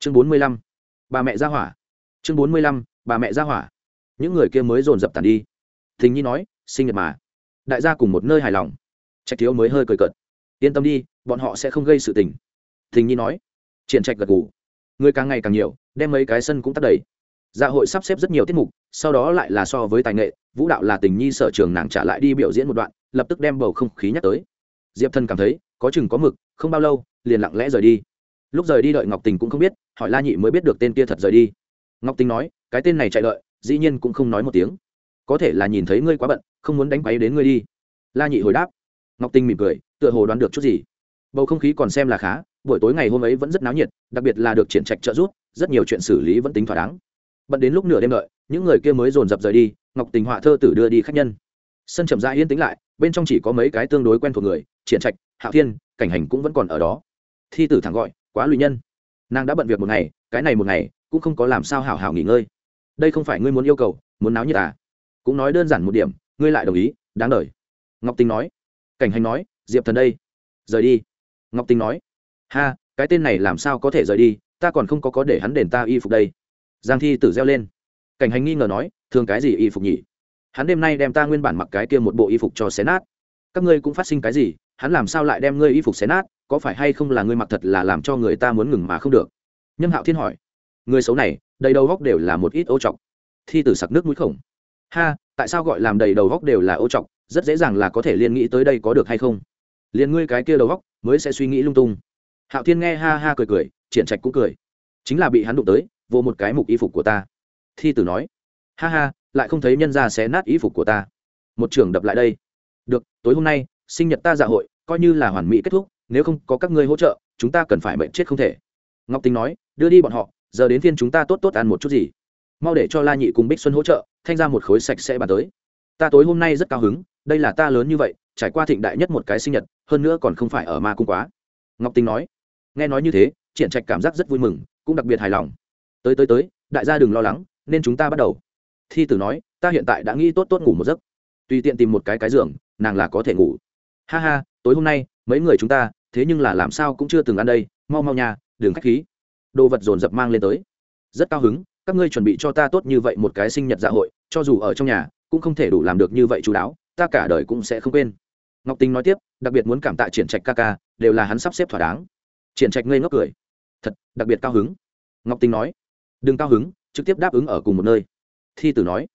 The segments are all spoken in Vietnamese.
chương bốn mươi lăm, bà mẹ ra hỏa. Chương bốn mươi lăm, bà mẹ ra hỏa. Những người kia mới dồn dập tàn đi. Thình nhi nói, sinh nhật mà. Đại gia cùng một nơi hài lòng. Trạch thiếu mới hơi cười cợt. Yên tâm đi, bọn họ sẽ không gây sự tình. Thình nhi nói. Triển trạch gật gù. Người càng ngày càng nhiều, đem mấy cái sân cũng tắt đầy. Dạ hội sắp xếp rất nhiều tiết mục, sau đó lại là so với tài nghệ, vũ đạo là tình nhi sở trường nàng trả lại đi biểu diễn một đoạn, lập tức đem bầu không khí nhắc tới. Diệp Thân cảm thấy, có chừng có mực, không bao lâu, liền lặng lẽ rời đi lúc rời đi đợi ngọc tình cũng không biết, hỏi la nhị mới biết được tên kia thật rời đi. Ngọc tình nói, cái tên này chạy đợi dĩ nhiên cũng không nói một tiếng. Có thể là nhìn thấy ngươi quá bận, không muốn đánh quấy đến ngươi đi. La nhị hồi đáp. Ngọc tình mỉm cười, tựa hồ đoán được chút gì. Bầu không khí còn xem là khá, buổi tối ngày hôm ấy vẫn rất náo nhiệt, đặc biệt là được triển trạch trợ giúp, rất nhiều chuyện xử lý vẫn tính thỏa đáng. Bận đến lúc nửa đêm đợi, những người kia mới dồn dập rời đi, ngọc tình họa thơ tử đưa đi khách nhân. Sân chậm rãi yên tĩnh lại, bên trong chỉ có mấy cái tương đối quen thuộc người, triển trạch, hạ thiên, cảnh hành cũng vẫn còn ở đó. Thi tử thẳng gọi quá lụy nhân. Nàng đã bận việc một ngày, cái này một ngày, cũng không có làm sao hảo hảo nghỉ ngơi. Đây không phải ngươi muốn yêu cầu, muốn náo nhiệt à? Cũng nói đơn giản một điểm, ngươi lại đồng ý, đáng đời. Ngọc tình nói. Cảnh hành nói, diệp thần đây. Rời đi. Ngọc tình nói. Ha, cái tên này làm sao có thể rời đi, ta còn không có có để hắn đền ta y phục đây. Giang thi tử reo lên. Cảnh hành nghi ngờ nói thường cái gì y phục nhỉ? Hắn đêm nay đem ta nguyên bản mặc cái kia một bộ y phục cho xé nát. Các ngươi cũng phát sinh cái gì, hắn làm sao lại đem ngươi y phục xé nát? Có phải hay không là ngươi mặc thật là làm cho người ta muốn ngừng mà không được? Nhâm hạo thiên hỏi. Người xấu này, đầy đầu góc đều là một ít ô trọc. Thi tử sặc nước mũi khổng. Ha, tại sao gọi làm đầy đầu góc đều là ô trọc? Rất dễ dàng là có thể liên nghĩ tới đây có được hay không? Liền ngươi cái kia đầu góc mới sẽ suy nghĩ lung tung. Hạo thiên nghe ha ha cười cười, triển trạch cũng cười. Chính là bị hắn đụng tới, vô một cái mục y phục của ta. Thi tử nói. Ha ha, lại không thấy nhân ra xé nát y phục của ta. Một trường đập lại đây. Được, tối hôm nay, sinh nhật ta dạ hội, coi như là hoàn mỹ kết thúc nếu không có các ngươi hỗ trợ, chúng ta cần phải mệnh chết không thể. Ngọc tính nói, đưa đi bọn họ, giờ đến phiên chúng ta tốt tốt ăn một chút gì. Mau để cho la nhị cùng bích xuân hỗ trợ, thanh ra một khối sạch sẽ bàn tới. Ta tối hôm nay rất cao hứng, đây là ta lớn như vậy, trải qua thịnh đại nhất một cái sinh nhật, hơn nữa còn không phải ở ma cung quá. Ngọc tính nói, nghe nói như thế, triển trạch cảm giác rất vui mừng, cũng đặc biệt hài lòng. Tới tới tới, đại gia đừng lo lắng, nên chúng ta bắt đầu. Thi tử nói, ta hiện tại đã nghĩ tốt tốt ngủ một giấc. Tùy tiện tìm một cái cái giường, nàng là có thể ngủ. Ha ha, tối hôm nay, mấy người chúng ta thế nhưng là làm sao cũng chưa từng ăn đây, mau mau nhà đường khách khí. Đồ vật dồn dập mang lên tới. Rất cao hứng, các ngươi chuẩn bị cho ta tốt như vậy một cái sinh nhật dạ hội, cho dù ở trong nhà, cũng không thể đủ làm được như vậy chú đáo, ta cả đời cũng sẽ không quên. Ngọc Tinh nói tiếp, đặc biệt muốn cảm tạ triển trạch ca ca, đều là hắn sắp xếp thỏa đáng. Triển trạch ngây ngốc cười. Thật, đặc biệt cao hứng. Ngọc Tinh nói. Đừng cao hứng, trực tiếp đáp ứng ở cùng một nơi. Thi tử nói.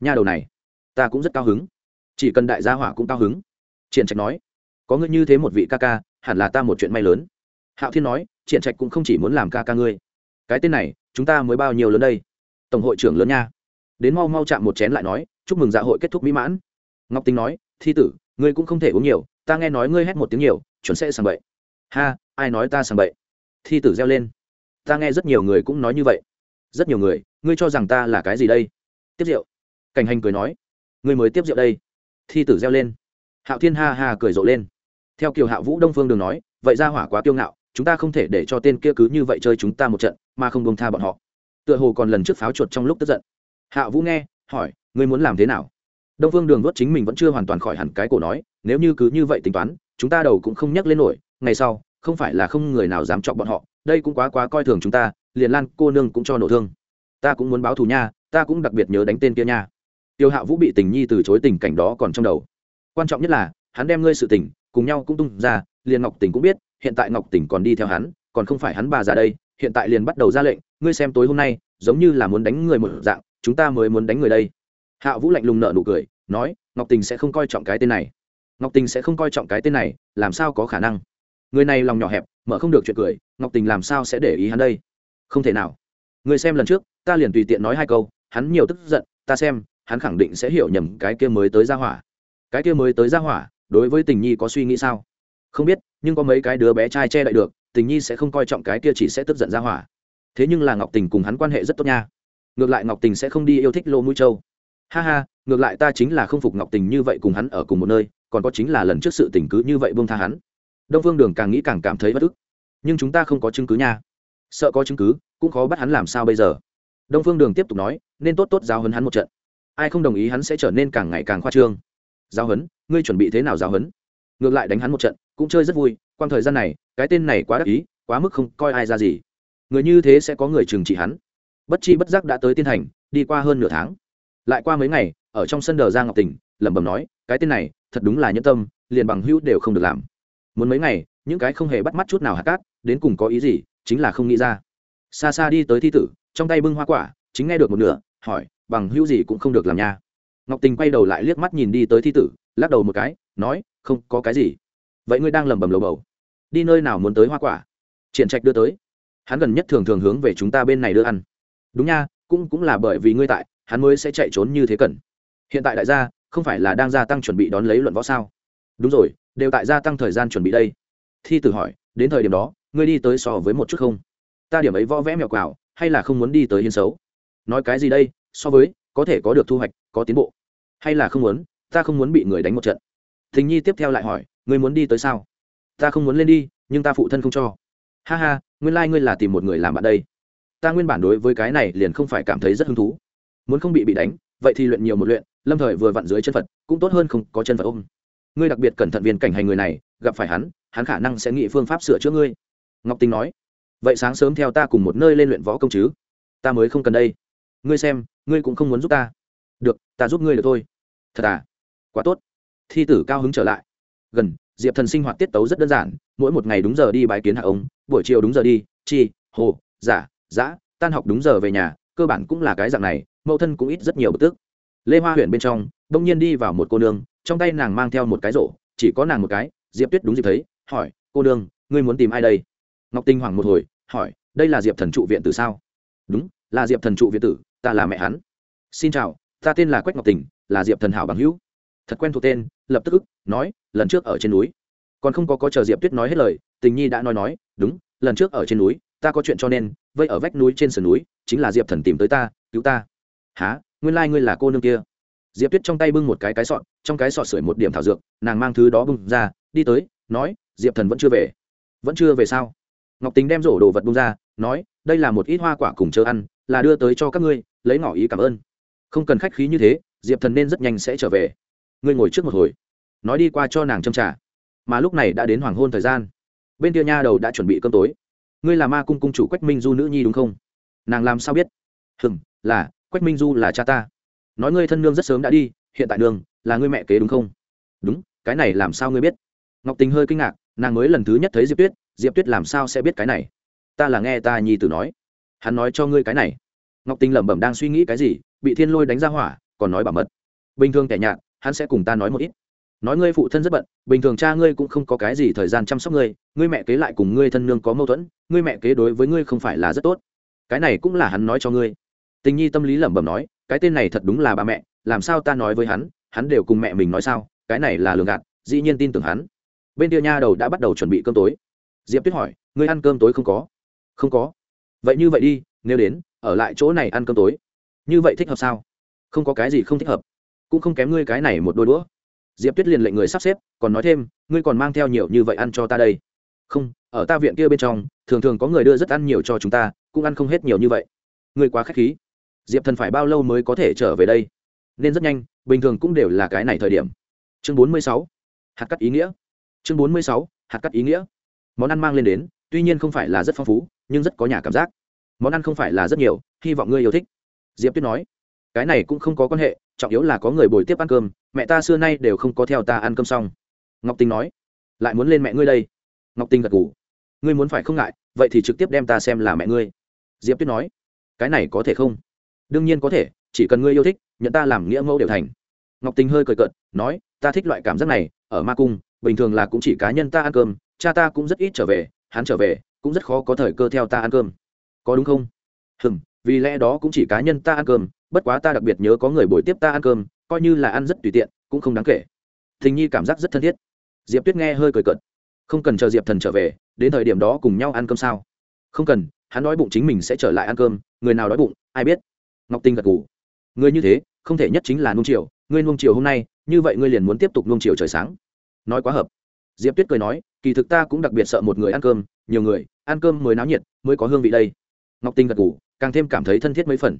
Nha đầu này, ta cũng rất cao hứng. Chỉ cần đại gia hỏa cũng cao hứng. Triển trạch nói. Có ngươi như thế một vị ca ca hẳn là ta một chuyện may lớn. Hạo thiên nói, triển trạch cũng không chỉ muốn làm ca ca ngươi. Cái tên này, chúng ta mới bao nhiêu lớn đây? Tổng hội trưởng lớn nha. Đến mau mau chạm một chén lại nói, chúc mừng dạ hội kết thúc mỹ mãn. Ngọc tinh nói, thi tử, ngươi cũng không thể uống nhiều, ta nghe nói ngươi hét một tiếng nhiều, chuẩn sẽ sàng bậy. Ha, ai nói ta sàng bậy? Thi tử reo lên. Ta nghe rất nhiều người cũng nói như vậy. Rất nhiều người, ngươi cho rằng ta là cái gì đây? Tiếp rượu. Cảnh hành cười nói, ngươi mới tiếp rượu đây. Thi tử reo lên. Hạo thiên ha ha cười rộ lên theo kiều hạ vũ đông phương đường nói, vậy ra hỏa quá kiêu ngạo, chúng ta không thể để cho tên kia cứ như vậy chơi chúng ta một trận, mà không bông tha bọn họ. Tựa hồ còn lần trước pháo chuột trong lúc tức giận. Hạ vũ nghe, hỏi, ngươi muốn làm thế nào? Đông phương đường đốt chính mình vẫn chưa hoàn toàn khỏi hẳn cái cổ nói, nếu như cứ như vậy tính toán, chúng ta đầu cũng không nhắc lên nổi, ngày sau, không phải là không người nào dám chọn bọn họ, đây cũng quá quá coi thường chúng ta, liền lan cô nương cũng cho nổ thương. Ta cũng muốn báo thù nha, ta cũng đặc biệt nhớ đánh tên kia nha. Tiêu hạ vũ bị tình nhi từ chối tình cảnh đó còn trong đầu. Quan trọng nhất là, hắn đem ngươi sự tình cùng nhau cũng tung ra, liền ngọc Tỉnh cũng biết, hiện tại ngọc Tỉnh còn đi theo hắn, còn không phải hắn bà ra đây, hiện tại liền bắt đầu ra lệnh, ngươi xem tối hôm nay, giống như là muốn đánh người một dạng, chúng ta mới muốn đánh người đây. Hạ vũ lạnh lùng nợ nụ cười, nói, ngọc tình sẽ không coi trọng cái tên này. Ngọc tình sẽ không coi trọng cái tên này, làm sao có khả năng? Người này lòng nhỏ hẹp, mở không được chuyện cười, ngọc tình làm sao sẽ để ý hắn đây? Không thể nào. Người xem lần trước, ta liền tùy tiện nói hai câu, hắn nhiều tức giận, ta xem, hắn khẳng định sẽ hiểu nhầm cái kia mới tới ra hỏa. Cái kia mới tới ra hỏa đối với tình nhi có suy nghĩ sao? Không biết, nhưng có mấy cái đứa bé trai che đậy được, tình nhi sẽ không coi trọng cái kia chỉ sẽ tức giận ra hỏa. Thế nhưng là ngọc tình cùng hắn quan hệ rất tốt nha. Ngược lại ngọc tình sẽ không đi yêu thích lô mũi châu. Ha ha, ngược lại ta chính là không phục ngọc tình như vậy cùng hắn ở cùng một nơi, còn có chính là lần trước sự tình cứ như vậy buông tha hắn. Đông phương đường càng nghĩ càng cảm thấy bất ức. Nhưng chúng ta không có chứng cứ nha. Sợ có chứng cứ, cũng khó bắt hắn làm sao bây giờ? Đông phương đường tiếp tục nói, nên tốt tốt giáo hấn hắn một trận. Ai không đồng ý hắn sẽ trở nên càng ngày càng khoa trương. Giáo hấn ngươi chuẩn bị thế nào giáo hấn ngược lại đánh hắn một trận, cũng chơi rất vui, quang thời gian này, cái tên này quá đắc ý, quá mức không coi ai ra gì. Người như thế sẽ có người trừng trị hắn. Bất chi bất giác đã tới tiên thành, đi qua hơn nửa tháng. Lại qua mấy ngày, ở trong sân đờ Giang ngọc tỉnh, lẩm bẩm nói, cái tên này, thật đúng là nhẫn tâm, liền bằng hữu đều không được làm. Muốn mấy ngày, những cái không hề bắt mắt chút nào hạt cát, đến cùng có ý gì, chính là không nghĩ ra. Xa xa đi tới thi tử, trong tay bưng hoa quả, chính nghe được một nửa, hỏi, bằng hữu gì cũng không được làm nha. Ngọc tình quay đầu lại liếc mắt nhìn đi tới thi tử lắc đầu một cái, nói, không, có cái gì. Vậy ngươi đang lẩm bẩm lầu bầu. Đi nơi nào muốn tới hoa quả? Triển trạch đưa tới. Hắn gần nhất thường thường hướng về chúng ta bên này đưa ăn. Đúng nha, cũng cũng là bởi vì ngươi tại, hắn mới sẽ chạy trốn như thế cần. Hiện tại đại gia, không phải là đang gia tăng chuẩn bị đón lấy luận võ sao? Đúng rồi, đều tại gia tăng thời gian chuẩn bị đây. Thi tử hỏi, đến thời điểm đó, ngươi đi tới so với một chút không? Ta điểm ấy võ vẽ mèo quào hay là không muốn đi tới hiên xấu? Nói cái gì đây, so với, có thể có được thu hoạch, có tiến bộ. Hay là không muốn ta không muốn bị người đánh một trận. Thình nhi tiếp theo lại hỏi, ngươi muốn đi tới sao? Ta không muốn lên đi, nhưng ta phụ thân không cho. Ha ha, nguyên lai、like、ngươi là tìm một người làm bạn đây. Ta nguyên bản đối với cái này liền không phải cảm thấy rất hứng thú. Muốn không bị bị đánh, vậy thì luyện nhiều một luyện, lâm thời vừa vặn dưới chân phật, cũng tốt hơn không có chân phật ôm. Ngươi đặc biệt cẩn thận viên cảnh hành người này, gặp phải hắn hắn khả năng sẽ nghĩ phương pháp sửa chữa ngươi. Ngọc tinh nói, vậy sáng sớm theo ta cùng một nơi lên luyện võ công chứ? Ta mới không cần đây. Ngươi xem, ngươi cũng không muốn giúp ta. Được, ta giúp ngươi được thôi. Thật à? Quá tốt. Thi tử cao hứng trở lại. Gần, diệp thần sinh hoạt tiết tấu rất đơn giản, mỗi một ngày đúng giờ đi bái kiến hạ ông, buổi chiều đúng giờ đi, chi, hồ giả giã, tan học đúng giờ về nhà, cơ bản cũng là cái dạng này, mẫu thân cũng ít rất nhiều bực tức. Lê hoa huyện bên trong đông nhiên đi vào một cô nương, trong tay nàng mang theo một cái rổ, chỉ có nàng một cái, diệp tuyết đúng dịp thấy, hỏi, cô nương, ngươi muốn tìm ai đây? Ngọc tinh hoảng một hồi, hỏi, đây là diệp thần trụ viện tử sao? Đúng, là diệp thần trụ viện tử, ta là mẹ hắn. Xin chào, ta tên là quách ngọc tình, là diệp thần hảo bằng hữu thật quen thuộc tên lập tức ức nói lần trước ở trên núi. Còn không có có chờ diệp tuyết nói hết lời tình nhi đã nói nói đúng lần trước ở trên núi ta có chuyện cho nên vây ở vách núi trên sườn núi chính là diệp thần tìm tới ta cứu ta. Há nguyên lai、like、ngươi là cô nương kia. Diệp tuyết trong tay bưng một cái cái sọt, trong cái sọt sưởi một điểm thảo dược nàng mang thứ đó bưng ra đi tới nói diệp thần vẫn chưa về. Vẫn chưa về sao? Ngọc tính đem rổ đồ vật bưng ra nói đây là một ít hoa quả cùng chờ ăn là đưa tới cho các ngươi lấy ngỏ ý cảm ơn. Không cần khách khí như thế diệp thần nên rất nhanh sẽ trở về ngươi ngồi trước một hồi, nói đi qua cho nàng châm trả mà lúc này đã đến hoàng hôn thời gian. Bên kia nha đầu đã chuẩn bị cơm tối. Ngươi là ma cung cung chủ quách minh du nữ nhi đúng không? Nàng làm sao biết? Hừng là, quách minh du là cha ta. Nói ngươi thân nương rất sớm đã đi, hiện tại đường là ngươi mẹ kế đúng không? Đúng, cái này làm sao ngươi biết? Ngọc tình hơi kinh ngạc, nàng mới lần thứ nhất thấy diệp tuyết diệp tuyết làm sao sẽ biết cái này? Ta là nghe ta nhi tử nói. Hắn nói cho ngươi cái này. Ngọc tình lẩm bẩm đang suy nghĩ cái gì, bị thiên lôi đánh ra hỏa, còn nói bảo mật. Bình thường kẻ nhạt hắn sẽ cùng ta nói một ít. Nói ngươi phụ thân rất bận, bình thường cha ngươi cũng không có cái gì thời gian chăm sóc ngươi ngươi mẹ kế lại cùng ngươi thân nương có mâu thuẫn, ngươi mẹ kế đối với ngươi không phải là rất tốt. Cái này cũng là hắn nói cho ngươi. Tình nhi tâm lý lẩm bẩm nói, cái tên này thật đúng là ba mẹ, làm sao ta nói với hắn hắn đều cùng mẹ mình nói sao, cái này là lường gạt, dĩ nhiên tin tưởng hắn. Bên kia nha đầu đã bắt đầu chuẩn bị cơm tối. Diệp tuyết hỏi, ngươi ăn cơm tối không có? Không có. Vậy như vậy đi, nếu đến, ở lại chỗ này ăn cơm tối. Như vậy thích hợp sao? Không có cái gì không thích hợp cũng không kém ngươi cái này một đôi đũa. Diệp tuyết liền lệnh người sắp xếp, còn nói thêm, ngươi còn mang theo nhiều như vậy ăn cho ta đây. Không, ở ta viện kia bên trong, thường thường có người đưa rất ăn nhiều cho chúng ta, cũng ăn không hết nhiều như vậy. Ngươi quá k h á c h khí. Diệp thần phải bao lâu mới có thể trở về đây? Nên rất nhanh, bình thường cũng đều là cái này thời điểm. Chương bốn mươi sáu. Hạt cắt ý nghĩa. Chương bốn mươi sáu. Hạt cắt ý nghĩa. Món ăn mang lên đến, tuy nhiên không phải là rất phong phú, nhưng rất có nhà cảm giác. Món ăn không phải là rất nhiều, hy vọng ngươi yêu thích. Diệp tuyết nói cái này cũng không có quan hệ, trọng yếu là có người bồi tiếp ăn cơm, mẹ ta xưa nay đều không có theo ta ăn cơm xong. Ngọc tình nói, lại muốn lên mẹ ngươi đây. Ngọc tình gật ngủ ngươi muốn phải không ngại, vậy thì trực tiếp đem ta xem là mẹ ngươi. Diệp tuyết nói, cái này có thể không? Đương nhiên có thể, chỉ cần ngươi yêu thích, nhận ta làm nghĩa mẫu đều thành. Ngọc tình hơi cười cợt, nói, ta thích loại cảm giác này, ở ma cung, bình thường là cũng chỉ cá nhân ta ăn cơm, cha ta cũng rất ít trở về, hắn trở về, cũng rất khó có thời cơ theo ta ăn cơm. Có đúng không? Hừng vì lẽ đó cũng chỉ cá nhân ta ăn cơm bất quá ta đặc biệt nhớ có người buổi tiếp ta ăn cơm, coi như là ăn rất tùy tiện, cũng không đáng kể. Thình nhi cảm giác rất thân thiết. Diệp tuyết nghe hơi cười cợt. Không cần chờ diệp thần trở về, đến thời điểm đó cùng nhau ăn cơm sao? Không cần, hắn nói bụng chính mình sẽ trở lại ăn cơm, người nào đói bụng, ai biết. Ngọc tinh gật ngủ người như thế, không thể nhất chính là nung chiều, ngươi nung chiều hôm nay, như vậy ngươi liền muốn tiếp tục nung chiều trời sáng. Nói quá hợp. Diệp tuyết cười nói, kỳ thực ta cũng đặc biệt sợ một người ăn cơm, nhiều người, ăn cơm mới náo nhiệt, mới có hương vị đây. Ngọc tinh gật ngủ càng thêm cảm thấy thân thiết mấy phần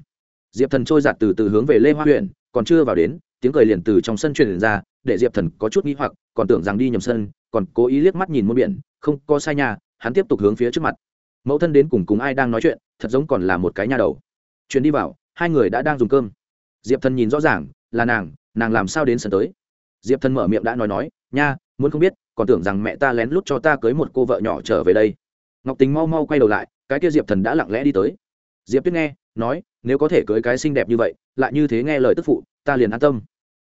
diệp thần trôi giạt từ từ hướng về lê hoa huyện, còn chưa vào đến, tiếng cười liền từ trong sân truyền ra, để diệp thần có chút n g h i hoặc, còn tưởng rằng đi nhầm sân, còn cố ý liếc mắt nhìn muôn biển, không có sai nhà hắn tiếp tục hướng phía trước mặt. Mẫu thân đến cùng cùng ai đang nói chuyện, thật giống còn là một cái nha đầu. Chuyến đi vào, hai người đã đang dùng cơm. Diệp thần nhìn rõ ràng, là nàng nàng làm sao đến sân tới? Diệp thần mở miệng đã nói nói, nha, muốn không biết, còn tưởng rằng mẹ ta lén lút cho ta cưới một cô vợ nhỏ trở về đây. Ngọc tình mau mau quay đầu lại, cái kia diệp thần đã lặng lẽ đi tới. Diệp tuyết nghe, nói nếu có thể cưới cái xinh đẹp như vậy, lại như thế nghe lời tức phụ, ta liền an tâm.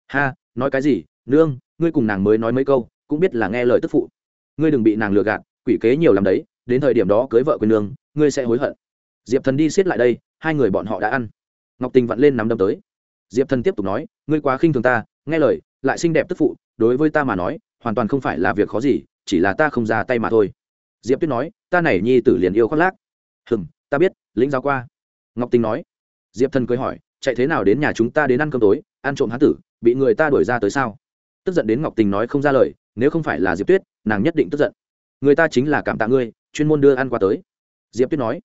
Ha, nói cái gì? Nương, ngươi cùng nàng mới nói mấy câu, cũng biết là nghe lời tức phụ. Ngươi đừng bị nàng lừa gạt, quỷ kế nhiều làm đấy, đến thời điểm đó cưới vợ quên nương, ngươi sẽ hối hận. Diệp thần đi xiết lại đây, hai người bọn họ đã ăn. Ngọc tình vặn lên nắm đâm tới. Diệp thần tiếp tục nói, ngươi quá khinh thường ta, nghe lời, lại xinh đẹp tức phụ, đối với ta mà nói, hoàn toàn không phải là việc khó gì, chỉ là ta không ra tay mà thôi. Diệp tuyết nói, ta này nhi tử liền yêu khoác lác. Hừng ta biết, lĩnh giáo qua. Ngọc tình nói diệp thần cười hỏi, chạy thế nào đến nhà chúng ta đến ăn cơm tối, ăn trộm hán tử, bị người ta đuổi ra tới sao? Tức giận đến ngọc tình nói không ra lời, nếu không phải là diệp tuyết, nàng nhất định tức giận. Người ta chính là cảm tạ ngươi, chuyên môn đưa ăn qua tới. Diệp tuyết nói,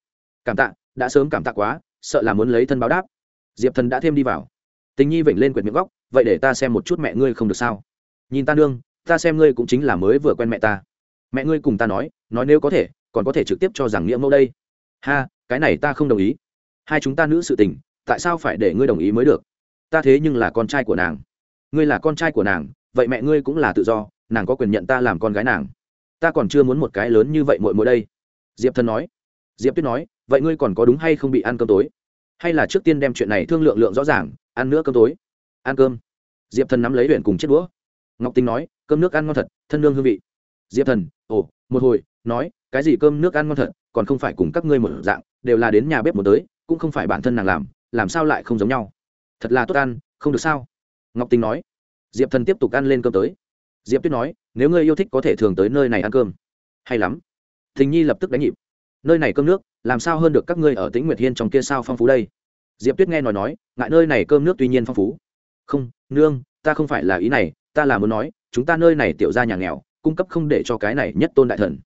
cảm tạ, đã sớm cảm tạ quá, sợ là muốn lấy thân báo đáp. Diệp thần đã thêm đi vào. Tình nhi vểnh lên quyệt miệng góc, vậy để ta xem một chút mẹ ngươi không được sao? Nhìn ta nương, ta xem ngươi cũng chính là mới vừa quen mẹ ta. Mẹ ngươi cùng ta nói nói nếu có thể, còn có thể trực tiếp cho rằng nghĩa mẫu đây. Ha, cái này ta không đồng ý hai chúng ta nữ sự tình, tại sao phải để ngươi đồng ý mới được? Ta thế nhưng là con trai của nàng. Ngươi là con trai của nàng, vậy mẹ ngươi cũng là tự do, nàng có quyền nhận ta làm con gái nàng. Ta còn chưa muốn một cái lớn như vậy mỗi mỗi đây. Diệp thần nói. Diệp tuyết nói, vậy ngươi còn có đúng hay không bị ăn cơm tối? Hay là trước tiên đem chuyện này thương lượng lượng rõ ràng, ăn nữa cơm tối? Ăn cơm. Diệp thần nắm lấy huyện cùng chiếc đũa. Ngọc tinh nói, cơm nước ăn ngon thật, thân lương hương vị. Diệp thần, ồ, một hồi, nói, cái gì cơm nước ăn ngon thật, còn không phải cùng các ngươi một dạng, đều là đến nhà bếp một tới cũng không phải bản thân nàng làm làm sao lại không giống nhau? Thật là tốt ăn, không được sao? Ngọc tinh nói. Diệp thần tiếp tục ăn lên cơm tới. Diệp tuyết nói, nếu ngươi yêu thích có thể thường tới nơi này ăn cơm. Hay lắm. Thình nhi lập tức đánh nhịp. Nơi này cơm nước, làm sao hơn được các ngươi ở tĩnh nguyệt hiên trong kia sao phong phú đây? Diệp tuyết nghe nói nói, ngại nơi này cơm nước tuy nhiên phong phú. Không, nương, ta không phải là ý này, ta là muốn nói, chúng ta nơi này tiểu ra nhà nghèo, cung cấp không để cho cái này nhất tôn đại thần.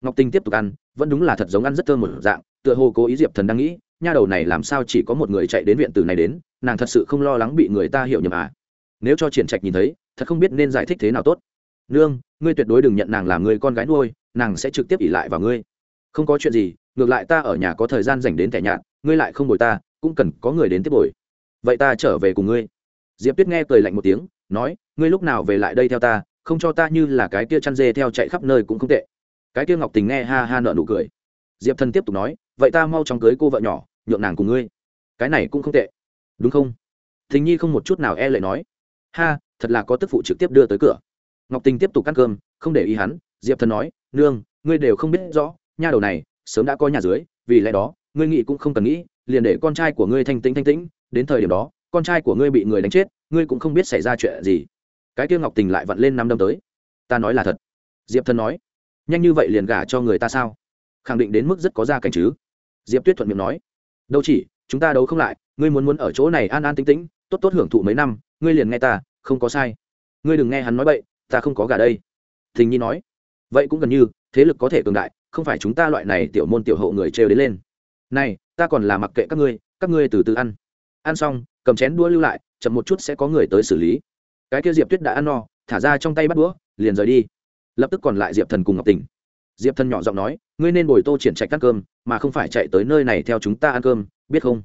Ngọc tinh tiếp tục ăn, vẫn đúng là thật giống ăn rất thơm một dạng, tựa hồ cố ý diệp thần đang nghĩ nha đầu này làm sao chỉ có một người chạy đến viện từ này đến, nàng thật sự không lo lắng bị người ta hiểu nhầm à. Nếu cho triển trạch nhìn thấy, thật không biết nên giải thích thế nào tốt. Nương, ngươi tuyệt đối đừng nhận nàng làm người con gái nuôi, nàng sẽ trực tiếp ỉ lại vào ngươi. Không có chuyện gì, ngược lại ta ở nhà có thời gian dành đến thẻ nhạt, ngươi lại không bồi ta, cũng cần có người đến tiếp bồi. Vậy ta trở về cùng ngươi. Diệp tuyết nghe cười lạnh một tiếng, nói, ngươi lúc nào về lại đây theo ta, không cho ta như là cái kia chăn dê theo chạy khắp nơi cũng không tệ. Cái kia ngọc tình nghe ha ha nợ nụ cười. Diệp thần tiếp tục nói vậy ta mau chóng cưới cô vợ nhỏ, nhượng nàng cùng ngươi. Cái này cũng không tệ. Đúng không? Thình nhi không một chút nào e lệ nói. Ha, thật là có tức phụ trực tiếp đưa tới cửa. Ngọc tình tiếp tục ăn cơm, không để ý hắn. Diệp thần nói, nương, ngươi đều không biết rõ, nha đầu này sớm đã có nhà dưới, vì lẽ đó, ngươi nghĩ cũng không cần nghĩ, liền để con trai của ngươi thanh tĩnh thanh tĩnh. Đến thời điểm đó, con trai của ngươi bị người đánh chết, ngươi cũng không biết xảy ra chuyện gì. Cái kia ngọc tình lại vặn lên năm đâm tới. Ta nói là thật. Diệp thần nói, nhanh như vậy liền gả cho người ta sao? Khẳng định đến mức rất có gia cảnh chứ diệp tuyết thuận miệng nói. Đâu chỉ, chúng ta đấu không lại, ngươi muốn muốn ở chỗ này an an tính tĩnh, tốt tốt hưởng thụ mấy năm, ngươi liền nghe ta, không có sai. Ngươi đừng nghe hắn nói bậy, ta không có gả đây. Thình nhi nói. Vậy cũng gần như, thế lực có thể cường đại, không phải chúng ta loại này tiểu môn tiểu hậu người trêu đến lên. Này, ta còn là mặc kệ các ngươi các ngươi từ từ ăn. Ăn xong, cầm chén đũa lưu lại, chậm một chút sẽ có người tới xử lý. Cái kia diệp tuyết đã ăn no, thả ra trong tay bắt đũa, liền rời đi. Lập tức còn lại diệp thần cùng ngọc tình. Diệp thần nhỏ giọng nói, ngươi nên bồi tô triển trạch ăn cơm mà không phải chạy tới nơi này theo chúng ta ăn cơm, biết không?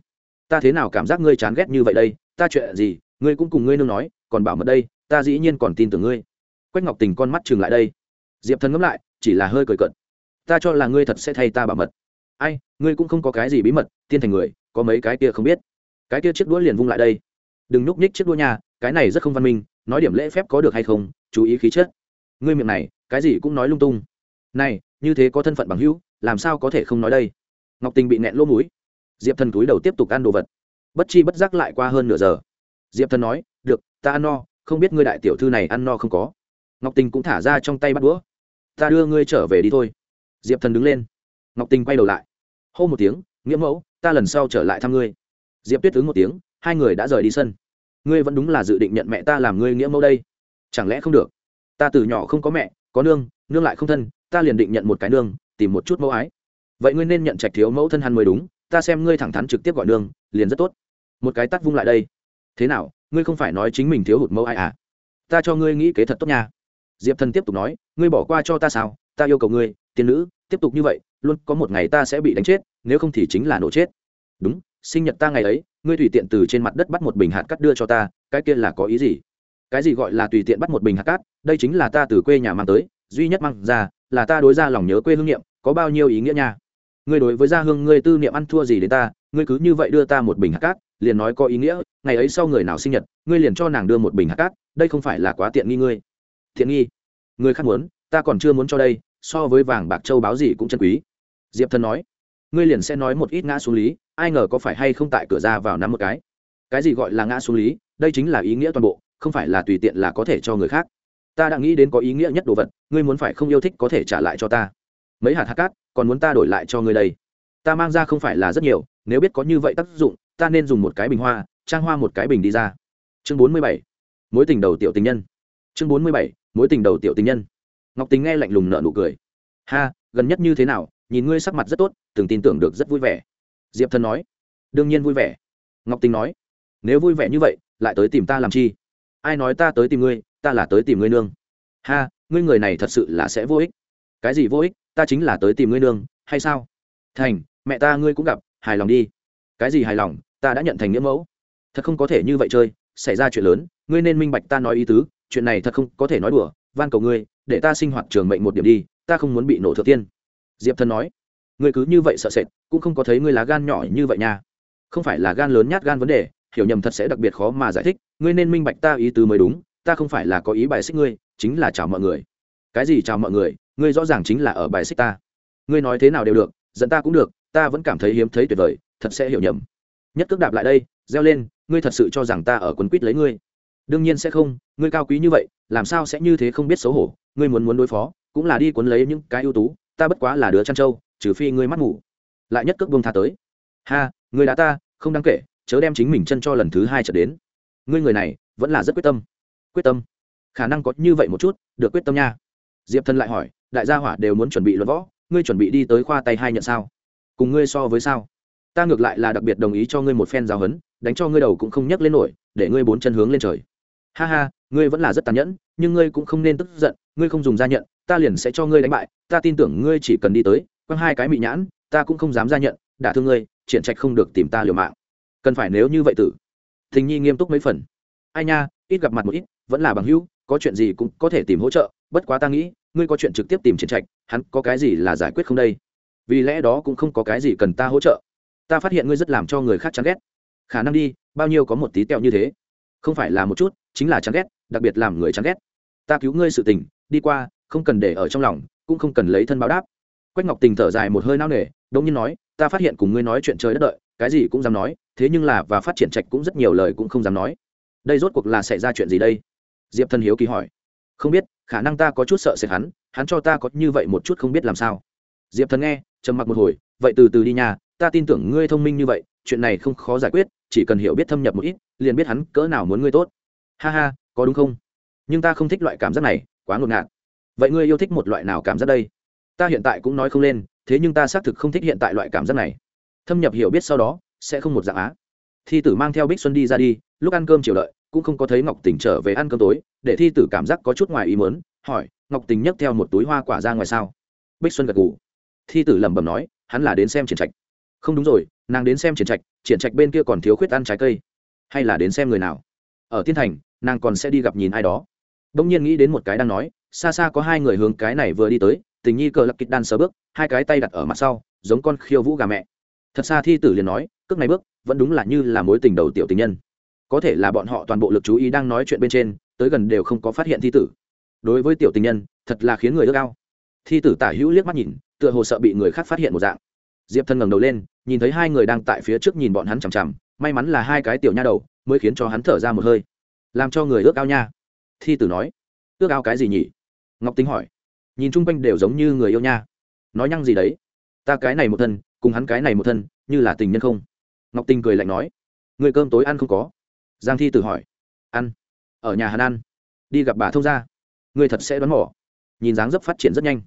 Ta thế nào cảm giác ngươi chán ghét như vậy đây? Ta chuyện gì? Ngươi cũng cùng ngươi nương nói, còn bảo mật đây, ta dĩ nhiên còn tin tưởng ngươi. Quách ngọc tình con mắt chừng lại đây. Diệp thần ngẫm lại, chỉ là hơi cười cận ta cho là ngươi thật sẽ thay ta bảo mật. Ai, ngươi cũng không có cái gì bí mật, tiên thành người, có mấy cái kia không biết. Cái kia chiếc đũa liền vung lại đây. Đừng núp nhích chiếc đũa nhà cái này rất không văn minh, nói điểm lễ phép có được hay không, chú ý khí chất. Ngươi miệng này, cái gì cũng nói lung tung. Này, như thế có thân phận bằng hữu làm sao có thể không nói đây? Ngọc tình bị nẹn lỗ mũi. Diệp thần túi đầu tiếp tục ăn đồ vật. Bất chi bất giác lại qua hơn nửa giờ. Diệp thần nói, được, ta ăn no, không biết ngươi đại tiểu thư này ăn no không có. Ngọc tình cũng thả ra trong tay bắt đũa. Ta đưa ngươi trở về đi thôi. Diệp thần đứng lên. Ngọc tình quay đầu lại. Hô một tiếng, nghĩa mẫu, ta lần sau trở lại thăm ngươi. Diệp tuyết ứng một tiếng, hai người đã rời đi sân. Ngươi vẫn đúng là dự định nhận mẹ ta làm ngươi nghĩa mẫu đây. Chẳng lẽ không được? Ta từ nhỏ không có mẹ, có nương nương lại không thân, ta liền định nhận một cái nương tìm một chút mẫu ái. Vậy ngươi nên nhận trạch thiếu mẫu thân hắn mới đúng, ta xem ngươi thẳng thắn trực tiếp gọi nương, liền rất tốt. Một cái tắt vung lại đây. Thế nào, ngươi không phải nói chính mình thiếu hụt mẫu ai à? Ta cho ngươi nghĩ kế thật tốt nha. Diệp thần tiếp tục nói, ngươi bỏ qua cho ta sao, ta yêu cầu ngươi, tiên nữ, tiếp tục như vậy, luôn có một ngày ta sẽ bị đánh chết, nếu không thì chính là nổ chết. Đúng, sinh nhật ta ngày ấy, ngươi tùy tiện từ trên mặt đất bắt một bình hạt cát đưa cho ta, cái kia là có ý gì? Cái gì gọi là tùy tiện bắt một bình hạt cát, đây chính là ta từ quê nhà mang tới, duy nhất mang ra, là ta đối ra lòng nhớ quê hương niệm có bao nhiêu ý nghĩa nha? Ngươi đối với gia hương ngươi tư niệm ăn thua gì đến ta, ngươi cứ như vậy đưa ta một bình hạt cát, liền nói có ý nghĩa, ngày ấy sau người nào sinh nhật, ngươi liền cho nàng đưa một bình hạt cát, đây không phải là quá tiện nghi ngươi. Thiện nghi? Người khác muốn, ta còn chưa muốn cho đây, so với vàng bạc châu báo gì cũng chân quý. Diệp thần nói, ngươi liền sẽ nói một ít ngã xuống lý, ai ngờ có phải hay không tại cửa ra vào nắm một cái. Cái gì gọi là ngã xuống lý, đây chính là ý nghĩa toàn bộ, không phải là tùy tiện là có thể cho người khác. Ta đã nghĩ đến có ý nghĩa nhất đồ vật, ngươi muốn phải không yêu thích có thể trả lại cho ta mấy hạt hạt cát, còn muốn ta đổi lại cho ngươi đây. Ta mang ra không phải là rất nhiều, nếu biết có như vậy tác dụng, ta nên dùng một cái bình hoa, trang hoa một cái bình đi ra. Chương bốn mươi bảy, mối tình đầu tiểu tình nhân. Chương bốn mươi bảy, mối tình đầu tiểu tình nhân. Ngọc tính nghe lạnh lùng nợ nụ cười. Ha, gần nhất như thế nào, nhìn ngươi sắc mặt rất tốt, từng tin tưởng được rất vui vẻ. Diệp thân nói. Đương nhiên vui vẻ. Ngọc tính nói. Nếu vui vẻ như vậy, lại tới tìm ta làm chi? Ai nói ta tới tìm ngươi, ta là tới tìm ngươi nương. Ha, ngươi người này thật sự là sẽ vô ích. Cái gì vô ích? Ta chính là tới tìm ngươi nương, hay sao? Thành, mẹ ta ngươi cũng gặp, hài lòng đi. Cái gì hài lòng? Ta đã nhận thành nghĩa mẫu. Thật không có thể như vậy chơi, xảy ra chuyện lớn, ngươi nên minh bạch ta nói ý tứ, chuyện này thật không có thể nói đùa, van cầu ngươi, để ta sinh hoạt trường mệnh một điểm đi, ta không muốn bị nổ thượng tiên. Diệp thân nói, ngươi cứ như vậy sợ sệt, cũng không có thấy ngươi lá gan nhỏ như vậy nha. Không phải là gan lớn nhát gan vấn đề, hiểu nhầm thật sẽ đặc biệt khó mà giải thích, ngươi nên minh bạch ta ý tứ mới đúng, ta không phải là có ý bài xích ngươi, chính là chào mọi người. Cái gì chào mọi người? Ngươi rõ ràng chính là ở bài xích ta. Ngươi nói thế nào đều được dẫn ta cũng được, ta vẫn cảm thấy hiếm thấy tuyệt vời, thật sẽ hiểu nhầm. Nhất cước đạp lại đây, reo lên, ngươi thật sự cho rằng ta ở quấn quýt lấy ngươi? Đương nhiên sẽ không, ngươi cao quý như vậy, làm sao sẽ như thế không biết xấu hổ? Ngươi muốn muốn đối phó, cũng là đi quấn lấy những cái ưu tú, ta bất quá là đứa chăn trâu, trừ phi ngươi mắt ngủ. Lại nhất cước bông tha tới. Ha, ngươi đã ta, không đáng kể, chớ đem chính mình chân cho lần thứ hai trở đến. Ngươi người này, vẫn là rất quyết tâm. Quyết tâm. Khả năng có như vậy một chút, được quyết tâm nha. Diệp thân lại hỏi đại gia hỏa đều muốn chuẩn bị luận võ, ngươi chuẩn bị đi tới khoa tay hai nhận sao? Cùng ngươi so với sao? Ta ngược lại là đặc biệt đồng ý cho ngươi một phen giáo hấn đánh cho ngươi đầu cũng không nhấc lên nổi, để ngươi bốn chân hướng lên trời. Ha ha, ngươi vẫn là rất tàn nhẫn, nhưng ngươi cũng không nên tức giận, ngươi không dùng ra nhận, ta liền sẽ cho ngươi đánh bại, ta tin tưởng ngươi chỉ cần đi tới, quăng hai cái mị nhãn, ta cũng không dám ra nhận, đả thương ngươi, triển trạch không được tìm ta liều mạng. Cần phải nếu như vậy tử. Thình nhi nghiêm túc mấy phần. Ai nha, ít gặp mặt một ít, vẫn là bằng hữu, có chuyện gì cũng có thể tìm hỗ trợ, bất quá ta nghĩ ngươi có chuyện trực tiếp tìm triển trạch, hắn có cái gì là giải quyết không đây? Vì lẽ đó cũng không có cái gì cần ta hỗ trợ. Ta phát hiện ngươi rất làm cho người khác chán ghét. Khả năng đi, bao nhiêu có một tí teo như thế. Không phải là một chút, chính là chán ghét, đặc biệt làm người chán ghét. Ta cứu ngươi sự tình, đi qua, không cần để ở trong lòng, cũng không cần lấy thân báo đáp. Quách ngọc tình thở dài một hơi nao nề đông nhiên nói, ta phát hiện cùng ngươi nói chuyện trời đất đợi, cái gì cũng dám nói, thế nhưng là và phát triển trạch cũng rất nhiều lời cũng không dám nói. Đây rốt cuộc là xảy ra chuyện gì đây? Diệp thân hiếu kỳ hỏi không biết, khả năng ta có chút sợ sệt hắn hắn cho ta có như vậy một chút không biết làm sao. Diệp thần nghe, trầm mặc một hồi, vậy từ từ đi nhà ta tin tưởng ngươi thông minh như vậy, chuyện này không khó giải quyết, chỉ cần hiểu biết thâm nhập một ít, liền biết hắn cỡ nào muốn ngươi tốt. Ha ha, có đúng không? Nhưng ta không thích loại cảm giác này, quá ngột ngạt. Vậy ngươi yêu thích một loại nào cảm giác đây? Ta hiện tại cũng nói không lên, thế nhưng ta xác thực không thích hiện tại loại cảm giác này. Thâm nhập hiểu biết sau đó, sẽ không một dạng á. Thi tử mang theo bích xuân đi ra đi, lúc ăn cơm chiều đợi cũng không có thấy ngọc tình trở về ăn cơm tối, để thi tử cảm giác có chút ngoài ý mớn hỏi, ngọc tình nhấc theo một túi hoa quả ra ngoài sao? Bích xuân gật ngủ thi tử lẩm bẩm nói, hắn là đến xem triển trạch. Không đúng rồi, nàng đến xem triển trạch triển trạch bên kia còn thiếu khuyết ăn trái cây. Hay là đến xem người nào? Ở thiên thành, nàng còn sẽ đi gặp nhìn ai đó. Đông nhiên nghĩ đến một cái đang nói, xa xa có hai người hướng cái này vừa đi tới, tình nhi cờ lập kịch đan sờ bước, hai cái tay đặt ở mặt sau, giống con khiêu vũ gà mẹ. Thật xa thi tử liền nói, cước này bước, vẫn đúng là như là mối tình đầu tiểu tình nhân có thể là bọn họ toàn bộ lực chú ý đang nói chuyện bên trên, tới gần đều không có phát hiện thi tử. Đối với tiểu tình nhân, thật là khiến người ước ao. Thi tử tả hữu liếc mắt nhìn, tựa hồ sợ bị người khác phát hiện một dạng. Diệp thân ngẩng đầu lên, nhìn thấy hai người đang tại phía trước nhìn bọn hắn chằm chằm, may mắn là hai cái tiểu nha đầu, mới khiến cho hắn thở ra một hơi. Làm cho người ước ao nha. Thi tử nói, ước ao cái gì nhỉ? Ngọc tính hỏi. Nhìn chung quanh đều giống như người yêu nha. Nói nhăng gì đấy? Ta cái này một thân, cùng hắn cái này một thân, như là tình nhân không? Ngọc tình cười lạnh nói, người cơm tối ăn không có giang thi tử hỏi. Ăn. Ở nhà hắn ăn. Đi gặp bà thông gia. Người thật sẽ đoán mỏ nhìn dáng dấp phát triển rất nhanh.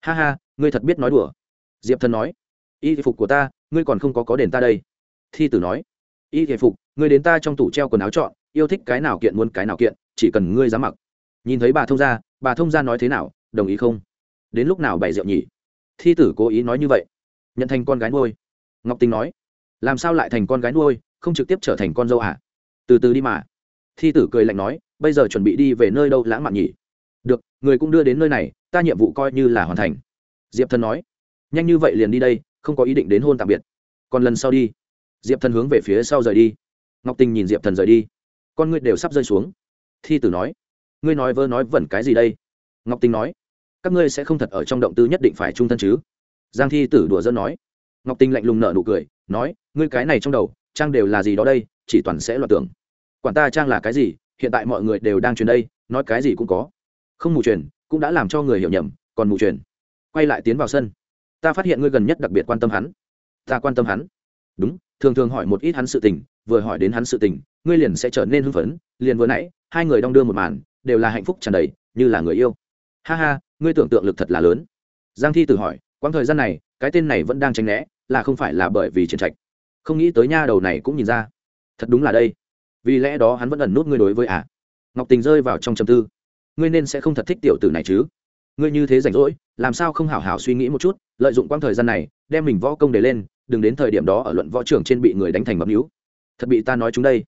Ha ha, ngươi thật biết nói đùa. Diệp thần nói. Y phục của ta, ngươi còn không có có đền ta đây. Thi tử nói. Y thể phục, ngươi đến ta trong tủ treo quần áo chọn, yêu thích cái nào kiện muốn cái nào kiện, chỉ cần ngươi dám mặc. Nhìn thấy bà thông gia, bà thông gia nói thế nào, đồng ý không? Đến lúc nào bày rượu nhỉ? Thi tử cố ý nói như vậy. Nhận thành con gái nuôi. Ngọc tình nói. Làm sao lại thành con gái nuôi, không trực tiếp trở thành con dâu à? Từ từ đi mà. Thi tử cười lạnh nói, bây giờ chuẩn bị đi về nơi đâu lãng mạn nhỉ? Được, người cũng đưa đến nơi này, ta nhiệm vụ coi như là hoàn thành. Diệp thần nói, nhanh như vậy liền đi đây, không có ý định đến hôn tạm biệt. Còn lần sau đi. Diệp thần hướng về phía sau rời đi. Ngọc tình nhìn diệp thần rời đi. Con ngươi đều sắp rơi xuống. Thi tử nói, ngươi nói vơ nói vẩn cái gì đây? Ngọc tình nói, các ngươi sẽ không thật ở trong động tư nhất định phải trung thân chứ? Giang thi tử đùa dân nói. Ngọc tình lạnh lùng nợ nụ cười, nói, ngươi cái này trong đầu trang đều là gì đó đây, chỉ toàn sẽ loạt tưởng. Quản ta trang là cái gì, hiện tại mọi người đều đang truyền đây, nói cái gì cũng có. Không mù truyền, cũng đã làm cho người hiểu nhầm, còn mù truyền. Quay lại tiến vào sân. Ta phát hiện ngươi gần nhất đặc biệt quan tâm hắn. Ta quan tâm hắn. Đúng, thường thường hỏi một ít hắn sự tình, vừa hỏi đến hắn sự tình, ngươi liền sẽ trở nên hưng phấn, liền vừa nãy, hai người đong đưa một màn, đều là hạnh phúc tràn đầy, như là người yêu. Ha ha, ngươi tưởng tượng lực thật là lớn. Giang thi tự hỏi, quãng thời gian này, cái tên này vẫn đang tránh né, là không phải là bởi vì chiến trạch? Không nghĩ tới nha đầu này cũng nhìn ra. Thật đúng là đây. Vì lẽ đó hắn vẫn ẩn nút ngươi đối với ả à. ngọc tình rơi vào trong trầm tư. Ngươi nên sẽ không thật thích tiểu tử này chứ? Ngươi như thế rảnh rỗi, làm sao không hảo hảo suy nghĩ một chút, lợi dụng quãng thời gian này, đem mình võ công để lên, đừng đến thời điểm đó ở luận võ trường trên bị người đánh thành mập níu. Thật bị ta nói chúng đây.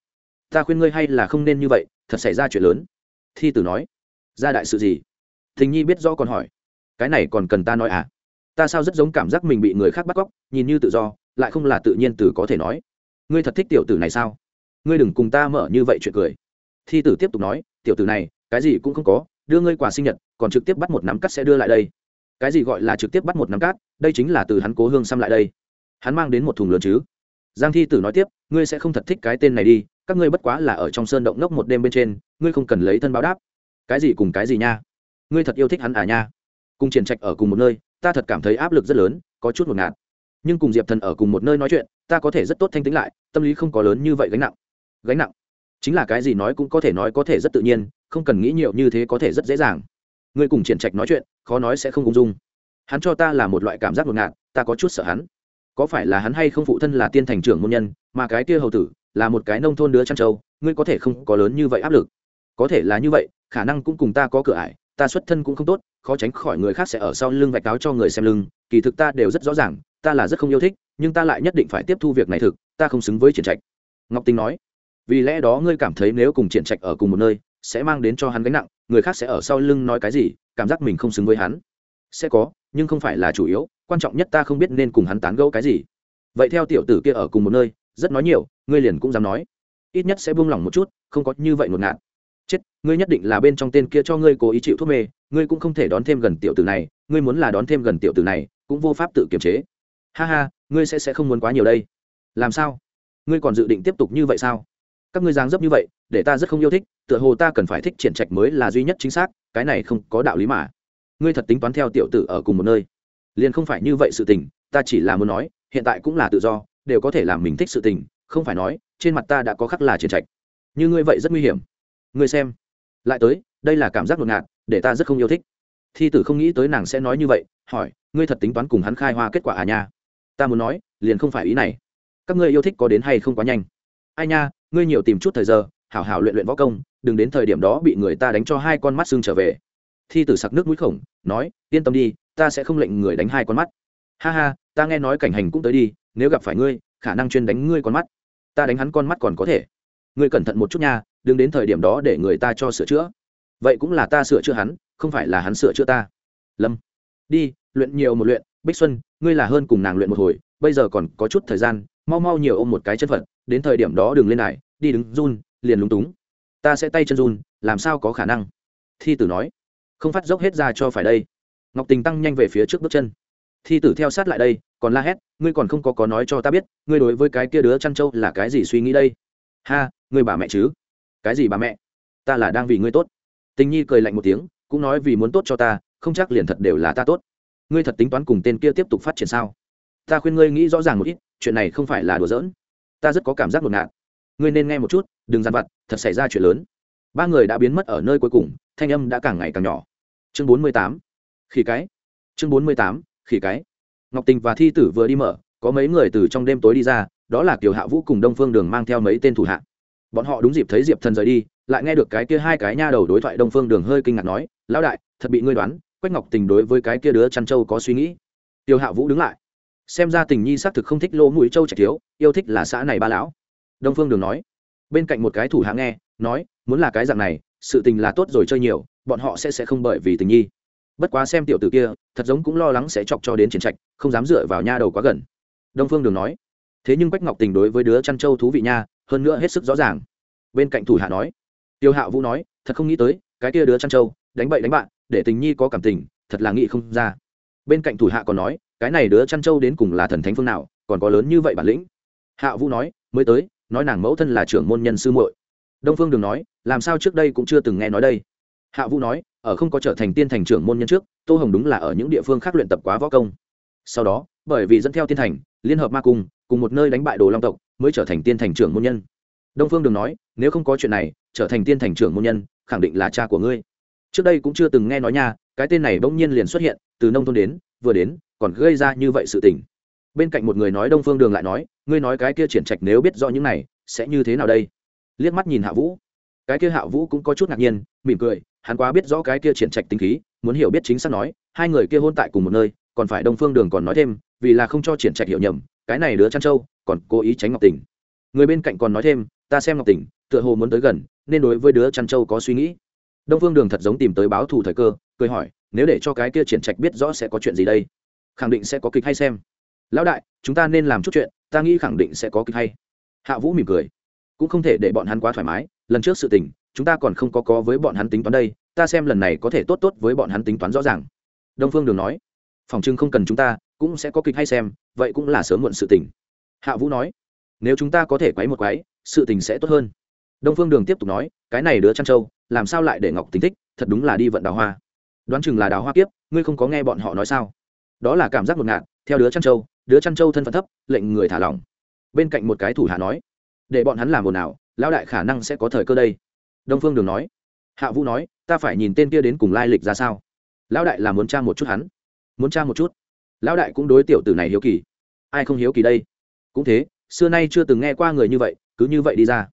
Ta khuyên ngươi hay là không nên như vậy, thật xảy ra chuyện lớn. Thi tử nói. Ra đại sự gì? Thình nhi biết rõ còn hỏi. Cái này còn cần ta nói à? Ta sao rất giống cảm giác mình bị người khác bắt cóc, nhìn như tự do lại không là tự nhiên từ có thể nói. Ngươi thật thích tiểu tử này sao? Ngươi đừng cùng ta mở như vậy chuyện cười. Thi tử tiếp tục nói, tiểu tử này, cái gì cũng không có, đưa ngươi quà sinh nhật, còn trực tiếp bắt một nắm cắt sẽ đưa lại đây. Cái gì gọi là trực tiếp bắt một nắm cát đây chính là từ hắn cố hương xăm lại đây. Hắn mang đến một thùng lớn chứ. Giang thi tử nói tiếp, ngươi sẽ không thật thích cái tên này đi, các ngươi bất quá là ở trong sơn động ngốc một đêm bên trên, ngươi không cần lấy thân báo đáp. Cái gì cùng cái gì nha? Ngươi thật yêu thích hắn à nha? Cùng triển trạch ở cùng một nơi, ta thật cảm thấy áp lực rất lớn, có chút một ngạt nhưng cùng diệp thần ở cùng một nơi nói chuyện, ta có thể rất tốt thanh tính lại, tâm lý không có lớn như vậy gánh nặng. Gánh nặng? Chính là cái gì nói cũng có thể nói có thể rất tự nhiên, không cần nghĩ nhiều như thế có thể rất dễ dàng. Ngươi cùng triển trạch nói chuyện, khó nói sẽ không ung dung. Hắn cho ta là một loại cảm giác ngột ngạt, ta có chút sợ hắn. Có phải là hắn hay không phụ thân là tiên thành trưởng môn nhân, mà cái kia hầu tử là một cái nông thôn đứa trăn trâu, ngươi có thể không có lớn như vậy áp lực. Có thể là như vậy, khả năng cũng cùng ta có cửa ải, ta xuất thân cũng không tốt, khó tránh khỏi người khác sẽ ở sau lưng vạch cáo cho người xem lưng, kỳ thực ta đều rất rõ ràng ta là rất không yêu thích, nhưng ta lại nhất định phải tiếp thu việc này thực, ta không xứng với triển trạch. Ngọc tinh nói. Vì lẽ đó ngươi cảm thấy nếu cùng triển trạch ở cùng một nơi, sẽ mang đến cho hắn gánh nặng, người khác sẽ ở sau lưng nói cái gì, cảm giác mình không xứng với hắn. Sẽ có, nhưng không phải là chủ yếu, quan trọng nhất ta không biết nên cùng hắn tán gẫu cái gì. Vậy theo tiểu tử kia ở cùng một nơi, rất nói nhiều, ngươi liền cũng dám nói. Ít nhất sẽ buông lỏng một chút, không có như vậy ngột ngạt. Chết, ngươi nhất định là bên trong tên kia cho ngươi cố ý chịu thuốc mê, ngươi cũng không thể đón thêm gần tiểu tử này, ngươi muốn là đón thêm gần tiểu tử này, cũng vô pháp tự kiềm chế ha ha, ngươi sẽ sẽ không muốn quá nhiều đây. Làm sao? Ngươi còn dự định tiếp tục như vậy sao? Các ngươi dáng dấp như vậy, để ta rất không yêu thích, tựa hồ ta cần phải thích triển trạch mới là duy nhất chính xác, cái này không có đạo lý mà. Ngươi thật tính toán theo tiểu tử ở cùng một nơi. Liền không phải như vậy sự tình, ta chỉ là muốn nói, hiện tại cũng là tự do, đều có thể làm mình thích sự tình, không phải nói, trên mặt ta đã có khắc là triển trạch. Như ngươi vậy rất nguy hiểm. Ngươi xem. Lại tới, đây là cảm giác ngột ngạt, để ta rất không yêu thích. Thi tử không nghĩ tới nàng sẽ nói như vậy, hỏi, ngươi thật tính toán cùng hắn khai hoa kết quả à nha? Ta muốn nói, liền không phải ý này. Các ngươi yêu thích có đến hay không quá nhanh. Ai nha, ngươi nhiều tìm chút thời giờ, hảo hảo luyện luyện võ công, đừng đến thời điểm đó bị người ta đánh cho hai con mắt xương trở về. Thi tử sặc nước mũi khổng, nói, yên tâm đi, ta sẽ không lệnh người đánh hai con mắt. Ha ha, ta nghe nói cảnh hành cũng tới đi, nếu gặp phải ngươi, khả năng chuyên đánh ngươi con mắt. Ta đánh hắn con mắt còn có thể. Ngươi cẩn thận một chút nha, đừng đến thời điểm đó để người ta cho sửa chữa. Vậy cũng là ta sửa chữa hắn, không phải là hắn sửa chữa ta. Lâm. Đi, luyện nhiều một luyện, bích xuân ngươi là hơn cùng nàng luyện một hồi, bây giờ còn có chút thời gian, mau mau nhiều ôm một cái chân phận đến thời điểm đó đừng lên này đi đứng run, liền lúng túng. Ta sẽ tay chân run, làm sao có khả năng? Thi tử nói. Không phát dốc hết ra cho phải đây. Ngọc tình tăng nhanh về phía trước bước chân. Thi tử theo sát lại đây, còn la hét, ngươi còn không có có nói cho ta biết, ngươi đối với cái kia đứa chăn trâu là cái gì suy nghĩ đây? Ha, ngươi bà mẹ chứ? Cái gì bà mẹ? Ta là đang vì ngươi tốt. Tình nhi cười lạnh một tiếng, cũng nói vì muốn tốt cho ta, không chắc liền thật đều là ta tốt ngươi thật tính toán cùng tên kia tiếp tục phát triển sao? Ta khuyên ngươi nghĩ rõ ràng một ít, chuyện này không phải là đùa giỡn. Ta rất có cảm giác ngột ngạt. Ngươi nên nghe một chút, đừng dằn vặt, thật xảy ra chuyện lớn. Ba người đã biến mất ở nơi cuối cùng, thanh âm đã càng ngày càng nhỏ. Chương bốn mươi tám, khỉ cái. Chương bốn mươi tám, khỉ cái. Ngọc tình và thi tử vừa đi mở, có mấy người từ trong đêm tối đi ra, đó là kiều hạ vũ cùng đông phương đường mang theo mấy tên thủ hạ. Bọn họ đúng dịp thấy diệp thần rời đi, lại nghe được cái kia hai cái nha đầu đối thoại đông phương đường hơi kinh ngạc nói, lão đại, thật bị ngươi đoán quách ngọc tình đối với cái kia đứa chăn trâu có suy nghĩ. Tiêu hạ vũ đứng lại. Xem ra tình nhi xác thực không thích lỗ mũi châu trạch thiếu, yêu thích là xã này ba lão. Đông phương đường nói. Bên cạnh một cái thủ hạ nghe, nói, muốn là cái dạng này, sự tình là tốt rồi chơi nhiều, bọn họ sẽ sẽ không bởi vì tình nhi. Bất quá xem tiểu tử kia, thật giống cũng lo lắng sẽ chọc cho đến chiến trạch, không dám dựa vào nha đầu quá gần. Đông phương đường nói. Thế nhưng quách ngọc tình đối với đứa chăn trâu thú vị nha, hơn nữa hết sức rõ ràng. Bên cạnh thủ hạ nói. Tiêu hạ vũ nói, thật không nghĩ tới, cái kia đứa chăn trâu, đánh bậy đánh bạn để tình nhi có cảm tình, thật là nghĩ không ra. Bên cạnh thủ hạ còn nói, cái này đứa chăn trâu đến cùng là thần thánh phương nào, còn có lớn như vậy bản lĩnh. Hạ vũ nói, mới tới, nói nàng mẫu thân là trưởng môn nhân sư muội. Đông phương đường nói, làm sao trước đây cũng chưa từng nghe nói đây. Hạ vũ nói, ở không có trở thành tiên thành trưởng môn nhân trước, tô hồng đúng là ở những địa phương khác luyện tập quá võ công. Sau đó, bởi vì dẫn theo tiên thành, liên hợp ma cung, cùng một nơi đánh bại đồ long tộc, mới trở thành tiên thành trưởng môn nhân. Đông phương đường nói, nếu không có chuyện này, trở thành tiên thành trưởng môn nhân, khẳng định là cha của ngươi trước đây cũng chưa từng nghe nói nha, cái tên này bỗng nhiên liền xuất hiện, từ nông thôn đến, vừa đến, còn gây ra như vậy sự tình. Bên cạnh một người nói đông phương đường lại nói, ngươi nói cái kia triển trạch nếu biết rõ những này, sẽ như thế nào đây? Liếc mắt nhìn hạ vũ. Cái kia hạ vũ cũng có chút ngạc nhiên, mỉm cười, hắn quá biết rõ cái kia triển trạch tính khí, muốn hiểu biết chính xác nói, hai người kia hôn tại cùng một nơi, còn phải đông phương đường còn nói thêm, vì là không cho triển trạch hiểu nhầm, cái này đứa chăn trâu, còn cố ý tránh ngọc tình người bên cạnh còn nói thêm, ta xem ngọc tình tựa hồ muốn tới gần, nên đối với đứa chăn trâu có suy nghĩ đông phương đường thật giống tìm tới báo thù thời cơ, cười hỏi, nếu để cho cái kia triển trạch biết rõ sẽ có chuyện gì đây? Khẳng định sẽ có kịch hay xem. Lão đại, chúng ta nên làm chút chuyện, ta nghĩ khẳng định sẽ có kịch hay. Hạ vũ mỉm cười. Cũng không thể để bọn hắn quá thoải mái, lần trước sự tình, chúng ta còn không có có với bọn hắn tính toán đây, ta xem lần này có thể tốt tốt với bọn hắn tính toán rõ ràng. Đông phương đường nói. Phòng trưng không cần chúng ta, cũng sẽ có kịch hay xem, vậy cũng là sớm muộn sự tình. Hạ vũ nói. Nếu chúng ta có thể quấy một quấy, sự tình sẽ tốt hơn. Đông phương đường tiếp tục nói, cái này đứa trăn trâu làm sao lại để ngọc tính thích, thật đúng là đi vận đào hoa. Đoán chừng là đào hoa kiếp, ngươi không có nghe bọn họ nói sao? Đó là cảm giác ngột ngạt, theo đứa chăn trâu, đứa chăn trâu thân phận thấp, lệnh người thả lỏng. Bên cạnh một cái thủ hạ nói, để bọn hắn làm ồn ào, lão đại khả năng sẽ có thời cơ đây. Đông phương đường nói, hạ vũ nói, ta phải nhìn tên kia đến cùng lai lịch ra sao. Lão đại là muốn tra một chút hắn. Muốn tra một chút. Lão đại cũng đối tiểu tử này hiếu kỳ. Ai không hiếu kỳ đây? Cũng thế, xưa nay chưa từng nghe qua người như vậy, cứ như vậy đi ra.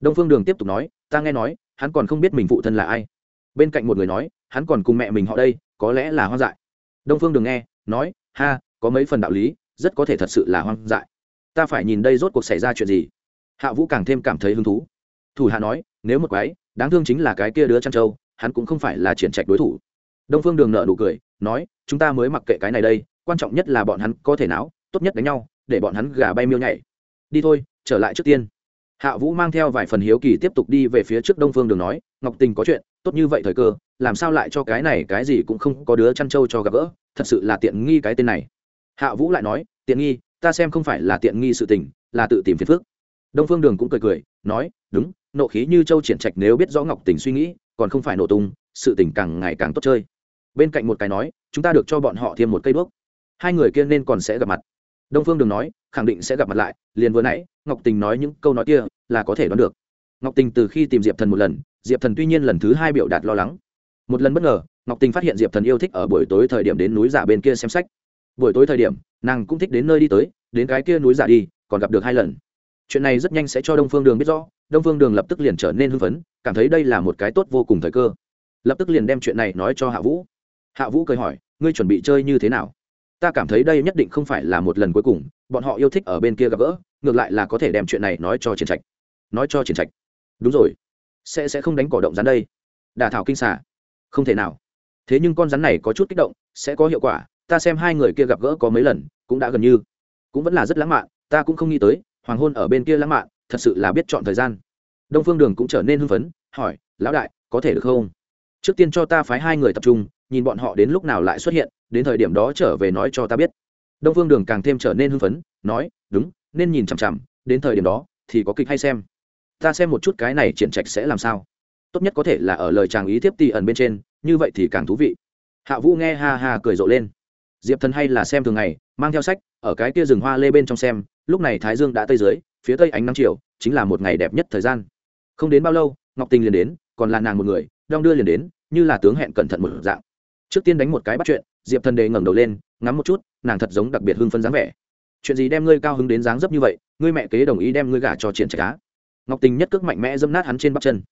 Đông phương đường tiếp tục nói, ta nghe nói hắn còn không biết mình phụ thân là ai. Bên cạnh một người nói, hắn còn cùng mẹ mình họ đây, có lẽ là hoang dại. Đông phương đường nghe, nói, ha, có mấy phần đạo lý, rất có thể thật sự là hoang dại. Ta phải nhìn đây rốt cuộc xảy ra chuyện gì. Hạ vũ càng thêm cảm thấy hứng thú. Thủ hạ nói, nếu một quái đáng thương chính là cái kia đứa trăn trâu, hắn cũng không phải là triển trạch đối thủ. Đông phương đường nợ nụ cười, nói, chúng ta mới mặc kệ cái này đây, quan trọng nhất là bọn hắn có thể não tốt nhất đánh nhau, để bọn hắn gà bay miêu nhảy. Đi thôi, trở lại trước tiên hạ vũ mang theo vài phần hiếu kỳ tiếp tục đi về phía trước đông phương đường nói, ngọc tình có chuyện, tốt như vậy thời cơ, làm sao lại cho cái này cái gì cũng không có đứa chăn trâu cho gặp gỡ, thật sự là tiện nghi cái tên này. Hạ vũ lại nói, tiện nghi, ta xem không phải là tiện nghi sự tình, là tự tìm phiền phức. Đông phương đường cũng cười cười, nói, đúng, nộ khí như châu triển trạch nếu biết rõ ngọc tình suy nghĩ, còn không phải nổ tung, sự tình càng ngày càng tốt chơi. Bên cạnh một cái nói, chúng ta được cho bọn họ thêm một cây bước hai người kia nên còn sẽ gặp mặt đông phương đường nói, khẳng định sẽ gặp mặt lại, liền vừa nãy, ngọc tình nói những câu nói kia, là có thể đoán được. Ngọc tình từ khi tìm diệp thần một lần, diệp thần tuy nhiên lần thứ hai biểu đạt lo lắng. Một lần bất ngờ, ngọc tình phát hiện diệp thần yêu thích ở buổi tối thời điểm đến núi giả bên kia xem sách. Buổi tối thời điểm, nàng cũng thích đến nơi đi tới, đến cái kia núi giả đi, còn gặp được hai lần. Chuyện này rất nhanh sẽ cho đông phương đường biết rõ, đông phương đường lập tức liền trở nên hưng phấn, cảm thấy đây là một cái tốt vô cùng thời cơ. Lập tức liền đem chuyện này nói cho hạ vũ. Hạ vũ cười hỏi, ngươi chuẩn bị chơi như thế nào? Ta cảm thấy đây nhất định không phải là một lần cuối cùng, bọn họ yêu thích ở bên kia gặp gỡ, ngược lại là có thể đem chuyện này nói cho triển trạch. Nói cho triển trạch. Đúng rồi. Sẽ sẽ không đánh cỏ động rắn đây. Đả thảo kinh xả không thể nào. Thế nhưng con rắn này có chút kích động, sẽ có hiệu quả, ta xem hai người kia gặp gỡ có mấy lần, cũng đã gần như. Cũng vẫn là rất lãng mạn, ta cũng không nghĩ tới, hoàng hôn ở bên kia lãng mạn, thật sự là biết chọn thời gian. Đông phương đường cũng trở nên hưng phấn, hỏi, lão đại, có thể được không? Trước tiên cho ta phái hai người tập trung, nhìn bọn họ đến lúc nào lại xuất hiện đến thời điểm đó trở về nói cho ta biết. Đông phương đường càng thêm trở nên hưng phấn, nói, đúng, nên nhìn chằm chằm, đến thời điểm đó thì có kịch hay xem. Ta xem một chút cái này triển trạch sẽ làm sao. Tốt nhất có thể là ở lời chàng ý tiếp tì ẩn bên trên, như vậy thì càng thú vị. Hạ vũ nghe ha ha cười rộ lên. Diệp thần hay là xem thường ngày, mang theo sách, ở cái kia rừng hoa lê bên trong xem, lúc này thái dương đã tây dưới, phía tây ánh nắng chiều, chính là một ngày đẹp nhất thời gian. Không đến bao lâu, ngọc tình liền đến, còn là nàng một người đong đưa liền đến, như là tướng hẹn cẩn thận một dạng trước tiên đánh một cái bắt chuyện, diệp thần đề ngẩng đầu lên, ngắm một chút, nàng thật giống đặc biệt hưng phân dáng vẻ. Chuyện gì đem ngươi cao hứng đến dáng dấp như vậy, ngươi mẹ kế đồng ý đem ngươi gả cho triển trạch cá ngọc tình nhất cước mạnh mẽ dâm nát hắn trên bắp chân.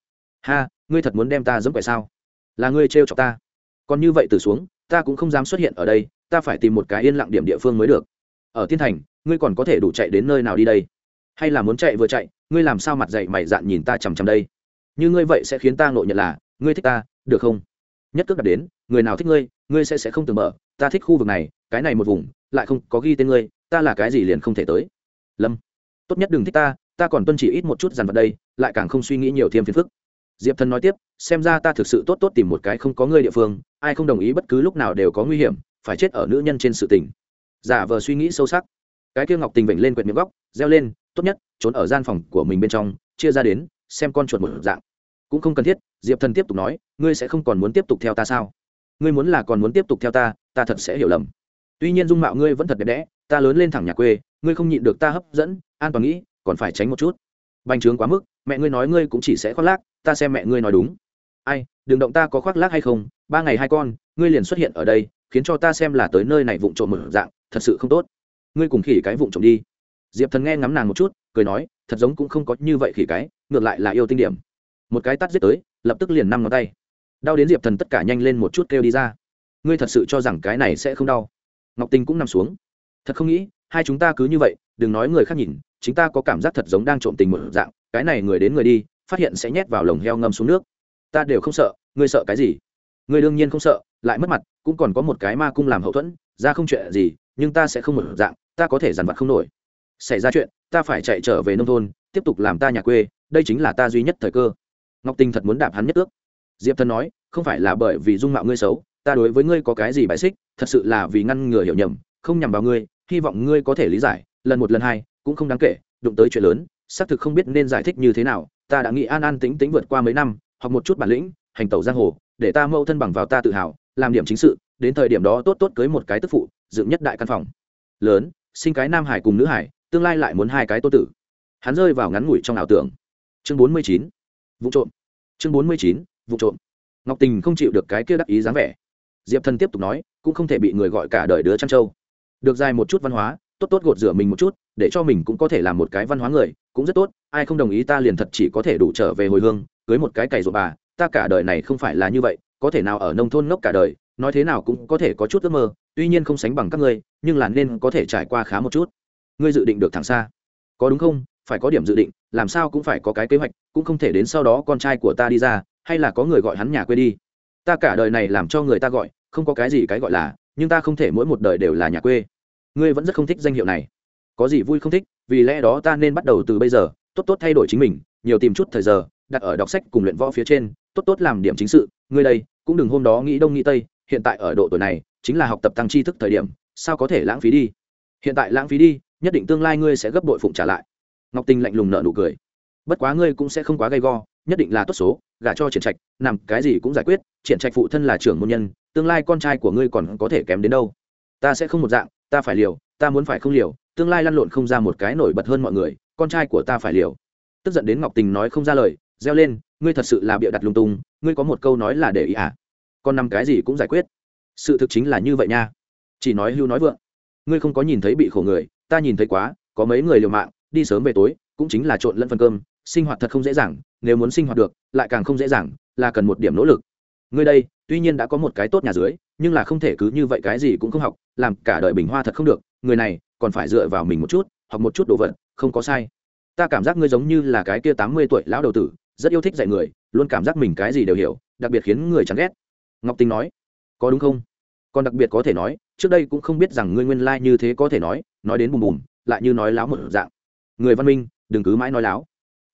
Ha, ngươi thật muốn đem ta dẫm quậy sao? Là ngươi trêu chọc ta. Còn như vậy từ xuống, ta cũng không dám xuất hiện ở đây, ta phải tìm một cái yên lặng điểm địa phương mới được. Ở Thiên thành, ngươi còn có thể đủ chạy đến nơi nào đi đây? Hay là muốn chạy vừa chạy, ngươi làm sao mặt dậy mày dạn nhìn ta chằm chằm đây? Như ngươi vậy sẽ khiến ta ngộ nhận là, ngươi thích ta, được không? Nhất cước đặt đến người nào thích ngươi ngươi sẽ sẽ không từng mở, ta thích khu vực này, cái này một vùng, lại không có ghi tên ngươi, ta là cái gì liền không thể tới. Lâm, tốt nhất đừng thích ta ta còn tuân chỉ ít một chút dằn vật đây, lại càng không suy nghĩ nhiều thêm phiền phức. Diệp thần nói tiếp, xem ra ta thực sự tốt tốt tìm một cái không có ngươi địa phương, ai không đồng ý bất cứ lúc nào đều có nguy hiểm, phải chết ở nữ nhân trên sự tình. Giả vờ suy nghĩ sâu sắc. Cái kia ngọc tình vểnh lên quẹt miệng góc, reo lên, tốt nhất, trốn ở gian phòng của mình bên trong, chia ra đến, xem con chuột một dạng. Cũng không cần thiết, diệp thần tiếp tục nói, ngươi sẽ không còn muốn tiếp tục theo ta sao? Ngươi muốn là còn muốn tiếp tục theo ta ta thật sẽ hiểu lầm. Tuy nhiên dung mạo ngươi vẫn thật đẹp đẽ, ta lớn lên thẳng nhà quê, ngươi không nhịn được ta hấp dẫn, an toàn nghĩ, còn phải tránh một chút. Bành trướng quá mức, mẹ ngươi nói ngươi cũng chỉ sẽ khoác lác, ta xem mẹ ngươi nói đúng. Ai, đừng động ta có khoác lác hay không, ba ngày hai con, ngươi liền xuất hiện ở đây, khiến cho ta xem là tới nơi này vụng trộm một dạng, thật sự không tốt. Ngươi cùng khỉ cái vụng trộm đi. Diệp thần nghe ngắm nàng một chút, cười nói, thật giống cũng không có như vậy khỉ cái, ngược lại là yêu tinh điểm. Một cái tắt giết tới, lập tức liền năm ngón tay đau đến diệp thần tất cả nhanh lên một chút kêu đi ra. Ngươi thật sự cho rằng cái này sẽ không đau? Ngọc tinh cũng nằm xuống. Thật không nghĩ, hai chúng ta cứ như vậy, đừng nói người khác nhìn chúng ta có cảm giác thật giống đang trộm tình một dạng. Cái này người đến người đi, phát hiện sẽ nhét vào lồng heo ngâm xuống nước. Ta đều không sợ, ngươi sợ cái gì? Ngươi đương nhiên không sợ, lại mất mặt, cũng còn có một cái ma cung làm hậu thuẫn, ra không chuyện gì, nhưng ta sẽ không một dạng, ta có thể dằn vặt không nổi. Xảy ra chuyện, ta phải chạy trở về nông thôn, tiếp tục làm ta nhà quê, đây chính là ta duy nhất thời cơ. Ngọc tinh thật muốn đạp hắn nhất ước diệp thần nói, không phải là bởi vì dung mạo ngươi xấu, ta đối với ngươi có cái gì bài xích, thật sự là vì ngăn ngừa hiểu nhầm, không nhằm vào ngươi, hy vọng ngươi có thể lý giải, lần một lần hai, cũng không đáng kể, đụng tới chuyện lớn, xác thực không biết nên giải thích như thế nào, ta đã nghĩ an an tính tính vượt qua mấy năm, học một chút bản lĩnh, hành tẩu giang hồ, để ta mâu thân bằng vào ta tự hào, làm điểm chính sự, đến thời điểm đó tốt tốt cưới một cái tức phụ, dựng nhất đại căn phòng. Lớn, sinh cái nam hải cùng nữ hải, tương lai lại muốn hai cái tô tử. Hắn rơi vào ngắn ngủi trong ảo tưởng. Chương bốn mươi chín. Vụ trộm. Chương bốn mươi chín vụ trộm. Ngọc tình không chịu được cái kia đắc ý dáng vẻ. Diệp thần tiếp tục nói, cũng không thể bị người gọi cả đời đứa chăn trâu. Được dài một chút văn hóa, tốt tốt gột rửa mình một chút, để cho mình cũng có thể làm một cái văn hóa người, cũng rất tốt, ai không đồng ý ta liền thật chỉ có thể đủ trở về hồi hương, cưới một cái cày ruột bà, ta cả đời này không phải là như vậy, có thể nào ở nông thôn ngốc cả đời, nói thế nào cũng có thể có chút ước mơ, tuy nhiên không sánh bằng các ngươi, nhưng là nên có thể trải qua khá một chút. Ngươi dự định được thẳng xa. Có đúng không? Phải có điểm dự định, làm sao cũng phải có cái kế hoạch, cũng không thể đến sau đó con trai của ta đi ra hay là có người gọi hắn nhà quê đi? Ta cả đời này làm cho người ta gọi, không có cái gì cái gọi là, nhưng ta không thể mỗi một đời đều là nhà quê. Ngươi vẫn rất không thích danh hiệu này. Có gì vui không thích, vì lẽ đó ta nên bắt đầu từ bây giờ, tốt tốt thay đổi chính mình, nhiều tìm chút thời giờ, đặt ở đọc sách cùng luyện võ phía trên, tốt tốt làm điểm chính sự. Ngươi đây, cũng đừng hôm đó nghĩ đông nghĩ tây, hiện tại ở độ tuổi này, chính là học tập tăng tri thức thời điểm, sao có thể lãng phí đi? Hiện tại lãng phí đi, nhất định tương lai ngươi sẽ gấp đội phụng trả lại. Ngọc Tinh lạnh lùng nợ nụ cười. Bất quá ngươi cũng sẽ không quá gay go nhất định là tốt số, gả cho triển trạch, nằm cái gì cũng giải quyết, triển trạch phụ thân là trưởng môn nhân, tương lai con trai của ngươi còn có thể kém đến đâu. Ta sẽ không một dạng, ta phải liều, ta muốn phải không liều, tương lai lăn lộn không ra một cái nổi bật hơn mọi người, con trai của ta phải liều. Tức giận đến ngọc tình nói không ra lời, reo lên, ngươi thật sự là bịa đặt lung tung, ngươi có một câu nói là để ý à? Con năm cái gì cũng giải quyết. Sự thực chính là như vậy nha. Chỉ nói hưu nói vượng. Ngươi không có nhìn thấy bị khổ người, ta nhìn thấy quá, có mấy người liều mạng, đi sớm về tối, cũng chính là trộn lẫn phần cơm sinh hoạt thật không dễ dàng, nếu muốn sinh hoạt được, lại càng không dễ dàng, là cần một điểm nỗ lực. Ngươi đây, tuy nhiên đã có một cái tốt nhà dưới, nhưng là không thể cứ như vậy cái gì cũng không học, làm cả đời bình hoa thật không được, người này, còn phải dựa vào mình một chút, học một chút đồ vật, không có sai. Ta cảm giác ngươi giống như là cái kia tám mươi tuổi lão đầu tử, rất yêu thích dạy người, luôn cảm giác mình cái gì đều hiểu, đặc biệt khiến người chán ghét. Ngọc tinh nói, có đúng không? Còn đặc biệt có thể nói, trước đây cũng không biết rằng ngươi nguyên lai như thế có thể nói nói đến bùm bùm, lại như nói láo một dạng. Người văn minh, đừng cứ mãi nói láo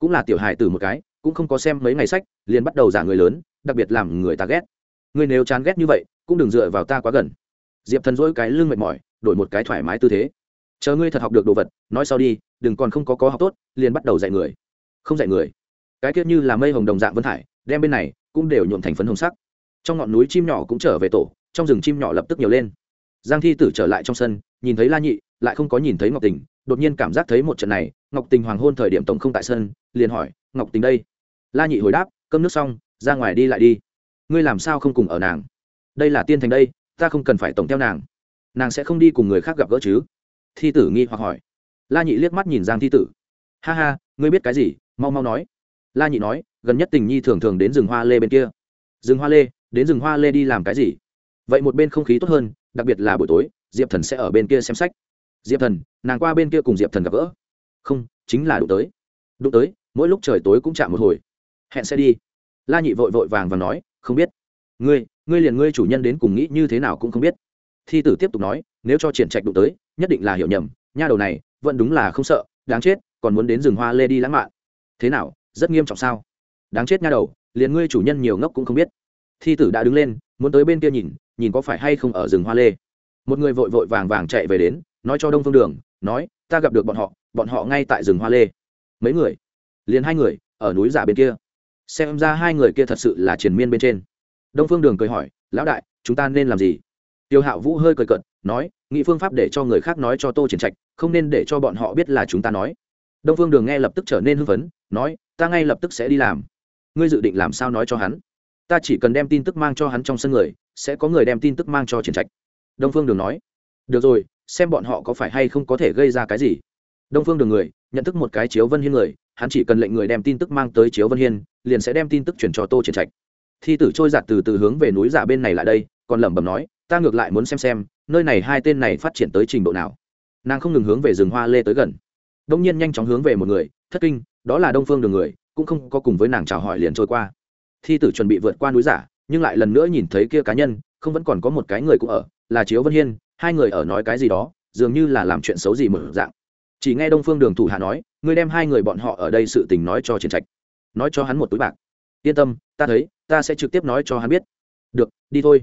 cũng là tiểu hài tử một cái, cũng không có xem mấy ngày sách, liền bắt đầu giả người lớn, đặc biệt làm người ta ghét. Người nếu chán ghét như vậy, cũng đừng dựa vào ta quá gần. Diệp thần dỗi cái lưng mệt mỏi, đổi một cái thoải mái tư thế. Chờ ngươi thật học được đồ vật, nói sau đi, đừng còn không có có học tốt, liền bắt đầu dạy người. Không dạy người. Cái kia như là mây hồng đồng dạng vân thải đem bên này cũng đều nhuộm thành phấn hồng sắc. Trong ngọn núi chim nhỏ cũng trở về tổ, trong rừng chim nhỏ lập tức nhiều lên. Giang thi tử trở lại trong sân, nhìn thấy la nhị, lại không có nhìn thấy ngọc tình đột nhiên cảm giác thấy một trận này, ngọc tình hoàng hôn thời điểm tổng không tại sân, liền hỏi, ngọc tình đây? La nhị hồi đáp, cơm nước xong, ra ngoài đi lại đi. Ngươi làm sao không cùng ở nàng? Đây là tiên thành đây, ta không cần phải tổng theo nàng. Nàng sẽ không đi cùng người khác gặp gỡ chứ? Thi tử nghi hoặc hỏi. La nhị liếc mắt nhìn giang thi tử. Ha ha, ngươi biết cái gì? Mau mau nói. La nhị nói, gần nhất tình nhi thường thường đến rừng hoa lê bên kia. Rừng hoa lê? Đến rừng hoa lê đi làm cái gì? Vậy một bên không khí tốt hơn, đặc biệt là buổi tối, diệp thần sẽ ở bên kia xem sách diệp thần, nàng qua bên kia cùng diệp thần gặp gỡ. Không, chính là đụng tới. Đụng tới, mỗi lúc trời tối cũng chạm một hồi. Hẹn sẽ đi. La nhị vội vội vàng và nói, không biết. Ngươi ngươi liền ngươi chủ nhân đến cùng nghĩ như thế nào cũng không biết. Thi tử tiếp tục nói, nếu cho triển trạch đụng tới, nhất định là hiểu nhầm. Nha đầu này, vẫn đúng là không sợ, đáng chết, còn muốn đến rừng hoa lê đi lãng mạn. Thế nào, rất nghiêm trọng sao? Đáng chết nha đầu, liền ngươi chủ nhân nhiều ngốc cũng không biết. Thi tử đã đứng lên, muốn tới bên kia nhìn nhìn có phải hay không ở rừng hoa lê. Một người vội vội vàng vàng chạy về đến nói cho đông phương đường, nói, ta gặp được bọn họ bọn họ ngay tại rừng hoa lê. Mấy người? Liền hai người, ở núi giả bên kia. Xem ra hai người kia thật sự là triền miên bên trên. Đông phương đường cười hỏi, lão đại, chúng ta nên làm gì? Tiêu hạo vũ hơi cười cận nói nghĩ phương pháp để cho người khác nói cho tô triển trạch, không nên để cho bọn họ biết là chúng ta nói. Đông phương đường nghe lập tức trở nên hưng phấn, nói, ta ngay lập tức sẽ đi làm. Ngươi dự định làm sao nói cho hắn? Ta chỉ cần đem tin tức mang cho hắn trong sân người, sẽ có người đem tin tức mang cho triển trạch. Đông phương đường nói, được rồi xem bọn họ có phải hay không có thể gây ra cái gì. Đông phương đường người, nhận thức một cái chiếu vân hiên người, hắn chỉ cần lệnh người đem tin tức mang tới chiếu vân hiên, liền sẽ đem tin tức chuyển cho tô triển trạch. Thi tử trôi giạt từ từ hướng về núi giả bên này lại đây, còn lẩm bẩm nói, ta ngược lại muốn xem xem, nơi này hai tên này phát triển tới trình độ nào. Nàng không ngừng hướng về rừng hoa lê tới gần. Đông nhiên nhanh chóng hướng về một người, thất kinh, đó là đông phương đường người, cũng không có cùng với nàng chào hỏi liền trôi qua. Thi tử chuẩn bị vượt qua núi giả, nhưng lại lần nữa nhìn thấy kia cá nhân, không vẫn còn có một cái người cũng ở, là chiếu vân hiên hai người ở nói cái gì đó, dường như là làm chuyện xấu gì mở dạng. Chỉ nghe đông phương đường thủ hạ nói, ngươi đem hai người bọn họ ở đây sự tình nói cho triển trạch. Nói cho hắn một túi bạc. Yên tâm, ta thấy, ta sẽ trực tiếp nói cho hắn biết. Được, đi thôi.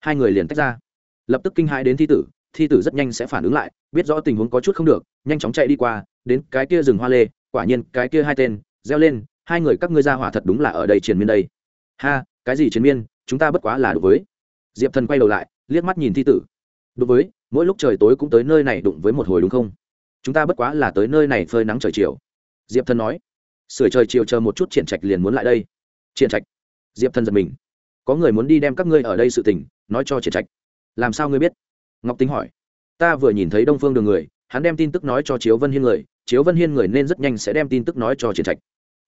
Hai người liền tách ra. Lập tức kinh hãi đến thi tử thi tử rất nhanh sẽ phản ứng lại, biết rõ tình huống có chút không được, nhanh chóng chạy đi qua, đến cái kia rừng hoa lê, quả nhiên, cái kia hai tên, reo lên, hai người các ngươi ra hỏa thật đúng là ở đây triền miên đây. Ha, cái gì triền miên? Chúng ta bất quá là đối với. Diệp thần quay đầu lại, liếc mắt nhìn thi tử đối với, mỗi lúc trời tối cũng tới nơi này đụng với một hồi đúng không? Chúng ta bất quá là tới nơi này phơi nắng trời chiều. Diệp thần nói. Sửa trời chiều chờ một chút triển trạch liền muốn lại đây. Triển trạch. Diệp thần giật mình. Có người muốn đi đem các ngươi ở đây sự tình, nói cho triển trạch. Làm sao ngươi biết? Ngọc tính hỏi. Ta vừa nhìn thấy đông phương đường người, hắn đem tin tức nói cho chiếu vân hiên người, chiếu vân hiên người nên rất nhanh sẽ đem tin tức nói cho triển trạch.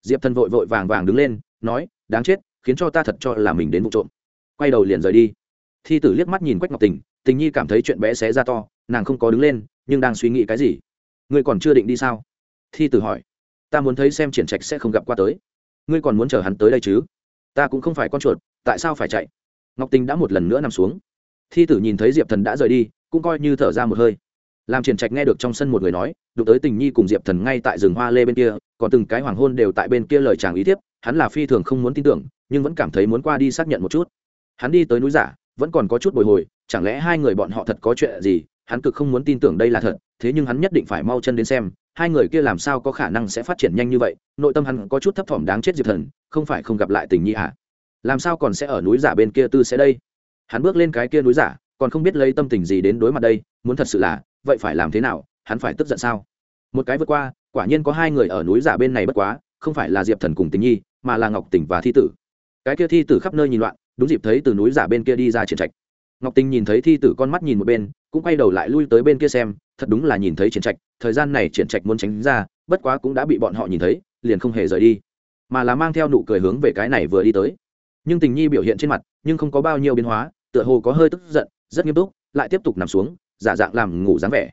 Diệp thần vội vội vàng vàng đứng lên, nói, đáng chết, khiến cho ta thật cho là mình đến vụ trộm. Quay đầu liền rời đi thi tử liếc mắt nhìn quách ngọc tình tình nhi cảm thấy chuyện bé xé ra to, nàng không có đứng lên, nhưng đang suy nghĩ cái gì? Ngươi còn chưa định đi sao? Thi tử hỏi. Ta muốn thấy xem triển trạch sẽ không gặp qua tới. Ngươi còn muốn chờ hắn tới đây chứ? Ta cũng không phải con chuột, tại sao phải chạy? Ngọc tình đã một lần nữa nằm xuống. Thi tử nhìn thấy diệp thần đã rời đi, cũng coi như thở ra một hơi. Làm triển trạch nghe được trong sân một người nói, đụng tới tình nhi cùng diệp thần ngay tại rừng hoa lê bên kia, còn từng cái hoàng hôn đều tại bên kia lời chàng ý tiếp hắn là phi thường không muốn tin tưởng, nhưng vẫn cảm thấy muốn qua đi xác nhận một chút. Hắn đi tới núi giả vẫn còn có chút bồi hồi, chẳng lẽ hai người bọn họ thật có chuyện gì? Hắn cực không muốn tin tưởng đây là thật, thế nhưng hắn nhất định phải mau chân đến xem, hai người kia làm sao có khả năng sẽ phát triển nhanh như vậy? Nội tâm hắn có chút thấp thỏm đáng chết diệp thần, không phải không gặp lại tình nhi à? làm sao còn sẽ ở núi giả bên kia tư sẽ đây? Hắn bước lên cái kia núi giả, còn không biết lấy tâm tình gì đến đối mặt đây, muốn thật sự là, vậy phải làm thế nào? Hắn phải tức giận sao? Một cái vượt qua, quả nhiên có hai người ở núi giả bên này bất quá, không phải là diệp thần cùng tình nhi, mà là ngọc tỉnh và thi tử. Cái kia thi tử khắp nơi nhìn loạn đúng dịp thấy từ núi giả bên kia đi ra triển trạch. Ngọc Tinh nhìn thấy thi tử con mắt nhìn một bên, cũng quay đầu lại lui tới bên kia xem, thật đúng là nhìn thấy triển trạch, thời gian này triển trạch muốn tránh ra, bất quá cũng đã bị bọn họ nhìn thấy, liền không hề rời đi. Mà là mang theo nụ cười hướng về cái này vừa đi tới. Nhưng tình nhi biểu hiện trên mặt, nhưng không có bao nhiêu biến hóa, tựa hồ có hơi tức giận, rất nghiêm túc, lại tiếp tục nằm xuống, giả dạng làm ngủ dáng vẻ.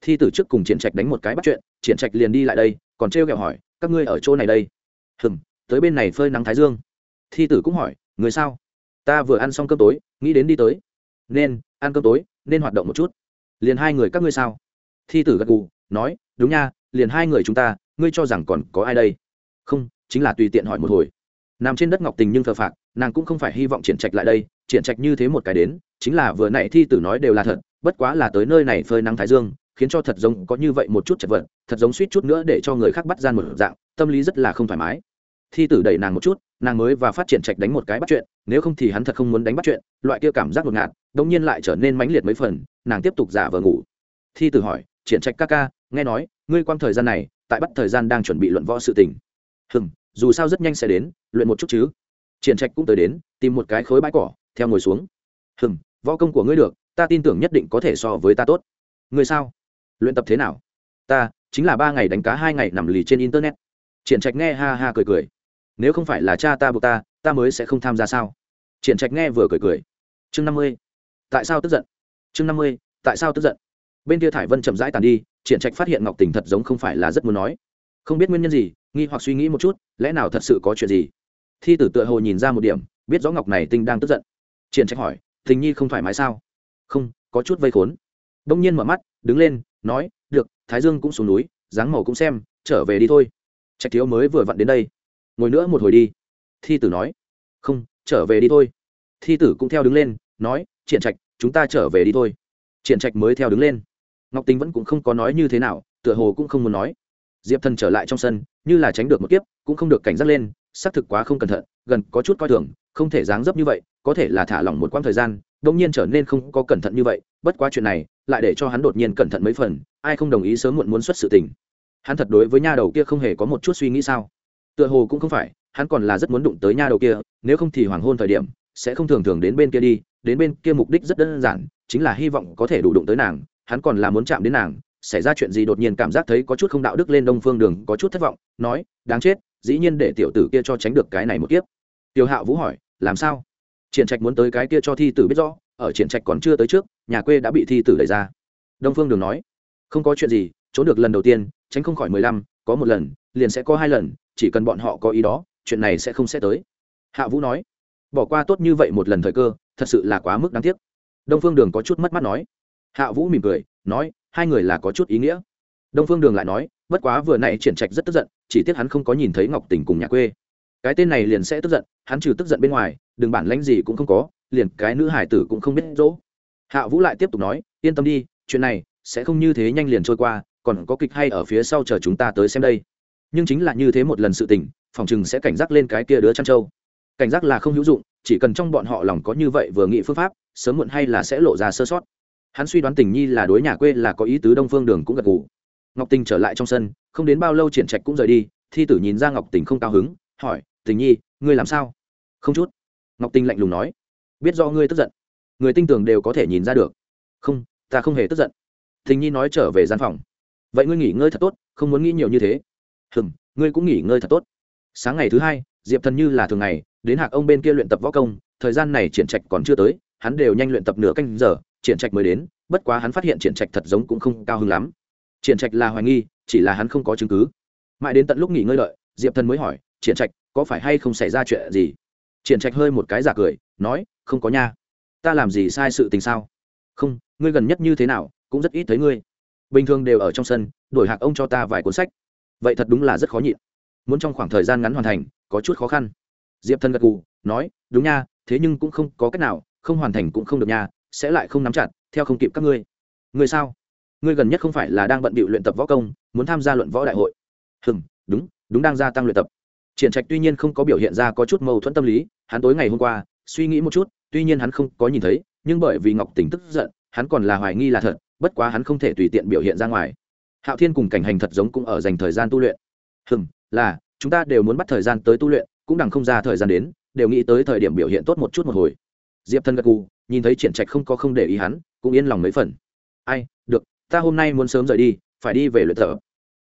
Thi tử trước cùng triển trạch đánh một cái bắt chuyện triển trạch liền đi lại đây, còn trêu ghẹo hỏi, các ngươi ở chỗ này đây? Hừm, tới bên này phơi nắng thái dương. Thi tử cũng hỏi, người sao? Ta vừa ăn xong cơm tối, nghĩ đến đi tới. Nên, ăn cơm tối, nên hoạt động một chút. Liền hai người các ngươi sao? Thi tử gật gù, nói, đúng nha, liền hai người chúng ta, ngươi cho rằng còn có ai đây? Không, chính là tùy tiện hỏi một hồi. Nằm trên đất ngọc tình nhưng thờ phạc nàng cũng không phải hy vọng triển trạch lại đây, triển trạch như thế một cái đến, chính là vừa nãy thi tử nói đều là thật, bất quá là tới nơi này phơi nắng thái dương, khiến cho thật giống có như vậy một chút chật vật, thật giống suýt chút nữa để cho người khác bắt gian một dạng, tâm lý rất là không thoải mái thi tử đẩy nàng một chút, nàng mới và phát triển trạch đánh một cái bắt chuyện, nếu không thì hắn thật không muốn đánh bắt chuyện, loại kia cảm giác ngột ngạt, đống nhiên lại trở nên mãnh liệt mấy phần, nàng tiếp tục giả vờ ngủ. Thi tử hỏi, triển trạch ca ca, nghe nói, ngươi quang thời gian này, tại bắt thời gian đang chuẩn bị luận võ sự tình. Hừng dù sao rất nhanh sẽ đến, luyện một chút chứ. Triển trạch cũng tới đến, tìm một cái khối bãi cỏ, theo ngồi xuống. Hừng võ công của ngươi được, ta tin tưởng nhất định có thể so với ta tốt. Ngươi sao? Luyện tập thế nào? Ta, chính là ba ngày đánh cá hai ngày nằm lì trên internet. Triển trạch nghe ha ha cười cười nếu không phải là cha ta buộc ta ta mới sẽ không tham gia sao? Triển trạch nghe vừa cười cười. Chương năm mươi. Tại sao tức giận? Chương năm mươi, tại sao tức giận? Bên kia thải vân chậm rãi tàn đi, triển trạch phát hiện ngọc tình thật giống không phải là rất muốn nói. Không biết nguyên nhân gì, nghi hoặc suy nghĩ một chút, lẽ nào thật sự có chuyện gì? Thi tử tựa hồ nhìn ra một điểm, biết rõ ngọc này tinh đang tức giận. Triển trạch hỏi, tình nhi không thoải mái sao? Không, có chút vây khốn. Đông nhiên mở mắt, đứng lên, nói, được, thái dương cũng xuống núi, dáng màu cũng xem, trở về đi thôi. Trạch thiếu mới vừa vặn đến đây ngồi nữa một hồi đi. Thi tử nói. Không, trở về đi thôi. Thi tử cũng theo đứng lên, nói, triển trạch, chúng ta trở về đi thôi. Triển trạch mới theo đứng lên. Ngọc tính vẫn cũng không có nói như thế nào, tựa hồ cũng không muốn nói. Diệp thần trở lại trong sân, như là tránh được một kiếp, cũng không được cảnh giác lên, xác thực quá không cẩn thận, gần có chút coi thường, không thể dáng dấp như vậy, có thể là thả lỏng một quãng thời gian đông nhiên trở nên không có cẩn thận như vậy, bất quá chuyện này lại để cho hắn đột nhiên cẩn thận mấy phần, ai không đồng ý sớm muộn muốn xuất sự tình. Hắn thật đối với nha đầu kia không hề có một chút suy nghĩ sao? Tựa hồ cũng không phải, hắn còn là rất muốn đụng tới nha đầu kia, nếu không thì hoàng hôn thời điểm, sẽ không thường thường đến bên kia đi, đến bên kia mục đích rất đơn giản, chính là hy vọng có thể đủ đụng tới nàng, hắn còn là muốn chạm đến nàng, xảy ra chuyện gì đột nhiên cảm giác thấy có chút không đạo đức lên đông phương đường, có chút thất vọng, nói, đáng chết, dĩ nhiên để tiểu tử kia cho tránh được cái này một kiếp. Tiểu hạo vũ hỏi, làm sao? Triển trạch muốn tới cái kia cho thi tử biết rõ, ở triển trạch còn chưa tới trước, nhà quê đã bị thi tử đẩy ra. Đông phương đường nói, không có chuyện gì, trốn được lần đầu tiên, tránh không khỏi mười lăm, có một lần, liền sẽ có hai lần chỉ cần bọn họ có ý đó, chuyện này sẽ không sẽ tới. Hạ vũ nói, bỏ qua tốt như vậy một lần thời cơ, thật sự là quá mức đáng tiếc. Đông phương đường có chút mất mắt nói. Hạ vũ mỉm cười, nói, hai người là có chút ý nghĩa. Đông phương đường lại nói, bất quá vừa nãy triển trạch rất tức giận, chỉ tiếc hắn không có nhìn thấy ngọc tình cùng nhà quê. Cái tên này liền sẽ tức giận, hắn trừ tức giận bên ngoài, đừng bản lãnh gì cũng không có, liền cái nữ hải tử cũng không biết dỗ. Hạ vũ lại tiếp tục nói, yên tâm đi, chuyện này sẽ không như thế nhanh liền trôi qua, còn có kịch hay ở phía sau chờ chúng ta tới xem đây nhưng chính là như thế một lần sự tình, phòng chừng sẽ cảnh giác lên cái kia đứa chăn trâu. Cảnh giác là không hữu dụng, chỉ cần trong bọn họ lòng có như vậy vừa nghĩ phương pháp, sớm muộn hay là sẽ lộ ra sơ sót. Hắn suy đoán tình nhi là đối nhà quê là có ý tứ đông phương đường cũng gật gù. Ngọc tình trở lại trong sân, không đến bao lâu triển trạch cũng rời đi, thi tử nhìn ra ngọc tình không cao hứng, hỏi, tình nhi, ngươi làm sao? Không chút. Ngọc tình lạnh lùng nói, biết do ngươi tức giận. Người tinh tường đều có thể nhìn ra được. Không, ta không hề tức giận. Tình nhi nói trở về gian phòng. Vậy ngươi nghỉ ngơi thật tốt, không muốn nghĩ nhiều như thế hừm, ngươi cũng nghỉ ngơi thật tốt. Sáng ngày thứ hai, diệp thần như là thường ngày, đến hạc ông bên kia luyện tập võ công, thời gian này triển trạch còn chưa tới, hắn đều nhanh luyện tập nửa canh giờ, triển trạch mới đến, bất quá hắn phát hiện triển trạch thật giống cũng không cao hứng lắm. Triển trạch là hoài nghi, chỉ là hắn không có chứng cứ. Mãi đến tận lúc nghỉ ngơi đợi, diệp thần mới hỏi, triển trạch, có phải hay không xảy ra chuyện gì? Triển trạch hơi một cái giả cười, nói, không có nha. Ta làm gì sai sự tình sao? Không, ngươi gần nhất như thế nào, cũng rất ít thấy ngươi. Bình thường đều ở trong sân đổi hạc ông cho ta vài cuốn sách vậy thật đúng là rất khó nhịn. Muốn trong khoảng thời gian ngắn hoàn thành, có chút khó khăn. Diệp thần gật gù, nói, đúng nha, thế nhưng cũng không có cách nào, không hoàn thành cũng không được nha, sẽ lại không nắm chặt, theo không kịp các ngươi. Ngươi sao? Ngươi gần nhất không phải là đang bận bịu luyện tập võ công, muốn tham gia luận võ đại hội? Hừm, đúng đúng đang gia tăng luyện tập. Triển trạch tuy nhiên không có biểu hiện ra có chút mâu thuẫn tâm lý, hắn tối ngày hôm qua, suy nghĩ một chút, tuy nhiên hắn không có nhìn thấy, nhưng bởi vì ngọc tỉnh tức giận, hắn còn là hoài nghi là thật, bất quá hắn không thể tùy tiện biểu hiện ra ngoài hạo thiên cùng cảnh hành thật giống cũng ở dành thời gian tu luyện. Hừm, là, chúng ta đều muốn bắt thời gian tới tu luyện, cũng đằng không ra thời gian đến, đều nghĩ tới thời điểm biểu hiện tốt một chút một hồi. Diệp thân gật gù, nhìn thấy triển trạch không có không để ý hắn, cũng yên lòng mấy phần. Ai, được, ta hôm nay muốn sớm rời đi, phải đi về luyện tập.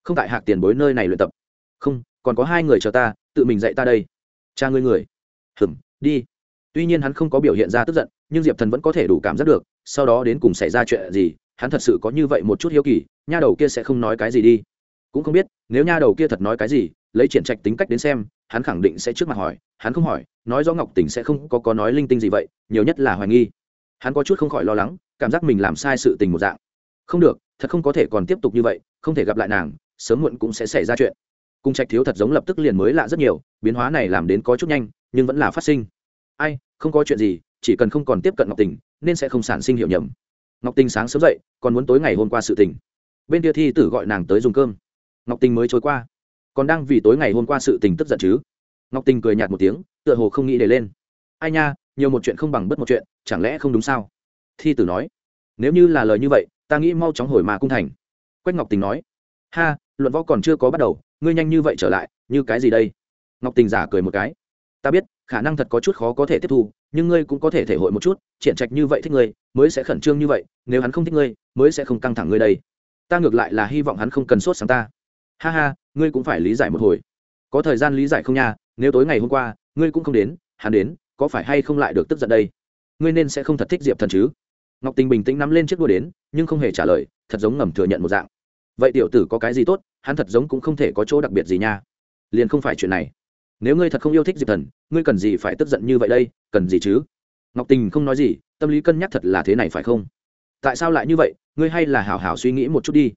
Không tại hạc tiền bối nơi này luyện tập. Không, còn có hai người chờ ta, tự mình dạy ta đây. Cha ngươi người. Hừm, đi. Tuy nhiên hắn không có biểu hiện ra tức giận, nhưng diệp thần vẫn có thể đủ cảm giác được, sau đó đến cùng xảy ra chuyện gì, hắn thật sự có như vậy một chút hiếu kỳ nha đầu kia sẽ không nói cái gì đi. Cũng không biết, nếu nha đầu kia thật nói cái gì, lấy triển trạch tính cách đến xem, hắn khẳng định sẽ trước mặt hỏi, hắn không hỏi, nói rõ ngọc tình sẽ không có có nói linh tinh gì vậy, nhiều nhất là hoài nghi. Hắn có chút không khỏi lo lắng, cảm giác mình làm sai sự tình một dạng. Không được, thật không có thể còn tiếp tục như vậy, không thể gặp lại nàng, sớm muộn cũng sẽ xảy ra chuyện. Cung trạch thiếu thật giống lập tức liền mới lạ rất nhiều, biến hóa này làm đến có chút nhanh, nhưng vẫn là phát sinh. Ai, không có chuyện gì, chỉ cần không còn tiếp cận ngọc tình nên sẽ không sản sinh hiệu nhầm. Ngọc tình sáng sớm dậy, còn muốn tối ngày hôm qua sự tình bên kia thi tử gọi nàng tới dùng cơm. Ngọc tình mới trôi qua. Còn đang vì tối ngày hôm qua sự tình tức giận chứ? Ngọc tình cười nhạt một tiếng, tựa hồ không nghĩ để lên. Ai nha, nhiều một chuyện không bằng bất một chuyện, chẳng lẽ không đúng sao? Thi tử nói, nếu như là lời như vậy, ta nghĩ mau chóng hồi mà cung thành. Quách ngọc tình nói, ha, luận võ còn chưa có bắt đầu, ngươi nhanh như vậy trở lại, như cái gì đây? Ngọc tình giả cười một cái, ta biết, khả năng thật có chút khó có thể tiếp thu, nhưng ngươi cũng có thể thể hội một chút, triển trạch như vậy thích ngươi, mới sẽ khẩn trương như vậy, nếu hắn không thích ngươi, mới sẽ không căng thẳng ngươi đây ta ngược lại là hy vọng hắn không cần sốt sáng ta. Ha ha, ngươi cũng phải lý giải một hồi. Có thời gian lý giải không nha, nếu tối ngày hôm qua, ngươi cũng không đến, hắn đến, có phải hay không lại được tức giận đây? Ngươi nên sẽ không thật thích diệp thần chứ? Ngọc tình bình tĩnh nắm lên chiếc đua đến, nhưng không hề trả lời, thật giống ngầm thừa nhận một dạng. Vậy tiểu tử có cái gì tốt, hắn thật giống cũng không thể có chỗ đặc biệt gì nha. Liền không phải chuyện này. Nếu ngươi thật không yêu thích diệp thần, ngươi cần gì phải tức giận như vậy đây, cần gì chứ? Ngọc tình không nói gì, tâm lý cân nhắc thật là thế này phải không? Tại sao lại như vậy, ngươi hay là hảo hảo suy nghĩ một chút đi.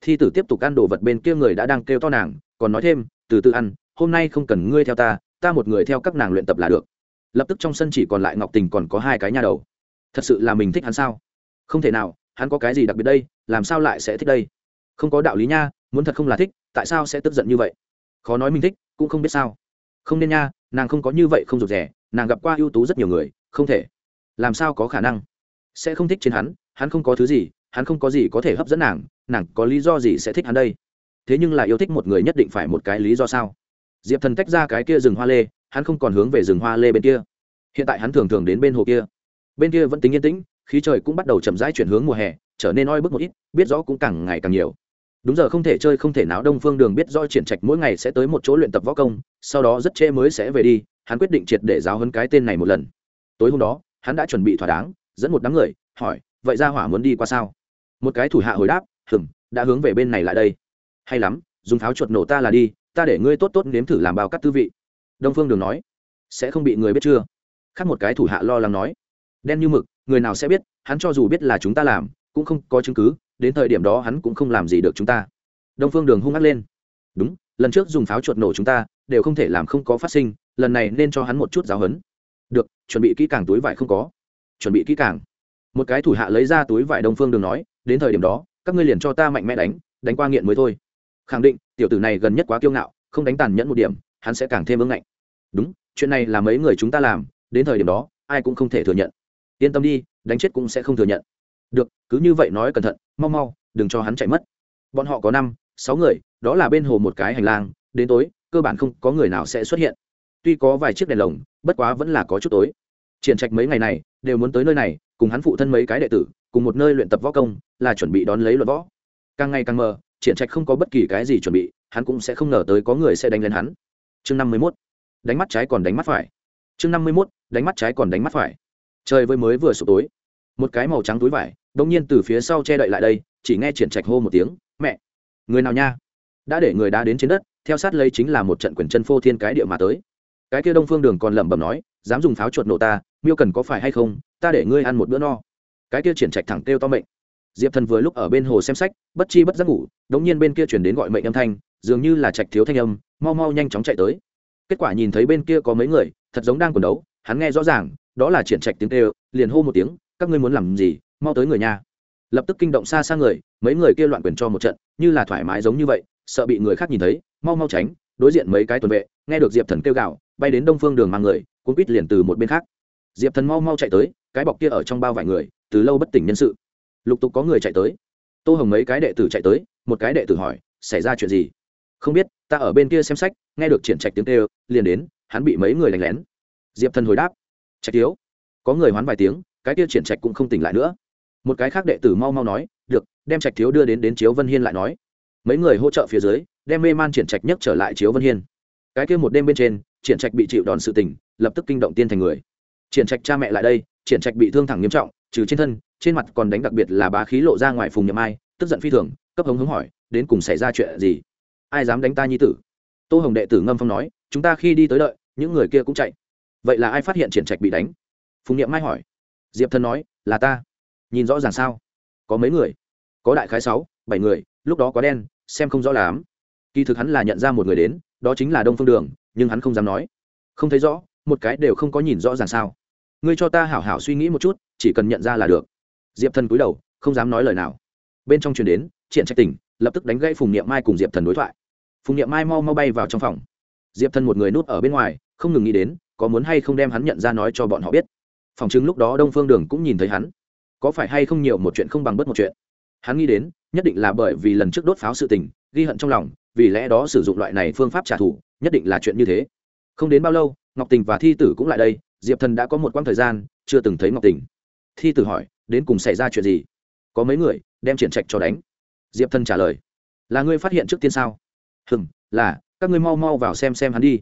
Thi tử tiếp tục ăn đồ vật bên kia người đã đang kêu to nàng, còn nói thêm, từ từ ăn, hôm nay không cần ngươi theo ta ta một người theo các nàng luyện tập là được. Lập tức trong sân chỉ còn lại ngọc tình còn có hai cái nha đầu. Thật sự là mình thích hắn sao? Không thể nào, hắn có cái gì đặc biệt đây, làm sao lại sẽ thích đây? Không có đạo lý nha, muốn thật không là thích, tại sao sẽ tức giận như vậy? Khó nói mình thích, cũng không biết sao. Không nên nha, nàng không có như vậy không rụt rẻ nàng gặp qua ưu tú rất nhiều người, không thể. Làm sao có khả năng? Sẽ không thích trên hắn hắn không có thứ gì, hắn không có gì có thể hấp dẫn nàng nàng có lý do gì sẽ thích hắn đây? Thế nhưng là yêu thích một người nhất định phải một cái lý do sao? Diệp thần tách ra cái kia rừng hoa lê, hắn không còn hướng về rừng hoa lê bên kia. Hiện tại hắn thường thường đến bên hồ kia. Bên kia vẫn tính yên tĩnh, khí trời cũng bắt đầu chậm rãi chuyển hướng mùa hè, trở nên oi bức một ít, biết rõ cũng càng ngày càng nhiều. Đúng giờ không thể chơi không thể náo đông phương đường biết rõ triển trạch mỗi ngày sẽ tới một chỗ luyện tập võ công, sau đó rất trễ mới sẽ về đi, hắn quyết định triệt để giáo hấn cái tên này một lần. Tối hôm đó, hắn đã chuẩn bị thỏa đáng, dẫn một đám người, hỏi vậy ra hỏa muốn đi qua sao? Một cái thủ hạ hồi đáp, hừm, đã hướng về bên này lại đây. Hay lắm, dùng pháo chuột nổ ta là đi, ta để ngươi tốt tốt nếm thử làm bao cắt tư vị. Đông phương đường nói, sẽ không bị người biết chưa? Khác một cái thủ hạ lo lắng nói, đen như mực, người nào sẽ biết, hắn cho dù biết là chúng ta làm, cũng không có chứng cứ, đến thời điểm đó hắn cũng không làm gì được chúng ta. Đông phương đường hung hắc lên, đúng, lần trước dùng pháo chuột nổ chúng ta, đều không thể làm không có phát sinh, lần này nên cho hắn một chút giáo hấn được, chuẩn bị kỹ càng túi vải không có. Chuẩn bị kỹ càng một cái thủ hạ lấy ra túi vải đông phương đường nói, đến thời điểm đó, các ngươi liền cho ta mạnh mẽ đánh đánh qua nghiện mới thôi. Khẳng định, tiểu tử này gần nhất quá kiêu ngạo, không đánh tàn nhẫn một điểm, hắn sẽ càng thêm ứng ngạnh đúng, chuyện này là mấy người chúng ta làm, đến thời điểm đó, ai cũng không thể thừa nhận. Yên tâm đi, đánh chết cũng sẽ không thừa nhận. Được, cứ như vậy nói cẩn thận, mau mau, đừng cho hắn chạy mất. Bọn họ có năm, sáu người, đó là bên hồ một cái hành lang, đến tối, cơ bản không có người nào sẽ xuất hiện. Tuy có vài chiếc đèn lồng, bất quá vẫn là có chút tối. Triển trạch mấy ngày này, đều muốn tới nơi này cùng hắn phụ thân mấy cái đệ tử, cùng một nơi luyện tập võ công, là chuẩn bị đón lấy luật võ. Càng ngày càng mờ, triển trạch không có bất kỳ cái gì chuẩn bị, hắn cũng sẽ không ngờ tới có người sẽ đánh lên hắn. Chương năm mươi 51. đánh mắt trái còn đánh mắt phải. Chương năm mươi 51. đánh mắt trái còn đánh mắt phải. Trời với mới vừa sụp tối. Một cái màu trắng túi vải đông nhiên từ phía sau che đậy lại đây, chỉ nghe triển trạch hô một tiếng, mẹ, người nào nha? Đã để người đá đến trên đất, theo sát lấy chính là một trận quyền chân phô thiên cái địa mà tới. Cái kia đông phương đường còn lẩm bẩm nói, dám dùng pháo chuột nổ ta, miêu cần có phải hay không? Ta để ngươi ăn một bữa no. Cái kia triển trạch thẳng kêu to mệnh. Diệp thần vừa lúc ở bên hồ xem sách bất chi bất giác ngủ đống nhiên bên kia chuyển đến gọi mệnh âm thanh dường như là trạch thiếu thanh âm mau mau nhanh chóng chạy tới. Kết quả nhìn thấy bên kia có mấy người thật giống đang quần đấu hắn nghe rõ ràng đó là triển trạch tiếng kêu liền hô một tiếng các ngươi muốn làm gì mau tới người nhà. Lập tức kinh động xa xa người mấy người kia loạn quyền cho một trận như là thoải mái giống như vậy sợ bị người khác nhìn thấy mau mau tránh đối diện mấy cái tuần vệ nghe được diệp thần kêu gào, bay đến đông phương đường mang người cuốn quýt liền từ một bên khác. Diệp thần mau mau chạy tới cái bọc kia ở trong bao vài người, từ lâu bất tỉnh nhân sự. Lục tục có người chạy tới. Tô hồng mấy cái đệ tử chạy tới, một cái đệ tử hỏi, xảy ra chuyện gì? Không biết, ta ở bên kia xem sách, nghe được triển trạch tiếng kêu, liền đến, hắn bị mấy người đánh lén. Diệp thần hồi đáp, trạch thiếu. Có người hoán vài tiếng, cái kia triển trạch cũng không tỉnh lại nữa. Một cái khác đệ tử mau mau nói, được, đem trạch thiếu đưa đến đến chiếu vân hiên lại nói. Mấy người hỗ trợ phía dưới, đem mê man triển trạch nhất trở lại chiếu vân hiên. Cái kia một đêm bên trên, triển trạch bị chịu đòn sự tình lập tức kinh động tiên thành người. Triển trạch cha mẹ lại đây triển trạch bị thương thẳng nghiêm trọng, trừ trên thân, trên mặt còn đánh đặc biệt là bá khí lộ ra ngoài phùng nhậm ai, tức giận phi thường, cấp hống hống hỏi, đến cùng xảy ra chuyện gì? Ai dám đánh ta nhi tử? Tô hồng đệ tử ngâm phong nói, chúng ta khi đi tới đợi, những người kia cũng chạy. Vậy là ai phát hiện triển trạch bị đánh? Phùng nhậm mai hỏi. Diệp thân nói, là ta. Nhìn rõ ràng sao? Có mấy người? Có đại khái sáu, bảy người, lúc đó có đen, xem không rõ lắm. Kỳ thực hắn là nhận ra một người đến, đó chính là đông phương đường, nhưng hắn không dám nói. Không thấy rõ, một cái đều không có nhìn rõ ràng sao ngươi cho ta hảo hảo suy nghĩ một chút, chỉ cần nhận ra là được. Diệp thần cúi đầu, không dám nói lời nào. Bên trong truyền đến Triện trạch tỉnh, lập tức đánh gãy phùng niệm mai cùng diệp thần đối thoại. Phùng niệm mai mau mau bay vào trong phòng. Diệp thần một người nút ở bên ngoài, không ngừng nghĩ đến, có muốn hay không đem hắn nhận ra nói cho bọn họ biết. Phòng chứng lúc đó đông phương đường cũng nhìn thấy hắn. Có phải hay không nhiều một chuyện không bằng bất một chuyện? Hắn nghĩ đến, nhất định là bởi vì lần trước đốt pháo sự tình, ghi hận trong lòng, vì lẽ đó sử dụng loại này phương pháp trả thù, nhất định là chuyện như thế. Không đến bao lâu, ngọc tình và thi tử cũng lại đây diệp thần đã có một quãng thời gian, chưa từng thấy ngọc tình. Thi tử hỏi, đến cùng xảy ra chuyện gì? Có mấy người, đem triển trạch cho đánh. Diệp thần trả lời, là ngươi phát hiện trước tiên sao? Hừm, là, các ngươi mau mau vào xem xem hắn đi.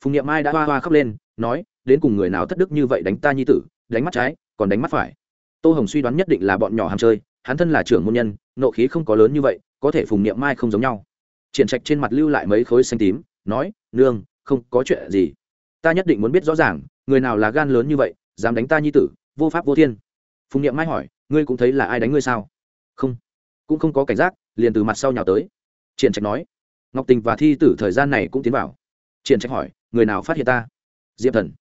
Phùng n i ệ m mai đã hoa hoa khóc lên, nói, đến cùng người nào thất đức như vậy đánh ta nhi tử, đánh mắt trái, còn đánh mắt phải. Tô hồng suy đoán nhất định là bọn nhỏ ham chơi, hắn thân là trưởng môn nhân, nộ khí không có lớn như vậy, có thể phùng niệm mai không giống nhau. Triển trạch trên mặt lưu lại mấy khối xanh tím, nói, nương, không có chuyện gì ta nhất định muốn biết rõ ràng, người nào là gan lớn như vậy, dám đánh ta nhi tử, vô pháp vô thiên. Phùng niệm mai hỏi, ngươi cũng thấy là ai đánh ngươi sao? Không. Cũng không có cảnh giác, liền từ mặt sau nhào tới. Triển trạch nói. Ngọc tình và thi tử thời gian này cũng tiến vào. Triển trạch hỏi, người nào phát hiện ta? Diệp thần.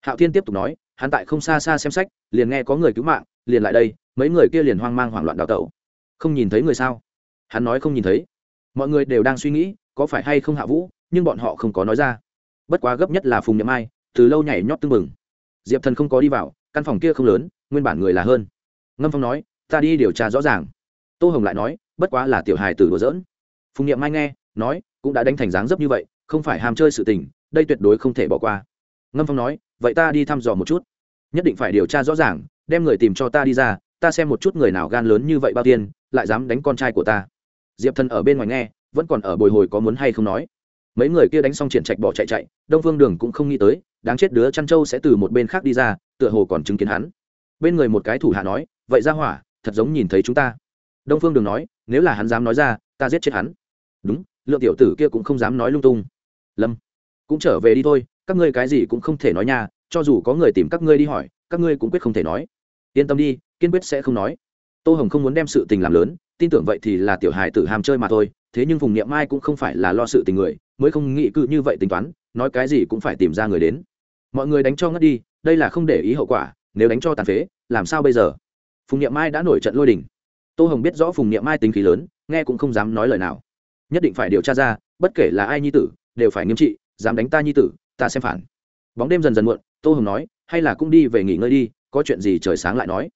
Hạo thiên tiếp tục nói, hắn tại không xa xa xem sách, liền nghe có người cứu mạng, liền lại đây, mấy người kia liền hoang mang hoảng loạn đào tẩu. Không nhìn thấy người sao? Hắn nói không nhìn thấy. Mọi người đều đang suy nghĩ, có phải hay không hạ vũ, nhưng bọn họ không có nói ra bất quá gấp nhất là phùng nhậm ai, từ lâu nhảy nhót tưng bừng. Diệp thần không có đi vào, căn phòng kia không lớn, nguyên bản người là hơn. Ngâm phong nói, ta đi điều tra rõ ràng. Tô hồng lại nói, bất quá là tiểu hài tử đùa dỡn phùng nhậm mai nghe, nói, cũng đã đánh thành dáng dấp như vậy, không phải ham chơi sự tình, đây tuyệt đối không thể bỏ qua. Ngâm phong nói, vậy ta đi thăm dò một chút. Nhất định phải điều tra rõ ràng, đem người tìm cho ta đi ra, ta xem một chút người nào gan lớn như vậy bao tiên lại dám đánh con trai của ta. Diệp thần ở bên ngoài nghe, vẫn còn ở bồi hồi có muốn hay không nói mấy người kia đánh xong triển trạch bỏ chạy chạy, đông phương đường cũng không nghĩ tới, đáng chết đứa chăn trâu sẽ từ một bên khác đi ra, tựa hồ còn chứng kiến hắn. Bên người một cái thủ hạ nói, vậy ra hỏa, thật giống nhìn thấy chúng ta. Đông phương đường nói, nếu là hắn dám nói ra, ta giết chết hắn. Đúng, lượng tiểu tử kia cũng không dám nói lung tung. Lâm, cũng trở về đi thôi, các ngươi cái gì cũng không thể nói nha, cho dù có người tìm các ngươi đi hỏi, các ngươi cũng quyết không thể nói. Yên tâm đi, kiên quyết sẽ không nói. Tô hồng không muốn đem sự tình làm lớn, tin tưởng vậy thì là tiểu hài tử ham chơi mà thôi, thế nhưng phùng niệm mai cũng không phải là lo sự tình người mới không nghĩ cự như vậy tính toán, nói cái gì cũng phải tìm ra người đến. Mọi người đánh cho ngất đi, đây là không để ý hậu quả, nếu đánh cho tàn phế, làm sao bây giờ? Phùng niệm mai đã nổi trận lôi đình. Tô hồng biết rõ phùng niệm mai tính khí lớn, nghe cũng không dám nói lời nào. Nhất định phải điều tra ra, bất kể là ai nhi tử, đều phải nghiêm trị, dám đánh ta nhi tử, ta xem phản. Bóng đêm dần dần muộn, tô hồng nói, hay là cũng đi về nghỉ ngơi đi, có chuyện gì trời sáng lại nói.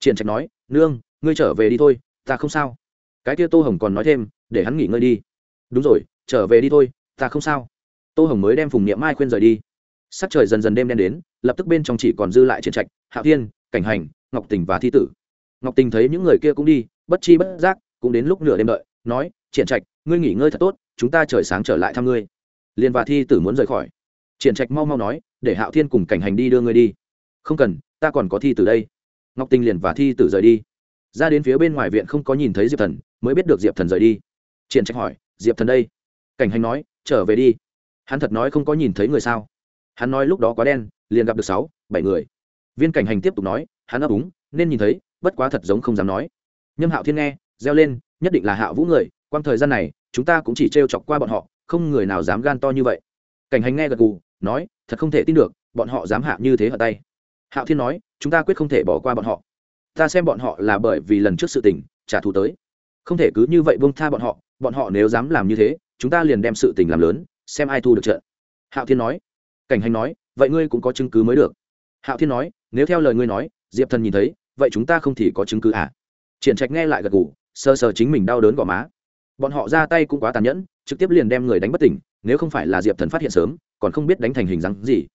Triển trạch nói, nương, ngươi trở về đi thôi, ta không sao. Cái kia tô hồng còn nói thêm, để hắn nghỉ ngơi đi. Đúng rồi, trở về đi thôi ta không sao. Tô hồng mới đem phùng niệm mai khuyên rời đi. Sắc trời dần dần đêm đen đến, lập tức bên trong chỉ còn dư lại triển trạch, hạ thiên, cảnh hành, ngọc tình và thi tử. Ngọc tình thấy những người kia cũng đi, bất chi bất giác, cũng đến lúc nửa đêm đợi, nói, triển trạch, ngươi nghỉ ngơi thật tốt, chúng ta trời sáng trở lại thăm ngươi. Liền và thi tử muốn rời khỏi. Triển trạch mau mau nói, để hạo thiên cùng cảnh hành đi đưa ngươi đi. Không cần, ta còn có thi tử đây. Ngọc tình liền và thi tử rời đi. Ra đến phía bên ngoài viện không có nhìn thấy diệp thần, mới biết được diệp thần rời đi. Triển trạch hỏi, diệp thần đây? Cảnh hành nói trở về đi. Hắn thật nói không có nhìn thấy người sao? Hắn nói lúc đó quá đen, liền gặp được sáu, bảy người. Viên cảnh hành tiếp tục nói, hắn ấp úng, nên nhìn thấy, bất quá thật giống không dám nói. Nhâm hạo thiên nghe, reo lên, nhất định là hạo vũ người, quang thời gian này, chúng ta cũng chỉ t chọc qua bọn họ, không người nào dám gan to như vậy. Cảnh hành nghe gật gù, nói, thật không thể tin được, bọn họ dám hạ như thế ở tay. Hạo thiên nói, chúng ta quyết không thể bỏ qua bọn họ. Ta xem bọn họ là bởi vì lần trước sự tình, trả thù tới. Không thể cứ như vậy bông tha bọn họ bọn họ nếu dám làm như thế chúng ta liền đem sự tình làm lớn, xem ai thu được trận. Hạo thiên nói. Cảnh hành nói, vậy ngươi cũng có chứng cứ mới được. Hạo thiên nói, nếu theo lời ngươi nói, diệp thần nhìn thấy, vậy chúng ta không thì có chứng cứ à? Triển trạch nghe lại gật gù sơ sơ chính mình đau đớn gò má. Bọn họ ra tay cũng quá tàn nhẫn, trực tiếp liền đem người đánh bất tỉnh, nếu không phải là diệp thần phát hiện sớm, còn không biết đánh thành hình dáng gì.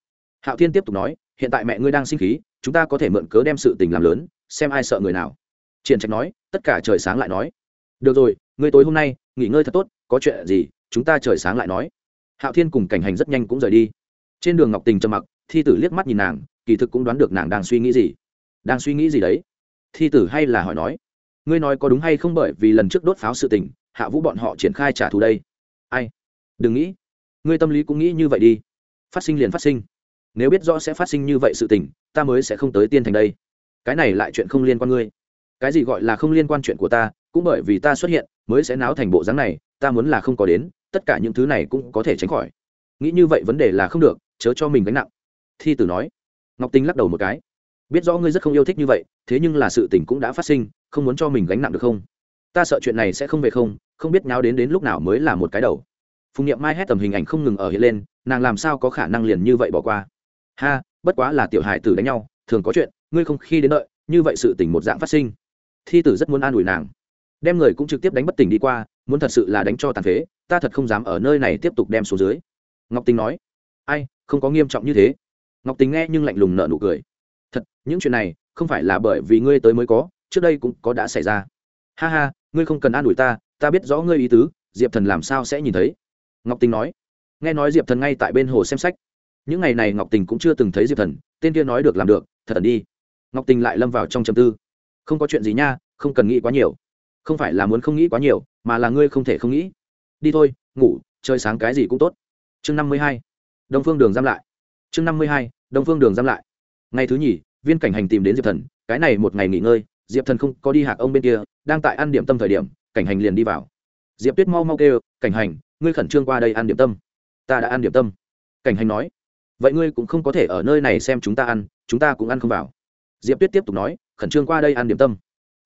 Hạo thiên tiếp tục nói, hiện tại mẹ ngươi đang sinh khí, chúng ta có thể mượn cớ đem sự tình làm lớn, xem ai sợ người nào. Triển trạch nói, tất cả trời sáng lại nói. Được rồi ngươi tối hôm nay, nghỉ ngơi thật tốt, có chuyện gì, chúng ta trời sáng lại nói. Hạo thiên cùng cảnh hành rất nhanh cũng rời đi. Trên đường ngọc tình trầm mặc, thi tử liếc mắt nhìn nàng, kỳ thực cũng đoán được nàng đang suy nghĩ gì. Đang suy nghĩ gì đấy? Thi tử hay là hỏi nói. Ngươi nói có đúng hay không bởi vì lần trước đốt pháo sự tình, hạ vũ bọn họ triển khai trả thù đây. Ai? Đừng nghĩ. Ngươi tâm lý cũng nghĩ như vậy đi. Phát sinh liền phát sinh. Nếu biết rõ sẽ phát sinh như vậy sự tình, ta mới sẽ không tới tiên thành đây. Cái này lại chuyện không liên quan ngươi. Cái gì gọi là không liên quan chuyện của ta cũng bởi vì ta xuất hiện, mới sẽ náo thành bộ dáng này, ta muốn là không có đến, tất cả những thứ này cũng có thể tránh khỏi. Nghĩ như vậy vấn đề là không được, chớ cho mình gánh nặng. Thi tử nói. Ngọc tinh lắc đầu một cái. Biết rõ ngươi rất không yêu thích như vậy, thế nhưng là sự tình cũng đã phát sinh, không muốn cho mình gánh nặng được không? Ta sợ chuyện này sẽ không về không không biết nháo đến đến lúc nào mới là một cái đầu. Phùng n i ệ m mai hét tầm hình ảnh không ngừng ở hiện lên, nàng làm sao có khả năng liền như vậy bỏ qua? Ha, bất quá là tiểu hài tử đánh nhau, thường có chuyện, ngươi không khi đến đợi, như vậy sự tình một dạng phát sinh. Thi tử rất muốn an ủi nàng đem người cũng trực tiếp đánh bất tỉnh đi qua, muốn thật sự là đánh cho tàn phế, ta thật không dám ở nơi này tiếp tục đem xuống dưới. Ngọc tình nói. Ai, không có nghiêm trọng như thế. Ngọc tình nghe nhưng lạnh lùng nợ nụ cười. Thật, những chuyện này không phải là bởi vì ngươi tới mới có, trước đây cũng có đã xảy ra. Ha ha, ngươi không cần an ủi ta ta biết rõ ngươi ý tứ, diệp thần làm sao sẽ nhìn thấy? Ngọc tình nói. Nghe nói diệp thần ngay tại bên hồ xem sách. Những ngày này ngọc tình cũng chưa từng thấy diệp thần, tên kia nói được làm được, thật thần đi. Ngọc tình lại lâm vào trong chầm tư. Không có chuyện gì nha, không cần nghĩ quá nhiều không phải là muốn không nghĩ quá nhiều, mà là ngươi không thể không nghĩ. Đi thôi, ngủ, chơi sáng cái gì cũng tốt. Chương năm mươi hai, đông phương đường giam lại. Chương năm mươi hai, đông phương đường giam lại. Ngày thứ nhì, viên cảnh hành tìm đến diệp thần, cái này một ngày nghỉ ngơi, diệp thần không có đi hạc ông bên kia, đang tại ăn điểm tâm thời điểm, cảnh hành liền đi vào. Diệp tuyết mau mau kêu, cảnh hành, ngươi khẩn trương qua đây ăn điểm tâm. Ta đã ăn điểm tâm. Cảnh hành nói. Vậy ngươi cũng không có thể ở nơi này xem chúng ta ăn, chúng ta cũng ăn không vào. Diệp tuyết tiếp tục nói, khẩn trương qua đây ăn điểm tâm.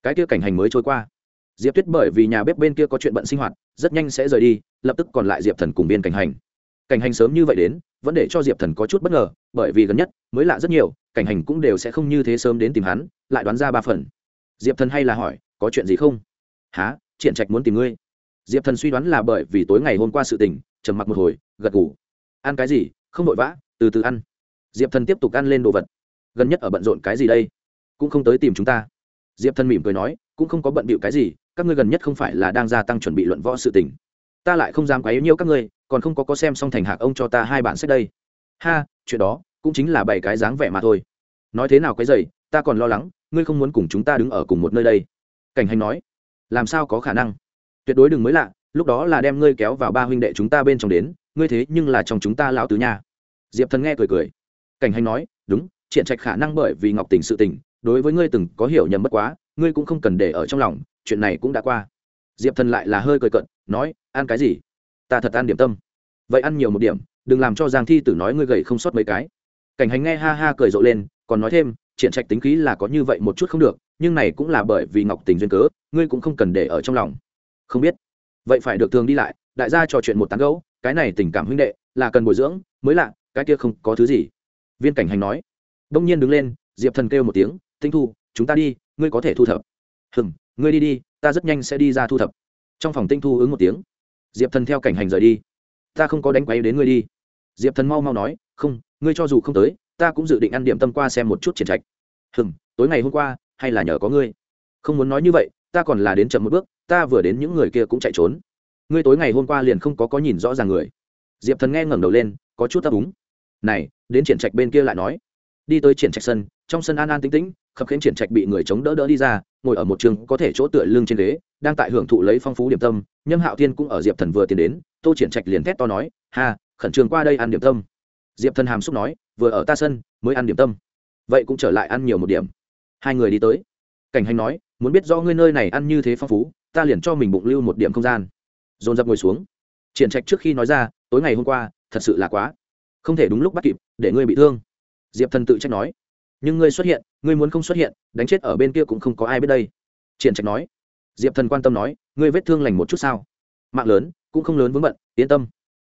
Cái kia cảnh hành mới trôi qua diệp tuyết bởi vì nhà bếp bên kia có chuyện bận sinh hoạt, rất nhanh sẽ rời đi, lập tức còn lại diệp thần cùng viên cảnh hành. Cảnh hành sớm như vậy đến, vẫn để cho diệp thần có chút bất ngờ, bởi vì gần nhất, mới lạ rất nhiều, cảnh hành cũng đều sẽ không như thế sớm đến tìm hắn, lại đoán ra ba phần. Diệp thần hay là hỏi, có chuyện gì không? Há triển trạch muốn tìm ngươi. Diệp thần suy đoán là bởi vì tối ngày hôm qua sự tình, trầm mặc một hồi, gật ngủ ăn cái gì? Không vội vã, từ từ ăn. Diệp thần tiếp tục ăn lên đồ vật. Gần nhất ở bận rộn cái gì đây? Cũng không tới tìm chúng ta. Diệp thần mỉm cười nói, cũng không có bận bịu cái gì các ngươi gần nhất không phải là đang gia tăng chuẩn bị luận võ sự tình. Ta lại không dám quấy nhiêu các ngươi, còn không có có xem xong thành hạc ông cho ta hai bản sách đây. Ha, chuyện đó cũng chính là bảy cái dáng vẻ mà thôi. Nói thế nào cái dày ta còn lo lắng, ngươi không muốn cùng chúng ta đứng ở cùng một nơi đây. Cảnh hành nói, làm sao có khả năng? Tuyệt đối đừng mới lạ, lúc đó là đem ngươi kéo vào ba huynh đệ chúng ta bên trong đến, ngươi thế nhưng là trong chúng ta lão tứ nhà diệp thần nghe cười cười. Cảnh hành nói, đúng, triện trạch khả năng bởi vì ngọc tình sự tình, đối với ngươi từng có hiểu nhầm bất quá, ngươi cũng không cần để ở trong lòng chuyện này cũng đã qua. Diệp thần lại là hơi cười cận nói, ăn cái gì? Ta thật ăn điểm tâm. Vậy ăn nhiều một điểm, đừng làm cho giang thi tử nói ngươi gầy không sót mấy cái. Cảnh hành nghe ha ha cười rộ lên, còn nói thêm, triển trạch tính khí là có như vậy một chút không được, nhưng này cũng là bởi vì ngọc tình duyên cớ, ngươi cũng không cần để ở trong lòng. Không biết. Vậy phải được thường đi lại, đại gia trò chuyện một tán gấu cái này tình cảm huynh đệ, là cần bồi dưỡng, mới lạ, cái kia không có thứ gì. Viên cảnh hành nói. Đông nhiên đứng lên, diệp thần kêu một tiếng, tinh thu, chúng ta đi, ngươi có thể thu thập. Hừng ngươi đi đi, ta rất nhanh sẽ đi ra thu thập. Trong phòng tinh thu ứng một tiếng. Diệp thần theo cảnh hành rời đi. Ta không có đánh quay đến ngươi đi. Diệp thần mau mau nói, không, ngươi cho dù không tới, ta cũng dự định ăn điểm tâm qua xem một chút triển trạch. Hừng tối ngày hôm qua, hay là nhờ có ngươi. Không muốn nói như vậy, ta còn là đến chậm một bước, ta vừa đến những người kia cũng chạy trốn. Ngươi tối ngày hôm qua liền không có có nhìn rõ ràng người. Diệp thần nghe ngẩng đầu lên, có chút ấp úng. Này, đến triển trạch bên kia lại nói. Đi tới triển trạch sân, trong sân an an tĩnh tĩnh khập khiễng triển trạch bị người chống đỡ đỡ đi ra, ngồi ở một trường có thể chỗ tựa lưng trên ghế, đang tại hưởng thụ lấy phong phú điểm tâm, nhâm hạo thiên cũng ở diệp thần vừa tiến đến, tô triển trạch liền thét to nói, ha, khẩn trương qua đây ăn điểm tâm. Diệp thần hàm xúc nói, vừa ở ta sân, mới ăn điểm tâm. Vậy cũng trở lại ăn nhiều một điểm. Hai người đi tới. Cảnh hành nói, muốn biết do ngươi nơi này ăn như thế phong phú, ta liền cho mình bụng lưu một điểm không gian. Dồn dập ngồi xuống. Triển trạch trước khi nói ra, tối ngày hôm qua, thật sự là quá. Không thể đúng lúc bắt kịp, để ngươi bị thương. Diệp thần tự trách nói nhưng ngươi xuất hiện, ngươi muốn không xuất hiện, đánh chết ở bên kia cũng không có ai biết đây. Triển trạch nói. Diệp thần quan tâm nói, ngươi vết thương lành một chút sao? Mạng lớn, cũng không lớn vướng bận, yên tâm.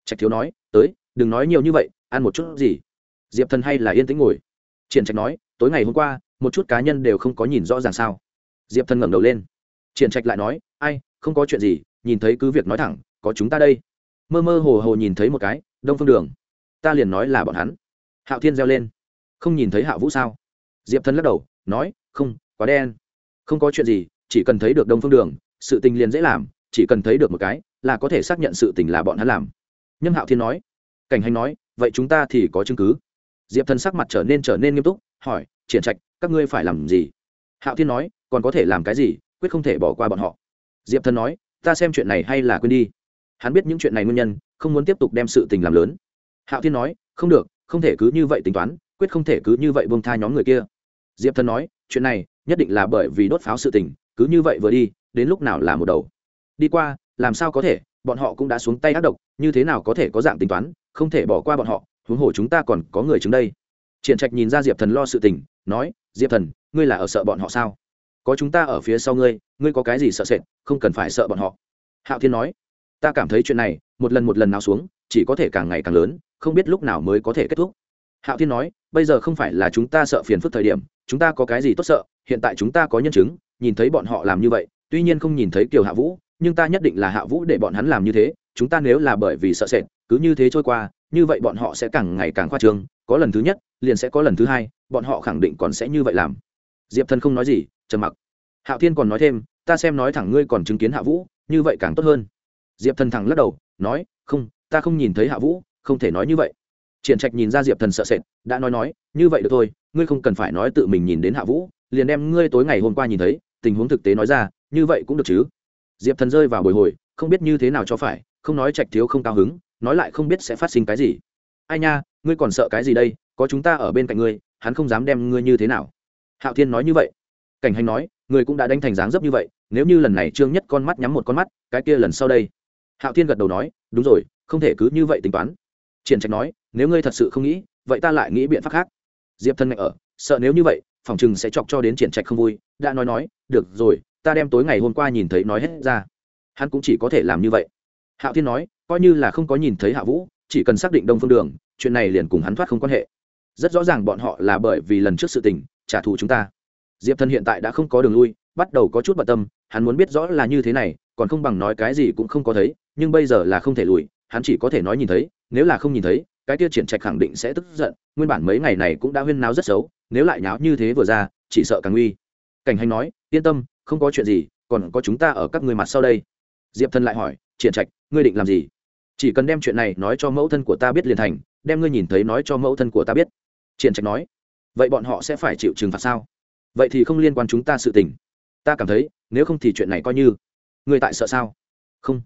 Trạch thiếu nói, tới, đừng nói nhiều như vậy, ăn một chút gì? Diệp thần hay là yên tĩnh ngồi. Triển trạch nói, tối ngày hôm qua, một chút cá nhân đều không có nhìn rõ ràng sao? Diệp thần ngẩng đầu lên. Triển trạch lại nói, ai, không có chuyện gì, nhìn thấy cứ việc nói thẳng, có chúng ta đây. Mơ mơ hồ hồ nhìn thấy một cái, đông phương đường. Ta liền nói là bọn hắn. Hạo thiên reo lên. Không nhìn thấy hạ vũ sao? Diệp thần lắc đầu, nói, không, quá đen. Không có chuyện gì, chỉ cần thấy được đông phương đường, sự tình liền dễ làm, chỉ cần thấy được một cái, là có thể xác nhận sự tình là bọn hắn làm. Nhâm hạo thiên nói. Cảnh hành nói, vậy chúng ta thì có chứng cứ. Diệp thần sắc mặt trở nên trở nên nghiêm túc, hỏi, triển trạch, các ngươi phải làm gì? Hạo thiên nói, còn có thể làm cái gì, quyết không thể bỏ qua bọn họ. Diệp thần nói, ta xem chuyện này hay là quên đi. Hắn biết những chuyện này nguyên nhân, không muốn tiếp tục đem sự tình làm lớn. Hạo thiên nói, không được, không thể cứ như vậy tính toán quyết không thể cứ như vậy buông tha nhóm người kia. Diệp thần nói, chuyện này nhất định là bởi vì đốt pháo sự tình, cứ như vậy vừa đi, đến lúc nào là một đầu. Đi qua, làm sao có thể, bọn họ cũng đã xuống tay ác độc, như thế nào có thể có dạng tính toán, không thể bỏ qua bọn họ, huống hồ chúng ta còn có người chứng đây. Triển trạch nhìn ra diệp thần lo sự tình, nói, diệp thần, ngươi là ở sợ bọn họ sao? Có chúng ta ở phía sau ngươi ngươi có cái gì sợ sệt, không cần phải sợ bọn họ. Hạo thiên nói, ta cảm thấy chuyện này, một lần một lần nào xuống, chỉ có thể càng ngày càng lớn, không biết lúc nào mới có thể kết thúc. Hạo thiên nói bây giờ không phải là chúng ta sợ phiền phức thời điểm, chúng ta có cái gì tốt sợ, hiện tại chúng ta có nhân chứng, nhìn thấy bọn họ làm như vậy, tuy nhiên không nhìn thấy kiều hạ vũ, nhưng ta nhất định là hạ vũ để bọn hắn làm như thế, chúng ta nếu là bởi vì sợ sệt, cứ như thế trôi qua, như vậy bọn họ sẽ càng ngày càng khoa trương, có lần thứ nhất, liền sẽ có lần thứ hai, bọn họ khẳng định còn sẽ như vậy làm. Diệp thần không nói gì, trầm mặc. Hạo thiên còn nói thêm, ta xem nói thẳng ngươi còn chứng kiến hạ vũ, như vậy càng tốt hơn. Diệp thần thẳng lắc đầu, nói, không, ta không nhìn thấy hạ vũ, không thể nói như vậy triển trạch nhìn ra diệp thần sợ sệt, đã nói nói, như vậy được thôi, ngươi không cần phải nói tự mình nhìn đến hạ vũ, liền đem ngươi tối ngày hôm qua nhìn thấy, tình huống thực tế nói ra, như vậy cũng được chứ? Diệp thần rơi vào bồi hồi, không biết như thế nào cho phải, không nói trạch thiếu không cao hứng, nói lại không biết sẽ phát sinh cái gì. Ai nha, ngươi còn sợ cái gì đây, có chúng ta ở bên cạnh ngươi, hắn không dám đem ngươi như thế nào. Hạo thiên nói như vậy. Cảnh hành nói người cũng đã đánh thành dáng dấp như vậy, nếu như lần này trương nhất con mắt nhắm một con mắt, cái kia lần sau đây. Hạo thiên gật đầu nói, đúng rồi, không thể cứ như vậy tính toán triển trạch nói, nếu ngươi thật sự không nghĩ, vậy ta lại nghĩ biện pháp khác. Diệp thân ngạch ở, sợ nếu như vậy, phòng chừng sẽ chọc cho đến triển trạch không vui. Đã nói nói, được rồi, ta đem tối ngày hôm qua nhìn thấy nói hết ra. Hắn cũng chỉ có thể làm như vậy. Hạo thiên nói, coi như là không có nhìn thấy hạ vũ, chỉ cần xác định đông phương đường, chuyện này liền cùng hắn thoát không quan hệ. Rất rõ ràng bọn họ là bởi vì lần trước sự tình, trả thù chúng ta. Diệp thần hiện tại đã không có đường lui, bắt đầu có chút bận tâm, hắn muốn biết rõ là như thế này, còn không bằng nói cái gì cũng không có thấy, nhưng bây giờ là không thể lùi hắn chỉ có thể nói nhìn thấy, nếu là không nhìn thấy, cái tiêu triển trạch khẳng định sẽ tức giận, nguyên bản mấy ngày này cũng đã huyên náo rất xấu, nếu lại nháo như thế vừa ra, chỉ sợ càng uy. cảnh hành nói, yên tâm, không có chuyện gì, còn có chúng ta ở các người mặt sau đây. Diệp thần lại hỏi, triển trạch, ngươi định làm gì? Chỉ cần đem chuyện này nói cho mẫu thân của ta biết liền thành, đem ngươi nhìn thấy nói cho mẫu thân của ta biết. Triển trạch nói, vậy bọn họ sẽ phải chịu trừng phạt sao? Vậy thì không liên quan chúng ta sự tình. Ta cảm thấy, nếu không thì chuyện này coi như. Ngươi tại sợ sao? Không,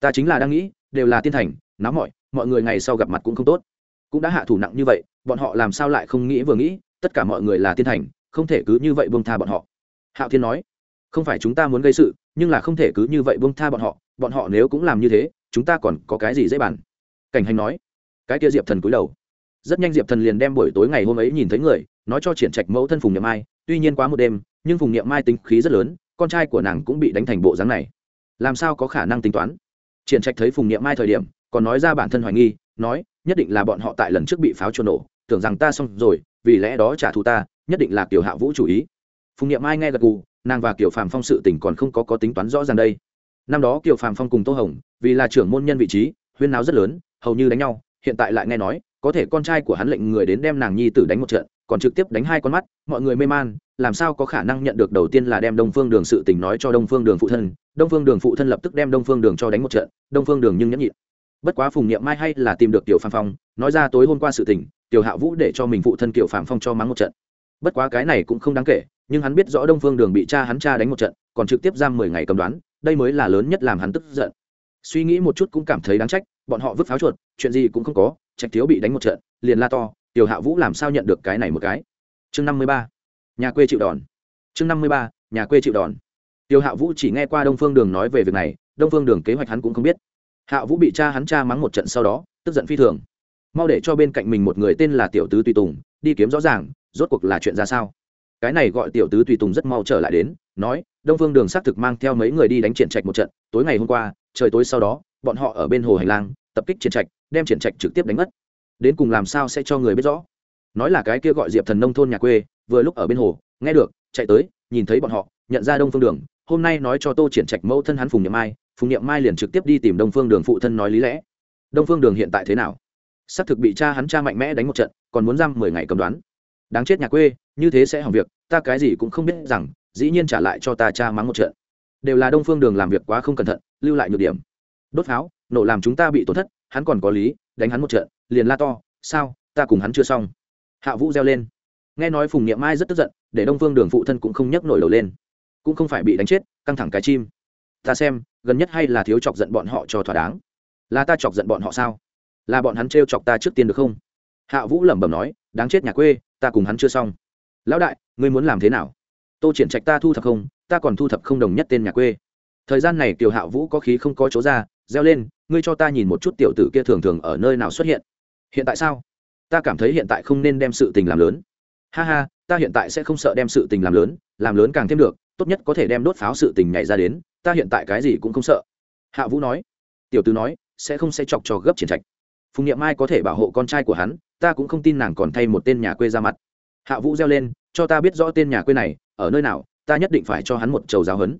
ta chính là đang nghĩ đều là tiên thành, náo mọi mọi người ngày sau gặp mặt cũng không tốt. Cũng đã hạ thủ nặng như vậy, bọn họ làm sao lại không nghĩ vừa nghĩ, tất cả mọi người là tiên thành, không thể cứ như vậy buông tha bọn họ. Hạo thiên nói, không phải chúng ta muốn gây sự, nhưng là không thể cứ như vậy buông tha bọn họ bọn họ nếu cũng làm như thế, chúng ta còn có cái gì dễ bàn? Cảnh hành nói, cái kia diệp thần cúi đầu. Rất nhanh diệp thần liền đem buổi tối ngày hôm ấy nhìn thấy người, nói cho triển trạch mẫu thân phùng nhậm mai, tuy nhiên quá một đêm, nhưng phùng nhậm mai tính khí rất lớn, con trai của nàng cũng bị đánh thành bộ dáng này. Làm sao có khả năng tính toán? Triển trạch thấy phùng niệm mai thời điểm, còn nói ra bản thân hoài nghi, nói, nhất định là bọn họ tại lần trước bị pháo trộn nổ, tưởng rằng ta xong rồi, vì lẽ đó trả thù ta, nhất định là tiểu hạ vũ chủ ý. Phùng niệm mai nghe gật gù, nàng và kiều phàm phong sự tình còn không có có tính toán rõ ràng đây. Năm đó kiều phàm phong cùng tô hồng, vì là trưởng môn nhân vị trí, huyên náo rất lớn, hầu như đánh nhau, hiện tại lại nghe nói, có thể con trai của hắn lệnh người đến đem nàng nhi tử đánh một trận, còn trực tiếp đánh hai con mắt, mọi người mê man làm sao có khả năng nhận được đầu tiên là đem đông phương đường sự tình nói cho đông phương đường phụ thân, đông phương đường phụ thân lập tức đem đông phương đường cho đánh một trận, đông phương đường nhưng nhẫn nhịn. Bất quá phùng niệm mai hay là tìm được tiểu phạm phong, nói ra tối hôm qua sự tình, tiểu hạ vũ để cho mình phụ thân tiểu phạm phong cho mắng một trận. Bất quá cái này cũng không đáng kể, nhưng hắn biết rõ đông phương đường bị cha hắn cha đánh một trận, còn trực tiếp giam mười ngày cầm đoán, đây mới là lớn nhất làm hắn tức giận. Suy nghĩ một chút cũng cảm thấy đáng trách, bọn họ vứt pháo chuột, chuyện gì cũng không có, trạch thiếu bị đánh một trận, liền la to, tiểu hạ vũ làm sao nhận được cái này một cái? Chương năm mươi ba nhà quê chịu đòn. Chương năm mươi ba, nhà quê chịu đòn. Tiểu hạ vũ chỉ nghe qua đông phương đường nói về việc này, đông phương đường kế hoạch hắn cũng không biết. Hạ vũ bị cha hắn cha mắng một trận sau đó, tức giận phi thường. Mau để cho bên cạnh mình một người tên là tiểu tứ tùy tùng, đi kiếm rõ ràng, rốt cuộc là chuyện ra sao? Cái này gọi tiểu tứ tùy tùng rất mau trở lại đến, nói, đông phương đường xác thực mang theo mấy người đi đánh triển trạch một trận, tối ngày hôm qua, trời tối sau đó, bọn họ ở bên hồ hành lang, tập kích triển trạch, đem triển trạch trực tiếp đánh mất. Đến cùng làm sao sẽ cho người biết rõ? Nói là cái kia gọi diệp thần nông thôn nhà quê vừa lúc ở bên hồ, nghe được, chạy tới, nhìn thấy bọn họ, nhận ra đông phương đường. Hôm nay nói cho tô triển trạch mẫu thân hắn phùng Niệm mai, phùng Niệm mai liền trực tiếp đi tìm đông phương đường phụ thân nói lý lẽ. Đông phương đường hiện tại thế nào? Xác thực bị cha hắn cha mạnh mẽ đánh một trận, còn muốn giam mười ngày cầm đoán. Đáng chết nhà quê, như thế sẽ hỏng việc, ta cái gì cũng không biết rằng, dĩ nhiên trả lại cho ta cha mắng một trận. Đều là đông phương đường làm việc quá không cẩn thận, lưu lại nhược điểm. Đốt pháo, nổ làm chúng ta bị tổn thất, hắn còn có lý, đánh hắn một trận, liền la to, sao, ta cùng hắn chưa xong? Hạ vũ reo lên nghe nói phùng niệm mai rất tức giận, để đông phương đường phụ thân cũng không nhấc nổi đầu lên. Cũng không phải bị đánh chết, căng thẳng cái chim. Ta xem, gần nhất hay là thiếu chọc giận bọn họ cho thỏa đáng. Là ta chọc giận bọn họ sao? Là bọn hắn t chọc ta trước tiên được không? Hạ vũ lẩm bẩm nói, đáng chết nhà quê, ta cùng hắn chưa xong. Lão đại, ngươi muốn làm thế nào? Tô triển trạch ta thu thập không, ta còn thu thập không đồng nhất tên nhà quê. Thời gian này kiều hạ vũ có khí không có chỗ ra, reo lên, ngươi cho ta nhìn một chút tiểu tử kia thường thường ở nơi nào xuất hiện. Hiện tại sao? Ta cảm thấy hiện tại không nên đem sự tình làm lớn ha ha, ta hiện tại sẽ không sợ đem sự tình làm lớn làm lớn càng thêm được, tốt nhất có thể đem đốt pháo sự tình nhảy ra đến, ta hiện tại cái gì cũng không sợ. Hạ vũ nói. Tiểu tứ nói, sẽ không sẽ chọc cho gấp triển trạch. Phùng n i ệ m ai có thể bảo hộ con trai của hắn, ta cũng không tin nàng còn thay một tên nhà quê ra mặt. Hạ vũ reo lên, cho ta biết rõ tên nhà quê này, ở nơi nào, ta nhất định phải cho hắn một trầu giáo hấn.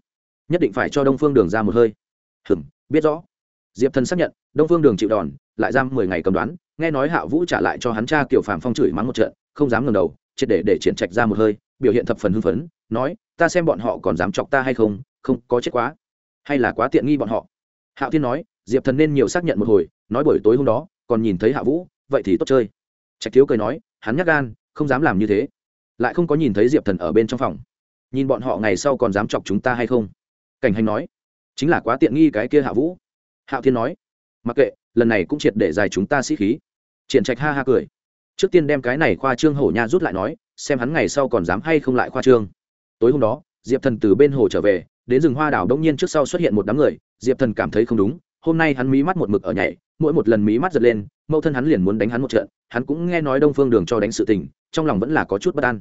Nhất định phải cho đông phương đường ra một hơi. Hừng biết rõ. Diệp thần xác nhận, đông phương đường chịu đòn, lại giam mười ngày cầm đoán, nghe nói hạ vũ trả lại cho hắn cha kiểu phàm phong chửi mắng một trận, không dám ngầm đầu triệt để để triển trạch ra một hơi, biểu hiện thập phần hưng phấn, nói, ta xem bọn họ còn dám chọc ta hay không không, có chết quá. Hay là quá tiện nghi bọn họ? Hạo thiên nói, diệp thần nên nhiều xác nhận một hồi, nói buổi tối hôm đó, còn nhìn thấy hạ vũ, vậy thì tốt chơi. Trạch thiếu cười nói, hắn nhắc gan, không dám làm như thế. Lại không có nhìn thấy diệp thần ở bên trong phòng. Nhìn bọn họ ngày sau còn dám chọc chúng ta hay không? Cảnh hành nói, chính là quá tiện nghi cái kia hạ vũ. Hạo thiên nói, mặc kệ, lần này cũng triệt để dài chúng ta sĩ khí. Triển trạch ha ha cười trước tiên đem cái này khoa trương hổ nha rút lại nói, xem hắn ngày sau còn dám hay không lại khoa trương. Tối hôm đó, diệp thần từ bên hồ trở về, đến rừng hoa đảo đông nhiên trước sau xuất hiện một đám người, diệp thần cảm thấy không đúng, hôm nay hắn mí mắt một mực ở nhảy, mỗi một lần mí mắt giật lên, mẫu thân hắn liền muốn đánh hắn một trận, hắn cũng nghe nói đông phương đường cho đánh sự tình, trong lòng vẫn là có chút bất an.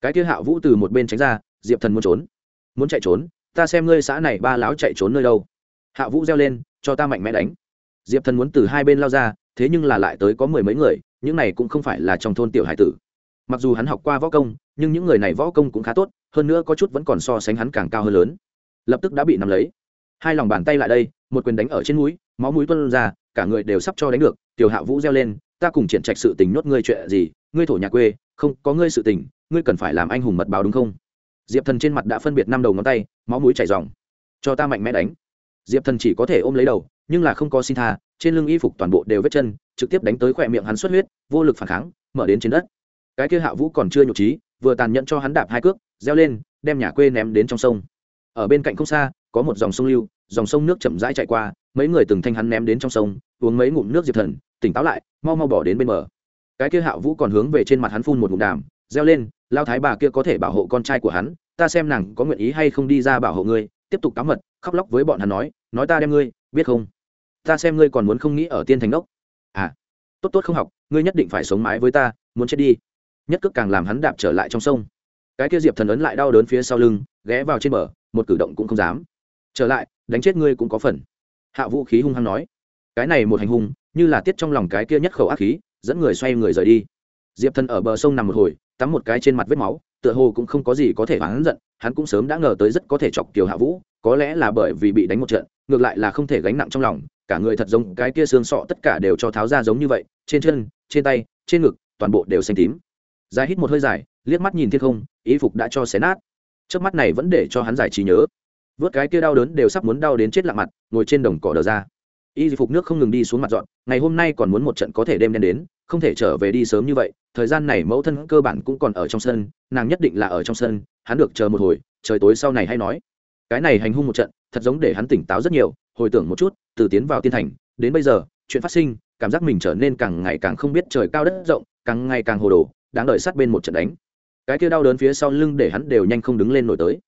Cái kia hạ vũ từ một bên tránh ra, diệp thần muốn trốn. Muốn chạy trốn, ta xem ngươi xã này ba láo chạy trốn nơi đâu. Hạ vũ reo lên, cho ta mạnh mẽ đánh. Diệp thần muốn từ hai bên lao ra, thế nhưng là lại tới có mười mấy người những này cũng không phải là trong thôn tiểu hải tử. Mặc dù hắn học qua võ công, nhưng những người này võ công cũng khá tốt, hơn nữa có chút vẫn còn so sánh hắn càng cao hơn lớn. Lập tức đã bị nắm lấy. Hai lòng bàn tay lại đây, một quyền đánh ở trên núi máu mũi tuân ra, cả người đều sắp cho đánh được. Tiểu hạ vũ reo lên, ta cùng triển trạch sự tình nhốt ngươi chuyện gì? Ngươi thổ nhà quê, không, có ngươi sự tình, ngươi cần phải làm anh hùng mật báo đúng không? Diệp thần trên mặt đã phân biệt năm đầu ngón tay, máu mũi chảy dòng cho ta mạnh mẽ đánh. Diệp thần chỉ có thể ôm lấy đầu, nhưng là không có xin tha trên lưng y phục toàn bộ đều vết chân, trực tiếp đánh tới khỏe miệng hắn xuất huyết, vô lực phản kháng, mở đến trên đất. Cái kia hạ vũ còn chưa nhục trí, vừa tàn nhẫn cho hắn đạp hai cước, reo lên, đem nhà quê ném đến trong sông. Ở bên cạnh không xa, có một dòng sông lưu, dòng sông nước chậm rãi chạy qua, mấy người từng thanh hắn ném đến trong sông, uống mấy ngụm nước diệp thần, tỉnh táo lại, mau mau bỏ đến bên bờ. Cái kia hạ vũ còn hướng về trên mặt hắn phun một ngụm đàm, reo lên, lao thái bà kia có thể bảo hộ con trai của hắn, ta xem nàng có nguyện ý hay không đi ra bảo hộ ngươi, tiếp tục cáo mật, khóc lóc với bọn hắn nói nói ta đem ngươi, biết không? Ta xem ngươi còn muốn không nghĩ ở tiên thành ốc à tốt tốt không học, ngươi nhất định phải sống mái với ta, muốn chết đi. Nhất cước càng làm hắn đạp trở lại trong sông. Cái kia diệp thần ấn lại đau đớn phía sau lưng, ghé vào trên bờ, một cử động cũng không dám. Trở lại, đánh chết ngươi cũng có phần. Hạ vũ khí hung hăng nói. Cái này một hành hung, như là tiết trong lòng cái kia nhất khẩu ác khí, dẫn người xoay người rời đi. Diệp thần ở bờ sông nằm một hồi, tắm một cái trên mặt vết máu, tựa hồ cũng không có gì có thể hắn giận, hắn cũng sớm đã ngờ tới rất có thể chọc kiều hạ vũ, có lẽ là bởi vì bị đánh một trận, ngược lại là không thể gánh nặng trong lòng cả người thật giống cái kia xương sọ tất cả đều cho tháo ra giống như vậy, trên chân, trên tay, trên ngực, toàn bộ đều xanh tím. Dài hít một hơi dài, liếc mắt nhìn thiên không ý phục đã cho xé nát. Trước mắt này vẫn để cho hắn giải trí nhớ. Vớt cái kia đau đớn đều sắp muốn đau đến chết lặng mặt, ngồi trên đồng cỏ đờ ra. Y phục nước không ngừng đi xuống mặt dọn, ngày hôm nay còn muốn một trận có thể đêm đen đến, không thể trở về đi sớm như vậy, thời gian này mẫu thân cơ bản cũng còn ở trong sân, nàng nhất định là ở trong sân, hắn được chờ một hồi, trời tối sau này hay nói. Cái này hành hung một trận, thật giống để hắn tỉnh táo rất nhiều hồi tưởng một chút, từ tiến vào tiên thành, đến bây giờ, chuyện phát sinh, cảm giác mình trở nên càng ngày càng không biết trời cao đất rộng, càng ngày càng hồ đồ, đáng đợi sát bên một trận đánh. Cái kia đau đớn phía sau lưng để hắn đều nhanh không đứng lên nổi tới.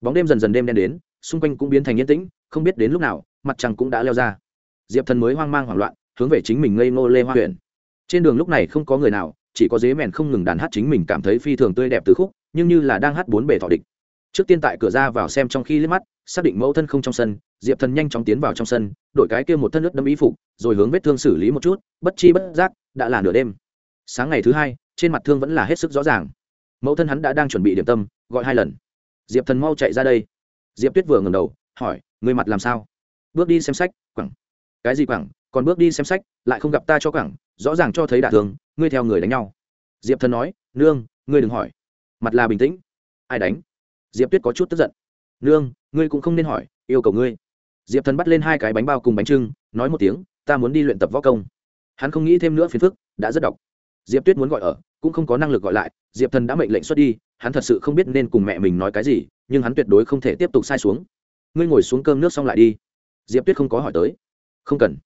Bóng đêm dần dần đêm đen đến, xung quanh cũng biến thành yên tĩnh, không biết đến lúc nào, mặt trăng cũng đã leo ra. Diệp thần mới hoang mang hoảng loạn, hướng về chính mình ngây ngô lê hoa huyện trên đường lúc này không có người nào, chỉ có dế mèn không ngừng đàn hát chính mình cảm thấy phi thường tươi đẹp từ khúc, nhưng như là đang hát bốn bề thọ địch. Trước tiên tại cửa ra vào xem trong khi liếc mắt xác định mẫu thân không trong sân, diệp thần nhanh chóng tiến vào trong sân, đổi cái kia một thân nước đâm ý phục, rồi hướng vết thương xử lý một chút, bất chi bất giác, đã là nửa đêm. Sáng ngày thứ hai, trên mặt thương vẫn là hết sức rõ ràng. Mẫu thân hắn đã đang chuẩn bị điểm tâm, gọi hai lần. Diệp thần mau chạy ra đây. Diệp tuyết vừa ngầm đầu, hỏi, người mặt làm sao? Bước đi xem sách, quẳng. Cái gì quẳng? Còn bước đi xem sách, lại không gặp ta cho quẳng, rõ ràng cho thấy đả thường ngươi theo người đánh nhau. Diệp thần nói, nương, ngươi đừng hỏi. Mặt là bình tĩnh. Ai đánh? Diệp tuyết có chút tức giận. Nương ngươi cũng không nên hỏi, yêu cầu ngươi. Diệp thần bắt lên hai cái bánh bao cùng bánh trưng, nói một tiếng, ta muốn đi luyện tập võ công. Hắn không nghĩ thêm nữa phiền phức, đã rất đọc. Diệp tuyết muốn gọi ở, cũng không có năng lực gọi lại, diệp thần đã mệnh lệnh xuất đi, hắn thật sự không biết nên cùng mẹ mình nói cái gì, nhưng hắn tuyệt đối không thể tiếp tục sai xuống. Ngươi ngồi xuống cơm nước xong lại đi. Diệp tuyết không có hỏi tới. Không cần.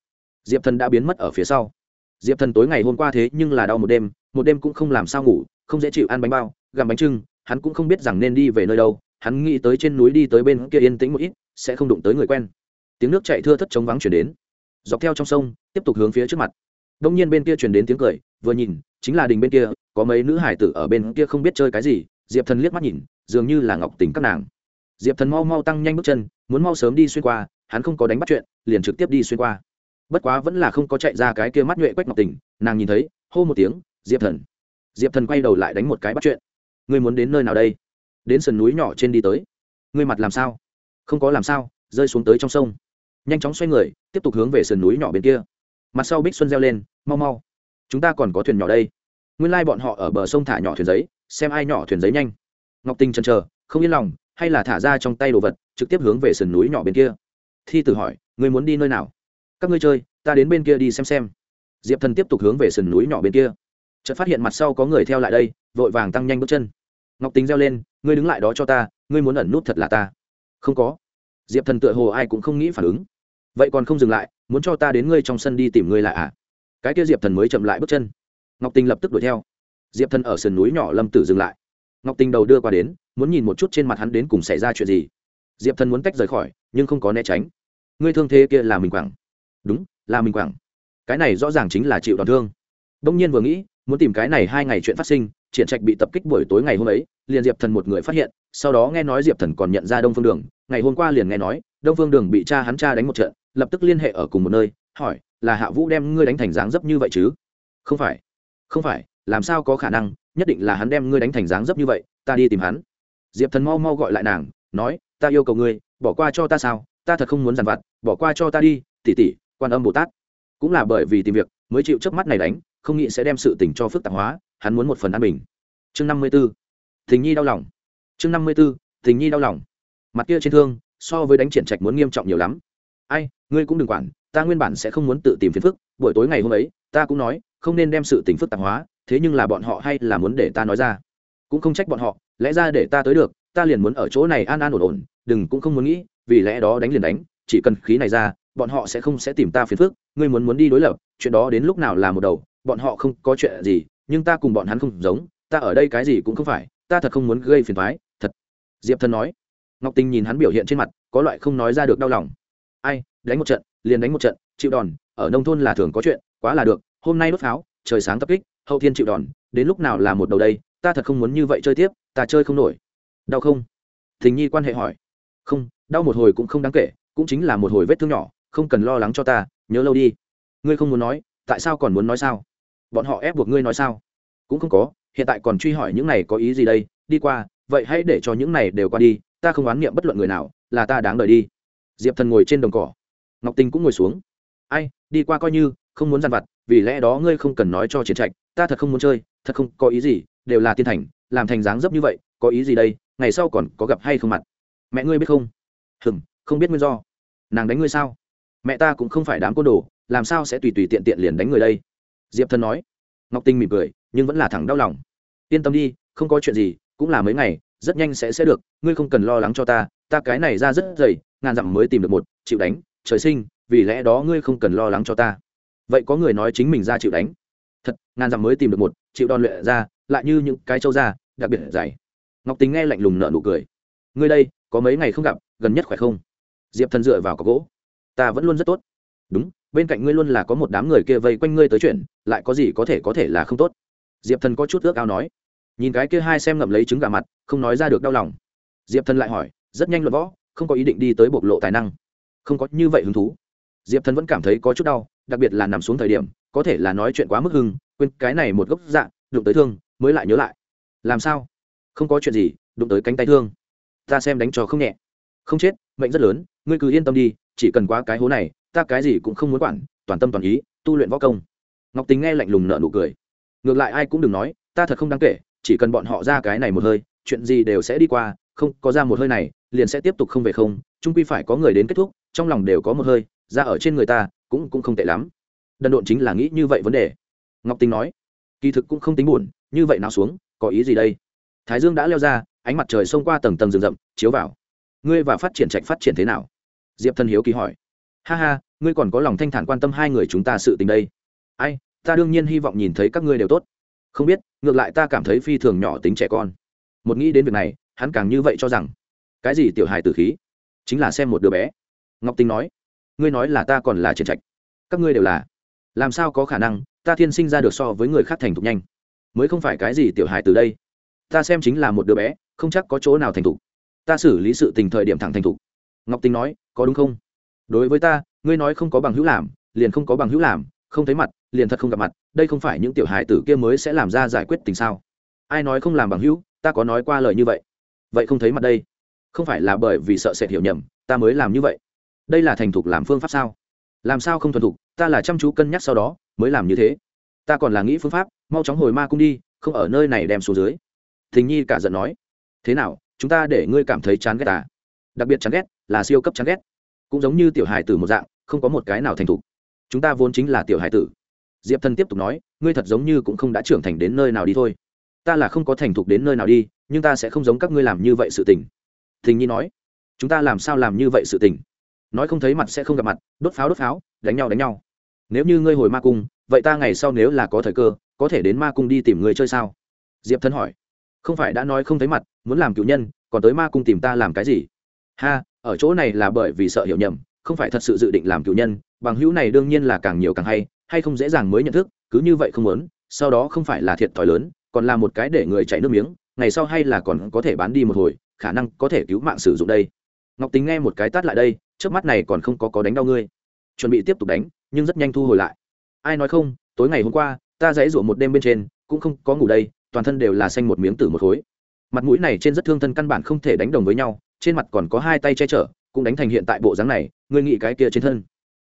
Diệp thần đã biến mất ở phía sau. Diệp thần tối ngày hôm qua thế nhưng là đau một đêm một đêm cũng không làm sao ngủ, không dễ chịu ăn bánh bao, gặm bánh trưng, hắn cũng không biết rằng nên đi về nơi đâu hắn nghĩ tới trên núi đi tới bên kia yên tĩnh một ít, sẽ không đụng tới người quen. Tiếng nước chạy thưa thất trống vắng chuyển đến. Dọc theo trong sông, tiếp tục hướng phía trước mặt. Đông nhiên bên kia chuyển đến tiếng cười, vừa nhìn, chính là đình bên kia, có mấy nữ hải tử ở bên kia không biết chơi cái gì, diệp thần liếc mắt nhìn, dường như là ngọc tình các nàng. Diệp thần mau mau tăng nhanh bước chân, muốn mau sớm đi xuyên qua, hắn không có đánh bắt chuyện, liền trực tiếp đi xuyên qua. Bất quá vẫn là không có chạy ra cái kia mắt nhuệ quách ngọc tình, nàng nhìn thấy, hô một tiếng, diệp thần. Diệp thần quay đầu lại đánh một cái bắt chuyện. Ngươi muốn đến nơi nào đây? Đến sườn núi nhỏ trên đi tới. Ngươi mặt làm sao? Không có làm sao, rơi xuống tới trong sông. Nhanh chóng xoay người, tiếp tục hướng về sườn núi nhỏ bên kia. Mặt sau bích xuân reo lên, mau mau. Chúng ta còn có thuyền nhỏ đây. Nguyên lai、like、bọn họ ở bờ sông thả nhỏ thuyền giấy, xem ai nhỏ thuyền giấy nhanh. Ngọc tinh chần chờ, không yên lòng, hay là thả ra trong tay đồ vật, trực tiếp hướng về sườn núi nhỏ bên kia. Thi tử hỏi người muốn đi nơi nào? Các ngươi chơi, ta đến bên kia đi xem xem. Diệp thần tiếp tục hướng về sườn núi nhỏ bên kia. Chợt phát hiện mặt sau có người theo lại đây, vội vàng tăng nhanh bước chân ngọc tính reo lên, ngươi đứng lại đó cho ta, ngươi muốn ẩn nút thật là ta. Không có. Diệp thần tựa hồ ai cũng không nghĩ phản ứng. Vậy còn không dừng lại, muốn cho ta đến ngươi trong sân đi tìm ngươi là à? Cái kia diệp thần mới chậm lại bước chân. Ngọc tình lập tức đuổi theo. Diệp thần ở sườn núi nhỏ lâm tử dừng lại. Ngọc tình đầu đưa qua đến, muốn nhìn một chút trên mặt hắn đến cùng xảy ra chuyện gì. Diệp thần muốn tách rời khỏi, nhưng không có né tránh. Ngươi thương thế kia là mình quẳng. Đúng, là mình quẳng. Cái này rõ ràng chính là chịu đòn thương. Đông nhiên vừa nghĩ, muốn tìm cái này hai ngày chuyện phát sinh triển trạch bị tập kích buổi tối ngày hôm ấy, liền diệp thần một người phát hiện, sau đó nghe nói diệp thần còn nhận ra đông phương đường. Ngày hôm qua liền nghe nói, đông phương đường bị cha hắn cha đánh một trận, lập tức liên hệ ở cùng một nơi, hỏi, là hạ vũ đem ngươi đánh thành dáng dấp như vậy chứ? Không phải không phải, làm sao có khả năng, nhất định là hắn đem ngươi đánh thành dáng dấp như vậy, ta đi tìm hắn. Diệp thần mau mau gọi lại nàng, nói, ta yêu cầu ngươi, bỏ qua cho ta sao, ta thật không muốn dằn vặt, bỏ qua cho ta đi, tỉ tỉ, quan âm bồ tát. Cũng là bởi vì tìm việc, mới chịu chớp mắt này đánh, không nghĩ sẽ đem sự tình cho phức tạp hóa hắn muốn một phần an bình. Chương năm mươi b ố thình nhi đau lòng. Chương năm mươi b ố thình nhi đau lòng. Mặt kia trên thương, so với đánh triển trạch muốn nghiêm trọng nhiều lắm. Ai, ngươi cũng đừng quản, ta nguyên bản sẽ không muốn tự tìm phiền phức, buổi tối ngày hôm ấy, ta cũng nói, không nên đem sự tình phức tạp hóa, thế nhưng là bọn họ hay là muốn để ta nói ra. Cũng không trách bọn họ, lẽ ra để ta tới được, ta liền muốn ở chỗ này an an ổn ổn, đừng cũng không muốn nghĩ, vì lẽ đó đánh liền đánh, chỉ cần khí này ra, bọn họ sẽ không sẽ tìm ta phiền phức, ngươi muốn muốn đi đối lập, chuyện đó đến lúc nào là một đầu, bọn họ không có chuyện gì nhưng ta cùng bọn hắn không giống, ta ở đây cái gì cũng không phải, ta thật không muốn gây phiền thoái thật. Diệp thần nói. Ngọc tình nhìn hắn biểu hiện trên mặt, có loại không nói ra được đau lòng. Ai, đánh một trận, liền đánh một trận, chịu đòn, ở nông thôn là thường có chuyện, quá là được, hôm nay đốt pháo, trời sáng tập kích, hậu thiên chịu đòn, đến lúc nào là một đầu đây, ta thật không muốn như vậy chơi tiếp, ta chơi không nổi. Đau không? Thình nhi quan hệ hỏi. Không, đau một hồi cũng không đáng kể, cũng chính là một hồi vết thương nhỏ, không cần lo lắng cho ta, nhớ lâu đi. Ngươi không muốn nói, tại sao còn muốn nói sao? Bọn họ ép buộc ngươi nói sao? Cũng không có, hiện tại còn truy hỏi những này có ý gì đây? Đi qua, vậy hãy để cho những này đều qua đi, ta không oán niệm bất luận người nào, là ta đáng đời đi. Diệp thần ngồi trên đồng cỏ. Ngọc tình cũng ngồi xuống. Ai, đi qua coi như, không muốn dằn vặt, vì lẽ đó ngươi không cần nói cho chiến trạch, ta thật không muốn chơi, thật không có ý gì, đều là tiên thành, làm thành dáng dấp như vậy, có ý gì đây? Ngày sau còn có gặp hay không mặt? Mẹ ngươi biết không? Hừm, không biết nguyên do. Nàng đánh ngươi sao? Mẹ ta cũng không phải đám côn đồ, làm sao sẽ tùy tùy tiện tiện liền đánh người đây? Diệp thần nói. Ngọc tinh mỉm cười, nhưng vẫn là thẳng đau lòng. Yên tâm đi, không có chuyện gì, cũng là mấy ngày, rất nhanh sẽ sẽ được, ngươi không cần lo lắng cho ta ta cái này ra rất dày, ngàn dặm mới tìm được một, chịu đánh, trời sinh, vì lẽ đó ngươi không cần lo lắng cho ta. Vậy có người nói chính mình ra chịu đánh. Thật, ngàn dặm mới tìm được một, chịu đòn luyện ra, lại như những cái trâu ra, đặc biệt dày. Ngọc tính nghe lạnh lùng nợ nụ cười. Ngươi đây, có mấy ngày không gặp, gần nhất khỏe không? Diệp thần dựa vào có gỗ. Ta vẫn luôn rất tốt. Đúng bên cạnh ngươi luôn là có một đám người kia vây quanh ngươi tới chuyện, lại có gì có thể có thể là không tốt? Diệp thần có chút ước ao nói. Nhìn cái kia hai xem ngậm lấy trứng gà mặt, không nói ra được đau lòng. Diệp thần lại hỏi, rất nhanh luận võ, không có ý định đi tới bộc lộ tài năng. Không có như vậy hứng thú. Diệp thần vẫn cảm thấy có chút đau, đặc biệt là nằm xuống thời điểm, có thể là nói chuyện quá mức hưng, quên cái này một gốc dạng đụng tới thương, mới lại nhớ lại. Làm sao? Không có chuyện gì, đụng tới cánh tay thương. Ta xem đánh trò không nhẹ. Không chết, mệnh rất lớn, ngươi cứ yên tâm đi, chỉ cần quá cái hố này ta cái gì cũng không muốn quản, toàn tâm toàn ý, tu luyện võ công. Ngọc tính nghe lạnh lùng nợ nụ cười. Ngược lại ai cũng đừng nói, ta thật không đáng kể, chỉ cần bọn họ ra cái này một hơi, chuyện gì đều sẽ đi qua, không có ra một hơi này, liền sẽ tiếp tục không về không trung quy phải có người đến kết thúc, trong lòng đều có một hơi, ra ở trên người ta, cũng cũng không tệ lắm. Đần độn chính là nghĩ như vậy vấn đề. Ngọc tính nói, kỳ thực cũng không tính buồn, như vậy nào xuống, có ý gì đây? Thái dương đã leo ra, ánh mặt trời xông qua tầng tầng rừng rậm, chiếu vào. Ngươi và phát triển trạch phát triển thế nào? Diệp thần hiếu kỳ hỏi ha ha, ngươi còn có lòng thanh thản quan tâm hai người chúng ta sự tình đây. Ai, ta đương nhiên hy vọng nhìn thấy các ngươi đều tốt. Không biết, ngược lại ta cảm thấy phi thường nhỏ tính trẻ con. Một nghĩ đến việc này, hắn càng như vậy cho rằng, cái gì tiểu hài tử khí? Chính là xem một đứa bé. Ngọc tinh nói, ngươi nói là ta còn là triển trạch. Các ngươi đều là. Làm sao có khả năng, ta thiên sinh ra được so với người khác thành thục nhanh? Mới không phải cái gì tiểu hài từ đây. Ta xem chính là một đứa bé, không chắc có chỗ nào thành thục. Ta xử lý sự tình thời điểm thẳng thành thục. Ngọc tinh nói, có đúng không? Đối với ta, ngươi nói không có bằng hữu làm, liền không có bằng hữu làm, không thấy mặt, liền thật không gặp mặt, đây không phải những tiểu hài tử kia mới sẽ làm ra giải quyết tình sao? Ai nói không làm bằng hữu, ta có nói qua lời như vậy. Vậy không thấy mặt đây. Không phải là bởi vì sợ sệt hiểu nhầm, ta mới làm như vậy. Đây là thành thục làm phương pháp sao? Làm sao không thuần thục, ta là chăm chú cân nhắc sau đó, mới làm như thế. Ta còn là nghĩ phương pháp, mau chóng hồi ma cung đi, không ở nơi này đem xuống dưới. Thình nhi cả giận nói. Thế nào, chúng ta để ngươi cảm thấy chán ghét à? Đặc biệt chán ghét là siêu cấp chán ghét cũng giống như tiểu hài tử một dạng, không có một cái nào thành thục. Chúng ta vốn chính là tiểu hài tử. Diệp thần tiếp tục nói, ngươi thật giống như cũng không đã trưởng thành đến nơi nào đi thôi. Ta là không có thành thục đến nơi nào đi, nhưng ta sẽ không giống các ngươi làm như vậy sự tình. Thình nhi nói, chúng ta làm sao làm như vậy sự tình? Nói không thấy mặt sẽ không gặp mặt, đốt pháo đốt pháo, đánh nhau đánh nhau. Nếu như ngươi hồi ma cung, vậy ta ngày sau nếu là có thời cơ, có thể đến ma cung đi tìm người chơi sao? Diệp thân hỏi. Không phải đã nói không thấy mặt, muốn làm cựu nhân, còn tới ma cung tìm ta làm cái gì? Ha ở chỗ này là bởi vì sợ hiểu nhầm, không phải thật sự dự định làm cựu nhân, bằng hữu này đương nhiên là càng nhiều càng hay hay không dễ dàng mới nhận thức, cứ như vậy không muốn, sau đó không phải là thiệt thòi lớn, còn là một cái để người chạy nước miếng, ngày sau hay là còn có thể bán đi một hồi, khả năng có thể cứu mạng sử dụng đây. Ngọc tính nghe một cái tát lại đây trước mắt này còn không có có đánh đau ngươi. Chuẩn bị tiếp tục đánh, nhưng rất nhanh thu hồi lại. Ai nói không, tối ngày hôm qua, ta dãy rủa một đêm bên trên, cũng không có ngủ đây, toàn thân đều là xanh một miếng tử một khối. Mặt mũi này trên rất thương thân căn bản không thể đánh đồng với nhau trên mặt còn có hai tay che chở, cũng đánh thành hiện tại bộ dáng này, ngươi nghĩ cái kia trên thân.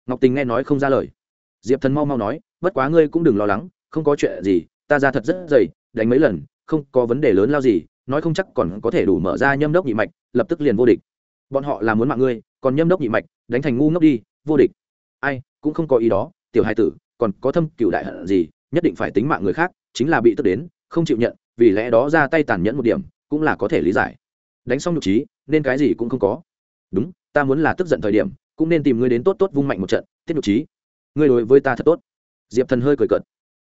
Ngọc tình nghe nói không ra lời. Diệp thần mau mau nói, bất quá ngươi cũng đừng lo lắng, không có chuyện gì, ta ra thật rất dày, đánh mấy lần, không có vấn đề lớn lao gì, nói không chắc còn có thể đủ mở ra nhâm đốc nhị mạch, lập tức liền vô địch. Bọn họ là muốn mạng ngươi, còn nhâm đốc nhị mạch, đánh thành ngu ngốc đi, vô địch. Ai, cũng không có ý đó, tiểu hai tử, còn có thâm cựu đại hận gì, nhất định phải tính mạng người khác, chính là bị tức đến, không chịu nhận, vì lẽ đó ra tay tàn nhẫn một điểm, cũng là có thể lý giải đánh xong nhục trí, nên cái gì cũng không có. Đúng, ta muốn là tức giận thời điểm, cũng nên tìm ngươi đến tốt tốt vung mạnh một trận tiết nhục trí. Ngươi đối với ta thật tốt. Diệp thần hơi cười cợt.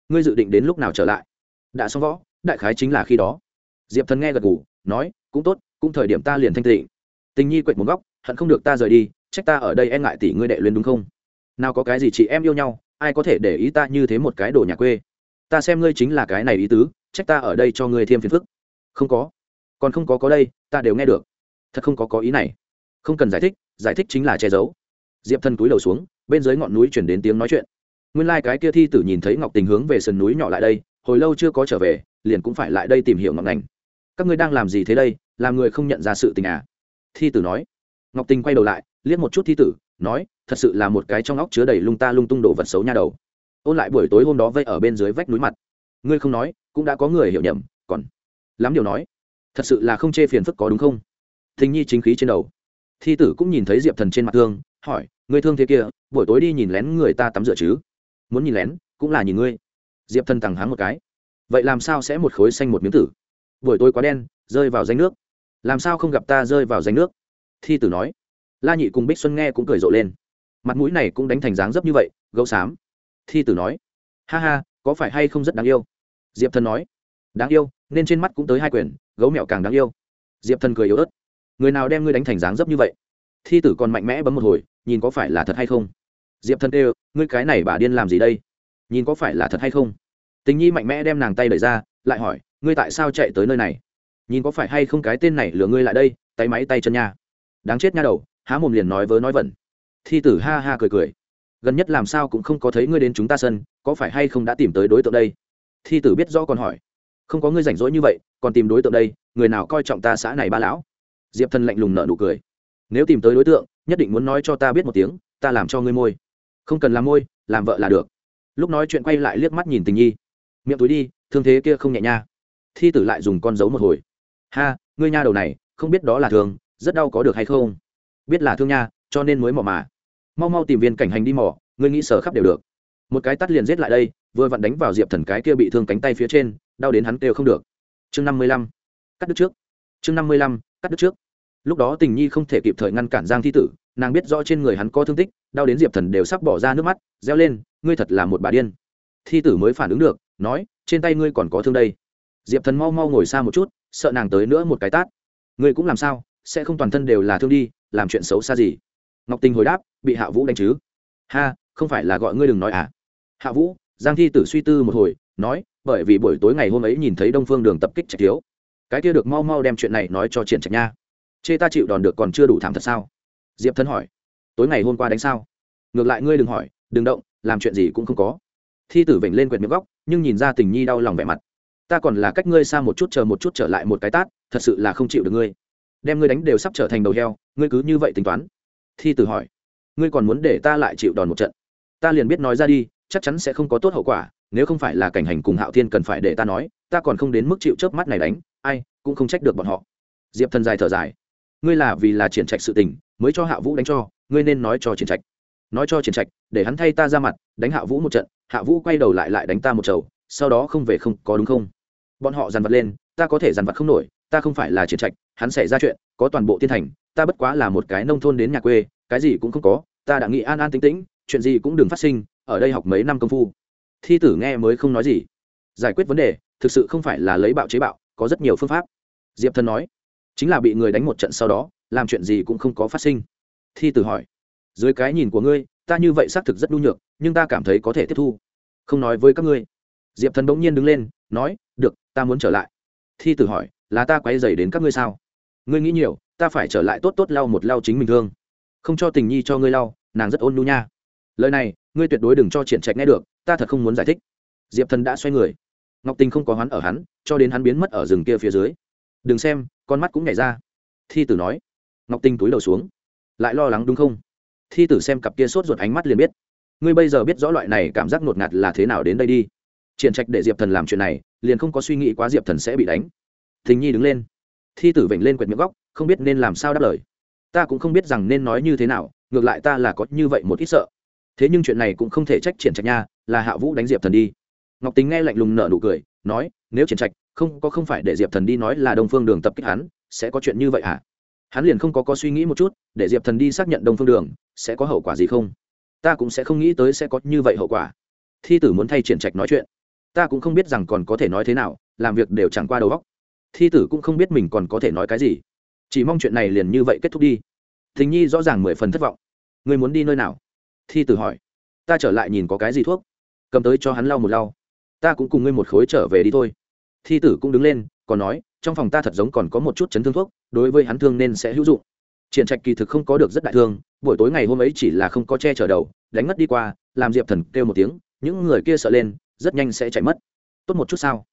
Ngươi dự định đến lúc nào trở lại? Đã xong võ, đại khái chính là khi đó. Diệp thần nghe gật ngủ nói, cũng tốt, cũng thời điểm ta liền thanh tịnh. Tình nhi quệt một góc, hận không được ta rời đi, trách ta ở đây e ngại tỷ ngươi đệ luyến đúng không? Nào có cái gì chị em yêu nhau, ai có thể để ý ta như thế một cái đồ nhà quê? Ta xem ngươi chính là cái này ý tứ, trách ta ở đây cho ngươi thêm phiền phức. Không có còn không có có đây, ta đều nghe được. Thật không có có ý này. Không cần giải thích giải thích chính là che giấu. Diệp thân túi đầu xuống, bên dưới ngọn núi chuyển đến tiếng nói chuyện. Nguyên lai、like、cái kia thi tử nhìn thấy ngọc tình hướng về sườn núi nhỏ lại đây, hồi lâu chưa có trở về, liền cũng phải lại đây tìm hiểu ngọc ngành. Các ngươi đang làm gì thế đây, làm người không nhận ra sự tình à? Thi tử nói. Ngọc tình quay đầu lại, liếc một chút thi tử, nói, thật sự là một cái trong óc chứa đầy lung ta lung tung đồ vật xấu nha đầu. Ôn lại buổi tối hôm đó vây ở bên dưới vách núi mặt. Ngươi không nói, cũng đã có người hiểu nhầm, còn. Lắm điều nói thật sự là không chê phiền phức có đúng không? Thình nhi chính khí trên đầu. Thi tử cũng nhìn thấy diệp thần trên mặt thương, hỏi, ngươi thương thế kia, buổi tối đi nhìn lén người ta tắm rửa chứ? Muốn nhìn lén, cũng là nhìn ngươi. Diệp thần tằng háng một cái. Vậy làm sao sẽ một khối xanh một miếng tử? Buổi tối quá đen, rơi vào danh nước. Làm sao không gặp ta rơi vào danh nước? Thi tử nói. La nhị cùng bích xuân nghe cũng cười rộ lên. Mặt mũi này cũng đánh thành dáng dấp như vậy, gấu xám. Thi tử nói. Ha ha, có phải hay không rất đáng yêu? Diệp thần nói. Đáng yêu nên trên mắt cũng tới hai quyền, gấu mẹo càng đáng yêu. Diệp thần cười yếu ớt. Người nào đem ngươi đánh thành dáng dấp như vậy? Thi tử còn mạnh mẽ bấm một hồi, nhìn có phải là thật hay không? Diệp thần kêu, ngươi cái này bà điên làm gì đây? Nhìn có phải là thật hay không? Tình nhi mạnh mẽ đem nàng tay đẩy ra, lại hỏi, ngươi tại sao chạy tới nơi này? Nhìn có phải hay không cái tên này lừa ngươi lại đây, tay máy tay chân nha. Đáng chết nha đầu, há mồm liền nói vớ nói vẩn. Thi tử ha ha cười cười. Gần nhất làm sao cũng không có thấy ngươi đến chúng ta sân, có phải hay không đã tìm tới đối tượng đây? Thi tử biết rõ còn hỏi không có ngươi rảnh rỗi như vậy, còn tìm đối tượng đây, người nào coi trọng ta xã này ba lão? Diệp thần lạnh lùng nợ nụ cười. Nếu tìm tới đối tượng, nhất định muốn nói cho ta biết một tiếng, ta làm cho ngươi môi. Không cần làm môi, làm vợ là được. Lúc nói chuyện quay lại liếc mắt nhìn tình nhi. Miệng túi đi, thương thế kia không nhẹ nha. Thi tử lại dùng con dấu một hồi. Ha, ngươi nha đầu này, không biết đó là thương, rất đau có được hay không? Biết là thương nha, cho nên mới mò mà. Mau mau tìm viên cảnh hành đi mò, ngươi nghĩ sở khắp đều được. Một cái tắt liền giết lại đây, vừa vặn đánh vào diệp thần cái kia bị thương cánh tay phía trên đau đến hắn kêu không được. Chương năm mươi lăm, cắt đứt trước. Chương năm mươi lăm, cắt đứt trước. Lúc đó tình nhi không thể kịp thời ngăn cản giang thi tử, nàng biết rõ trên người hắn có thương tích, đau đến diệp thần đều sắp bỏ ra nước mắt, reo lên, ngươi thật là một bà điên. Thi tử mới phản ứng được, nói, trên tay ngươi còn có thương đây. Diệp thần mau mau ngồi xa một chút, sợ nàng tới nữa một cái tát. Ngươi cũng làm sao? Sẽ không toàn thân đều là thương đi, làm chuyện xấu xa gì? Ngọc tình hồi đáp, bị hạ vũ đánh chứ. Ha, không phải là gọi ngươi đừng nói à. Hạ vũ, giang thi tử suy tư một hồi, nói bởi vì buổi tối ngày hôm ấy nhìn thấy đông phương đường tập kích trạch thiếu. Cái kia được mau mau đem chuyện này nói cho triển trạch nha. Chê ta chịu đòn được còn chưa đủ thảm thật sao? Diệp thân hỏi. Tối ngày hôm qua đánh sao? Ngược lại ngươi đừng hỏi, đừng động, làm chuyện gì cũng không có. Thi tử vểnh lên quẹt miệng góc, nhưng nhìn ra tình nhi đau lòng vẻ mặt. Ta còn là cách ngươi xa một chút chờ một chút trở lại một cái tát, thật sự là không chịu được ngươi. Đem ngươi đánh đều sắp trở thành đầu heo, ngươi cứ như vậy tính toán. Thi tử hỏi. Ngươi còn muốn để ta lại chịu đòn một trận? Ta liền biết nói ra đi, chắc chắn sẽ không có tốt hậu quả nếu không phải là cảnh hành cùng hạo thiên cần phải để ta nói, ta còn không đến mức chịu chớp mắt này đánh, ai, cũng không trách được bọn họ. Diệp thần dài thở dài. Ngươi là vì là triển trạch sự tình, mới cho hạ vũ đánh cho, ngươi nên nói cho triển trạch. Nói cho triển trạch, để hắn thay ta ra mặt, đánh hạ vũ một trận, hạ vũ quay đầu lại lại đánh ta một chầu, sau đó không về không, có đúng không? Bọn họ dằn vặt lên, ta có thể dằn vặt không nổi, ta không phải là triển trạch, hắn xảy ra chuyện, có toàn bộ tiên thành, ta bất quá là một cái nông thôn đến nhà quê, cái gì cũng không có, ta đã nghĩ an an tính tĩnh, chuyện gì cũng đừng phát sinh, ở đây học mấy năm công phu thi tử nghe mới không nói gì. Giải quyết vấn đề, thực sự không phải là lấy bạo chế bạo, có rất nhiều phương pháp. Diệp thần nói, chính là bị người đánh một trận sau đó, làm chuyện gì cũng không có phát sinh. Thi tử hỏi, dưới cái nhìn của ngươi, ta như vậy xác thực rất nhu nhược, nhưng ta cảm thấy có thể tiếp thu. Không nói với các ngươi. Diệp thần bỗng nhiên đứng lên, nói, được, ta muốn trở lại. Thi tử hỏi, là ta quay dày đến các ngươi sao? Ngươi nghĩ nhiều, ta phải trở lại tốt tốt lau một lau chính mình thương. Không cho tình nhi cho ngươi lau, nàng rất ôn nhu nha. Lời này, ngươi tuyệt đối đừng cho triển trạch nghe được ta thật không muốn giải thích. Diệp thần đã xoay người. Ngọc tình không có hắn ở hắn, cho đến hắn biến mất ở rừng kia phía dưới. Đừng xem, con mắt cũng nhảy ra. Thi tử nói. Ngọc tình túi đầu xuống. Lại lo lắng đúng không? Thi tử xem cặp kia sốt ruột ánh mắt liền biết. Ngươi bây giờ biết rõ loại này cảm giác ngột ngạt là thế nào đến đây đi. Triển trạch để diệp thần làm chuyện này, liền không có suy nghĩ quá diệp thần sẽ bị đánh. Thình nhi đứng lên. Thi tử vểnh lên quệt miệng góc, không biết nên làm sao đáp lời. Ta cũng không biết rằng nên nói như thế nào, ngược lại ta là có như vậy một ít sợ thế nhưng chuyện này cũng không thể trách triển trạch nha, là hạ vũ đánh diệp thần đi. Ngọc tính nghe lạnh lùng nở nụ cười, nói, nếu triển trạch không, có không phải để diệp thần đi nói là đông phương đường tập kích hắn, sẽ có chuyện như vậy hả? Hắn liền không có có suy nghĩ một chút, để diệp thần đi xác nhận đông phương đường sẽ có hậu quả gì không. Ta cũng sẽ không nghĩ tới sẽ có như vậy hậu quả. Thi tử muốn thay triển trạch nói chuyện. Ta cũng không biết rằng còn có thể nói thế nào, làm việc đều chẳng qua đầu óc. Thi tử cũng không biết mình còn có thể nói cái gì. Chỉ mong chuyện này liền như vậy kết thúc đi. Thình nhi rõ ràng mười phần thất vọng. Người muốn đi nơi nào? Thi tử hỏi, ta trở lại nhìn có cái gì thuốc? Cầm tới cho hắn lau một lau. Ta cũng cùng ngươi một khối trở về đi thôi. Thi tử cũng đứng lên, còn nói, trong phòng ta thật giống còn có một chút chấn thương thuốc, đối với hắn thương nên sẽ hữu dụng. Triển trạch kỳ thực không có được rất đại thương, buổi tối ngày hôm ấy chỉ là không có che chở đầu, đánh ngất đi qua, làm diệp thần kêu một tiếng, những người kia sợ lên, rất nhanh sẽ chạy mất. Tốt một chút sao?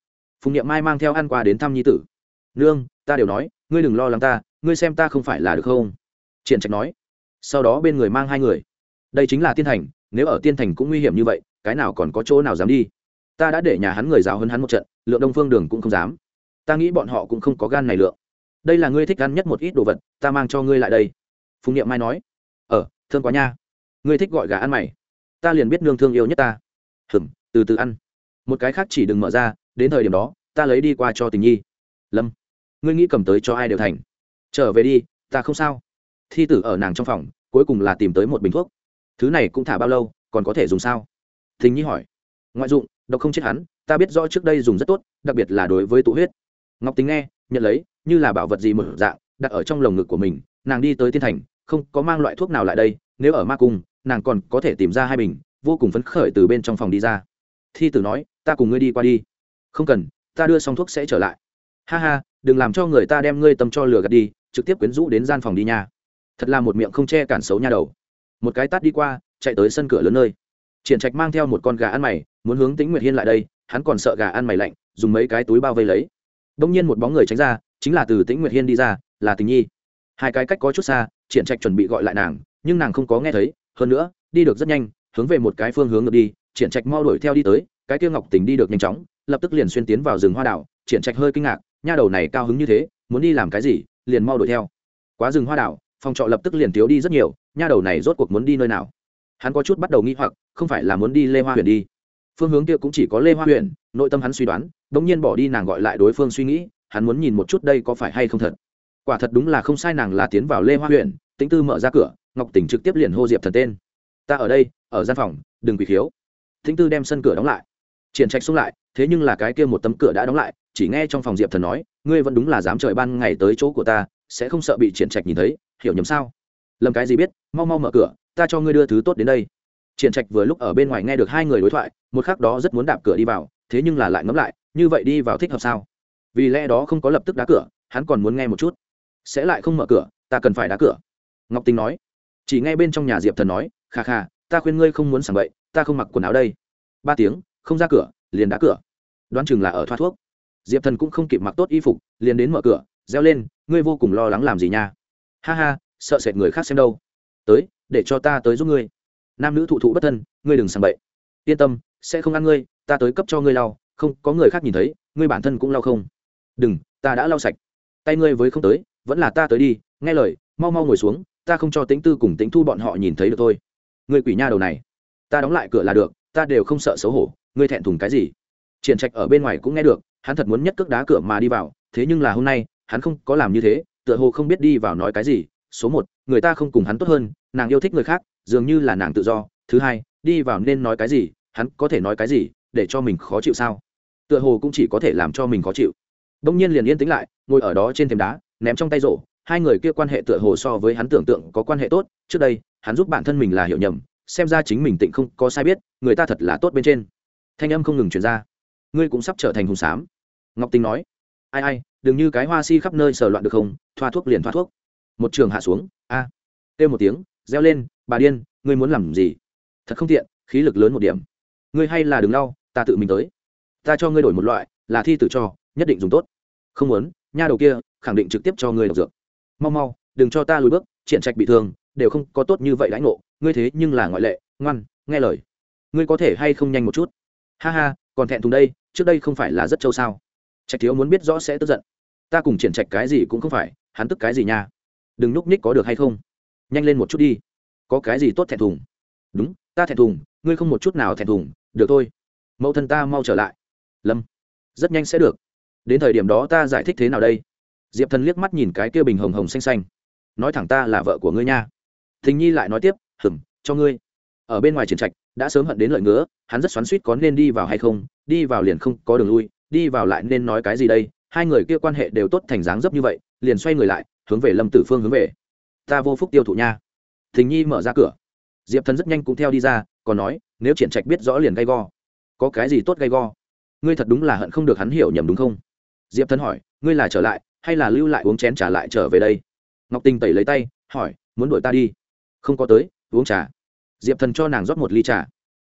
Phùng niệm mai mang theo ăn qua đến thăm nhi tử. Nương, ta đều nói, ngươi đừng lo lắng ta, ngươi xem ta không phải là được không? Triển trạch nói. Sau đó bên người mang hai người đây chính là tiên thành, nếu ở tiên thành cũng nguy hiểm như vậy, cái nào còn có chỗ nào dám đi? Ta đã để nhà hắn người giáo hơn hắn một trận, lượng đông phương đường cũng không dám. Ta nghĩ bọn họ cũng không có gan này lượng. Đây là ngươi thích ăn nhất một ít đồ vật, ta mang cho ngươi lại đây. Phùng niệm mai nói. Ờ thương quá nha. Ngươi thích gọi gà ăn mày. Ta liền biết nương thương yêu nhất ta. Hừm, từ từ ăn. Một cái khác chỉ đừng mở ra, đến thời điểm đó, ta lấy đi qua cho tình nhi. Lâm, ngươi nghĩ cầm tới cho ai đều thành. Trở về đi, ta không sao. Thi tử ở nàng trong phòng, cuối cùng là tìm tới một bình thuốc thứ này cũng thả bao lâu, còn có thể dùng sao? Thình nhi hỏi. Ngoại dụng, độc không chết hắn, ta biết rõ trước đây dùng rất tốt, đặc biệt là đối với tụ huyết. Ngọc tính nghe, nhận lấy, như là bảo vật gì mở dạng, đặt ở trong lồng ngực của mình, nàng đi tới tiên thành, không có mang loại thuốc nào lại đây, nếu ở ma cung, nàng còn có thể tìm ra hai bình, vô cùng phấn khởi từ bên trong phòng đi ra. Thi tử nói, ta cùng ngươi đi qua đi. Không cần, ta đưa xong thuốc sẽ trở lại. Ha ha, đừng làm cho người ta đem ngươi tâm cho lừa gạt đi, trực tiếp quyến rũ đến gian phòng đi nha. Thật là một miệng không che cản xấu nha đầu một cái tát đi qua, chạy tới sân cửa lớn nơi. Triển trạch mang theo một con gà ăn mày, muốn hướng tĩnh nguyệt hiên lại đây, hắn còn sợ gà ăn mày lạnh, dùng mấy cái túi bao vây lấy. Đông nhiên một bóng người tránh ra, chính là từ tĩnh nguyệt hiên đi ra, là tình nhi. Hai cái cách có chút xa, triển trạch chuẩn bị gọi lại nàng, nhưng nàng không có nghe thấy, hơn nữa, đi được rất nhanh, hướng về một cái phương hướng ngược đi, triển trạch mau đuổi theo đi tới, cái kia ngọc tình đi được nhanh chóng, lập tức liền xuyên tiến vào rừng hoa đảo, triển trạch hơi kinh ngạc, nha đầu này cao hứng như thế, muốn đi làm cái gì, liền mau đuổi theo. Quá rừng hoa đảo, phòng trọ lập tức liền thiếu đi rất nhiều nha đầu này rốt cuộc muốn đi nơi nào? Hắn có chút bắt đầu nghi hoặc, không phải là muốn đi lê hoa huyền đi. Phương hướng kia cũng chỉ có lê hoa huyền, nội tâm hắn suy đoán đ ỗ n g nhiên bỏ đi nàng gọi lại đối phương suy nghĩ, hắn muốn nhìn một chút đây có phải hay không thật. Quả thật đúng là không sai nàng là tiến vào lê hoa huyền, tính tư mở ra cửa, ngọc tỉnh trực tiếp liền hô diệp thần tên. Ta ở đây, ở gian phòng, đừng quỳ khiếu. Thính tư đem sân cửa đóng lại. Triển trạch xông lại, thế nhưng là cái kia một tấm cửa đã đóng lại, chỉ nghe trong phòng diệp thần nói, ngươi vẫn đúng là dám trời ban ngày tới chỗ của ta, sẽ không sợ bị triển trạch nhìn thấy, hiểu nhầm sao? Lầm cái gì biết, mau mau mở cửa, ta cho ngươi đưa thứ tốt đến đây. Triển trạch vừa lúc ở bên ngoài nghe được hai người đối thoại, một khắc đó rất muốn đạp cửa đi vào, thế nhưng là lại ngẫm lại, như vậy đi vào thích hợp sao? Vì lẽ đó không có lập tức đá cửa, hắn còn muốn nghe một chút. Sẽ lại không mở cửa, ta cần phải đá cửa. Ngọc tinh nói. Chỉ nghe bên trong nhà diệp thần nói, kha kha, ta khuyên ngươi không muốn sảng bậy, ta không mặc quần áo đây. Ba tiếng, không ra cửa, liền đá cửa. Đoán chừng là ở thoát thuốc. Diệp thần cũng không kịp mặc tốt y phục, liền đến mở cửa, reo lên, ngươi vô cùng lo lắng làm gì nha? Ha ha sợ sệt người khác xem đâu. Tới, để cho ta tới giúp ngươi. Nam nữ thụ thụ bất thân, ngươi đừng sàng bậy. Yên tâm, sẽ không ăn ngươi, ta tới cấp cho ngươi lau, không, có người khác nhìn thấy, ngươi bản thân cũng lau không. Đừng, ta đã lau sạch. Tay ngươi với không tới, vẫn là ta tới đi, nghe lời, mau mau ngồi xuống, ta không cho tính tư cùng tính thu bọn họ nhìn thấy được thôi. Ngươi quỷ nha đầu này. Ta đóng lại cửa là được, ta đều không sợ xấu hổ, ngươi thẹn thùng cái gì? Triển trạch ở bên ngoài cũng nghe được, hắn thật muốn nhất cước đá cửa mà đi vào, thế nhưng là hôm nay, hắn không có làm như thế, tựa hồ không biết đi vào nói cái gì số một, người ta không cùng hắn tốt hơn, nàng yêu thích người khác, dường như là nàng tự do. Thứ hai, đi vào nên nói cái gì, hắn có thể nói cái gì, để cho mình khó chịu sao? Tựa hồ cũng chỉ có thể làm cho mình khó chịu. Đông nhiên liền yên tĩnh lại, ngồi ở đó trên thềm đá, ném trong tay rổ. Hai người kia quan hệ tựa hồ so với hắn tưởng tượng có quan hệ tốt. Trước đây, hắn giúp bản thân mình là hiểu nhầm, xem ra chính mình tịnh không có sai biết, người ta thật là tốt bên trên. Thanh âm không ngừng chuyển ra. Ngươi cũng sắp trở thành hùng xám ngọc tinh nói, ai ai, đừng như cái hoa si khắp nơi sờ loạn được không? Thoa thuốc liền thoa thuốc một trường hạ xuống, a à. kêu một tiếng, reo lên, bà điên, ngươi muốn làm gì? Thật không tiện, khí lực lớn một điểm. Ngươi hay là đừng đau, ta tự mình tới. Ta cho ngươi đổi một loại, là thi tử cho, nhất định dùng tốt. Không muốn, nha đầu kia, khẳng định trực tiếp cho ngươi độc dược. Mau mau, đừng cho ta lùi bước, triển trạch bị thương, đều không có tốt như vậy lãnh ngộ, ngươi thế nhưng là ngoại lệ, ngoan, nghe lời. Ngươi có thể hay không nhanh một chút? Ha ha, còn thẹn thùng đây, trước đây không phải là rất châu sao? Trạch thiếu muốn biết rõ sẽ tức giận. Ta cùng triển trạch cái gì cũng không phải, hắn tức cái gì nha? Đừng núp ních có được hay không? Nhanh lên một chút đi. Có cái gì tốt thẹn thùng? Đúng, ta thẹn thùng, ngươi không một chút nào thẹn thùng, được thôi. Mẫu thân ta mau trở lại. Lâm, rất nhanh sẽ được. Đến thời điểm đó ta giải thích thế nào đây? Diệp thần liếc mắt nhìn cái kia bình hồng hồng xanh xanh. Nói thẳng ta là vợ của ngươi nha. Thình nhi lại nói tiếp hừm cho ngươi. Ở bên ngoài triển trạch, đã sớm hận đến lợi ngứa, hắn rất xoắn suýt có nên đi vào hay không, đi vào liền không có đường lui, đi vào lại nên nói cái gì đây? Hai người kia quan hệ đều tốt thành dáng dấp như vậy, liền xoay người lại, hướng về lâm tử phương hướng về. Ta vô phúc tiêu thụ nha. Thình nhi mở ra cửa. Diệp thần rất nhanh cũng theo đi ra, còn nói, nếu triển trạch biết rõ liền gay go. Có cái gì tốt gay go? Ngươi thật đúng là hận không được hắn hiểu nhầm đúng không? Diệp thần hỏi, ngươi là trở lại, hay là lưu lại uống chén trả lại trở về đây? Ngọc tình tẩy lấy tay, hỏi, muốn đuổi ta đi? Không có tới, uống trà. Diệp thần cho nàng rót một ly trà.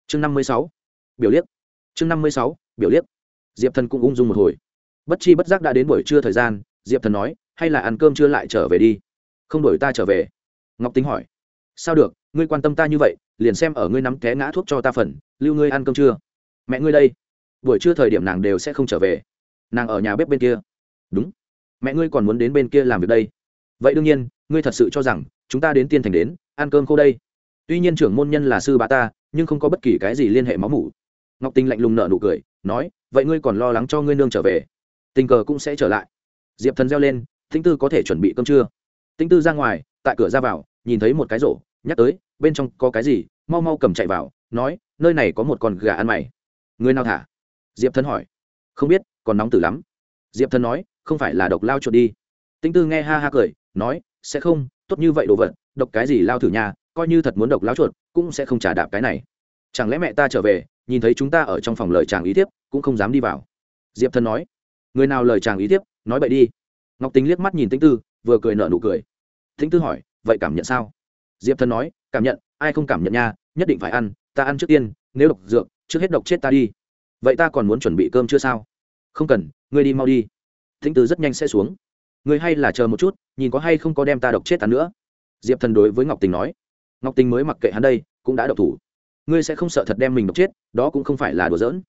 Chương năm mươi sáu. Biểu liếc. Chương năm mươi sáu. Biểu liếc. Diệp thần cũng ung dung một hồi bất chi bất giác đã đến buổi trưa thời gian, diệp thần nói, hay là ăn cơm chưa lại trở về đi. Không đổi ta trở về. Ngọc tính hỏi. Sao được, ngươi quan tâm ta như vậy, liền xem ở ngươi nắm té ngã thuốc cho ta phần, lưu ngươi ăn cơm chưa mẹ ngươi đây. Buổi trưa thời điểm nàng đều sẽ không trở về. Nàng ở nhà bếp bên kia. Đúng. Mẹ ngươi còn muốn đến bên kia làm việc đây. Vậy đương nhiên, ngươi thật sự cho rằng, chúng ta đến tiên thành đến, ăn cơm khô đây? Tuy nhiên trưởng môn nhân là sư bá ta, nhưng không có bất kỳ cái gì liên hệ máu mủ. Ngọc tinh lạnh lùng nợ nụ cười, nói, vậy ngươi còn lo lắng cho ngươi nương trở về? Tình cờ cũng sẽ trở lại. Diệp thần reo lên tinh tư có thể chuẩn bị cơm trưa. Tinh tư ra ngoài, tại cửa ra vào, nhìn thấy một cái rổ, nhắc tới, bên trong có cái gì? Mau mau cầm chạy vào. Nói, nơi này có một con gà ăn mày. Người nào thả? Diệp thần hỏi. Không biết, còn nóng tử lắm. Diệp thần nói, không phải là độc lao chuột đi. Tinh tư nghe ha ha cười, nói, sẽ không, tốt như vậy đồ vật, độc cái gì lao thử nhà coi như thật muốn độc lao chuột, cũng sẽ không trả đạp cái này. Chẳng lẽ mẹ ta trở về, nhìn thấy chúng ta ở trong phòng lời chàng ý thiếp, cũng không dám đi vào? Diệp thần nói người nào lời chàng ý tiếp, nói bậy đi. Ngọc tính liếc mắt nhìn tĩnh tư, vừa cười nợ nụ cười. Tĩnh tư hỏi, vậy cảm nhận sao? Diệp thần nói, cảm nhận, ai không cảm nhận nha, nhất định phải ăn, ta ăn trước tiên, nếu độc dược, trước hết độc chết ta đi. Vậy ta còn muốn chuẩn bị cơm chưa sao? Không cần, ngươi đi mau đi. Tĩnh tư rất nhanh sẽ xuống. Ngươi hay là chờ một chút, nhìn có hay không có đem ta độc chết ta nữa. Diệp thần đối với ngọc tình nói. Ngọc tình mới mặc kệ hắn đây, cũng đã độc thủ. Ngươi sẽ không sợ thật đem mình độc chết, đó cũng không phải là đùa giỡn.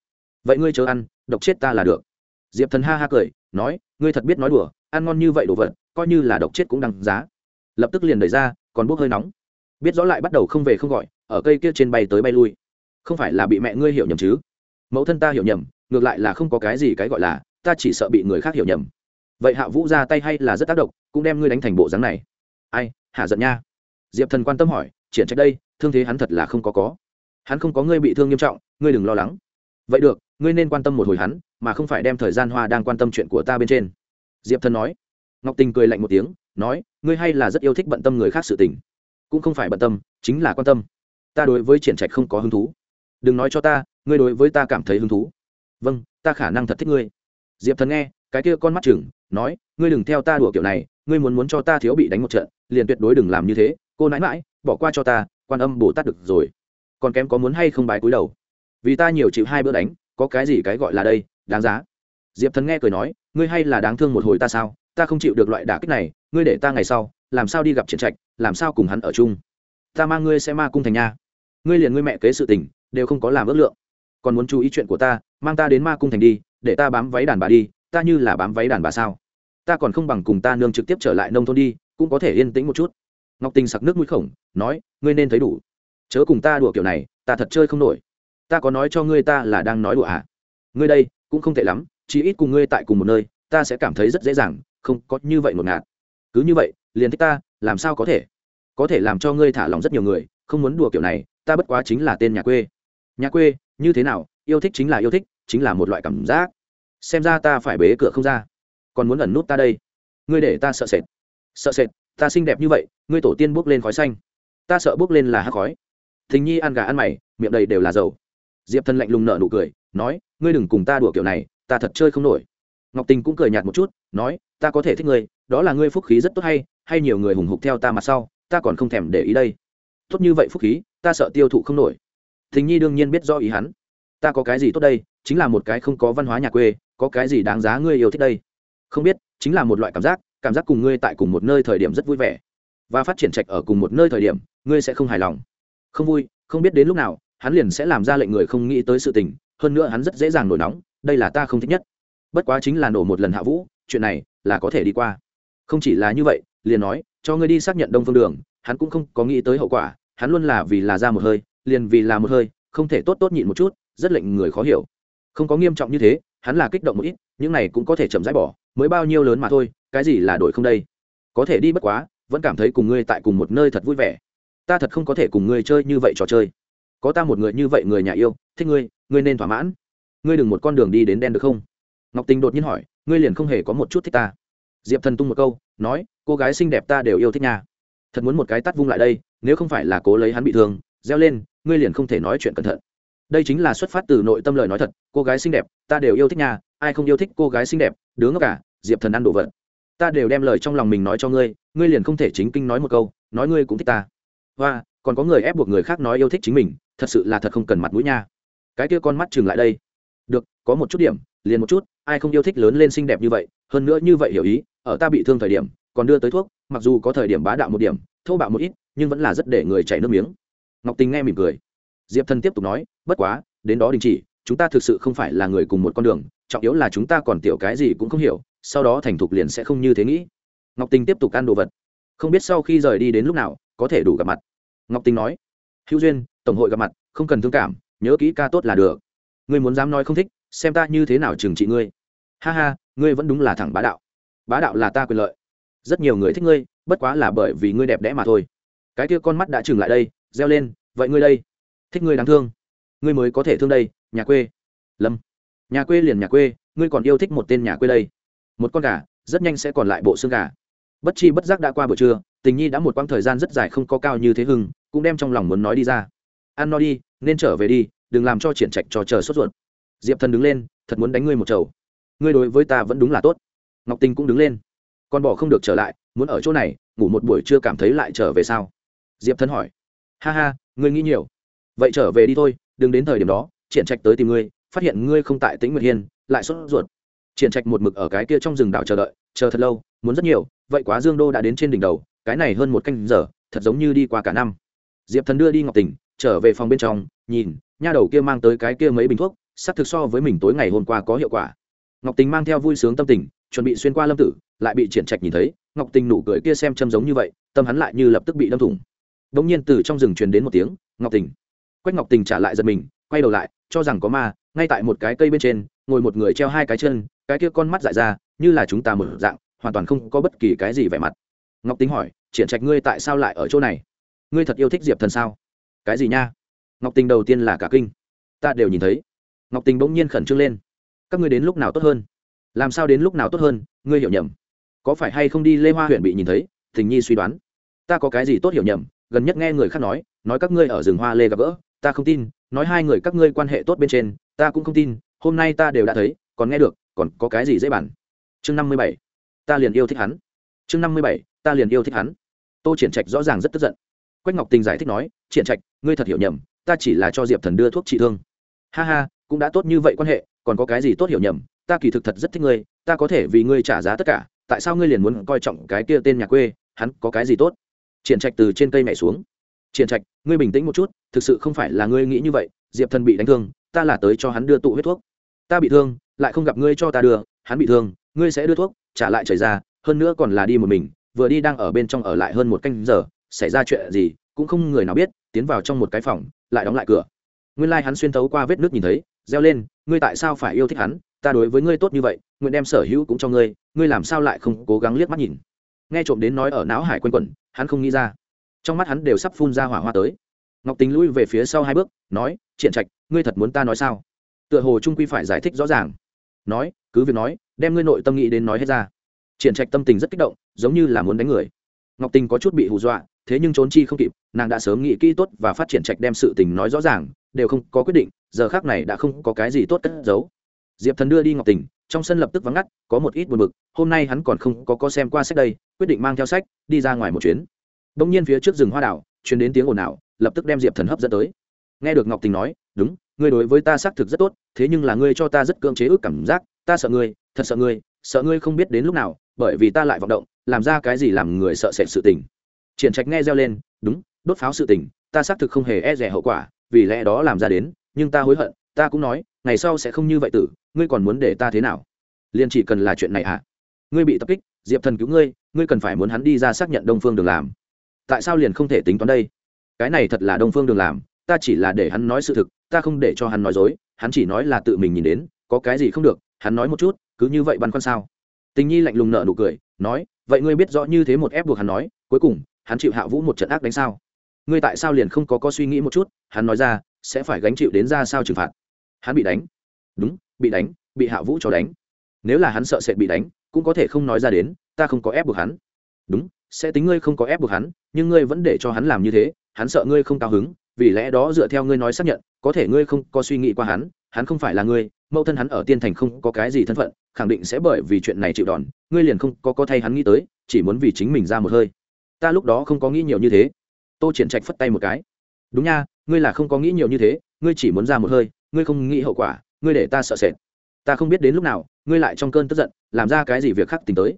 Vậy ngươi chờ ăn, độc chết ta là được diệp thần ha ha cười, nói, ngươi thật biết nói đùa, ăn ngon như vậy đồ vật, coi như là độc chết cũng đăng giá. Lập tức liền đẩy ra, còn bốc hơi nóng. Biết rõ lại bắt đầu không về không gọi, ở cây kia trên bay tới bay lui. Không phải là bị mẹ ngươi hiểu nhầm chứ? Mẫu thân ta hiểu nhầm, ngược lại là không có cái gì cái gọi là, ta chỉ sợ bị người khác hiểu nhầm. Vậy hạ vũ ra tay hay là rất tác động, cũng đem ngươi đánh thành bộ dáng này. Ai, hạ giận nha. Diệp thần quan tâm hỏi, triển trách đây, thương thế hắn thật là không có có. Hắn không có ngươi bị thương nghiêm trọng, ngươi đừng lo lắng vậy được, ngươi nên quan tâm một hồi hắn, mà không phải đem thời gian hoa đang quan tâm chuyện của ta bên trên. Diệp thần nói. Ngọc tình cười lạnh một tiếng, nói, ngươi hay là rất yêu thích bận tâm người khác sự tình. Cũng không phải bận tâm, chính là quan tâm. Ta đối với triển trạch không có hứng thú. Đừng nói cho ta, ngươi đối với ta cảm thấy hứng thú. Vâng ta khả năng thật thích ngươi. Diệp thần nghe, cái kia con mắt chừng, nói, ngươi đừng theo ta đùa kiểu này, ngươi muốn muốn cho ta thiếu bị đánh một trận, liền tuyệt đối đừng làm như thế, cô nãi mãi, bỏ qua cho ta, quan âm bồ tát được rồi. Còn kém có muốn hay không bái cúi đầu vì ta nhiều chịu hai bữa đánh, có cái gì cái gọi là đây, đáng giá. Diệp thần nghe cười nói, ngươi hay là đáng thương một hồi ta sao? Ta không chịu được loại đả kích này, ngươi để ta ngày sau, làm sao đi gặp triển trạch, làm sao cùng hắn ở chung? Ta mang ngươi sẽ ma cung thành nha. Ngươi liền ngươi mẹ kế sự tình, đều không có làm ước lượng. Còn muốn chú ý chuyện của ta, mang ta đến ma cung thành đi, để ta bám váy đàn bà đi, ta như là bám váy đàn bà sao? Ta còn không bằng cùng ta nương trực tiếp trở lại nông thôn đi, cũng có thể yên tĩnh một chút. Ngọc tình sặc nước mũi khổng, nói, ngươi nên thấy đủ. Chớ cùng ta đùa kiểu này, ta thật chơi không nổi ta có nói cho ngươi ta là đang nói đùa à? Ngươi đây, cũng không tệ lắm chỉ ít cùng ngươi tại cùng một nơi, ta sẽ cảm thấy rất dễ dàng, không có như vậy ngột ngạt. Cứ như vậy, liền thích ta, làm sao có thể? Có thể làm cho ngươi thả lòng rất nhiều người, không muốn đùa kiểu này, ta bất quá chính là tên nhà quê. Nhà quê, như thế nào, yêu thích chính là yêu thích, chính là một loại cảm giác. Xem ra ta phải bế cửa không ra. Còn muốn ẩn nút ta đây. Ngươi để ta sợ sệt. Sợ sệt, ta xinh đẹp như vậy, ngươi tổ tiên bước lên khói xanh. Ta sợ bước lên là hắc khói. Thình nhi ăn gà ăn mày, miệng đầy đều là dầu diệp thần lạnh lùng nợ nụ cười, nói, ngươi đừng cùng ta đùa kiểu này, ta thật chơi không nổi. Ngọc tình cũng cười nhạt một chút, nói, ta có thể thích ngươi, đó là ngươi phúc khí rất tốt hay hay nhiều người hùng hục theo ta mặt sau, ta còn không thèm để ý đây. Tốt như vậy phúc khí, ta sợ tiêu thụ không nổi. Thình nhi đương nhiên biết do ý hắn. Ta có cái gì tốt đây, chính là một cái không có văn hóa nhà quê, có cái gì đáng giá ngươi yêu thích đây? Không biết, chính là một loại cảm giác cảm giác cùng ngươi tại cùng một nơi thời điểm rất vui vẻ. Và phát triển trạch ở cùng một nơi thời điểm, ngươi sẽ không hài lòng. Không vui, không biết đến lúc nào hắn liền sẽ làm ra lệnh người không nghĩ tới sự tình, hơn nữa hắn rất dễ dàng nổi nóng, đây là ta không thích nhất. Bất quá chính là nổ một lần hạ vũ, chuyện này là có thể đi qua. Không chỉ là như vậy, liền nói, cho ngươi đi xác nhận đông phương đường, hắn cũng không có nghĩ tới hậu quả, hắn luôn là vì là ra một hơi, liền vì là một hơi, không thể tốt tốt nhịn một chút, rất lệnh người khó hiểu. Không có nghiêm trọng như thế, hắn là kích động một ít, những này cũng có thể chậm rãi bỏ, mới bao nhiêu lớn mà thôi, cái gì là đổi không đây? Có thể đi bất quá, vẫn cảm thấy cùng ngươi tại cùng một nơi thật vui vẻ. Ta thật không có thể cùng ngươi chơi như vậy trò chơi có ta một người như vậy người nhà yêu thích ngươi ngươi nên thỏa mãn. Ngươi đừng một con đường đi đến đen được không? Ngọc tình đột nhiên hỏi ngươi liền không hề có một chút thích ta. Diệp thần tung một câu nói cô gái xinh đẹp ta đều yêu thích nhà, thật muốn một cái tắt vung lại đây nếu không phải là cố lấy hắn bị thương reo lên ngươi liền không thể nói chuyện cẩn thận. Đây chính là xuất phát từ nội tâm lời nói thật cô gái xinh đẹp ta đều yêu thích nhà, ai không yêu thích cô gái xinh đẹp đứa ngốc cả diệp thần ăn đồ vật. Ta đều đem lời trong lòng mình nói cho ngươi ngươi liền không thể chính kinh nói một câu nói ngươi cũng thích ta. Và còn có người ép buộc người khác nói yêu thích chính mình thật sự là thật không cần mặt mũi nha. Cái kia con mắt chừng lại đây. Được, có một chút điểm, liền một chút, ai không yêu thích lớn lên xinh đẹp như vậy, hơn nữa như vậy hiểu ý, ở ta bị thương thời điểm, còn đưa tới thuốc, mặc dù có thời điểm bá đạo một điểm, thô bạo một ít, nhưng vẫn là rất để người chảy nước miếng. Ngọc tình nghe mỉm cười. Diệp thần tiếp tục nói, bất quá, đến đó đình chỉ, chúng ta thực sự không phải là người cùng một con đường, trọng yếu là chúng ta còn tiểu cái gì cũng không hiểu, sau đó thành thục liền sẽ không như thế nghĩ. Ngọc tình tiếp tục ăn đồ vật. Không biết sau khi rời đi đến lúc nào, có thể đủ gặp mặt. Ngọc tình nói, hữu duyên tổng hội gặp mặt, không cần thương cảm, nhớ kỹ ca tốt là được. Ngươi muốn dám nói không thích, xem ta như thế nào trừng trị ngươi. Ha ha, ngươi vẫn đúng là thẳng bá đạo. Bá đạo là ta quyền lợi. Rất nhiều người thích ngươi, bất quá là bởi vì ngươi đẹp đẽ mà thôi. Cái kia con mắt đã chừng lại đây, reo lên, vậy ngươi đây, thích ngươi đáng thương. Ngươi mới có thể thương đây, nhà quê. Lâm. Nhà quê liền nhà quê, ngươi còn yêu thích một tên nhà quê đây. Một con gà, rất nhanh sẽ còn lại bộ xương gà. Bất chi bất giác đã qua buổi trưa, tình nhi đã một quãng thời gian rất dài không có cao như thế hưng, cũng đem trong lòng muốn nói đi ra ăn no đi, nên trở về đi, đừng làm cho triển trạch trò chờ sốt ruột. Diệp thần đứng lên, thật muốn đánh ngươi một chầu. Ngươi đối với ta vẫn đúng là tốt. Ngọc tình cũng đứng lên. Con bỏ không được trở lại, muốn ở chỗ này, ngủ một buổi chưa cảm thấy lại trở về sao? Diệp thần hỏi. Ha ha, ngươi nghĩ nhiều. Vậy trở về đi thôi, đừng đến thời điểm đó, triển trạch tới tìm ngươi, phát hiện ngươi không tại tĩnh nguyệt hiên, lại sốt ruột. Triển trạch một mực ở cái kia trong rừng đảo chờ đợi, chờ thật lâu, muốn rất nhiều, vậy quá dương đô đã đến trên đỉnh đầu, cái này hơn một canh giờ, thật giống như đi qua cả năm. Diệp thần đưa đi ngọc tình trở về phòng bên trong, nhìn, nha đầu kia mang tới cái kia mấy bình thuốc sắp thực so với mình tối ngày hôm qua có hiệu quả. Ngọc tình mang theo vui sướng tâm tình, chuẩn bị xuyên qua lâm tử, lại bị triển trạch nhìn thấy, ngọc tình nụ cười kia xem châm giống như vậy, tâm hắn lại như lập tức bị đâm thủng. Đ ỗ n g nhiên từ trong rừng truyền đến một tiếng, ngọc tình. Quách ngọc tình trả lại giật mình, quay đầu lại, cho rằng có ma, ngay tại một cái cây bên trên, ngồi một người treo hai cái chân, cái kia con mắt dại ra, như là chúng ta mở dạng, hoàn toàn không có bất kỳ cái gì vẻ mặt. Ngọc tính hỏi, triển trạch ngươi tại sao lại ở chỗ này? Ngươi thật yêu thích diệp thần sao? Cái gì nha? Ngọc tình đầu tiên là cả kinh. Ta đều nhìn thấy. Ngọc tình bỗng nhiên khẩn trương lên. Các ngươi đến lúc nào tốt hơn? Làm sao đến lúc nào tốt hơn? Ngươi hiểu nhầm. Có phải hay không đi lê hoa huyện bị nhìn thấy? Tình nhi suy đoán. Ta có cái gì tốt hiểu nhầm? Gần nhất nghe người khác nói nói các ngươi ở rừng hoa lê gặp gỡ. Ta không tin. Nói hai người các ngươi quan hệ tốt bên trên, ta cũng không tin. Hôm nay ta đều đã thấy, còn nghe được, còn có cái gì dễ bản chương năm mươi bảy. Ta liền yêu thích hắn. Chương năm mươi bảy. Ta liền yêu thích hắn. Tô triển trạch rõ ràng rất tức giận quách ngọc tình giải thích nói, triển trạch, ngươi thật hiểu nhầm, ta chỉ là cho diệp thần đưa thuốc trị thương. Ha ha, cũng đã tốt như vậy quan hệ, còn có cái gì tốt hiểu nhầm? Ta kỳ thực thật rất thích ngươi, ta có thể vì ngươi trả giá tất cả, tại sao ngươi liền muốn coi trọng cái kia tên nhà quê, hắn có cái gì tốt? Triển trạch từ trên cây mẹ xuống. Triển trạch, ngươi bình tĩnh một chút, thực sự không phải là ngươi nghĩ như vậy, diệp thần bị đánh thương, ta là tới cho hắn đưa tụ huyết thuốc. Ta bị thương, lại không gặp ngươi cho ta đưa, hắn bị thương, ngươi sẽ đưa thuốc, trả lại trời ra, hơn nữa còn là đi một mình, vừa đi đang ở bên trong ở lại hơn một canh giờ xảy ra chuyện gì, cũng không người nào biết, tiến vào trong một cái phòng, lại đóng lại cửa. Nguyên lai hắn xuyên thấu qua vết nước nhìn thấy, reo lên, ngươi tại sao phải yêu thích hắn? Ta đối với ngươi tốt như vậy, nguyện đem sở hữu cũng cho ngươi ngươi làm sao lại không cố gắng liếc mắt nhìn? Nghe trộm đến nói ở não hải quanh quẩn, hắn không nghĩ ra. Trong mắt hắn đều sắp phun ra hỏa hoa tới. Ngọc tính lui về phía sau hai bước, nói, triện trạch, ngươi thật muốn ta nói sao? Tựa hồ trung quy phải giải thích rõ ràng. Nói, cứ việc nói, đem ngươi nội tâm nghĩ đến nói hết ra. Triển trạch tâm tình rất kích động, giống như là muốn đánh người. Ngọc tình có chút bị hù dọa thế nhưng trốn chi không kịp, nàng đã sớm nghĩ kỹ tốt và phát triển trạch đem sự tình nói rõ ràng, đều không có quyết định, giờ khác này đã không có cái gì tốt cất giấu. Diệp thần đưa đi ngọc tình trong sân lập tức vắng ngắt, có một ít buồn bực, hôm nay hắn còn không có có xem qua sách đây, quyết định mang theo sách, đi ra ngoài một chuyến. Đ ỗ n g nhiên phía trước rừng hoa đảo chuyến đến tiếng ồn ào, lập tức đem diệp thần hấp dẫn tới. Nghe được ngọc tình nói, đúng, ngươi đối với ta xác thực rất tốt, thế nhưng là ngươi cho ta rất cưỡng chế ước cảm giác, ta sợ ngươi, thật sợ ngươi sợ ngươi không biết đến lúc nào, bởi vì ta lại vọng động, làm ra cái gì làm người sợ sệt sự tình triển trạch nghe reo lên, đúng, đốt pháo sự tình, ta xác thực không hề e rẻ hậu quả, vì lẽ đó làm ra đến, nhưng ta hối hận, ta cũng nói, ngày sau sẽ không như vậy tử, ngươi còn muốn để ta thế nào? Liền chỉ cần là chuyện này à ngươi bị tập kích, diệp thần cứu ngươi ngươi cần phải muốn hắn đi ra xác nhận đông phương đường làm. Tại sao liền không thể tính toán đây? Cái này thật là đông phương đường làm, ta chỉ là để hắn nói sự thực, ta không để cho hắn nói dối, hắn chỉ nói là tự mình nhìn đến, có cái gì không được, hắn nói một chút, cứ như vậy băn khoăn sao? Tình nhi lạnh lùng nợ nụ cười, nói, vậy ngươi biết rõ như thế một ép buộc hắn nói, cuối cùng hắn chịu hạ vũ một trận ác đánh sao? Ngươi tại sao liền không có có suy nghĩ một chút? Hắn nói ra, sẽ phải gánh chịu đến ra sao trừng phạt. Hắn bị đánh. Đúng, bị đánh, bị hạ vũ cho đánh. Nếu là hắn sợ sẽ bị đánh, cũng có thể không nói ra đến, ta không có ép buộc hắn. Đúng, sẽ tính ngươi không có ép buộc hắn, nhưng ngươi vẫn để cho hắn làm như thế, hắn sợ ngươi không cao hứng, vì lẽ đó dựa theo ngươi nói xác nhận, có thể ngươi không có suy nghĩ qua hắn hắn không phải là ngươi, mẫu thân hắn ở tiên thành không có cái gì thân phận, khẳng định sẽ bởi vì chuyện này chịu đòn, ngươi liền không có có thay hắn nghĩ tới, chỉ muốn vì chính mình ra một hơi ta lúc đó không có nghĩ nhiều như thế. Tô triển trạch phất tay một cái. Đúng nha, ngươi là không có nghĩ nhiều như thế, ngươi chỉ muốn ra một hơi, ngươi không nghĩ hậu quả, ngươi để ta sợ sệt. Ta không biết đến lúc nào, ngươi lại trong cơn tức giận, làm ra cái gì việc khác tính tới.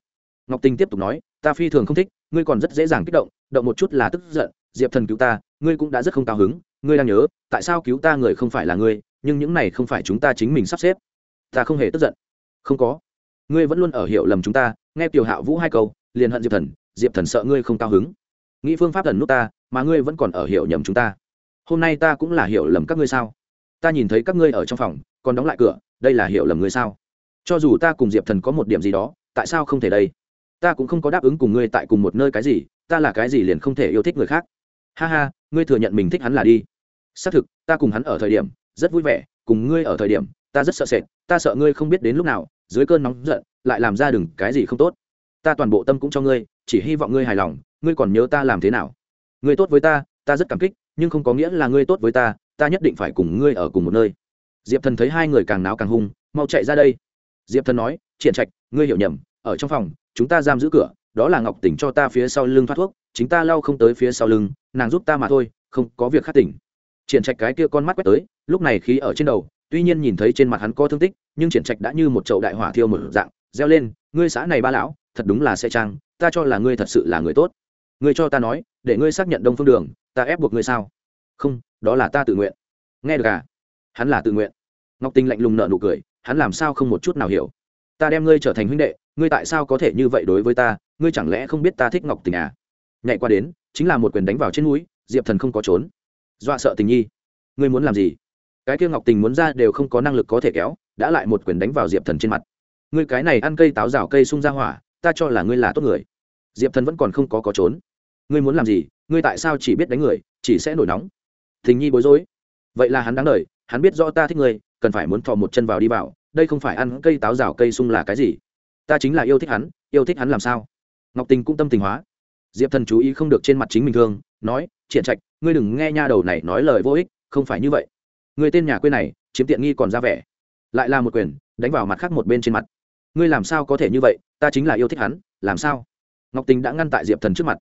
Ngọc tình tiếp tục nói, ta phi thường không thích, ngươi còn rất dễ dàng kích động động một chút là tức giận, diệp thần cứu ta, ngươi cũng đã rất không cao hứng, ngươi đang nhớ, tại sao cứu ta người không phải là ngươi, nhưng những này không phải chúng ta chính mình sắp xếp. Ta không hề tức giận. Không có. Ngươi vẫn luôn ở hiểu lầm chúng ta, nghe tiểu hạ vũ hai câu, liền hận diệp thần diệp thần sợ ngươi không cao hứng. Nghĩ phương pháp thần nút ta, mà ngươi vẫn còn ở hiểu nhầm chúng ta. Hôm nay ta cũng là hiểu lầm các ngươi sao? Ta nhìn thấy các ngươi ở trong phòng, còn đóng lại cửa, đây là hiểu lầm ngươi sao? Cho dù ta cùng diệp thần có một điểm gì đó, tại sao không thể đây? Ta cũng không có đáp ứng cùng ngươi tại cùng một nơi cái gì, ta là cái gì liền không thể yêu thích người khác. Ha ha, ngươi thừa nhận mình thích hắn là đi. Xác thực, ta cùng hắn ở thời điểm, rất vui vẻ, cùng ngươi ở thời điểm, ta rất sợ sệt, ta sợ ngươi không biết đến lúc nào, dưới cơn nóng giận, lại làm ra đừng cái gì không tốt. Ta toàn bộ tâm cũng cho ngươi chỉ hy vọng ngươi hài lòng, ngươi còn nhớ ta làm thế nào? Ngươi tốt với ta ta rất cảm kích, nhưng không có nghĩa là ngươi tốt với ta ta nhất định phải cùng ngươi ở cùng một nơi. Diệp thần thấy hai người càng náo càng hung, mau chạy ra đây. Diệp thần nói, triển trạch, ngươi hiểu nhầm, ở trong phòng, chúng ta giam giữ cửa, đó là ngọc tỉnh cho ta phía sau lưng thoát thuốc, chính ta lau không tới phía sau lưng, nàng giúp ta mà thôi, không có việc khắc tỉnh. Triển trạch cái kia con mắt quét tới, lúc này khí ở trên đầu, tuy nhiên nhìn thấy trên mặt hắn có thương tích, nhưng triển trạch đã như một chậu đại hỏa thiêu một dạng, reo lên, ngươi xã này ba lão, thật đúng là xe trang ta cho là ngươi thật sự là người tốt. Ngươi cho ta nói, để ngươi xác nhận đông phương đường, ta ép buộc ngươi sao? Không, đó là ta tự nguyện. Nghe được à? Hắn là tự nguyện. Ngọc tinh lạnh lùng nợ nụ cười, hắn làm sao không một chút nào hiểu? Ta đem ngươi trở thành huynh đệ, ngươi tại sao có thể như vậy đối với ta? Ngươi chẳng lẽ không biết ta thích ngọc tình à? Nhảy qua đến, chính là một quyền đánh vào trên núi, diệp thần không có trốn. Dọa sợ tình nhi. Ngươi muốn làm gì? Cái kia ngọc tình muốn ra đều không có năng lực có thể kéo, đã lại một quyền đánh vào diệp thần trên mặt. Ngươi cái này ăn cây táo rào cây sung ra hỏa ta cho là ngươi là tốt người. Diệp thần vẫn còn không có có trốn. Ngươi muốn làm gì? Ngươi tại sao chỉ biết đánh người, chỉ sẽ nổi nóng? Thình nhi bối rối. Vậy là hắn đáng đời, hắn biết rõ ta thích ngươi, cần phải muốn thò một chân vào đi vào, đây không phải ăn cây táo rào cây sung là cái gì? Ta chính là yêu thích hắn, yêu thích hắn làm sao? Ngọc tình cũng tâm tình hóa. Diệp thần chú ý không được trên mặt chính mình thương, nói, triện trạch, ngươi đừng nghe nha đầu này nói lời vô ích, không phải như vậy. Người tên nhà quê này, chiếm tiện nghi còn ra vẻ. Lại là một quyền, đánh vào mặt khác một bên trên mặt. Ngươi làm sao có thể như vậy? Ta chính là yêu thích hắn, làm sao? Ngọc tình đã ngăn tại diệp thần trước mặt.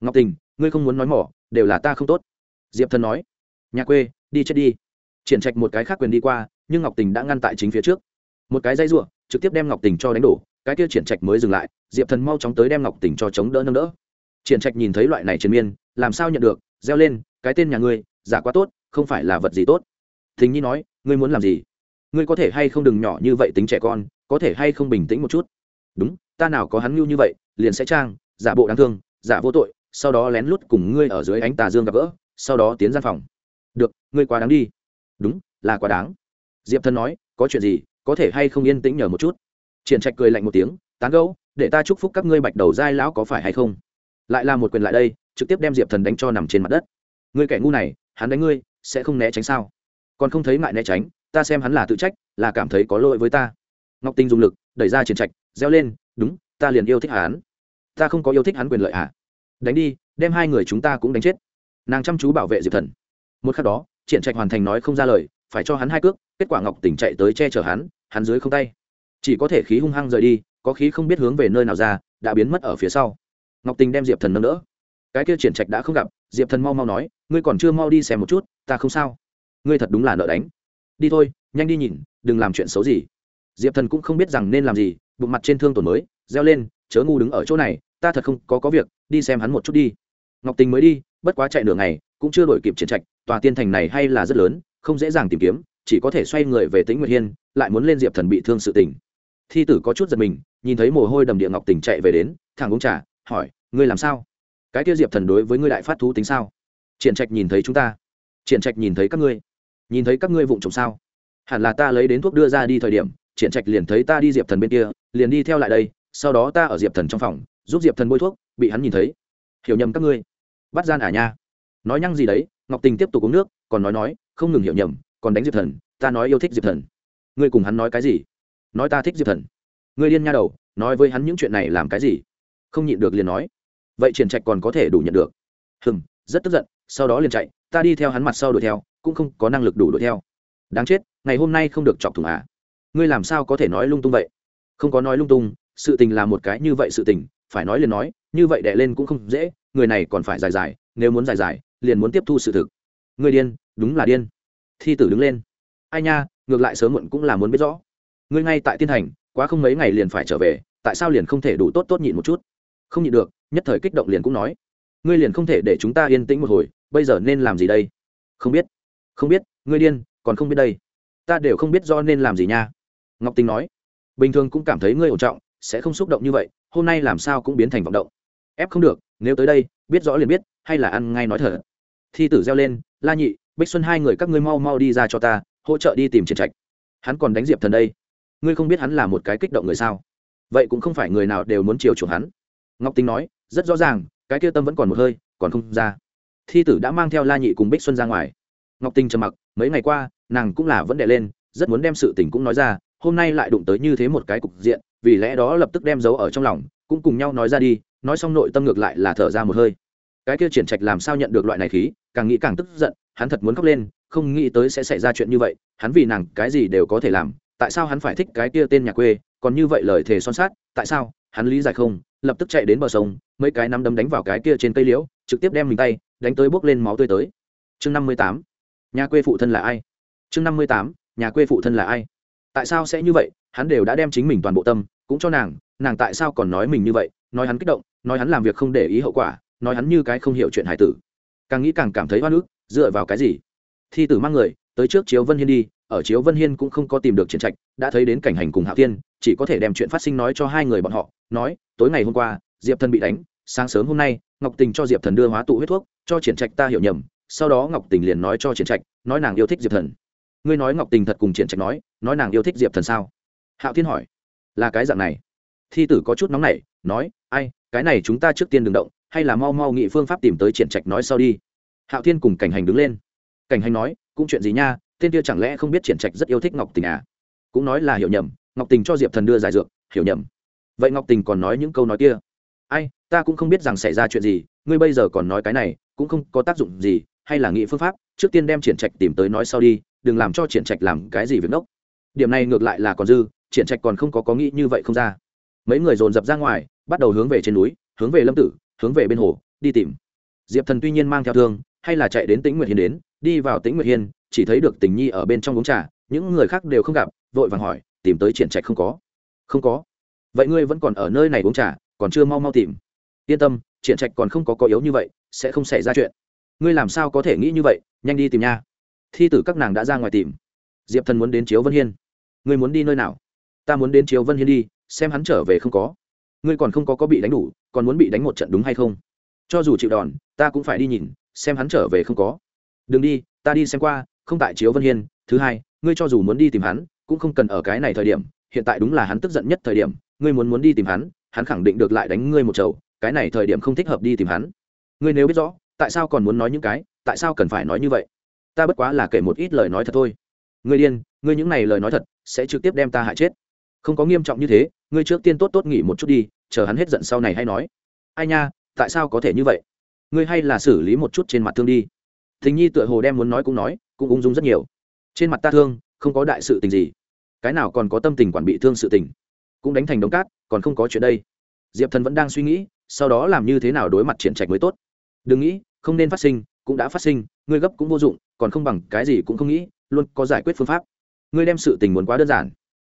Ngọc tình, ngươi không muốn nói mỏ, đều là ta không tốt. Diệp thần nói, nhà quê, đi chết đi. Triển trạch một cái khác quyền đi qua, nhưng ngọc tình đã ngăn tại chính phía trước. Một cái dây ruộng, trực tiếp đem ngọc tình cho đánh đổ, cái kia triển trạch mới dừng lại, diệp thần mau chóng tới đem ngọc tình cho chống đỡ, nâng đỡ. Triển trạch nhìn thấy loại này trên miên, làm sao nhận được, reo lên, cái tên nhà ngươi, giả quá tốt, không phải là vật gì tốt. Thính nhi nói, ngươi muốn làm gì? Ngươi có thể hay không đừng nhỏ như vậy tính trẻ con, có thể hay không bình tĩnh một chút? Đúng ta nào có hắn mưu như vậy, liền sẽ trang, giả bộ đáng thương, giả vô tội, sau đó lén lút cùng ngươi ở dưới ánh tà dương gặp gỡ, sau đó tiến gian phòng. Được, ngươi quá đáng đi. Đúng, là quá đáng. Diệp thân nói, có chuyện gì, có thể hay không yên tĩnh nhờ một chút? Triển trạch cười lạnh một tiếng, tán gẫu, để ta chúc phúc các ngươi bạch đầu giai lão có phải hay không? Lại là một quyền lại đây, trực tiếp đem diệp thần đánh cho nằm trên mặt đất. Ngươi kẻ ngu này, hắn đánh ngươi, sẽ không né tránh sao? Còn không thấy ngại né tránh, ta xem hắn là tự trách, là cảm thấy có lỗi với ta. Ngọc tinh dùng lực, đẩy ra triển trạch, reo lên đúng, ta liền yêu thích hắn. Ta không có yêu thích hắn quyền lợi hả đánh đi, đem hai người chúng ta cũng đánh chết. Nàng chăm chú bảo vệ diệp thần. Một khắc đó, triển trạch hoàn thành nói không ra lời, phải cho hắn hai cước, kết quả ngọc tỉnh chạy tới che chở hắn hắn dưới không tay. Chỉ có thể khí hung hăng rời đi, có khí không biết hướng về nơi nào ra, đã biến mất ở phía sau. Ngọc tình đem diệp thần nâng đỡ. Cái kia triển trạch đã không gặp, diệp thần mau mau nói, ngươi còn chưa mau đi xem một chút, ta không sao. Ngươi thật đúng là nợ đánh. Đi thôi, nhanh đi nhìn, đừng làm chuyện xấu gì diệp thần cũng không biết rằng nên làm gì, bụng mặt trên thương tổn mới, reo lên, chớ ngu đứng ở chỗ này, ta thật không có có việc, đi xem hắn một chút đi. Ngọc tình mới đi, bất quá chạy nửa ngày, cũng chưa đổi kịp triển trạch, tòa tiên thành này hay là rất lớn, không dễ dàng tìm kiếm, chỉ có thể xoay người về tĩnh nguyệt hiên, lại muốn lên diệp thần bị thương sự tình. Thi tử có chút giật mình, nhìn thấy mồ hôi đầm địa ngọc tình chạy về đến thằng uống trà, hỏi, ngươi làm sao? Cái kia diệp thần đối với ngươi đại phát thú tính sao? Triển trạch nhìn thấy chúng ta. Triển trạch nhìn thấy các ngươi. Nhìn thấy các ngươi vụng trộm sao? Hẳn là ta lấy đến thuốc đưa ra đi thời điểm triển trạch liền thấy ta đi diệp thần bên kia, liền đi theo lại đây, sau đó ta ở diệp thần trong phòng, giúp diệp thần bôi thuốc, bị hắn nhìn thấy. Hiểu nhầm các ngươi. Bắt gian à nha. Nói nhăng gì đấy, ngọc tình tiếp tục uống nước, còn nói nói, không ngừng hiểu nhầm, còn đánh diệp thần, ta nói yêu thích diệp thần. Ngươi cùng hắn nói cái gì? Nói ta thích diệp thần. Ngươi điên nha đầu, nói với hắn những chuyện này làm cái gì? Không nhịn được liền nói. Vậy triển trạch còn có thể đủ nhận được. Hừm, rất tức giận, sau đó liền chạy, ta đi theo hắn mặt sau đuổi theo, cũng không có năng lực đủ đuổi theo. Đáng chết, ngày hôm nay không được chọc thủng à ngươi làm sao có thể nói lung tung vậy? Không có nói lung tung, sự tình là một cái như vậy sự tình, phải nói liền nói, như vậy đẻ lên cũng không dễ, người này còn phải dài dài, nếu muốn dài dài, liền muốn tiếp thu sự thực. Người điên, đúng là điên. Thi tử đứng lên. Ai nha, ngược lại sớm muộn cũng là muốn biết rõ. Ngươi ngay tại tiên thành, quá không mấy ngày liền phải trở về, tại sao liền không thể đủ tốt tốt nhịn một chút? Không nhịn được, nhất thời kích động liền cũng nói. Ngươi liền không thể để chúng ta yên tĩnh một hồi, bây giờ nên làm gì đây? Không biết. Không biết, ngươi điên, còn không biết đây. Ta đều không biết do nên làm gì nha ngọc tình nói, bình thường cũng cảm thấy ngươi ổn trọng, sẽ không xúc động như vậy, hôm nay làm sao cũng biến thành vọng động. Ép không được, nếu tới đây, biết rõ liền biết, hay là ăn ngay nói thở. Thi tử reo lên, la nhị, bích xuân hai người các ngươi mau mau đi ra cho ta, hỗ trợ đi tìm triển trạch. Hắn còn đánh diệp thần đây. Ngươi không biết hắn là một cái kích động người sao? Vậy cũng không phải người nào đều muốn chiều chuộng hắn. Ngọc tính nói, rất rõ ràng, cái kia tâm vẫn còn một hơi, còn không ra. Thi tử đã mang theo la nhị cùng bích xuân ra ngoài. Ngọc tinh trầm mặc, mấy ngày qua, nàng cũng là vẫn đè lên, rất muốn đem sự tình cũng nói ra hôm nay lại đụng tới như thế một cái cục diện, vì lẽ đó lập tức đem giấu ở trong lòng, cũng cùng nhau nói ra đi, nói xong nội tâm ngược lại là thở ra một hơi. Cái kia triển trạch làm sao nhận được loại này khí, càng nghĩ càng tức giận, hắn thật muốn khóc lên, không nghĩ tới sẽ xảy ra chuyện như vậy, hắn vì nàng cái gì đều có thể làm, tại sao hắn phải thích cái kia tên nhà quê, còn như vậy lời thề son sát tại sao, hắn lý giải không, lập tức chạy đến bờ sông, mấy cái nắm đấm đánh vào cái kia trên cây liễu, trực tiếp đem mình tay, đánh tới bốc lên máu tươi tới. Chương năm mươi tám, nhà quê phụ thân là ai? Chương năm mươi tám, nhà quê phụ thân là ai? Tại sao sẽ như vậy? Hắn đều đã đem chính mình toàn bộ tâm, cũng cho nàng nàng tại sao còn nói mình như vậy? Nói hắn kích động, nói hắn làm việc không để ý hậu quả, nói hắn như cái không hiểu chuyện hải tử. Càng nghĩ càng cảm thấy oan ức, dựa vào cái gì? Thi tử mang người, tới trước chiếu vân hiên đi, ở chiếu vân hiên cũng không có tìm được triển trạch, đã thấy đến cảnh hành cùng hạ tiên chỉ có thể đem chuyện phát sinh nói cho hai người bọn họ, nói, tối ngày hôm qua, diệp thần bị đánh, sáng sớm hôm nay, ngọc tình cho diệp thần đưa hóa tụ huyết thuốc, cho triển trạch ta hiểu nhầm, sau đó ngọc tình liền nói cho triển trạch, nói nàng yêu thích diệp thần ngươi nói ngọc tình thật cùng triển trạch nói nói nàng yêu thích diệp thần sao? Hạo thiên hỏi. Là cái dạng này. Thi tử có chút nóng nảy, nói, ai, cái này chúng ta trước tiên đừng động, hay là mau mau nghị phương pháp tìm tới triển trạch nói sau đi. Hạo thiên cùng cảnh hành đứng lên. Cảnh hành nói, cũng chuyện gì nha, tên kia chẳng lẽ không biết triển trạch rất yêu thích ngọc tình à? Cũng nói là hiểu nhầm, ngọc tình cho diệp thần đưa giải dược, hiểu nhầm. Vậy ngọc tình còn nói những câu nói kia. Ai, ta cũng không biết rằng xảy ra chuyện gì, ngươi bây giờ còn nói cái này, cũng không có tác dụng gì, hay là nghĩ phương pháp, trước tiên đem triển trạch tìm tới nói sau đi đừng làm cho triển trạch làm cái gì việc đốc điểm này ngược lại là còn dư, triển trạch còn không có có nghĩ như vậy không ra. Mấy người dồn dập ra ngoài, bắt đầu hướng về trên núi, hướng về lâm tử, hướng về bên hồ, đi tìm. Diệp thần tuy nhiên mang theo thương, hay là chạy đến tĩnh nguyệt hiên đến, đi vào tĩnh nguyệt hiên, chỉ thấy được tình nhi ở bên trong uống trà, những người khác đều không gặp, vội vàng hỏi, tìm tới triển trạch không có? Không có. Vậy ngươi vẫn còn ở nơi này uống trà, còn chưa mau mau tìm. Yên tâm, triển trạch còn không có có yếu như vậy, sẽ không xảy ra chuyện. Ngươi làm sao có thể nghĩ như vậy, nhanh đi tìm nha thi tử các nàng đã ra ngoài tìm. Diệp thần muốn đến chiếu vân hiên. Ngươi muốn đi nơi nào? Ta muốn đến chiếu vân hiên đi, xem hắn trở về không có. Ngươi còn không có có bị đánh đủ, còn muốn bị đánh một trận đúng hay không? Cho dù chịu đòn, ta cũng phải đi nhìn, xem hắn trở về không có. Đừng đi, ta đi xem qua, không tại chiếu vân hiên. Thứ hai, ngươi cho dù muốn đi tìm hắn, cũng không cần ở cái này thời điểm. Hiện tại đúng là hắn tức giận nhất thời điểm. Ngươi muốn muốn đi tìm hắn hắn khẳng định được lại đánh ngươi một chầu. Cái này thời điểm không thích hợp đi tìm hắn. Ngươi nếu biết rõ, tại sao còn muốn nói những cái, tại sao cần phải nói như vậy? Ta bất quá là kể một ít lời nói thật thôi. Ngươi điên, ngươi những này lời nói thật, sẽ trực tiếp đem ta hại chết. Không có nghiêm trọng như thế, ngươi trước tiên tốt tốt nghỉ một chút đi, chờ hắn hết giận sau này hay nói. Ai nha, tại sao có thể như vậy? Ngươi hay là xử lý một chút trên mặt thương đi. Thình nhi tựa hồ đem muốn nói cũng nói, cũng ung dung rất nhiều. Trên mặt ta thương, không có đại sự tình gì. Cái nào còn có tâm tình quản bị thương sự tình? Cũng đánh thành đống cát, còn không có chuyện đây. Diệp thần vẫn đang suy nghĩ, sau đó làm như thế nào đối mặt triển trạch mới tốt. Đừng nghĩ, không nên phát sinh cũng đã phát sinh, ngươi gấp cũng vô dụng, còn không bằng cái gì cũng không nghĩ, luôn có giải quyết phương pháp. Ngươi đem sự tình muốn quá đơn giản,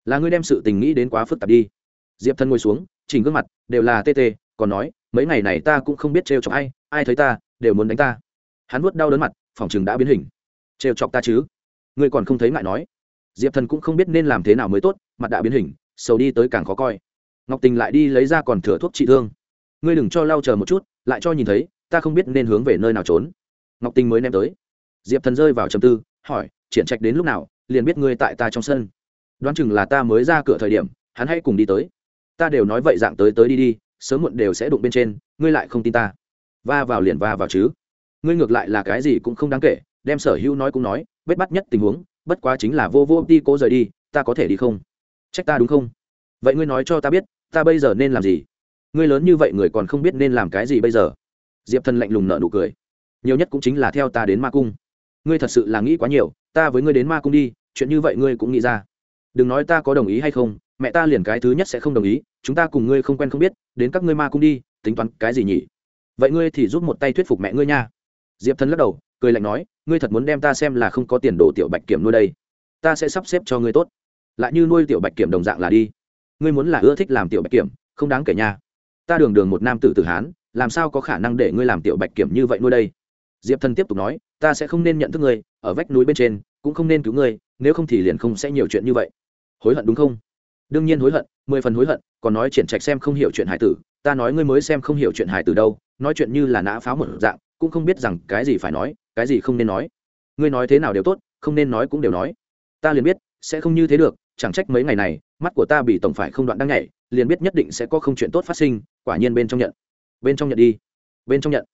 là ngươi đem sự tình nghĩ đến quá phức tạp đi. Diệp thần ngồi xuống, chỉnh gương mặt, đều là tê tê, còn nói, mấy ngày này ta cũng không biết trêu chọc ai ai thấy ta, đều muốn đánh ta. Hắn vuốt đau đớn mặt, phòng chừng đã biến hình. Trêu chọc ta chứ? Ngươi còn không thấy ngại nói. Diệp thần cũng không biết nên làm thế nào mới tốt, mặt đã biến hình, sầu đi tới càng khó coi. Ngọc tình lại đi lấy ra còn thừa thuốc trị thương. Ngươi đừng cho lau chờ một chút, lại cho nhìn thấy, ta không biết nên hướng về nơi nào trốn ngọc Tinh mới ném tới. Diệp thần rơi vào trầm tư, hỏi, triển trạch đến lúc nào, liền biết ngươi tại ta trong sân? Đoán chừng là ta mới ra cửa thời điểm, hắn hãy cùng đi tới. Ta đều nói vậy dạng tới tới đi đi, sớm muộn đều sẽ đụng bên trên, ngươi lại không tin ta. Va vào liền va vào chứ. Ngươi ngược lại là cái gì cũng không đáng kể, đem sở hữu nói cũng nói vết bắt nhất tình huống, bất quá chính là vô vô đi cố rời đi, ta có thể đi không? Trách ta đúng không? Vậy ngươi nói cho ta biết, ta bây giờ nên làm gì? Ngươi lớn như vậy người còn không biết nên làm cái gì bây giờ? Diệp thần lạnh lùng nợ nụ cười nhiều nhất cũng chính là theo ta đến ma cung. Ngươi thật sự là nghĩ quá nhiều, ta với ngươi đến ma cung đi, chuyện như vậy ngươi cũng nghĩ ra. Đừng nói ta có đồng ý hay không, mẹ ta liền cái thứ nhất sẽ không đồng ý, chúng ta cùng ngươi không quen không biết, đến các ngươi ma cung đi, tính toán cái gì nhỉ? Vậy ngươi thì giúp một tay thuyết phục mẹ ngươi nha. Diệp thần lắc đầu, cười lạnh nói, ngươi thật muốn đem ta xem là không có tiền đồ tiểu bạch kiểm nuôi đây. Ta sẽ sắp xếp cho ngươi tốt. Lại như nuôi tiểu bạch kiểm đồng dạng là đi. Ngươi muốn là ưa thích làm tiểu bạch kiểm, không đáng kể nha. Ta đường đường một nam tử tử hán, làm sao có khả năng để ngươi làm tiểu bạch kiểm như vậy nuôi đây? Diệp thần tiếp tục nói, ta sẽ không nên nhận thức ngươi, ở vách núi bên trên, cũng không nên cứu ngươi, nếu không thì liền không sẽ nhiều chuyện như vậy. Hối hận đúng không? Đương nhiên hối hận, mười phần hối hận, còn nói triển trạch xem không hiểu chuyện hải tử, ta nói ngươi mới xem không hiểu chuyện hải tử đâu, nói chuyện như là nã pháo một dạng, cũng không biết rằng cái gì phải nói, cái gì không nên nói. Ngươi nói thế nào đều tốt, không nên nói cũng đều nói. Ta liền biết, sẽ không như thế được, chẳng trách mấy ngày này, mắt của ta bị tổng phải không đoạn đang nhảy, liền biết nhất định sẽ có không chuyện tốt phát sinh, quả nhiên bên trong nhận. Bên trong nhận đi, bên trong nhận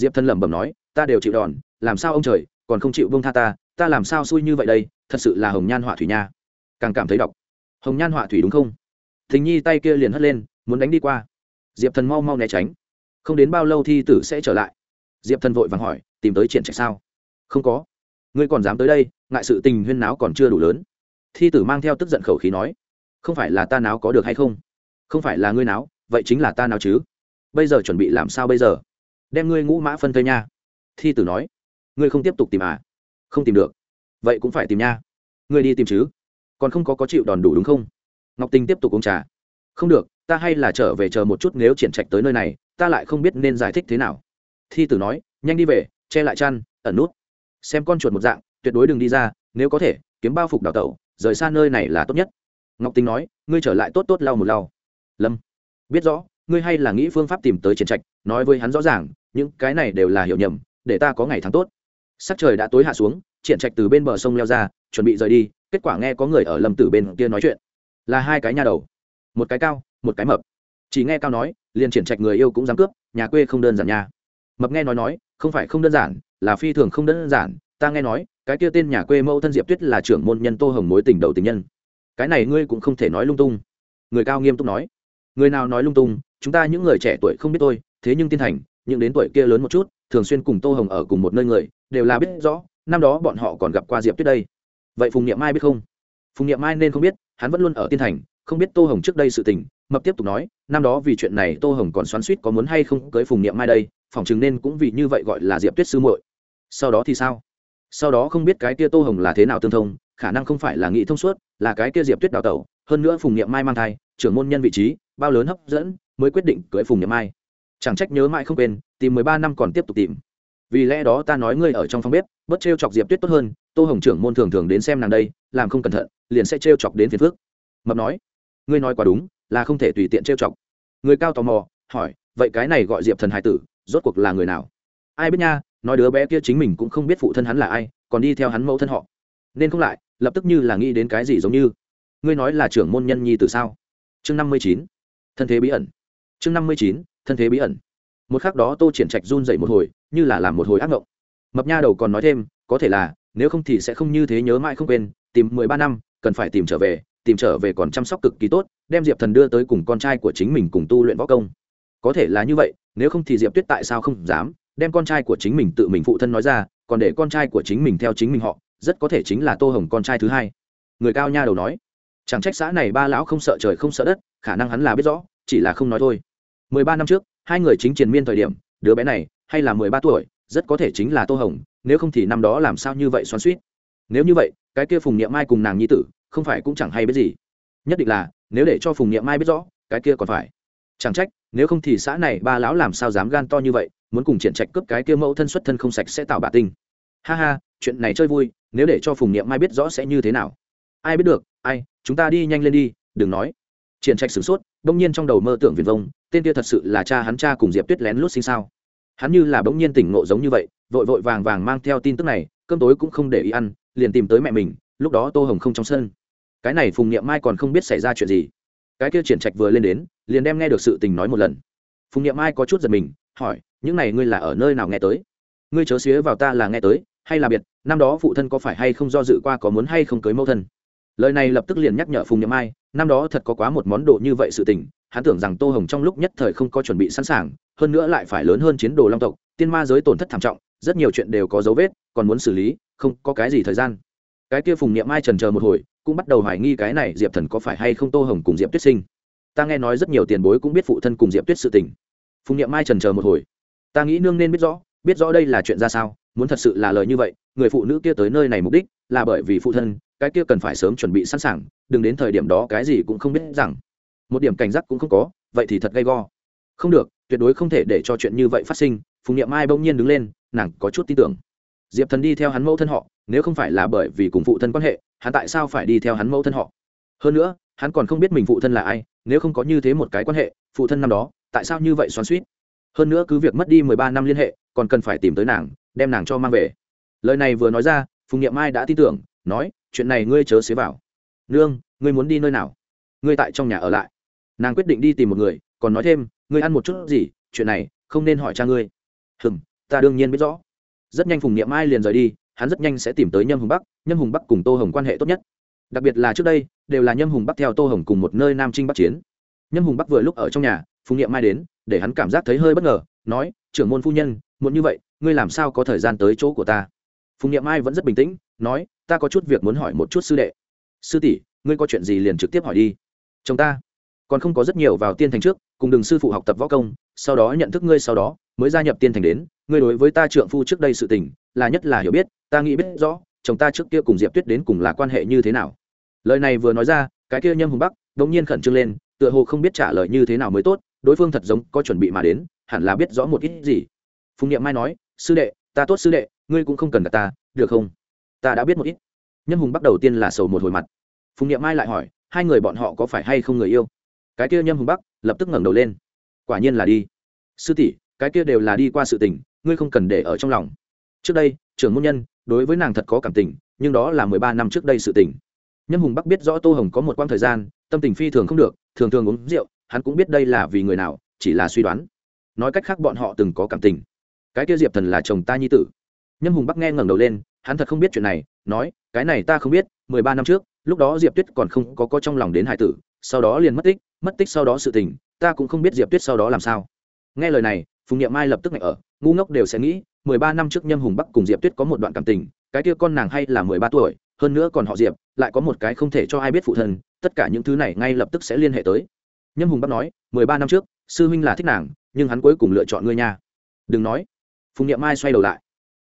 diệp Thần lẩm bẩm nói, ta đều chịu đòn, làm sao ông trời, còn không chịu bông tha ta ta làm sao xui như vậy đây, thật sự là hồng nhan họa thủy nha. Càng cảm thấy đọc, hồng nhan họa thủy đúng không? Thình nhi tay kia liền hất lên, muốn đánh đi qua. Diệp thần mau mau né tránh, không đến bao lâu thi tử sẽ trở lại. Diệp thần vội vàng hỏi, tìm tới triển trạch sao? Không có. Ngươi còn dám tới đây, ngại sự tình huyên náo còn chưa đủ lớn. Thi tử mang theo tức giận khẩu khí nói, không phải là ta náo có được hay không? Không phải là ngươi náo, vậy chính là ta náo chứ. Bây giờ chuẩn bị làm sao bây giờ? Đem ngươi ngũ mã phân thây nha. Thi tử nói, ngươi không tiếp tục tìm à? Không tìm được. Vậy cũng phải tìm nha. Ngươi đi tìm chứ. Còn không có có chịu đòn đủ đúng không? Ngọc tình tiếp tục uống trà. Không được, ta hay là trở về chờ một chút nếu triển trạch tới nơi này, ta lại không biết nên giải thích thế nào. Thi tử nói, nhanh đi về, che lại chăn, ẩn nút. Xem con chuột một dạng, tuyệt đối đừng đi ra, nếu có thể, kiếm bao phục đào tẩu, rời xa nơi này là tốt nhất. Ngọc tình nói, ngươi trở lại tốt tốt lau một lau. Lâm. Biết rõ ngươi hay là nghĩ phương pháp tìm tới chiến trạch, nói với hắn rõ ràng, những cái này đều là hiểu nhầm, để ta có ngày tháng tốt. Sắc trời đã tối hạ xuống triển trạch từ bên bờ sông leo ra, chuẩn bị rời đi, kết quả nghe có người ở lâm tử bên kia nói chuyện. Là hai cái nhà đầu. Một cái cao, một cái mập. Chỉ nghe cao nói, liền triển trạch người yêu cũng dám cướp, nhà quê không đơn giản nha. Mập nghe nói nói, không phải không đơn giản, là phi thường không đơn giản. Ta nghe nói, cái kia tên nhà quê mẫu thân diệp tuyết là trưởng môn nhân tô hồng mối tình đầu tình nhân. Cái này ngươi cũng không thể nói lung tung. Người cao nghiêm túc nói người nào nói lung tung, chúng ta những người trẻ tuổi không biết tôi, thế nhưng tiên thành, những đến tuổi kia lớn một chút, thường xuyên cùng tô hồng ở cùng một nơi người, đều là biết rõ, năm đó bọn họ còn gặp qua diệp tuyết đây. Vậy phùng niệm mai biết không? Phùng niệm mai nên không biết, hắn vẫn luôn ở tiên thành, không biết tô hồng trước đây sự tình, mập tiếp tục nói, năm đó vì chuyện này tô hồng còn xoắn suýt có muốn hay không cưới phùng niệm mai đây phỏng chừng nên cũng vì như vậy gọi là diệp tuyết sư muội. Sau đó thì sao? Sau đó không biết cái kia tô hồng là thế nào tương thông, khả năng không phải là nghĩ thông suốt, là cái kia diệp tuyết đào tẩu, hơn nữa phùng niệm mai mang thai, trưởng môn nhân vị trí bao lớn hấp dẫn mới quyết định cưới phùng nhậm mai. Chẳng trách nhớ mãi không quên, tìm mười ba năm còn tiếp tục tìm. Vì lẽ đó ta nói ngươi ở trong phòng bếp, bớt t chọc diệp tuyết tốt hơn, tô hồng trưởng môn thường thường đến xem nàng đây, làm không cẩn thận, liền sẽ t chọc đến phiền phước mập nói, ngươi nói quá đúng, là không thể tùy tiện t chọc. Người cao tò mò, hỏi, vậy cái này gọi diệp thần hải tử, rốt cuộc là người nào? Ai biết nha, nói đứa bé kia chính mình cũng không biết phụ thân hắn là ai, còn đi theo hắn mẫu thân họ. Nên không lại, lập tức như là nghĩ đến cái gì giống như. Ngươi nói là trưởng môn nhân nhi từ sao? Chương năm mươi chín thân thế bí ẩn. Chương năm mươi chín, thân thế bí ẩn. Một khắc đó tô triển trạch run dậy một hồi, như là làm một hồi ác ngộng. Mập nha đầu còn nói thêm, có thể là, nếu không thì sẽ không như thế nhớ mãi không quên, tìm mười ba năm, cần phải tìm trở về, tìm trở về còn chăm sóc cực kỳ tốt, đem diệp thần đưa tới cùng con trai của chính mình cùng tu luyện võ công. Có thể là như vậy, nếu không thì diệp tuyết tại sao không dám, đem con trai của chính mình tự mình phụ thân nói ra, còn để con trai của chính mình theo chính mình họ, rất có thể chính là tô hồng con trai thứ hai. Người cao nha đầu nói, chẳng trách xã này ba lão không sợ trời không sợ đất khả năng hắn là biết rõ, chỉ là không nói thôi. Mười ba năm trước, hai người chính triền miên thời điểm, đứa bé này, hay là mười ba tuổi, rất có thể chính là tô hồng, nếu không thì năm đó làm sao như vậy xoắn suýt nếu như vậy, cái kia phùng niệm mai cùng nàng nhi tử, không phải cũng chẳng hay biết gì. Nhất định là, nếu để cho phùng niệm mai biết rõ, cái kia còn phải. Chẳng trách, nếu không thì xã này ba lão làm sao dám gan to như vậy, muốn cùng triển trạch cướp cái kia mẫu thân xuất thân không sạch sẽ tạo bà tinh ha ha, chuyện này chơi vui, nếu để cho phùng niệm mai biết rõ sẽ như thế nào? Ai biết được, ai, chúng ta đi nhanh lên đi, đừng nói triển trạch sửng sốt, bỗng nhiên trong đầu mơ tưởng viền vông, tên kia thật sự là cha hắn cha cùng diệp tuyết lén lút sinh sao? Hắn như là bỗng nhiên tỉnh ngộ giống như vậy, vội vội vàng vàng mang theo tin tức này, cơm tối cũng không để ý ăn, liền tìm tới mẹ mình, lúc đó tô hồng không trong sân. Cái này phùng niệm mai còn không biết xảy ra chuyện gì. Cái kia triển trạch vừa lên đến, liền đem nghe được sự tình nói một lần. Phùng niệm mai có chút giật mình, hỏi, những này ngươi là ở nơi nào nghe tới? Ngươi chớ xía vào ta là nghe tới, hay là biệt, năm đó phụ thân có phải hay không do dự qua có muốn hay không cưới mẫu thân? Lời này lập tức liền nhắc nhở phùng niệm mai năm đó thật có quá một món đồ như vậy sự tình, hắn tưởng rằng tô hồng trong lúc nhất thời không có chuẩn bị sẵn sàng, hơn nữa lại phải lớn hơn chiến đồ long tộc, tiên ma giới tổn thất thảm trọng, rất nhiều chuyện đều có dấu vết, còn muốn xử lý, không có cái gì thời gian. Cái kia phùng niệm mai trần chờ một hồi, cũng bắt đầu hoài nghi cái này diệp thần có phải hay không tô hồng cùng diệp tuyết sinh. Ta nghe nói rất nhiều tiền bối cũng biết phụ thân cùng diệp tuyết sự tình. Phùng niệm mai trần chờ một hồi. Ta nghĩ nương nên biết rõ biết rõ đây là chuyện ra sao, muốn thật sự là lời như vậy, người phụ nữ kia tới nơi này mục đích là bởi vì phụ thân, cái kia cần phải sớm chuẩn bị sẵn sàng đừng đến thời điểm đó cái gì cũng không biết rằng. Một điểm cảnh giác cũng không có, vậy thì thật gay go. Không được, tuyệt đối không thể để cho chuyện như vậy phát sinh, phùng niệm mai bỗng nhiên đứng lên, nàng có chút tin tưởng. Diệp thần đi theo hắn mẫu thân họ, nếu không phải là bởi vì cùng phụ thân quan hệ, hắn tại sao phải đi theo hắn mẫu thân họ? Hơn nữa, hắn còn không biết mình phụ thân là ai, nếu không có như thế một cái quan hệ, phụ thân năm đó, tại sao như vậy xoắn suýt hơn nữa cứ việc mất đi mười ba năm liên hệ, còn cần phải tìm tới nàng, đem nàng cho mang về. Lời này vừa nói ra, phùng Niệm mai đã tin tưởng, nói, chuyện này ngươi chớ xế vào nương, ngươi muốn đi nơi nào? Ngươi tại trong nhà ở lại. Nàng quyết định đi tìm một người, còn nói thêm, ngươi ăn một chút gì, chuyện này không nên hỏi cha ngươi. Hừm, ta đương nhiên biết rõ. Rất nhanh phùng niệm mai liền rời đi, hắn rất nhanh sẽ tìm tới nhâm hùng bắc, nhâm hùng bắc cùng tô hồng quan hệ tốt nhất. Đặc biệt là trước đây, đều là nhâm hùng bắc theo tô hồng cùng một nơi nam trinh bắc chiến. Nhâm hùng bắc vừa lúc ở trong nhà, phùng niệm mai đến, để hắn cảm giác thấy hơi bất ngờ, nói, trưởng môn phu nhân muốn như vậy, ngươi làm sao có thời gian tới chỗ của ta? Phùng niệm mai vẫn rất bình tĩnh, nói, ta có chút việc muốn hỏi một chút sư đệ sư tỷ, ngươi có chuyện gì liền trực tiếp hỏi đi. Chồng ta. Còn không có rất nhiều vào tiên thành trước, cùng đừng sư phụ học tập võ công, sau đó nhận thức ngươi sau đó, mới gia nhập tiên thành đến. Ngươi đối với ta trượng phu trước đây sự tình, là nhất là hiểu biết, ta nghĩ biết rõ, chồng ta trước kia cùng diệp tuyết đến cùng là quan hệ như thế nào. Lời này vừa nói ra, cái kia nhâm hùng bắc đ ỗ n g nhiên khẩn trương lên, tựa hồ không biết trả lời như thế nào mới tốt, đối phương thật giống có chuẩn bị mà đến, hẳn là biết rõ một ít gì. Phùng niệm mai nói, sư đệ, ta tốt sư đệ, ngươi cũng không cần cả ta, được không? Ta đã biết một ít. Nhâm hùng bắt đầu tiên là sầu một hồi mặt phùng niệm mai lại hỏi, hai người bọn họ có phải hay không người yêu? Cái kia nhâm hùng bắc lập tức ngẩng đầu lên. Quả nhiên là đi. Sư tỷ, cái kia đều là đi qua sự tình, ngươi không cần để ở trong lòng. Trước đây, trưởng môn nhân, đối với nàng thật có cảm tình, nhưng đó là mười ba năm trước đây sự tình. Nhâm hùng bắc biết rõ tô hồng có một quãng thời gian, tâm tình phi thường không được, thường thường uống rượu, hắn cũng biết đây là vì người nào, chỉ là suy đoán. Nói cách khác bọn họ từng có cảm tình. Cái kia diệp thần là chồng ta nhi tử. Nhâm hùng bắc nghe ngẩng đầu lên, hắn thật không biết chuyện này, nói cái này ta không biết, mười ba năm trước, lúc đó diệp tuyết còn không có có trong lòng đến hải tử, sau đó liền mất tích mất tích sau đó sự tình, ta cũng không biết diệp tuyết sau đó làm sao. Nghe lời này, phùng n mai lập tức ngạch ở, ngu ngốc đều sẽ nghĩ, mười ba năm trước nhâm hùng bắc cùng diệp tuyết có một đoạn cảm tình, cái kia con nàng hay là mười ba tuổi, hơn nữa còn họ diệp, lại có một cái không thể cho ai biết phụ thân, tất cả những thứ này ngay lập tức sẽ liên hệ tới. Nhâm hùng bắc nói, mười ba năm trước, sư huynh là thích nàng, nhưng hắn cuối cùng lựa chọn ngươi nha. Đừng nói. Phùng niệm mai xoay đầu lại.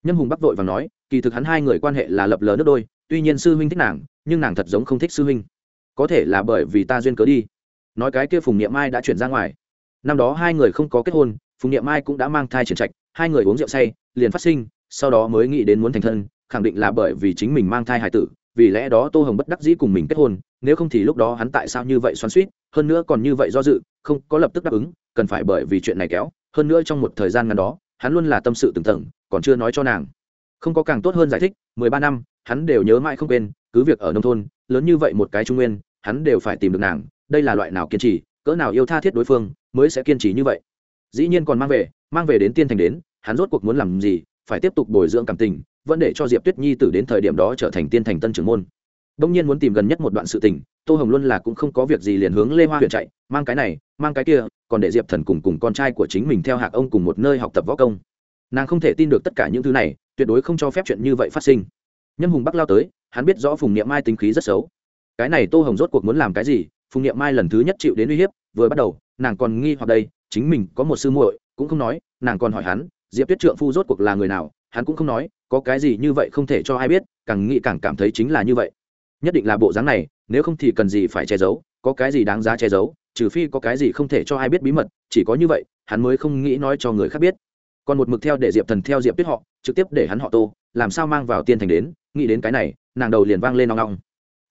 Nhâm hùng bắc vội và nói, kỳ thực hắn hai người quan hệ là lập lờ nước đôi tuy nhiên sư huynh thích nàng, nhưng nàng thật giống không thích sư huynh. Có thể là bởi vì ta duyên cớ đi. Nói cái kia phùng niệm mai đã chuyển ra ngoài. Năm đó hai người không có kết hôn, phùng niệm mai cũng đã mang thai triển trạch, hai người uống rượu say, liền phát sinh, sau đó mới nghĩ đến muốn thành thân, khẳng định là bởi vì chính mình mang thai hài tử, vì lẽ đó tô hồng bất đắc dĩ cùng mình kết hôn, nếu không thì lúc đó hắn tại sao như vậy xoắn suýt hơn nữa còn như vậy do dự, không có lập tức đáp ứng, cần phải bởi vì chuyện này kéo, hơn nữa trong một thời gian ngắn đó, hắn luôn là tâm sự từng tầng, còn chưa nói cho nàng không có càng tốt hơn giải thích, mười ba năm, hắn đều nhớ mãi không quên, cứ việc ở nông thôn, lớn như vậy một cái trung nguyên, hắn đều phải tìm được nàng, đây là loại nào kiên trì, cỡ nào yêu tha thiết đối phương, mới sẽ kiên trì như vậy. Dĩ nhiên còn mang về mang về đến tiên thành đến, hắn rốt cuộc muốn làm gì, phải tiếp tục bồi dưỡng cảm tình, vẫn để cho diệp tuyết nhi tử đến thời điểm đó trở thành tiên thành tân trưởng môn. Đông nhiên muốn tìm gần nhất một đoạn sự tình, tô hồng luôn là cũng không có việc gì liền hướng lê hoa huyện chạy, mang cái này, mang cái kia, còn để diệp thần cùng cùng con trai của chính mình theo hạc ông cùng một nơi học tập võ công nàng không thể tin được tất cả những thứ này, tuyệt đối không cho phép chuyện như vậy phát sinh. Nhâm hùng bắc lao tới, hắn biết rõ phùng niệm mai tính khí rất xấu. Cái này tô hồng rốt cuộc muốn làm cái gì? Phùng niệm mai lần thứ nhất chịu đến uy hiếp, vừa bắt đầu, nàng còn nghi hoặc đây, chính mình có một sư muội, cũng không nói, nàng còn hỏi hắn, diệp tuyết trượng phu rốt cuộc là người nào? Hắn cũng không nói, có cái gì như vậy không thể cho ai biết, càng nghĩ càng cảm thấy chính là như vậy. Nhất định là bộ dáng này, nếu không thì cần gì phải che giấu, có cái gì đáng giá che giấu, trừ phi có cái gì không thể cho ai biết bí mật, chỉ có như vậy, hắn mới không nghĩ nói cho người khác biết còn một mực theo để diệp thần theo diệp tuyết họ, trực tiếp để hắn họ tô, làm sao mang vào tiên thành đến? Nghĩ đến cái này, nàng đầu liền vang lên nong nong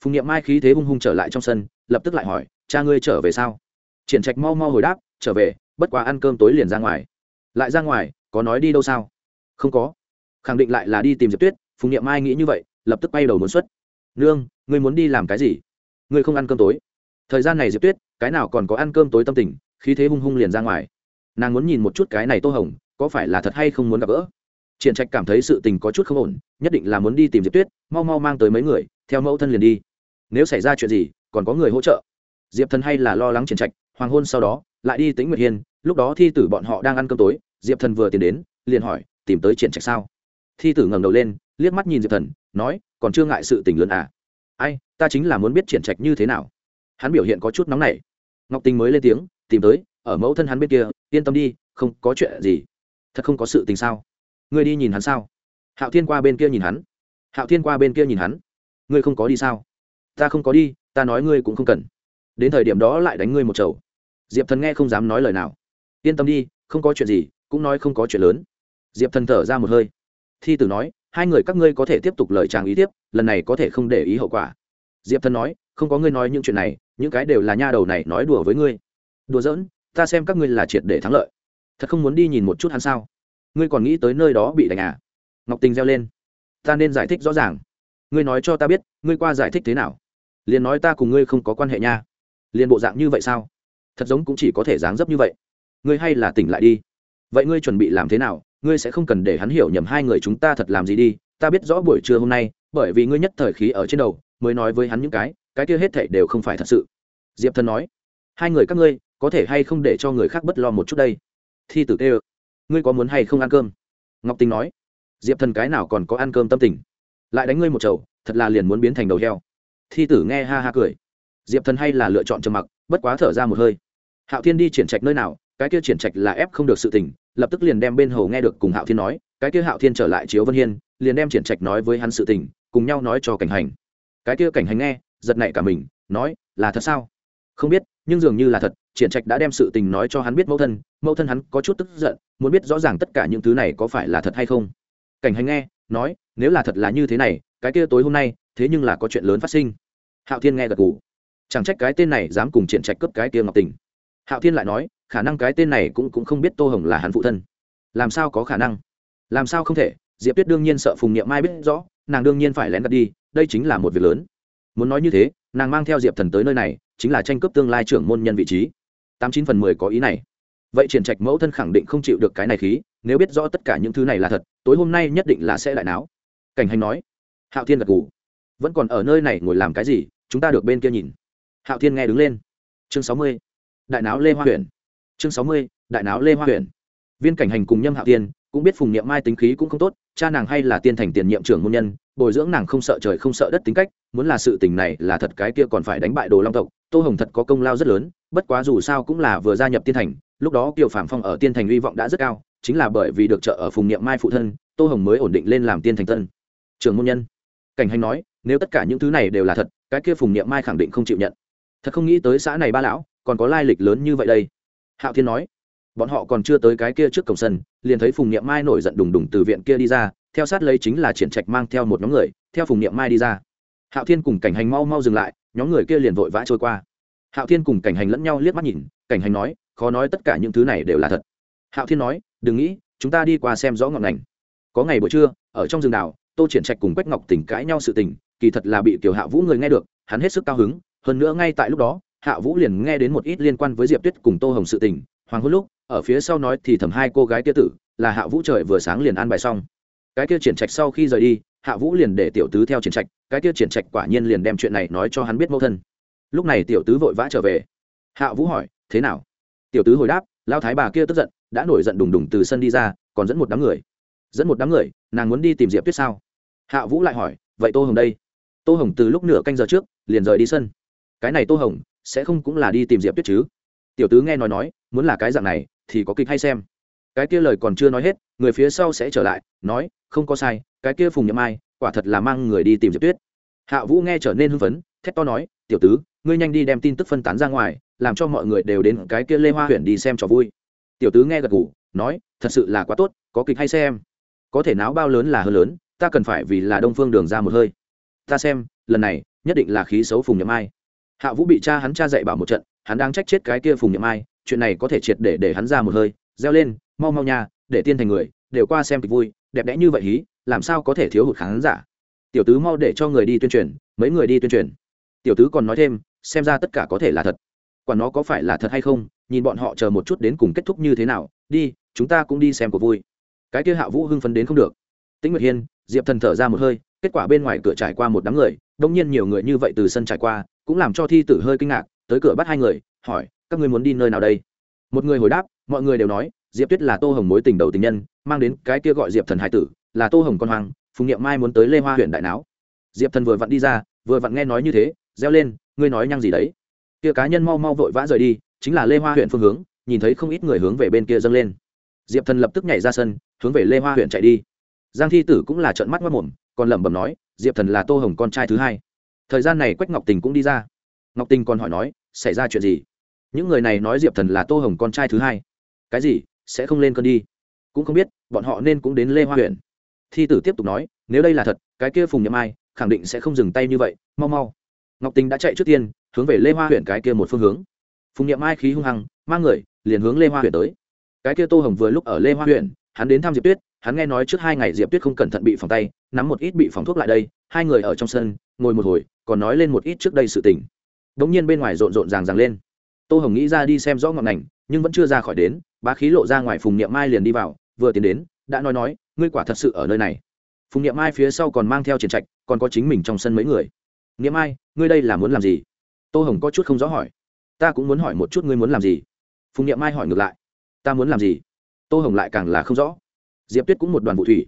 phùng nghiệm mai khí thế hung hung trở lại trong sân, lập tức lại hỏi, cha ngươi trở về sao? Triển trạch mau mau hồi đáp, trở về, bất quá ăn cơm tối liền ra ngoài. Lại ra ngoài, có nói đi đâu sao? Không có. Khẳng định lại là đi tìm diệp tuyết, phùng nghiệm mai nghĩ như vậy, lập tức bay đầu muốn xuất. Nương, ngươi muốn đi làm cái gì? Ngươi không ăn cơm tối. Thời gian này diệp tuyết, cái nào còn có ăn cơm tối tâm tình, khí thế hung hung liền ra ngoài. Nàng muốn nhìn một chút cái này tô hồng có phải là thật hay không muốn gặp gỡ? Triển trạch cảm thấy sự tình có chút không ổn, nhất định là muốn đi tìm diệp tuyết, mau mau mang tới mấy người, theo mẫu thân liền đi. Nếu xảy ra chuyện gì, còn có người hỗ trợ. Diệp thần hay là lo lắng triển trạch, hoàng hôn sau đó, lại đi tính nguyệt hiên, lúc đó thi tử bọn họ đang ăn cơm tối, diệp thần vừa tiến đến, liền hỏi, tìm tới triển trạch sao? Thi tử ngẩng đầu lên, liếc mắt nhìn diệp thần, nói, còn chưa ngại sự tình lớn à? Ai, ta chính là muốn biết triển trạch như thế nào. Hắn biểu hiện có chút nóng nảy. Ngọc tình mới lên tiếng, tìm tới, ở mẫu thân hắn bên kia, yên tâm đi, không có chuyện gì thật không có sự tình sao? Ngươi đi nhìn hắn sao? Hạo thiên qua bên kia nhìn hắn. Hạo thiên qua bên kia nhìn hắn. Ngươi không có đi sao? Ta không có đi, ta nói ngươi cũng không cần. Đến thời điểm đó lại đánh ngươi một chầu. Diệp thần nghe không dám nói lời nào. Yên tâm đi, không có chuyện gì, cũng nói không có chuyện lớn. Diệp thần thở ra một hơi. Thi tử nói, hai người các ngươi có thể tiếp tục lời chàng ý tiếp, lần này có thể không để ý hậu quả. Diệp thần nói, không có ngươi nói những chuyện này, những cái đều là nha đầu này nói đùa với ngươi. Đùa giỡn, ta xem các ngươi là triệt để thắng lợi thật không muốn đi nhìn một chút hắn sao? Ngươi còn nghĩ tới nơi đó bị đánh à? Ngọc tình reo lên. Ta nên giải thích rõ ràng. Ngươi nói cho ta biết, ngươi qua giải thích thế nào? Liền nói ta cùng ngươi không có quan hệ nha. Liền bộ dạng như vậy sao? Thật giống cũng chỉ có thể dáng dấp như vậy. Ngươi hay là tỉnh lại đi. Vậy ngươi chuẩn bị làm thế nào? Ngươi sẽ không cần để hắn hiểu nhầm hai người chúng ta thật làm gì đi. Ta biết rõ buổi trưa hôm nay, bởi vì ngươi nhất thời khí ở trên đầu, mới nói với hắn những cái cái kia hết thảy đều không phải thật sự. Diệp thần nói, hai người các ngươi, có thể hay không để cho người khác bất lo một chút đây? Thi tử tê ngươi có muốn hay không ăn cơm? Ngọc tình nói, diệp thần cái nào còn có ăn cơm tâm tình? Lại đánh ngươi một chầu, thật là liền muốn biến thành đầu heo. Thi tử nghe ha ha cười, diệp thần hay là lựa chọn trầm mặc, bất quá thở ra một hơi. Hạo thiên đi triển trạch nơi nào, cái kia triển trạch là ép không được sự tình, lập tức liền đem bên hầu nghe được cùng hạo thiên nói, cái kia hạo thiên trở lại chiếu vân hiên, liền đem triển trạch nói với hắn sự tình, cùng nhau nói cho cảnh hành. Cái kia cảnh hành nghe, giật nảy cả mình, nói, là thật sao? Không biết, nhưng dường như là thật triển trạch đã đem sự tình nói cho hắn biết mẫu thân mẫu thân hắn có chút tức giận, muốn biết rõ ràng tất cả những thứ này có phải là thật hay không. Cảnh hành nghe, nói, nếu là thật là như thế này, cái kia tối hôm nay, thế nhưng là có chuyện lớn phát sinh. Hạo thiên nghe gật gù. Chẳng trách cái tên này dám cùng triển trạch cướp cái kia ngọc tình. Hạo thiên lại nói, khả năng cái tên này cũng cũng không biết tô hồng là hắn phụ thân. Làm sao có khả năng? Làm sao không thể? Diệp tuyết đương nhiên sợ phùng niệm mai biết rõ, nàng đương nhiên phải lén đặt đi, đây chính là một việc lớn. Muốn nói như thế, nàng mang theo diệp thần tới nơi này, chính là tranh cướp tương lai trưởng môn nhân vị trí tám chín phần mười có ý này. Vậy triển trạch mẫu thân khẳng định không chịu được cái này khí, nếu biết rõ tất cả những thứ này là thật, tối hôm nay nhất định là sẽ đại náo. Cảnh hành nói. Hạo thiên gật g ủ vẫn còn ở nơi này ngồi làm cái gì, chúng ta được bên kia nhìn. Hạo thiên nghe đứng lên. Chương sáu mươi. Đại náo lê hoa huyền. Chương sáu mươi, đại náo lê hoa huyền. Viên cảnh hành cùng nhâm hạo thiên cũng biết phùng niệm mai tính khí cũng không tốt, cha nàng hay là tiên thành tiền nhiệm trưởng môn nhân bồi dưỡng nàng không sợ trời không sợ đất tính cách, muốn là sự tình này là thật cái kia còn phải đánh bại đồ long tộc, tô hồng thật có công lao rất lớn, bất quá dù sao cũng là vừa gia nhập tiên thành, lúc đó kiều phạm phong ở tiên thành hy vọng đã rất cao, chính là bởi vì được trợ ở phùng niệm mai phụ thân, tô hồng mới ổn định lên làm tiên thành tân trường môn nhân, cảnh hành nói, nếu tất cả những thứ này đều là thật, cái kia phùng niệm mai khẳng định không chịu nhận. Thật không nghĩ tới xã này ba lão, còn có lai lịch lớn như vậy đây. Hạo thiên nói, bọn họ còn chưa tới cái kia trước cổng sân, liền thấy phùng niệm mai nổi giận đùng đùng từ viện kia đi ra theo sát lấy chính là triển trạch mang theo một nhóm người, theo phùng niệm mai đi ra. Hạo thiên cùng cảnh hành mau mau dừng lại, nhóm người kia liền vội vã trôi qua. Hạo thiên cùng cảnh hành lẫn nhau liếc mắt nhìn, cảnh hành nói, khó nói tất cả những thứ này đều là thật. Hạo thiên nói, đừng nghĩ, chúng ta đi qua xem rõ ngọn ngành. Có ngày buổi trưa, ở trong rừng đảo, tô triển trạch cùng quách ngọc tỉnh cãi nhau sự tình, kỳ thật là bị tiểu hạ vũ người nghe được, hắn hết sức cao hứng, hơn nữa ngay tại lúc đó, hạ vũ liền nghe đến một ít liên quan với diệp tuyết cùng tô hồng sự tình, hoàng hôn lúc, ở phía sau nói thì thầm hai cô gái kia tử, là hạ vũ trời vừa sáng liền an bài xong cái kia triển trạch sau khi rời đi, hạ vũ liền để tiểu tứ theo triển trạch, cái kia triển trạch quả nhiên liền đem chuyện này nói cho hắn biết mẫu thân. Lúc này tiểu tứ vội vã trở về. Hạ vũ hỏi, thế nào? Tiểu tứ hồi đáp lao thái bà kia tức giận, đã nổi giận đùng đùng từ sân đi ra, còn dẫn một đám người. Dẫn một đám người? Nàng muốn đi tìm diệp tuyết sao? Hạ vũ lại hỏi, vậy tô hồng đây? Tô hồng từ lúc nửa canh giờ trước, liền rời đi sân. Cái này tô hồng, sẽ không cũng là đi tìm diệp tuyết chứ? Tiểu tứ nghe nói nói, muốn là cái dạng này, thì có kịch hay xem cái kia lời còn chưa nói hết, người phía sau sẽ trở lại, nói, không có sai, cái kia phùng nhậm ai quả thật là mang người đi tìm diệp tuyết. Hạ vũ nghe trở nên hưng phấn, thét to nói, tiểu tứ, ngươi nhanh đi đem tin tức phân tán ra ngoài, làm cho mọi người đều đến cái kia lê hoa huyện đi xem trò vui. Tiểu tứ nghe gật ngủ nói, thật sự là quá tốt, có kịch hay xem. Có thể náo bao lớn là hơn lớn, ta cần phải vì là đông phương đường ra một hơi. Ta xem, lần này, nhất định là khí xấu phùng nhậm ai hạ vũ bị cha hắn cha dạy bảo một trận, hắn đang trách chết cái kia phùng nhậm ai chuyện này có thể triệt để để hắn ra một hơi, reo lên mau mau nha, để tiên thành người, đều qua xem kịch vui, đẹp đẽ như vậy hí, làm sao có thể thiếu hụt khán giả? Tiểu tứ mau để cho người đi tuyên truyền, mấy người đi tuyên truyền. Tiểu tứ còn nói thêm, xem ra tất cả có thể là thật. Quả nó có phải là thật hay không, nhìn bọn họ chờ một chút đến cùng kết thúc như thế nào, đi, chúng ta cũng đi xem cuộc vui. Cái kia hạ vũ hưng phấn đến không được. Tĩnh nguyệt hiên, diệp thần thở ra một hơi, kết quả bên ngoài cửa trải qua một đám người, đông nhiên nhiều người như vậy từ sân trải qua, cũng làm cho thi tử hơi kinh ngạc, tới cửa bắt hai người, hỏi, các ngươi muốn đi nơi nào đây? Một người hồi đáp, mọi người đều nói diệp tuyết là tô hồng mối tình đầu tình nhân, mang đến cái kia gọi diệp thần hải tử, là tô hồng con hoàng phùng nghiệm mai muốn tới lê hoa huyện đại não diệp thần vừa vặn đi ra, vừa vặn nghe nói như thế, reo lên, ngươi nói nhăng gì đấy? Kia cá nhân mau mau vội vã rời đi, chính là lê hoa huyện phương hướng, nhìn thấy không ít người hướng về bên kia dâng lên. Diệp thần lập tức nhảy ra sân, hướng về lê hoa huyện chạy đi. Giang thi tử cũng là trợn mắt mất mồm còn lẩm bẩm nói, diệp thần là tô hồng con trai thứ hai. Thời gian này quách ngọc tình cũng đi ra. Ngọc tình còn hỏi nói, xảy ra chuyện gì? Những người này nói diệp thần là tô hồng con trai thứ hai. Cái gì? Sẽ không lên cơn đi. Cũng không biết, bọn họ nên cũng đến lê hoa huyện. Thi tử tiếp tục nói, nếu đây là thật, cái kia phùng nhậm ai, khẳng định sẽ không dừng tay như vậy, mau mau. Ngọc tình đã chạy trước tiên, hướng về lê hoa huyện cái kia một phương hướng. Phùng nhậm ai khí hung hăng mang người, liền hướng lê hoa huyện tới. Cái kia tô hồng vừa lúc ở lê hoa huyện, hắn đến thăm diệp tuyết, hắn nghe nói trước hai ngày diệp tuyết không cẩn thận bị phòng tay, nắm một ít bị phòng thuốc lại đây, hai người ở trong sân, ngồi một hồi, còn nói lên một ít trước đây sự tình. Đ ỗ n g nhiên bên ngoài rộn rộn ràng ràng lên. Tô hồng nghĩ ra đi xem rõ ngọn ngành nhưng vẫn chưa ra khỏi đến, bá khí lộ ra ngoài phùng niệm mai liền đi vào, vừa tiến đến, đã nói nói, ngươi quả thật sự ở nơi này. Phùng niệm mai phía sau còn mang theo triển trạch, còn có chính mình trong sân mấy người. Niệm mai, ngươi đây là muốn làm gì? Tô hồng có chút không rõ hỏi. Ta cũng muốn hỏi một chút ngươi muốn làm gì? Phùng niệm mai hỏi ngược lại. Ta muốn làm gì? Tô hồng lại càng là không rõ. Diệp tuyết cũng một đoàn vụ thủy.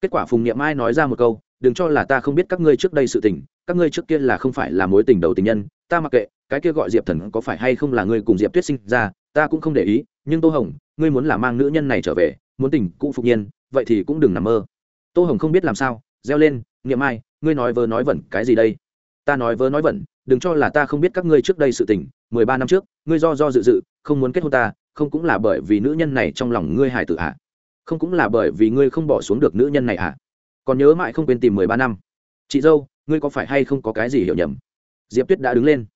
Kết quả phùng niệm mai nói ra một câu, đừng cho là ta không biết các ngươi trước đây sự tình, các ngươi trước kia là không phải là mối tình đầu tình nhân, ta mặc kệ, cái kia gọi diệp thần có phải hay không là ngươi cùng diệp tuyết sinh ra ta cũng không để ý, nhưng tô hồng, ngươi muốn là mang nữ nhân này trở về, muốn tình cụ phục nhiên, vậy thì cũng đừng nằm mơ. Tô hồng không biết làm sao, reo lên, niệm ai ngươi nói vớ nói vẩn cái gì đây? Ta nói vớ nói vẩn, đừng cho là ta không biết các ngươi trước đây sự tình, mười ba năm trước, ngươi do do dự dự, không muốn kết hôn ta, không cũng là bởi vì nữ nhân này trong lòng ngươi hải tử hạ không cũng là bởi vì ngươi không bỏ xuống được nữ nhân này à còn nhớ mãi không quên tìm mười ba năm. Chị dâu, ngươi có phải hay không có cái gì hiểu nhầm? Diệp tuyết đã đứng lên.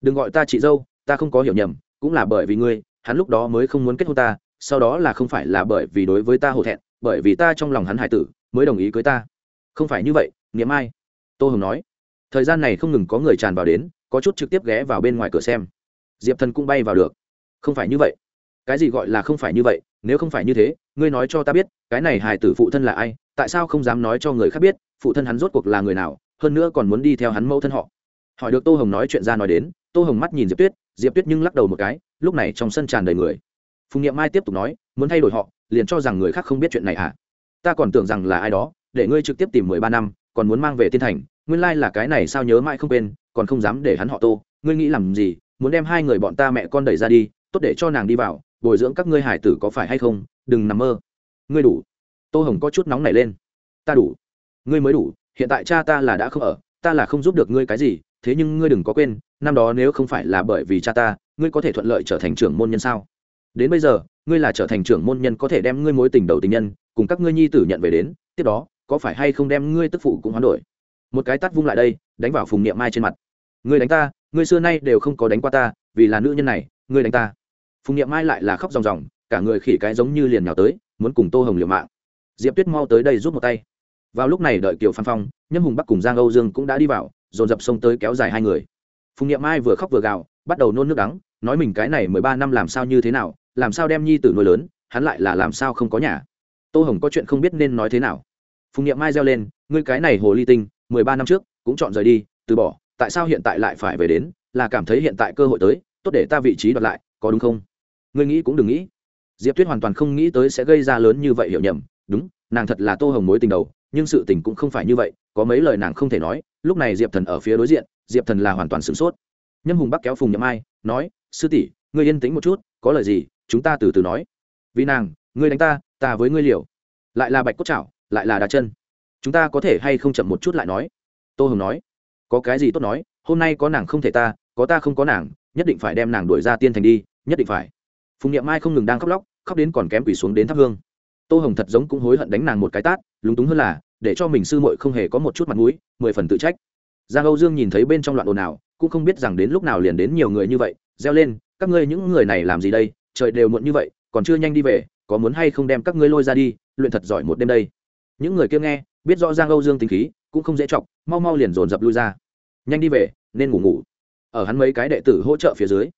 Đừng gọi ta chị dâu, ta không có hiểu nhầm cũng là bởi vì ngươi, hắn lúc đó mới không muốn kết hôn ta, sau đó là không phải là bởi vì đối với ta hổ thẹn, bởi vì ta trong lòng hắn hải tử, mới đồng ý cưới ta. Không phải như vậy, niệm ai tô hồng nói. Thời gian này không ngừng có người tràn vào đến, có chút trực tiếp ghé vào bên ngoài cửa xem. Diệp thần cũng bay vào được. Không phải như vậy. Cái gì gọi là không phải như vậy, nếu không phải như thế, ngươi nói cho ta biết, cái này hài tử phụ thân là ai, tại sao không dám nói cho người khác biết, phụ thân hắn rốt cuộc là người nào, hơn nữa còn muốn đi theo hắn mẫu thân họ. Hỏi được tô hồng nói chuyện ra nói đến, tô hồng mắt nhìn diệp tuyết diệp tuyết nhưng lắc đầu một cái, lúc này trong sân tràn đầy người. Phùng nghiệm mai tiếp tục nói, muốn thay đổi họ, liền cho rằng người khác không biết chuyện này à ta còn tưởng rằng là ai đó, để ngươi trực tiếp tìm mười ba năm, còn muốn mang về Thiên thành, nguyên lai là cái này sao nhớ mãi không quên, còn không dám để hắn họ tô. Ngươi nghĩ làm gì, muốn đem hai người bọn ta mẹ con đẩy ra đi, tốt để cho nàng đi vào, bồi dưỡng các ngươi hải tử có phải hay không, đừng nằm mơ. Ngươi đủ. Tô hồng có chút nóng nảy lên. Ta đủ. Ngươi mới đủ, hiện tại cha ta là đã không ở, ta là không giúp được ngươi cái gì thế nhưng ngươi đừng có quên, năm đó nếu không phải là bởi vì cha ta, ngươi có thể thuận lợi trở thành trưởng môn nhân sao? Đến bây giờ, ngươi là trở thành trưởng môn nhân có thể đem ngươi mối tình đầu tình nhân, cùng các ngươi nhi tử nhận về đến, tiếp đó, có phải hay không đem ngươi tức phụ cũng hoán đổi? Một cái tắt vung lại đây, đánh vào phùng niệm mai trên mặt. Ngươi đánh ta, ngươi xưa nay đều không có đánh qua ta, vì là nữ nhân này, ngươi đánh ta. Phùng niệm mai lại là khóc ròng ròng, cả người khỉ cái giống như liền nhào tới, muốn cùng tô hồng liều mạng. Diệp tuyết mau tới đây giúp một tay. Vào lúc này đợi kiều phan phong, nhâm hùng bắc cùng giang âu dương cũng đã đi vào dồn dập xông tới kéo dài hai người. Phùng niệm mai vừa khóc vừa gào, bắt đầu nôn nước đắng, nói mình cái này mười ba năm làm sao như thế nào, làm sao đem nhi tử nuôi lớn, hắn lại là làm sao không có nhà. Tô hồng có chuyện không biết nên nói thế nào. Phùng n mai reo lên, ngươi cái này hồ ly tinh, mười ba năm trước, cũng chọn rời đi, từ bỏ, tại sao hiện tại lại phải về đến, là cảm thấy hiện tại cơ hội tới, tốt để ta vị trí đoạt lại, có đúng không? Ngươi nghĩ cũng đừng nghĩ. Diệp tuyết hoàn toàn không nghĩ tới sẽ gây ra lớn như vậy hiểu nhầm, đúng, nàng thật là tô hồng mối tình đầu, nhưng sự tình cũng không phải như vậy, có mấy lời nàng không thể nói lúc này diệp thần ở phía đối diện, diệp thần là hoàn toàn sửng sốt. Nhâm hùng bắc kéo phùng nhậm ai, nói, sư tỷ, ngươi yên tĩnh một chút, có lời gì, chúng ta từ từ nói. Vì nàng, ngươi đánh ta ta với ngươi liều. Lại là bạch cốt chảo, lại là đá chân. Chúng ta có thể hay không chậm một chút lại nói? Tô hồng nói. Có cái gì tốt nói, hôm nay có nàng không thể ta, có ta không có nàng, nhất định phải đem nàng đuổi ra tiên thành đi, nhất định phải. Phùng Nhậm mai không ngừng đang khóc lóc, khóc đến còn kém quỷ xuống đến thắp hương. Tô hồng thật giống cũng hối hận đánh nàng một cái tát, lúng túng hơn là để cho mình sư muội không hề có một chút mặt mũi, mười phần tự trách. Giang âu dương nhìn thấy bên trong loạn ồn ào, cũng không biết rằng đến lúc nào liền đến nhiều người như vậy, reo lên, các ngươi những người này làm gì đây? Trời đều muộn như vậy, còn chưa nhanh đi về, có muốn hay không đem các ngươi lôi ra đi, luyện thật giỏi một đêm đây. Những người kia nghe, biết rõ giang âu dương tính khí, cũng không dễ chọc, mau mau liền dồn dập lui ra. Nhanh đi về, nên ngủ ngủ. Ở hắn mấy cái đệ tử hỗ trợ phía dưới,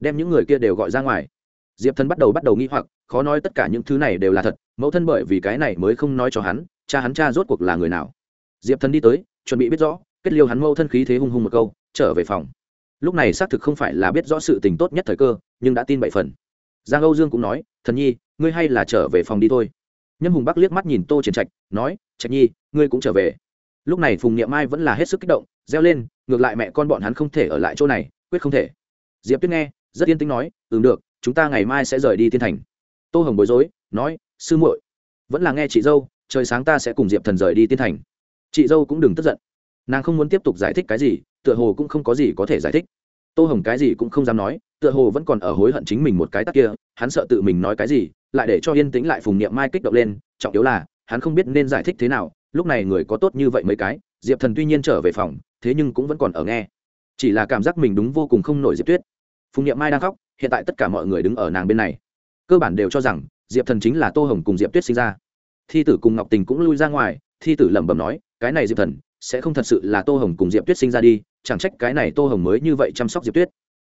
đem những người kia đều gọi ra ngoài. Diệp thân bắt đầu bắt đầu nghi hoặc, khó nói tất cả những thứ này đều là thật, mẫu thân bởi vì cái này mới không nói cho hắn cha hắn cha rốt cuộc là người nào? Diệp Thần đi tới, chuẩn bị biết rõ, kết liêu hắn mâu thân khí thế hung hung một câu, trở về phòng. Lúc này xác thực không phải là biết rõ sự tình tốt nhất thời cơ, nhưng đã tin bảy phần. Giang âu dương cũng nói, thần nhi, ngươi hay là trở về phòng đi thôi. Nhâm hùng bắc liếc mắt nhìn tô triển trạch, nói, trạch nhi, ngươi cũng trở về. Lúc này phùng niệm mai vẫn là hết sức kích động, reo lên, ngược lại mẹ con bọn hắn không thể ở lại chỗ này, quyết không thể. Diệp tuyết nghe, rất yên tĩnh nói ừ được, chúng ta ngày mai sẽ rời đi thiên thành. Tô hồng bối rối, nói, sư muội. Vẫn là nghe chị dâu trời sáng ta sẽ cùng diệp thần rời đi tiên thành. Chị dâu cũng đừng tức giận. Nàng không muốn tiếp tục giải thích cái gì, tựa hồ cũng không có gì có thể giải thích. Tô hồng cái gì cũng không dám nói, tựa hồ vẫn còn ở hối hận chính mình một cái tắc kia, hắn sợ tự mình nói cái gì, lại để cho yên tĩnh lại phùng niệm mai kích động lên, trọng yếu là, hắn không biết nên giải thích thế nào, lúc này người có tốt như vậy mấy cái, diệp thần tuy nhiên trở về phòng, thế nhưng cũng vẫn còn ở nghe. Chỉ là cảm giác mình đúng vô cùng không nổi diệp tuyết. Phùng niệm mai đang khóc, hiện tại tất cả mọi người đứng ở nàng bên này. Cơ bản đều cho rằng, diệp thần chính là tô hồng cùng diệp tuyết sinh ra thi tử cùng ngọc tình cũng lui ra ngoài, thi tử lẩm bẩm nói, cái này diệp thần, sẽ không thật sự là tô hồng cùng diệp tuyết sinh ra đi, chẳng trách cái này tô hồng mới như vậy chăm sóc diệp tuyết.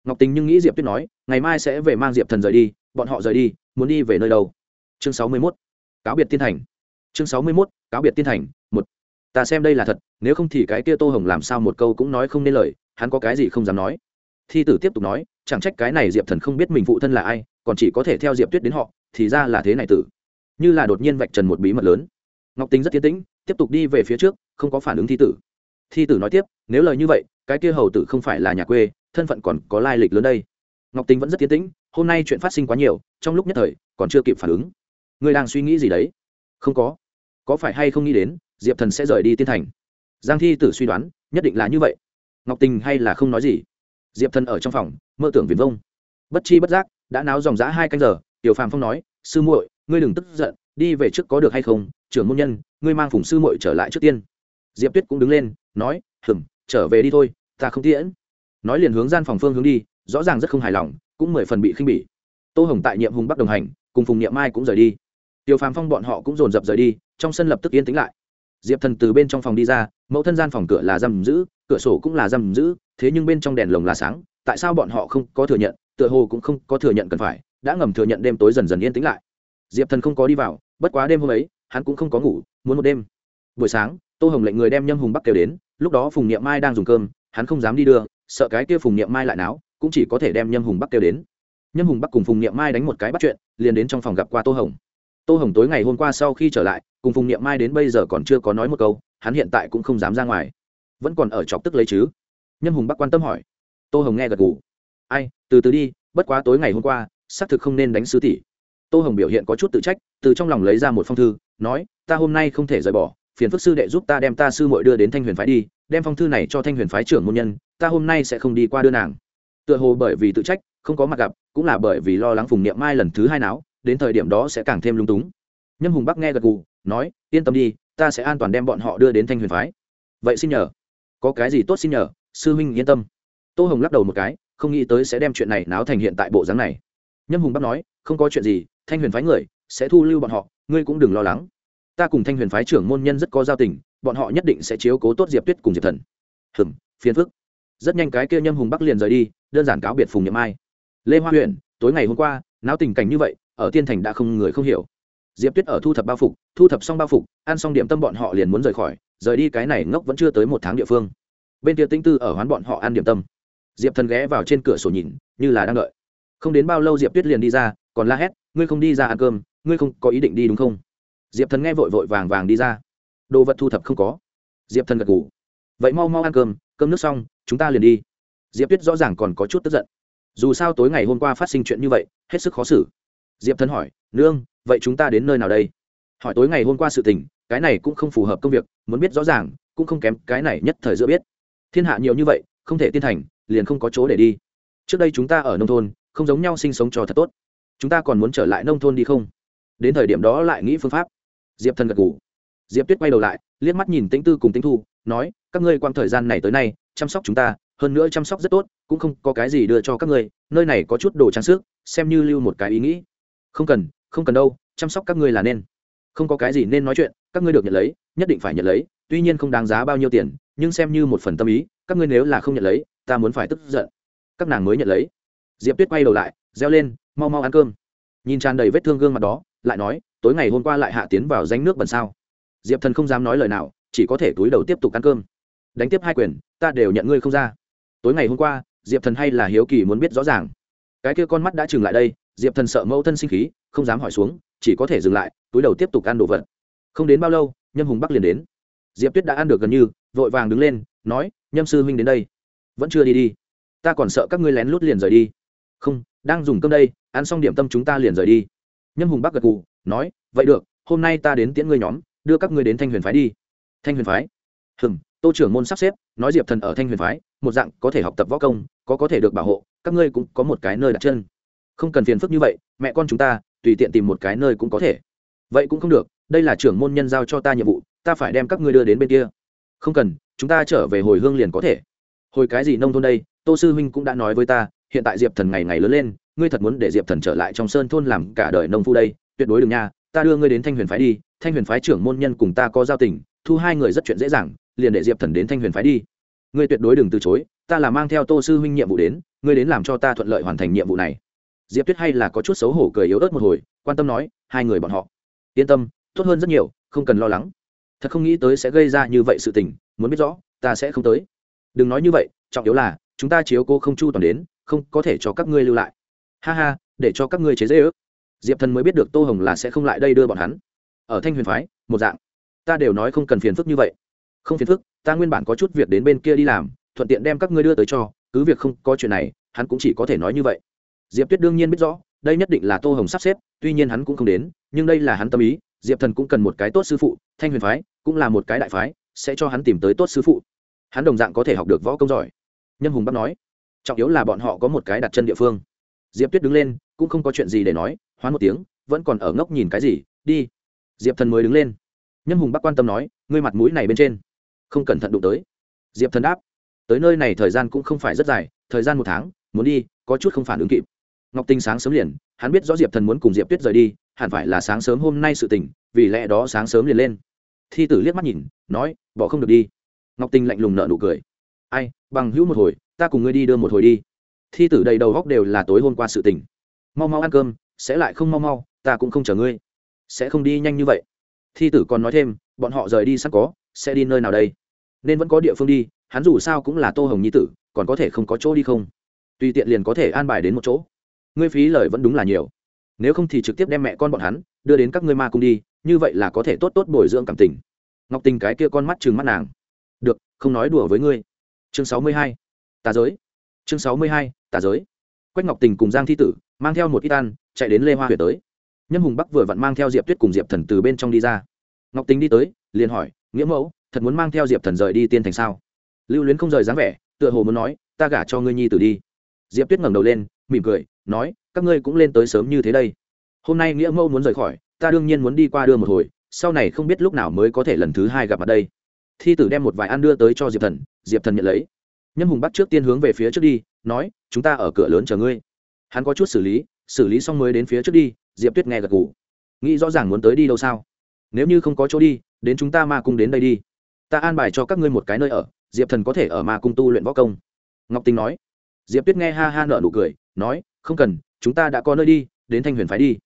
Ngọc tình nhưng nghĩ diệp tuyết nói, ngày mai sẽ về mang diệp thần rời đi, bọn họ rời đi, muốn đi về nơi đâu? Chương sáu mươi mốt, cáo biệt tiên thành. Chương sáu mươi mốt, cáo biệt tiên thành, một. Ta xem đây là thật, nếu không thì cái kia tô hồng làm sao một câu cũng nói không nên lời, hắn có cái gì không dám nói. Thi tử tiếp tục nói, chẳng trách cái này diệp thần không biết mình phụ thân là ai, còn chỉ có thể theo diệp tuyết đến họ, thì ra là thế này tử như là đột nhiên vạch trần một bí mật lớn. Ngọc tính rất tiến tĩnh, tiếp tục đi về phía trước, không có phản ứng thi tử. Thi tử nói tiếp, nếu lời như vậy, cái kia hầu tử không phải là nhà quê, thân phận còn có lai lịch lớn đây. Ngọc tính vẫn rất tiến tĩnh, hôm nay chuyện phát sinh quá nhiều, trong lúc nhất thời, còn chưa kịp phản ứng. Ngươi đang suy nghĩ gì đấy? Không có. Có phải hay không nghĩ đến, diệp thần sẽ rời đi tiên thành? Giang thi tử suy đoán, nhất định là như vậy. Ngọc tình hay là không nói gì. Diệp thần ở trong phòng, mơ tưởng viền vông. Bất chi bất giác, đã náo dòng giã hai canh giờ, tiểu phàm phong nói, sư muội ngươi đừng tức giận, đi về trước có được hay không, trưởng môn nhân, ngươi mang phùng sư muội trở lại trước tiên. Diệp tuyết cũng đứng lên, nói, hừm, trở về đi thôi, ta không tiễn. Nói liền hướng gian phòng phương hướng đi, rõ ràng rất không hài lòng, cũng mười phần bị khinh bỉ. Tô hồng tại nhiệm hùng bắc đồng hành, cùng phùng niệm mai cũng rời đi. Tiêu phàm phong bọn họ cũng dồn dập rời đi, trong sân lập tức yên tĩnh lại. Diệp thần từ bên trong phòng đi ra, mẫu thân gian phòng cửa là giam giữ, cửa sổ cũng là giam giữ, thế nhưng bên trong đèn lồng là sáng, tại sao bọn họ không có thừa nhận, tựa hồ cũng không có thừa nhận cần phải, đã ngầm thừa nhận đêm tối dần dần yên tĩnh lại diệp thần không có đi vào, bất quá đêm hôm ấy, hắn cũng không có ngủ, muốn một đêm. Buổi sáng, tô hồng lệnh người đem nhâm hùng bắc kêu đến, lúc đó phùng niệm mai đang dùng cơm, hắn không dám đi đưa, sợ cái kia phùng niệm mai lại náo, cũng chỉ có thể đem nhâm hùng bắc kêu đến. Nhâm hùng bắc cùng phùng niệm mai đánh một cái bắt chuyện, liền đến trong phòng gặp qua tô hồng. Tô hồng tối ngày hôm qua sau khi trở lại, cùng phùng niệm mai đến bây giờ còn chưa có nói một câu, hắn hiện tại cũng không dám ra ngoài. Vẫn còn ở chọc tức lấy chứ? Nhâm hùng bắc quan tâm hỏi. Tô hồng nghe gật gù. Ai, từ từ đi, bất quá tối ngày hôm qua, xác thực không nên đánh sứ tỷ tô hồng biểu hiện có chút tự trách, từ trong lòng lấy ra một phong thư, nói, ta hôm nay không thể rời bỏ, phiền phức sư đệ giúp ta đem ta sư muội đưa đến thanh huyền phái đi, đem phong thư này cho thanh huyền phái trưởng môn nhân, ta hôm nay sẽ không đi qua đưa nàng. Tựa hồ bởi vì tự trách, không có mặt gặp, cũng là bởi vì lo lắng phùng niệm mai lần thứ hai não đến thời điểm đó sẽ càng thêm lung túng. Nhâm hùng bắc nghe gật gù, nói, yên tâm đi, ta sẽ an toàn đem bọn họ đưa đến thanh huyền phái. Vậy xin nhờ. Có cái gì tốt xin nhờ, sư huynh yên tâm. Tô hồng lắc đầu một cái, không nghĩ tới sẽ đem chuyện này náo thành hiện tại bộ dáng này. Nhâm hùng bắc nói, không có chuyện gì thanh huyền phái người sẽ thu lưu bọn họ ngươi cũng đừng lo lắng. Ta cùng thanh huyền phái trưởng môn nhân rất có giao tình bọn họ nhất định sẽ chiếu cố tốt diệp tuyết cùng diệp thần. Hừm phiền phức. Rất nhanh cái kia nhâm hùng bắc liền rời đi đơn giản cáo biệt phùng nhậm ai lê hoa Huyền, tối ngày hôm qua náo tình cảnh như vậy ở tiên thành đã không người không hiểu. Diệp tuyết ở thu thập bao phục thu thập xong bao phục ăn xong điểm tâm bọn họ liền muốn rời khỏi rời đi cái này ngốc vẫn chưa tới một tháng địa phương. Bên kia tinh tư ở hoán bọn họ ăn điểm tâm. Diệp thần ghé vào trên cửa sổ nhìn như là đang đợi. Không đến bao lâu diệp tuyết liền đi ra còn la hét, ngươi không đi ra ăn cơm, ngươi không có ý định đi đúng không? Diệp thần nghe vội vội vàng vàng đi ra. Đồ vật thu thập không có. Diệp thần gật ngủ vậy mau mau ăn cơm cơm nước xong, chúng ta liền đi. Diệp tuyết rõ ràng còn có chút tức giận. Dù sao tối ngày hôm qua phát sinh chuyện như vậy, hết sức khó xử. Diệp thần hỏi, nương, vậy chúng ta đến nơi nào đây? Hỏi tối ngày hôm qua sự tình, cái này cũng không phù hợp công việc, muốn biết rõ ràng, cũng không kém cái này nhất thời giữa biết. Thiên hạ nhiều như vậy, không thể tiên thành, liền không có chỗ để đi. Trước đây chúng ta ở nông thôn, không giống nhau sinh sống cho thật tốt chúng ta còn muốn trở lại nông thôn đi không? Đến thời điểm đó lại nghĩ phương pháp. Diệp thần gật ngủ diệp tuyết quay đầu lại, liếc mắt nhìn tĩnh tư cùng tĩnh thu, nói, các ngươi quang thời gian này tới nay, chăm sóc chúng ta, hơn nữa chăm sóc rất tốt, cũng không có cái gì đưa cho các ngươi, nơi này có chút đồ trang sức, xem như lưu một cái ý nghĩ. Không cần không cần đâu, chăm sóc các ngươi là nên. Không có cái gì nên nói chuyện, các ngươi được nhận lấy, nhất định phải nhận lấy, tuy nhiên không đáng giá bao nhiêu tiền, nhưng xem như một phần tâm ý, các ngươi nếu là không nhận lấy, ta muốn phải tức giận. Các nàng mới nhận lấy. Diệp tuyết quay đầu lại, reo lên mau mau ăn cơm. Nhìn tràn đầy vết thương gương mặt đó, lại nói, tối ngày hôm qua lại hạ tiến vào danh nước bẩn sao? Diệp thần không dám nói lời nào, chỉ có thể túi đầu tiếp tục ăn cơm. Đánh tiếp hai quyền, ta đều nhận ngươi không ra. Tối ngày hôm qua, diệp thần hay là hiếu kỳ muốn biết rõ ràng. Cái kia con mắt đã chừng lại đây, diệp thần sợ mẫu thân sinh khí, không dám hỏi xuống, chỉ có thể dừng lại, túi đầu tiếp tục ăn đồ vật. Không đến bao lâu, nhâm hùng bắc liền đến. Diệp tuyết đã ăn được gần như, vội vàng đứng lên, nói, nhâm sư huynh đến đây. Vẫn chưa đi đi. Ta còn sợ các ngươi lén lút liền rời đi. Không đang dùng cơm đây, ăn xong điểm tâm chúng ta liền rời đi. Nhâm hùng bắc gật gù, nói, vậy được, hôm nay ta đến tiễn ngươi nhóm, đưa các ngươi đến thanh huyền phái đi. Thanh huyền phái? Hừng tô trưởng môn sắp xếp, nói diệp thần ở thanh huyền phái, một dạng có thể học tập võ công, có có thể được bảo hộ, các ngươi cũng có một cái nơi đặt chân. Không cần phiền phức như vậy, mẹ con chúng ta, tùy tiện tìm một cái nơi cũng có thể. Vậy cũng không được, đây là trưởng môn nhân giao cho ta nhiệm vụ, ta phải đem các ngươi đưa đến bên kia. Không cần, chúng ta trở về hồi hương liền có thể. Hồi cái gì nông thôn đây, tô sư huynh cũng đã nói với ta hiện tại diệp thần ngày ngày lớn lên, ngươi thật muốn để diệp thần trở lại trong sơn thôn làm cả đời nông phu đây, tuyệt đối đừng nha, ta đưa ngươi đến thanh huyền phái đi, thanh huyền phái trưởng môn nhân cùng ta có giao tình, thu hai người rất chuyện dễ dàng, liền để diệp thần đến thanh huyền phái đi. Ngươi tuyệt đối đừng từ chối, ta là mang theo tô sư huynh nhiệm vụ đến, ngươi đến làm cho ta thuận lợi hoàn thành nhiệm vụ này. Diệp tuyết hay là có chút xấu hổ cười yếu ớt một hồi, quan tâm nói, hai người bọn họ. Yên tâm, tốt hơn rất nhiều, không cần lo lắng. Thật không nghĩ tới sẽ gây ra như vậy sự tình, muốn biết rõ, ta sẽ không tới. Đừng nói như vậy, trọng yếu là, chúng ta chiếu cô không chu toàn đến không có thể cho các ngươi lưu lại. Ha ha, để cho các ngươi chế dễ ước. Diệp thần mới biết được tô hồng là sẽ không lại đây đưa bọn hắn. Ở thanh huyền phái, một dạng. Ta đều nói không cần phiền phức như vậy. Không phiền phức, ta nguyên bản có chút việc đến bên kia đi làm, thuận tiện đem các ngươi đưa tới cho, cứ việc không có chuyện này, hắn cũng chỉ có thể nói như vậy. Diệp tuyết đương nhiên biết rõ, đây nhất định là tô hồng sắp xếp, tuy nhiên hắn cũng không đến, nhưng đây là hắn tâm ý, diệp thần cũng cần một cái tốt sư phụ, thanh huyền phái cũng là một cái đại phái, sẽ cho hắn tìm tới tốt sư phụ. Hắn đồng dạng có thể học được võ công giỏi. Nhân hùng bắc nói trọng yếu là bọn họ có một cái đặt chân địa phương. Diệp tuyết đứng lên, cũng không có chuyện gì để nói, hoán một tiếng, vẫn còn ở ngốc nhìn cái gì, đi. Diệp thần mới đứng lên. Nhân hùng bắc quan tâm nói, ngươi mặt mũi này bên trên. Không cẩn thận đụng tới. Diệp thần đáp, tới nơi này thời gian cũng không phải rất dài, thời gian một tháng, muốn đi, có chút không phản ứng kịp. Ngọc tinh sáng sớm liền, hắn biết rõ diệp thần muốn cùng diệp tuyết rời đi, hẳn phải là sáng sớm hôm nay sự tình, vì lẽ đó sáng sớm liền lên. Thi tử liếc mắt nhìn, nói, bỏ không được đi. Ngọc tinh lạnh lùng nợ nụ cười. Ai, bằng hữu một hồi ta cùng ngươi đi đưa một hồi đi. Thi tử đầy đầu góc đều là tối hôm qua sự tình. Mau mau ăn cơm, sẽ lại không mau mau, ta cũng không chờ ngươi. Sẽ không đi nhanh như vậy. Thi tử còn nói thêm, bọn họ rời đi sẵn có, sẽ đi nơi nào đây? Nên vẫn có địa phương đi, hắn dù sao cũng là tô hồng nhi tử, còn có thể không có chỗ đi không? Tùy tiện liền có thể an bài đến một chỗ. Ngươi phí lời vẫn đúng là nhiều. Nếu không thì trực tiếp đem mẹ con bọn hắn, đưa đến các ngươi ma cung đi, như vậy là có thể tốt tốt bồi dưỡng cảm tình. Ngọc tình cái kia con mắt chừng mắt nàng. Được, không nói đùa với ngươi. Chương sáu mươi hai tà giới. Chương sáu mươi hai, tà giới. Quách ngọc tình cùng giang thi tử mang theo một ít ăn, chạy đến lê hoa huyện tới. Nhâm hùng bắc vừa vặn mang theo diệp tuyết cùng diệp thần từ bên trong đi ra. Ngọc tình đi tới, liền hỏi, nghĩa mẫu, thật muốn mang theo diệp thần rời đi tiên thành sao? Lưu luyến không rời dáng vẻ, tựa hồ muốn nói, ta gả cho ngươi nhi tử đi. Diệp tuyết ngẩng đầu lên, mỉm cười, nói, các ngươi cũng lên tới sớm như thế đây. Hôm nay nghĩa mẫu muốn rời khỏi, ta đương nhiên muốn đi qua đưa một hồi, sau này không biết lúc nào mới có thể lần thứ hai gặp mặt đây. Thi tử đem một vài ăn đưa tới cho diệp thần diệp thần nhận lấy nhâm hùng bắt trước tiên hướng về phía trước đi, nói, chúng ta ở cửa lớn chờ ngươi. Hắn có chút xử lý xử lý xong mới đến phía trước đi, diệp tuyết nghe gật g ủ nghĩ rõ ràng muốn tới đi đâu sao? Nếu như không có chỗ đi, đến chúng ta ma cung đến đây đi. Ta an bài cho các ngươi một cái nơi ở, diệp thần có thể ở ma cung tu luyện võ công. Ngọc tinh nói. Diệp tuyết nghe ha ha nợ nụ cười, nói, không cần, chúng ta đã có nơi đi, đến thanh huyền phái đi.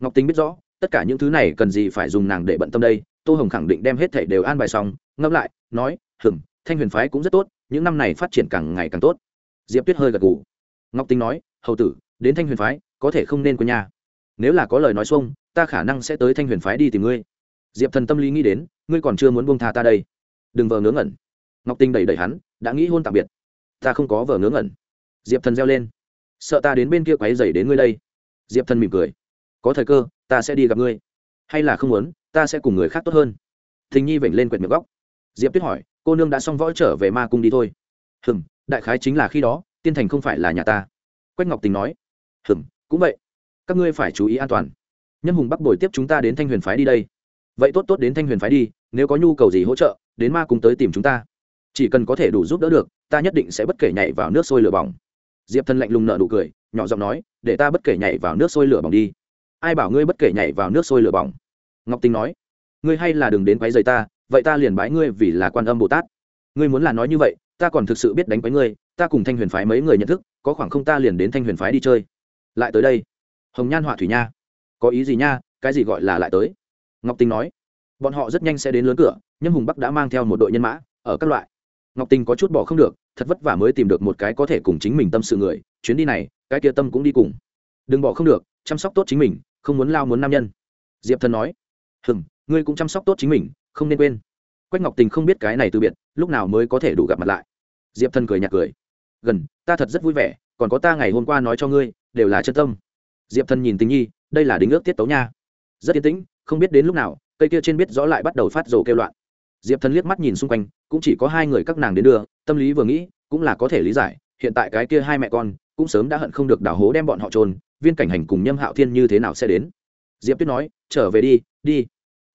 Ngọc Tinh biết rõ, tất cả những thứ này cần gì phải dùng nàng để bận tâm đây, tô hồng khẳng định đem hết thảy đều an bài xong, ngẫm lại, nói hừng thanh huyền phái cũng rất tốt, những năm này phát triển càng ngày càng tốt. Diệp tuyết hơi gật gù. Ngọc tính nói, hầu tử, đến thanh huyền phái, có thể không nên quên nhà nếu là có lời nói xuông, ta khả năng sẽ tới thanh huyền phái đi tìm ngươi. Diệp thần tâm lý nghĩ đến, ngươi còn chưa muốn buông tha ta đây. Đừng vờ ngớ ngẩn. Ngọc tinh đẩy đẩy hắn, đã nghĩ hôn tạm biệt. Ta không có vờ ngớ ngẩn. Diệp thần reo lên, sợ ta đến bên kia quáy dày đến ngươi đây. Diệp thần mỉm cười, có thời cơ, ta sẽ đi gặp ngươi. Hay là không muốn, ta sẽ cùng người khác tốt hơn. Thình nhi vểnh lên quẹt miệng góc. Diệp tuyết hỏi cô nương đã xong võ trở về ma cung đi thôi. Hừm, đại khái chính là khi đó, tiên thành không phải là nhà ta. Quách ngọc tình nói. Hừm, cũng vậy. Các ngươi phải chú ý an toàn. Nhân hùng bắc bồi tiếp chúng ta đến thanh huyền phái đi đây. Vậy tốt tốt đến thanh huyền phái đi, nếu có nhu cầu gì hỗ trợ, đến ma cung tới tìm chúng ta. Chỉ cần có thể đủ giúp đỡ được, ta nhất định sẽ bất kể nhảy vào nước sôi lửa bỏng. Diệp thân lạnh lùng nợ nụ cười, nhỏ giọng nói, để ta bất kể nhảy vào nước sôi lửa bỏng đi. Ai bảo ngươi bất kể nhảy vào nước sôi lửa bỏng? Ngọc tinh nói, ngươi hay là đừng đến quấy rầy ta vậy ta liền bái ngươi vì là quan âm bồ tát. Ngươi muốn là nói như vậy, ta còn thực sự biết đánh với ngươi, ta cùng thanh huyền phái mấy người nhận thức, có khoảng không ta liền đến thanh huyền phái đi chơi. Lại tới đây. Hồng nhan họa thủy nha. Có ý gì nha, cái gì gọi là lại tới? Ngọc tinh nói. Bọn họ rất nhanh sẽ đến lớn cửa nhưng hùng bắc đã mang theo một đội nhân mã, ở các loại. Ngọc tinh có chút bỏ không được, thật vất vả mới tìm được một cái có thể cùng chính mình tâm sự người, chuyến đi này, cái kia tâm cũng đi cùng. Đừng bỏ không được, chăm sóc tốt chính mình, không muốn lao muốn nam nhân. Diệp thần nói. Hừng ngươi cũng chăm sóc tốt chính mình không nên quên. Quách ngọc tình không biết cái này từ biệt, lúc nào mới có thể đủ gặp mặt lại. Diệp thần cười nhạt cười. Gần, ta thật rất vui vẻ, còn có ta ngày hôm qua nói cho ngươi, đều là chân tâm. Diệp thần nhìn tình nhi, đây là đính ước tiết tấu nha. Rất yên tĩnh, không biết đến lúc nào, cây kia trên biết rõ lại bắt đầu phát rồ kêu loạn. Diệp thần liếc mắt nhìn xung quanh, cũng chỉ có hai người các nàng đến đưa, tâm lý vừa nghĩ, cũng là có thể lý giải, hiện tại cái kia hai mẹ con, cũng sớm đã hận không được đào hố đem bọn họ trôn viên cảnh hành cùng nhâm hạo thiên như thế nào sẽ đến. Diệp tuyết nói, trở về đi đi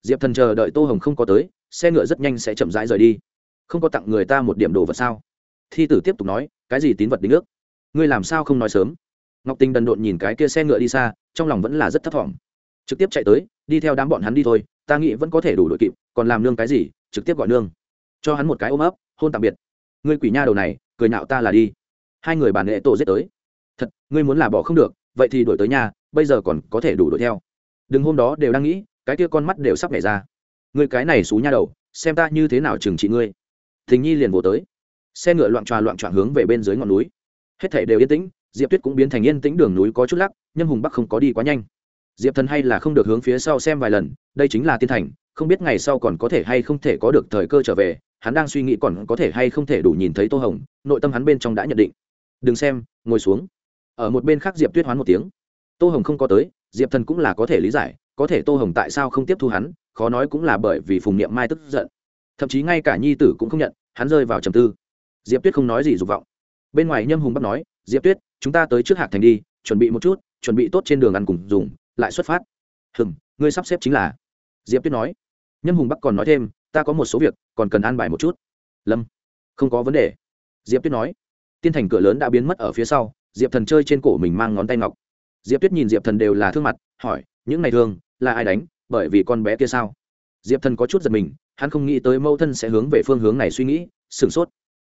diệp thần chờ đợi tô hồng không có tới, xe ngựa rất nhanh sẽ chậm rãi rời đi. Không có tặng người ta một điểm đồ vật sao? Thi tử tiếp tục nói, cái gì tín vật đính ước? Ngươi làm sao không nói sớm? Ngọc tình đần độn nhìn cái kia xe ngựa đi xa, trong lòng vẫn là rất thấp t trực tiếp chạy tới, đi theo đám bọn hắn đi thôi, ta nghĩ vẫn có thể đủ đội kịp, còn làm nương cái gì, trực tiếp gọi nương. Cho hắn một cái ôm ấp, hôn tạm biệt. Ngươi quỷ nha đầu này, cười nạo ta là đi. Hai người bàn nghệ tổ giết tới. Thật, ngươi muốn là bỏ không được, vậy thì đổi tới nhà, bây giờ còn có thể đủ đuổi theo. Đừng hôm đó đều đang nghĩ cái kia con mắt đều sắp nhảy ra. Ngươi cái này xú nha đầu, xem ta như thế nào trừng trị ngươi. Thình nhi liền vỗ tới. Xe ngựa loạn tròa loạn trọn hướng về bên dưới ngọn núi. Hết thể đều yên tĩnh, diệp tuyết cũng biến thành yên tĩnh đường núi có chút lắc, nhưng hùng bắc không có đi quá nhanh. Diệp thần hay là không được hướng phía sau xem vài lần, đây chính là tiên thành, không biết ngày sau còn có thể hay không thể có được thời cơ trở về, hắn đang suy nghĩ còn có thể hay không thể đủ nhìn thấy tô hồng, nội tâm hắn bên trong đã nhận định. Đừng xem, ngồi xuống. Ở một bên khác diệp tuyết hoán một tiếng. Tô hồng không có tới, diệp thần cũng là có thể lý giải có thể tô hồng tại sao không tiếp thu hắn, khó nói cũng là bởi vì phùng niệm mai tức giận. Thậm chí ngay cả nhi tử cũng không nhận, hắn rơi vào trầm tư. Diệp tuyết không nói gì dục vọng. Bên ngoài nhâm hùng bắc nói, diệp tuyết, chúng ta tới trước hạc thành đi, chuẩn bị một chút, chuẩn bị tốt trên đường ăn cùng dùng, lại xuất phát. Hừng ngươi sắp xếp chính là. Diệp tuyết nói. Nhâm hùng bắc còn nói thêm, ta có một số việc, còn cần an bài một chút. Lâm, không có vấn đề. Diệp tuyết nói. Tiên thành cửa lớn đã biến mất ở phía sau, diệp thần chơi trên cổ mình mang ngón tay ngọc. Diệp tuyết nhìn diệp thần đều là thương mặt, hỏi, những ngày thường là ai đánh, bởi vì con bé kia sao? Diệp thần có chút giật mình, hắn không nghĩ tới mẫu thân sẽ hướng về phương hướng này suy nghĩ, sửng sốt.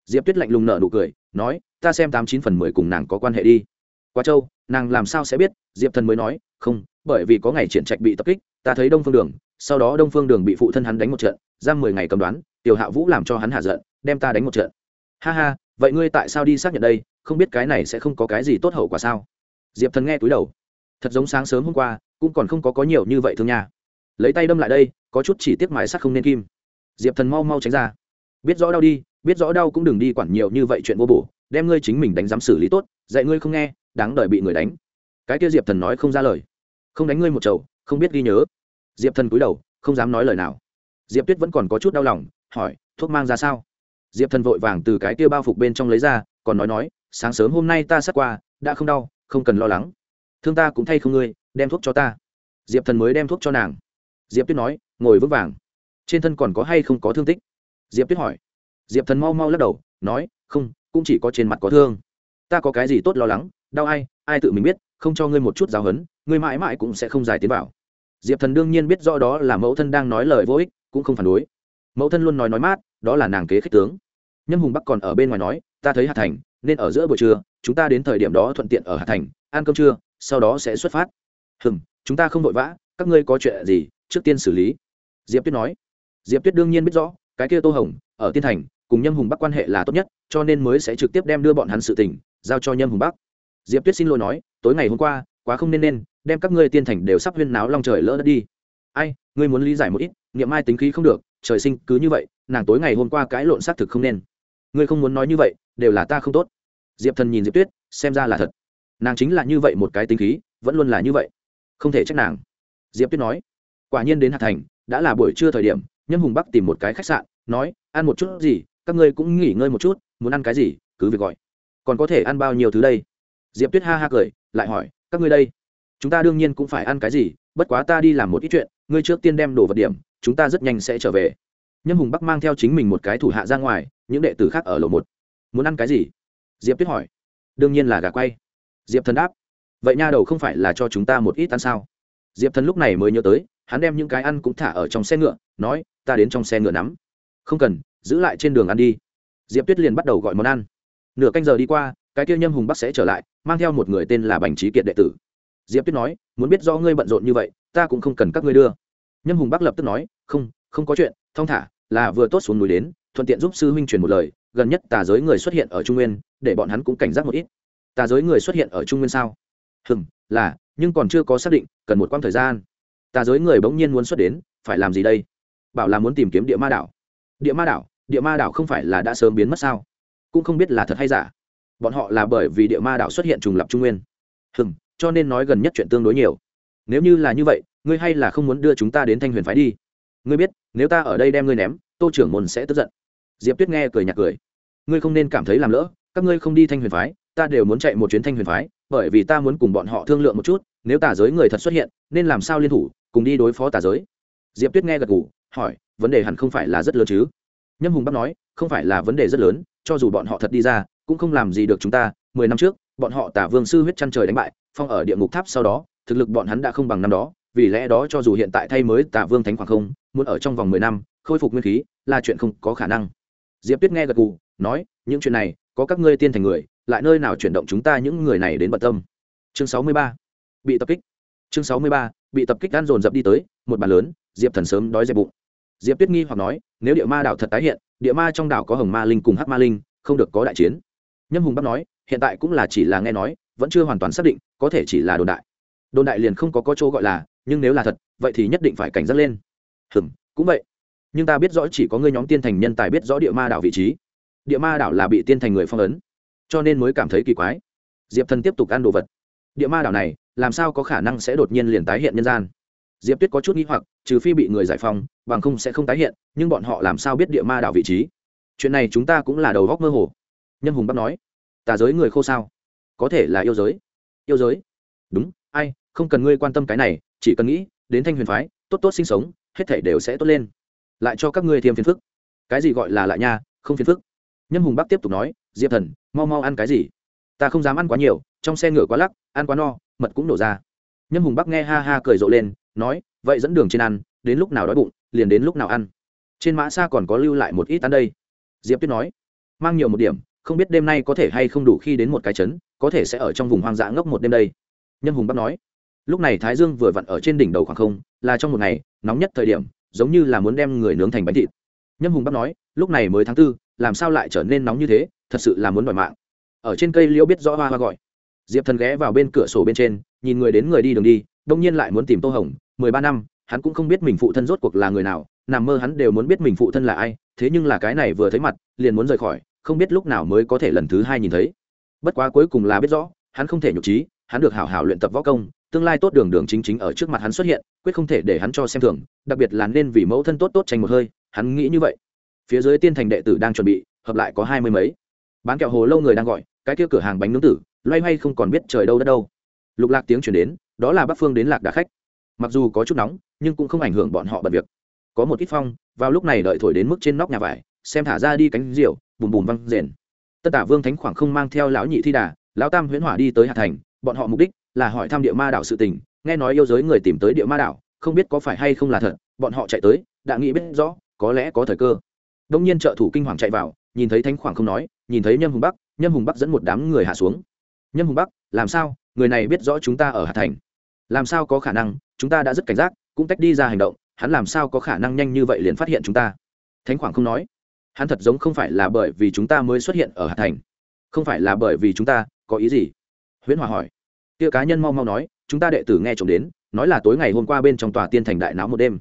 Diệp tuyết lạnh lùng nở nụ cười, nói, ta xem tám chín phần mười cùng nàng có quan hệ đi. Qua châu nàng làm sao sẽ biết? Diệp thần mới nói, không, bởi vì có ngày triển trạch bị tập kích, ta thấy đông phương đường, sau đó đông phương đường bị phụ thân hắn đánh một trận, giam mười ngày cầm đoán, tiểu hạ vũ làm cho hắn hạ giận, đem ta đánh một trận. Ha ha, vậy ngươi tại sao đi xác nhận đây? Không biết cái này sẽ không có cái gì tốt hậu quả sao? Diệp thần nghe túi đầu. Thật giống sáng sớm hôm qua cũng còn không có có nhiều như vậy thương nha. Lấy tay đâm lại đây, có chút chỉ tiếc mài sắt không nên kim. Diệp thần mau mau tránh ra. Biết rõ đau đi, biết rõ đau cũng đừng đi quản nhiều như vậy chuyện vô bổ, đem ngươi chính mình đánh giám xử lý tốt, dạy ngươi không nghe, đáng đợi bị người đánh. Cái kia diệp thần nói không ra lời. Không đánh ngươi một chầu, không biết ghi nhớ. Diệp thần cúi đầu, không dám nói lời nào. Diệp tuyết vẫn còn có chút đau lòng, hỏi, thuốc mang ra sao? Diệp thần vội vàng từ cái kia bao phục bên trong lấy ra, còn nói nói, sáng sớm hôm nay ta sát qua, đã không đau, không cần lo lắng thương ta cũng thay không ngươi, đem thuốc cho ta. Diệp thần mới đem thuốc cho nàng. Diệp tuyết nói, ngồi vững vàng. Trên thân còn có hay không có thương tích? Diệp tuyết hỏi. Diệp thần mau mau lắc đầu, nói, không, cũng chỉ có trên mặt có thương. Ta có cái gì tốt lo lắng, đau ai ai tự mình biết, không cho ngươi một chút giáo hấn ngươi mãi mãi cũng sẽ không dài tiến vào. Diệp thần đương nhiên biết rõ đó là mẫu thân đang nói lời vô ích, cũng không phản đối. Mẫu thân luôn nói nói mát, đó là nàng kế khích tướng. Nhâm hùng bắc còn ở bên ngoài nói, ta thấy hạt thành, nên ở giữa buổi trưa, chúng ta đến thời điểm đó thuận tiện ở Hà thành, ăn cơm trưa sau đó sẽ xuất phát. Hừm, chúng ta không vội vã, các ngươi có chuyện gì, trước tiên xử lý. Diệp tuyết nói. Diệp tuyết đương nhiên biết rõ, cái kia tô hồng, ở tiên thành, cùng nhâm hùng bắc quan hệ là tốt nhất, cho nên mới sẽ trực tiếp đem đưa bọn hắn sự tình, giao cho nhâm hùng bắc. Diệp tuyết xin lỗi nói, tối ngày hôm qua, quá không nên nên, đem các ngươi tiên thành đều sắp huyên náo long trời lỡ đất đi. Ai, ngươi muốn lý giải một ít, niệm ai tính khí không được, trời sinh cứ như vậy, nàng tối ngày hôm qua cãi lộn xác thực không nên. Ngươi không muốn nói như vậy, đều là ta không tốt. Diệp thần nhìn diệp tuyết, xem ra là thật nàng chính là như vậy một cái tính khí, vẫn luôn là như vậy. Không thể trách nàng. Diệp tuyết nói, quả nhiên đến hạt thành, đã là buổi trưa thời điểm, nhâm hùng bắc tìm một cái khách sạn, nói, ăn một chút gì, các ngươi cũng nghỉ ngơi một chút, muốn ăn cái gì, cứ việc gọi. Còn có thể ăn bao nhiêu thứ đây? Diệp tuyết ha ha cười, lại hỏi, các ngươi đây? Chúng ta đương nhiên cũng phải ăn cái gì, bất quá ta đi làm một ít chuyện, ngươi trước tiên đem đồ vật điểm, chúng ta rất nhanh sẽ trở về. Nhâm hùng bắc mang theo chính mình một cái thủ hạ ra ngoài, những đệ tử khác ở lầu một. Muốn ăn cái gì? Diệp tuyết hỏi. Đương nhiên là gà quay diệp thần đáp, vậy nha đầu không phải là cho chúng ta một ít ăn sao? Diệp thần lúc này mới nhớ tới, hắn đem những cái ăn cũng thả ở trong xe ngựa, nói, ta đến trong xe ngựa nắm. Không cần, giữ lại trên đường ăn đi. Diệp tuyết liền bắt đầu gọi món ăn. Nửa canh giờ đi qua, cái tiêu nhâm hùng bắc sẽ trở lại, mang theo một người tên là bành trí kiệt đệ tử. Diệp tuyết nói, muốn biết do ngươi bận rộn như vậy, ta cũng không cần các ngươi đưa. Nhâm hùng bắc lập tức nói, không không có chuyện, thong thả, là vừa tốt xuống núi đến, thuận tiện giúp sư huynh truyền một lời, gần nhất tà giới người xuất hiện ở trung nguyên, để bọn hắn cũng cảnh giác một ít tà giới người xuất hiện ở trung nguyên sao? Hừm, là, nhưng còn chưa có xác định, cần một quãng thời gian. Tà giới người bỗng nhiên muốn xuất đến, phải làm gì đây? Bảo là muốn tìm kiếm địa ma đảo. Địa ma đảo, địa ma đảo không phải là đã sớm biến mất sao? Cũng không biết là thật hay giả. Bọn họ là bởi vì địa ma đảo xuất hiện trùng lập trung nguyên. Hừm, cho nên nói gần nhất chuyện tương đối nhiều. Nếu như là như vậy, ngươi hay là không muốn đưa chúng ta đến thanh huyền phái đi? Ngươi biết, nếu ta ở đây đem ngươi ném, tô trưởng môn sẽ tức giận. Diệp tuyết nghe cười nhạt cười. Ngươi không nên cảm thấy làm lỡ, các ngươi không đi thanh huyền phái ta đều muốn chạy một chuyến thanh huyền phái bởi vì ta muốn cùng bọn họ thương lượng một chút nếu tà giới người thật xuất hiện nên làm sao liên thủ cùng đi đối phó tà giới. Diệp tuyết nghe gật gù, hỏi vấn đề hẳn không phải là rất lớn chứ? Nhâm hùng bắc nói không phải là vấn đề rất lớn cho dù bọn họ thật đi ra cũng không làm gì được chúng ta. Mười năm trước bọn họ tả vương sư huyết chăn trời đánh bại phong ở địa ngục tháp sau đó thực lực bọn hắn đã không bằng năm đó vì lẽ đó cho dù hiện tại thay mới tả vương thánh khoảng không muốn ở trong vòng mười năm khôi phục nguyên khí là chuyện không có khả năng. Diệp tuyết nghe gật gù nói những chuyện này có các ngươi tiên thành người lại nơi nào chuyển động chúng ta những người này đến bận tâm. Chương sáu mươi ba. Bị tập kích. Chương sáu mươi ba. Bị tập kích gan dồn dập đi tới, một bàn lớn, diệp thần sớm đói dẹp bụng. Diệp tuyết nghi hoặc nói, nếu địa ma đảo thật tái hiện, địa ma trong đảo có hồng ma linh cùng hắc ma linh, không được có đại chiến. Nhâm hùng bắc nói, hiện tại cũng là chỉ là nghe nói, vẫn chưa hoàn toàn xác định, có thể chỉ là đồn đại. Đồn đại liền không có có chỗ gọi là, nhưng nếu là thật, vậy thì nhất định phải cảnh giác lên. Hừm, cũng vậy. Nhưng ta biết rõ chỉ có ngươi nhóm tiên thành nhân tài biết rõ địa ma đảo vị trí. Địa ma đảo là bị tiên thành người phong ấn cho nên mới cảm thấy kỳ quái. Diệp thần tiếp tục ăn đồ vật. Địa ma đảo này làm sao có khả năng sẽ đột nhiên liền tái hiện nhân gian? Diệp tuyết có chút n g h i hoặc trừ phi bị người giải phóng, bằng không sẽ không tái hiện nhưng bọn họ làm sao biết địa ma đảo vị trí? Chuyện này chúng ta cũng là đầu góc mơ hồ. Nhân hùng bắt nói tà giới người khô sao? Có thể là yêu giới. Yêu giới? Đúng ai không cần ngươi quan tâm cái này chỉ cần nghĩ đến thanh huyền phái tốt tốt sinh sống hết thể đều sẽ tốt lên. Lại cho các ngươi thêm phiền phức. Cái gì gọi là lại nha không phiền phức? Nhân hùng bắc tiếp tục nói diệp thần mau mau ăn cái gì? Ta không dám ăn quá nhiều, trong xe ngựa quá lắc, ăn quá no, mật cũng nổ ra. Nhân hùng bắc nghe ha ha cười rộ lên, nói, vậy dẫn đường trên ăn, đến lúc nào đói bụng, liền đến lúc nào ăn. Trên mã xa còn có lưu lại một ít ăn đây. Diệp tuyết nói, mang nhiều một điểm, không biết đêm nay có thể hay không đủ khi đến một cái trấn, có thể sẽ ở trong vùng hoang dã ngốc một đêm đây. Nhân hùng bắc nói, lúc này thái dương vừa vặn ở trên đỉnh đầu khoảng không, là trong một ngày, nóng nhất thời điểm, giống như là muốn đem người nướng thành bánh thịt. Nhân hùng bắc nói, lúc này mới tháng tư, làm sao lại trở nên nóng như thế? Thật sự là muốn đòi mạng. Ở trên cây liễu biết rõ hoa hoa gọi. Diệp thần ghé vào bên cửa sổ bên trên, nhìn người đến người đi đường đi, đông nhiên lại muốn tìm tô hồng, mười ba năm, hắn cũng không biết mình phụ thân rốt cuộc là người nào, nằm mơ hắn đều muốn biết mình phụ thân là ai, thế nhưng là cái này vừa thấy mặt, liền muốn rời khỏi, không biết lúc nào mới có thể lần thứ hai nhìn thấy. Bất quá cuối cùng là biết rõ, hắn không thể nhục trí, hắn được hảo hảo luyện tập võ công, tương lai tốt đường đường chính chính ở trước mặt hắn xuất hiện, quyết không thể để hắn cho xem thường, đặc biệt là nên vì mẫu thân tốt tốt tranh một hơi, hắn nghĩ như vậy. Phía dưới tiên thành đệ tử đang chuẩn bị, hợp lại có hai mươi mấy bán kẹo hồ lâu người đang gọi, cái kia cửa hàng bánh nướng tử, loay hoay không còn biết trời đâu đất đâu. Lục lạc tiếng chuyển đến, đó là bắc phương đến lạc đà khách. Mặc dù có chút nóng, nhưng cũng không ảnh hưởng bọn họ bật việc. Có một ít phong, vào lúc này đợi thổi đến mức trên nóc nhà vải, xem thả ra đi cánh rượu, bùm bùm văng rền. Tất tả vương thánh khoảng không mang theo lão nhị thi đà, lão tam huyễn hỏa đi tới hạ thành, bọn họ mục đích là hỏi thăm địa ma đảo sự tình, nghe nói yêu giới người tìm tới địa ma đảo, không biết có phải hay không là thật, bọn họ chạy tới, đã nghĩ biết rõ, có lẽ có thời cơ. Đông nhiên trợ thủ kinh hoàng chạy vào nhìn thấy thánh khoảng không nói, nhìn thấy nhâm hùng bắc, nhâm hùng bắc dẫn một đám người hạ xuống. Nhâm hùng bắc, làm sao? Người này biết rõ chúng ta ở hà thành. Làm sao có khả năng? Chúng ta đã rất cảnh giác, cũng tách đi ra hành động. Hắn làm sao có khả năng nhanh như vậy liền phát hiện chúng ta? Thánh khoảng không nói. Hắn thật giống không phải là bởi vì chúng ta mới xuất hiện ở hà thành. Không phải là bởi vì chúng ta, có ý gì? Huyễn hòa hỏi. Kia cá nhân mau mau nói, chúng ta đệ tử nghe trộm đến, nói là tối ngày hôm qua bên trong tòa tiên thành đại náo một đêm.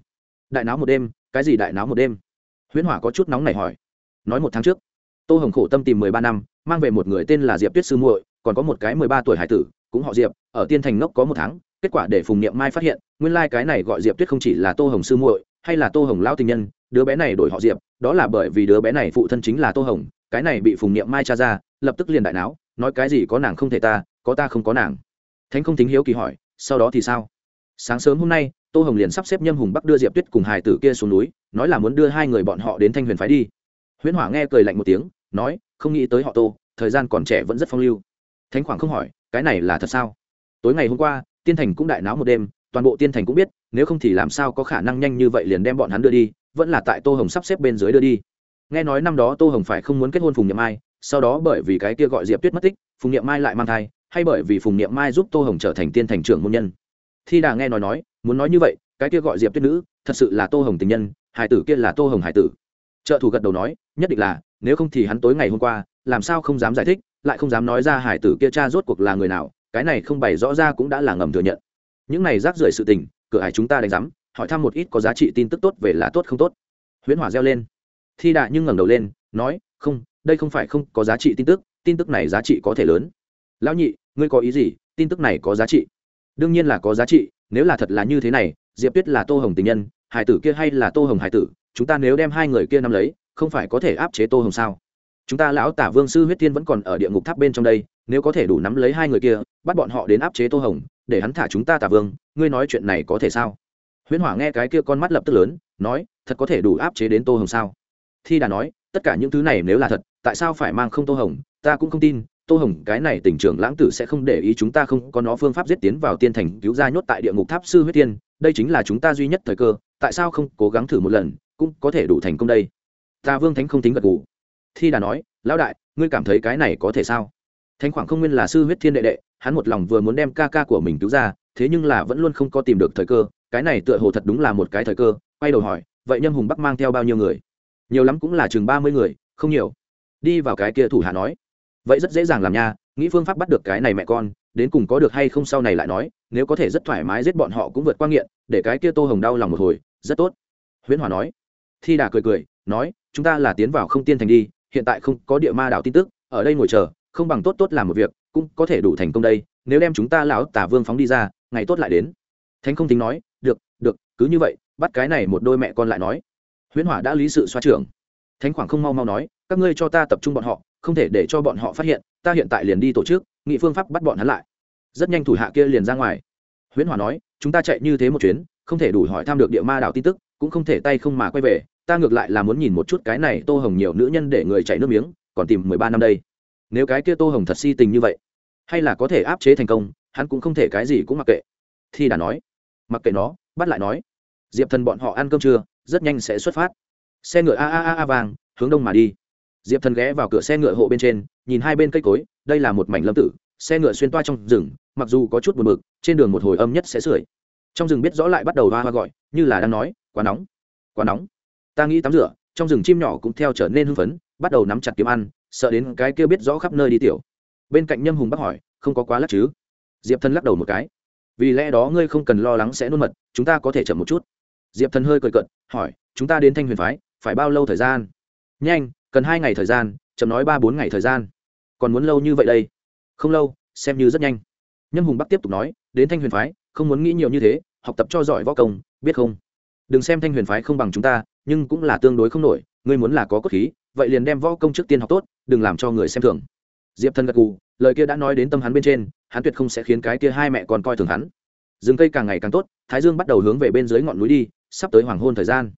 Đại náo một đêm? Cái gì đại náo một đêm? Huyễn hỏa có chút nóng này hỏi nói một tháng trước. Tô hồng khổ tâm tìm mười ba năm, mang về một người tên là diệp tuyết sư muội, còn có một cái mười ba tuổi hải tử, cũng họ diệp, ở tiên thành ngốc có một tháng, kết quả để phùng niệm mai phát hiện, nguyên lai、like、cái này gọi diệp tuyết không chỉ là tô hồng sư muội, hay là tô hồng lao tình nhân, đứa bé này đổi họ diệp, đó là bởi vì đứa bé này phụ thân chính là tô hồng, cái này bị phùng niệm mai cha ra, lập tức liền đại não nói cái gì có nàng không thể ta, có ta không có nàng. Thánh không thính hiếu kỳ hỏi, sau đó thì sao? Sáng sớm hôm nay, tô hồng liền sắp xếp nhâm hùng bắc đưa diệp tuyết cùng hải tử kia xuống núi, nói là muốn đưa hai người bọn họ đến thanh huyền phái đi huyễn hỏa nghe cười lạnh một tiếng, nói, không nghĩ tới họ tô, thời gian còn trẻ vẫn rất phong lưu. Thánh khoảng không hỏi, cái này là thật sao? Tối ngày hôm qua, tiên thành cũng đại náo một đêm, toàn bộ tiên thành cũng biết, nếu không thì làm sao có khả năng nhanh như vậy liền đem bọn hắn đưa đi, vẫn là tại tô hồng sắp xếp bên dưới đưa đi. Nghe nói năm đó tô hồng phải không muốn kết hôn phùng nhậm mai, sau đó bởi vì cái kia gọi diệp tuyết mất tích, phùng nhậm mai lại mang thai, hay bởi vì phùng nhậm mai giúp tô hồng trở thành tiên thành trưởng môn nhân. Thi đà nghe nói nói, muốn nói như vậy, cái kia gọi diệp tuyết nữ, thật sự là tô hồng tình nhân hải tử kia là tô hồng hải tử trợ thủ gật đầu nói, nhất định là, nếu không thì hắn tối ngày hôm qua, làm sao không dám giải thích, lại không dám nói ra hải tử kia cha rốt cuộc là người nào, cái này không bày rõ ra cũng đã là ngầm thừa nhận. Những này rác rưởi sự tình, cửa hải chúng ta đánh giám, hỏi thăm một ít có giá trị tin tức tốt về là tốt không tốt. Huyễn hỏa reo lên. Thi đạ nhưng ngẩng đầu lên, nói, không, đây không phải không có giá trị tin tức tin tức này giá trị có thể lớn. Lão nhị, ngươi có ý gì, tin tức này có giá trị? Đương nhiên là có giá trị, nếu là thật là như thế này, diệp tuyết là tô hồng tình nhân, hải tử kia hay là tô hồng hải tử chúng ta nếu đem hai người kia nắm lấy, không phải có thể áp chế tô hồng sao? Chúng ta lão tả vương sư huyết tiên vẫn còn ở địa ngục tháp bên trong đây, nếu có thể đủ nắm lấy hai người kia, bắt bọn họ đến áp chế tô hồng, để hắn thả chúng ta tả vương, ngươi nói chuyện này có thể sao? Huyễn hỏa nghe cái kia con mắt lập tức lớn, nói, thật có thể đủ áp chế đến tô hồng sao? Thi đà nói, tất cả những thứ này nếu là thật, tại sao phải mang không tô hồng? Ta cũng không tin, tô hồng, cái này tỉnh trưởng lãng tử sẽ không để ý chúng ta không có nó phương pháp giết tiến vào tiên thành cứu ra nhốt tại địa ngục tháp sư huyết tiên đây chính là chúng ta duy nhất thời cơ, tại sao không cố gắng thử một lần? Cũng có thể đủ thành công đây. Ta vương thánh không tính gật gù. Thi đà nói, lão đại, ngươi cảm thấy cái này có thể sao? Thánh khoảng không nguyên là sư huyết thiên đệ đệ, hắn một lòng vừa muốn đem ca ca của mình cứu ra, thế nhưng là vẫn luôn không có tìm được thời cơ, cái này tựa hồ thật đúng là một cái thời cơ, quay đầu hỏi, vậy nhâm hùng bắc mang theo bao nhiêu người? Nhiều lắm cũng là chừng ba mươi người, không nhiều. Đi vào cái kia thủ hạ nói, vậy rất dễ dàng làm nha, nghĩ phương pháp bắt được cái này mẹ con, đến cùng có được hay không sau này lại nói, nếu có thể rất thoải mái giết bọn họ cũng vượt qua nghiện, để cái kia tô hồng đau lòng một hồi, rất tốt. Huyễn hòa nói thi đà cười cười, nói, chúng ta là tiến vào không tiên thành đi, hiện tại không có địa ma đảo tin tức, ở đây ngồi chờ, không bằng tốt tốt làm một việc, cũng có thể đủ thành công đây, nếu đem chúng ta lão tả vương phóng đi ra, ngày tốt lại đến. Thánh không tính nói, được được, cứ như vậy, bắt cái này một đôi mẹ con lại nói. Huyễn hỏa đã lý sự xoa trưởng. Thánh khoảng không mau mau nói, các ngươi cho ta tập trung bọn họ, không thể để cho bọn họ phát hiện, ta hiện tại liền đi tổ chức, nghị phương pháp bắt bọn hắn lại. Rất nhanh thủ hạ kia liền ra ngoài. Huyễn hỏa nói, chúng ta chạy như thế một chuyến, không thể đủ hỏi thăm được địa ma đảo tin tức cũng không thể tay không mà quay về, ta ngược lại là muốn nhìn một chút cái này tô hồng nhiều nữ nhân để người chạy nước miếng, còn tìm mười ba năm đây. Nếu cái kia tô hồng thật si tình như vậy, hay là có thể áp chế thành công, hắn cũng không thể cái gì cũng mặc kệ. Thi đã nói, mặc kệ nó, bắt lại nói. Diệp thần bọn họ ăn cơm trưa, rất nhanh sẽ xuất phát. Xe ngựa a a a a vàng, hướng đông mà đi. Diệp thần ghé vào cửa xe ngựa hộ bên trên, nhìn hai bên cây cối, đây là một mảnh lâm tử, xe ngựa xuyên toa trong rừng, mặc dù có chút buồn bực, trên đường một hồi âm nhất sẽ sưởi. Trong rừng biết rõ lại bắt đầu hoa hoa gọi, như là đang nói quá nóng quá nóng. Ta nghĩ tắm rửa, trong rừng chim nhỏ cũng theo trở nên hưng phấn, bắt đầu nắm chặt kiếm ăn, sợ đến cái kia biết rõ khắp nơi đi tiểu. Bên cạnh nhâm hùng bác hỏi, không có quá lắc chứ? Diệp thân lắc đầu một cái. Vì lẽ đó ngươi không cần lo lắng sẽ nôn mật, chúng ta có thể chậm một chút. Diệp thần hơi cười cận hỏi, chúng ta đến thanh huyền phái, phải bao lâu thời gian? Nhanh, cần hai ngày thời gian, chậm nói ba bốn ngày thời gian. Còn muốn lâu như vậy đây? Không lâu, xem như rất nhanh. Nhâm hùng bắc tiếp tục nói, đến thanh huyền phái, không muốn nghĩ nhiều như thế, học tập cho giỏi võ công, biết không? Đừng xem thanh huyền phái không bằng chúng ta nhưng cũng là tương đối không nổi ngươi muốn là có cốt khí vậy liền đem võ công trước tiên học tốt đừng làm cho người xem thường. Diệp thần gật gù lời kia đã nói đến tâm hắn bên trên hắn tuyệt không sẽ khiến cái kia hai mẹ còn coi thường hắn. Rừng cây càng ngày càng tốt thái dương bắt đầu hướng về bên dưới ngọn núi đi sắp tới hoàng hôn thời gian.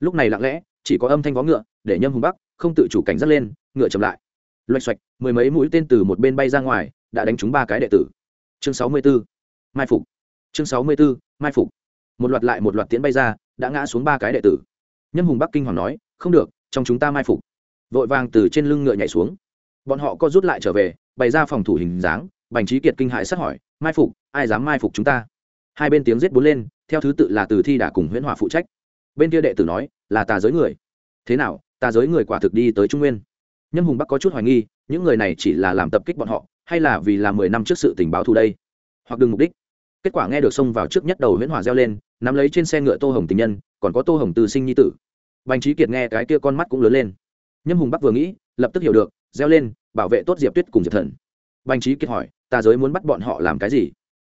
Lúc này lặng lẽ chỉ có âm thanh vó ngựa để nhâm hùng bắc không tự chủ cảnh giác lên ngựa chậm lại. Loạch xoạch mười mấy mũi tên từ một bên bay ra ngoài đã đánh trúng ba cái đệ tử. Chương sáu mươi 64. mai phục. Chương sáu mươi 64, mai phục một loạt lại một loạt tiến bay ra, đã ngã xuống ba cái đệ tử. Nhân hùng bắc kinh hoàng nói, không được, trong chúng ta mai phục. Vội vàng từ trên lưng ngựa nhảy xuống. Bọn họ có rút lại trở về, bày ra phòng thủ hình dáng, bành trí kiệt kinh hại sát hỏi, mai phục, ai dám mai phục chúng ta? Hai bên tiếng giết bốn lên, theo thứ tự là từ thi đà cùng huyễn hòa phụ trách. Bên kia đệ tử nói, là tà giới người. Thế nào, tà giới người quả thực đi tới trung nguyên. Nhâm hùng bắc có chút hoài nghi, những người này chỉ là làm tập kích bọn họ, hay là vì là mười năm trước sự tình báo thù đây? Hoặc đừng mục đích. Kết quả nghe được xông vào trước nhất đầu huyễn hòa reo lên nắm lấy trên xe ngựa tô hồng tình nhân, còn có tô hồng từ sinh nhi tử. Bành trí kiệt nghe cái kia con mắt cũng lớn lên. Nhâm hùng bắc vừa nghĩ, lập tức hiểu được, reo lên, bảo vệ tốt diệp tuyết cùng diệp thần. Bành trí kiệt hỏi, ta giới muốn bắt bọn họ làm cái gì?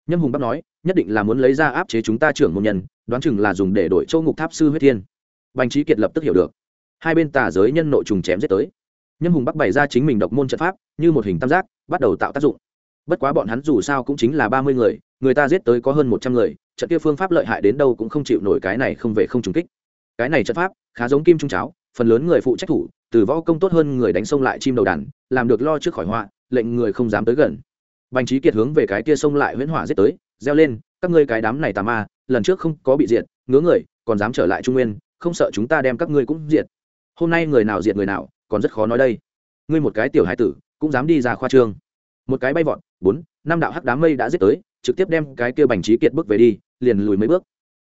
Nhâm hùng bắc nói, nhất định là muốn lấy ra áp chế chúng ta trưởng môn nhân, đoán chừng là dùng để đổi châu ngục tháp sư huyết thiên. Bành trí kiệt lập tức hiểu được. Hai bên tà giới nhân nội trùng chém giết tới. Nhâm hùng bắc bày ra chính mình độc môn trận pháp, như một hình tam giác, bắt đầu tạo tác dụng. Bất quá bọn hắn dù sao cũng chính là ba mươi người người ta giết tới có hơn một trăm người trận kia phương pháp lợi hại đến đâu cũng không chịu nổi cái này không về không trùng kích. Cái này trận pháp, khá giống kim trung cháo, phần lớn người phụ trách thủ, từ võ công tốt hơn người đánh sông lại chim đầu đàn, làm được lo trước khỏi họa, lệnh người không dám tới gần. Bành trí kiệt hướng về cái kia sông lại huyễn hỏa giết tới, reo lên, các ngươi cái đám này tà ma, lần trước không có bị diệt, ngứa người, còn dám trở lại trung nguyên, không sợ chúng ta đem các ngươi cũng diệt. Hôm nay người nào diệt người nào, còn rất khó nói đây. Ngươi một cái tiểu hải tử, cũng dám đi ra khoa trương. Một cái bay vọt, bốn, năm đạo hắc đám mây đã giết tới, trực tiếp đem cái kia bành trí kiệt bước về đi liền lùi mấy bước.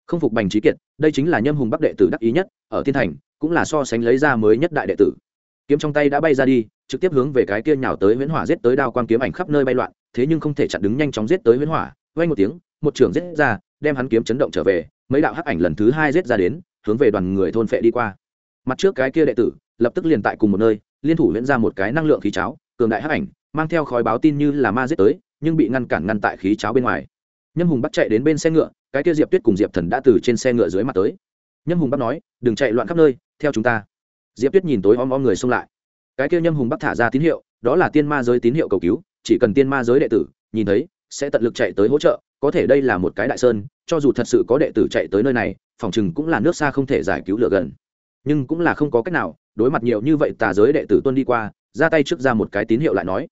Không phục bành trí kiệt, đây chính là nhâm hùng bắc đệ tử đắc ý nhất, ở thiên thành, cũng là so sánh lấy ra mới nhất đại đệ tử. Kiếm trong tay đã bay ra đi, trực tiếp hướng về cái kia nhào tới huyễn hỏa giết tới đao quang kiếm ảnh khắp nơi bay loạn, thế nhưng không thể chặn đứng nhanh chóng giết tới huyễn hỏa. Vay một tiếng, một trưởng giết ra, đem hắn kiếm chấn động trở về, mấy đạo hắc ảnh lần thứ hai giết ra đến, hướng về đoàn người thôn phệ đi qua. Mặt trước cái kia đệ tử, lập tức liền tại cùng một nơi, liên thủ huyễn ra một cái năng lượng khí cháo, cường đại hắc ảnh, mang theo khói báo tin như là ma giết tới, nhưng bị ngăn cản ngăn tại khí cháo bên ngoài. Nhâm hùng bắt chạy đến bên xe ngựa cái kia diệp tuyết cùng diệp thần đã từ trên xe ngựa dưới mặt tới. Nhâm hùng bắc nói, đừng chạy loạn khắp nơi, theo chúng ta. Diệp tuyết nhìn tối om om người xông lại. Cái kia nhâm hùng bắc thả ra tín hiệu, đó là tiên ma giới tín hiệu cầu cứu, chỉ cần tiên ma giới đệ tử nhìn thấy, sẽ tận lực chạy tới hỗ trợ, có thể đây là một cái đại sơn, cho dù thật sự có đệ tử chạy tới nơi này, phòng chừng cũng là nước xa không thể giải cứu lửa gần. Nhưng cũng là không có cách nào, đối mặt nhiều như vậy tà giới đệ tử tuân đi qua, ra tay trước ra một cái tín hiệu lại nói.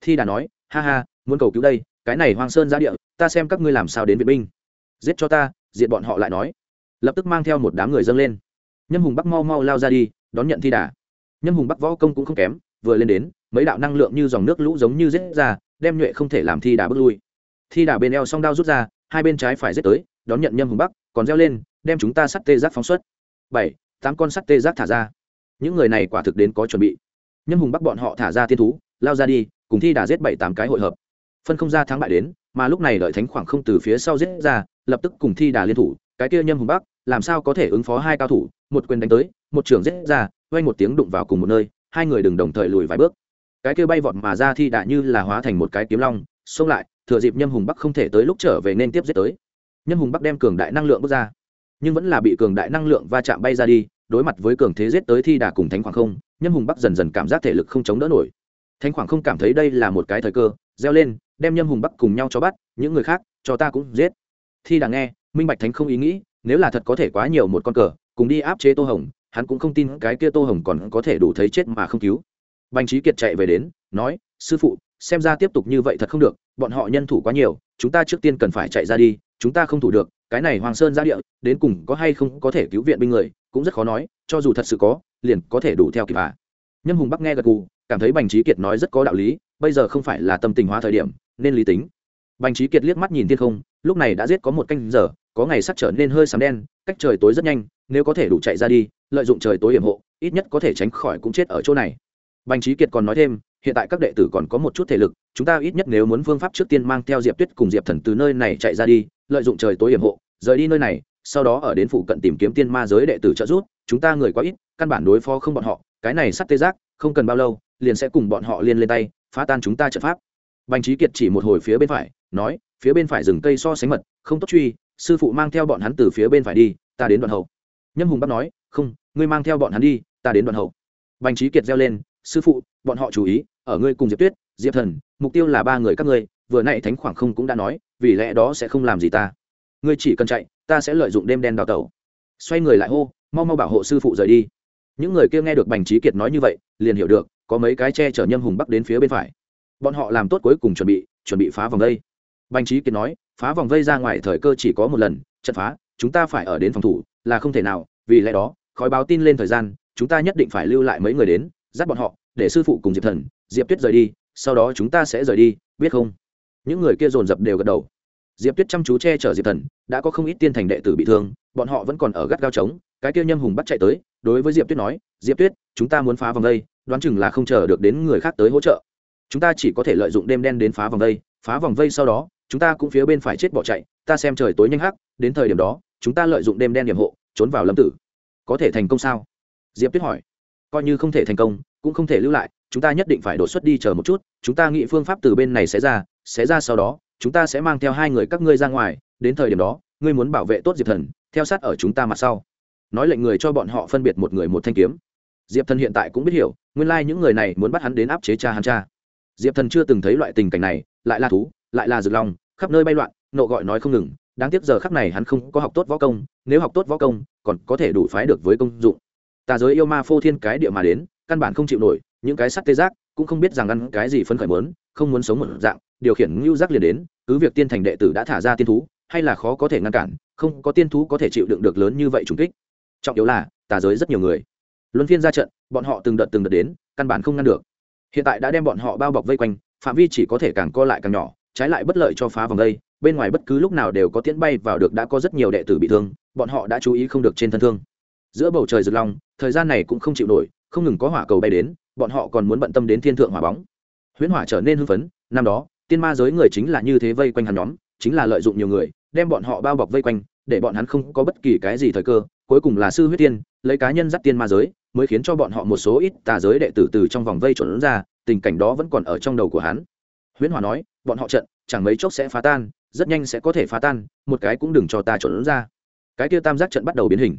Thi đà nói, ha ha, muốn cầu cứu đây, cái này hoang sơn ra địa, ta xem các ngươi làm sao đến viện binh giết cho ta, diệt bọn họ lại nói. Lập tức mang theo một đám người dâng lên. Nhâm hùng bắc mau mau lao ra đi, đón nhận thi đà. Nhâm hùng bắc võ công cũng không kém, vừa lên đến, mấy đạo năng lượng như dòng nước lũ giống như giết ra, đem nhuệ không thể làm thi đà bước lui. Thi đà bên eo song đao rút ra, hai bên trái phải giết tới, đón nhận nhâm hùng bắc, còn reo lên, đem chúng ta sắt tê giác phóng xuất. Bảy, tám con sắt tê giác thả ra. Những người này quả thực đến có chuẩn bị. Nhâm hùng bắc bọn họ thả ra tiên thú, lao ra đi, cùng thi đà giết bảy, tám cái hội hợp. Phân không ra thắng bại đến, mà lúc này đợi thánh khoảng không từ phía sau giết ra lập tức cùng thi đà liên thủ, cái kia nhâm hùng bắc, làm sao có thể ứng phó hai cao thủ, một quyền đánh tới, một trưởng giết ra quay một tiếng đụng vào cùng một nơi, hai người đừng đồng thời lùi vài bước. Cái kia bay vọt mà ra thi đà như là hóa thành một cái kiếm long, xông lại, thừa dịp nhâm hùng bắc không thể tới lúc trở về nên tiếp giết tới. Nhâm hùng bắc đem cường đại năng lượng bước ra, nhưng vẫn là bị cường đại năng lượng va chạm bay ra đi, đối mặt với cường thế giết tới thi đà cùng thánh khoảng không, nhâm hùng bắc dần dần cảm giác thể lực không chống đỡ nổi. Thánh khoảng không cảm thấy đây là một cái thời cơ, reo lên, đem nhâm hùng bắc cùng nhau cho bắt, những người khác cho ta cũng giết thi đà nghe, minh bạch thánh không ý nghĩ, nếu là thật có thể quá nhiều một con cờ, cùng đi áp chế tô hồng, hắn cũng không tin cái kia tô hồng còn có thể đủ thấy chết mà không cứu bành trí kiệt chạy về đến, nói, sư phụ, xem ra tiếp tục như vậy thật không được, bọn họ nhân thủ quá nhiều, chúng ta trước tiên cần phải chạy ra đi, chúng ta không thủ được, cái này hoàng sơn ra địa, đến cùng có hay không có thể cứu viện binh người, cũng rất khó nói, cho dù thật sự có, liền có thể đủ theo kịp à. nhâm hùng bắc nghe gật gù, cảm thấy bành trí kiệt nói rất có đạo lý, bây giờ không phải là tâm tình hóa thời điểm, nên lý tính bành trí kiệt liếc mắt nhìn thiên không lúc này đã giết có một canh giờ, có ngày sắp trở nên hơi sắm đen, cách trời tối rất nhanh, nếu có thể đủ chạy ra đi, lợi dụng trời tối hiểm hộ, ít nhất có thể tránh khỏi cũng chết ở chỗ này. Bành trí kiệt còn nói thêm, hiện tại các đệ tử còn có một chút thể lực, chúng ta ít nhất nếu muốn phương pháp trước tiên mang theo diệp tuyết cùng diệp thần từ nơi này chạy ra đi, lợi dụng trời tối hiểm hộ, rời đi nơi này, sau đó ở đến phụ cận tìm kiếm tiên ma giới đệ tử trợ giúp, chúng ta người quá ít, căn bản đối phó không bọn họ, cái này sắt tê giác, không cần bao lâu, liền sẽ cùng bọn họ liên lên tay, phá tan chúng ta trận pháp. Bành trí kiệt chỉ một hồi phía bên phải, nói phía bên phải rừng cây so sánh mật, không tốt truy, sư phụ mang theo bọn hắn từ phía bên phải đi, ta đến đoạn hậu. Nhâm hùng bắt nói, không, ngươi mang theo bọn hắn đi, ta đến đoạn hậu. Bành trí kiệt reo lên, sư phụ, bọn họ chú ý, ở ngươi cùng diệp tuyết, diệp thần, mục tiêu là ba người các ngươi, vừa nãy thánh khoảng không cũng đã nói, vì lẽ đó sẽ không làm gì ta. Ngươi chỉ cần chạy, ta sẽ lợi dụng đêm đen đào tẩu. Xoay người lại hô, mau mau bảo hộ sư phụ rời đi. Những người kia nghe được bành trí kiệt nói như vậy, liền hiểu được, có mấy cái che chở nhâm hùng bắc đến phía bên phải. Bọn họ làm tốt cuối cùng chuẩn bị chuẩn bị phá vòng đây bành trí kiệt nói, phá vòng vây ra ngoài thời cơ chỉ có một lần, trận phá, chúng ta phải ở đến phòng thủ, là không thể nào, vì lẽ đó, khói báo tin lên thời gian, chúng ta nhất định phải lưu lại mấy người đến, dắt bọn họ, để sư phụ cùng diệp thần, diệp tuyết rời đi, sau đó chúng ta sẽ rời đi, biết không? Những người kia dồn dập đều gật đầu. Diệp tuyết chăm chú che chở diệp thần, đã có không ít tiên thành đệ tử bị thương, bọn họ vẫn còn ở gắt gao trống, cái kia nhâm hùng bắt chạy tới, đối với diệp tuyết nói, diệp tuyết, chúng ta muốn phá vòng đây đoán chừng là không chờ được đến người khác tới hỗ trợ. Chúng ta chỉ có thể lợi dụng đêm đen đến phá vòng vây, phá vòng vây sau đó chúng ta cũng phía bên phải chết bỏ chạy, ta xem trời tối nhanh hắc, đến thời điểm đó, chúng ta lợi dụng đêm đen điểm hộ, trốn vào lâm tử. Có thể thành công sao? Diệp tuyết hỏi. Coi như không thể thành công, cũng không thể lưu lại, chúng ta nhất định phải đột xuất đi chờ một chút, chúng ta nghĩ phương pháp từ bên này sẽ ra sẽ ra sau đó, chúng ta sẽ mang theo hai người các ngươi ra ngoài, đến thời điểm đó, ngươi muốn bảo vệ tốt diệp thần, theo sát ở chúng ta mặt sau. Nói lệnh người cho bọn họ phân biệt một người một thanh kiếm. Diệp thần hiện tại cũng biết hiểu, nguyên lai、like、những người này muốn bắt hắn đến áp chế cha hắn cha. Diệp thần chưa từng thấy loại tình cảnh này, lại là thú lại là rực lòng khắp nơi bay loạn, nộ gọi nói không ngừng. Đáng tiếc giờ khắc này hắn không có học tốt võ công, nếu học tốt võ công, còn có thể đủ phái được với công dụng. Tà giới yêu ma phô thiên cái địa mà đến, căn bản không chịu nổi, những cái sắt tê giác cũng không biết rằng ăn cái gì phân khởi mớn không muốn sống một dạng, điều khiển ngưu giác liền đến, cứ việc tiên thành đệ tử đã thả ra tiên thú, hay là khó có thể ngăn cản, không có tiên thú có thể chịu đựng được lớn như vậy trùng kích. Trọng yếu là, tà giới rất nhiều người. Luân phiên ra trận, bọn họ từng đợt từng đợt đến, căn bản không ngăn được. Hiện tại đã đem bọn họ bao bọc vây quanh, phạm vi chỉ có thể càng co lại càng nhỏ trái lại bất lợi cho phá vòng đây, bên ngoài bất cứ lúc nào đều có tiễn bay vào được đã có rất nhiều đệ tử bị thương, bọn họ đã chú ý không được trên thân thương. Giữa bầu trời rực long, thời gian này cũng không chịu nổi, không ngừng có hỏa cầu bay đến, bọn họ còn muốn bận tâm đến thiên thượng hỏa bóng. Huyễn hỏa trở nên hưng phấn, năm đó, tiên ma giới người chính là như thế vây quanh hắn nhóm, chính là lợi dụng nhiều người, đem bọn họ bao bọc vây quanh, để bọn hắn không có bất kỳ cái gì thời cơ, cuối cùng là sư huyết tiên, lấy cá nhân dắt tiên ma giới, mới khiến cho bọn họ một số ít tà giới đệ tử từ trong vòng vây trốn ra, tình cảnh đó vẫn còn ở trong đầu của hắn. Huyễn hỏa nói bọn họ trận, chẳng mấy chốc sẽ phá tan, rất nhanh sẽ có thể phá tan, một cái cũng đừng cho ta trộn ra. Cái kia tam giác trận bắt đầu biến hình.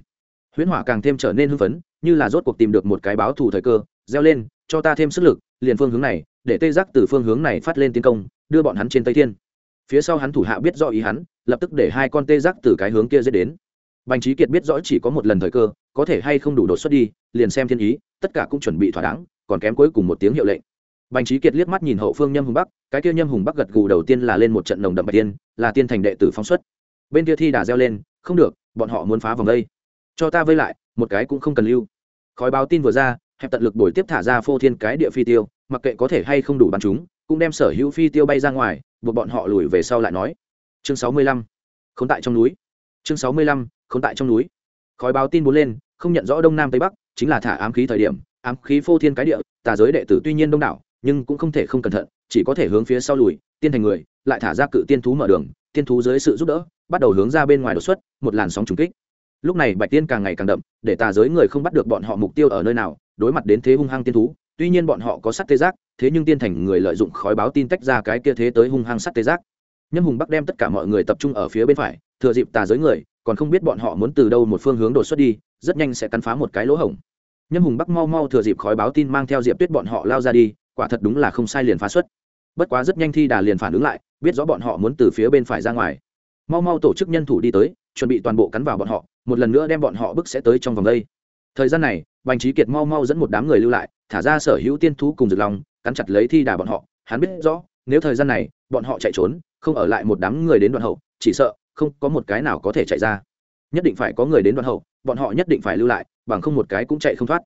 Huyễn hỏa càng thêm trở nên hưng phấn, như là rốt cuộc tìm được một cái báo thù thời cơ, gieo lên, cho ta thêm sức lực, liền phương hướng này, để tê giác từ phương hướng này phát lên tiến công, đưa bọn hắn trên tây thiên. Phía sau hắn thủ hạ biết rõ ý hắn, lập tức để hai con tê giác từ cái hướng kia dễ đến. Bành trí kiệt biết rõ chỉ có một lần thời cơ, có thể hay không đủ đột xuất đi, liền xem thiên ý, tất cả cũng chuẩn bị thỏa đáng, còn kém cuối cùng một tiếng hiệu lệnh bành Chí kiệt liếc mắt nhìn hậu phương nhâm hùng bắc, cái kia nhâm hùng bắc gật gù đầu tiên là lên một trận nồng đậm bạch tiên là tiên thành đệ tử phóng xuất. Bên kia thi đã reo lên, không được, bọn họ muốn phá vòng đây. Cho ta vây lại, một cái cũng không cần lưu. Khói báo tin vừa ra, hẹp tận lực đổi tiếp thả ra phô thiên cái địa phi tiêu, mặc kệ có thể hay không đủ bắn chúng, cũng đem sở hữu phi tiêu bay ra ngoài, buộc bọn họ lùi về sau lại nói. Chương sáu mươi lăm không tại trong núi. Chương sáu mươi lăm không tại trong núi. Khói báo tin bốn lên, không nhận rõ đông nam tây bắc, chính là thả ám khí thời điểm, ám khí phô thiên cái địa, tà giới đệ tử tuy nhiên đông đảo nhưng cũng không thể không cẩn thận, chỉ có thể hướng phía sau lùi, tiên thành người, lại thả ra cự tiên thú mở đường, tiên thú dưới sự giúp đỡ, bắt đầu hướng ra bên ngoài đột xuất, một làn sóng trùng kích. Lúc này bạch tiên càng ngày càng đậm, để tà giới người không bắt được bọn họ mục tiêu ở nơi nào, đối mặt đến thế hung hăng tiên thú, tuy nhiên bọn họ có sắt tê giác, thế nhưng tiên thành người lợi dụng khói báo tin tách ra cái kia thế tới hung hăng sắt tê giác. Nhâm hùng bắc đem tất cả mọi người tập trung ở phía bên phải, thừa dịp tà giới người, còn không biết bọn họ muốn từ đâu một phương hướng đột xuất đi, rất nhanh sẽ cắn phá một cái lỗ hổng. Nhâm hùng bắc mau mau thừa dịp khói báo tin mang theo diệp tuyết bọn họ lao ra đi quả thật đúng là không sai liền phá xuất. Bất quá rất nhanh thi đà liền phản ứng lại, biết rõ bọn họ muốn từ phía bên phải ra ngoài. Mau mau tổ chức nhân thủ đi tới, chuẩn bị toàn bộ cắn vào bọn họ, một lần nữa đem bọn họ bức sẽ tới trong vòng đây. Thời gian này, bành trí kiệt mau mau dẫn một đám người lưu lại, thả ra sở hữu tiên thú cùng rực lòng cắn chặt lấy thi đà bọn họ. Hắn biết rõ, nếu thời gian này, bọn họ chạy trốn, không ở lại một đám người đến đoạn hậu, chỉ sợ không có một cái nào có thể chạy ra. Nhất định phải có người đến đoạn hậu, bọn họ nhất định phải lưu lại, bằng không một cái cũng chạy không thoát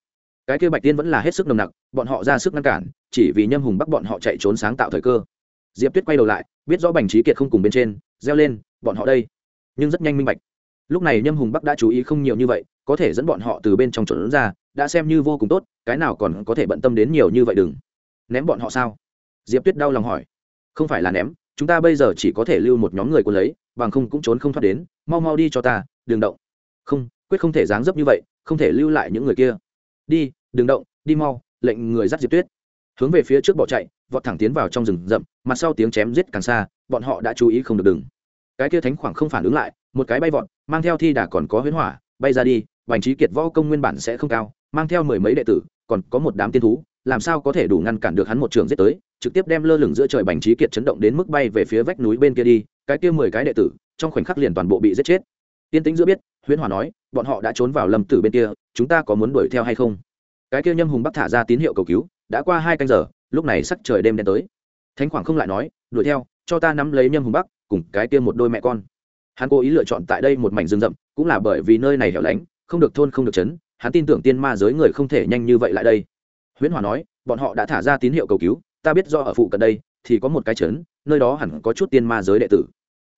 cái kia bạch tiên vẫn là hết sức nồng nặc, bọn họ ra sức ngăn cản, chỉ vì nhâm hùng bắt bọn họ chạy trốn sáng tạo thời cơ. Diệp tuyết quay đầu lại, biết rõ bành trí kiệt không cùng bên trên, reo lên, bọn họ đây. Nhưng rất nhanh minh bạch. Lúc này nhâm hùng bắc đã chú ý không nhiều như vậy, có thể dẫn bọn họ từ bên trong trốn ra, đã xem như vô cùng tốt, cái nào còn có thể bận tâm đến nhiều như vậy đừng. Ném bọn họ sao? Diệp tuyết đau lòng hỏi. Không phải là ném, chúng ta bây giờ chỉ có thể lưu một nhóm người quân lấy, bằng không cũng trốn không thoát đến, mau mau đi cho ta, đừng động. Không, quyết không thể dáng dấp như vậy, không thể lưu lại những người kia. Đi đừng động, đi mau, lệnh người dắt diệp tuyết. Hướng về phía trước bỏ chạy, vọt thẳng tiến vào trong rừng rậm, mặt sau tiếng chém giết càng xa, bọn họ đã chú ý không được đừng cái kia thánh khoảng không phản ứng lại, một cái bay vọt, mang theo thi đà còn có huyễn hỏa, bay ra đi, bành trí kiệt võ công nguyên bản sẽ không cao, mang theo mười mấy đệ tử, còn có một đám tiên thú, làm sao có thể đủ ngăn cản được hắn một trường giết tới, trực tiếp đem lơ lửng giữa trời bành trí kiệt chấn động đến mức bay về phía vách núi bên kia đi, cái kia mười cái đệ tử, trong khoảnh khắc liền toàn bộ bị giết chết. Tiên tính giữa biết, huyễn hỏa nói, bọn họ đã trốn vào lâm tử bên kia, chúng ta có muốn đuổi theo hay không? Cái kia nhâm hùng bắc thả ra tín hiệu cầu cứu, đã qua hai canh giờ, lúc này sắc trời đêm đen tới. Thánh khoảng không lại nói, đuổi theo, cho ta nắm lấy nhâm hùng bắc, cùng cái kia một đôi mẹ con. Hắn cố ý lựa chọn tại đây một mảnh rừng rậm, cũng là bởi vì nơi này hẻo lánh, không được thôn không được chấn hắn tin tưởng tiên ma giới người không thể nhanh như vậy lại đây. Huyễn hòa nói, bọn họ đã thả ra tín hiệu cầu cứu, ta biết do ở phụ cận đây, thì có một cái chấn nơi đó hẳn có chút tiên ma giới đệ tử.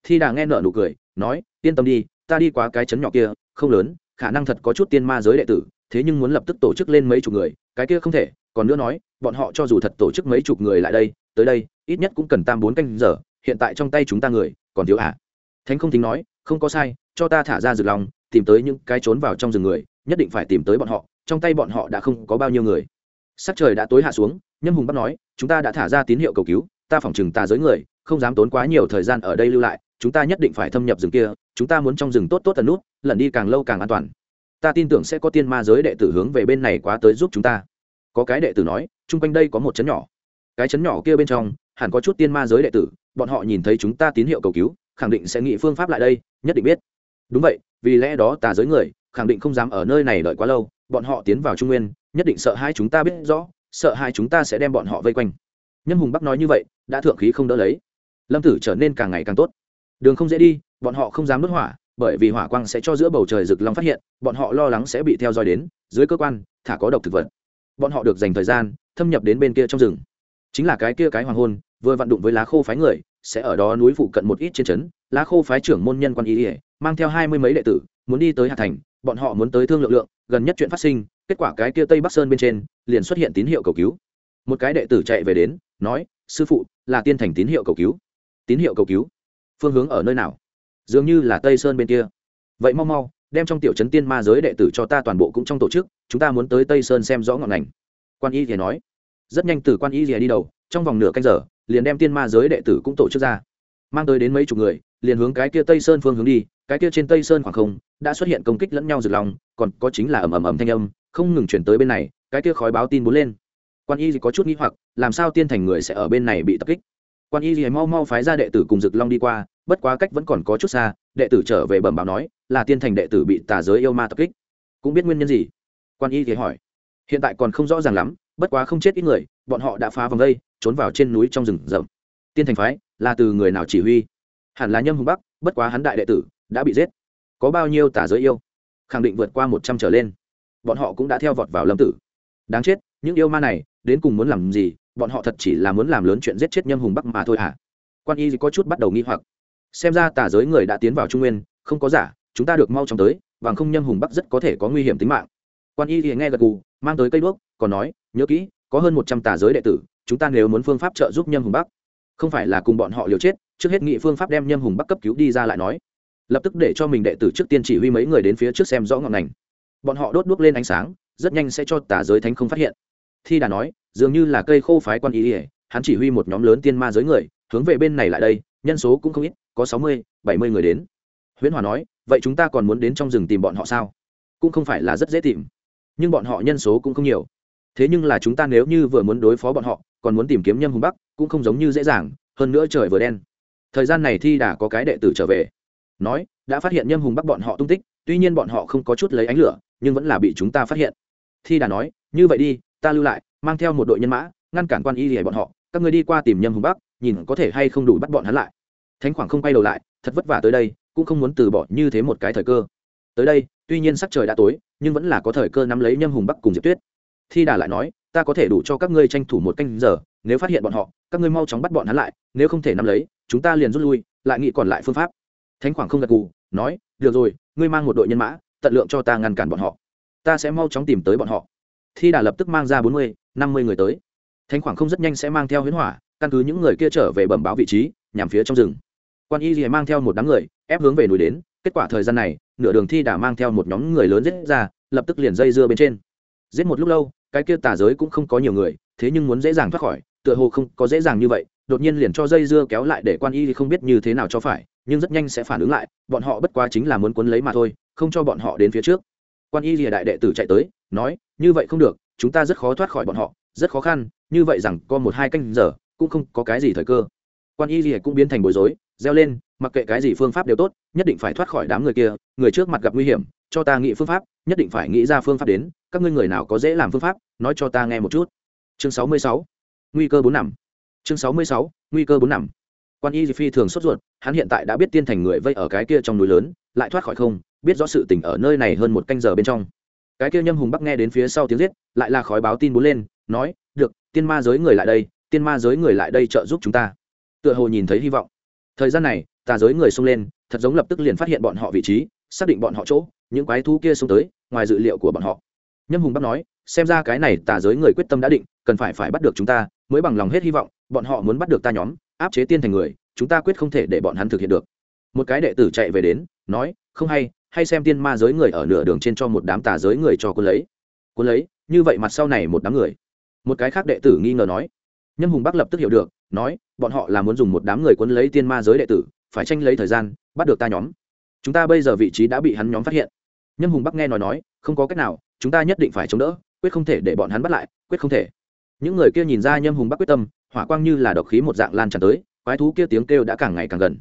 Thi đà nghe nợ nụ cười, nói, yên tâm đi, ta đi qua cái chấn nhỏ kia, không lớn, khả năng thật có chút tiên ma giới đệ tử thế nhưng muốn lập tức tổ chức lên mấy chục người, cái kia không thể, còn nữa nói, bọn họ cho dù thật tổ chức mấy chục người lại đây, tới đây, ít nhất cũng cần tam bốn canh giờ, hiện tại trong tay chúng ta người, còn thiếu à? Thánh không tính nói, không có sai, cho ta thả ra rực lòng, tìm tới những cái trốn vào trong rừng người, nhất định phải tìm tới bọn họ, trong tay bọn họ đã không có bao nhiêu người. Sắc trời đã tối hạ xuống, nhâm hùng bắt nói, chúng ta đã thả ra tín hiệu cầu cứu, ta phỏng chừng ta giới người, không dám tốn quá nhiều thời gian ở đây lưu lại, chúng ta nhất định phải thâm nhập rừng kia, chúng ta muốn trong rừng tốt tốt tần nút lần đi càng lâu càng an toàn ta tin tưởng sẽ có tiên ma giới đệ tử hướng về bên này quá tới giúp chúng ta. Có cái đệ tử nói, chung quanh đây có một chấn nhỏ. Cái chấn nhỏ kia bên trong, hẳn có chút tiên ma giới đệ tử, bọn họ nhìn thấy chúng ta tín hiệu cầu cứu, khẳng định sẽ nghĩ phương pháp lại đây, nhất định biết. Đúng vậy, vì lẽ đó tà giới người, khẳng định không dám ở nơi này đợi quá lâu, bọn họ tiến vào trung nguyên, nhất định sợ hai chúng ta biết rõ, sợ hai chúng ta sẽ đem bọn họ vây quanh. Nhân hùng bắc nói như vậy, đã thượng khí không đỡ lấy. Lâm tử trở nên càng ngày càng tốt. Đường không dễ đi, bọn họ không dám đốt hỏa bởi vì hỏa quang sẽ cho giữa bầu trời rực long phát hiện, bọn họ lo lắng sẽ bị theo dõi đến, dưới cơ quan, thả có độc thực vật. Bọn họ được dành thời gian, thâm nhập đến bên kia trong rừng. Chính là cái kia cái hoàng hôn, vừa vận đụng với lá khô phái người, sẽ ở đó núi phụ cận một ít trên trấn. Lá khô phái trưởng môn nhân quan ý ỉa mang theo hai mươi mấy đệ tử, muốn đi tới hạ thành, bọn họ muốn tới thương lượng lượng, gần nhất chuyện phát sinh, kết quả cái kia tây bắc sơn bên trên, liền xuất hiện tín hiệu cầu cứu. Một cái đệ tử chạy về đến, nói, sư phụ, là tiên thành tín hiệu cầu cứu. Tín hiệu cầu cứu? Phương hướng ở nơi nào? Dường như là tây sơn bên kia vậy mau mau đem trong tiểu trấn tiên ma giới đệ tử cho ta toàn bộ cũng trong tổ chức chúng ta muốn tới tây sơn xem rõ ngọn ngành quan y thì nói rất nhanh từ quan y thì đi đầu trong vòng nửa canh giờ liền đem tiên ma giới đệ tử cũng tổ chức ra mang tới đến mấy chục người liền hướng cái kia tây sơn phương hướng đi cái kia trên tây sơn khoảng không đã xuất hiện công kích lẫn nhau rực lòng còn có chính là ầm ầm ầm thanh âm không ngừng chuyển tới bên này cái kia khói báo tin bốn lên quan y có chút nghĩ hoặc làm sao tiên thành người sẽ ở bên này bị tập kích quan y gì mau mau phái ra đệ tử cùng rực long đi qua bất quá cách vẫn còn có chút xa, đệ tử trở về bẩm báo nói, là tiên thành đệ tử bị tà giới yêu ma tập kích. Cũng biết nguyên nhân gì? Quan y thì hỏi. Hiện tại còn không rõ ràng lắm, bất quá không chết ít người, bọn họ đã phá vòng đây, trốn vào trên núi trong rừng rậm. Tiên thành phái, là từ người nào chỉ huy? Hẳn là nhâm hùng bắc, bất quá hắn đại đệ tử, đã bị giết. Có bao nhiêu tà giới yêu? Khẳng định vượt qua một trăm trở lên. Bọn họ cũng đã theo vọt vào lâm tử. Đáng chết, những yêu ma này, đến cùng muốn làm gì? Bọn họ thật chỉ là muốn làm lớn chuyện giết chết nhâm hùng bắc mà thôi à quan y có chút bắt đầu nghi hoặc xem ra tà giới người đã tiến vào trung nguyên, không có giả, chúng ta được mau chóng tới, bằng không nhâm hùng bắc rất có thể có nguy hiểm tính mạng. Quan y thì nghe gật gù, mang tới cây đuốc, còn nói, nhớ kỹ, có hơn một trăm tà giới đệ tử, chúng ta nếu muốn phương pháp trợ giúp nhâm hùng bắc, không phải là cùng bọn họ liều chết, trước hết nghị phương pháp đem nhâm hùng bắc cấp cứu đi ra lại nói. Lập tức để cho mình đệ tử trước tiên chỉ huy mấy người đến phía trước xem rõ ngọn ngành. Bọn họ đốt đuốc lên ánh sáng, rất nhanh sẽ cho tà giới thánh không phát hiện. Thi đà nói, dường như là cây khô phái quan ý ỉa hắn chỉ huy một nhóm lớn tiên ma giới người, hướng về bên này lại đây, nhân số cũng không ít có sáu mươi, bảy mươi người đến. Huyễn hòa nói, vậy chúng ta còn muốn đến trong rừng tìm bọn họ sao? Cũng không phải là rất dễ tìm. Nhưng bọn họ nhân số cũng không nhiều. Thế nhưng là chúng ta nếu như vừa muốn đối phó bọn họ, còn muốn tìm kiếm nhâm hùng bắc, cũng không giống như dễ dàng, hơn nữa trời vừa đen. Thời gian này thi đã có cái đệ tử trở về. Nói, đã phát hiện nhâm hùng bắc bọn họ tung tích, tuy nhiên bọn họ không có chút lấy ánh lửa, nhưng vẫn là bị chúng ta phát hiện. Thi đã nói, như vậy đi, ta lưu lại, mang theo một đội nhân mã, ngăn cản quan y lìa bọn họ. Các người đi qua tìm nhâm hùng bắc, nhìn có thể hay không đủ bắt bọn hắn lại thánh khoảng không quay đầu lại thật vất vả tới đây cũng không muốn từ bỏ như thế một cái thời cơ. Tới đây tuy nhiên sắc trời đã tối nhưng vẫn là có thời cơ nắm lấy nhâm hùng bắc cùng diệp tuyết. Thi đà lại nói ta có thể đủ cho các ngươi tranh thủ một canh giờ nếu phát hiện bọn họ các ngươi mau chóng bắt bọn hắn lại nếu không thể nắm lấy chúng ta liền rút lui lại nghĩ còn lại phương pháp. Thánh khoảng không gật gù, nói được rồi ngươi mang một đội nhân mã tận lượng cho ta ngăn cản bọn họ. Ta sẽ mau chóng tìm tới bọn họ. Thi đà lập tức mang ra bốn mươi năm mươi người tới. Thánh khoảng không rất nhanh sẽ mang theo huyễn hỏa căn cứ những người kia trở về bẩm báo vị trí nhằm phía trong rừng quan y gì mang theo một đám người, ép hướng về núi đến. Kết quả thời gian này, nửa đường thi đã mang theo một nhóm người lớn giết ra, lập tức liền dây dưa bên trên. Giết một lúc lâu, cái kia tà giới cũng không có nhiều người, thế nhưng muốn dễ dàng thoát khỏi, tựa hồ không có dễ dàng như vậy, đột nhiên liền cho dây dưa kéo lại để quan y thì không biết như thế nào cho phải, nhưng rất nhanh sẽ phản ứng lại, bọn họ bất quá chính là muốn cuốn lấy mà thôi, không cho bọn họ đến phía trước. Quan y lìa đại đệ tử chạy tới, nói, như vậy không được, chúng ta rất khó thoát khỏi bọn họ, rất khó khăn, như vậy rằng có một hai canh giờ, cũng không có cái gì thời cơ. Quan y lìa cũng biến thành bối rối reo lên, mặc kệ cái gì phương pháp đều tốt, nhất định phải thoát khỏi đám người kia, người trước mặt gặp nguy hiểm, cho ta nghĩ phương pháp, nhất định phải nghĩ ra phương pháp đến, các ngươi người nào có dễ làm phương pháp, nói cho ta nghe một chút. Chương sáu mươi sáu, nguy cơ bốn nằm. Chương sáu mươi sáu, nguy cơ bốn nằm. Quan y phi thường sốt ruột, hắn hiện tại đã biết tiên thành người vây ở cái kia trong núi lớn, lại thoát khỏi không, biết rõ sự tình ở nơi này hơn một canh giờ bên trong. Cái kia nhâm hùng bắc nghe đến phía sau tiếng giết, lại là khói báo tin bốn lên, nói, được, tiên ma giới người lại đây, tiên ma giới người lại đây trợ giúp chúng ta. Tựa hồ nhìn thấy hy vọng thời gian này, tà giới người xông lên, thật giống lập tức liền phát hiện bọn họ vị trí, xác định bọn họ chỗ, những quái thú kia xông tới, ngoài dự liệu của bọn họ. Nhâm hùng bắc nói, xem ra cái này tà giới người quyết tâm đã định, cần phải phải bắt được chúng ta, mới bằng lòng hết hy vọng, bọn họ muốn bắt được ta nhóm, áp chế tiên thành người, chúng ta quyết không thể để bọn hắn thực hiện được. Một cái đệ tử chạy về đến, nói, không hay hay xem tiên ma giới người ở nửa đường trên cho một đám tà giới người cho quân lấy. Quân lấy? Như vậy mặt sau này một đám người? Một cái khác đệ tử nghi ngờ nói nhâm hùng bắc lập tức hiểu được, nói, bọn họ là muốn dùng một đám người cuốn lấy tiên ma giới đệ tử, phải tranh lấy thời gian, bắt được ta nhóm. Chúng ta bây giờ vị trí đã bị hắn nhóm phát hiện. Nhâm hùng bắc nghe nói nói, không có cách nào, chúng ta nhất định phải chống đỡ, quyết không thể để bọn hắn bắt lại, quyết không thể. Những người kia nhìn ra nhâm hùng bắc quyết tâm, hỏa quang như là độc khí một dạng lan tràn tới, quái thú kia tiếng kêu đã càng ngày càng gần.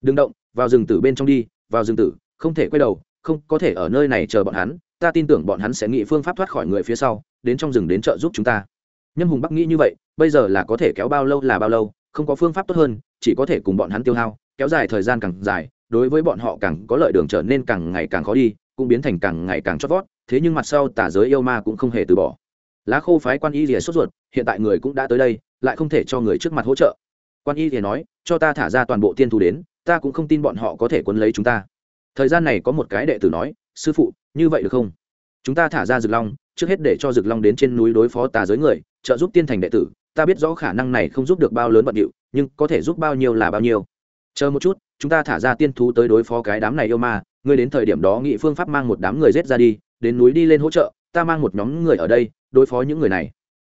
Đừng động, vào rừng tử bên trong đi, vào rừng tử, không thể quay đầu, không có thể ở nơi này chờ bọn hắn, ta tin tưởng bọn hắn sẽ nghĩ phương pháp thoát khỏi người phía sau, đến trong rừng đến trợ giúp chúng ta nhâm hùng bắc nghĩ như vậy, bây giờ là có thể kéo bao lâu là bao lâu, không có phương pháp tốt hơn, chỉ có thể cùng bọn hắn tiêu hao, kéo dài thời gian càng dài, đối với bọn họ càng có lợi đường trở nên càng ngày càng khó đi, cũng biến thành càng ngày càng chót vót, thế nhưng mặt sau tả giới yêu ma cũng không hề từ bỏ. Lá khô phái quan y rìa sốt ruột, hiện tại người cũng đã tới đây, lại không thể cho người trước mặt hỗ trợ. Quan y rìa nói, cho ta thả ra toàn bộ tiên thù đến, ta cũng không tin bọn họ có thể quấn lấy chúng ta. Thời gian này có một cái đệ tử nói, sư phụ, như vậy được không? Chúng ta thả ra rực long trước hết để cho Dực long đến trên núi đối phó tà giới người, trợ giúp tiên thành đệ tử. Ta biết rõ khả năng này không giúp được bao lớn bận điệu, nhưng có thể giúp bao nhiêu là bao nhiêu. Chờ một chút, chúng ta thả ra tiên thú tới đối phó cái đám này yêu ma. Ngươi đến thời điểm đó nghị phương pháp mang một đám người giết ra đi, đến núi đi lên hỗ trợ, ta mang một nhóm người ở đây, đối phó những người này.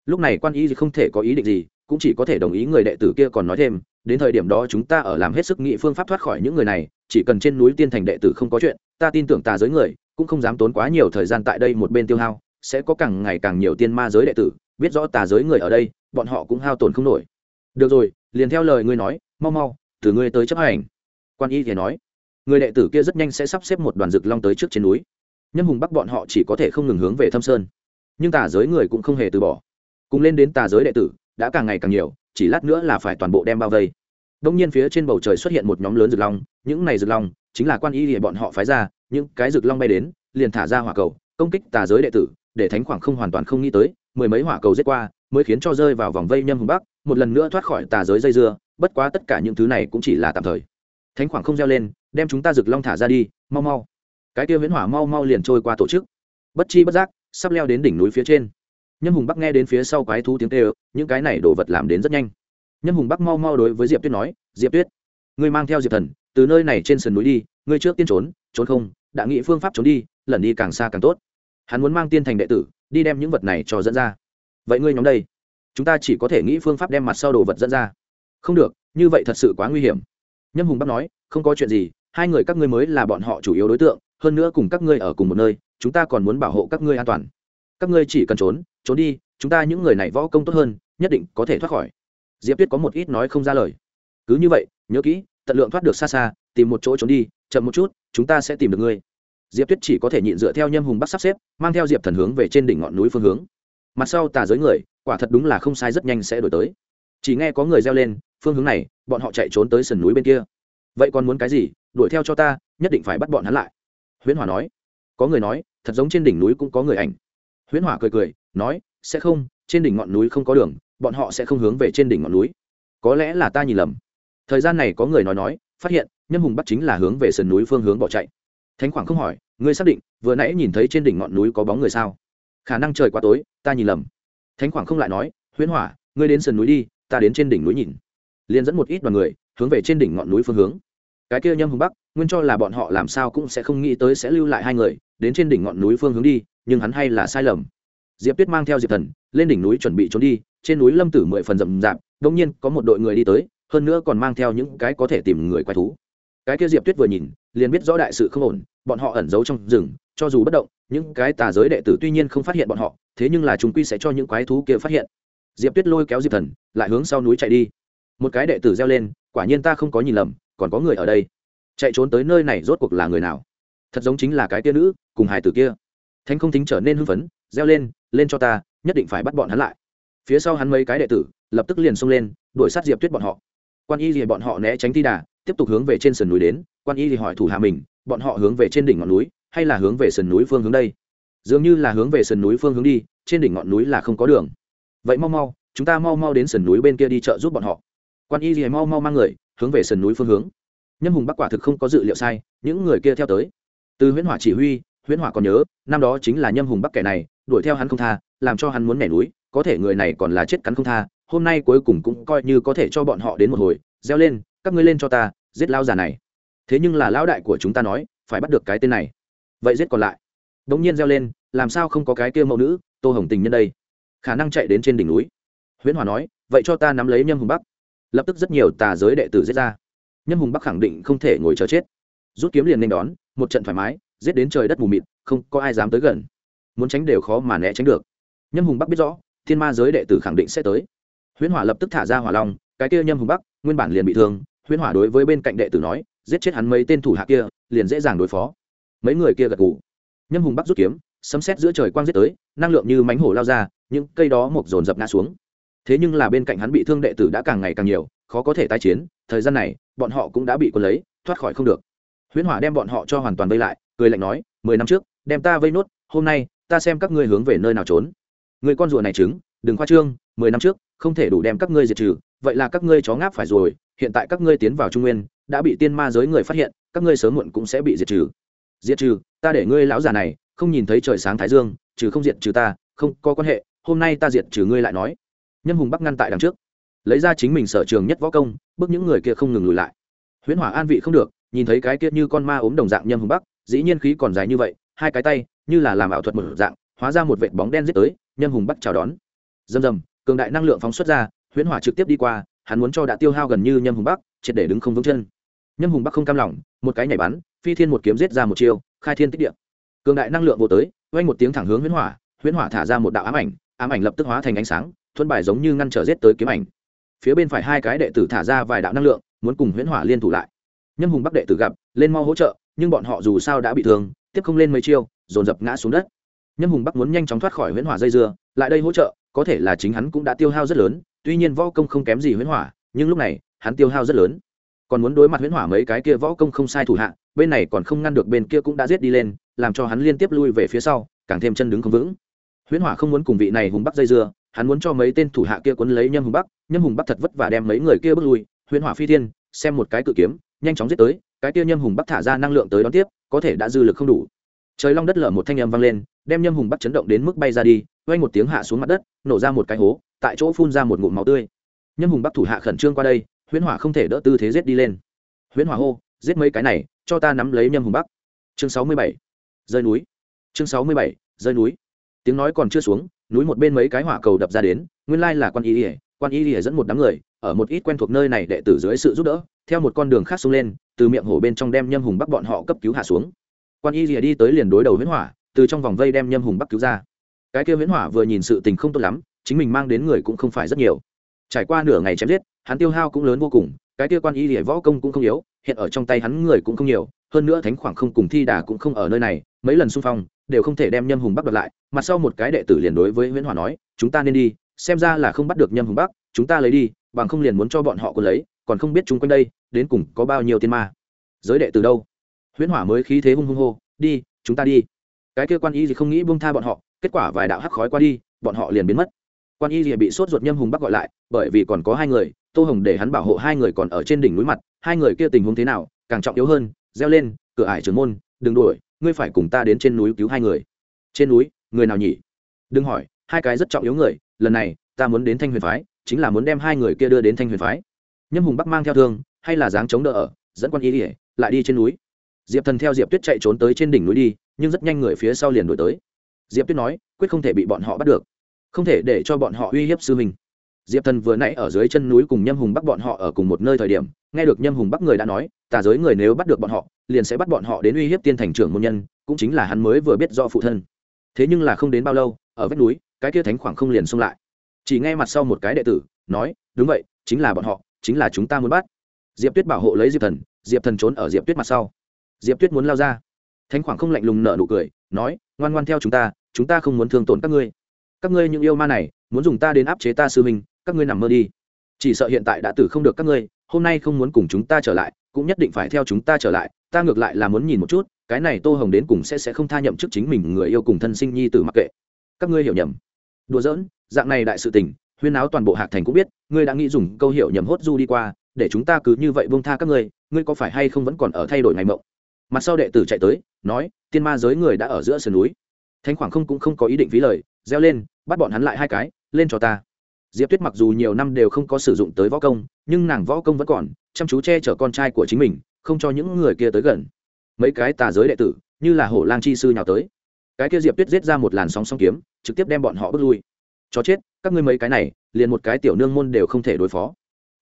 Lúc này quan y không thể có ý định gì, cũng chỉ có thể đồng ý người đệ tử kia còn nói thêm, đến thời điểm đó chúng ta ở làm hết sức nghị phương pháp thoát khỏi những người này, chỉ cần trên núi tiên thành đệ tử không có chuyện, ta tin tưởng tà giới người, cũng không dám tốn quá nhiều thời gian tại đây một bên tiêu hao sẽ có càng ngày càng nhiều tiên ma giới đệ tử, biết rõ tà giới người ở đây, bọn họ cũng hao tổn không nổi. Được rồi, liền theo lời ngươi nói, mau mau, từ ngươi tới chấp hành. Quan y thì nói. Người đệ tử kia rất nhanh sẽ sắp xếp một đoàn rực long tới trước trên núi. Nhâm hùng bắc bọn họ chỉ có thể không ngừng hướng về thâm sơn. Nhưng tà giới người cũng không hề từ bỏ. Cùng lên đến tà giới đệ tử, đã càng ngày càng nhiều, chỉ lát nữa là phải toàn bộ đem bao vây. Đông nhiên phía trên bầu trời xuất hiện một nhóm lớn rực long, những này rực long chính là quan y thì bọn họ phái ra, những cái rực long bay đến, liền thả ra hỏa cầu, công kích tà giới đệ tử để thánh khoảng không hoàn toàn không nghĩ tới, mười mấy hỏa cầu giết qua, mới khiến cho rơi vào vòng vây nhâm hùng bắc, một lần nữa thoát khỏi tà giới dây dưa, bất quá tất cả những thứ này cũng chỉ là tạm thời. Thánh khoảng không gieo lên, đem chúng ta rực long thả ra đi, mau mau. Cái kia viễn hỏa mau mau liền trôi qua tổ chức. Bất chi bất giác, sắp leo đến đỉnh núi phía trên. Nhâm hùng bắc nghe đến phía sau quái thú tiếng kêu, những cái này đồ vật làm đến rất nhanh. Nhâm hùng bắc mau mau đối với diệp tuyết nói, diệp tuyết, ngươi mang theo diệp thần, từ nơi này trên sườn núi đi, ngươi trước tiên trốn trốn không, đã nghĩ phương pháp trốn đi, lần đi càng xa càng tốt hắn muốn mang tiên thành đệ tử, đi đem những vật này cho dẫn ra. Vậy ngươi nhóm đây, chúng ta chỉ có thể nghĩ phương pháp đem mặt sau đồ vật dẫn ra. Không được, như vậy thật sự quá nguy hiểm. Nhâm hùng bắc nói, không có chuyện gì, hai người các ngươi mới là bọn họ chủ yếu đối tượng, hơn nữa cùng các ngươi ở cùng một nơi, chúng ta còn muốn bảo hộ các ngươi an toàn. Các ngươi chỉ cần trốn trốn đi, chúng ta những người này võ công tốt hơn, nhất định có thể thoát khỏi. Diệp tuyết có một ít nói không ra lời. Cứ như vậy, nhớ kỹ, tận lượng thoát được xa xa, tìm một chỗ trốn đi, chậm một chút, chúng ta sẽ tìm được ngươi diệp tuyết chỉ có thể nhịn dựa theo nhâm hùng bắc sắp xếp, mang theo diệp thần hướng về trên đỉnh ngọn núi phương hướng. Mặt sau tà giới người, quả thật đúng là không sai rất nhanh sẽ đổi tới. Chỉ nghe có người reo lên, phương hướng này, bọn họ chạy trốn tới sườn núi bên kia. Vậy còn muốn cái gì? Đuổi theo cho ta, nhất định phải bắt bọn hắn lại. Huyễn hỏa nói. Có người nói, thật giống trên đỉnh núi cũng có người ảnh. Huyễn hỏa cười cười, nói, sẽ không, trên đỉnh ngọn núi không có đường, bọn họ sẽ không hướng về trên đỉnh ngọn núi. Có lẽ là ta nhìn lầm. Thời gian này có người nói nói, phát hiện nhân hùng bắt chính là hướng về sườn núi phương hướng bỏ chạy thánh khoảng không hỏi, ngươi xác định vừa nãy nhìn thấy trên đỉnh ngọn núi có bóng người sao? Khả năng trời quá tối, ta nhìn lầm. Thánh khoảng không lại nói, huyễn hỏa, ngươi đến sườn núi đi, ta đến trên đỉnh núi nhìn. Liền dẫn một ít đoàn người, hướng về trên đỉnh ngọn núi phương hướng. Cái kia nhâm hùng bắc, nguyên cho là bọn họ làm sao cũng sẽ không nghĩ tới sẽ lưu lại hai người, đến trên đỉnh ngọn núi phương hướng đi, nhưng hắn hay là sai lầm. Diệp tuyết mang theo diệp thần, lên đỉnh núi chuẩn bị trốn đi, trên núi lâm tử mười phần rậm rạp đông nhiên có một đội người đi tới, hơn nữa còn mang theo những cái có thể tìm người quay thú cái kia diệp tuyết vừa nhìn, liền biết rõ đại sự không ổn, bọn họ ẩn giấu trong rừng, cho dù bất động, những cái tà giới đệ tử tuy nhiên không phát hiện bọn họ, thế nhưng là chúng quy sẽ cho những quái thú kia phát hiện. Diệp tuyết lôi kéo diệp thần, lại hướng sau núi chạy đi. Một cái đệ tử reo lên, quả nhiên ta không có nhìn lầm, còn có người ở đây. Chạy trốn tới nơi này rốt cuộc là người nào? Thật giống chính là cái tia nữ, cùng hải tử kia. Thanh không thính trở nên hưng phấn, reo lên lên cho ta, nhất định phải bắt bọn hắn lại. Phía sau hắn mấy cái đệ tử, lập tức liền xông lên, đuổi sát diệp tuyết bọn họ. Quan y gì bọn họ né tránh thi đà tiếp tục hướng về trên sườn núi đến, quan y thì hỏi thủ hạ mình, bọn họ hướng về trên đỉnh ngọn núi, hay là hướng về sườn núi phương hướng đây? Dường như là hướng về sườn núi phương hướng đi, trên đỉnh ngọn núi là không có đường. Vậy mau mau, chúng ta mau mau đến sườn núi bên kia đi chợ giúp bọn họ. Quan y thì mau mau mang người, hướng về sườn núi phương hướng. Nhâm hùng bắc quả thực không có dự liệu sai, những người kia theo tới. Từ huyễn hỏa chỉ huy, huyễn hỏa còn nhớ, năm đó chính là nhâm hùng bắc kẻ này, đuổi theo hắn không tha, làm cho hắn muốn nhảy núi, có thể người này còn là chết cắn không tha, hôm nay cuối cùng cũng coi như có thể cho bọn họ đến một hồi, reo lên các ngươi lên cho ta, giết lao già này. Thế nhưng là lão đại của chúng ta nói, phải bắt được cái tên này. Vậy giết còn lại. Đ ỗ n g nhiên reo lên, làm sao không có cái kia mẫu nữ, tô hồng tình nhân đây? Khả năng chạy đến trên đỉnh núi. Huyễn hòa nói, vậy cho ta nắm lấy nhâm hùng bắc. Lập tức rất nhiều tà giới đệ tử giết ra. Nhâm hùng bắc khẳng định không thể ngồi chờ chết. Rút kiếm liền nên đón, một trận thoải mái, giết đến trời đất mù mịt, không có ai dám tới gần. Muốn tránh đều khó mà né tránh được. Nhâm hùng bắc biết rõ, thiên ma giới đệ tử khẳng định sẽ tới. Huyễn hỏa lập tức thả ra hỏa long, cái kia nhâm hùng bắc nguyên bản liền bị thương huyễn hỏa đối với bên cạnh đệ tử nói, giết chết hắn mấy tên thủ hạ kia, liền dễ dàng đối phó. Mấy người kia gật gù. Nhâm hùng bắc rút kiếm, sấm xét giữa trời quang giết tới, năng lượng như mánh hổ lao ra, những cây đó mộc dồn dập ngã xuống. Thế nhưng là bên cạnh hắn bị thương đệ tử đã càng ngày càng nhiều, khó có thể tái chiến, thời gian này, bọn họ cũng đã bị quân lấy, thoát khỏi không được. Huyễn hỏa đem bọn họ cho hoàn toàn vây lại, cười lạnh nói, mười năm trước, đem ta vây nốt, hôm nay, ta xem các ngươi hướng về nơi nào trốn. Người con rùa này trứng, đừng khoa trương, mười năm trước, không thể đủ đem các ngươi diệt trừ vậy là các ngươi chó ngáp phải rồi, hiện tại các ngươi tiến vào trung nguyên, đã bị tiên ma giới người phát hiện, các ngươi sớm muộn cũng sẽ bị diệt trừ. Diệt trừ, ta để ngươi lão già này, không nhìn thấy trời sáng thái dương, trừ không diệt trừ ta, không, có quan hệ, hôm nay ta diệt trừ ngươi lại nói. Nhân hùng bắc ngăn tại đằng trước. Lấy ra chính mình sở trường nhất võ công, bước những người kia không ngừng lùi lại. Huyễn hỏa an vị không được, nhìn thấy cái kia như con ma ốm đồng dạng nhâm hùng bắc, dĩ nhiên khí còn dài như vậy, hai cái tay, như là làm ảo thuật một dạng, hóa ra một vệt bóng đen giết tới nhâm hùng bắc chào đón. Dầm dầm cường đại năng lượng phóng xuất ra huyễn hỏa trực tiếp đi qua, hắn muốn cho đã tiêu hao gần như nhâm hùng bắc, triệt để đứng không vững chân. Nhâm hùng bắc không cam lòng, một cái nhảy bắn, phi thiên một kiếm giết ra một chiêu, khai thiên tích địa. Cường đại năng lượng vô tới, vang một tiếng thẳng hướng huyễn hỏa huyễn hỏa thả ra một đạo ám ảnh ám ảnh lập tức hóa thành ánh sáng thuận bài giống như ngăn trở giết tới kiếm ảnh. Phía bên phải hai cái đệ tử thả ra vài đạo năng lượng, muốn cùng huyễn hỏa liên thủ lại. Nhâm hùng bắc đệ tử gặp, lên mau hỗ trợ, nhưng bọn họ dù sao đã bị thương, tiếp không lên mấy chiêu, dồn dập ngã xuống đất. Nhâm hùng bắc muốn nhanh chóng thoát khỏi huyễn hỏa dây dưa, lại đây hỗ trợ, có thể là chính hắn cũng đã tiêu hao rất lớn tuy nhiên võ công không kém gì huyễn hỏa, nhưng lúc này, hắn tiêu hao rất lớn. Còn muốn đối mặt huyễn hỏa mấy cái kia võ công không sai thủ hạ, bên này còn không ngăn được bên kia cũng đã giết đi lên, làm cho hắn liên tiếp lui về phía sau, càng thêm chân đứng không vững. Huyễn hỏa không muốn cùng vị này hùng bắc dây dưa, hắn muốn cho mấy tên thủ hạ kia quấn lấy nhâm hùng bắc, nhâm hùng bắc thật vất vả đem mấy người kia bước lui, huyễn hỏa phi thiên, xem một cái cự kiếm, nhanh chóng giết tới, cái kia nhâm hùng bắc thả ra năng lượng tới đón tiếp, có thể đã dư lực không đủ. Trời long đất lở một thanh âm vang lên, đem nhâm hùng bắc chấn động đến mức bay ra đi quay một tiếng hạ xuống mặt đất, nổ ra một cái hố tại chỗ phun ra một ngụm máu tươi. Nhâm hùng bắc thủ hạ khẩn trương qua đây, huyễn hỏa không thể đỡ tư thế giết đi lên. Huyễn hỏa hô, giết mấy cái này, cho ta nắm lấy nhâm hùng bắc. Chương sáu mươi bảy, rơi núi. Chương sáu mươi bảy, rơi núi. Tiếng nói còn chưa xuống, núi một bên mấy cái hỏa cầu đập ra đến, nguyên lai là quan y ỉa quan y ỉa dẫn một đám người, ở một ít quen thuộc nơi này đệ tử dưới sự giúp đỡ, theo một con đường khác xuống lên, từ miệng hổ bên trong đem nhâm hùng bắc bọn họ cấp cứu hạ xuống. Quan y ỉa đi tới liền đối đầu huyễn hỏa, từ trong vòng vây đem nhâm hùng bắc cứu ra. Cái kia huyễn hỏa vừa nhìn sự tình không tốt lắm chính mình mang đến người cũng không phải rất nhiều. Trải qua nửa ngày chém giết, hắn tiêu hao cũng lớn vô cùng, cái tiêu quan y hệ võ công cũng không yếu, hiện ở trong tay hắn người cũng không nhiều, hơn nữa thánh khoảng không cùng thi đà cũng không ở nơi này, mấy lần xung phong, đều không thể đem nhâm hùng bắc đoạt lại mặt sau một cái đệ tử liền đối với nguyễn hòa nói, chúng ta nên đi, xem ra là không bắt được nhâm hùng bắc, chúng ta lấy đi, bằng không liền muốn cho bọn họ còn lấy, còn không biết chúng quanh đây, đến cùng có bao nhiêu tiên ma. Giới đệ từ đâu? Huyễn hỏa mới khí thế hung hung hô, đi, chúng ta đi. Cái kia quan y gì không nghĩ buông tha bọn họ, kết quả vài đạo hắc khói qua đi, bọn họ liền biến mất quan y gì bị sốt ruột nhâm hùng bắc gọi lại, bởi vì còn có hai người, tô hồng để hắn bảo hộ hai người còn ở trên đỉnh núi mặt, hai người kia tình huống thế nào, càng trọng yếu hơn, reo lên, cửa ải trưởng môn, đừng đuổi, ngươi phải cùng ta đến trên núi cứu hai người. Trên núi, người nào nhỉ? Đừng hỏi, hai cái rất trọng yếu người, lần này, ta muốn đến thanh huyền phái, chính là muốn đem hai người kia đưa đến thanh huyền phái. Nhâm hùng bắc mang theo thương, hay là dáng chống đỡ ở, dẫn quan y ỉa lại đi trên núi. Diệp thần theo diệp tuyết chạy trốn tới trên đỉnh núi đi, nhưng rất nhanh người phía sau liền đuổi tới. Diệp tuyết nói, quyết không thể bị bọn họ bắt được không thể để cho bọn họ uy hiếp sư mình diệp thần vừa nãy ở dưới chân núi cùng nhâm hùng bắc bọn họ ở cùng một nơi thời điểm, nghe được nhâm hùng bắc người đã nói, tà giới người nếu bắt được bọn họ, liền sẽ bắt bọn họ đến uy hiếp tiên thành trưởng môn nhân, cũng chính là hắn mới vừa biết do phụ thân. Thế nhưng là không đến bao lâu, ở vách núi, cái kia thánh khoảng không liền xông lại. Chỉ nghe mặt sau một cái đệ tử, nói, đúng vậy, chính là bọn họ, chính là chúng ta muốn bắt. Diệp tuyết bảo hộ lấy diệp thần diệp thần trốn ở diệp tuyết mặt sau. Diệp tuyết muốn lao ra. Thánh khoảng không lạnh lùng nở nụ cười, nói, ngoan ngoan theo chúng ta chúng ta không muốn thương tổn các ngươi các ngươi những yêu ma này, muốn dùng ta đến áp chế ta sư minh các ngươi nằm mơ đi. Chỉ sợ hiện tại đã tử không được các ngươi, hôm nay không muốn cùng chúng ta trở lại, cũng nhất định phải theo chúng ta trở lại, ta ngược lại là muốn nhìn một chút, cái này tô hồng đến cùng sẽ sẽ không tha nhậm chức chính mình người yêu cùng thân sinh nhi tử mặc kệ. Các ngươi hiểu nhầm. Đùa giỡn, dạng này đại sự tình, huyên áo toàn bộ hạc thành cũng biết, ngươi đã nghĩ dùng câu hiệu nhầm hốt du đi qua, để chúng ta cứ như vậy buông tha các ngươi ngươi có phải hay không vẫn còn ở thay đổi ngày mộng? Mặt sau đệ tử chạy tới, nói, tiên ma giới người đã ở giữa sườn núi thánh khoảng không cũng không có ý định phí lời, reo lên, bắt bọn hắn lại hai cái, lên cho ta. Diệp tuyết mặc dù nhiều năm đều không có sử dụng tới võ công, nhưng nàng võ công vẫn còn, chăm chú che chở con trai của chính mình, không cho những người kia tới gần. Mấy cái tà giới đệ tử, như là hổ lang chi sư nhào tới. Cái kia diệp tuyết giết ra một làn sóng sóng kiếm, trực tiếp đem bọn họ bước lui. Chó chết, các ngươi mấy cái này, liền một cái tiểu nương môn đều không thể đối phó.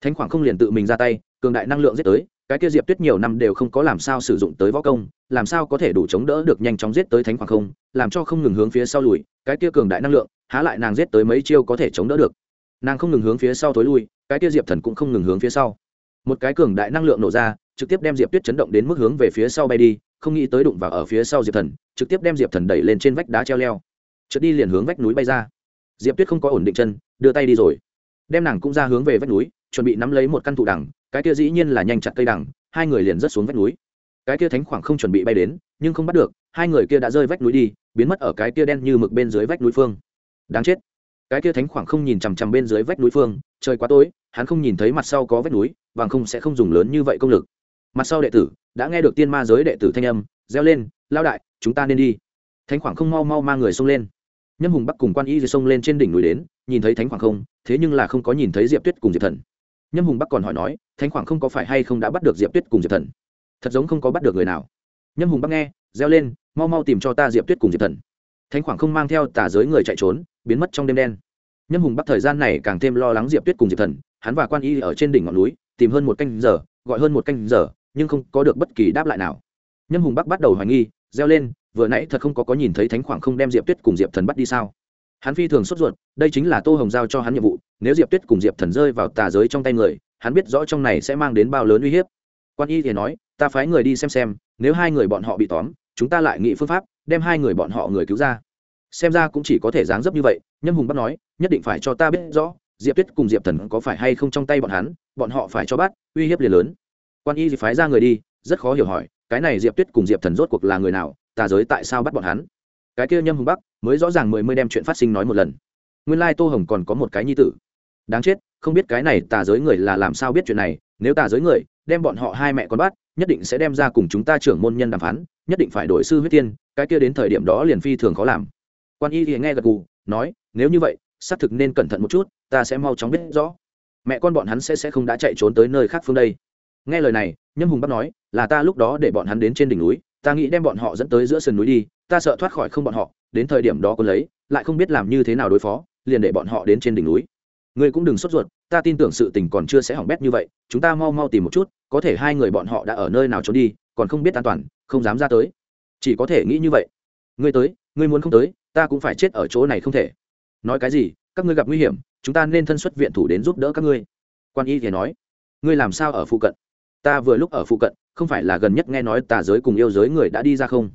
Thánh khoảng không liền tự mình ra tay, cường đại năng lượng giết tới cái kia diệp tuyết nhiều năm đều không có làm sao sử dụng tới võ công, làm sao có thể đủ chống đỡ được nhanh chóng giết tới thánh khoảng không, làm cho không ngừng hướng phía sau lùi, cái kia cường đại năng lượng, há lại nàng giết tới mấy chiêu có thể chống đỡ được. Nàng không ngừng hướng phía sau tối lui, cái kia diệp thần cũng không ngừng hướng phía sau. Một cái cường đại năng lượng nổ ra, trực tiếp đem diệp tuyết chấn động đến mức hướng về phía sau bay đi, không nghĩ tới đụng vào ở phía sau diệp thần, trực tiếp đem diệp thần đẩy lên trên vách đá treo leo. Trượt đi liền hướng vách núi bay ra. Diệp tuyết không có ổn định chân, đưa tay đi rồi. Đem nàng cũng ra hướng về vách núi, chuẩn bị nắm lấy một căn thụ đằng cái kia dĩ nhiên là nhanh chặt cây đằng, hai người liền rớt xuống vách núi. Cái kia thánh khoảng không chuẩn bị bay đến, nhưng không bắt được, hai người kia đã rơi vách núi đi, biến mất ở cái kia đen như mực bên dưới vách núi phương. Đáng chết. Cái kia thánh khoảng không nhìn chằm chằm bên dưới vách núi phương, trời quá tối, hắn không nhìn thấy mặt sau có vách núi vàng không sẽ không dùng lớn như vậy công lực. Mặt sau đệ tử, đã nghe được tiên ma giới đệ tử thanh âm, reo lên, lao đại, chúng ta nên đi. Thánh khoảng không mau mau mang người xông lên. Nhâm hùng bắc cùng quan y thì xông lên trên đỉnh núi đến, nhìn thấy thánh khoảng không, thế nhưng là không có nhìn thấy diệp tuyết cùng diệp thần nhâm hùng bắc còn hỏi nói, thánh khoảng không có phải hay không đã bắt được diệp tuyết cùng diệp thần? Thật giống không có bắt được người nào. Nhâm hùng bắc nghe, reo lên, mau mau tìm cho ta diệp tuyết cùng diệp thần. Thánh khoảng không mang theo tà giới người chạy trốn, biến mất trong đêm đen. Nhâm hùng bắc thời gian này càng thêm lo lắng diệp tuyết cùng diệp thần, hắn và quan y ở trên đỉnh ngọn núi, tìm hơn một canh giờ, gọi hơn một canh giờ, nhưng không có được bất kỳ đáp lại nào. Nhâm hùng bắc bắt đầu hoài nghi, reo lên, vừa nãy thật không có có nhìn thấy thánh khoảng không đem diệp tuyết cùng diệp thần bắt đi sao? Hắn phi thường sốt ruột, đây chính là tô hồng giao cho hắn nhiệm vụ, nếu diệp tuyết cùng diệp thần rơi vào tà giới trong tay người, hắn biết rõ trong này sẽ mang đến bao lớn uy hiếp. Quan y thì nói, ta phái người đi xem xem, nếu hai người bọn họ bị tóm, chúng ta lại nghĩ phương pháp, đem hai người bọn họ người cứu ra. Xem ra cũng chỉ có thể dáng dấp như vậy, nhâm hùng bắt nói, nhất định phải cho ta biết rõ, diệp tuyết cùng diệp thần có phải hay không trong tay bọn hắn, bọn họ phải cho bắt, uy hiếp liền lớn. Quan y thì phái ra người đi, rất khó hiểu hỏi, cái này diệp tuyết cùng diệp thần rốt cuộc là người nào, tà giới tại sao bắt bọn hắn? Cái kia nhâm hùng bắc mới rõ ràng mười mươi đem chuyện phát sinh nói một lần. Nguyên lai tô hồng còn có một cái nhi tử. Đáng chết, không biết cái này tà giới người là làm sao biết chuyện này, nếu tà giới người, đem bọn họ hai mẹ con bắt, nhất định sẽ đem ra cùng chúng ta trưởng môn nhân đàm phán, nhất định phải đổi sư huyết tiên, cái kia đến thời điểm đó liền phi thường khó làm. Quan y thì nghe gật gù, nói, nếu như vậy, xác thực nên cẩn thận một chút, ta sẽ mau chóng biết rõ. Mẹ con bọn hắn sẽ sẽ không đã chạy trốn tới nơi khác phương đây. Nghe lời này, nhâm hùng bắt nói, là ta lúc đó để bọn hắn đến trên đỉnh núi, ta nghĩ đem bọn họ dẫn tới giữa sườn núi đi ta sợ thoát khỏi không bọn họ, đến thời điểm đó có lấy, lại không biết làm như thế nào đối phó, liền để bọn họ đến trên đỉnh núi. Ngươi cũng đừng sốt ruột, ta tin tưởng sự tình còn chưa sẽ hỏng bét như vậy, chúng ta mau mau tìm một chút, có thể hai người bọn họ đã ở nơi nào trốn đi, còn không biết an toàn, không dám ra tới. Chỉ có thể nghĩ như vậy. Ngươi tới, ngươi muốn không tới, ta cũng phải chết ở chỗ này không thể. Nói cái gì, các ngươi gặp nguy hiểm, chúng ta nên thân xuất viện thủ đến giúp đỡ các ngươi. Quan y thì nói, ngươi làm sao ở phụ cận? Ta vừa lúc ở phụ cận, không phải là gần nhất nghe nói tà giới cùng yêu giới người đã đi ra không?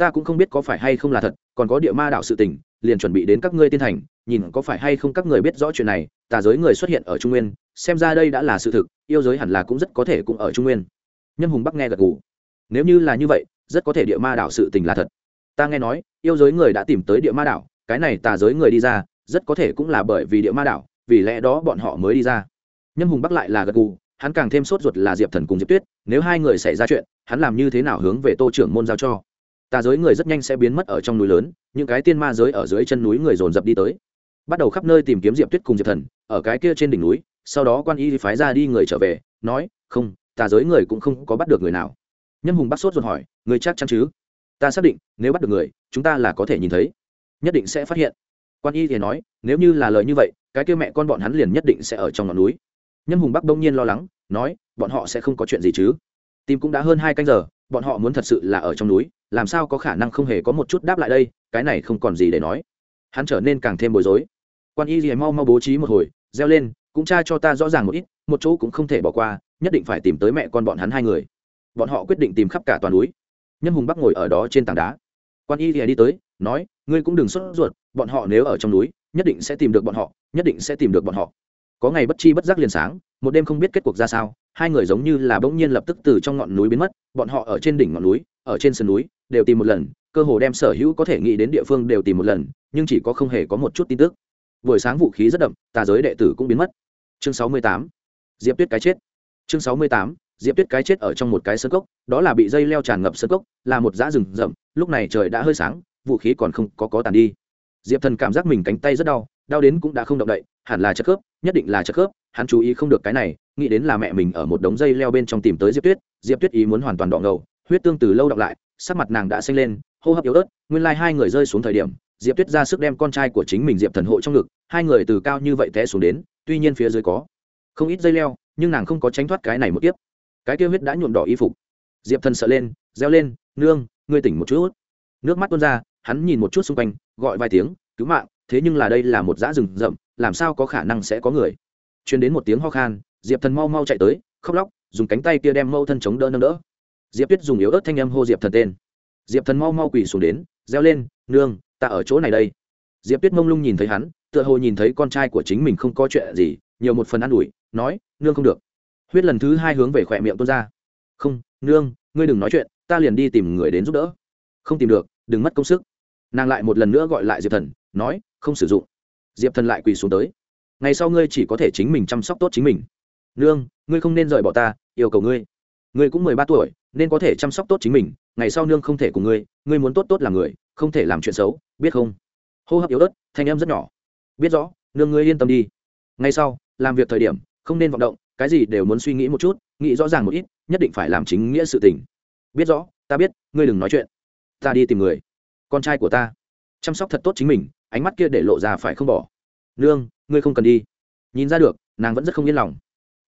Ta cũng không biết có phải hay không là thật, còn có địa ma đạo sự tình, liền chuẩn bị đến các ngươi tiên thành, nhìn có phải hay không các người biết rõ chuyện này, tà giới người xuất hiện ở trung nguyên, xem ra đây đã là sự thực, yêu giới hẳn là cũng rất có thể cũng ở trung nguyên. Nhâm hùng bắc nghe gật gù. Nếu như là như vậy, rất có thể địa ma đảo sự tình là thật. Ta nghe nói, yêu giới người đã tìm tới địa ma đảo cái này tà giới người đi ra, rất có thể cũng là bởi vì địa ma đảo vì lẽ đó bọn họ mới đi ra. Nhâm hùng bắc lại là gật gù, hắn càng thêm sốt ruột là diệp thần cùng diệp tuyết, nếu hai người xảy ra chuyện, hắn làm như thế nào hướng về tô trưởng môn giao cho? Tà giới người rất nhanh sẽ biến mất ở trong núi lớn, những cái tiên ma giới ở dưới chân núi người dồn dập đi tới. Bắt đầu khắp nơi tìm kiếm diệp tuyết cùng diệp thần, ở cái kia trên đỉnh núi, sau đó quan y phái ra đi người trở về, nói, không, tà giới người cũng không có bắt được người nào. Nhâm hùng bắt sốt ruột hỏi, người chắc chắn chứ? Ta xác định, nếu bắt được người, chúng ta là có thể nhìn thấy. Nhất định sẽ phát hiện. Quan y thì nói, nếu như là lời như vậy, cái kia mẹ con bọn hắn liền nhất định sẽ ở trong ngọn núi. Nhâm hùng bắc đông nhiên lo lắng, nói, bọn họ sẽ không có chuyện gì chứ? Tìm cũng đã hơn hai canh giờ, bọn họ muốn thật sự là ở trong núi làm sao có khả năng không hề có một chút đáp lại đây, cái này không còn gì để nói. Hắn trở nên càng thêm bối rối. Quan y gì mau mau bố trí một hồi, reo lên, cũng tra cho ta rõ ràng một ít, một chỗ cũng không thể bỏ qua, nhất định phải tìm tới mẹ con bọn hắn hai người. Bọn họ quyết định tìm khắp cả toàn núi. Nhân hùng bắc ngồi ở đó trên tảng đá. Quan y thì đi tới, nói, ngươi cũng đừng sốt ruột, bọn họ nếu ở trong núi, nhất định sẽ tìm được bọn họ, nhất định sẽ tìm được bọn họ. Có ngày bất chi bất giác liền sáng, một đêm không biết kết cuộc ra sao, hai người giống như là bỗng nhiên lập tức từ trong ngọn núi biến mất, bọn họ ở trên đỉnh ngọn núi, ở trên sườn núi đều tìm một lần, cơ hồ đem sở hữu có thể nghĩ đến địa phương đều tìm một lần, nhưng chỉ có không hề có một chút tin tức. Buổi sáng vũ khí rất đậm, tà giới đệ tử cũng biến mất. Chương sáu mươi tám, diệp tuyết cái chết. Chương sáu mươi tám, diệp tuyết cái chết ở trong một cái sơ cốc, đó là bị dây leo tràn ngập sơ cốc, là một dã rừng rậm, lúc này trời đã hơi sáng, vũ khí còn không có có tàn đi. Diệp thần cảm giác mình cánh tay rất đau đau đến cũng đã không động đậy, hẳn là chất khớp, nhất định là chất khớp, hắn chú ý không được cái này, nghĩ đến là mẹ mình ở một đống dây leo bên trong tìm tới diệp tuyết diệp tuyết ý muốn hoàn toàn đọ ngầu huyết tương từ lâu đọng lại, sắc mặt nàng đã xanh lên, hô hấp yếu ớt, nguyên lai、like、hai người rơi xuống thời điểm, diệp tuyết ra sức đem con trai của chính mình diệp thần hộ trong ngực, hai người từ cao như vậy té xuống đến, tuy nhiên phía dưới có không ít dây leo, nhưng nàng không có tránh thoát cái này một tiếp cái tiêu huyết đã nhuộm đỏ y phục. Diệp thần sợ lên, reo lên, nương, ngươi tỉnh một chút. Nước mắt tuôn ra, hắn nhìn một chút xung quanh, gọi vài tiếng, cứu mạng, thế nhưng là đây là một dã rừng rậm, làm sao có khả năng sẽ có người? Chuyên đến một tiếng ho khan, diệp thần mau mau chạy tới, khóc lóc, dùng cánh tay kia đem mâu thân chống đỡ nâng đỡ diệp tuyết dùng yếu ớt thanh âm hô diệp thần tên. Diệp thần mau mau quỳ xuống đến, reo lên, nương, ta ở chỗ này đây. Diệp tuyết mông lung nhìn thấy hắn, tựa hồ nhìn thấy con trai của chính mình không có chuyện gì, nhiều một phần an ủi, nói, nương không được. Huyết lần thứ hai hướng về khỏe miệng tuôn ra. Không, nương, ngươi đừng nói chuyện, ta liền đi tìm người đến giúp đỡ. Không tìm được, đừng mất công sức. Nàng lại một lần nữa gọi lại diệp thần, nói, không sử dụng. Diệp thần lại quỳ xuống tới. Ngày sau ngươi chỉ có thể chính mình chăm sóc tốt chính mình. Nương, ngươi không nên rời bỏ ta, yêu cầu ngươi ngươi cũng mười ba tuổi, nên có thể chăm sóc tốt chính mình, ngày sau nương không thể cùng ngươi ngươi muốn tốt tốt là người, không thể làm chuyện xấu, biết không? Hô hấp yếu ớt, thanh em rất nhỏ. Biết rõ, nương ngươi yên tâm đi. Ngay sau, làm việc thời điểm, không nên vọng động, cái gì đều muốn suy nghĩ một chút, nghĩ rõ ràng một ít, nhất định phải làm chính nghĩa sự tình. Biết rõ, ta biết, ngươi đừng nói chuyện. Ta đi tìm người. Con trai của ta. Chăm sóc thật tốt chính mình, ánh mắt kia để lộ ra phải không bỏ. Nương, ngươi không cần đi. Nhìn ra được, nàng vẫn rất không yên lòng.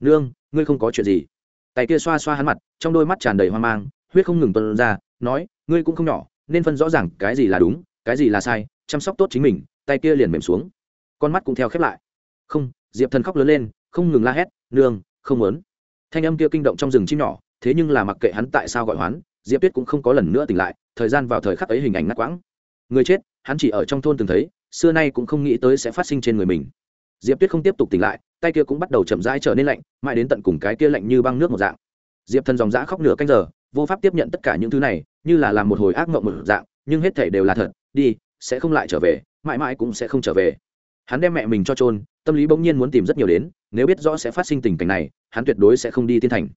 Nương, ngươi không có chuyện gì tay kia xoa xoa hắn mặt, trong đôi mắt tràn đầy hoang mang, huyết không ngừng tuân ra, nói, ngươi cũng không nhỏ, nên phân rõ ràng cái gì là đúng, cái gì là sai, chăm sóc tốt chính mình. Tay kia liền mềm xuống. Con mắt cũng theo khép lại. Không, diệp thần khóc lớn lên, không ngừng la hét, nương, không muốn. Thanh âm kia kinh động trong rừng chim nhỏ, thế nhưng là mặc kệ hắn tại sao gọi hoán, diệp tuyết cũng không có lần nữa tỉnh lại, thời gian vào thời khắc ấy hình ảnh ngắt quãng. Người chết, hắn chỉ ở trong thôn từng thấy, xưa nay cũng không nghĩ tới sẽ phát sinh trên người mình. Diệp tuyết không tiếp tục tỉnh lại tay kia cũng bắt đầu chậm rãi trở nên lạnh, mãi đến tận cùng cái kia lạnh như băng nước một dạng. Diệp thần dòng dã khóc nửa canh giờ, vô pháp tiếp nhận tất cả những thứ này, như là làm một hồi ác mộng một dạng, nhưng hết thể đều là thật, đi, sẽ không lại trở về, mãi mãi cũng sẽ không trở về. Hắn đem mẹ mình cho trôn tâm lý bỗng nhiên muốn tìm rất nhiều đến, nếu biết rõ sẽ phát sinh tình cảnh này, hắn tuyệt đối sẽ không đi tiên thành.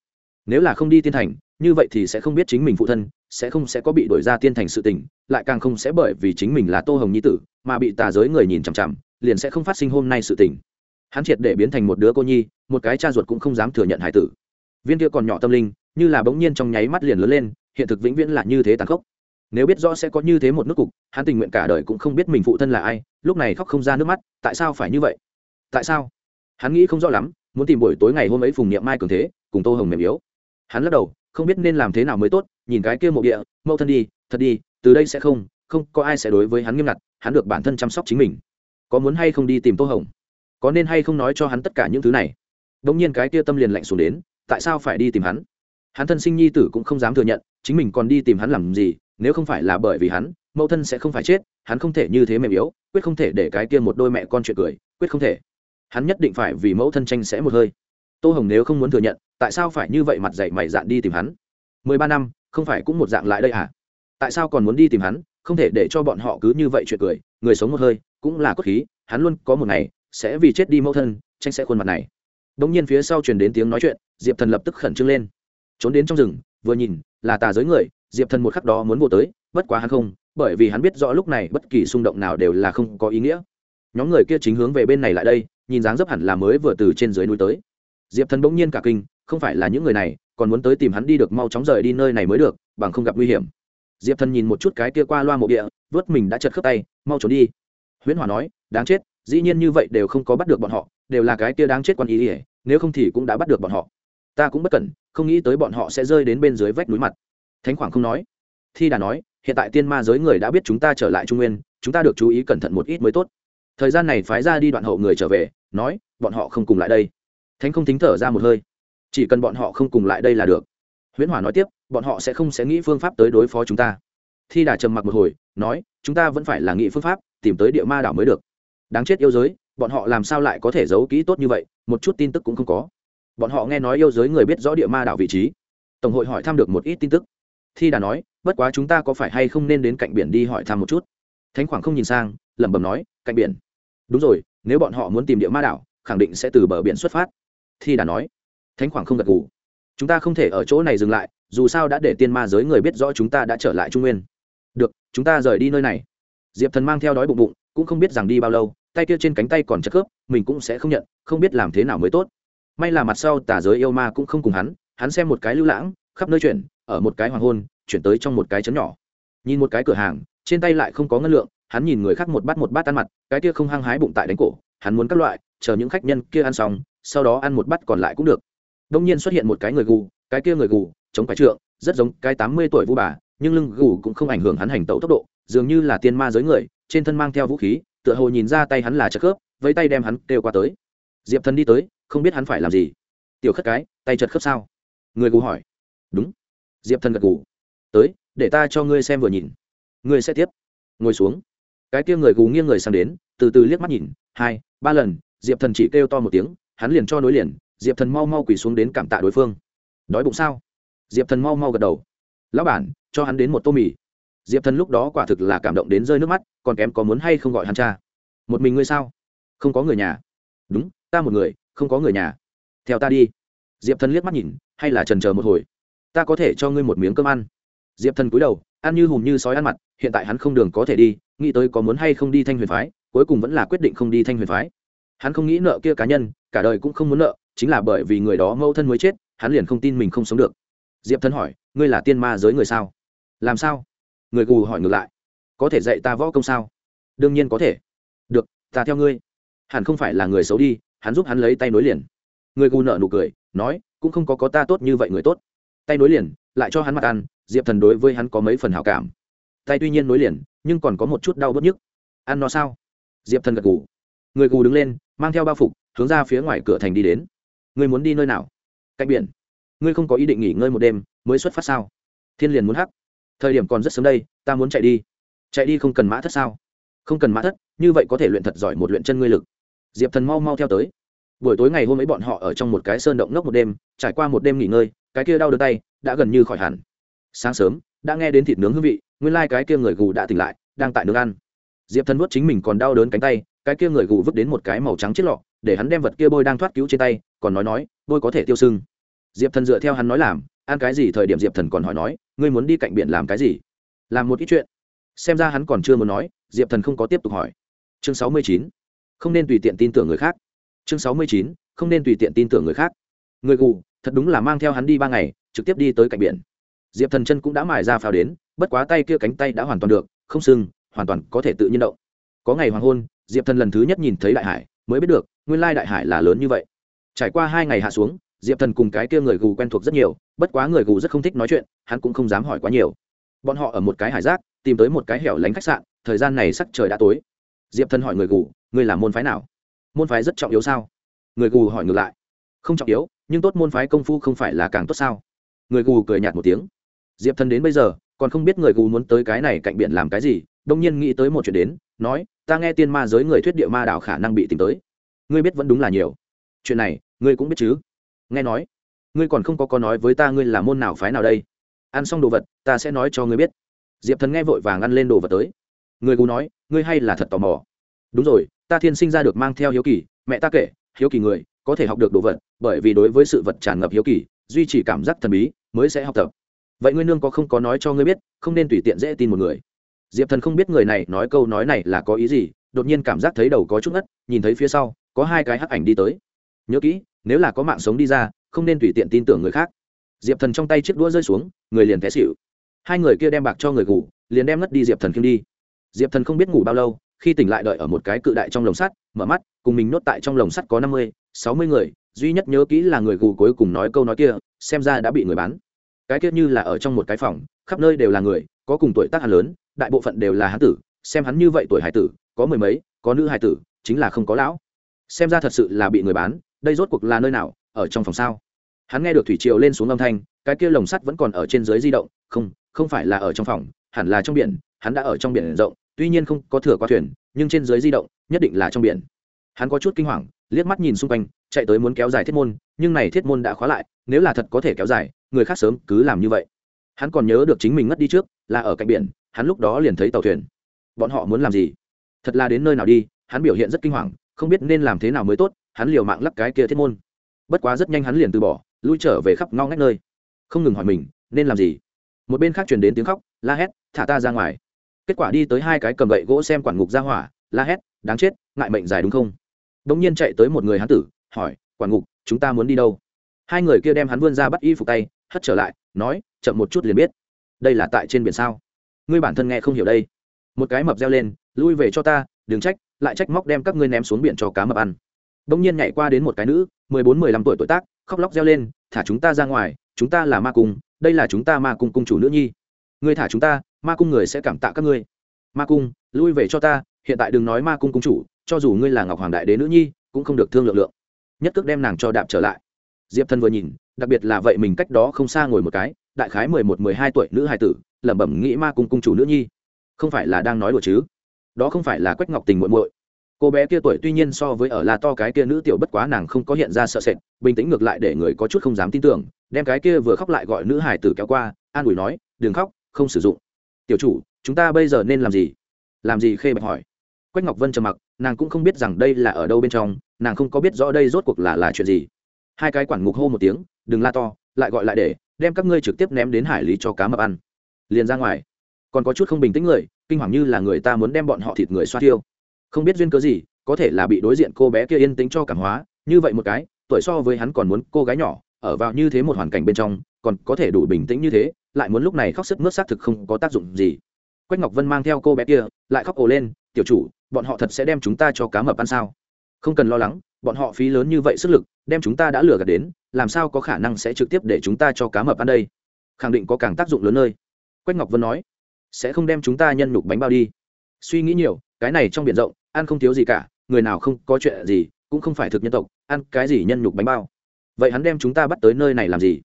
Nếu là không đi tiên thành, như vậy thì sẽ không biết chính mình phụ thân, sẽ không sẽ có bị đổi ra tiên thành sự tình, lại càng không sẽ bởi vì chính mình là tô hồng nhi tử, mà bị tà giới người nhìn chằm chằm, liền sẽ không phát sinh hôm nay sự tình hắn triệt để biến thành một đứa cô nhi, một cái cha ruột cũng không dám thừa nhận hải tử. Viên kia còn nhỏ tâm linh, như là bỗng nhiên trong nháy mắt liền lớn lên, hiện thực vĩnh viễn là như thế tàn khốc. Nếu biết rõ sẽ có như thế một nước cục, hắn tình nguyện cả đời cũng không biết mình phụ thân là ai, lúc này khóc không ra nước mắt, tại sao phải như vậy? Tại sao? Hắn nghĩ không rõ lắm, muốn tìm buổi tối ngày hôm ấy phùng niệm mai cường thế, cùng tô hồng mềm yếu. Hắn lắc đầu, không biết nên làm thế nào mới tốt, nhìn cái kia mộ địa, mẫu thân đi, thật đi, từ đây sẽ không không có ai sẽ đối với hắn nghiêm ngặt, hắn được bản thân chăm sóc chính mình. Có muốn hay không đi tìm tô hồng? Có nên hay không nói cho hắn tất cả những thứ này? Đ ỗ n g nhiên cái kia tâm liền lạnh xuống đến, tại sao phải đi tìm hắn? Hắn thân sinh nhi tử cũng không dám thừa nhận, chính mình còn đi tìm hắn làm gì, nếu không phải là bởi vì hắn, mẫu thân sẽ không phải chết, hắn không thể như thế mềm yếu, quyết không thể để cái kia một đôi mẹ con chuyện cười, quyết không thể. Hắn nhất định phải vì mẫu thân tranh sẽ một hơi. Tô hồng nếu không muốn thừa nhận, tại sao phải như vậy mặt dạy mày dạn đi tìm hắn? Mười ba năm, không phải cũng một dạng lại đây à? Tại sao còn muốn đi tìm hắn, không thể để cho bọn họ cứ như vậy chuyện cười, người sống một hơi, cũng là cốt khí, hắn luôn có một ngày sẽ vì chết đi mẫu thân, tranh sẽ khuôn mặt này. Bỗng nhiên phía sau truyền đến tiếng nói chuyện, diệp thần lập tức khẩn trương lên. Trốn đến trong rừng, vừa nhìn, là tà giới người, diệp thần một khắc đó muốn vô tới, bất quá hắn không, bởi vì hắn biết rõ lúc này bất kỳ xung động nào đều là không có ý nghĩa. Nhóm người kia chính hướng về bên này lại đây, nhìn dáng dấp hẳn là mới vừa từ trên dưới núi tới. Diệp thần bỗng nhiên cả kinh, không phải là những người này, còn muốn tới tìm hắn đi được mau chóng rời đi nơi này mới được, bằng không gặp nguy hiểm. Diệp thần nhìn một chút cái kia qua loa mộ địa, vớt mình đã chật khớp tay, mau trốn đi. Huyễn hòa nói, đáng chết dĩ nhiên như vậy đều không có bắt được bọn họ, đều là cái kia đáng chết quan ý ỉa nếu không thì cũng đã bắt được bọn họ. Ta cũng bất cẩn, không nghĩ tới bọn họ sẽ rơi đến bên dưới vách núi mặt. Thánh khoảng không nói. Thi đà nói, hiện tại tiên ma giới người đã biết chúng ta trở lại trung nguyên, chúng ta được chú ý cẩn thận một ít mới tốt. Thời gian này phái ra đi đoạn hậu người trở về, nói, bọn họ không cùng lại đây. Thánh không thính thở ra một hơi. Chỉ cần bọn họ không cùng lại đây là được. Huyễn hỏa nói tiếp, bọn họ sẽ không sẽ nghĩ phương pháp tới đối phó chúng ta. Thi đà trầm mặc một hồi, nói, chúng ta vẫn phải là nghĩ phương pháp, tìm tới địa ma đảo mới được đáng chết yêu giới, bọn họ làm sao lại có thể giấu kỹ tốt như vậy, một chút tin tức cũng không có. Bọn họ nghe nói yêu giới người biết rõ địa ma đảo vị trí. Tổng hội hỏi thăm được một ít tin tức. Thi đà nói, bất quá chúng ta có phải hay không nên đến cạnh biển đi hỏi thăm một chút? Thánh khoảng không nhìn sang, lẩm bẩm nói, cạnh biển. Đúng rồi, nếu bọn họ muốn tìm địa ma đảo, khẳng định sẽ từ bờ biển xuất phát. Thi đà nói. Thánh khoảng không gật gù. Chúng ta không thể ở chỗ này dừng lại, dù sao đã để tiên ma giới người biết rõ chúng ta đã trở lại trung nguyên. Được, chúng ta rời đi nơi này. Diệp thần mang theo đói bụng bụng, cũng không biết rằng đi bao lâu tay kia trên cánh tay còn chất khớp, mình cũng sẽ không nhận, không biết làm thế nào mới tốt. May là mặt sau tả giới yêu ma cũng không cùng hắn hắn xem một cái lưu lãng, khắp nơi chuyển, ở một cái hoàng hôn, chuyển tới trong một cái chấn nhỏ. Nhìn một cái cửa hàng, trên tay lại không có ngân lượng, hắn nhìn người khác một bát một bát ăn mặt, cái kia không hăng hái bụng tại đánh cổ, hắn muốn các loại, chờ những khách nhân kia ăn xong, sau đó ăn một bát còn lại cũng được. Đông nhiên xuất hiện một cái người gù, cái kia người gù, chống phải trượng, rất giống cái tám mươi tuổi vu bà, nhưng lưng gù cũng không ảnh hưởng hắn hành tẩu tốc độ, dường như là tiên ma giới người, trên thân mang theo vũ khí tựa hồ nhìn ra tay hắn là chật khớp với tay đem hắn kêu qua tới. Diệp thần đi tới, không biết hắn phải làm gì. Tiểu khất cái, tay chật khớp sao? Người gù hỏi. Đúng. Diệp thần gật gù. Tới, để ta cho ngươi xem vừa nhìn. Ngươi sẽ tiếp. Ngồi xuống. Cái kia người gù nghiêng người sang đến, từ từ liếc mắt nhìn. Hai, ba lần. Diệp thần chỉ kêu to một tiếng, hắn liền cho nối liền. Diệp thần mau mau quỳ xuống đến cảm tạ đối phương. Đói bụng sao? Diệp thần mau mau gật đầu. Lão bản, cho hắn đến một tô mì diệp thần lúc đó quả thực là cảm động đến rơi nước mắt, còn kém có muốn hay không gọi hắn cha. Một mình ngươi sao? Không có người nhà. Đúng, ta một người, không có người nhà. Theo ta đi. Diệp thần liếc mắt nhìn, hay là trần chờ một hồi. Ta có thể cho ngươi một miếng cơm ăn. Diệp thần cúi đầu, ăn như hùm như sói ăn mặt, hiện tại hắn không đường có thể đi, nghĩ tới có muốn hay không đi thanh huyền phái, cuối cùng vẫn là quyết định không đi thanh huyền phái. Hắn không nghĩ nợ kia cá nhân, cả đời cũng không muốn nợ, chính là bởi vì người đó mâu thân mới chết, hắn liền không tin mình không sống được. Diệp thần hỏi, ngươi là tiên ma giới người sao? Làm sao? Người gù hỏi ngược lại. Có thể dạy ta võ công sao? Đương nhiên có thể. Được, ta theo ngươi. Hẳn không phải là người xấu đi, hắn giúp hắn lấy tay nối liền. Người gù nợ nụ cười, nói, cũng không có có ta tốt như vậy người tốt. Tay nối liền, lại cho hắn mặt ăn, diệp thần đối với hắn có mấy phần hảo cảm. Tay tuy nhiên nối liền, nhưng còn có một chút đau bớt nhức. Ăn nó sao? Diệp thần gật gù. Người gù đứng lên, mang theo bao phục, hướng ra phía ngoài cửa thành đi đến. Người muốn đi nơi nào? Cạnh biển. Ngươi không có ý định nghỉ ngơi một đêm, mới xuất phát sao? Thiên liền muốn hắc thời điểm còn rất sớm đây, ta muốn chạy đi. Chạy đi không cần mã thất sao? Không cần mã thất, như vậy có thể luyện thật giỏi một luyện chân ngươi lực. Diệp thần mau mau theo tới. Buổi tối ngày hôm ấy bọn họ ở trong một cái sơn động ngốc một đêm, trải qua một đêm nghỉ ngơi, cái kia đau đớn tay đã gần như khỏi hẳn. Sáng sớm, đã nghe đến thịt nướng hương vị, nguyên lai、like、cái kia người gù đã tỉnh lại, đang tại nướng ăn. Diệp thần vuốt chính mình còn đau đớn cánh tay, cái kia người gù vứt đến một cái màu trắng chiếc lọ, để hắn đem vật kia bôi đang thoát cứu trên tay, còn nói nói, bôi có thể tiêu sưng. Diệp thần dựa theo hắn nói làm ăn cái gì thời điểm diệp thần còn hỏi nói, ngươi muốn đi cạnh biển làm cái gì? Làm một ít chuyện. Xem ra hắn còn chưa muốn nói, diệp thần không có tiếp tục hỏi. Chương sáu mươi chín, không nên tùy tiện tin tưởng người khác. Chương sáu mươi chín, không nên tùy tiện tin tưởng người khác. Người gù, thật đúng là mang theo hắn đi ba ngày, trực tiếp đi tới cạnh biển. Diệp thần chân cũng đã mài ra phao đến, bất quá tay kia cánh tay đã hoàn toàn được, không sưng, hoàn toàn có thể tự nhiên động. Có ngày hoàng hôn, diệp thần lần thứ nhất nhìn thấy đại hải, mới biết được, nguyên lai đại hải là lớn như vậy. Trải qua hai ngày hạ xuống diệp thần cùng cái kia người gù quen thuộc rất nhiều, bất quá người gù rất không thích nói chuyện, hắn cũng không dám hỏi quá nhiều. Bọn họ ở một cái hải giác, tìm tới một cái hẻo lánh khách sạn, thời gian này sắc trời đã tối. Diệp thần hỏi người gù, ngươi là môn phái nào? Môn phái rất trọng yếu sao? Người gù hỏi ngược lại. Không trọng yếu, nhưng tốt môn phái công phu không phải là càng tốt sao? Người gù cười nhạt một tiếng. Diệp thần đến bây giờ, còn không biết người gù muốn tới cái này cạnh biển làm cái gì đông nhiên nghĩ tới một chuyện đến, nói, ta nghe tiên ma giới người thuyết địa ma đảo khả năng bị tìm tới. Ngươi biết vẫn đúng là nhiều. Chuyện này, ngươi cũng biết chứ nghe nói, ngươi còn không có có nói với ta ngươi là môn nào phái nào đây? Ăn xong đồ vật, ta sẽ nói cho ngươi biết. Diệp thần nghe vội vàng ăn lên đồ vật tới. Người gù nói, ngươi hay là thật tò mò. Đúng rồi, ta thiên sinh ra được mang theo hiếu kỳ, mẹ ta kể, hiếu kỳ người, có thể học được đồ vật, bởi vì đối với sự vật tràn ngập hiếu kỳ, duy trì cảm giác thần bí, mới sẽ học tập. Vậy ngươi nương có không có nói cho ngươi biết, không nên tùy tiện dễ tin một người. Diệp thần không biết người này nói câu nói này là có ý gì, đột nhiên cảm giác thấy đầu có chút ngất, nhìn thấy phía sau, có hai cái hắc ảnh đi tới nhớ kỹ, nếu là có mạng sống đi ra, không nên tùy tiện tin tưởng người khác. Diệp thần trong tay chiếc đũa rơi xuống, người liền té xịu hai người kia đem bạc cho người ngủ, liền đem ngất đi diệp thần khiêng đi. Diệp thần không biết ngủ bao lâu, khi tỉnh lại đợi ở một cái cự đại trong lồng sắt, mở mắt, cùng mình nốt tại trong lồng sắt có năm mươi, sáu mươi người, duy nhất nhớ kỹ là người gù cuối cùng nói câu nói kia, xem ra đã bị người bán. Cái kia như là ở trong một cái phòng, khắp nơi đều là người, có cùng tuổi tác hắn lớn, đại bộ phận đều là hán tử, xem hắn như vậy tuổi hải tử, có mười mấy, có nữ hải tử, chính là không có lão. Xem ra thật sự là bị người bán đây rốt cuộc là nơi nào, ở trong phòng sao? Hắn nghe được thủy triều lên xuống âm thanh, cái kia lồng sắt vẫn còn ở trên dưới di động, không không phải là ở trong phòng, hẳn là trong biển, hắn đã ở trong biển rộng, tuy nhiên không có thừa qua thuyền, nhưng trên dưới di động, nhất định là trong biển. Hắn có chút kinh hoàng, liếc mắt nhìn xung quanh, chạy tới muốn kéo dài thiết môn, nhưng này thiết môn đã khóa lại, nếu là thật có thể kéo dài, người khác sớm cứ làm như vậy. Hắn còn nhớ được chính mình ngất đi trước, là ở cạnh biển, hắn lúc đó liền thấy tàu thuyền. Bọn họ muốn làm gì? Thật là đến nơi nào đi, hắn biểu hiện rất kinh hoàng, không biết nên làm thế nào mới tốt hắn liều mạng lắc cái kia thiết môn. Bất quá rất nhanh hắn liền từ bỏ, lui trở về khắp ngao ngách nơi. Không ngừng hỏi mình, nên làm gì? Một bên khác chuyển đến tiếng khóc, la hét, thả ta ra ngoài. Kết quả đi tới hai cái cầm gậy gỗ xem quản ngục ra hỏa, la hét, đáng chết, ngại mệnh dài đúng không? Đ ỗ n g nhiên chạy tới một người hán tử, hỏi, quản ngục, chúng ta muốn đi đâu? Hai người kia đem hắn vươn ra bắt y phục tay, hất trở lại, nói, chậm một chút liền biết. Đây là tại trên biển sao? Ngươi bản thân nghe không hiểu đây. Một cái mập reo lên, lui về cho ta, đừng trách, lại trách móc đem các ngươi ném xuống biển cho cá mập ăn bỗng nhiên nhảy qua đến một cái nữ, mười bốn, mười lăm tuổi tuổi tác, khóc lóc reo lên, thả chúng ta ra ngoài, chúng ta là ma cung, đây là chúng ta ma cung cung chủ nữ nhi. Người thả chúng ta, ma cung người sẽ cảm tạ các ngươi. Ma cung, lui về cho ta, hiện tại đừng nói ma cung cung chủ, cho dù ngươi là ngọc hoàng đại đế nữ nhi, cũng không được thương lượng lượng. Nhất cước đem nàng cho đạp trở lại. Diệp thân vừa nhìn, đặc biệt là vậy mình cách đó không xa ngồi một cái, đại khái mười một, mười hai tuổi nữ hài tử, lẩm bẩm nghĩ ma cung cung chủ nữ nhi. Không phải là đang nói đùa chứ? Đó không phải là quách ngọc tình muộn muội cô bé kia tuổi tuy nhiên so với ở là to cái kia nữ tiểu bất quá nàng không có hiện ra sợ sệt, bình tĩnh ngược lại để người có chút không dám tin tưởng, đem cái kia vừa khóc lại gọi nữ hải tử kéo qua, an ủi nói, đừng khóc, không sử dụng. Tiểu chủ, chúng ta bây giờ nên làm gì? Làm gì? Khê bạch hỏi. Quách ngọc vân trầm mặc, nàng cũng không biết rằng đây là ở đâu bên trong, nàng không có biết rõ đây rốt cuộc là là chuyện gì. Hai cái quản ngục hô một tiếng, đừng la to, lại gọi lại để, đem các ngươi trực tiếp ném đến hải lý cho cá mập ăn. Liền ra ngoài. Còn có chút không bình tĩnh người, kinh hoàng như là người ta muốn đem bọn họ thịt người xoa thiêu không biết duyên cớ gì, có thể là bị đối diện cô bé kia yên tĩnh cho cảm hóa, như vậy một cái, tuổi so với hắn còn muốn cô gái nhỏ, ở vào như thế một hoàn cảnh bên trong, còn có thể đủ bình tĩnh như thế, lại muốn lúc này khóc sức mướt xác thực không có tác dụng gì. Quách ngọc vân mang theo cô bé kia, lại khóc ồ lên, tiểu chủ, bọn họ thật sẽ đem chúng ta cho cá mập ăn sao? Không cần lo lắng, bọn họ phí lớn như vậy sức lực, đem chúng ta đã lừa gạt đến, làm sao có khả năng sẽ trực tiếp để chúng ta cho cá mập ăn đây? Khẳng định có càng tác dụng lớn nơi. Quách ngọc vân nói. Sẽ không đem chúng ta nhân nhục bánh bao đi. Suy nghĩ nhiều, cái này trong biển rộng ăn không thiếu gì cả, người nào không có chuyện gì, cũng không phải thực nhân tộc, ăn cái gì nhân nhục bánh bao. Vậy hắn đem chúng ta bắt tới nơi này làm gì?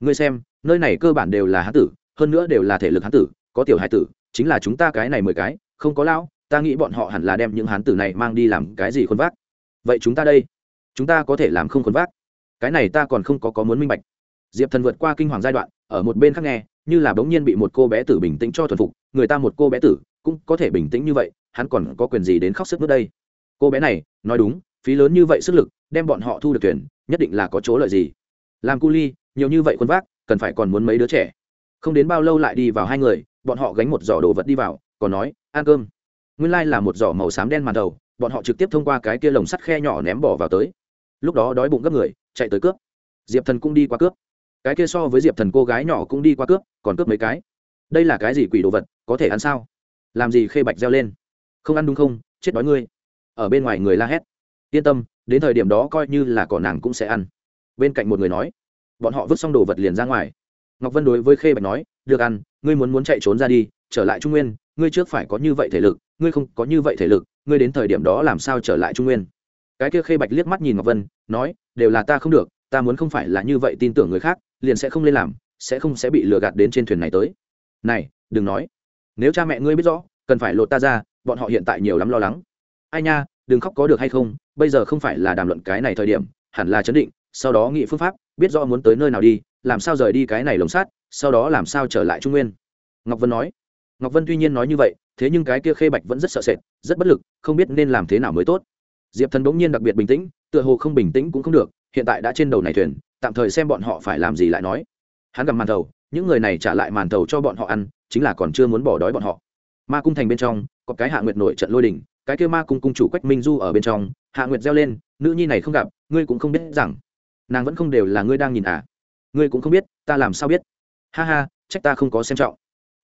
Ngươi xem, nơi này cơ bản đều là hán tử, hơn nữa đều là thể lực hán tử, có tiểu hải tử, chính là chúng ta cái này mười cái, không có lão, ta nghĩ bọn họ hẳn là đem những hán tử này mang đi làm cái gì khuôn vác. Vậy chúng ta đây, chúng ta có thể làm không khuôn vác. Cái này ta còn không có có muốn minh bạch. Diệp thần vượt qua kinh hoàng giai đoạn, ở một bên khác nghe, như là bỗng nhiên bị một cô bé tử bình tĩnh cho thuần phục, người ta một cô bé tử, cũng có thể bình tĩnh như vậy hắn còn có quyền gì đến khóc sức nước đây? Cô bé này, nói đúng, phí lớn như vậy sức lực, đem bọn họ thu được tuyển nhất định là có chỗ lợi gì. Làm cu ly, nhiều như vậy quân vác, cần phải còn muốn mấy đứa trẻ. Không đến bao lâu lại đi vào hai người, bọn họ gánh một giỏ đồ vật đi vào, còn nói, ăn cơm. Nguyên lai、like、là một giỏ màu xám đen màn đầu, bọn họ trực tiếp thông qua cái kia lồng sắt khe nhỏ ném bỏ vào tới. Lúc đó đói bụng gấp người, chạy tới cướp. Diệp thần cũng đi qua cướp. Cái kia so với diệp thần cô gái nhỏ cũng đi qua cướp, còn cướp mấy cái. Đây là cái gì quỷ đồ vật, có thể ăn sao? Làm gì khê bạch reo lên không ăn đúng không, chết đói ngươi. Ở bên ngoài người la hét. Yên tâm, đến thời điểm đó coi như là cỏ nàng cũng sẽ ăn. Bên cạnh một người nói. Bọn họ vứt xong đồ vật liền ra ngoài. Ngọc vân đối với khê bạch nói, được ăn, ngươi muốn muốn chạy trốn ra đi, trở lại trung nguyên, ngươi trước phải có như vậy thể lực, ngươi không có như vậy thể lực, ngươi đến thời điểm đó làm sao trở lại trung nguyên? Cái kia khê bạch liếc mắt nhìn ngọc vân, nói, đều là ta không được, ta muốn không phải là như vậy tin tưởng người khác, liền sẽ không lên làm, sẽ không sẽ bị lừa gạt đến trên thuyền này tới. Này, đừng nói. Nếu cha mẹ ngươi biết rõ, cần phải lột ta ra bọn họ hiện tại nhiều lắm lo lắng. Ai nha, đừng khóc có được hay không, bây giờ không phải là đàm luận cái này thời điểm, hẳn là chấn định, sau đó nghị phương pháp, biết rõ muốn tới nơi nào đi, làm sao rời đi cái này lồng sát sau đó làm sao trở lại trung nguyên. Ngọc vân nói. Ngọc vân tuy nhiên nói như vậy, thế nhưng cái kia khê bạch vẫn rất sợ sệt, rất bất lực, không biết nên làm thế nào mới tốt. Diệp thần bỗng nhiên đặc biệt bình tĩnh, tựa hồ không bình tĩnh cũng không được, hiện tại đã trên đầu này thuyền, tạm thời xem bọn họ phải làm gì lại nói. Hắn gặp màn thầu những người này trả lại màn thầu cho bọn họ ăn, chính là còn chưa muốn bỏ đói bọn họ. Ma cung thành bên trong có cái hạ nguyệt nổi trận lôi đình, cái kia ma cung cung chủ quách minh du ở bên trong, hạ nguyệt reo lên, nữ nhi này không gặp, ngươi cũng không biết rằng, nàng vẫn không đều là ngươi đang nhìn à? Ngươi cũng không biết, ta làm sao biết? Ha ha, trách ta không có xem trọng.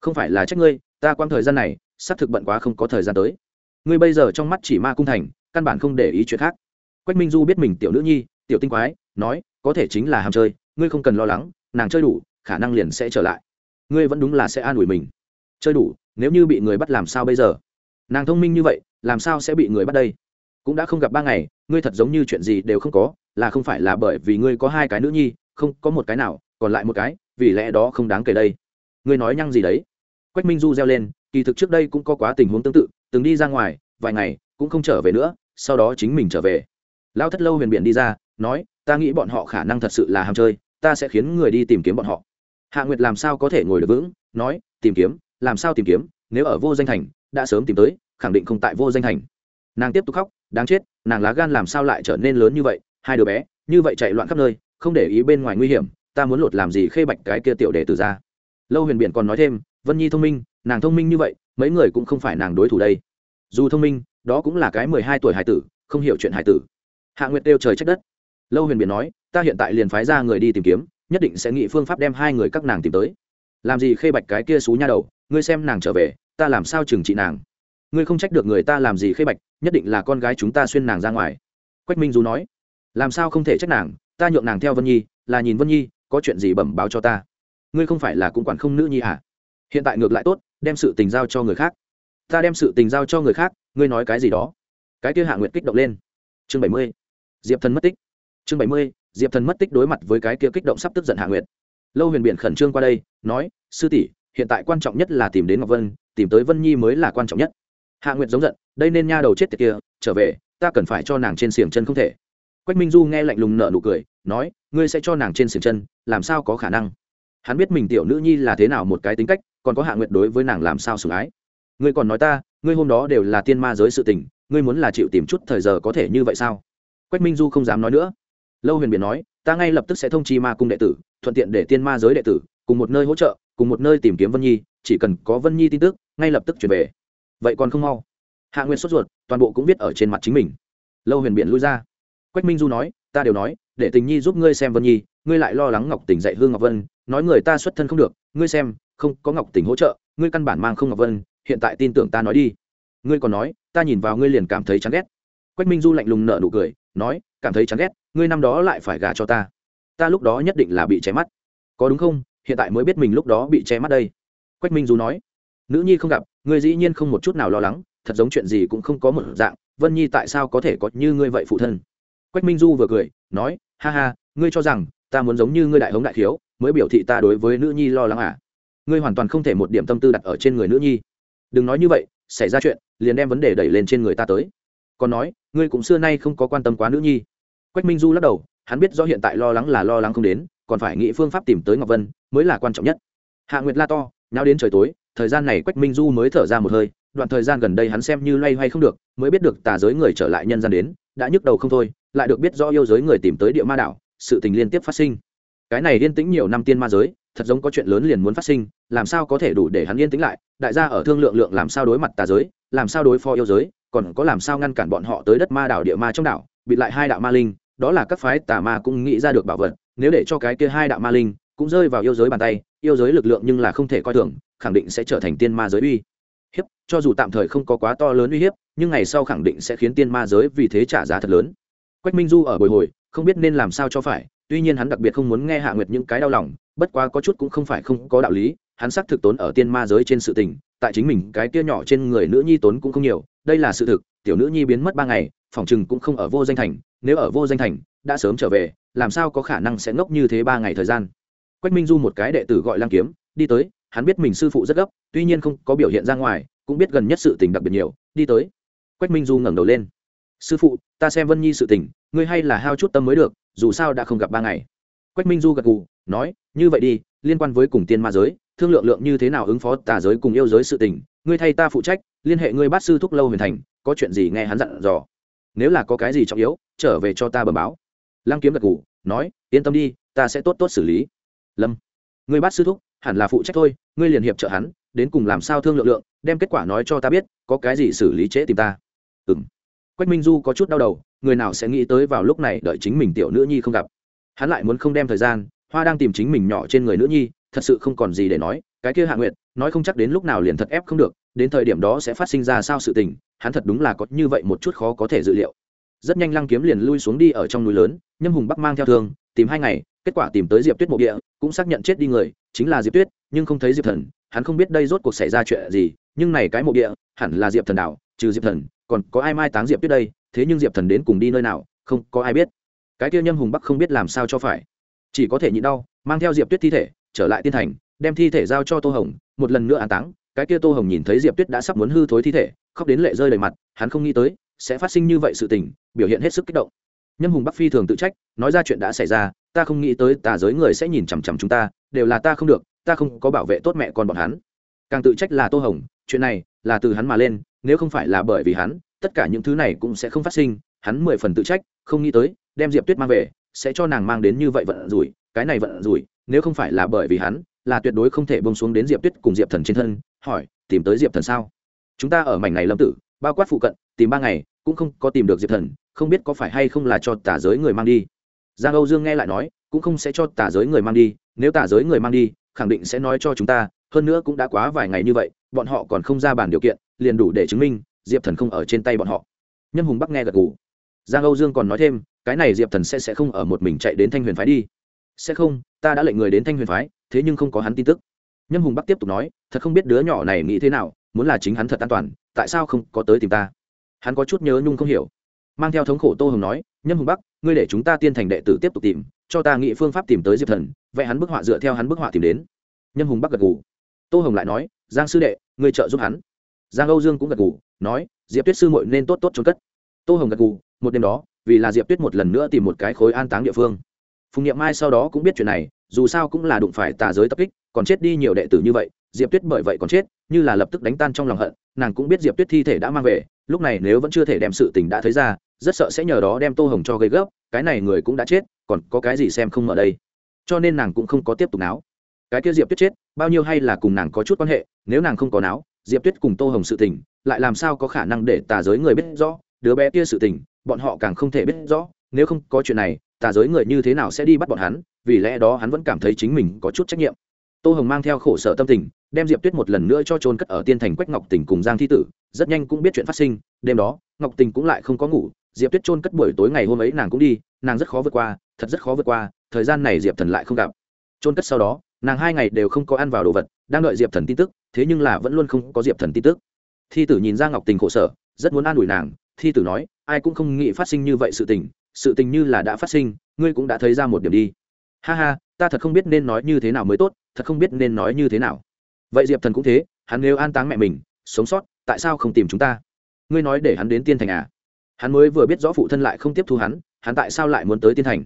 Không phải là trách ngươi, ta quang thời gian này, xác thực bận quá không có thời gian tới. Ngươi bây giờ trong mắt chỉ ma cung thành, căn bản không để ý chuyện khác. Quách minh du biết mình tiểu nữ nhi, tiểu tinh quái, nói, có thể chính là ham chơi, ngươi không cần lo lắng, nàng chơi đủ, khả năng liền sẽ trở lại. Ngươi vẫn đúng là sẽ an ủi mình. Chơi đủ, nếu như bị người bắt làm sao bây giờ? Nàng thông minh như vậy, làm sao sẽ bị người bắt đây? Cũng đã không gặp ba ngày, ngươi thật giống như chuyện gì đều không có, là không phải là bởi vì ngươi có hai cái nữ nhi, không, có một cái nào, còn lại một cái, vì lẽ đó không đáng kể đây. Ngươi nói nhăng gì đấy? Quách minh du reo lên, kỳ thực trước đây cũng có quá tình huống tương tự, từng đi ra ngoài, vài ngày, cũng không trở về nữa, sau đó chính mình trở về. Lao thất lâu huyền biển đi ra, nói, ta nghĩ bọn họ khả năng thật sự là ham chơi, ta sẽ khiến người đi tìm kiếm bọn họ. Hạ nguyệt làm sao có thể ngồi được vững, nói, tìm kiếm, làm sao tìm kiếm, nếu ở vô danh thành đã sớm tìm tới, khẳng định không tại vô danh thành nàng tiếp tục khóc, đáng chết, nàng lá gan làm sao lại trở nên lớn như vậy? Hai đứa bé, như vậy chạy loạn khắp nơi, không để ý bên ngoài nguy hiểm, ta muốn lột làm gì khê bạch cái kia tiểu đệ từ ra? Lâu huyền biển còn nói thêm, vân nhi thông minh, nàng thông minh như vậy, mấy người cũng không phải nàng đối thủ đây. Dù thông minh, đó cũng là cái mười hai tuổi hải tử, không hiểu chuyện hải tử. Hạ nguyệt đều trời trách đất. Lâu huyền biển nói, ta hiện tại liền phái ra người đi tìm kiếm, nhất định sẽ nghĩ phương pháp đem hai người các nàng tìm tới. Làm gì khê bạch cái kia xú nha đầu, ngươi xem nàng trở về ta làm sao trừng trị nàng? Ngươi không trách được người ta làm gì khê bạch, nhất định là con gái chúng ta xuyên nàng ra ngoài. Quách minh du nói. Làm sao không thể trách nàng? Ta nhượng nàng theo vân nhi, là nhìn vân nhi, có chuyện gì bẩm báo cho ta. Ngươi không phải là cũng quản không nữ nhi hả hiện tại ngược lại tốt, đem sự tình giao cho người khác. Ta đem sự tình giao cho người khác, ngươi nói cái gì đó? Cái kia hạ nguyệt kích động lên. Chương bảy mươi. Diệp thần mất tích. Chương bảy mươi, diệp thần mất tích đối mặt với cái kia kích động sắp tức giận hạ nguyệt. Lâu huyền Biển khẩn trương qua đây, nói, sư tỷ hiện tại quan trọng nhất là tìm đến ngọc vân, tìm tới vân nhi mới là quan trọng nhất. Hạ nguyệt giống giận, đây nên nha đầu chết tiệt kia, trở về, ta cần phải cho nàng trên xiềng chân không thể. Quách minh du nghe lạnh lùng nở nụ cười, nói, ngươi sẽ cho nàng trên xiềng chân, làm sao có khả năng? Hắn biết mình tiểu nữ nhi là thế nào một cái tính cách, còn có hạ nguyệt đối với nàng làm sao sủng ái. Ngươi còn nói ta, ngươi hôm đó đều là tiên ma giới sự tình, ngươi muốn là chịu tìm chút thời giờ có thể như vậy sao? Quách minh du không dám nói nữa. Lâu huyền biển nói, ta ngay lập tức sẽ thông chi ma cung đệ tử, thuận tiện để tiên ma giới đệ tử cùng một nơi hỗ trợ, cùng một nơi tìm kiếm vân nhi, chỉ cần có vân nhi tin tức, ngay lập tức chuyển về. Vậy còn không mau. Hạ Nguyên sốt ruột, toàn bộ cũng viết ở trên mặt chính mình. Lâu huyền Biện lui ra. Quách minh du nói, ta đều nói, để tình nhi giúp ngươi xem vân nhi, ngươi lại lo lắng ngọc tỉnh dạy hương ngọc vân, nói người ta xuất thân không được, ngươi xem, không, có ngọc tỉnh hỗ trợ, ngươi căn bản mang không ngọc vân, hiện tại tin tưởng ta nói đi. Ngươi còn nói, ta nhìn vào ngươi liền cảm thấy chán ghét. Quách minh du lạnh lùng nở nụ cười, nói, cảm thấy chán ghét, ngươi năm đó lại phải gả cho ta. Ta lúc đó nhất định là bị cháy mắt. Có đúng không? Hiện tại mới biết mình lúc đó bị che mắt đây. Quách minh du nói, nữ nhi không gặp, ngươi dĩ nhiên không một chút nào lo lắng, thật giống chuyện gì cũng không có một dạng, vân nhi tại sao có thể có như ngươi vậy phụ thân? Quách minh du vừa cười, nói, ha ha, ngươi cho rằng ta muốn giống như ngươi đại hống đại thiếu mới biểu thị ta đối với nữ nhi lo lắng à? Ngươi hoàn toàn không thể một điểm tâm tư đặt ở trên người nữ nhi. Đừng nói như vậy, xảy ra chuyện, liền đem vấn đề đẩy lên trên người ta tới. Còn nói, ngươi cũng xưa nay không có quan tâm quá nữ nhi. Quách minh du lắc đầu, hắn biết do hiện tại lo lắng là lo lắng không đến còn phải nghĩ phương pháp tìm tới ngọc vân, mới là quan trọng nhất. Hạ nguyệt la to nhau đến trời tối, thời gian này quách minh du mới thở ra một hơi, đoạn thời gian gần đây hắn xem như loay hoay không được, mới biết được tà giới người trở lại nhân gian đến, đã nhức đầu không thôi, lại được biết do yêu giới người tìm tới địa ma đảo sự tình liên tiếp phát sinh. Cái này yên tĩnh nhiều năm tiên ma giới, thật giống có chuyện lớn liền muốn phát sinh, làm sao có thể đủ để hắn yên tĩnh lại? Đại gia ở thương lượng lượng làm sao đối mặt tà giới, làm sao đối phó yêu giới, còn có làm sao ngăn cản bọn họ tới đất ma đảo địa ma trong đảo bị lại hai đạo ma linh, đó là các phái tà ma cũng nghĩ ra được bảo vật nếu để cho cái kia hai đạo ma linh cũng rơi vào yêu giới bàn tay, yêu giới lực lượng nhưng là không thể coi thường, khẳng định sẽ trở thành tiên ma giới uy. Hiếp, cho dù tạm thời không có quá to lớn uy hiếp, nhưng ngày sau khẳng định sẽ khiến tiên ma giới vì thế trả giá thật lớn. Quách minh du ở bồi hồi, không biết nên làm sao cho phải, tuy nhiên hắn đặc biệt không muốn nghe hạ nguyệt những cái đau lòng, bất quá có chút cũng không phải không có đạo lý, hắn xác thực tốn ở tiên ma giới trên sự tình, tại chính mình cái kia nhỏ trên người nữ nhi tốn cũng không nhiều, đây là sự thực, tiểu nữ nhi biến mất ba ngày, phòng chừng cũng không ở vô danh thành, nếu ở vô danh thành đã sớm trở về, làm sao có khả năng sẽ ngốc như thế ba ngày thời gian? Quách minh du một cái đệ tử gọi lang kiếm, đi tới, hắn biết mình sư phụ rất gấp, tuy nhiên không có biểu hiện ra ngoài, cũng biết gần nhất sự tình đặc biệt nhiều, đi tới. Quách minh du ngẩng đầu lên. Sư phụ, ta xem vân nhi sự tình, ngươi hay là hao chút tâm mới được, dù sao đã không gặp ba ngày. Quách minh du gật gù, nói, như vậy đi, liên quan với cùng tiên ma giới, thương lượng lượng như thế nào ứng phó tà giới cùng yêu giới sự tình, ngươi thay ta phụ trách, liên hệ ngươi bát sư thúc lâu huyền thành, có chuyện gì nghe hắn dặn dò. Nếu là có cái gì trọng yếu, trở về cho ta bẩm báo lăng kiếm gật ngủ nói, yên tâm đi, ta sẽ tốt tốt xử lý. Lâm, ngươi bắt sư thúc, hẳn là phụ trách thôi, ngươi liền hiệp trợ hắn, đến cùng làm sao thương lượng lượng, đem kết quả nói cho ta biết, có cái gì xử lý trễ tìm ta. Ừ m quách minh du có chút đau đầu, người nào sẽ nghĩ tới vào lúc này đợi chính mình tiểu nữ nhi không gặp. Hắn lại muốn không đem thời gian, hoa đang tìm chính mình nhỏ trên người nữ nhi, thật sự không còn gì để nói, cái kia hạ nguyện nói không chắc đến lúc nào liền thật ép không được, đến thời điểm đó sẽ phát sinh ra sao sự tình, hắn thật đúng là có như vậy một chút khó có thể dự liệu. Rất nhanh lăng kiếm liền lui xuống đi ở trong núi lớn nhâm hùng bắc mang theo thương, tìm hai ngày, kết quả tìm tới diệp tuyết mộ địa, cũng xác nhận chết đi người, chính là diệp tuyết, nhưng không thấy diệp thần, hắn không biết đây rốt cuộc xảy ra chuyện gì, nhưng này cái mộ địa, hẳn là diệp thần đảo, trừ diệp thần, còn có ai mai táng diệp tuyết đây, thế nhưng diệp thần đến cùng đi nơi nào, không có ai biết. Cái kia nhâm hùng bắc không biết làm sao cho phải. Chỉ có thể nhịn đau, mang theo diệp tuyết thi thể, trở lại tiên thành, đem thi thể giao cho tô hồng, một lần nữa an táng, cái kia tô hồng nhìn thấy diệp tuyết đã sắp muốn hư thối thi thể, khóc đến lệ rơi đầy mặt, hắn không nghĩ tới, sẽ phát sinh như vậy sự tình, biểu hiện hết sức kích động nhâm hùng bắc phi thường tự trách, nói ra chuyện đã xảy ra, ta không nghĩ tới tà giới người sẽ nhìn chằm chằm chúng ta, đều là ta không được, ta không có bảo vệ tốt mẹ con bọn hắn. Càng tự trách là tô hồng, chuyện này là từ hắn mà lên, nếu không phải là bởi vì hắn, tất cả những thứ này cũng sẽ không phát sinh, hắn mười phần tự trách, không nghĩ tới, đem diệp tuyết mang về, sẽ cho nàng mang đến như vậy vận rủi, cái này vận rủi, nếu không phải là bởi vì hắn, là tuyệt đối không thể bông xuống đến diệp tuyết cùng diệp thần trên thân, hỏi, tìm tới diệp thần sao? Chúng ta ở mảnh này lâm tử, bao quát phụ cận, tìm ba ngày, cũng không có tìm được diệp thần không biết có phải hay không là cho tả giới người mang đi. Giang âu dương nghe lại nói, cũng không sẽ cho tả giới người mang đi, nếu tả giới người mang đi, khẳng định sẽ nói cho chúng ta, hơn nữa cũng đã quá vài ngày như vậy, bọn họ còn không ra bàn điều kiện, liền đủ để chứng minh, diệp thần không ở trên tay bọn họ. Nhâm hùng bắc nghe gật gù. Giang âu dương còn nói thêm, cái này diệp thần sẽ sẽ không ở một mình chạy đến thanh huyền phái đi. Sẽ không, ta đã lệnh người đến thanh huyền phái, thế nhưng không có hắn tin tức. Nhâm hùng bắc tiếp tục nói, thật không biết đứa nhỏ này nghĩ thế nào, muốn là chính hắn thật an toàn, tại sao không có tới tìm ta? Hắn có chút nhớ nhung không hiểu mang theo thống khổ tô hồng nói, nhâm hùng bắc, ngươi để chúng ta tiên thành đệ tử tiếp tục tìm, cho ta nghĩ phương pháp tìm tới diệp thần, vẽ hắn bức họa dựa theo hắn bức họa tìm đến. Nhâm hùng bắc gật gù. Tô hồng lại nói, giang sư đệ, ngươi trợ giúp hắn. Giang âu dương cũng gật gù, nói, diệp tuyết sư mội nên tốt tốt trốn cất. Tô hồng gật gù, một đêm đó, vì là diệp tuyết một lần nữa tìm một cái khối an táng địa phương. Phùng n mai sau đó cũng biết chuyện này, dù sao cũng là đụng phải tà giới tập kích, còn chết đi nhiều đệ tử như vậy, diệp tuyết bởi vậy còn chết, như là lập tức đánh tan trong lòng hận, nàng cũng biết diệp tuyết thi thể đã mang về, lúc này nếu vẫn chưa thể đem sự tình đã thấy ra rất sợ sẽ nhờ đó đem tô hồng cho gây gấp cái này người cũng đã chết, còn có cái gì xem không ở đây? Cho nên nàng cũng không có tiếp tục náo. Cái kia diệp tuyết chết, bao nhiêu hay là cùng nàng có chút quan hệ, nếu nàng không có náo, diệp tuyết cùng tô hồng sự tình, lại làm sao có khả năng để tà giới người biết rõ, đứa bé kia sự tình, bọn họ càng không thể biết rõ, nếu không có chuyện này, tà giới người như thế nào sẽ đi bắt bọn hắn, vì lẽ đó hắn vẫn cảm thấy chính mình có chút trách nhiệm. Tô hồng mang theo khổ sở tâm tình, đem diệp tuyết một lần nữa cho trôn cất ở tiên thành quách ngọc tình cùng giang thi tử, rất nhanh cũng biết chuyện phát sinh, đêm đó, ngọc tình cũng lại không có ngủ diệp tuyết trôn cất buổi tối ngày hôm ấy nàng cũng đi, nàng rất khó vượt qua, thật rất khó vượt qua, thời gian này diệp thần lại không gặp. Trôn cất sau đó, nàng hai ngày đều không có ăn vào đồ vật, đang đợi diệp thần tin tức, thế nhưng là vẫn luôn không có diệp thần tin tức. Thi tử nhìn ra ngọc tình khổ sở, rất muốn an ủi nàng, thi tử nói, ai cũng không nghĩ phát sinh như vậy sự tình sự tình như là đã phát sinh, ngươi cũng đã thấy ra một điểm đi. Ha ha, ta thật không biết nên nói như thế nào mới tốt, thật không biết nên nói như thế nào. Vậy diệp thần cũng thế, hắn nếu an táng mẹ mình, sống sót, tại sao không tìm chúng ta? Ngươi nói để hắn đến tiên thành à? Hắn mới vừa biết rõ phụ thân lại không tiếp thu hắn hắn tại sao lại muốn tới tiên thành?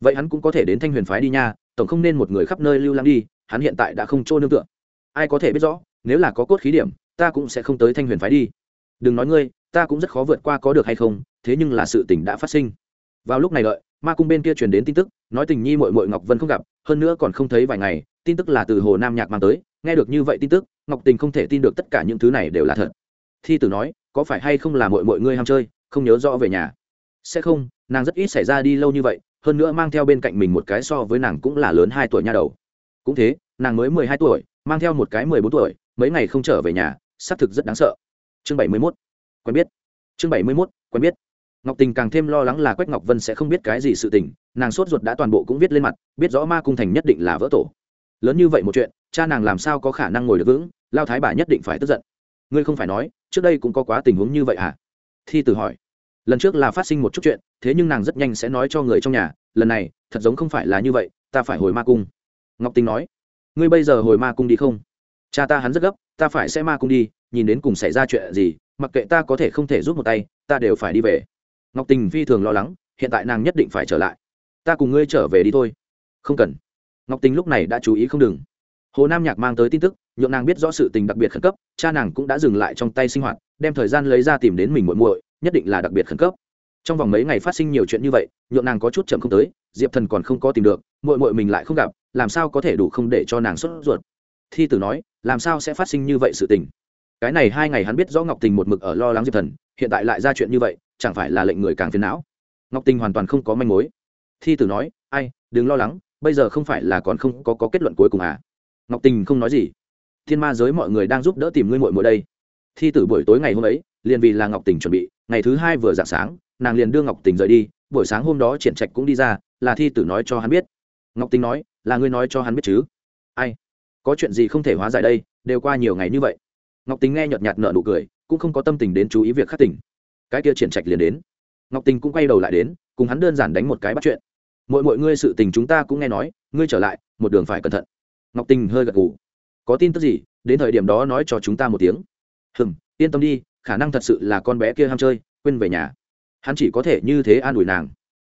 Vậy hắn cũng có thể đến thanh huyền phái đi nha, tổng không nên một người khắp nơi lưu lăng đi, hắn hiện tại đã không trôi nương tựa. Ai có thể biết rõ, nếu là có cốt khí điểm, ta cũng sẽ không tới thanh huyền phái đi. Đừng nói ngươi, ta cũng rất khó vượt qua có được hay không, thế nhưng là sự tình đã phát sinh. Vào lúc này đợi, ma cung bên kia truyền đến tin tức, nói tình nhi mội mội ngọc vân không gặp, hơn nữa còn không thấy vài ngày, tin tức là từ hồ nam nhạc mang tới, nghe được như vậy tin tức, ngọc tình không thể tin được tất cả những thứ này đều là thật. Thi tử nói, có phải hay không là mội mội ngươi ham chơi? Không nhớ rõ về nhà. Sẽ không, nàng rất ít xảy ra đi lâu như vậy, hơn nữa mang theo bên cạnh mình một cái so với nàng cũng là lớn hai tuổi nha đầu. Cũng thế, nàng mới mười hai tuổi, mang theo một cái mười bốn tuổi, mấy ngày không trở về nhà, xác thực rất đáng sợ. Chương bảy mươi mốt, quen biết. Chương bảy mươi mốt, quen biết. Ngọc tình càng thêm lo lắng là quách ngọc vân sẽ không biết cái gì sự tình, nàng sốt ruột đã toàn bộ cũng viết lên mặt, biết rõ ma cung thành nhất định là vỡ tổ. Lớn như vậy một chuyện, cha nàng làm sao có khả năng ngồi được vững, lao thái bà nhất định phải tức giận. Ngươi không phải nói, trước đây cũng có quá tình huống như vậy à? Thi tử hỏi lần trước là phát sinh một chút chuyện, thế nhưng nàng rất nhanh sẽ nói cho người trong nhà, lần này, thật giống không phải là như vậy, ta phải hồi ma cung. Ngọc tình nói, ngươi bây giờ hồi ma cung đi không? Cha ta hắn rất gấp, ta phải sẽ ma cung đi, nhìn đến cùng xảy ra chuyện gì, mặc kệ ta có thể không thể giúp một tay, ta đều phải đi về. Ngọc tình phi thường lo lắng, hiện tại nàng nhất định phải trở lại. Ta cùng ngươi trở về đi thôi. Không cần. Ngọc tình lúc này đã chú ý không đừng. Hồ nam nhạc mang tới tin tức, nhượng nàng biết rõ sự tình đặc biệt khẩn cấp, cha nàng cũng đã dừng lại trong tay sinh hoạt, đem thời gian lấy ra tìm đến mình muội muội nhất định là đặc biệt khẩn cấp. Trong vòng mấy ngày phát sinh nhiều chuyện như vậy nhượng nàng có chút chậm không tới diệp thần còn không có tìm được muội muội mình lại không gặp làm sao có thể đủ không để cho nàng sốt ruột? Thi tử nói làm sao sẽ phát sinh như vậy sự tình? Cái này hai ngày hắn biết rõ ngọc tình một mực ở lo lắng diệp thần hiện tại lại ra chuyện như vậy chẳng phải là lệnh người càng phiền não? Ngọc tình hoàn toàn không có manh mối. Thi tử nói ai đừng lo lắng bây giờ không phải là còn không có, có kết luận cuối cùng à? Ngọc tình không nói gì. Thiên ma giới mọi người đang giúp đỡ tìm ngươi muội muội đây. Thi tử buổi tối ngày hôm ấy liền vì là ngọc tình chuẩn bị ngày thứ hai vừa dạng sáng, nàng liền đưa ngọc tình rời đi, buổi sáng hôm đó triển trạch cũng đi ra, là thi tử nói cho hắn biết. Ngọc tình nói, là ngươi nói cho hắn biết chứ? Ai? Có chuyện gì không thể hóa giải đây, đều qua nhiều ngày như vậy. Ngọc tình nghe nhợt nhạt nợ nụ cười, cũng không có tâm tình đến chú ý việc khắc tỉnh cái kia triển trạch liền đến. Ngọc tình cũng quay đầu lại đến, cùng hắn đơn giản đánh một cái bắt chuyện. Mỗi mỗi ngươi sự tình chúng ta cũng nghe nói, ngươi trở lại, một đường phải cẩn thận. Ngọc tình hơi gật gù. Có tin tức gì, đến thời điểm đó nói cho chúng ta một tiếng. Hừm, yên tâm đi khả năng thật sự là con bé kia ham chơi, quên về nhà. Hắn chỉ có thể như thế an ủi nàng.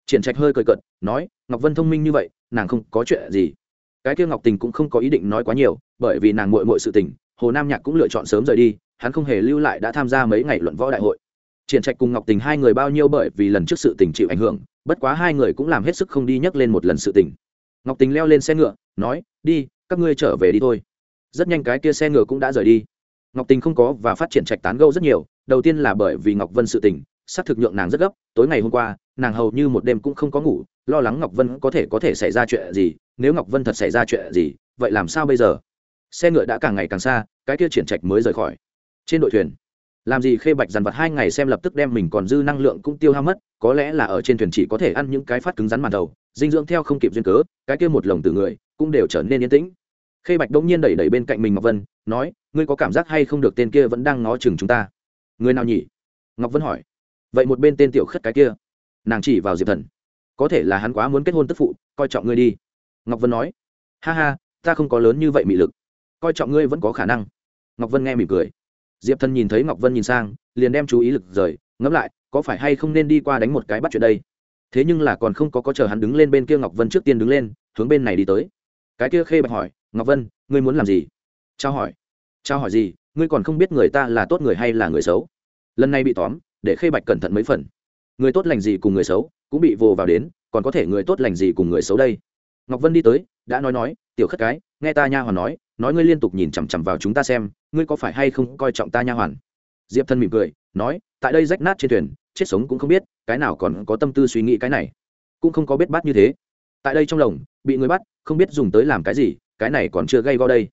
Triển trạch hơi cười cận nói, ngọc vân thông minh như vậy, nàng không có chuyện gì. Cái kia ngọc tình cũng không có ý định nói quá nhiều, bởi vì nàng muội muội sự tình, hồ nam nhạc cũng lựa chọn sớm rời đi, hắn không hề lưu lại đã tham gia mấy ngày luận võ đại hội. Triển trạch cùng ngọc tình hai người bao nhiêu bởi vì lần trước sự tình chịu ảnh hưởng, bất quá hai người cũng làm hết sức không đi nhắc lên một lần sự tình. Ngọc tình leo lên xe ngựa, nói, đi, các ngươi trở về đi thôi. Rất nhanh cái kia xe ngựa cũng đã rời đi ngọc tình không có và phát triển trạch tán gâu rất nhiều, đầu tiên là bởi vì ngọc vân sự tình, xác thực nhượng nàng rất gấp, tối ngày hôm qua, nàng hầu như một đêm cũng không có ngủ, lo lắng ngọc vân có thể có thể xảy ra chuyện gì, nếu ngọc vân thật xảy ra chuyện gì, vậy làm sao bây giờ? Xe ngựa đã càng ngày càng xa, cái kia triển trạch mới rời khỏi. Trên đội thuyền, làm gì khê bạch dằn vặt hai ngày xem lập tức đem mình còn dư năng lượng cũng tiêu hao mất, có lẽ là ở trên thuyền chỉ có thể ăn những cái phát cứng rắn màn đầu, dinh dưỡng theo không kịp duyên cớ, cái kia một lồng từ người cũng đều trở nên yên tĩnh khê bạch đông nhiên đẩy đẩy bên cạnh mình ngọc vân, nói, ngươi có cảm giác hay không được tên kia vẫn đang ngó chừng chúng ta? Người nào nhỉ? Ngọc vân hỏi. Vậy một bên tên tiểu khất cái kia. Nàng chỉ vào diệp thần. Có thể là hắn quá muốn kết hôn tức phụ, coi trọng ngươi đi. Ngọc vân nói. Ha ha, ta không có lớn như vậy mị lực. Coi trọng ngươi vẫn có khả năng. Ngọc vân nghe mỉm cười. Diệp thần nhìn thấy ngọc vân nhìn sang, liền đem chú ý lực rời, ngẫm lại, có phải hay không nên đi qua đánh một cái bắt chuyện đây? Thế nhưng là còn không có có chờ hắn đứng lên bên kia ngọc vân trước tiên đứng lên, hướng bên này đi tới. Cái kia khê bạch hỏi ngọc vân, ngươi muốn làm gì? Trao hỏi. Trao hỏi gì? Ngươi còn không biết người ta là tốt người hay là người xấu. Lần này bị tóm, để khê bạch cẩn thận mấy phần. Người tốt lành gì cùng người xấu, cũng bị vồ vào đến, còn có thể người tốt lành gì cùng người xấu đây? Ngọc vân đi tới, đã nói nói, tiểu khất cái, nghe ta nha hoàn nói nói ngươi liên tục nhìn chằm chằm vào chúng ta xem, ngươi có phải hay không coi trọng ta nha hoàn? Diệp thân mỉm cười, nói, tại đây rách nát trên thuyền, chết sống cũng không biết, cái nào còn có tâm tư suy nghĩ cái này, cũng không có biết bắt như thế. Tại đây trong lồng, bị người bắt, không biết dùng tới làm cái gì cái này còn chưa gây go đây.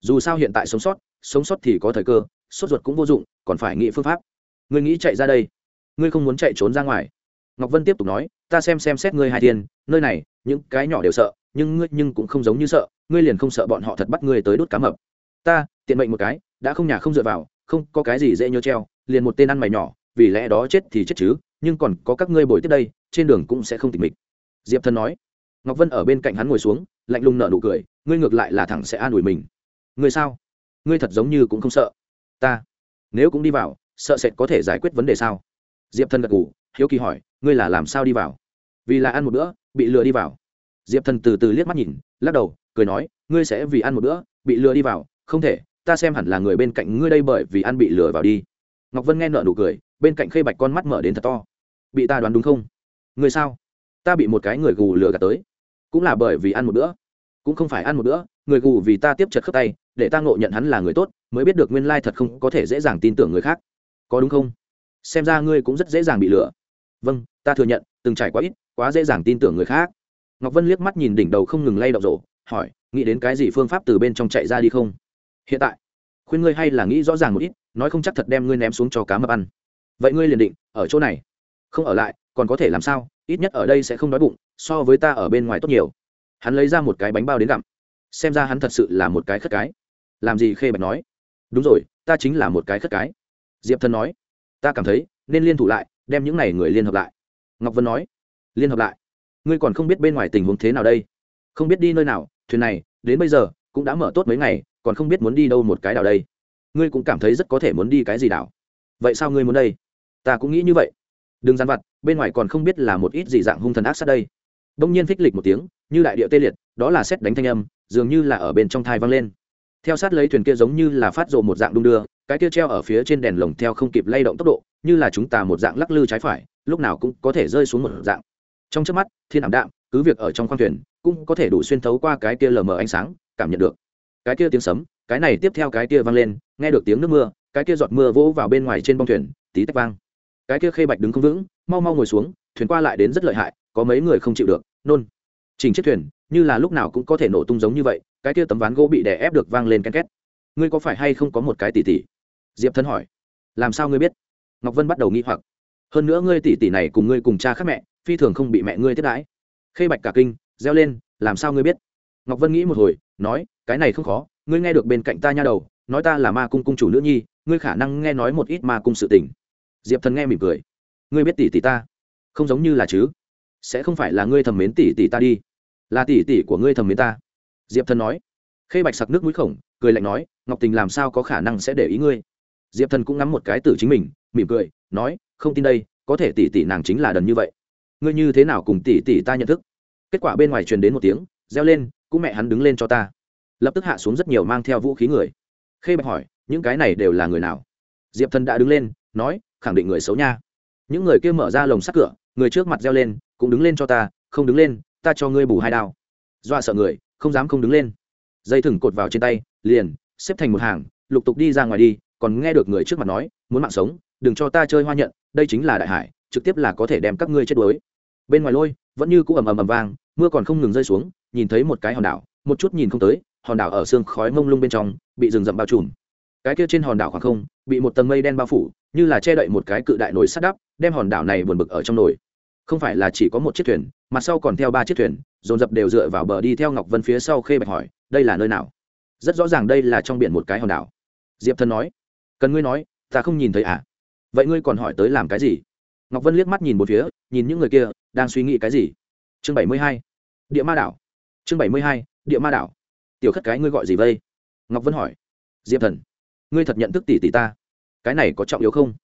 Dù sao hiện tại sống sót sống sót thì có thời cơ, sốt ruột cũng vô dụng, còn phải nghĩ phương pháp. Ngươi nghĩ chạy ra đây, ngươi không muốn chạy trốn ra ngoài. Ngọc vân tiếp tục nói, ta xem xem xét ngươi hai thiên nơi này, những cái nhỏ đều sợ, nhưng ngươi nhưng cũng không giống như sợ, ngươi liền không sợ bọn họ thật bắt ngươi tới đốt cá mập. Ta, tiện mệnh một cái, đã không nhà không dựa vào, không có cái gì dễ nhớ treo, liền một tên ăn mày nhỏ, vì lẽ đó chết thì chết chứ, nhưng còn có các ngươi bồi tiếp đây, trên đường cũng sẽ không tịch mịch. Diệp thần nói. Ngọc vân ở bên cạnh hắn ngồi xuống lạnh lùng nở nụ cười, ngươi ngược lại là thẳng sẽ an ủi mình. Ngươi sao? Ngươi thật giống như cũng không sợ. Ta, nếu cũng đi vào, sợ sệt có thể giải quyết vấn đề sao? Diệp thần gật ngủ hiếu kỳ hỏi, ngươi là làm sao đi vào? Vì là ăn một bữa, bị lừa đi vào. Diệp thần từ từ liếc mắt nhìn, lắc đầu, cười nói, ngươi sẽ vì ăn một bữa, bị lừa đi vào. Không thể, ta xem hẳn là người bên cạnh ngươi đây bởi vì ăn bị lừa vào đi. Ngọc vân nghe nợ nụ cười, bên cạnh khê bạch con mắt mở đến thật to. Bị ta đoán đúng không? Ngươi sao? Ta bị một cái người gù lừa gạt tới cũng là bởi vì ăn một bữa. Cũng không phải ăn một bữa, người gù vì ta tiếp chật khớp tay, để ta ngộ nhận hắn là người tốt, mới biết được nguyên lai thật không có thể dễ dàng tin tưởng người khác. Có đúng không? Xem ra ngươi cũng rất dễ dàng bị lừa. Vâng ta thừa nhận, từng trải quá ít, quá dễ dàng tin tưởng người khác. Ngọc vân liếc mắt nhìn đỉnh đầu không ngừng lay động rổ hỏi, nghĩ đến cái gì phương pháp từ bên trong chạy ra đi không? Hiện tại, khuyên ngươi hay là nghĩ rõ ràng một ít, nói không chắc thật đem ngươi ném xuống cho cá mập ăn. Vậy ngươi liền định, ở chỗ này. Không ở lại còn có thể làm sao, ít nhất ở đây sẽ không đói bụng, so với ta ở bên ngoài tốt nhiều. Hắn lấy ra một cái bánh bao đến gặm. Xem ra hắn thật sự là một cái khất cái. Làm gì khê bạch nói? Đúng rồi, ta chính là một cái khất cái. Diệp thân nói. Ta cảm thấy, nên liên thủ lại, đem những n à y người liên hợp lại. Ngọc vân nói. Liên hợp lại. Ngươi còn không biết bên ngoài tình huống thế nào đây. Không biết đi nơi nào, thuyền này, đến bây giờ, cũng đã mở tốt mấy ngày, còn không biết muốn đi đâu một cái đảo đây. Ngươi cũng cảm thấy rất có thể muốn đi cái gì đảo. Vậy sao ngươi muốn đây? Ta cũng nghĩ như vậy đừng dán vặt, bên ngoài còn không biết là một ít gì dạng hung thần ác sát đây. Đông nhiên phích lịch một tiếng, như đại điệu tê liệt, đó là xét đánh thanh âm, dường như là ở bên trong thai vang lên. Theo sát lấy thuyền kia giống như là phát rộ một dạng đung đưa, cái kia treo ở phía trên đèn lồng theo không kịp lay động tốc độ, như là chúng ta một dạng lắc lư trái phải, lúc nào cũng có thể rơi xuống một dạng. Trong trước mắt, thiên ảm đạm, cứ việc ở trong khoang thuyền, cũng có thể đủ xuyên thấu qua cái kia lờ mờ ánh sáng, cảm nhận được. Cái kia tiếng sấm, cái này tiếp theo cái kia vang lên, nghe được tiếng nước mưa, cái kia giọt mưa vỗ vào bên ngoài trên bông thuyền, tí tách vang cái kia khê bạch đứng không vững, mau mau ngồi xuống, thuyền qua lại đến rất lợi hại, có mấy người không chịu được, nôn. Chỉnh chiếc thuyền, như là lúc nào cũng có thể nổ tung giống như vậy, cái kia tấm ván gỗ bị đè ép được vang lên ken két. Ngươi có phải hay không có một cái tỷ tỷ diệp thân hỏi. Làm sao ngươi biết? Ngọc vân bắt đầu nghi hoặc. Hơn nữa ngươi tỷ tỷ này cùng ngươi cùng cha khác mẹ, phi thường không bị mẹ ngươi tiếp đãi. Khê bạch cả kinh, reo lên, làm sao ngươi biết? Ngọc vân nghĩ một hồi, nói, cái này không khó, ngươi nghe được bên cạnh ta nha đầu, nói ta là ma cung cung chủ nữ nhi, ngươi khả năng nghe nói một ít ma cung sự tình diệp thần nghe mỉm cười. Ngươi biết tỷ tỷ ta? Không giống như là chứ. Sẽ không phải là ngươi thầm mến tỷ tỷ ta đi. Là tỷ tỷ của ngươi thầm mến ta. Diệp thần nói. Khê bạch sặc nước mũi khổng, cười lạnh nói, ngọc tình làm sao có khả năng sẽ để ý ngươi? Diệp thần cũng ngắm một cái từ chính mình, mỉm cười, nói, không tin đây, có thể tỷ tỷ nàng chính là đần như vậy. Ngươi như thế nào cùng tỷ tỷ ta nhận thức? Kết quả bên ngoài truyền đến một tiếng, reo lên, cũng mẹ hắn đứng lên cho ta. Lập tức hạ xuống rất nhiều mang theo vũ khí người. Khê bạch hỏi, những cái này đều là người nào? Diệp thần đã đứng lên, nói khẳng định người xấu nha. Những người kia mở ra lồng sắt cửa, người trước mặt reo lên, cũng đứng lên cho ta, không đứng lên, ta cho ngươi bù hai đao. Dọa sợ người, không dám không đứng lên. Dây thừng cột vào trên tay, liền, xếp thành một hàng, lục tục đi ra ngoài đi, còn nghe được người trước mặt nói, muốn mạng sống, đừng cho ta chơi hoa nhận, đây chính là đại hải, trực tiếp là có thể đem các ngươi chết đuối. Bên ngoài lôi, vẫn như cũ ầm ầm ầm vang, mưa còn không ngừng rơi xuống, nhìn thấy một cái hòn đảo, một chút nhìn không tới, hòn đảo ở xương khói mông lung bên trong, bị rừng rậm bao trùm. Cái kia trên hòn đảo khoảng không, bị một tầng mây đen bao phủ như là che đậy một cái cự đại nồi sắt đắp, đem hòn đảo này buồn bực ở trong nồi. Không phải là chỉ có một chiếc thuyền mặt sau còn theo ba chiếc thuyền, dồn dập đều dựa vào bờ đi theo ngọc vân phía sau khê bạch hỏi, đây là nơi nào? Rất rõ ràng đây là trong biển một cái hòn đảo. Diệp thần nói, cần ngươi nói, ta không nhìn thấy à? Vậy ngươi còn hỏi tới làm cái gì? Ngọc vân liếc mắt nhìn một phía, nhìn những người kia, đang suy nghĩ cái gì? Chương bảy mươi hai, địa ma đảo. Chương bảy mươi hai, địa ma đảo. Tiểu khất cái ngươi gọi gì vây ngọc vân hỏi. Diệp thần, ngươi thật nhận thức tỷ tỷ ta? Cái này có trọng yếu không?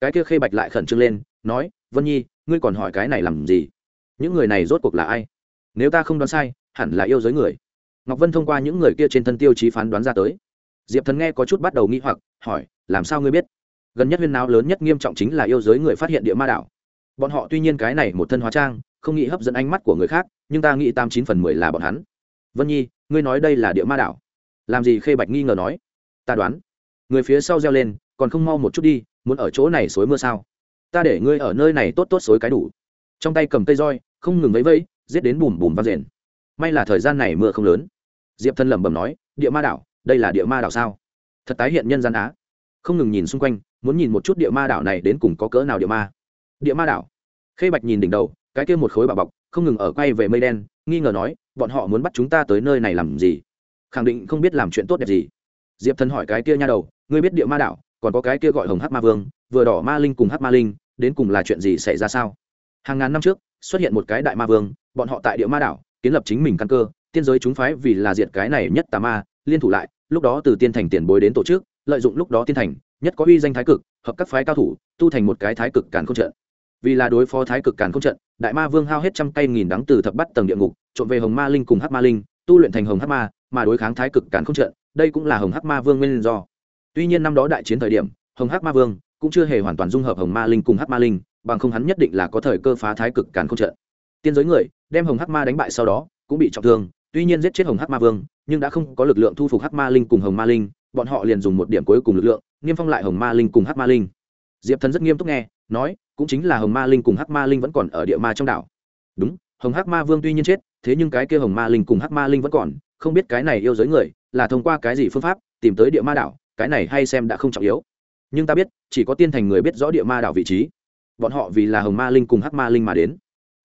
Cái kia khê bạch lại khẩn trương lên, nói, vân nhi, ngươi còn hỏi cái này làm gì? Những người này rốt cuộc là ai? Nếu ta không đoán sai, hẳn là yêu giới người. Ngọc vân thông qua những người kia trên thân tiêu chí phán đoán ra tới. Diệp thần nghe có chút bắt đầu nghĩ hoặc, hỏi, làm sao ngươi biết? Gần nhất huyên náo lớn nhất nghiêm trọng chính là yêu giới người phát hiện địa ma đảo bọn họ tuy nhiên cái này một thân hóa trang, không nghĩ hấp dẫn ánh mắt của người khác, nhưng ta nghĩ tám chín phần mười là bọn hắn. Vân nhi, ngươi nói đây là địa ma đảo làm gì khê bạch nghi ngờ nói. Ta đoán. Người phía sau reo lên còn không mau một chút đi, muốn ở chỗ này xối mưa sao? Ta để ngươi ở nơi này tốt tốt xối cái đủ. Trong tay cầm cây roi, không ngừng vẫy vẫy, giết đến bùm bùm vang rền. May là thời gian này mưa không lớn. Diệp thân lẩm bẩm nói, địa ma đảo, đây là địa ma đảo sao? Thật tái hiện nhân gian á. Không ngừng nhìn xung quanh, muốn nhìn một chút địa ma đảo này đến cùng có cỡ nào địa ma. Địa ma đảo. Khê bạch nhìn đỉnh đầu, cái kia một khối bà bọc, không ngừng ở quay về mây đen, nghi ngờ nói, bọn họ muốn bắt chúng ta tới nơi này làm gì? Khẳng định không biết làm chuyện tốt đẹp gì. Diệp thần hỏi cái kia nha đầu, ngươi biết địa ma đảo còn có cái kia gọi hồng hát ma vương, vừa đỏ ma linh cùng hát ma linh, đến cùng là chuyện gì xảy ra sao? Hàng ngàn năm trước, xuất hiện một cái đại ma vương, bọn họ tại địa ma đảo, kiến lập chính mình căn cơ, tiên giới chúng phái vì là diệt cái này nhất tà ma, liên thủ lại, lúc đó từ tiên thành tiền bối đến tổ chức, lợi dụng lúc đó tiên thành, nhất có uy danh thái cực, hợp các phái cao thủ, tu thành một cái thái cực càn không trận. Vì là đối phó thái cực càn không trận, đại ma vương hao hết trăm cây nghìn đắng từ thập bắt tầng địa ngục, trộm về hồng ma linh cùng hát ma linh, tu luyện thành hồng hát ma, mà đối kháng thái cực càn không trận, đây cũng là hồng hát ma vương nguyên do tuy nhiên năm đó đại chiến thời điểm, hồng hắc ma vương cũng chưa hề hoàn toàn dung hợp hồng ma linh cùng hắc ma linh, bằng không hắn nhất định là có thời cơ phá thái cực càn không trận. Tiên giới người đem hồng hắc ma đánh bại sau đó cũng bị trọng thương, tuy nhiên giết chết hồng hắc ma vương, nhưng đã không có lực lượng thu phục hắc ma linh cùng hồng ma linh, bọn họ liền dùng một điểm cuối cùng lực lượng, niêm phong lại hồng ma linh cùng hắc ma linh. Diệp thần rất nghiêm túc nghe, nói, cũng chính là hồng ma linh cùng hắc ma linh vẫn còn ở địa ma trong đảo. Đúng, hồng hắc ma vương tuy nhiên chết, thế nhưng cái kia hồng ma linh cùng hắc ma linh vẫn còn, không biết cái này yêu giới người là thông qua cái gì phương pháp tìm tới địa ma đảo cái này hay xem đã không trọng yếu. Nhưng ta biết, chỉ có tiên thành người biết rõ địa ma đảo vị trí. Bọn họ vì là hồng ma linh cùng hắc ma linh mà đến.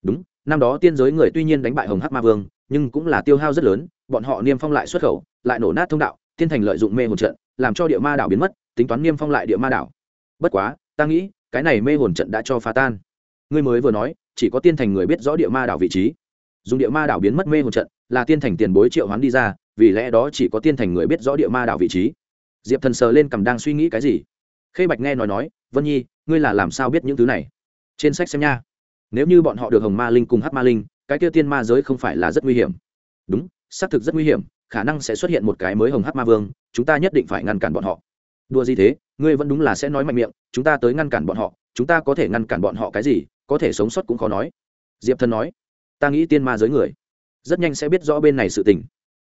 Đúng, năm đó tiên giới người tuy nhiên đánh bại hồng hắc ma vương, nhưng cũng là tiêu hao rất lớn, bọn họ niêm phong lại xuất khẩu, lại nổ nát thông đạo, tiên thành lợi dụng mê hồn trận, làm cho địa ma đảo biến mất, tính toán niêm phong lại địa ma đảo. Bất quá, ta nghĩ, cái này mê hồn trận đã cho phá tan. Ngươi mới vừa nói, chỉ có tiên thành người biết rõ địa ma đảo vị trí. Dùng địa ma đảo biến mất mê hồn trận, là tiên thành tiền bối triệu hoán đi ra, vì lẽ đó chỉ có tiên thành người biết rõ địa ma đảo vị trí diệp thần sờ lên cầm đang suy nghĩ cái gì khê bạch nghe nói nói vân nhi ngươi là làm sao biết những thứ này trên sách xem nha nếu như bọn họ được hồng ma linh cùng hát ma linh cái kia tiên ma giới không phải là rất nguy hiểm đúng xác thực rất nguy hiểm khả năng sẽ xuất hiện một cái mới hồng hát ma vương chúng ta nhất định phải ngăn cản bọn họ đùa gì thế ngươi vẫn đúng là sẽ nói mạnh miệng chúng ta tới ngăn cản bọn họ chúng ta có thể ngăn cản bọn họ cái gì có thể sống sót cũng khó nói diệp thần nói ta nghĩ tiên ma giới người rất nhanh sẽ biết rõ bên này sự tình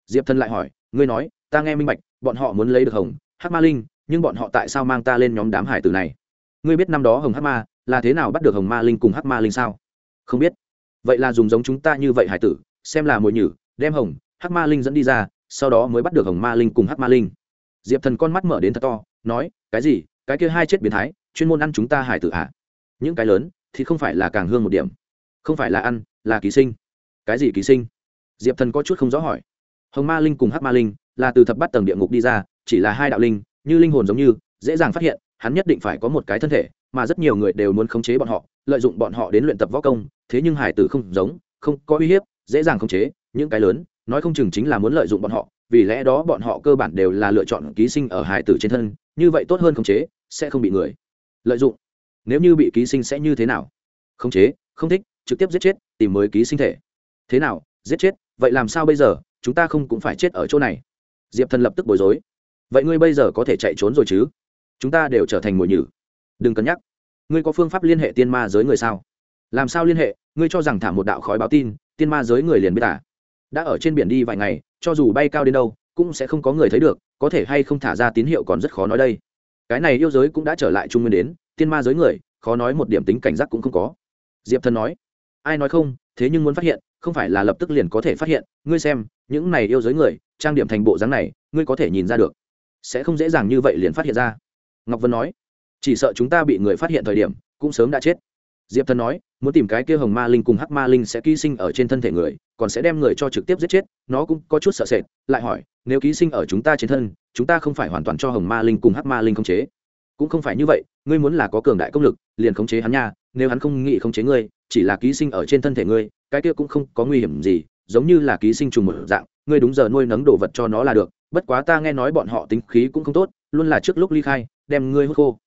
diệp thần lại hỏi ngươi nói ta nghe minh bạch bọn họ muốn lấy được hồng Hắc ma linh, nhưng bọn họ tại sao mang ta lên nhóm đám hải tử này? Ngươi biết năm đó hồng Hắc ma là thế nào bắt được hồng ma linh cùng Hắc ma linh sao? Không biết. Vậy là dùng giống chúng ta như vậy hải tử, xem là mồi nhử, đem hồng, Hắc ma linh dẫn đi ra, sau đó mới bắt được hồng ma linh cùng Hắc ma linh. Diệp thần con mắt mở đến thật to, nói, cái gì? Cái kia hai chết biến thái, chuyên môn ăn chúng ta hải tử ạ à? những cái lớn thì không phải là càng hương một điểm. Không phải là ăn, là ký sinh. Cái gì ký sinh? Diệp thần có chút không rõ hỏi. Hồng ma linh cùng hắc ma linh là từ thập bắt tầng địa ngục đi ra chỉ là hai đạo linh, như linh hồn giống như, dễ dàng phát hiện, hắn nhất định phải có một cái thân thể, mà rất nhiều người đều muốn khống chế bọn họ, lợi dụng bọn họ đến luyện tập võ công, thế nhưng hải tử không giống, không có uy hiếp, dễ dàng khống chế, những cái lớn, nói không chừng chính là muốn lợi dụng bọn họ, vì lẽ đó bọn họ cơ bản đều là lựa chọn ký sinh ở hải tử trên thân, như vậy tốt hơn khống chế, sẽ không bị người lợi dụng. Nếu như bị ký sinh sẽ như thế nào? Khống chế, không thích, trực tiếp giết chết, tìm mới ký sinh thể. Thế nào, giết chết, vậy làm sao bây giờ? Chúng ta không cũng phải chết ở chỗ này. Diệp thần lập tức bối rối vậy ngươi bây giờ có thể chạy trốn rồi chứ? Chúng ta đều trở thành mồi nhử. Đừng cân nhắc. Ngươi có phương pháp liên hệ tiên ma giới người sao? Làm sao liên hệ? Ngươi cho rằng thả một đạo khói báo tin, tiên ma giới người liền biết à? Đã ở trên biển đi vài ngày, cho dù bay cao đến đâu, cũng sẽ không có người thấy được, có thể hay không thả ra tín hiệu còn rất khó nói đây. Cái này yêu giới cũng đã trở lại trung nguyên đến, tiên ma giới người, khó nói một điểm tính cảnh giác cũng không có. Diệp thần nói, ai nói không, thế nhưng muốn phát hiện, không phải là lập tức liền có thể phát hiện. Ngươi xem, những này yêu giới người, trang điểm thành bộ dáng này, ngươi có thể nhìn ra được sẽ không dễ dàng như vậy liền phát hiện ra. Ngọc vân nói, chỉ sợ chúng ta bị người phát hiện thời điểm, cũng sớm đã chết. Diệp thần nói, muốn tìm cái kia hồng ma linh cùng hắc ma linh sẽ ký sinh ở trên thân thể người, còn sẽ đem người cho trực tiếp giết chết, nó cũng có chút sợ sệt, lại hỏi, nếu ký sinh ở chúng ta trên thân, chúng ta không phải hoàn toàn cho hồng ma linh cùng hắc ma linh khống chế? Cũng không phải như vậy, ngươi muốn là có cường đại công lực, liền khống chế hắn nha, nếu hắn không nghĩ khống chế ngươi, chỉ là ký sinh ở trên thân thể ngươi, cái kia cũng không có nguy hiểm gì, giống như là ký sinh trùng một dạng, ngươi đúng giờ nuôi nấng đồ vật cho nó là được bất quá ta nghe nói bọn họ tính khí cũng không tốt, luôn là trước lúc ly khai, đem ngươi hút khô.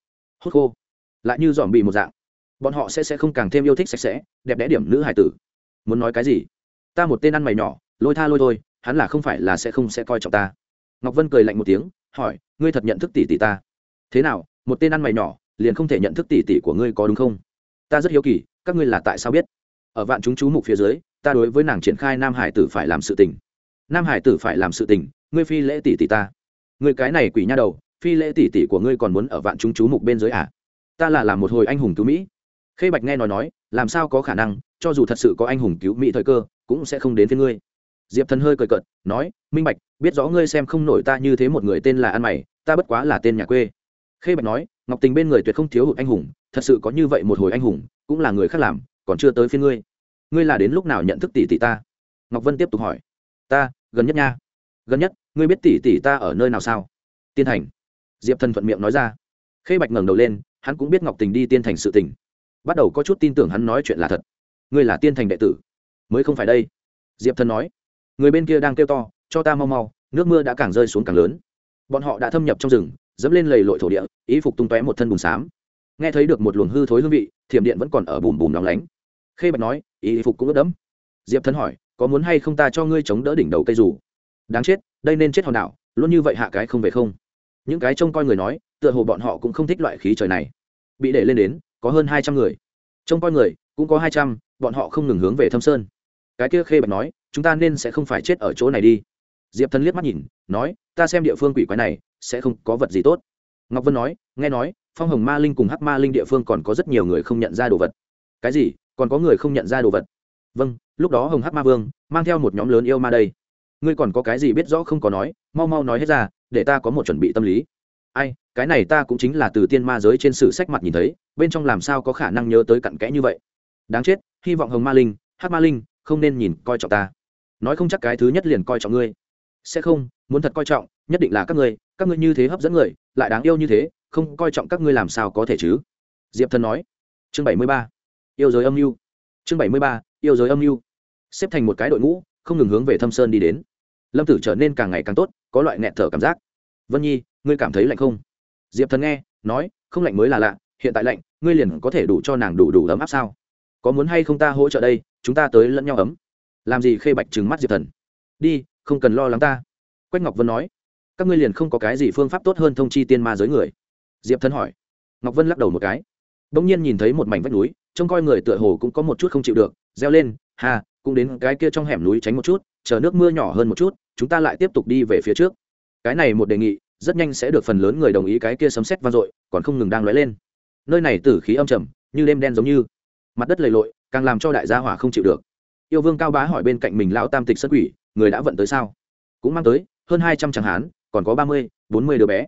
Hút khô? Lại như dòm bị một dạng. Bọn họ sẽ sẽ không càng thêm yêu thích sạch sẽ, đẹp đẽ điểm nữ hải tử. Muốn nói cái gì? Ta một tên ăn mày nhỏ, lôi tha lôi thôi, hắn là không phải là sẽ không sẽ coi trọng ta. Ngọc vân cười lạnh một tiếng, hỏi, ngươi thật nhận thức tỷ tỷ ta? Thế nào, một tên ăn mày nhỏ, liền không thể nhận thức tỷ tỷ của ngươi có đúng không? Ta rất hiếu kỳ, các ngươi là tại sao biết? Ở vạn chúng chú mục phía dưới, ta đối với nàng triển khai nam hải tử phải làm sự tình. Nam hải tử phải làm sự tình ngươi phi lễ tỷ tỷ ta. Ngươi cái này quỷ nha đầu, phi lễ tỷ tỷ của ngươi còn muốn ở vạn chúng chú mục bên dưới à? Ta là làm một hồi anh hùng cứu mỹ. Khê bạch nghe nói nói, làm sao có khả năng, cho dù thật sự có anh hùng cứu mỹ thời cơ, cũng sẽ không đến với ngươi. Diệp thần hơi cười cợt, nói, minh bạch, biết rõ ngươi xem không nổi ta như thế một người tên là ăn mày, ta bất quá là tên nhà quê. Khê bạch nói, ngọc tình bên người tuyệt không thiếu hụt anh hùng, thật sự có như vậy một hồi anh hùng, cũng là người khác làm, còn chưa tới phía ngươi. Ngươi là đến lúc nào nhận thức tỷ tỷ ta? Ngọc vân tiếp tục hỏi, ta, gần nhất nha gần nhất, ngươi biết tỷ tỷ ta ở nơi nào sao? Tiên thành. Diệp thần thuận miệng nói ra. Khê bạch ngẩng đầu lên, hắn cũng biết ngọc tình đi tiên thành sự tình. Bắt đầu có chút tin tưởng hắn nói chuyện là thật. Ngươi là tiên thành đệ tử, mới không phải đây. Diệp thần nói. Người bên kia đang kêu to, cho ta mau mau, nước mưa đã càng rơi xuống càng lớn. Bọn họ đã thâm nhập trong rừng, dẫm lên lầy lội thổ địa, ý phục tung tóe một thân bùn xám. Nghe thấy được một luồng hư thối hương vị, thiểm điện vẫn còn ở bùm bùm nóng lánh. Khê bạch nói, ý phục cũng ướt đẫm. Diệp thần hỏi, có muốn hay không ta cho ngươi chống đỡ đỉnh đầu cây dù? Đáng chết, đây nên chết hòn đảo, luôn như vậy hạ cái không về không. Những cái trông coi người nói, tựa hồ bọn họ cũng không thích loại khí trời này. Bị để lên đến, có hơn hai trăm người. Trông coi người, cũng có hai trăm, bọn họ không ngừng hướng về thâm sơn. Cái kia khê bạch nói, chúng ta nên sẽ không phải chết ở chỗ này đi. Diệp thần liếc mắt nhìn, nói, ta xem địa phương quỷ quái này, sẽ không có vật gì tốt. Ngọc vân nói, nghe nói, phong hồng ma linh cùng hắc ma linh địa phương còn có rất nhiều người không nhận ra đồ vật. Cái gì? Còn có người không nhận ra đồ vật? Vâng lúc đó hồng hắc ma vương, mang theo một nhóm lớn yêu ma đây ngươi còn có cái gì biết rõ không có nói, mau mau nói hết ra, để ta có một chuẩn bị tâm lý. Ai, cái này ta cũng chính là từ tiên ma giới trên sử sách mặt nhìn thấy, bên trong làm sao có khả năng nhớ tới cặn kẽ như vậy. Đáng chết, hy vọng hồng ma linh, hắc ma linh, không nên nhìn, coi trọng ta. Nói không chắc cái thứ nhất liền coi trọng ngươi. Sẽ không, muốn thật coi trọng, nhất định là các ngươi các ngươi như thế hấp dẫn người, lại đáng yêu như thế, không coi trọng các ngươi làm sao có thể chứ? Diệp thần nói. Chương bảy mươi ba. Yêu giới âm mưu. Chương bảy mươi ba, yêu giới âm mưu. Xếp thành một cái đội ngũ, không ngừng hướng về thâm sơn đi đến lâm tử trở nên càng ngày càng tốt, có loại nghẹn thở cảm giác. Vân nhi, ngươi cảm thấy lạnh không? Diệp thần nghe, nói, không lạnh mới là lạ, hiện tại lạnh, ngươi liền có thể đủ cho nàng đủ đủ ấm áp sao? Có muốn hay không ta hỗ trợ đây, chúng ta tới lẫn nhau ấm. Làm gì khê bạch trừng mắt diệp thần. Đi, không cần lo lắng ta. Quách ngọc vân nói, các ngươi liền không có cái gì phương pháp tốt hơn thông chi tiên ma giới người. Diệp thần hỏi. Ngọc vân lắc đầu một cái. Đ ỗ n g nhiên nhìn thấy một mảnh vách núi, trông coi người tựa hồ cũng có một chút không chịu được, reo lên hà cũng đến cái kia trong hẻm núi tránh một chút chờ nước mưa nhỏ hơn một chút, chúng ta lại tiếp tục đi về phía trước. Cái này một đề nghị, rất nhanh sẽ được phần lớn người đồng ý cái kia sấm xét vang dội, còn không ngừng đang lóe lên. Nơi này tử khí âm trầm, như đêm đen giống như. Mặt đất lầy lội, càng làm cho đại gia hỏa không chịu được. Yêu vương cao bá hỏi bên cạnh mình lão tam tịch sân quỷ, người đã vận tới sao? Cũng mang tới, hơn hai trăm chẳng hán, còn có ba mươi, bốn mươi đứa bé.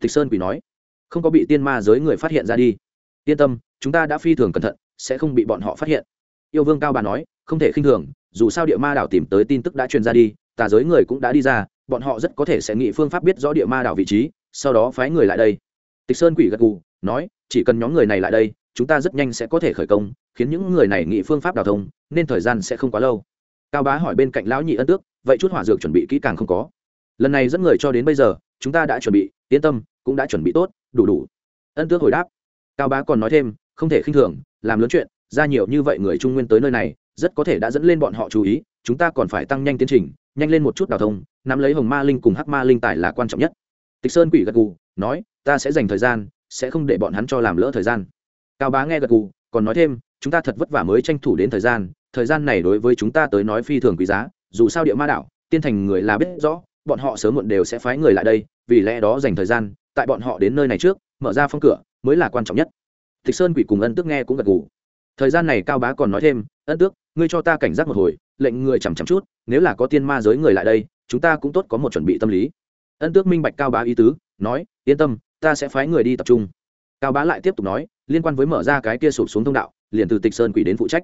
Tịch sơn quỷ nói, không có bị tiên ma giới người phát hiện ra đi. Yên tâm, chúng ta đã phi thường cẩn thận, sẽ không bị bọn họ phát hiện. Yêu vương cao bà nói, không thể khinh thường dù sao địa ma đảo tìm tới tin tức đã truyền ra đi, tà giới người cũng đã đi ra, bọn họ rất có thể sẽ nghĩ phương pháp biết rõ địa ma đảo vị trí, sau đó phái người lại đây. Tịch sơn quỷ gật gù, nói, chỉ cần nhóm người này lại đây, chúng ta rất nhanh sẽ có thể khởi công, khiến những người này nghĩ phương pháp đào thông, nên thời gian sẽ không quá lâu. Cao bá hỏi bên cạnh lão nhị ân tước, vậy chút hỏa dược chuẩn bị kỹ càng không có? Lần này dẫn người cho đến bây giờ, chúng ta đã chuẩn bị, yên tâm, cũng đã chuẩn bị tốt, đủ đủ. Ân tước hồi đáp. Cao bá còn nói thêm, không thể khinh thường, làm lớn chuyện, ra nhiều như vậy người trung nguyên tới nơi này rất có thể đã dẫn lên bọn họ chú ý, chúng ta còn phải tăng nhanh tiến trình, nhanh lên một chút đào thông, nắm lấy hồng ma linh cùng hắc ma linh tài là quan trọng nhất. Tịch sơn quỷ gật gù, nói, ta sẽ dành thời gian, sẽ không để bọn hắn cho làm lỡ thời gian. Cao bá nghe gật gù, còn nói thêm, chúng ta thật vất vả mới tranh thủ đến thời gian thời gian này đối với chúng ta tới nói phi thường quý giá, dù sao địa ma đảo, tiên thành người là biết rõ, bọn họ sớm muộn đều sẽ phái người lại đây, vì lẽ đó dành thời gian, tại bọn họ đến nơi này trước, mở ra phong cửa, mới là quan trọng nhất. Tịch sơn quỷ cùng ân Tức nghe cũng gật gù. Thời gian này cao bá còn nói thêm ân tước, ngươi cho ta cảnh giác một hồi, lệnh người chằm chằm chút, nếu là có tiên ma giới người lại đây, chúng ta cũng tốt có một chuẩn bị tâm lý. Ân tước minh bạch cao bá ý tứ, nói, yên tâm, ta sẽ phái người đi tập trung. Cao bá lại tiếp tục nói, liên quan với mở ra cái kia sụp xuống thông đạo, liền từ tịch sơn quỷ đến phụ trách.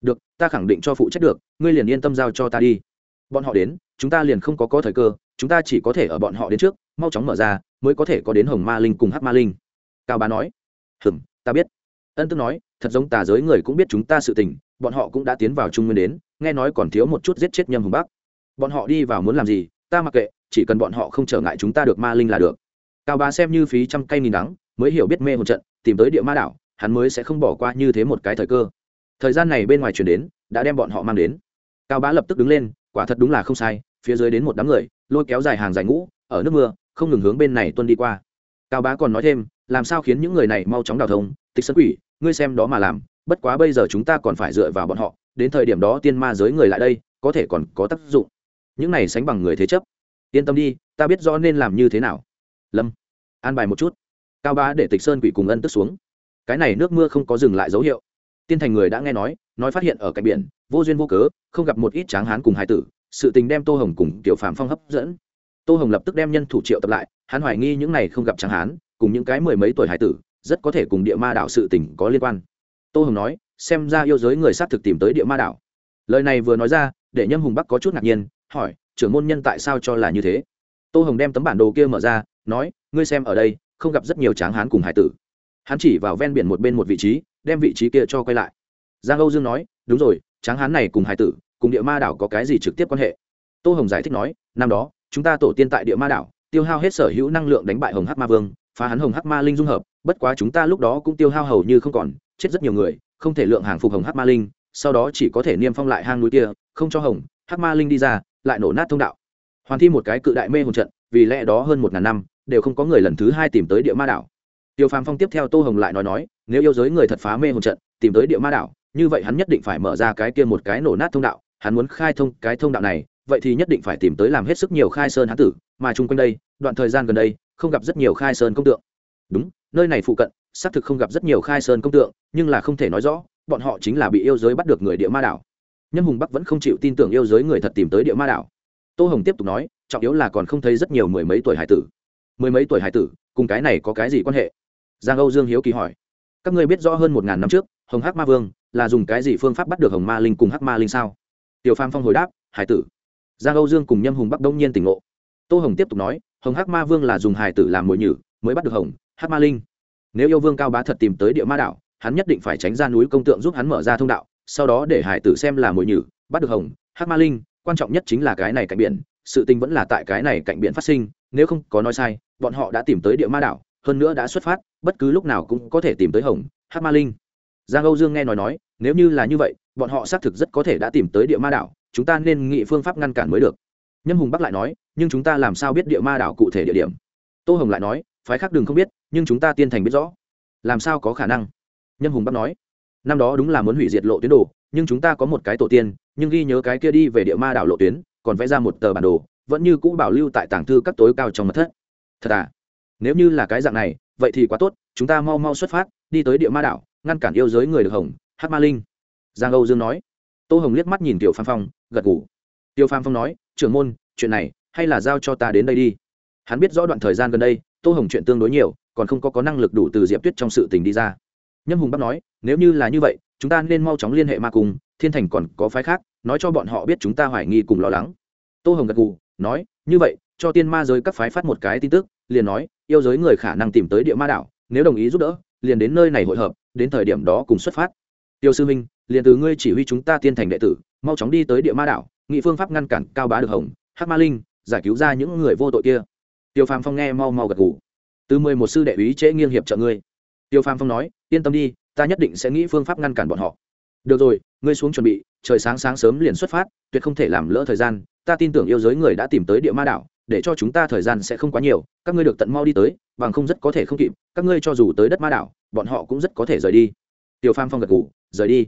Được, ta khẳng định cho phụ trách được, ngươi liền yên tâm giao cho ta đi. Bọn họ đến, chúng ta liền không có có thời cơ, chúng ta chỉ có thể ở bọn họ đến trước, mau chóng mở ra, mới có thể có đến hồng ma linh cùng hát ma linh. Cao bá nói, hừm, ta biết. Ân tức nói, thật giống tà giới người cũng biết chúng ta sự tình bọn họ cũng đã tiến vào trung nguyên đến, nghe nói còn thiếu một chút giết chết nhâm hùng bắc. Bọn họ đi vào muốn làm gì, ta mặc kệ, chỉ cần bọn họ không trở ngại chúng ta được ma linh là được. Cao bá xem như phí trăm cây nghìn đắng, mới hiểu biết mê một trận, tìm tới địa ma đảo, hắn mới sẽ không bỏ qua như thế một cái thời cơ. Thời gian này bên ngoài chuyển đến, đã đem bọn họ mang đến. Cao bá lập tức đứng lên, quả thật đúng là không sai, phía dưới đến một đám người, lôi kéo dài hàng dài ngũ, ở nước mưa, không ngừng hướng bên này tuân đi qua. Cao bá còn nói thêm, làm sao khiến những người này mau chóng đào thông, tịch sân quỷ ngươi xem đó mà làm, bất quá bây giờ chúng ta còn phải dựa vào bọn họ, đến thời điểm đó tiên ma giới người lại đây, có thể còn có tác dụng. Những này sánh bằng người thế chấp. Yên tâm đi, ta biết rõ nên làm như thế nào. Lâm, an bài một chút. Cao bá để tịch sơn quỷ cùng ân tức xuống. Cái này nước mưa không có dừng lại dấu hiệu. Tiên thành người đã nghe nói nói phát hiện ở cạnh biển, vô duyên vô cớ, không gặp một ít tráng hán cùng hai tử, sự tình đem tô hồng cùng tiểu phạm phong hấp dẫn. Tô hồng lập tức đem nhân thủ triệu tập lại, hắn hoài nghi những này không gặp tráng hán, cùng những cái mười mấy tuổi hải tử rất có thể cùng địa ma đảo sự tình có liên quan. Tô hồng nói, xem ra yêu giới người sát thực tìm tới địa ma đảo. Lời này vừa nói ra, để nhâm hùng bắc có chút ngạc nhiên, hỏi, trưởng môn nhân tại sao cho là như thế? Tô hồng đem tấm bản đồ kia mở ra, nói, ngươi xem ở đây, không gặp rất nhiều tráng hán cùng hải tử. Hắn chỉ vào ven biển một bên một vị trí, đem vị trí kia cho quay lại. Giang âu dương nói, đúng rồi, tráng hán này cùng hải tử, cùng địa ma đảo có cái gì trực tiếp quan hệ? Tô hồng giải thích nói, năm đó, chúng ta tổ tiên tại địa ma đảo, tiêu hao hết sở hữu năng lượng đánh bại hồng hắc ma vương, phá hắn hồng hắc ma linh dung hợp bất quá chúng ta lúc đó cũng tiêu hao hầu như không còn, chết rất nhiều người, không thể lượng hàng phục hồng hát ma linh, sau đó chỉ có thể niêm phong lại hang núi kia, không cho hồng hát ma linh đi ra, lại nổ nát thông đạo. Hoàn thi một cái cự đại mê hồn trận, vì lẽ đó hơn một ngàn năm, đều không có người lần thứ hai tìm tới địa ma đảo. Tiêu phàm phong tiếp theo tô hồng lại nói nói, nếu yêu giới người thật phá mê hồn trận, tìm tới địa ma đảo, như vậy hắn nhất định phải mở ra cái kia một cái nổ nát thông đạo, hắn muốn khai thông cái thông đạo này, vậy thì nhất định phải tìm tới làm hết sức nhiều khai sơn hán tử, mà chung quanh đây, đoạn thời gian gần đây, không gặp rất nhiều khai sơn công tượng. Đúng nơi này phụ cận, xác thực không gặp rất nhiều khai sơn công tượng, nhưng là không thể nói rõ, bọn họ chính là bị yêu giới bắt được người địa ma đảo. Nhâm hùng bắc vẫn không chịu tin tưởng yêu giới người thật tìm tới địa ma đảo. Tô hồng tiếp tục nói, trọng yếu là còn không thấy rất nhiều mười mấy tuổi hải tử. Mười mấy tuổi hải tử, cùng cái này có cái gì quan hệ? Giang âu dương hiếu kỳ hỏi. Các ngươi biết rõ hơn một ngàn năm trước, hồng hắc ma vương là dùng cái gì phương pháp bắt được hồng ma linh cùng hắc ma linh sao? Tiểu Phan phong hồi đáp, hải tử. Giang âu dương cùng nhâm hùng bắc đông nhiên tỉnh ngộ. Tô hồng tiếp tục nói, hồng hắc ma vương là dùng hải tử làm mồi nhử, mới bắt được hồng hắc ma linh. Nếu yêu vương cao bá thật tìm tới địa ma đảo hắn nhất định phải tránh ra núi công tượng giúp hắn mở ra thông đạo, sau đó để hải tử xem là mồi nhử, bắt được hồng hắc ma linh, quan trọng nhất chính là cái này cạnh biển, sự tình vẫn là tại cái này cạnh biển phát sinh, nếu không có nói sai, bọn họ đã tìm tới địa ma đảo hơn nữa đã xuất phát, bất cứ lúc nào cũng có thể tìm tới hồng, hát ma linh. Giang âu dương nghe nói nói, nếu như là như vậy, bọn họ xác thực rất có thể đã tìm tới địa ma đảo chúng ta nên nghị phương pháp ngăn cản mới được. Nhâm hùng bắc lại nói, nhưng chúng ta làm sao biết địa ma đảo cụ thể địa điểm? Tô hồng lại nói phái khác đừng không biết, nhưng chúng ta tiên thành biết rõ. Làm sao có khả năng? Nhân hùng bắc nói. Năm đó đúng là muốn hủy diệt lộ tuyến đồ, nhưng chúng ta có một cái tổ tiên, nhưng ghi nhớ cái kia đi về địa ma đảo lộ tuyến, còn vẽ ra một tờ bản đồ, vẫn như cũ bảo lưu tại tàng thư các tối cao trong mật thất. Thật à? Nếu như là cái dạng này, vậy thì quá tốt, chúng ta mau mau xuất phát, đi tới địa ma đảo, ngăn cản yêu giới người được hồng hát ma linh. Giang âu dương nói. Tô hồng liếc mắt nhìn tiểu phan phong, gật ngủ tiêu phan phong nói, trưởng môn, chuyện này hay là giao cho ta đến đây đi. Hắn biết rõ đoạn thời gian gần đây tô hồng chuyện tương đối nhiều còn không có có năng lực đủ từ diệp tuyết trong sự tình đi ra. Nhâm hùng bắc nói nếu như là như vậy chúng ta nên mau chóng liên hệ ma Cung, thiên thành còn có phái khác nói cho bọn họ biết chúng ta hoài nghi cùng lo lắng. Tô hồng gật gù nói như vậy cho tiên ma giới các phái phát một cái tin tức liền nói yêu giới người khả năng tìm tới địa ma đảo nếu đồng ý giúp đỡ liền đến nơi này hội hợp đến thời điểm đó cùng xuất phát. Tiêu sư minh liền từ ngươi chỉ huy chúng ta tiên thành đệ tử mau chóng đi tới địa ma đảo nghị phương pháp ngăn cản cao bá được hồng hắc ma linh giải cứu ra những người vô tội kia tiêu phàm phong nghe mau mau gật gù. Từ mười một sư đệ úy trễ nghiêng hiệp trợ ngươi. Tiêu phàm phong nói, yên tâm đi, ta nhất định sẽ nghĩ phương pháp ngăn cản bọn họ. Được rồi, ngươi xuống chuẩn bị, trời sáng sáng sớm liền xuất phát, tuyệt không thể làm lỡ thời gian. Ta tin tưởng yêu giới người đã tìm tới địa ma đảo, để cho chúng ta thời gian sẽ không quá nhiều. Các ngươi được tận mau đi tới, bằng không rất có thể không kịp. Các ngươi cho dù tới đất ma đảo, bọn họ cũng rất có thể rời đi. Tiêu pham phong gật ngủ rời đi.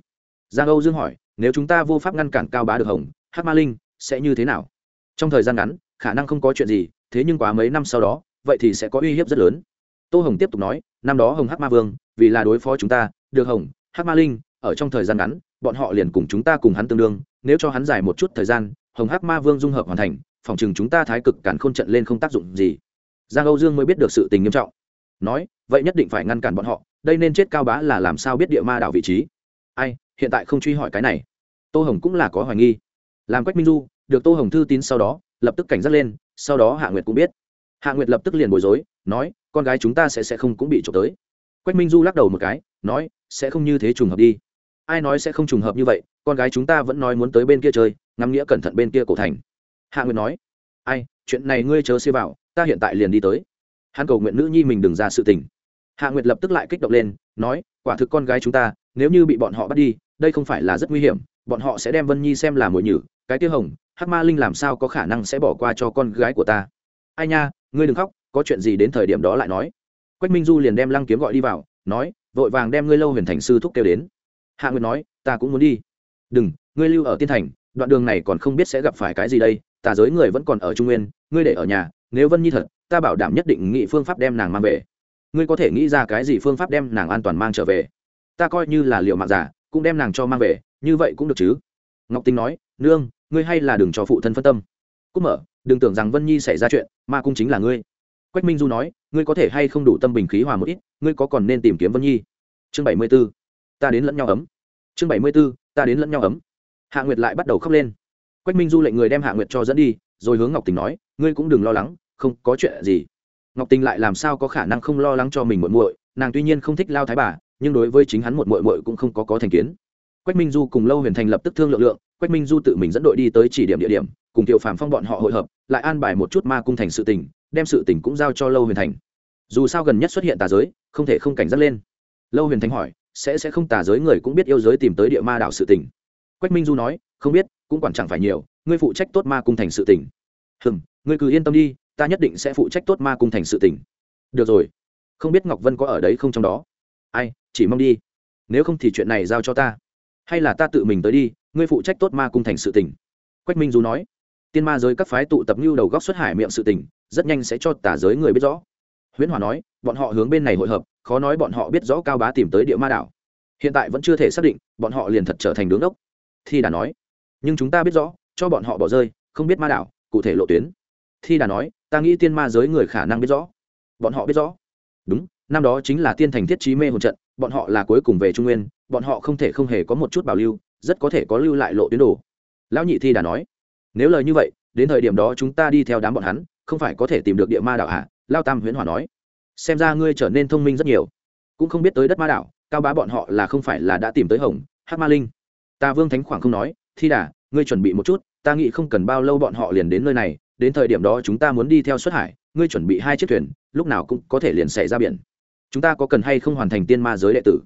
Giang âu dương hỏi, nếu chúng ta vô pháp ngăn cản cao bá được hồng hát ma linh sẽ như thế nào? Trong thời gian ngắn, khả năng không có chuyện gì thế nhưng quá mấy năm sau đó, vậy thì sẽ có uy hiếp rất lớn. Tô hồng tiếp tục nói, năm đó hồng hát ma vương, vì là đối phó chúng ta, được hồng hát ma linh, ở trong thời gian ngắn, bọn họ liền cùng chúng ta cùng hắn tương đương, nếu cho hắn dài một chút thời gian, hồng hắc ma vương dung hợp hoàn thành, phòng chừng chúng ta thái cực cản n trận lên không tác dụng gì. Giang âu dương mới biết được sự tình nghiêm trọng. Nói, vậy nhất định phải ngăn cản bọn họ, đây nên chết cao bá là làm sao biết địa ma đảo vị trí? Ai, hiện tại không truy hỏi cái này. Tô hồng cũng là có hoài nghi. Làm quách minh du, được tô hồng thư tín sau đó lập tức cảnh giác lên, sau đó hạ nguyệt cũng biết. Hạ nguyệt lập tức liền bối rối, nói, con gái chúng ta sẽ sẽ không cũng bị trộm tới. Quách minh du lắc đầu một cái, nói, sẽ không như thế trùng hợp đi. Ai nói sẽ không trùng hợp như vậy, con gái chúng ta vẫn nói muốn tới bên kia chơi, ngắm nghĩa cẩn thận bên kia cổ thành. Hạ nguyệt nói, ai, chuyện này ngươi chớ xê vào, ta hiện tại liền đi tới. Hắn cầu nguyện nữ nhi mình đừng ra sự tình. Hạ nguyệt lập tức lại kích động lên, nói, quả thực con gái chúng ta, nếu như bị bọn họ bắt đi, đây không phải là rất nguy hiểm, bọn họ sẽ đem vân nhi xem là mồi nhử, cái tiêu hồng hắc ma linh làm sao có khả năng sẽ bỏ qua cho con gái của ta? Ai nha, ngươi đừng khóc, có chuyện gì đến thời điểm đó lại nói. Quách minh du liền đem lăng kiếm gọi đi vào, nói, vội vàng đem ngươi lâu huyền thành sư thúc kêu đến. Hạ nguyệt nói, ta cũng muốn đi. Đừng, ngươi lưu ở tiên thành, đoạn đường này còn không biết sẽ gặp phải cái gì đây, tà giới người vẫn còn ở trung nguyên, ngươi để ở nhà, nếu vân nhi thật, ta bảo đảm nhất định nghĩ phương pháp đem nàng mang về. Ngươi có thể nghĩ ra cái gì phương pháp đem nàng an toàn mang trở về? Ta coi như là liệu mạng giả, cũng đem nàng cho mang về, như vậy cũng được chứ? Ngọc tinh nói, nương ngươi hay là đừng cho phụ thân phân tâm. Cúc mở, đừng tưởng rằng vân nhi xảy ra chuyện, ma cung chính là ngươi. Quách minh du nói, ngươi có thể hay không đủ tâm bình khí hòa một ít, ngươi có còn nên tìm kiếm vân nhi? Chương bảy mươi b ố ta đến lẫn nhau ấm. Chương bảy mươi b ố ta đến lẫn nhau ấm. Hạ nguyệt lại bắt đầu khóc lên. Quách minh du lệnh người đem hạ nguyệt cho dẫn đi, rồi hướng ngọc tình nói, ngươi cũng đừng lo lắng, không có chuyện gì. Ngọc tình lại làm sao có khả năng không lo lắng cho mình muội muội, nàng tuy nhiên không thích lao thái bà, nhưng đối với chính hắn một muội muội cũng không có có thành kiến. Quách minh du cùng lâu huyền thành lập tức thương lượng lượng quách minh du tự mình dẫn đội đi tới chỉ điểm địa điểm cùng tiểu phàm phong bọn họ hội hợp lại an bài một chút ma cung thành sự tình đem sự tình cũng giao cho lâu huyền thành. Dù sao gần nhất xuất hiện tà giới không thể không cảnh giác lên. Lâu huyền thành hỏi sẽ sẽ không tà giới người cũng biết yêu giới tìm tới địa ma đảo sự tình? Quách minh du nói không biết cũng quản chẳng phải nhiều ngươi phụ trách tốt ma cung thành sự tình. Hừm, ngươi cứ yên tâm đi ta nhất định sẽ phụ trách tốt ma cung thành sự tình. được rồi. Không biết ngọc vân có ở đấy không trong đó? Ai chỉ mong đi. Nếu không thì chuyện này giao cho ta hay là ta tự mình tới đi, ngươi phụ trách tốt ma cung thành sự tỉnh quách minh du nói, tiên ma giới các phái tụ tập lưu đầu góc xuất hải miệng sự tỉnh rất nhanh sẽ cho tả giới người biết rõ. Huyễn hòa nói, bọn họ hướng bên này hội hợp, khó nói bọn họ biết rõ cao bá tìm tới địa ma đảo. Hiện tại vẫn chưa thể xác định, bọn họ liền thật trở thành đứng đốc. Thi đà nói, nhưng chúng ta biết rõ, cho bọn họ bỏ rơi, không biết ma đảo, cụ thể lộ tuyến. Thi đà nói, ta nghĩ tiên ma giới người khả năng biết rõ. Bọn họ biết rõ. Đúng, năm đó chính là tiên thành thiết trí mê hồn trận, bọn họ là cuối cùng về trung nguyên bọn họ không thể không hề có một chút bảo lưu, rất có thể có lưu lại lộ tuyến đồ. Lão nhị thi đà nói, nếu lời như vậy, đến thời điểm đó chúng ta đi theo đám bọn hắn, không phải có thể tìm được địa ma đảo hả? Lao tam huyễn hòa nói, xem ra ngươi trở nên thông minh rất nhiều. Cũng không biết tới đất ma đảo, cao bá bọn họ là không phải là đã tìm tới hồng hát ma linh. Ta vương thánh khoảng không nói, thi đà, ngươi chuẩn bị một chút, ta nghĩ không cần bao lâu bọn họ liền đến nơi này, đến thời điểm đó chúng ta muốn đi theo xuất hải, ngươi chuẩn bị hai chiếc thuyền, lúc nào cũng có thể liền xảy ra biển. Chúng ta có cần hay không hoàn thành tiên ma giới đệ tử?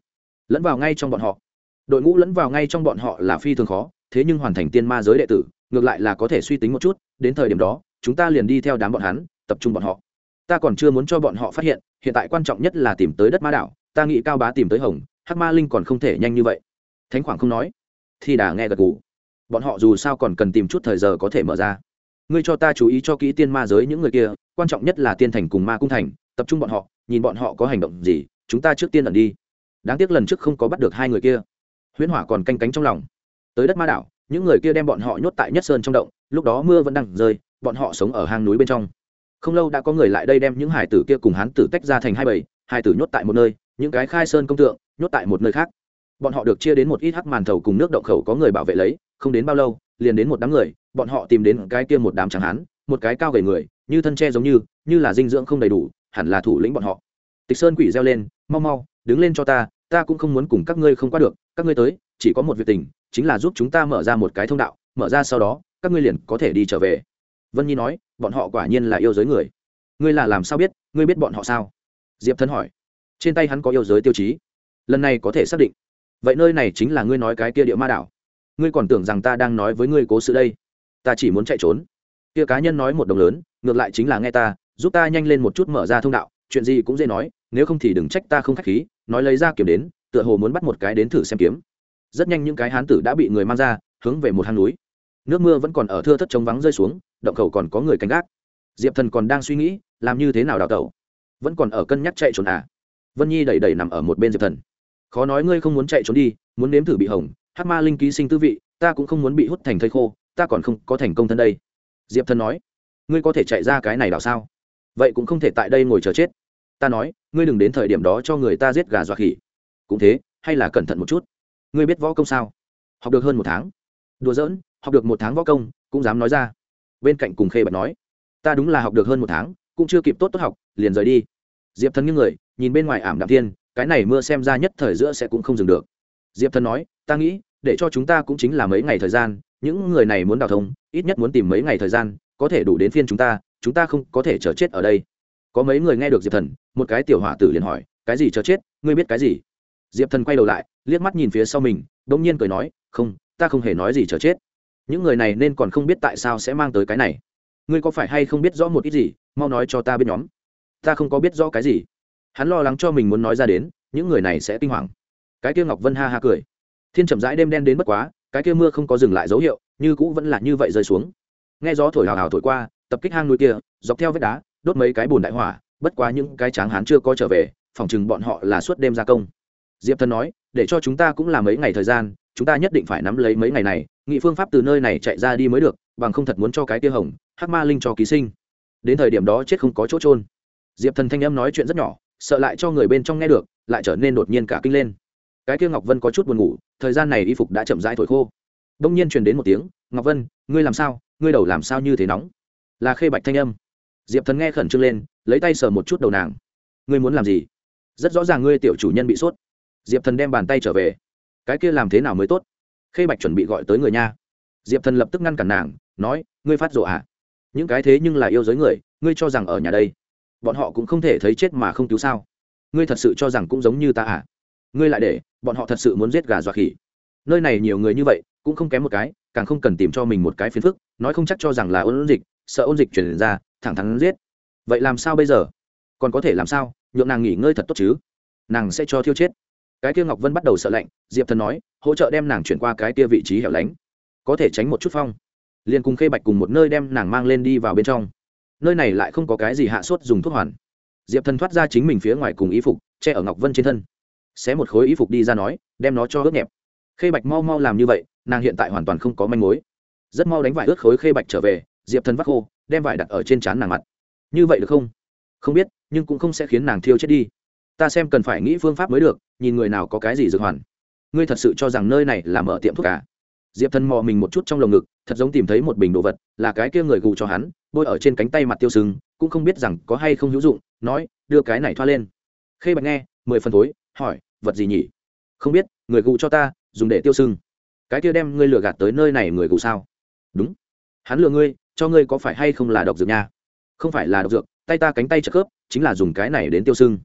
Lẫn vào ngay trong bọn họ. Đội ngũ lẫn vào ngay trong bọn họ là phi thường khó, thế nhưng hoàn thành tiên ma giới đệ tử, ngược lại là có thể suy tính một chút, đến thời điểm đó, chúng ta liền đi theo đám bọn hắn, tập trung bọn họ. Ta còn chưa muốn cho bọn họ phát hiện hiện tại quan trọng nhất là tìm tới đất ma đảo, ta nghĩ cao bá tìm tới hồng, hắc ma linh còn không thể nhanh như vậy. Thánh khoảng không nói. Thì đà nghe gật gù. Bọn họ dù sao còn cần tìm chút thời giờ có thể mở ra. Ngươi cho ta chú ý cho kỹ tiên ma giới những người kia, quan trọng nhất là tiên thành cùng ma cung thành, tập trung bọn họ, nhìn bọn họ có hành động gì, chúng ta trước tiên ẩn đi đáng tiếc lần trước không có bắt được hai người kia. Huyễn hỏa còn canh cánh trong lòng. Tới đất ma đảo, những người kia đem bọn họ nhốt tại nhất sơn trong động, lúc đó mưa vẫn đang rơi, bọn họ sống ở hang núi bên trong. Không lâu đã có người lại đây đem những hải tử kia cùng hán tử tách ra thành hai bầy, hải tử nhốt tại một nơi, những cái khai sơn công tượng, nhốt tại một nơi khác. Bọn họ được chia đến một ít hắc màn thầu cùng nước động khẩu có người bảo vệ lấy, không đến bao lâu, liền đến một đám người, bọn họ tìm đến cái kia một đám trắng hán, một cái cao gầy người, như thân tre giống như như là dinh dưỡng không đầy đủ, hẳn là thủ lĩnh bọn họ. Tịch sơn quỷ reo lên, mau mau đứng lên cho ta ta cũng không muốn cùng các ngươi không qua được, các ngươi tới, chỉ có một việc tình, chính là giúp chúng ta mở ra một cái thông đạo, mở ra sau đó, các ngươi liền có thể đi trở về. Vân nhi nói, bọn họ quả nhiên là yêu giới người. Ngươi là làm sao biết, ngươi biết bọn họ sao? Diệp thân hỏi. Trên tay hắn có yêu giới tiêu chí. Lần này có thể xác định. Vậy nơi này chính là ngươi nói cái kia địa ma đảo. Ngươi còn tưởng rằng ta đang nói với ngươi cố sự đây. Ta chỉ muốn chạy trốn. Kia cá nhân nói một đồng lớn, ngược lại chính là nghe ta, giúp ta nhanh lên một chút mở ra thông đạo, chuyện gì cũng dễ nói, nếu không thì đừng trách ta không khách khí nói lấy ra kiếm đến, tựa hồ muốn bắt một cái đến thử xem kiếm. Rất nhanh những cái hán tử đã bị người mang ra, hướng về một hang núi. Nước mưa vẫn còn ở thưa thất trống vắng rơi xuống, động khẩu còn có người canh gác. Diệp thần còn đang suy nghĩ, làm như thế nào đào tẩu? Vẫn còn ở cân nhắc chạy trốn à? Vân nhi đẩy đẩy nằm ở một bên diệp thần. Khó nói ngươi không muốn chạy trốn đi, muốn nếm thử bị hỏng hát ma linh ký sinh tư vị, ta cũng không muốn bị hút thành thây khô, ta còn không có thành công thân đây. Diệp thần nói, ngươi có thể chạy ra cái này đào sao? Vậy cũng không thể tại đây ngồi chờ chết ta nói, ngươi đừng đến thời điểm đó cho người ta giết gà dọa khỉ. Cũng thế, hay là cẩn thận một chút. Ngươi biết võ công sao? Học được hơn một tháng. Đùa giỡn, học được một tháng võ công, cũng dám nói ra. Bên cạnh cùng khê bạch nói, ta đúng là học được hơn một tháng, cũng chưa kịp tốt tốt học, liền rời đi. Diệp thần những người, nhìn bên ngoài ảm đạm thiên, cái này mưa xem ra nhất thời giữa sẽ cũng không dừng được. Diệp thần nói, ta nghĩ, để cho chúng ta cũng chính là mấy ngày thời gian, những người này muốn đào thông, ít nhất muốn tìm mấy ngày thời gian, có thể đủ đến phiên chúng ta chúng ta không có thể chờ chết ở đây có mấy người nghe được diệp thần, một cái tiểu hỏa tử liền hỏi, cái gì cho chết? Ngươi biết cái gì? Diệp thần quay đầu lại, liếc mắt nhìn phía sau mình đ ỗ n g nhiên cười nói, không, ta không hề nói gì chờ chết. Những người này nên còn không biết tại sao sẽ mang tới cái này. Ngươi có phải hay không biết rõ một ít gì? Mau nói cho ta biết nhóm. Ta không có biết rõ cái gì. Hắn lo lắng cho mình muốn nói ra đến, những người này sẽ kinh hoàng. Cái kia ngọc vân ha ha cười. Thiên chậm rãi đêm đen đến bất quá, cái kia mưa không có dừng lại dấu hiệu, như cũ vẫn là như vậy rơi xuống. Nghe gió thổi hào hào thổi qua, tập kích hang núi kia, dọc theo vết đá đốt mấy cái bùn đại hỏa, bất quá những cái tráng hán chưa có trở về, phòng chừng bọn họ là suốt đêm gia công. Diệp thần nói, để cho chúng ta cũng là mấy ngày thời gian, chúng ta nhất định phải nắm lấy mấy ngày này, nghị phương pháp từ nơi này chạy ra đi mới được, bằng không thật muốn cho cái tia hồng, hắc ma linh cho ký sinh. Đến thời điểm đó chết không có chỗ trôn diệp thần thanh âm nói chuyện rất nhỏ, sợ lại cho người bên trong nghe được, lại trở nên đột nhiên cả kinh lên. Cái kia ngọc vân có chút buồn ngủ, thời gian này y phục đã chậm rãi thổi khô. Đông nhiên truyền đến một tiếng, ngọc vân, ngươi làm sao? Ngươi đầu làm sao như thế nóng? Là khê bạch thanh âm diệp thần nghe khẩn trương lên, lấy tay sờ một chút đầu nàng. Ngươi muốn làm gì? Rất rõ ràng ngươi tiểu chủ nhân bị sốt. Diệp thần đem bàn tay trở về. Cái kia làm thế nào mới tốt? Khê bạch chuẩn bị gọi tới người nha. Diệp thần lập tức ngăn cản nàng, nói, ngươi phát rộ à? Những cái thế nhưng là yêu giới người, ngươi cho rằng ở nhà đây, bọn họ cũng không thể thấy chết mà không cứu sao? Ngươi thật sự cho rằng cũng giống như ta à? Ngươi lại để, bọn họ thật sự muốn giết gà dọa khỉ. Nơi này nhiều người như vậy, cũng không kém một cái, càng không cần tìm cho mình một cái phiền phức, nói không chắc cho rằng là ôn dịch, sợ ôn dịch chuyển ra thẳng thắn giết. Vậy làm sao bây giờ? Còn có thể làm sao? Nhượng nàng nghỉ ngơi thật tốt chứ? Nàng sẽ cho thiêu chết. Cái kia ngọc vân bắt đầu sợ lạnh, diệp thần nói, hỗ trợ đem nàng chuyển qua cái kia vị trí hẻo lánh. Có thể tránh một chút phong. Liền cùng khê bạch cùng một nơi đem nàng mang lên đi vào bên trong. Nơi này lại không có cái gì hạ sốt dùng thuốc hoàn. Diệp thần thoát ra chính mình phía ngoài cùng y phục, che ở ngọc vân trên thân. Xé một khối y phục đi ra nói, đem nó cho ướt nhẹp. Khê bạch mau mau làm như vậy, nàng hiện tại hoàn toàn không có manh mối. Rất mau đánh vải ướt khối khê bạch trở về, diệp thần vắt khô đem vải đặt ở trên trán nàng mặt. Như vậy được không? Không biết, nhưng cũng không sẽ khiến nàng thiêu chết đi. Ta xem cần phải nghĩ phương pháp mới được, nhìn người nào có cái gì dược hoàn. Ngươi thật sự cho rằng nơi này là mở tiệm thuốc cả diệp thần mò mình một chút trong lồng ngực, thật giống tìm thấy một bình đồ vật, là cái kia người gù cho hắn, bôi ở trên cánh tay mặt tiêu sừng cũng không biết rằng có hay không hữu dụng, nói, đưa cái này thoa lên. Khê bạch nghe, mười phần thối, hỏi, vật gì nhỉ? Không biết, người gù cho ta, dùng để tiêu sưng. Cái kia đem ngươi lừa gạt tới nơi này người gù sao? Đúng. Hắn lừa ngươi cho ngươi có phải hay không là độc dược nha? Không phải là độc dược, tay ta cánh tay chất khớp, chính là dùng cái này đến tiêu sưng.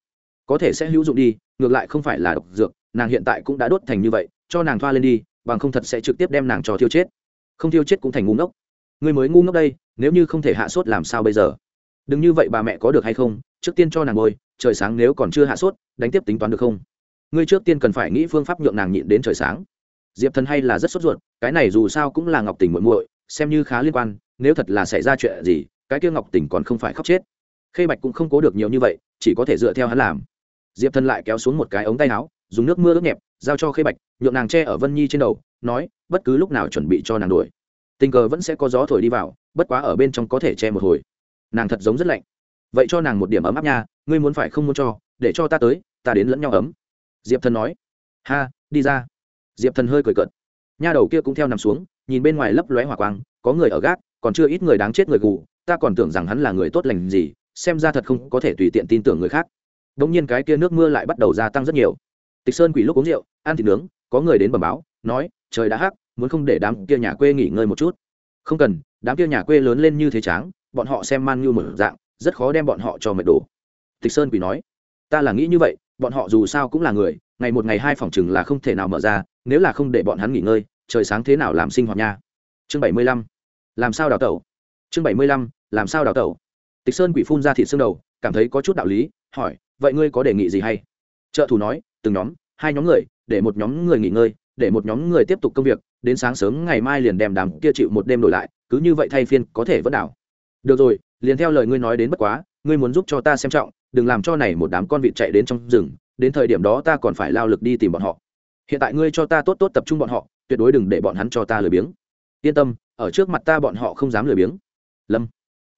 Có thể sẽ hữu dụng đi, ngược lại không phải là độc dược, nàng hiện tại cũng đã đốt thành như vậy, cho nàng thoa lên đi, bằng không thật sẽ trực tiếp đem nàng cho thiêu chết. Không thiêu chết cũng thành ngu ngốc. Ngươi mới ngu ngốc đây, nếu như không thể hạ sốt làm sao bây giờ? Đừng như vậy bà mẹ có được hay không, trước tiên cho nàng ngồi, trời sáng nếu còn chưa hạ sốt, đánh tiếp tính toán được không? Ngươi trước tiên cần phải nghĩ phương pháp nhượng nàng nhịn đến trời sáng. Diệp thần hay là rất sốt ruột, cái này dù sao cũng là ngọc tình muội muội, xem như khá liên quan nếu thật là xảy ra chuyện gì, cái kia ngọc tình còn không phải khóc chết. Khê bạch cũng không cố được nhiều như vậy, chỉ có thể dựa theo hắn làm. Diệp thần lại kéo xuống một cái ống tay áo, dùng nước mưa ướt nhẹp, giao cho khê bạch, nhượng nàng che ở vân nhi trên đầu, nói, bất cứ lúc nào chuẩn bị cho nàng đuổi. Tình cờ vẫn sẽ có gió thổi đi vào, bất quá ở bên trong có thể che một hồi. Nàng thật giống rất lạnh. Vậy cho nàng một điểm ấm áp nha, ngươi muốn phải không muốn cho, để cho ta tới, ta đến lẫn nhau ấm. Diệp thần nói. Ha, đi ra. Diệp thần hơi cười cợt. Nha đầu kia cũng theo nằm xuống, nhìn bên ngoài lấp lóe hỏa quang, có người ở gác còn chưa ít người đáng chết người gù, ta còn tưởng rằng hắn là người tốt lành gì, xem ra thật không có thể tùy tiện tin tưởng người khác. Đ ỗ n g nhiên cái kia nước mưa lại bắt đầu gia tăng rất nhiều. Tịch sơn quỷ lúc uống rượu, ăn thịt nướng, có người đến bẩm báo, nói, trời đã hắc, muốn không để đám kia nhà quê nghỉ ngơi một chút. Không cần, đám kia nhà quê lớn lên như thế tráng, bọn họ xem man như một dạng, rất khó đem bọn họ cho mệt đổ. Tịch sơn quỷ nói, ta là nghĩ như vậy, bọn họ dù sao cũng là người, ngày một ngày hai phòng chừng là không thể nào mở ra, nếu là không để bọn hắn nghỉ ngơi, trời sáng thế nào làm sinh hoạt nha. Chương bảy mươi lăm làm sao đào tẩu? Chương bảy mươi lăm, làm sao đào tẩu? Tịch sơn quỷ phun ra thịt xương đầu, cảm thấy có chút đạo lý, hỏi, vậy ngươi có đề nghị gì hay? Trợ thủ nói, từng nhóm, hai nhóm người, để một nhóm người nghỉ ngơi, để một nhóm người tiếp tục công việc, đến sáng sớm ngày mai liền đem đám kia chịu một đêm đổi lại, cứ như vậy thay phiên có thể vẫn đảo được rồi, liền theo lời ngươi nói đến bất quá, ngươi muốn giúp cho ta xem trọng, đừng làm cho này một đám con vịt chạy đến trong rừng, đến thời điểm đó ta còn phải lao lực đi tìm bọn họ. Hiện tại ngươi cho ta tốt tốt tập trung bọn họ, tuyệt đối đừng để bọn hắn cho ta lười biếng. Yên tâm ở trước mặt ta bọn họ không dám lười biếng. Lâm,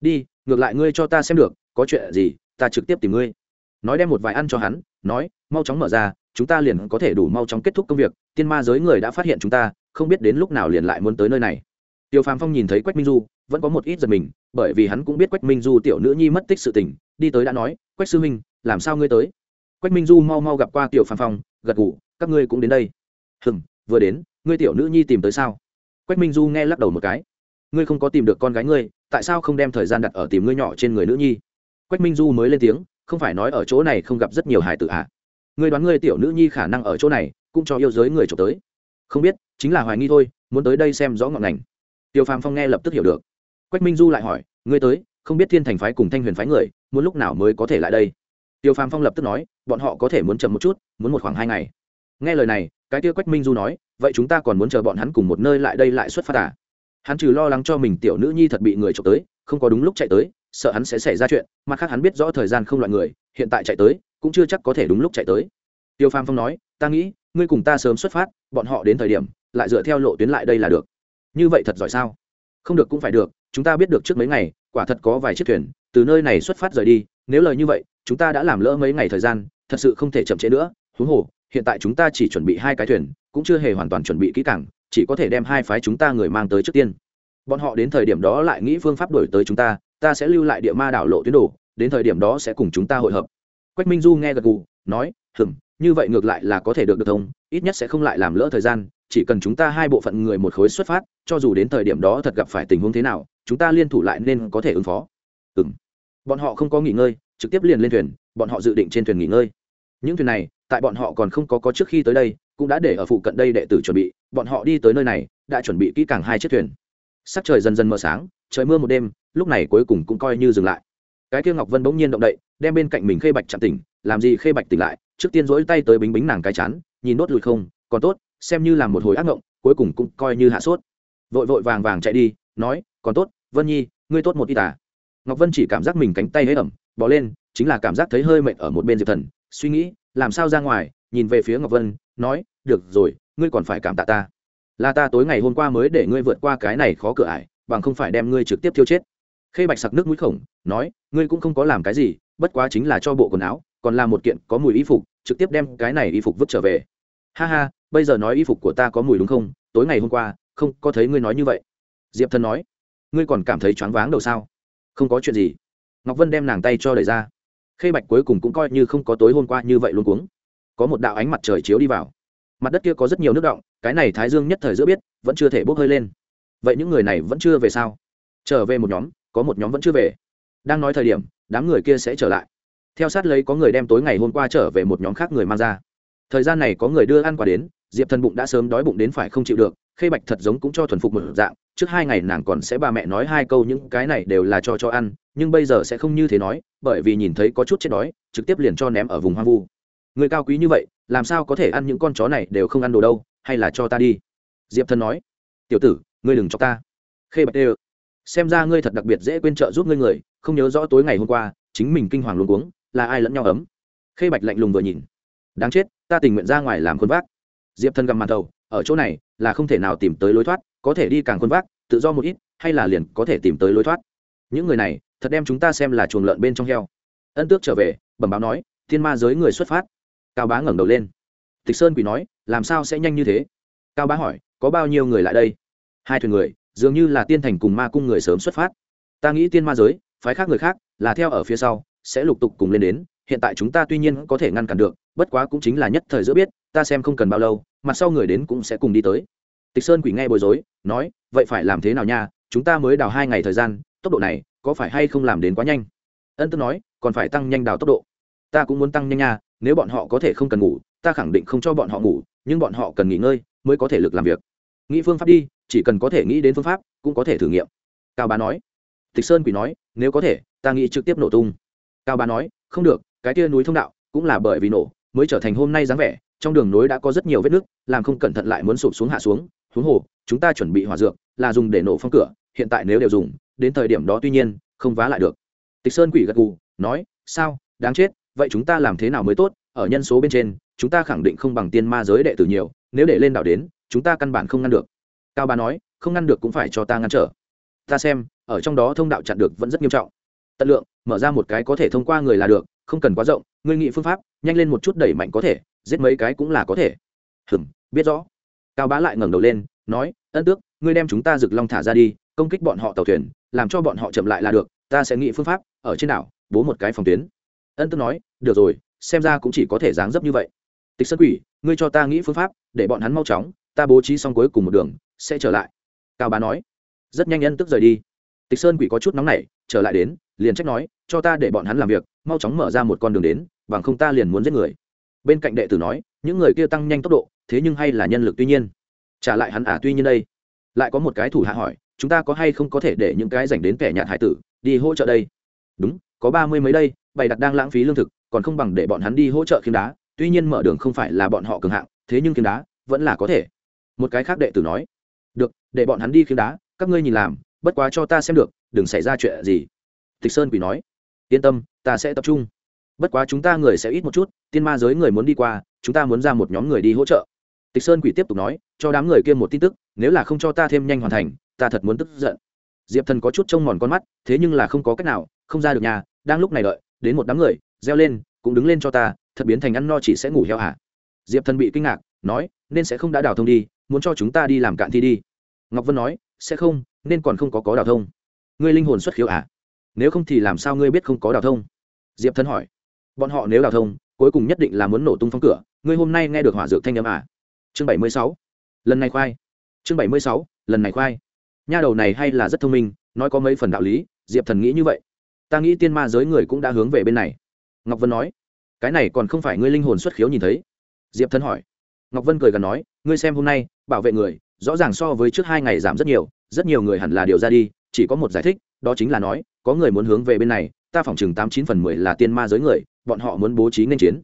đi, ngược lại ngươi cho ta xem được, có chuyện gì, ta trực tiếp tìm ngươi. Nói đem một vài ăn cho hắn, nói, mau chóng mở ra, chúng ta liền có thể đủ mau chóng kết thúc công việc, tiên ma giới người đã phát hiện chúng ta, không biết đến lúc nào liền lại muốn tới nơi này. Tiêu phàm phong nhìn thấy quách minh du, vẫn có một ít giật mình, bởi vì hắn cũng biết quách minh du tiểu nữ nhi mất tích sự tình, đi tới đã nói, quách sư minh làm sao ngươi tới? Quách minh du mau mau gặp qua tiểu phàm phong, gật ngủ các ngươi cũng đến đây. Hừng vừa đến, ngươi tiểu nữ nhi tìm tới sao? Quách minh du nghe lắc đầu một cái. Ngươi không có tìm được con gái ngươi, tại sao không đem thời gian đặt ở tìm ngươi nhỏ trên người nữ nhi? Quách minh du mới lên tiếng, không phải nói ở chỗ này không gặp rất nhiều hải tử ạ à. ngươi đoán ngươi tiểu nữ nhi khả năng ở chỗ này, cũng cho yêu giới người trộm tới. Không biết, chính là hoài nghi thôi, muốn tới đây xem rõ ngọn ngành. Tiêu phàm phong nghe lập tức hiểu được. Quách minh du lại hỏi, ngươi tới, không biết thiên thành phái cùng thanh huyền phái người, muốn lúc nào mới có thể lại đây? Tiêu phàm phong lập tức nói, bọn họ có thể muốn chậm một chút, muốn một khoảng hai ngày nghe lời này, cái tia quách minh du nói, vậy chúng ta còn muốn chờ bọn hắn cùng một nơi lại đây lại xuất phát à? Hắn trừ lo lắng cho mình tiểu nữ nhi thật bị người trộm tới, không có đúng lúc chạy tới, sợ hắn sẽ xảy ra chuyện, mặt khác hắn biết rõ thời gian không loại người, hiện tại chạy tới, cũng chưa chắc có thể đúng lúc chạy tới. Tiêu phàm phong nói, ta nghĩ, ngươi cùng ta sớm xuất phát, bọn họ đến thời điểm, lại dựa theo lộ tuyến lại đây là được. Như vậy thật giỏi sao? Không được cũng phải được, chúng ta biết được trước mấy ngày, quả thật có vài chiếc thuyền, từ nơi này xuất phát rời đi, nếu lời như vậy, chúng ta đã làm lỡ mấy ngày thời gian, thật sự không thể chậm trễ nữa, huống hồ hiện tại chúng ta chỉ chuẩn bị hai cái thuyền, cũng chưa hề hoàn toàn chuẩn bị kỹ càng, chỉ có thể đem hai phái chúng ta người mang tới trước tiên. Bọn họ đến thời điểm đó lại nghĩ phương pháp đổi tới chúng ta ta sẽ lưu lại địa ma đảo lộ tuyến đồ, đến thời điểm đó sẽ cùng chúng ta hội hợp. Quách minh du nghe gật gù, nói hừng như vậy ngược lại là có thể được được thông, ít nhất sẽ không lại làm lỡ thời gian, chỉ cần chúng ta hai bộ phận người một khối xuất phát, cho dù đến thời điểm đó thật gặp phải tình huống thế nào, chúng ta liên thủ lại nên có thể ứng phó. Ừ m bọn họ không có nghỉ ngơi, trực tiếp liền lên thuyền, bọn họ dự định trên thuyền nghỉ ngơi những thuyền này, tại bọn họ còn không có có trước khi tới đây, cũng đã để ở phụ cận đây đệ tử chuẩn bị. Bọn họ đi tới nơi này, đã chuẩn bị kỹ càng hai chiếc thuyền. Sắc trời dần dần mờ sáng, trời mưa một đêm, lúc này cuối cùng cũng coi như dừng lại. Cái kia ngọc vân bỗng nhiên động đậy, đem bên cạnh mình khê bạch chạm tỉnh, làm gì khê bạch tỉnh lại, trước tiên rỗi tay tới bính bính nàng cái chán, nhìn nốt lùi không, còn tốt, xem như là một hồi ác ngộng, cuối cùng cũng coi như hạ sốt. Vội vội vàng vàng chạy đi, nói, còn tốt, vân nhi, ngươi tốt một y tả à. ngọc vân chỉ cảm giác mình cánh tay hơi ẩm bỏ lên, chính là cảm giác thấy hơi mệt ở một bên diệp thần suy nghĩ, làm sao ra ngoài, nhìn về phía ngọc vân, nói, được rồi, ngươi còn phải cảm tạ ta. Là ta tối ngày hôm qua mới để ngươi vượt qua cái này khó cửa ải, bằng không phải đem ngươi trực tiếp tiêu chết. Khê bạch sặc nước mũi khổng, nói, ngươi cũng không có làm cái gì, bất quá chính là cho bộ quần áo, còn là một kiện có mùi y phục, trực tiếp đem cái này y phục vứt trở về. Ha ha, bây giờ nói y phục của ta có mùi đúng không? Tối ngày hôm qua, không có thấy ngươi nói như vậy. Diệp thần nói, ngươi còn cảm thấy choáng váng đầu sao? Không có chuyện gì. Ngọc vân đem nàng tay cho đẩy ra khê bạch cuối cùng cũng coi như không có tối hôm qua như vậy luôn cuống. Có một đạo ánh mặt trời chiếu đi vào. Mặt đất kia có rất nhiều nước động cái này thái dương nhất thời giữa biết, vẫn chưa thể bốc hơi lên. Vậy những người này vẫn chưa về sao? Trở về một nhóm, có một nhóm vẫn chưa về. Đang nói thời điểm, đám người kia sẽ trở lại. Theo sát lấy có người đem tối ngày hôm qua trở về một nhóm khác người mang ra. Thời gian này có người đưa ăn quà đến, diệp thần bụng đã sớm đói bụng đến phải không chịu được, khê bạch thật giống cũng cho thuần phục một dạng trước hai ngày nàng còn sẽ ba mẹ nói hai câu những cái này đều là cho cho ăn, nhưng bây giờ sẽ không như thế nói, bởi vì nhìn thấy có chút chết đói, trực tiếp liền cho ném ở vùng hoang vu. Người cao quý như vậy, làm sao có thể ăn những con chó này đều không ăn đồ đâu, hay là cho ta đi? Diệp thần nói. Tiểu tử, ngươi đừng cho ta. Khê bạch đê xem ra ngươi thật đặc biệt dễ quên trợ giúp ngươi người, không nhớ rõ tối ngày hôm qua, chính mình kinh hoàng luôn cuống, là ai lẫn nhau ấm? Khê bạch lạnh lùng vừa nhìn. Đáng chết, ta tình nguyện ra ngoài làm khuôn vác. Diệp thần gầm màn đầu, ở chỗ này là không thể nào tìm tới lối thoát có thể đi càng quân vác, tự do một ít, hay là liền có thể tìm tới lối thoát. Những người này, thật đem chúng ta xem là chuồng lợn bên trong heo. Ân tước trở về, bẩm báo nói, thiên ma giới người xuất phát. Cao bá ngẩng đầu lên. Tịch sơn quỷ nói, làm sao sẽ nhanh như thế? Cao bá hỏi, có bao nhiêu người lại đây? Hai thuyền người, dường như là tiên thành cùng ma cung người sớm xuất phát. Ta nghĩ tiên ma giới, phái khác người khác, là theo ở phía sau, sẽ lục tục cùng lên đến. Hiện tại chúng ta tuy nhiên có thể ngăn cản được, bất quá cũng chính là nhất thời giữa biết, ta xem không cần bao lâu, mặt sau người đến cũng sẽ cùng đi tới tịch sơn quỷ nghe bối rối, nói, vậy phải làm thế nào nha? Chúng ta mới đào hai ngày thời gian, tốc độ này có phải hay không làm đến quá nhanh? Ân tức nói, còn phải tăng nhanh đào tốc độ. Ta cũng muốn tăng nhanh nha, nếu bọn họ có thể không cần ngủ, ta khẳng định không cho bọn họ ngủ, nhưng bọn họ cần nghỉ ngơi mới có thể lực làm việc. Nghĩ phương pháp đi, chỉ cần có thể nghĩ đến phương pháp, cũng có thể thử nghiệm. Cao bá nói, tịch sơn quỷ nói, nếu có thể, ta nghĩ trực tiếp nổ tung. Cao bá nói, không được, cái kia núi thông đạo cũng là bởi vì nổ, mới trở thành hôm nay dáng vẻ, trong đường núi đã có rất nhiều vết nước làm không cẩn thận lại muốn sụp xuống hạ xuống huống hồ, chúng ta chuẩn bị hỏa dược, là dùng để nổ phong cửa, hiện tại nếu đều dùng, đến thời điểm đó tuy nhiên, không vá lại được. Tịch sơn quỷ gật gù, nói, sao? Đáng chết, vậy chúng ta làm thế nào mới tốt? Ở nhân số bên trên, chúng ta khẳng định không bằng tiên ma giới đệ tử nhiều, nếu để lên đảo đến, chúng ta căn bản không ngăn được. Cao ba nói, không ngăn được cũng phải cho ta ngăn trở. Ta xem, ở trong đó thông đạo chặn được vẫn rất nghiêm trọng. Tận lượng, mở ra một cái có thể thông qua người là được, không cần quá rộng, ngươi nghị phương pháp, nhanh lên một chút đẩy mạnh có thể, giết mấy cái cũng là có thể. Hừm, biết rõ cao bá lại ngẩng đầu lên, nói, ân tước, ngươi đem chúng ta rực long thả ra đi, công kích bọn họ tàu thuyền, làm cho bọn họ chậm lại là được, ta sẽ nghĩ phương pháp, ở trên đảo, bố một cái phòng tuyến. Ân tước nói, được rồi, xem ra cũng chỉ có thể dáng dấp như vậy. Tịch sơn quỷ, ngươi cho ta nghĩ phương pháp, để bọn hắn mau chóng, ta bố trí xong cuối cùng một đường, sẽ trở lại. Cao bá nói. Rất nhanh ân tức rời đi. Tịch sơn quỷ có chút nóng nảy, trở lại đến, liền trách nói, cho ta để bọn hắn làm việc, mau chóng mở ra một con đường đến, bằng không ta liền muốn giết người bên cạnh đệ tử nói, những người kia tăng nhanh tốc độ, thế nhưng hay là nhân lực tuy nhiên. Trả lại hắn à tuy nhiên đây. Lại có một cái thủ hạ hỏi, chúng ta có hay không có thể để những cái dành đến kẻ nhạt hải tử, đi hỗ trợ đây? Đúng, có ba mươi mấy đây, bày đặt đang lãng phí lương thực, còn không bằng để bọn hắn đi hỗ trợ khiêm đá, tuy nhiên mở đường không phải là bọn họ cường hạng, thế nhưng khiêm đá vẫn là có thể. Một cái khác đệ tử nói, được, để bọn hắn đi khiêm đá, các ngươi nhìn làm, bất quá cho ta xem được, đừng xảy ra chuyện gì. Tịch sơn quỷ nói, yên tâm, ta sẽ tập trung bất quá chúng ta người sẽ ít một chút, tiên ma giới người muốn đi qua, chúng ta muốn ra một nhóm người đi hỗ trợ. Tịch sơn quỷ tiếp tục nói, cho đám người kia một tin tức, nếu là không cho ta thêm nhanh hoàn thành, ta thật muốn tức giận. Diệp thần có chút trông mòn con mắt, thế nhưng là không có cách nào, không ra được nhà, đang lúc này đợi, đến một đám người, reo lên, cũng đứng lên cho ta, thật biến thành ăn no chỉ sẽ ngủ heo hả? Diệp thần bị kinh ngạc, nói, nên sẽ không đã đào thông đi, muốn cho chúng ta đi làm cạn thi đi. Ngọc vân nói, sẽ không, nên còn không có có đào thông. Ngươi linh hồn xuất khiếu à nếu không thì làm sao ngươi biết không có đào thông? Diệp thần hỏi bọn họ nếu đào thông, cuối cùng nhất định là muốn nổ tung phong cửa. Ngươi hôm nay nghe được hỏa dược thanh âm à? Chương bảy mươi sáu. Lần này khoai. Chương bảy mươi sáu, lần này khoai. Nha đầu này hay là rất thông minh, nói có mấy phần đạo lý, diệp thần nghĩ như vậy. Ta nghĩ tiên ma giới người cũng đã hướng về bên này. Ngọc vân nói. Cái này còn không phải ngươi linh hồn xuất khiếu nhìn thấy. Diệp thần hỏi. Ngọc vân cười gần nói. Ngươi xem hôm nay, bảo vệ người, rõ ràng so với trước hai ngày giảm rất nhiều. Rất nhiều người hẳn là điều ra đi, chỉ có một giải thích, đó chính là nói, có người muốn hướng về bên này, ta phỏng chừng tám chín phần mười là tiên ma giới người bọn họ muốn bố trí nên chiến.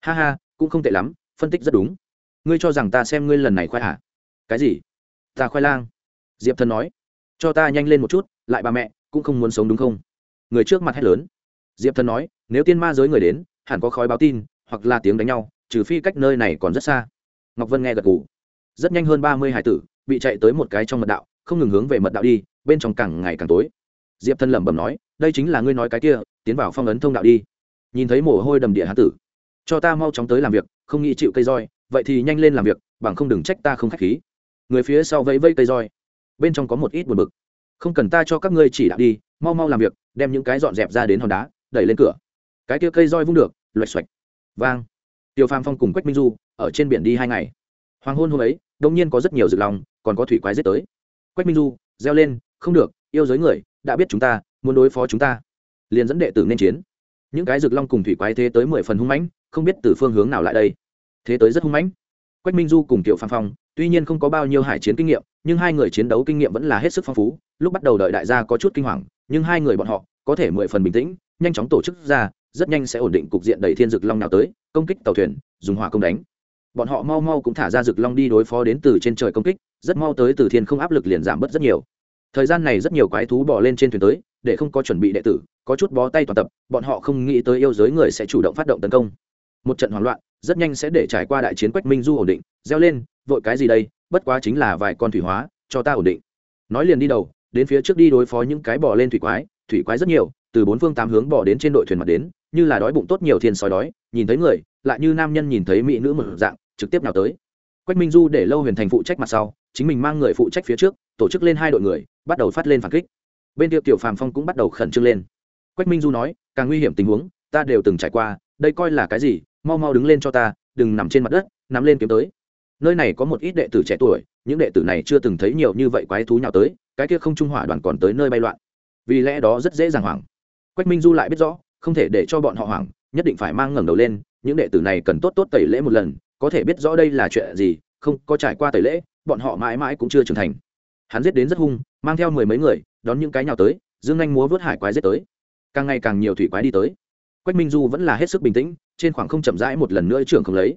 Ha ha, cũng không tệ lắm, phân tích rất đúng. Ngươi cho rằng ta xem ngươi lần này khoai hả? Cái gì? Ta khoai lang. Diệp thần nói. Cho ta nhanh lên một chút, lại bà mẹ, cũng không muốn sống đúng không? Người trước mặt hét lớn. Diệp thần nói, nếu tiên ma giới người đến, hẳn có khói báo tin, hoặc là tiếng đánh nhau, trừ phi cách nơi này còn rất xa. Ngọc vân nghe gật g ủ rất nhanh hơn ba mươi hải tử, bị chạy tới một cái trong mật đạo, không ngừng hướng về mật đạo đi, bên trong càng ngày càng tối. Diệp thân lẩm bẩm nói, đây chính là ngươi nói cái kia, tiến vào phong ấn thông đạo đi nhìn thấy mồ hôi đầm địa hán tử. Cho ta mau chóng tới làm việc, không nghĩ chịu cây roi, vậy thì nhanh lên làm việc, bằng không đừng trách ta không k h á c h khí. Người phía sau vẫy vây cây roi. Bên trong có một ít buồn bực. Không cần ta cho các ngươi chỉ đạo đi, mau mau làm việc, đem những cái dọn dẹp ra đến hòn đá, đẩy lên cửa. Cái kia cây roi vung được, loạch xoạch. Vang. Tiêu phàm phong cùng quách minh du, ở trên biển đi hai ngày. Hoàng hôn hôm ấy, đông nhiên có rất nhiều rực lòng, còn có thủy quái giết tới. Quách minh du, reo lên, không được, yêu giới người, đã biết chúng ta, muốn đối phó chúng ta. Liền dẫn đệ tử nên chiến những cái rực long cùng thủy quái thế tới mười phần hung mãnh, không biết từ phương hướng nào lại đây. Thế tới rất hung mãnh. Quách minh du cùng tiểu phan phong, tuy nhiên không có bao nhiêu hải chiến kinh nghiệm, nhưng hai người chiến đấu kinh nghiệm vẫn là hết sức phong phú, lúc bắt đầu đợi đại gia có chút kinh hoàng, nhưng hai người bọn họ có thể mười phần bình tĩnh, nhanh chóng tổ chức ra, rất nhanh sẽ ổn định cục diện đầy thiên dực long nào tới, công kích tàu thuyền, dùng hỏa công đánh. Bọn họ mau mau cũng thả ra rực long đi đối phó đến từ trên trời công kích, rất mau tới từ thiên không áp lực liền giảm bớt rất nhiều. Thời gian này rất nhiều quái thú bỏ lên trên thuyền tới để không có chuẩn bị đệ tử, có chút bó tay toàn tập, bọn họ không nghĩ tới yêu giới người sẽ chủ động phát động tấn công. Một trận hoảng loạn, rất nhanh sẽ để trải qua đại chiến quách minh du ổn định, reo lên, vội cái gì đây? Bất quá chính là vài con thủy hóa, cho ta ổn định. Nói liền đi đầu, đến phía trước đi đối phó những cái bỏ lên thủy quái thủy quái rất nhiều, từ bốn phương tám hướng bỏ đến trên đội thuyền mặt đến, như là đói bụng tốt nhiều thiên sói đói, nhìn thấy người, lại như nam nhân nhìn thấy mỹ nữ một dạng, trực tiếp nào tới. Quách minh du để lâu huyền thành phụ trách mặt sau, chính mình mang người phụ trách phía trước, tổ chức lên hai đội người, bắt đầu phát lên phản kích bên tiêu tiểu phàm phong cũng bắt đầu khẩn trương lên. Quách minh du nói, càng nguy hiểm tình huống, ta đều từng trải qua, đây coi là cái gì? Mau mau đứng lên cho ta, đừng nằm trên mặt đất, nắm lên kiếm tới. Nơi này có một ít đệ tử trẻ tuổi, những đệ tử này chưa từng thấy nhiều như vậy quái thú nhào tới, cái kia không trung hỏa đoàn còn tới nơi bay loạn. Vì lẽ đó rất dễ dàng hoảng. Quách minh du lại biết rõ, không thể để cho bọn họ hoảng, nhất định phải mang ngẩng đầu lên, những đệ tử này cần tốt tốt tẩy lễ một lần, có thể biết rõ đây là chuyện gì, không có trải qua tẩy lễ, bọn họ mãi mãi cũng chưa trưởng thành. Hắn giết đến rất hung, mang theo mười mấy người đón những cái nhào tới, dương anh múa vớt hải quái giết tới. Càng ngày càng nhiều thủy quái đi tới. Quách minh du vẫn là hết sức bình tĩnh, trên khoảng không chậm rãi một lần nữa trưởng không lấy.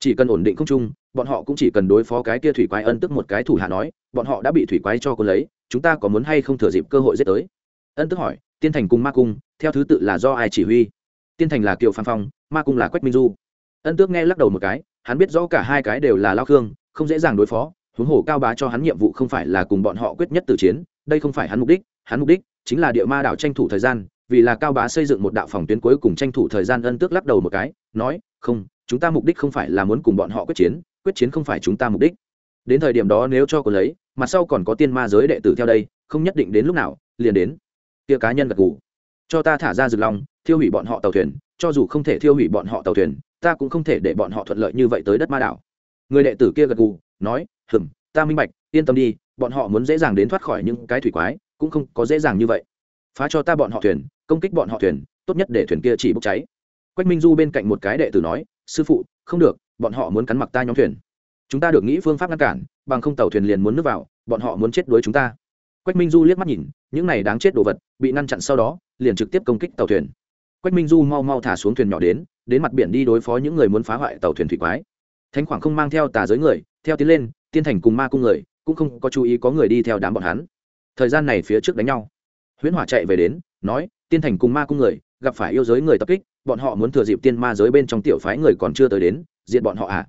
Chỉ cần ổn định không trung, bọn họ cũng chỉ cần đối phó cái kia thủy quái ân tức một cái thủ hạ nói, bọn họ đã bị thủy quái cho cô lấy, chúng ta có muốn hay không thừa dịp cơ hội giết tới? Ân tức hỏi, tiên thành cùng ma cung, theo thứ tự là do ai chỉ huy? Tiên thành là kiều phan phong, ma cung là quách minh du. Ân tước nghe lắc đầu một cái, hắn biết rõ cả hai cái đều là lao khương, không dễ dàng đối phó huống hồ cao bá cho hắn nhiệm vụ không phải là cùng bọn họ quyết nhất từ chiến, đây không phải hắn mục đích, hắn mục đích chính là địa ma đảo tranh thủ thời gian, vì là cao bá xây dựng một đạo phòng tuyến cuối cùng tranh thủ thời gian ân tước lắc đầu một cái, nói, không, chúng ta mục đích không phải là muốn cùng bọn họ quyết chiến quyết chiến không phải chúng ta mục đích. Đến thời điểm đó nếu cho cô lấy, mặt sau còn có tiên ma giới đệ tử theo đây, không nhất định đến lúc nào, liền đến. Kia cá nhân gật gù. Cho ta thả ra rực long, thiêu hủy bọn họ tàu thuyền, cho dù không thể thiêu hủy bọn họ tàu thuyền, ta cũng không thể để bọn họ thuận lợi như vậy tới đất ma đảo. Người đệ tử kia gật gù nói, hừm, ta minh bạch, yên tâm đi, bọn họ muốn dễ dàng đến thoát khỏi những cái thủy quái, cũng không có dễ dàng như vậy. Phá cho ta bọn họ thuyền, công kích bọn họ thuyền, tốt nhất để thuyền kia chỉ bốc cháy. Quách minh du bên cạnh một cái đệ tử nói, sư phụ, không được, bọn họ muốn cắn mặc ta nhóm thuyền. Chúng ta được nghĩ phương pháp ngăn cản, bằng không tàu thuyền liền muốn nước vào, bọn họ muốn chết đuối chúng ta. Quách minh du liếc mắt nhìn, những này đáng chết đồ vật, bị ngăn chặn sau đó, liền trực tiếp công kích tàu thuyền. Quách minh du mau mau thả xuống thuyền nhỏ đến đến mặt biển đi đối phó những người muốn phá hoại tàu thuyền thủy quái thánh khoảng không mang theo tà giới người, theo tiến lên, tiên thành cùng ma cung người, cũng không có chú ý có người đi theo đám bọn hắn. Thời gian này phía trước đánh nhau. Huyễn hỏa chạy về đến, nói, tiên thành cùng ma cung người, gặp phải yêu giới người tập kích, bọn họ muốn thừa dịp tiên ma giới bên trong tiểu phái người còn chưa tới đến diện bọn họ à?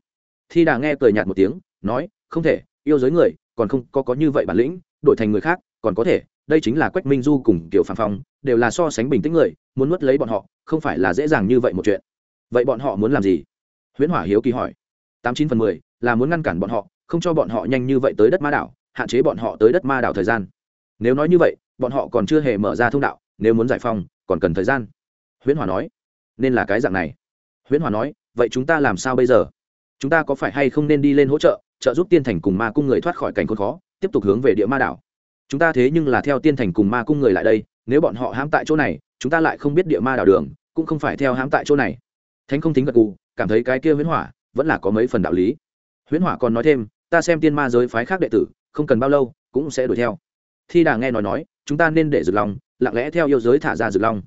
Thi đà nghe cười nhạt một tiếng, nói, không thể, yêu giới người, còn không có có như vậy bản lĩnh, đổi thành người khác, còn có thể, đây chính là quách minh du cùng kiểu phàm phong, đều là so sánh bình tĩnh người, muốn nuốt lấy bọn họ, không phải là dễ dàng như vậy một chuyện. Vậy bọn họ muốn làm gì? Huyễn hỏa hiếu kỳ hỏi tám chín phần mười, là muốn ngăn cản bọn họ, không cho bọn họ nhanh như vậy tới đất ma đảo, hạn chế bọn họ tới đất ma đảo thời gian. Nếu nói như vậy, bọn họ còn chưa hề mở ra thông đạo, nếu muốn giải phong còn cần thời gian. Huyễn hòa nói. Nên là cái dạng này. Huyễn hòa nói, vậy chúng ta làm sao bây giờ? Chúng ta có phải hay không nên đi lên hỗ trợ trợ giúp tiên thành cùng ma cung người thoát khỏi cảnh khốn khó, tiếp tục hướng về địa ma đảo? Chúng ta thế nhưng là theo tiên thành cùng ma cung người lại đây, nếu bọn họ hãm tại chỗ này, chúng ta lại không biết địa ma đảo đường, cũng không phải theo hãm tại chỗ này. Thánh không tính gật gù, cảm thấy cái kia huyễn hỏa vẫn là có mấy phần đạo lý. Huyễn hỏa còn nói thêm, ta xem tiên ma giới phái khác đệ tử, không cần bao lâu, cũng sẽ đuổi theo. Thi đà nghe nói nói, chúng ta nên để rực long, lặng lẽ theo yêu giới thả ra rực long.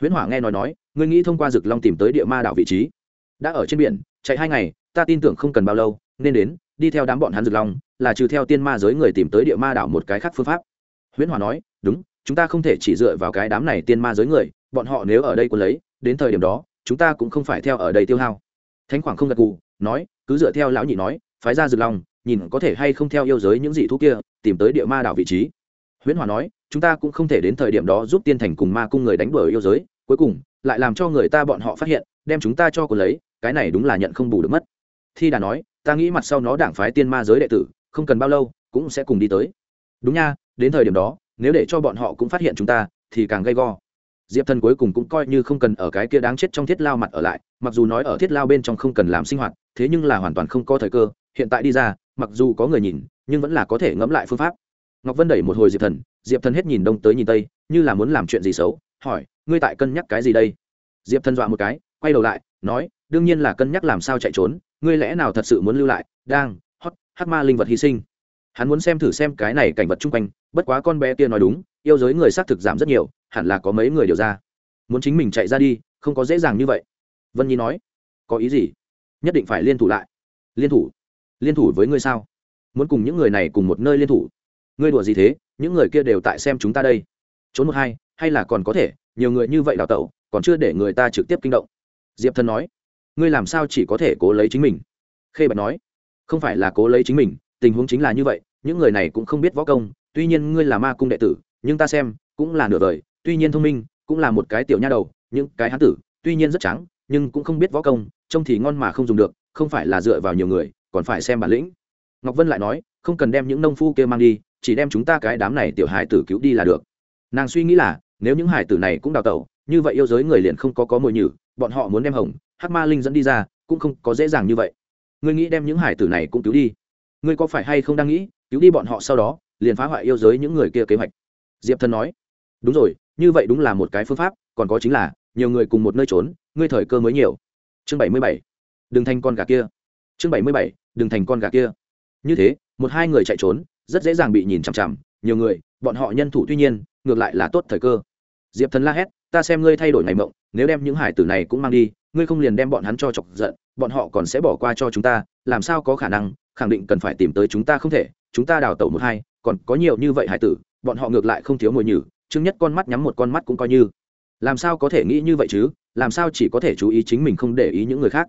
Huyễn hỏa nghe nói nói, ngươi nghĩ thông qua rực long tìm tới địa ma đảo vị trí, đã ở trên biển, chạy hai ngày, ta tin tưởng không cần bao lâu, nên đến, đi theo đám bọn hắn rực long, là trừ theo tiên ma giới người tìm tới địa ma đảo một cái khác phương pháp. Huyễn hỏa nói, đúng, chúng ta không thể chỉ dựa vào cái đám này tiên ma giới người, bọn họ nếu ở đây quân lấy, đến thời điểm đó, chúng ta cũng không phải theo ở đây tiêu hao. Thánh khoảng không gật cù nói, cứ dựa theo lão nhị nói, phái ra rực long, nhìn có thể hay không theo yêu giới những dị thú kia, tìm tới địa ma đảo vị trí. Huyễn hòa nói, chúng ta cũng không thể đến thời điểm đó giúp tiên thành cùng ma cung người đánh bờ yêu giới, cuối cùng, lại làm cho người ta bọn họ phát hiện, đem chúng ta cho cô lấy, cái này đúng là nhận không bù được mất. Thi đà nói, ta nghĩ mặt sau nó đảng phái tiên ma giới đệ tử, không cần bao lâu, cũng sẽ cùng đi tới. Đúng nha, đến thời điểm đó, nếu để cho bọn họ cũng phát hiện chúng ta, thì càng gay go diệp thần cuối cùng cũng coi như không cần ở cái kia đáng chết trong thiết lao mặt ở lại, mặc dù nói ở thiết lao bên trong không cần làm sinh hoạt, thế nhưng là hoàn toàn không có thời cơ, hiện tại đi ra, mặc dù có người nhìn, nhưng vẫn là có thể ngẫm lại phương pháp. Ngọc vân đẩy một hồi diệp thần diệp thần hết nhìn đông tới nhìn tây, như là muốn làm chuyện gì xấu, hỏi, ngươi tại cân nhắc cái gì đây? Diệp thần dọa một cái, quay đầu lại, nói, đương nhiên là cân nhắc làm sao chạy trốn, ngươi lẽ nào thật sự muốn lưu lại, đang hót hát ma linh vật hy sinh? Hắn muốn xem thử xem cái này cảnh vật chung quanh, bất quá con bé kia nói đúng, yêu giới người xác thực giảm rất nhiều hẳn là có mấy người điều ra. Muốn chính mình chạy ra đi, không có dễ dàng như vậy. Vân nhi nói, có ý gì? Nhất định phải liên thủ lại. Liên thủ? Liên thủ với ngươi sao? Muốn cùng những người này cùng một nơi liên thủ? Ngươi đùa gì thế? Những người kia đều tại xem chúng ta đây. Trốn một hai, hay là còn có thể? Nhiều người như vậy đào tẩu, còn chưa để người ta trực tiếp kinh động. Diệp thần nói, ngươi làm sao chỉ có thể cố lấy chính mình? Khê bạch nói, không phải là cố lấy chính mình, tình huống chính là như vậy, những người này cũng không biết võ công, tuy nhiên ngươi là ma cung đệ tử, nhưng ta xem, cũng là nửa đời tuy nhiên thông minh, cũng là một cái tiểu nha đầu, những cái hán tử, tuy nhiên rất trắng, nhưng cũng không biết võ công, trông thì ngon mà không dùng được, không phải là dựa vào nhiều người, còn phải xem bản lĩnh. Ngọc vân lại nói, không cần đem những nông phu kia mang đi, chỉ đem chúng ta cái đám này tiểu hài tử cứu đi là được. Nàng suy nghĩ là, nếu những hải tử này cũng đào tẩu, như vậy yêu giới người liền không có có mồi nhử, bọn họ muốn đem hồng, hắc ma linh dẫn đi ra, cũng không có dễ dàng như vậy. Ngươi nghĩ đem những hải tử này cũng cứu đi? Ngươi có phải hay không đang nghĩ, cứu đi bọn họ sau đó, liền phá hoại yêu giới những người kia kế hoạch? Diệp thần nói, đúng rồi như vậy đúng là một cái phương pháp, còn có chính là, nhiều người cùng một nơi trốn, ngươi thời cơ mới nhiều. Chương bảy mươi bảy. Đừng thành con gà kia. Chương bảy mươi bảy. Đừng thành con gà kia. Như thế, một hai người chạy trốn, rất dễ dàng bị nhìn chằm chằm, nhiều người, bọn họ nhân thủ tuy nhiên, ngược lại là tốt thời cơ. Diệp thần la hét, ta xem ngươi thay đổi ngày mộng, nếu đem những hải tử này cũng mang đi, ngươi không liền đem bọn hắn cho chọc giận, bọn họ còn sẽ bỏ qua cho chúng ta, làm sao có khả năng, khẳng định cần phải tìm tới chúng ta không thể, chúng ta đào tẩu một hai, còn có nhiều như vậy hải tử, bọn họ ngược lại không thiếu mồi nhử chứng nhất con mắt nhắm một con mắt cũng coi như. Làm sao có thể nghĩ như vậy chứ? Làm sao chỉ có thể chú ý chính mình không để ý những người khác?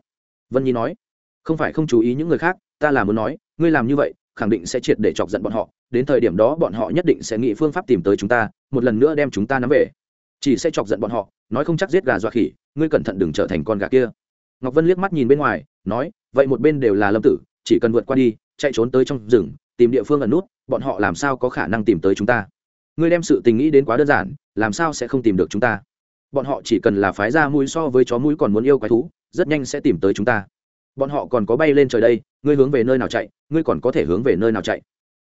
Vân nhi nói. Không phải không chú ý những người khác, ta là muốn nói, ngươi làm như vậy, khẳng định sẽ triệt để chọc giận bọn họ. Đến thời điểm đó bọn họ nhất định sẽ nghĩ phương pháp tìm tới chúng ta, một lần nữa đem chúng ta nắm về. Chỉ sẽ chọc giận bọn họ, nói không chắc giết gà dọa khỉ, ngươi cẩn thận đừng trở thành con gà kia. Ngọc vân liếc mắt nhìn bên ngoài, nói, vậy một bên đều là lâm tử, chỉ cần vượt qua đi, chạy trốn tới trong rừng, tìm địa phương ẩn nút, bọn họ làm sao có khả năng tìm tới chúng ta? Ngươi đem sự tình nghĩ đến quá đơn giản, làm sao sẽ không tìm được chúng ta? Bọn họ chỉ cần là phái ra mũi so với chó mũi còn muốn yêu quái thú, rất nhanh sẽ tìm tới chúng ta. Bọn họ còn có bay lên trời đây, ngươi hướng về nơi nào chạy, ngươi còn có thể hướng về nơi nào chạy.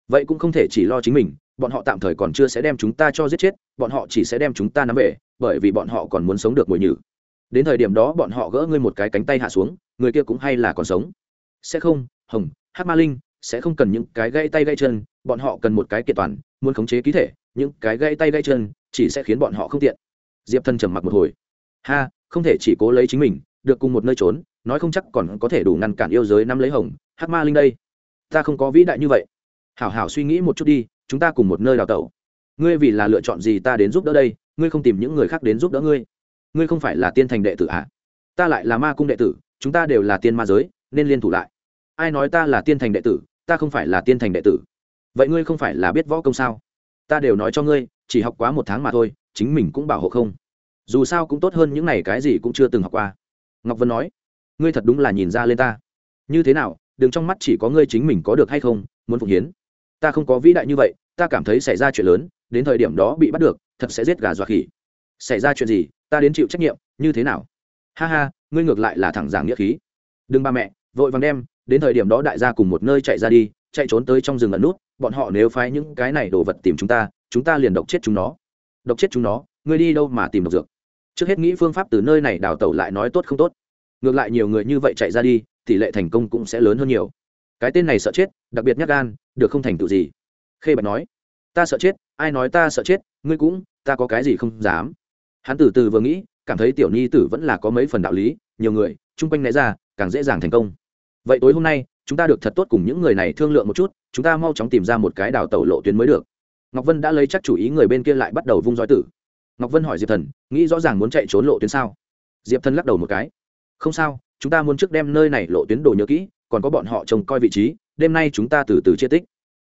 Vậy cũng không thể chỉ lo chính mình, bọn họ tạm thời còn chưa sẽ đem chúng ta cho giết chết, bọn họ chỉ sẽ đem chúng ta nắm về, bởi vì bọn họ còn muốn sống được mùi nhử. Đến thời điểm đó bọn họ gỡ ngươi một cái cánh tay hạ xuống, người kia cũng hay là còn sống. Sẽ không, hồng hát ma linh, sẽ không cần những cái gãy tay gãy chân, bọn họ cần một cái kiện toàn, muốn khống chế ký thể những cái gãy tay gãy chân, chỉ sẽ khiến bọn họ không tiện. Diệp thân trầm mặc một hồi. Ha, không thể chỉ cố lấy chính mình, được cùng một nơi trốn, nói không chắc còn có thể đủ ngăn cản yêu giới năm lấy hồng hát ma linh đây. Ta không có vĩ đại như vậy. Hảo hảo suy nghĩ một chút đi, chúng ta cùng một nơi đào tẩu. Ngươi vì là lựa chọn gì ta đến giúp đỡ đây, ngươi không tìm những người khác đến giúp đỡ ngươi. Ngươi không phải là tiên thành đệ tử à? ta lại là ma cung đệ tử, chúng ta đều là tiên ma giới, nên liên thủ lại. Ai nói ta là tiên thành đệ tử, ta không phải là tiên thành đệ tử. Vậy ngươi không phải là biết võ công sao? Ta đều nói cho ngươi, chỉ học quá một tháng mà thôi, chính mình cũng bảo hộ không. Dù sao cũng tốt hơn những này cái gì cũng chưa từng học qua. Ngọc vân nói. Ngươi thật đúng là nhìn ra lên ta. Như thế nào, đừng trong mắt chỉ có ngươi chính mình có được hay không, muốn phục hiến. Ta không có vĩ đại như vậy, ta cảm thấy xảy ra chuyện lớn, đến thời điểm đó bị bắt được, thật sẽ giết gà dọa khỉ. Xảy ra chuyện gì, ta đến chịu trách nhiệm, như thế nào? Ha ha, ngươi ngược lại là thẳng giảng nghĩa khí. Đừng ba mẹ, vội vàng đem, đến thời điểm đó đại gia cùng một nơi chạy ra đi chạy trốn tới trong rừng ẩn nút, bọn họ nếu phái những cái này đồ vật tìm chúng ta chúng ta liền độc chết chúng nó. Độc chết chúng nó, ngươi đi đâu mà tìm độc dược? Trước hết nghĩ phương pháp từ nơi này đào tẩu lại nói tốt không tốt. Ngược lại nhiều người như vậy chạy ra đi, tỷ lệ thành công cũng sẽ lớn hơn nhiều. Cái tên này sợ chết, đặc biệt nhát gan, được không thành tựu gì. Khê bạch nói, ta sợ chết, ai nói ta sợ chết, ngươi cũng, ta có cái gì không dám. Hắn từ từ vừa nghĩ, cảm thấy tiểu nhi tử vẫn là có mấy phần đạo lý, nhiều người, chung quanh né ra, càng dễ dàng thành công. Vậy tối hôm nay chúng ta được thật tốt cùng những người này thương lượng một chút, chúng ta mau chóng tìm ra một cái đào tẩu lộ tuyến mới được. Ngọc vân đã lấy chắc chủ ý người bên kia lại bắt đầu vung roi tử. Ngọc vân hỏi diệp thần, nghĩ rõ ràng muốn chạy trốn lộ tuyến sao? Diệp thần lắc đầu một cái, không sao, chúng ta muốn trước đem nơi này lộ tuyến đồ nhớ kỹ, còn có bọn họ trông coi vị trí, đêm nay chúng ta từ từ chia tích,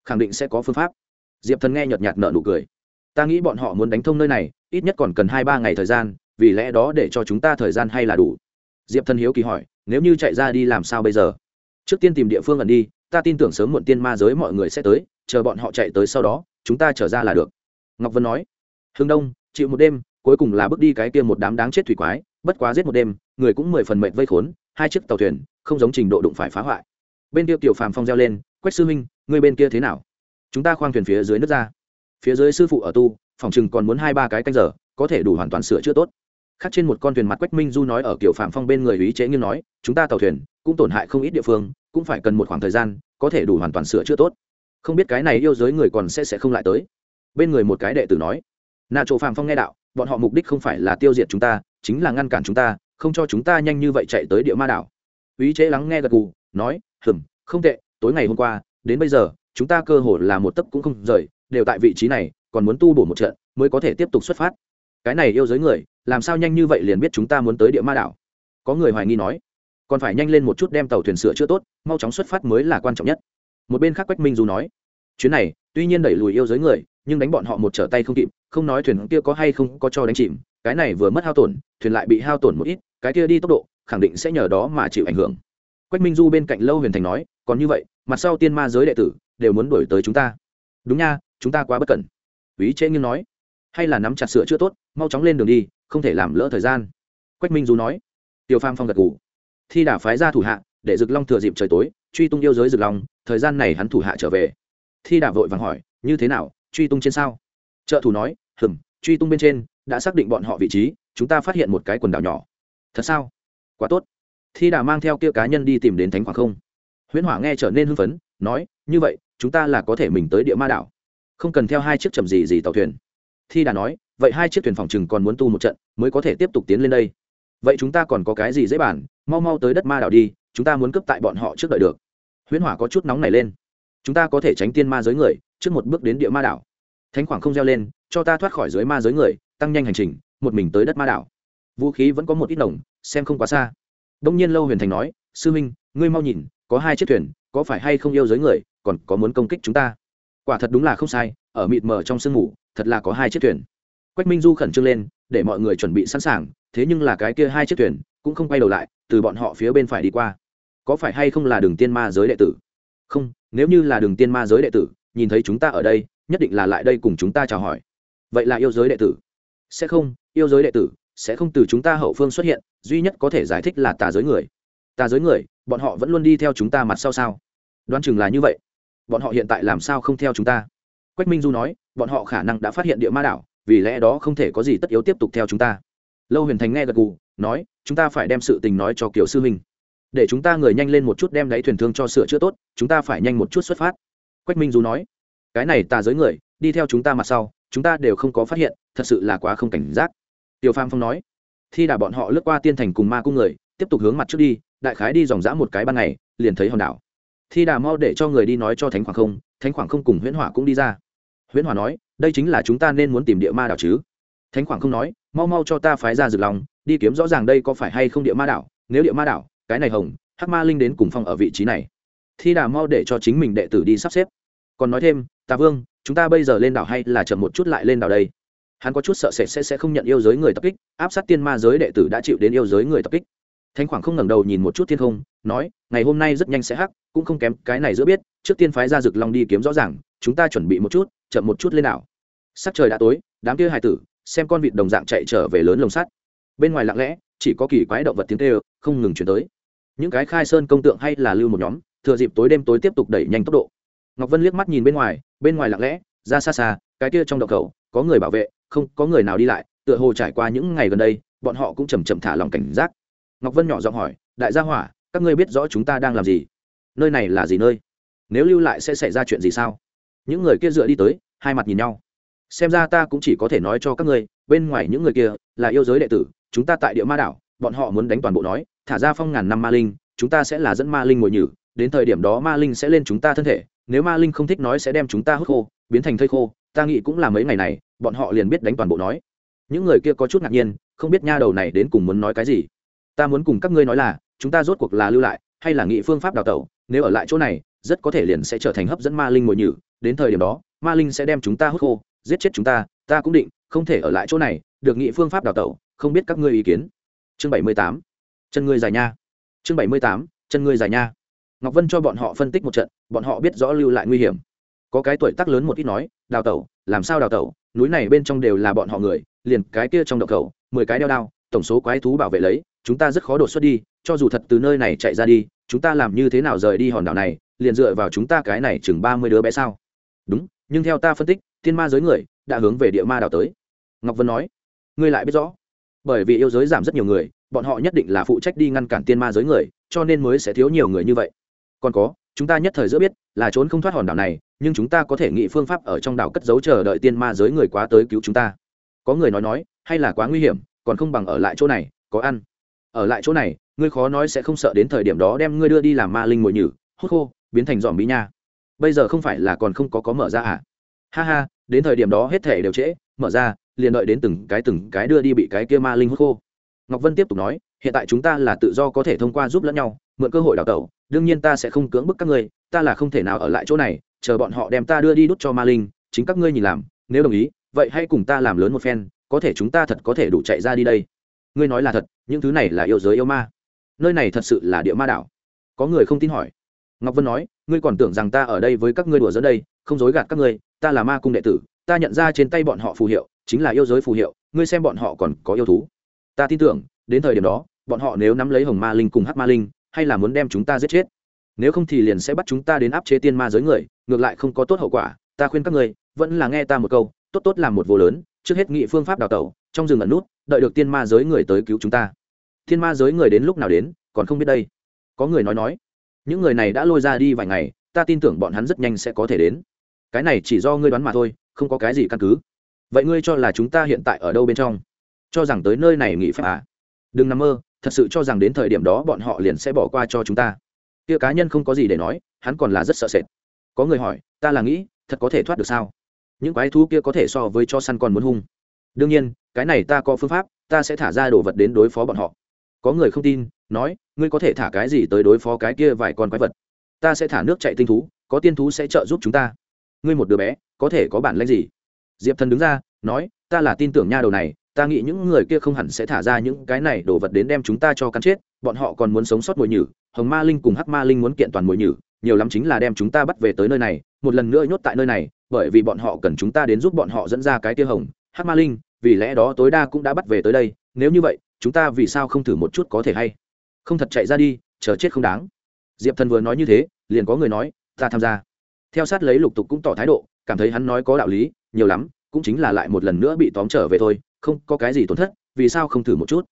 khẳng định sẽ có phương pháp. Diệp thần nghe nhợt nhạt nợ nụ cười, ta nghĩ bọn họ muốn đánh thông nơi này, ít nhất còn cần hai ba ngày thời gian, vì lẽ đó để cho chúng ta thời gian hay là đủ. Diệp thần hiếu kỳ hỏi, nếu như chạy ra đi làm sao bây giờ? Trước tiên tìm địa phương ẩn đi, ta tin tưởng sớm muộn tiên ma giới mọi người sẽ tới, chờ bọn họ chạy tới sau đó, chúng ta trở ra là được. Ngọc vân nói. Hương đông, chịu một đêm, cuối cùng là bước đi cái kia một đám đáng chết thủy quái, bất quá giết một đêm, người cũng mười phần mệnh vây khốn, hai chiếc tàu thuyền, không giống trình độ đụng phải phá hoại. Bên kia tiểu phàm phong reo lên, quách sư minh người bên kia thế nào? Chúng ta khoang thuyền phía dưới nước ra. Phía dưới sư phụ ở tu, phòng chừng còn muốn hai ba cái canh giờ, có thể đủ hoàn toàn sửa chữa tốt khác trên một con thuyền mặt quách minh du nói ở kiểu phạm phong bên người ý chế nghiêng nói, chúng ta tàu thuyền cũng tổn hại không ít địa phương, cũng phải cần một khoảng thời gian, có thể đủ hoàn toàn sửa chữa tốt. Không biết cái này yêu giới người còn sẽ sẽ không lại tới. Bên người một cái đệ tử nói, nà chỗ phạm phong nghe đạo, bọn họ mục đích không phải là tiêu diệt chúng ta, chính là ngăn cản chúng ta, không cho chúng ta nhanh như vậy chạy tới địa ma đảo. Ý chế lắng nghe gật gù, nói, hừm, không tệ, tối ngày hôm qua, đến bây giờ, chúng ta cơ hồ là một tấc cũng không rời, đều tại vị trí này, còn muốn tu bổ một trận, mới có thể tiếp tục xuất phát cái này yêu giới người, làm sao nhanh như vậy liền biết chúng ta muốn tới địa ma đảo? Có người hoài nghi nói, còn phải nhanh lên một chút đem tàu thuyền sửa chữa tốt, mau chóng xuất phát mới là quan trọng nhất. Một bên khác quách minh du nói, chuyến này, tuy nhiên đẩy lùi yêu giới người, nhưng đánh bọn họ một trở tay không kịp, không nói thuyền kia có hay không có cho đánh chìm, cái này vừa mất hao tổn, thuyền lại bị hao tổn một ít, cái kia đi tốc độ, khẳng định sẽ nhờ đó mà chịu ảnh hưởng. Quách minh du bên cạnh lâu huyền thành nói, còn như vậy, mặt sau tiên ma giới đệ tử, đều muốn đổi tới chúng ta. Đúng nha, chúng ta quá bất cẩn. Ý chế nghiêng nói hay là nắm chặt sửa chữa tốt, mau chóng lên đường đi, không thể làm lỡ thời gian. Quách minh du nói. Tiêu pham phong gật ngủ thi đả phái ra thủ hạ, để rực long thừa dịp trời tối, truy tung yêu giới rực long, thời gian này hắn thủ hạ trở về. Thi đả vội vàng hỏi, như thế nào, truy tung trên sao? Trợ thủ nói, hừm, truy tung bên trên, đã xác định bọn họ vị trí, chúng ta phát hiện một cái quần đảo nhỏ. Thật sao? Quá tốt. Thi đà mang theo kia cá nhân đi tìm đến thánh hoàng không. Huyễn hỏa nghe trở nên hưng phấn, nói, như vậy, chúng ta là có thể mình tới địa ma đảo. Không cần theo hai chiếc trầm gì gì tàu thuyền thi đà nói, vậy hai chiếc thuyền phòng chừng còn muốn tu một trận, mới có thể tiếp tục tiến lên đây. Vậy chúng ta còn có cái gì dễ bản mau mau tới đất ma đảo đi, chúng ta muốn cướp tại bọn họ trước đợi được. Huyễn hỏa có chút nóng này lên. Chúng ta có thể tránh tiên ma giới người, trước một bước đến địa ma đảo. Thánh khoảng không reo lên, cho ta thoát khỏi dưới ma giới người, tăng nhanh hành trình, một mình tới đất ma đảo. Vũ khí vẫn có một ít nồng, xem không quá xa. Đông nhiên lâu huyền thành nói, sư minh, ngươi mau nhìn, có hai chiếc thuyền, có phải hay không yêu giới người, còn có muốn công kích chúng ta? Quả thật đúng là không sai ở mịt mờ trong sương mù, thật là có hai chiếc thuyền. Quách minh du khẩn trương lên, để mọi người chuẩn bị sẵn sàng, thế nhưng là cái kia hai chiếc thuyền cũng không quay đầu lại, từ bọn họ phía bên phải đi qua. Có phải hay không là đường tiên ma giới đệ tử? Không, nếu như là đường tiên ma giới đệ tử, nhìn thấy chúng ta ở đây, nhất định là lại đây cùng chúng ta chào hỏi. Vậy là yêu giới đệ tử. Sẽ không, yêu giới đệ tử sẽ không từ chúng ta hậu phương xuất hiện, duy nhất có thể giải thích là tà giới người. Tà giới người, bọn họ vẫn luôn đi theo chúng ta mặt sau sao? Đoán chừng là như vậy. Bọn họ hiện tại làm sao không theo chúng ta? Quách minh du nói, bọn họ khả năng đã phát hiện địa ma đảo, vì lẽ đó không thể có gì tất yếu tiếp tục theo chúng ta. Lâu huyền thành nghe gật gù, nói, chúng ta phải đem sự tình nói cho kiểu sư huynh để chúng ta người nhanh lên một chút đem đáy thuyền thương cho sửa chữa tốt, chúng ta phải nhanh một chút xuất phát. Quách minh du nói, cái này tà giới người, đi theo chúng ta mặt sau, chúng ta đều không có phát hiện, thật sự là quá không cảnh giác. Tiểu pham phong nói, thi đà bọn họ lướt qua tiên thành cùng ma cung người, tiếp tục hướng mặt trước đi, đại khái đi dòng dã một cái ban ngày, liền thấy hòn đảo. Thi đà mau để cho người đi nói cho thánh khoảng không, thánh khoảng không cùng huyễn hỏa cũng đi ra huyễn hòa nói, đây chính là chúng ta nên muốn tìm địa ma đảo chứ? Thánh khoảng không nói, mau mau cho ta phái ra rực lòng, đi kiếm rõ ràng đây có phải hay không địa ma đảo, nếu địa ma đảo, cái này hồng, hắc ma linh đến cùng phong ở vị trí này. Thi đà mau để cho chính mình đệ tử đi sắp xếp. Còn nói thêm, tà vương, chúng ta bây giờ lên đảo hay là chậm một chút lại lên đảo đây? Hắn có chút sợ sệt sẽ sẽ không nhận yêu giới người tập kích, áp sát tiên ma giới đệ tử đã chịu đến yêu giới người tập kích. Thánh khoảng không ngẩng đầu nhìn một chút thiên không, nói, ngày hôm nay rất nhanh sẽ hắc, cũng không kém cái này giữa biết, trước tiên phái ra rực long đi kiếm rõ ràng, chúng ta chuẩn bị một chút chậm một chút lên đảo. Sắc trời đã tối, đám kia hài tử, xem con vịt đồng dạng chạy trở về lớn lồng sắt. Bên ngoài lặng lẽ, chỉ có kỳ quái động vật tiếng kêu, không ngừng chuyển tới. Những cái khai sơn công tượng hay là lưu một nhóm, thừa dịp tối đêm tối tiếp tục đẩy nhanh tốc độ. Ngọc vân liếc mắt nhìn bên ngoài bên ngoài lặng lẽ, ra xa xa, cái kia trong động khẩu, có người bảo vệ, không, có người nào đi lại, tựa hồ trải qua những ngày gần đây, bọn họ cũng chầm chậm thả lòng cảnh giác. Ngọc vân nhỏ giọng hỏi, đại gia hỏa, các ngươi biết rõ chúng ta đang làm gì? Nơi này là gì nơi? Nếu lưu lại sẽ xảy ra chuyện gì sao? Những người kia dựa đi tới, hai mặt nhìn nhau. Xem ra ta cũng chỉ có thể nói cho các ngươi, bên ngoài những người kia là yêu giới đệ tử, chúng ta tại địa ma đảo, bọn họ muốn đánh toàn bộ nói, thả ra phong ngàn năm ma linh, chúng ta sẽ là dẫn ma linh ngồi nhử, đến thời điểm đó ma linh sẽ lên chúng ta thân thể, nếu ma linh không thích nói sẽ đem chúng ta hút khô, biến thành thây khô, ta nghĩ cũng là mấy ngày này, bọn họ liền biết đánh toàn bộ nói. Những người kia có chút ngạc nhiên, không biết nha đầu này đến cùng muốn nói cái gì. Ta muốn cùng các ngươi nói là, chúng ta rốt cuộc là lưu lại, hay là nghị phương pháp đào tẩu, nếu ở lại chỗ này rất có thể liền sẽ trở thành hấp dẫn ma linh ngồi nhử. Đến thời điểm đó, ma linh sẽ đem chúng ta hút khô, giết chết chúng ta ta cũng định, không thể ở lại chỗ này, được nghị phương pháp đào tẩu, không biết các ngươi ý kiến. Chương bảy mươi tám. Chân ngươi dài nha. Chương bảy mươi tám, chân ngươi dài nha. Ngọc vân cho bọn họ phân tích một trận, bọn họ biết rõ lưu lại nguy hiểm. Có cái tuổi tác lớn một ít nói, đào tẩu, làm sao đào tẩu, núi này bên trong đều là bọn họ người, liền cái kia trong đậu khẩu, mười cái đeo đao, tổng số quái thú bảo vệ lấy, chúng ta rất khó đột xuất đi, cho dù thật từ nơi này chạy ra đi, chúng ta làm như thế nào rời đi hòn đảo này liền dựa vào chúng ta cái này chừng ba mươi đứa bé sao? Đúng, nhưng theo ta phân tích, thiên ma giới người đã hướng về địa ma đảo tới. Ngọc vân nói, ngươi lại biết rõ. Bởi vì yêu giới giảm rất nhiều người, bọn họ nhất định là phụ trách đi ngăn cản tiên ma giới người, cho nên mới sẽ thiếu nhiều người như vậy. Còn có, chúng ta nhất thời giữa biết là trốn không thoát hòn đảo này, nhưng chúng ta có thể nghĩ phương pháp ở trong đảo cất giấu chờ đợi tiên ma giới người quá tới cứu chúng ta. Có người nói nói, hay là quá nguy hiểm, còn không bằng ở lại chỗ này, có ăn. Ở lại chỗ này, ngươi khó nói sẽ không sợ đến thời điểm đó đem ngươi đưa đi làm ma linh mồi nhử. Hốt khô biến thành dòm bí nha. Bây giờ không phải là còn không có có mở ra à? Ha ha, đến thời điểm đó hết thể đều trễ, mở ra, liền đợi đến từng cái từng cái đưa đi bị cái kia ma linh hút khô. Ngọc vân tiếp tục nói, hiện tại chúng ta là tự do có thể thông qua giúp lẫn nhau, mượn cơ hội đào tẩu, đương nhiên ta sẽ không cưỡng bức các ngươi, ta là không thể nào ở lại chỗ này, chờ bọn họ đem ta đưa đi đút cho ma linh, chính các ngươi nhìn làm, nếu đồng ý, vậy hãy cùng ta làm lớn một phen, có thể chúng ta thật có thể đủ chạy ra đi đây. Ngươi nói là thật, những thứ này là yêu giới yêu ma. Nơi này thật sự là địa ma đảo. Có người không tin hỏi ngọc vân nói ngươi còn tưởng rằng ta ở đây với các ngươi đùa dẫn đây không dối gạt các ngươi ta là ma cung đệ tử ta nhận ra trên tay bọn họ phù hiệu chính là yêu giới phù hiệu ngươi xem bọn họ còn có yêu thú. Ta tin tưởng đến thời điểm đó bọn họ nếu nắm lấy hồng ma linh cùng hắc ma linh hay là muốn đem chúng ta giết chết. Nếu không thì liền sẽ bắt chúng ta đến áp chế tiên ma giới người ngược lại không có tốt hậu quả ta khuyên các ngươi, vẫn là nghe ta một câu tốt tốt làm một vô lớn trước hết nghị phương pháp đào tẩu trong rừng ẩn nút đợi được tiên ma giới người tới cứu chúng ta. Thiên ma giới người đến lúc nào đến còn không biết đây. Có người nói nói những người này đã lôi ra đi vài ngày, ta tin tưởng bọn hắn rất nhanh sẽ có thể đến. Cái này chỉ do ngươi đoán mà thôi, không có cái gì căn cứ. Vậy ngươi cho là chúng ta hiện tại ở đâu bên trong? Cho rằng tới nơi này nghỉ phép à? Đừng nằm mơ, thật sự cho rằng đến thời điểm đó bọn họ liền sẽ bỏ qua cho chúng ta. Kia cá nhân không có gì để nói, hắn còn là rất sợ sệt. Có người hỏi, ta là nghĩ, thật có thể thoát được sao? Những quái thú kia có thể so với cho săn còn muốn hung. Đương nhiên, cái này ta có phương pháp, ta sẽ thả ra đồ vật đến đối phó bọn họ có người không tin, nói, ngươi có thể thả cái gì tới đối phó cái kia vài con quái vật? Ta sẽ thả nước chạy tinh thú, có tiên thú sẽ trợ giúp chúng ta. Ngươi một đứa bé, có thể có bản lãnh gì? Diệp thần đứng ra, nói, ta là tin tưởng nha đầu này, ta nghĩ những người kia không hẳn sẽ thả ra những cái này đồ vật đến đem chúng ta cho cắn chết, bọn họ còn muốn sống sót mồi nhử, hồng ma linh cùng hắc ma linh muốn kiện toàn mồi nhử, nhiều lắm chính là đem chúng ta bắt về tới nơi này, một lần nữa nhốt tại nơi này, bởi vì bọn họ cần chúng ta đến giúp bọn họ dẫn ra cái tia hồng, hắc ma linh, vì lẽ đó tối đa cũng đã bắt về tới đây, nếu như vậy chúng ta vì sao không thử một chút có thể hay? Không thật chạy ra đi, chờ chết không đáng. Diệp thần vừa nói như thế, liền có người nói, ta tham gia. Theo sát lấy lục tục cũng tỏ thái độ, cảm thấy hắn nói có đạo lý, nhiều lắm, cũng chính là lại một lần nữa bị tóm trở về thôi, không có cái gì tổn thất, vì sao không thử một chút?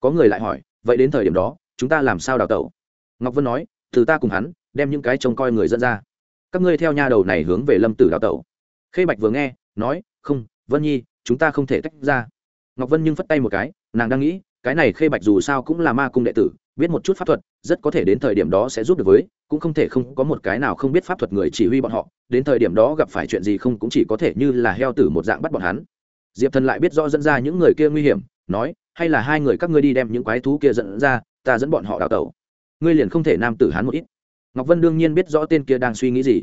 Có người lại hỏi, vậy đến thời điểm đó, chúng ta làm sao đào tẩu? Ngọc vân nói, từ ta cùng hắn, đem những cái trông coi người dẫn ra. Các ngươi theo nha đầu này hướng về lâm tử đào tẩu. Khê bạch vừa nghe, nói, không, vân nhi, chúng ta không thể tách ra. Ngọc vân nhưng phất tay một cái, nàng đang nghĩ cái này khê bạch dù sao cũng là ma cung đệ tử, biết một chút pháp thuật, rất có thể đến thời điểm đó sẽ giúp được với, cũng không thể không có một cái nào không biết pháp thuật người chỉ huy bọn họ, đến thời điểm đó gặp phải chuyện gì không cũng chỉ có thể như là heo tử một dạng bắt bọn hắn. Diệp thần lại biết rõ dẫn ra những người kia nguy hiểm, nói, hay là hai người các ngươi đi đem những quái thú kia dẫn ra, ta dẫn bọn họ đào tẩu. Ngươi liền không thể nam tử hắn một ít. Ngọc vân đương nhiên biết rõ tên kia đang suy nghĩ gì.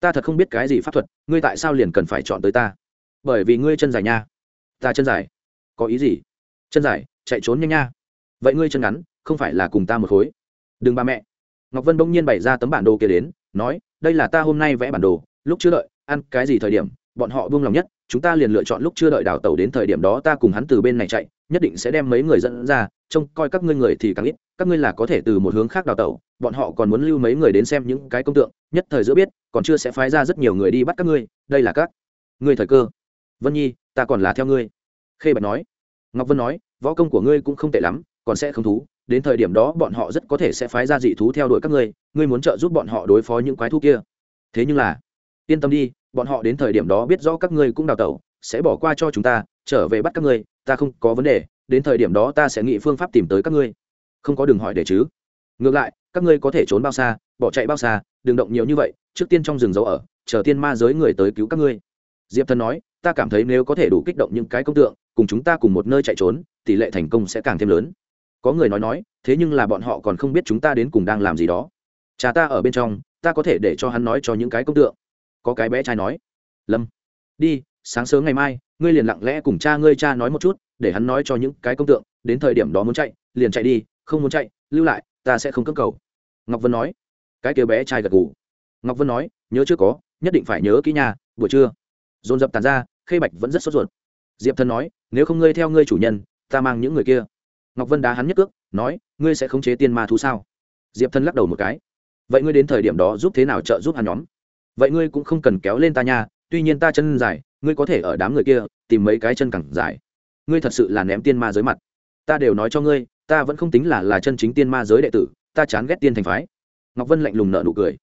Ta thật không biết cái gì pháp thuật, ngươi tại sao liền cần phải chọn tới ta? Bởi vì ngươi chân dài nha. Ta chân dài. Có ý gì? Chân dài chạy trốn nhanh nha. Vậy ngươi chân ngắn, không phải là cùng ta một khối. Đừng ba mẹ. Ngọc vân bỗng nhiên bày ra tấm bản đồ kia đến, nói, đây là ta hôm nay vẽ bản đồ, lúc chưa đợi, ăn cái gì thời điểm, bọn họ buông lòng nhất, chúng ta liền lựa chọn lúc chưa đợi đào tàu đến thời điểm đó ta cùng hắn từ bên này chạy, nhất định sẽ đem mấy người dẫn ra, trông coi các ngươi người thì càng ít, các ngươi là có thể từ một hướng khác đào tàu bọn họ còn muốn lưu mấy người đến xem những cái công tượng, nhất thời giữa biết, còn chưa sẽ phái ra rất nhiều người đi bắt các ngươi, đây là các ngươi thời cơ. Vân nhi, ta còn là theo ngươi. Khê bạch nói ngọc vân nói, võ công của ngươi cũng không tệ lắm, còn sẽ không thú. Đến thời điểm đó bọn họ rất có thể sẽ phái ra dị thú theo đuổi các ngươi ngươi muốn trợ giúp bọn họ đối phó những quái thú kia. Thế nhưng là, yên tâm đi, bọn họ đến thời điểm đó biết rõ các ngươi cũng đào tẩu, sẽ bỏ qua cho chúng ta, trở về bắt các ngươi, ta không có vấn đề, đến thời điểm đó ta sẽ nghĩ phương pháp tìm tới các ngươi. Không có đường hỏi để chứ. Ngược lại, các ngươi có thể trốn bao xa, bỏ chạy bao xa, đừng động nhiều như vậy, trước tiên trong rừng giấu ở, chờ tiên ma giới người tới cứu các ngươi. Diệp thần nói ta cảm thấy nếu có thể đủ kích động những cái công tượng, cùng chúng ta cùng một nơi chạy trốn, tỷ lệ thành công sẽ càng thêm lớn. Có người nói nói, thế nhưng là bọn họ còn không biết chúng ta đến cùng đang làm gì đó. Cha ta ở bên trong, ta có thể để cho hắn nói cho những cái công tượng. Có cái bé trai nói, lâm, đi, sáng sớm ngày mai, ngươi liền lặng lẽ cùng cha ngươi cha nói một chút, để hắn nói cho những cái công tượng, đến thời điểm đó muốn chạy, liền chạy đi, không muốn chạy, lưu lại, ta sẽ không cưỡng cầu. Ngọc vân nói. Cái kia bé trai gật gù. Ngọc vân nói, nhớ chưa có, nhất định phải nhớ kỹ nhà buổi trưa dồn dập tàn ra, khê bạch vẫn rất sốt ruột. Diệp thần nói, nếu không ngươi theo ngươi chủ nhân, ta mang những người kia. Ngọc vân đá hắn nhất cước, nói, ngươi sẽ khống chế tiên ma thú sao? Diệp thần lắc đầu một cái. Vậy ngươi đến thời điểm đó giúp thế nào trợ giúp hắn nhóm? Vậy ngươi cũng không cần kéo lên ta nha, tuy nhiên ta chân dài, ngươi có thể ở đám người kia tìm mấy cái chân cẳng dài. Ngươi thật sự là ném tiên ma giới mặt. Ta đều nói cho ngươi, ta vẫn không tính là là chân chính tiên ma giới đệ tử, ta chán ghét tiên thành phái. Ngọc vân lạnh lùng nợ nụ cười.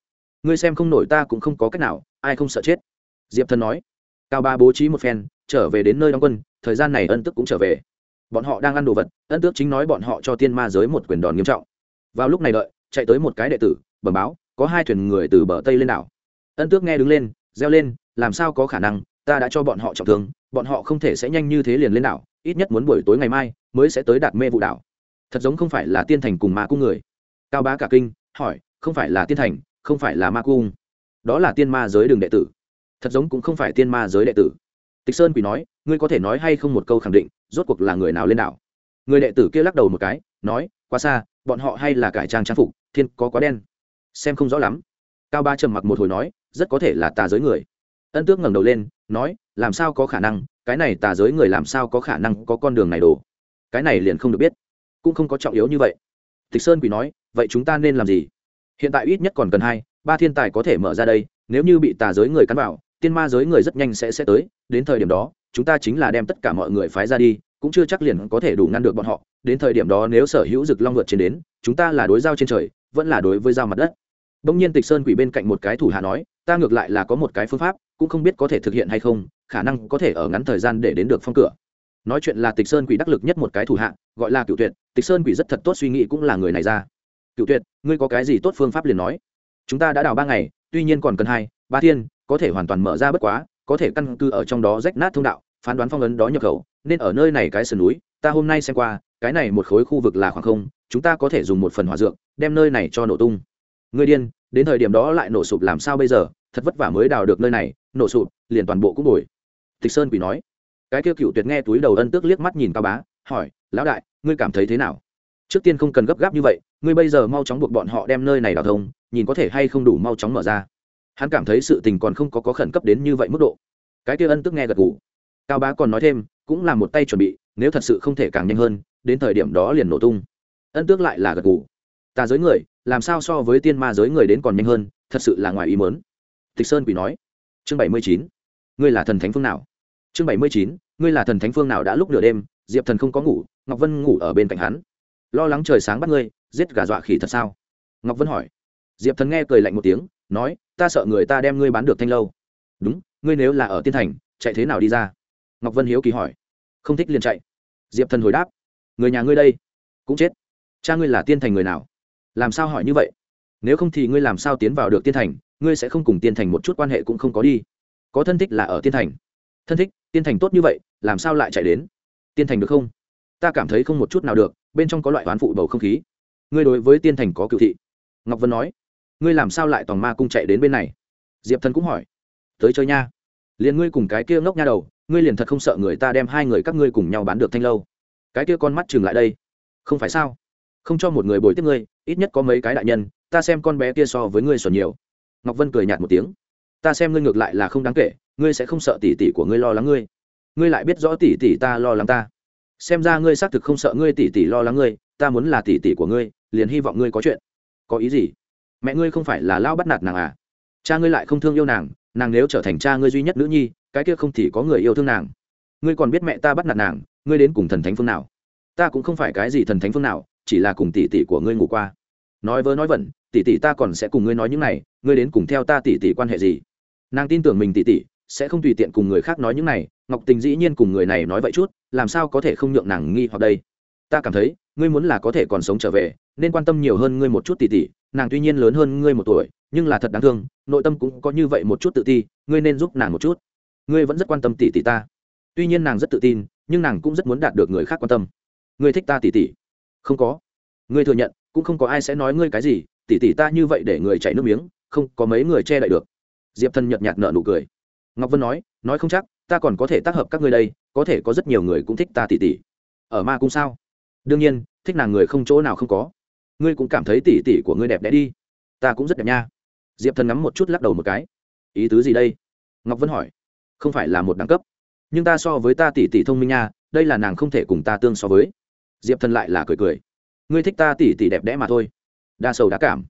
Ngươi xem không nổi ta cũng không có cách nào, ai không sợ chết? Diệp thần nói cao ba bố trí một phen, trở về đến nơi đóng quân, thời gian này ân tức cũng trở về. Bọn họ đang ăn đồ vật, ân tước chính nói bọn họ cho tiên ma giới một quyền đòn nghiêm trọng. Vào lúc này đợi, chạy tới một cái đệ tử, bẩm báo, có hai thuyền người từ bờ tây lên đảo. Ân tước nghe đứng lên, reo lên, làm sao có khả năng, ta đã cho bọn họ trọng thương, bọn họ không thể sẽ nhanh như thế liền lên đảo, ít nhất muốn buổi tối ngày mai mới sẽ tới đạt mê vụ đảo. Thật giống không phải là tiên thành cùng ma cung người. Cao bá cả kinh, hỏi, không phải là tiên thành, không phải là ma cung. Đó là tiên ma giới đường đệ tử thật giống cũng không phải tiên ma giới đệ tử. Tịch sơn quỷ nói, ngươi có thể nói hay không một câu khẳng định, rốt cuộc là người nào lên đảo? Người đệ tử kia lắc đầu một cái, nói, quá xa, bọn họ hay là cải trang trang phục, thiên có quá đen. Xem không rõ lắm. Cao ba trầm mặc một hồi nói, rất có thể là tà giới người. Ân tước ngẩng đầu lên, nói, làm sao có khả năng, cái này tà giới người làm sao có khả năng có con đường này đổ cái này liền không được biết, cũng không có trọng yếu như vậy. Tịch sơn quỷ nói, vậy chúng ta nên làm gì? Hiện tại ít nhất còn cần hai, ba thiên tài có thể mở ra đây, nếu như bị tà giới người cắn vào tiên ma giới người rất nhanh sẽ sẽ tới đến thời điểm đó chúng ta chính là đem tất cả mọi người phái ra đi cũng chưa chắc liền có thể đủ ngăn được bọn họ. Đến thời điểm đó nếu sở hữu rực long vượt trên đến chúng ta là đối giao trên trời vẫn là đối với giao mặt đất. Đông nhiên tịch sơn quỷ bên cạnh một cái thủ hạ nói ta ngược lại là có một cái phương pháp cũng không biết có thể thực hiện hay không khả năng có thể ở ngắn thời gian để đến được phong cửa. Nói chuyện là tịch sơn quỷ đắc lực nhất một cái thủ hạ, gọi là cựu tuyệt. Tịch sơn quỷ rất thật tốt suy nghĩ cũng là người này ra. Cựu tuyệt ngươi có cái gì tốt phương pháp liền nói. Chúng ta đã đào ba ngày tuy nhiên còn cần hai ba thiên có thể hoàn toàn mở ra bất quá, có thể căn cứ ở trong đó rách nát thông đạo, phán đoán phong ấn đó nhập khẩu. Nên ở nơi này cái sườn núi, ta hôm nay xem qua, cái này một khối khu vực là khoảng không, chúng ta có thể dùng một phần hỏa dược, đem nơi này cho nổ tung. Người điên, đến thời điểm đó lại nổ sụp làm sao bây giờ? Thật vất vả mới đào được nơi này, nổ sụp, liền toàn bộ cũng bồi tịch sơn quỷ nói. Cái kia cựu tuyệt nghe túi đầu ân tước liếc mắt nhìn cao bá, hỏi, lão đại, ngươi cảm thấy thế nào? Trước tiên không cần gấp gáp như vậy, ngươi bây giờ mau chóng buộc bọn họ đem nơi này đào thông, nhìn có thể hay không đủ mau chóng mở ra hắn cảm thấy sự tình còn không có, có khẩn cấp đến như vậy mức độ. Cái kia ân tức nghe gật gù. Cao bá còn nói thêm cũng là một tay chuẩn bị nếu thật sự không thể càng nhanh hơn đến thời điểm đó liền nổ tung. Ân tước lại là gật gù. Ta giới người làm sao so với tiên ma giới người đến còn nhanh hơn thật sự là ngoài ý mớn tịch sơn quỷ nói. Chương bảy mươi chín. Ngươi là thần thánh phương nào? Chương bảy mươi chín. Ngươi là thần thánh phương nào đã lúc nửa đêm diệp thần không có ngủ ngọc vân ngủ ở bên cạnh hắn. Lo lắng trời sáng bắt ngươi giết gà dọa khỉ thật sao? Ngọc vân hỏi. Diệp thần nghe cười lạnh một tiếng nói, ta sợ người ta đem ngươi bán được thanh lâu. Đúng, ngươi nếu là ở tiên thành, chạy thế nào đi ra? Ngọc vân hiếu kỳ hỏi. Không thích liền chạy. Diệp thần hồi đáp. Người nhà ngươi đây cũng chết. Cha ngươi là tiên thành người nào? Làm sao hỏi như vậy? Nếu không thì ngươi làm sao tiến vào được tiên thành? Ngươi sẽ không cùng tiên thành một chút quan hệ cũng không có đi. Có thân thích là ở tiên thành. Thân thích, tiên thành tốt như vậy, làm sao lại chạy đến tiên thành được không? Ta cảm thấy không một chút nào được, bên trong có loại oán phụ bầu không khí. Ngươi đối với tiên thành có cựu thị. Ngọc vân nói ngươi làm sao lại tòng ma cung chạy đến bên này? Diệp thần cũng hỏi. Tới chơi nha. Liền ngươi cùng cái kia ngốc nha đầu, ngươi liền thật không sợ người ta đem hai người các ngươi cùng nhau bán được thanh lâu. Cái kia con mắt chừng lại đây. Không phải sao? Không cho một người bồi tiếp ngươi, ít nhất có mấy cái đại nhân, ta xem con bé kia so với ngươi xuẩn nhiều. Ngọc vân cười nhạt một tiếng. Ta xem ngươi ngược lại là không đáng kể, ngươi sẽ không sợ tỉ tỉ của ngươi lo lắng ngươi. Ngươi lại biết rõ tỉ tỉ ta lo lắng ta. Xem ra ngươi xác thực không sợ ngươi tỉ tỉ lo lắng ngươi, ta muốn là tỉ tỉ của ngươi, liền hy vọng ngươi có chuyện. Có ý gì? Mẹ ngươi không phải là lao bắt nạt nàng à? Cha ngươi lại không thương yêu nàng nàng nếu trở thành cha ngươi duy nhất nữ nhi, cái kia không thì có người yêu thương nàng. Ngươi còn biết mẹ ta bắt nạt nàng, ngươi đến cùng thần thánh phương nào? Ta cũng không phải cái gì thần thánh phương nào, chỉ là cùng tỷ tỷ của ngươi ngủ qua. Nói vớ nói vẩn, tỷ tỷ ta còn sẽ cùng ngươi nói những này, ngươi đến cùng theo ta tỷ tỷ quan hệ gì? Nàng tin tưởng mình tỷ tỷ, sẽ không tùy tiện cùng người khác nói những này, ngọc tình dĩ nhiên cùng người này nói vậy chút, làm sao có thể không nhượng nàng nghi hoặc đây? Ta cảm thấy, ngươi muốn là có thể còn sống trở về, nên quan tâm nhiều hơn ngươi một chút tỷ tỷ nàng tuy nhiên lớn hơn ngươi một tuổi, nhưng là thật đáng thương, nội tâm cũng có như vậy một chút tự ti, ngươi nên giúp nàng một chút. Ngươi vẫn rất quan tâm tỷ tỷ ta. Tuy nhiên nàng rất tự tin, nhưng nàng cũng rất muốn đạt được người khác quan tâm. Ngươi thích ta tỷ tỷ? Không có. Ngươi thừa nhận, cũng không có ai sẽ nói ngươi cái gì, tỷ tỷ ta như vậy để người chảy nước miếng, không có mấy người che đậy được. Diệp thần nhợt nhạt nở nụ cười. Ngọc vân nói nói không chắc, ta còn có thể tác hợp các ngươi đây, có thể có rất nhiều người cũng thích ta tỷ tỷ. Ở ma cung sao? Đương nhiên, thích nàng người không chỗ nào không có ngươi cũng cảm thấy tỷ tỷ của ngươi đẹp đẽ đi. Ta cũng rất đẹp nha. Diệp thần ngắm một chút lắc đầu một cái. Ý tứ gì đây? Ngọc vân hỏi. Không phải là một đẳng cấp. Nhưng ta so với ta tỷ tỷ thông minh nha, đây là nàng không thể cùng ta tương so với. Diệp thần lại là cười cười. Ngươi thích ta tỷ tỷ đẹp đẽ mà thôi. Đa sầu đa cảm.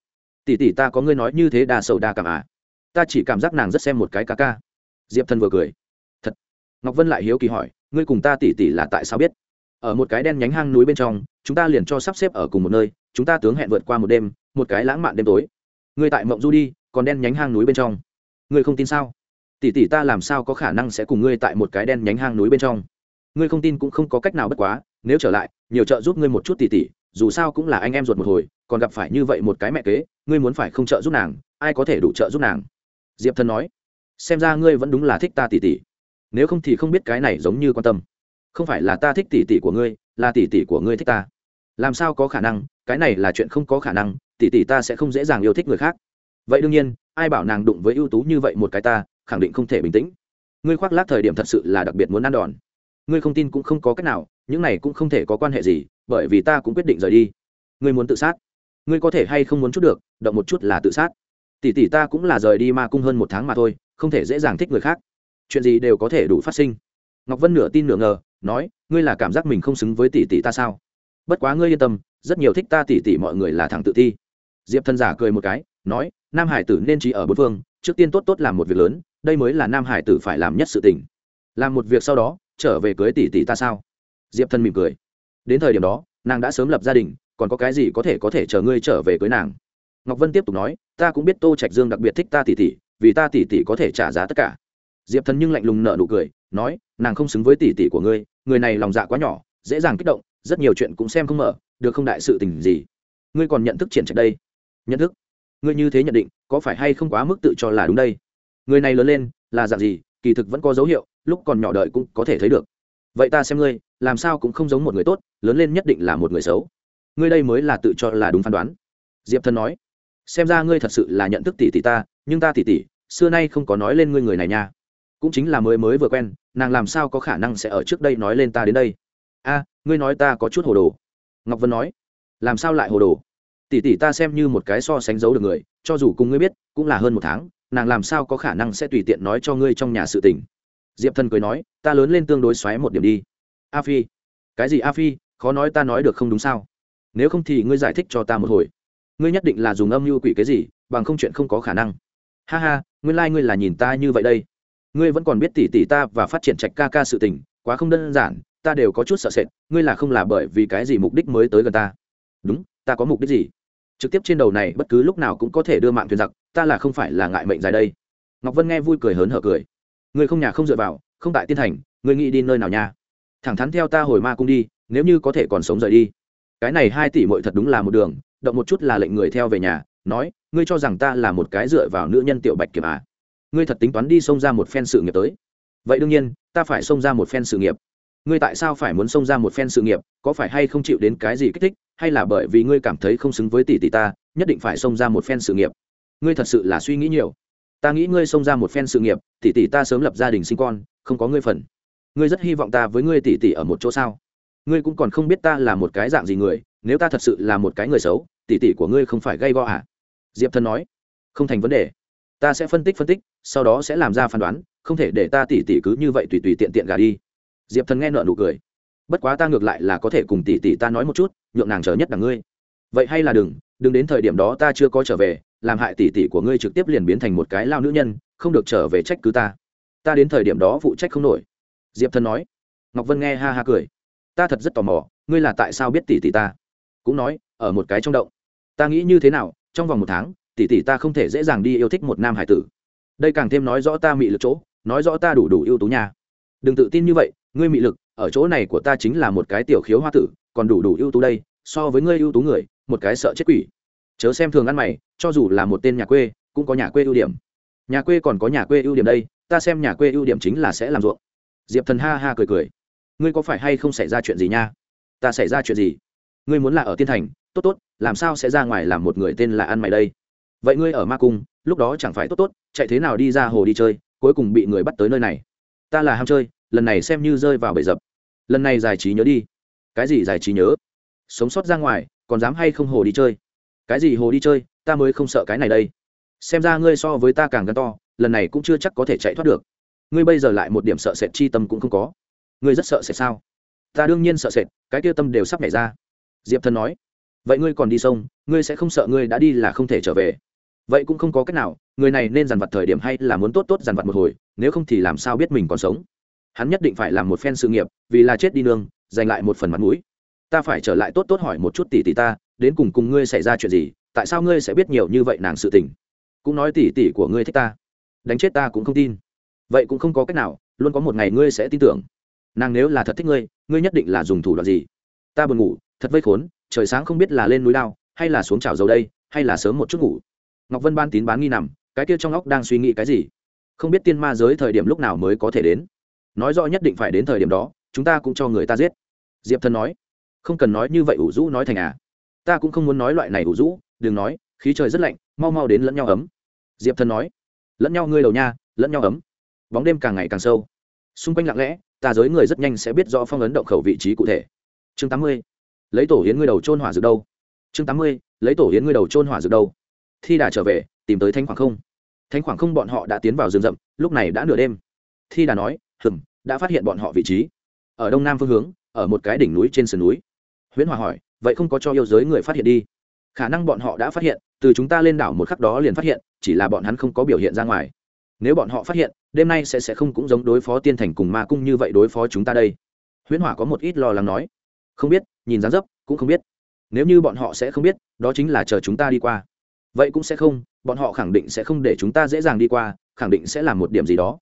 Tỷ tỷ ta có ngươi nói như thế đa sầu đa cảm à? Ta chỉ cảm giác nàng rất xem một cái ca ca. Diệp thần vừa cười. Thật. Ngọc vân lại hiếu kỳ hỏi, ngươi cùng ta tỷ tỷ là tại sao biết? Ở một cái đen nhánh hang núi bên trong, chúng ta liền cho sắp xếp ở cùng một nơi chúng ta tướng hẹn vượt qua một đêm, một cái lãng mạn đêm tối. Ngươi tại mộng du đi, còn đen nhánh hang núi bên trong. Ngươi không tin sao? Tỷ tỷ ta làm sao có khả năng sẽ cùng ngươi tại một cái đen nhánh hang núi bên trong? Ngươi không tin cũng không có cách nào bất quá, nếu trở lại, nhiều trợ giúp ngươi một chút tỷ tỷ, dù sao cũng là anh em ruột một hồi, còn gặp phải như vậy một cái mẹ kế, ngươi muốn phải không trợ giúp nàng, ai có thể đủ trợ giúp nàng? Diệp thần nói. Xem ra ngươi vẫn đúng là thích ta tỷ tỷ. Nếu không thì không biết cái này giống như quan tâm. Không phải là ta thích tỷ tỷ của ngươi, là tỷ tỷ của ngươi thích ta làm sao có khả năng? Cái này là chuyện không có khả năng, tỷ tỷ ta sẽ không dễ dàng yêu thích người khác. Vậy đương nhiên, ai bảo nàng đụng với ưu tú như vậy một cái ta, khẳng định không thể bình tĩnh. Ngươi khoác lác thời điểm thật sự là đặc biệt muốn ăn đòn. Ngươi không tin cũng không có cách nào, những này cũng không thể có quan hệ gì, bởi vì ta cũng quyết định rời đi. Ngươi muốn tự sát. Ngươi có thể hay không muốn chút được, động một chút là tự sát. Tỷ tỷ ta cũng là rời đi ma cung hơn một tháng mà thôi, không thể dễ dàng thích người khác. Chuyện gì đều có thể đủ phát sinh. Ngọc vân nửa tin nửa ngờ, nói, ngươi là cảm giác mình không xứng với tỷ tỷ ta sao? Bất quá ngươi yên tâm, rất nhiều thích ta tỷ tỷ mọi người là thẳng tự thi. diệp thân giả cười một cái, nói, nam hải tử nên chỉ ở bốn phương, trước tiên tốt tốt làm một việc lớn, đây mới là nam hải tử phải làm nhất sự tình. Làm một việc sau đó, trở về cưới tỷ tỷ ta sao? Diệp thân mỉm cười. Đến thời điểm đó, nàng đã sớm lập gia đình, còn có cái gì có thể có thể chờ ngươi trở về cưới nàng? Ngọc vân tiếp tục nói, ta cũng biết tô trạch dương đặc biệt thích ta tỷ tỷ vì ta tỷ tỷ có thể trả giá tất cả. Diệp thần nhưng lạnh lùng nợ nụ cười, nói, nàng không xứng với tỷ tỷ của ngươi, người này lòng dạ quá nhỏ, dễ dàng kích động rất nhiều chuyện cũng xem không mở, được không đại sự tình gì. Ngươi còn nhận thức triển trạch đây? Nhận thức. Ngươi như thế nhận định, có phải hay không quá mức tự cho là đúng đây? Người này lớn lên, là dạng gì, kỳ thực vẫn có dấu hiệu, lúc còn nhỏ đợi cũng có thể thấy được. Vậy ta xem ngươi, làm sao cũng không giống một người tốt, lớn lên nhất định là một người xấu. Ngươi đây mới là tự cho là đúng phán đoán. Diệp thần nói, xem ra ngươi thật sự là nhận thức tỷ tỷ ta, nhưng ta tỷ tỷ, xưa nay không có nói lên ngươi người này nha. Cũng chính là mới mới vừa quen, nàng làm sao có khả năng sẽ ở trước đây nói lên ta đến đây? A, ngươi nói ta có chút hồ đồ. Ngọc vân nói, làm sao lại hồ đồ? Tỷ tỷ ta xem như một cái so sánh giấu được người, cho dù cùng ngươi biết, cũng là hơn một tháng, nàng làm sao có khả năng sẽ tùy tiện nói cho ngươi trong nhà sự tình? Diệp thần cười nói, ta lớn lên tương đối xoáy một điểm đi. A phi, cái gì a phi, khó nói ta nói được không đúng sao? Nếu không thì ngươi giải thích cho ta một hồi. Ngươi nhất định là dùng âm mưu quỷ cái gì, bằng không chuyện không có khả năng. Ha ha, nguyên lai、like、ngươi là nhìn ta như vậy đây. Ngươi vẫn còn biết tỉ tỉ ta và phát triển trạch ca ca sự tình, quá không đơn giản ta đều có chút sợ sệt, ngươi là không là bởi vì cái gì mục đích mới tới gần ta. Đúng, ta có mục đích gì? Trực tiếp trên đầu này, bất cứ lúc nào cũng có thể đưa mạng thuyền giặc, ta là không phải là ngại mệnh dài đây. Ngọc vân nghe vui cười hớn hở cười. Ngươi không nhà không dựa vào, không tại tiên thành ngươi nghĩ đi nơi nào nha? Thẳng thắn theo ta hồi ma cung đi, nếu như có thể còn sống rời đi. Cái này hai tỷ mội thật đúng là một đường, động một chút là lệnh người theo về nhà, nói, ngươi cho rằng ta là một cái dựa vào nữ nhân tiểu bạch kiểm à? Ngươi thật tính toán đi xông ra một phen sự nghiệp tới. Vậy đương nhiên, ta phải xông ra một phen sự nghiệp ngươi tại sao phải muốn xông ra một phen sự nghiệp, có phải hay không chịu đến cái gì kích thích, hay là bởi vì ngươi cảm thấy không xứng với tỷ tỷ ta, nhất định phải xông ra một phen sự nghiệp? Ngươi thật sự là suy nghĩ nhiều. Ta nghĩ ngươi xông ra một phen sự nghiệp, tỷ tỷ ta sớm lập gia đình sinh con, không có ngươi phần. Ngươi rất hy vọng ta với ngươi tỷ tỷ ở một chỗ sao? Ngươi cũng còn không biết ta là một cái dạng gì người, nếu ta thật sự là một cái người xấu, tỷ tỷ của ngươi không phải gây go à? Diệp thần nói. Không thành vấn đề. Ta sẽ phân tích phân tích, sau đó sẽ làm ra phán đoán, không thể để ta tỷ tỷ cứ như vậy tùy tùy tiện tiện gà đi diệp thần nghe nợ nụ cười. Bất quá ta ngược lại là có thể cùng tỷ tỷ ta nói một chút, nhượng nàng chờ nhất là ngươi. Vậy hay là đừng đừng đến thời điểm đó ta chưa có trở về, làm hại tỷ tỷ của ngươi trực tiếp liền biến thành một cái lao nữ nhân, không được trở về trách cứ ta. Ta đến thời điểm đó phụ trách không nổi. Diệp thần nói. Ngọc vân nghe ha ha cười. Ta thật rất tò mò, ngươi là tại sao biết tỷ tỷ ta? Cũng nói, ở một cái trong động. Ta nghĩ như thế nào, trong vòng một tháng, tỷ tỷ ta không thể dễ dàng đi yêu thích một nam hải tử. Đây càng thêm nói rõ ta mị lực chỗ, nói rõ ta đủ đủ ưu tú nha. Đừng tự tin như vậy ngươi mị lực, ở chỗ này của ta chính là một cái tiểu khiếu hoa tử, còn đủ đủ ưu tú đây, so với ngươi ưu tú người, một cái sợ chết quỷ. Chớ xem thường ăn mày, cho dù là một tên nhà quê, cũng có nhà quê ưu điểm. Nhà quê còn có nhà quê ưu điểm đây, ta xem nhà quê ưu điểm chính là sẽ làm ruộng. Diệp thần ha ha cười cười. Ngươi có phải hay không xảy ra chuyện gì nha? Ta xảy ra chuyện gì? Ngươi muốn là ở tiên thành, tốt tốt, làm sao sẽ ra ngoài làm một người tên là ăn mày đây? Vậy ngươi ở ma cung, lúc đó chẳng phải tốt tốt, chạy thế nào đi ra hồ đi chơi, cuối cùng bị người bắt tới nơi này? Ta là ham chơi lần này xem như rơi vào bể dập. Lần này giải trí nhớ đi. Cái gì giải trí nhớ? Sống sót ra ngoài, còn dám hay không hồ đi chơi? Cái gì hồ đi chơi? Ta mới không sợ cái này đây. Xem ra ngươi so với ta càng gắn to, lần này cũng chưa chắc có thể chạy thoát được. Ngươi bây giờ lại một điểm sợ sệt chi tâm cũng không có. Ngươi rất sợ sệt sao? Ta đương nhiên sợ sệt, cái kia tâm đều sắp nhảy ra. Diệp thần nói. Vậy ngươi còn đi sông, ngươi sẽ không sợ ngươi đã đi là không thể trở về. Vậy cũng không có cách nào, người này nên dằn vặt thời điểm hay là muốn tốt tốt dằn vặt một hồi, nếu không thì làm sao biết mình còn sống? Hắn nhất định phải làm một phen sự nghiệp, vì là chết đi nương, giành lại một phần mặt mũi. Ta phải trở lại tốt tốt hỏi một chút tỷ tỷ ta, đến cùng cùng ngươi xảy ra chuyện gì, tại sao ngươi sẽ biết nhiều như vậy nàng sự tình? Cũng nói tỷ tỷ của ngươi thích ta. Đánh chết ta cũng không tin. Vậy cũng không có cách nào, luôn có một ngày ngươi sẽ tin tưởng. Nàng nếu là thật thích ngươi ngươi nhất định là dùng thủ đoạn gì? Ta buồn ngủ, thật vây khốn, trời sáng không biết là lên núi lao hay là xuống chảo dầu đây, hay là sớm một chút ngủ. Ngọc vân ban tín bán nghi nằm, cái kia trong óc đang suy nghĩ cái gì? Không biết tiên ma giới thời điểm lúc nào mới có thể đến nói rõ nhất định phải đến thời điểm đó, chúng ta cũng cho người ta giết. Diệp thần nói. Không cần nói như vậy, ủ rũ nói thành à. Ta cũng không muốn nói loại này ủ rũ, đừng nói, khí trời rất lạnh, mau mau đến lẫn nhau ấm. Diệp thần nói. Lẫn nhau ngươi đầu nha, lẫn nhau ấm. Bóng đêm càng ngày càng sâu. Xung quanh lặng lẽ ta giới người rất nhanh sẽ biết rõ phong ấn động khẩu vị trí cụ thể. Chương tám mươi. Lấy tổ hiến ngươi đầu trôn hỏa dược đâu? Chương tám mươi. Lấy tổ hiến ngươi đầu trôn hỏa dược đâu? Thi đà trở về, tìm tới thánh khoảng không. Thánh khoảng không bọn họ đã tiến vào rừng rậm, lúc này đã nửa đêm. Thi đà nói hừm, đã phát hiện bọn họ vị trí. Ở đông nam phương hướng, ở một cái đỉnh núi trên sườn núi. Huyễn hòa hỏi, vậy không có cho yêu giới người phát hiện đi? Khả năng bọn họ đã phát hiện, từ chúng ta lên đảo một khắc đó liền phát hiện, chỉ là bọn hắn không có biểu hiện ra ngoài. Nếu bọn họ phát hiện, đêm nay sẽ sẽ không cũng giống đối phó tiên thành cùng ma cung như vậy đối phó chúng ta đây. Huyễn hỏa có một ít lo lắng nói, không biết, nhìn dáng dấp cũng không biết. Nếu như bọn họ sẽ không biết, đó chính là chờ chúng ta đi qua. Vậy cũng sẽ không, bọn họ khẳng định sẽ không để chúng ta dễ dàng đi qua, khẳng định sẽ làm một điểm gì đó.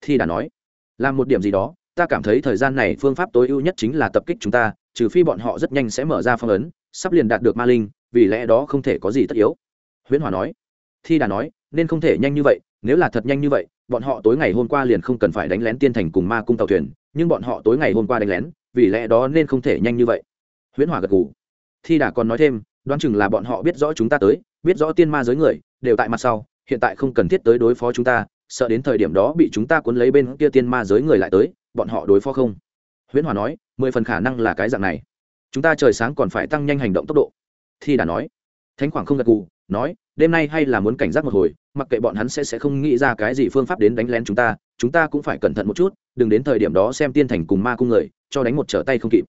Thi đã nói làm một điểm gì đó, ta cảm thấy thời gian này phương pháp tối ưu nhất chính là tập kích chúng ta, trừ phi bọn họ rất nhanh sẽ mở ra phong ấn, sắp liền đạt được ma linh, vì lẽ đó không thể có gì tất yếu. Huyễn hòa nói. Thi đà nói, nên không thể nhanh như vậy, nếu là thật nhanh như vậy, bọn họ tối ngày hôm qua liền không cần phải đánh lén tiên thành cùng ma cung tàu thuyền, nhưng bọn họ tối ngày hôm qua đánh lén, vì lẽ đó nên không thể nhanh như vậy. Huyễn hòa gật gù. Thi đà còn nói thêm, đoán chừng là bọn họ biết rõ chúng ta tới, biết rõ tiên ma giới người, đều tại mặt sau, hiện tại không cần thiết tới đối phó chúng ta sợ đến thời điểm đó bị chúng ta cuốn lấy bên kia tiên ma giới người lại tới, bọn họ đối phó không? Huyễn hòa nói, mười phần khả năng là cái dạng này. Chúng ta trời sáng còn phải tăng nhanh hành động tốc độ. Thi đã nói. Thánh khoảng không gật gù, nói, đêm nay hay là muốn cảnh giác một hồi, mặc kệ bọn hắn sẽ sẽ không nghĩ ra cái gì phương pháp đến đánh lén chúng ta chúng ta cũng phải cẩn thận một chút, đừng đến thời điểm đó xem tiên thành cùng ma cung người, cho đánh một trở tay không kịp.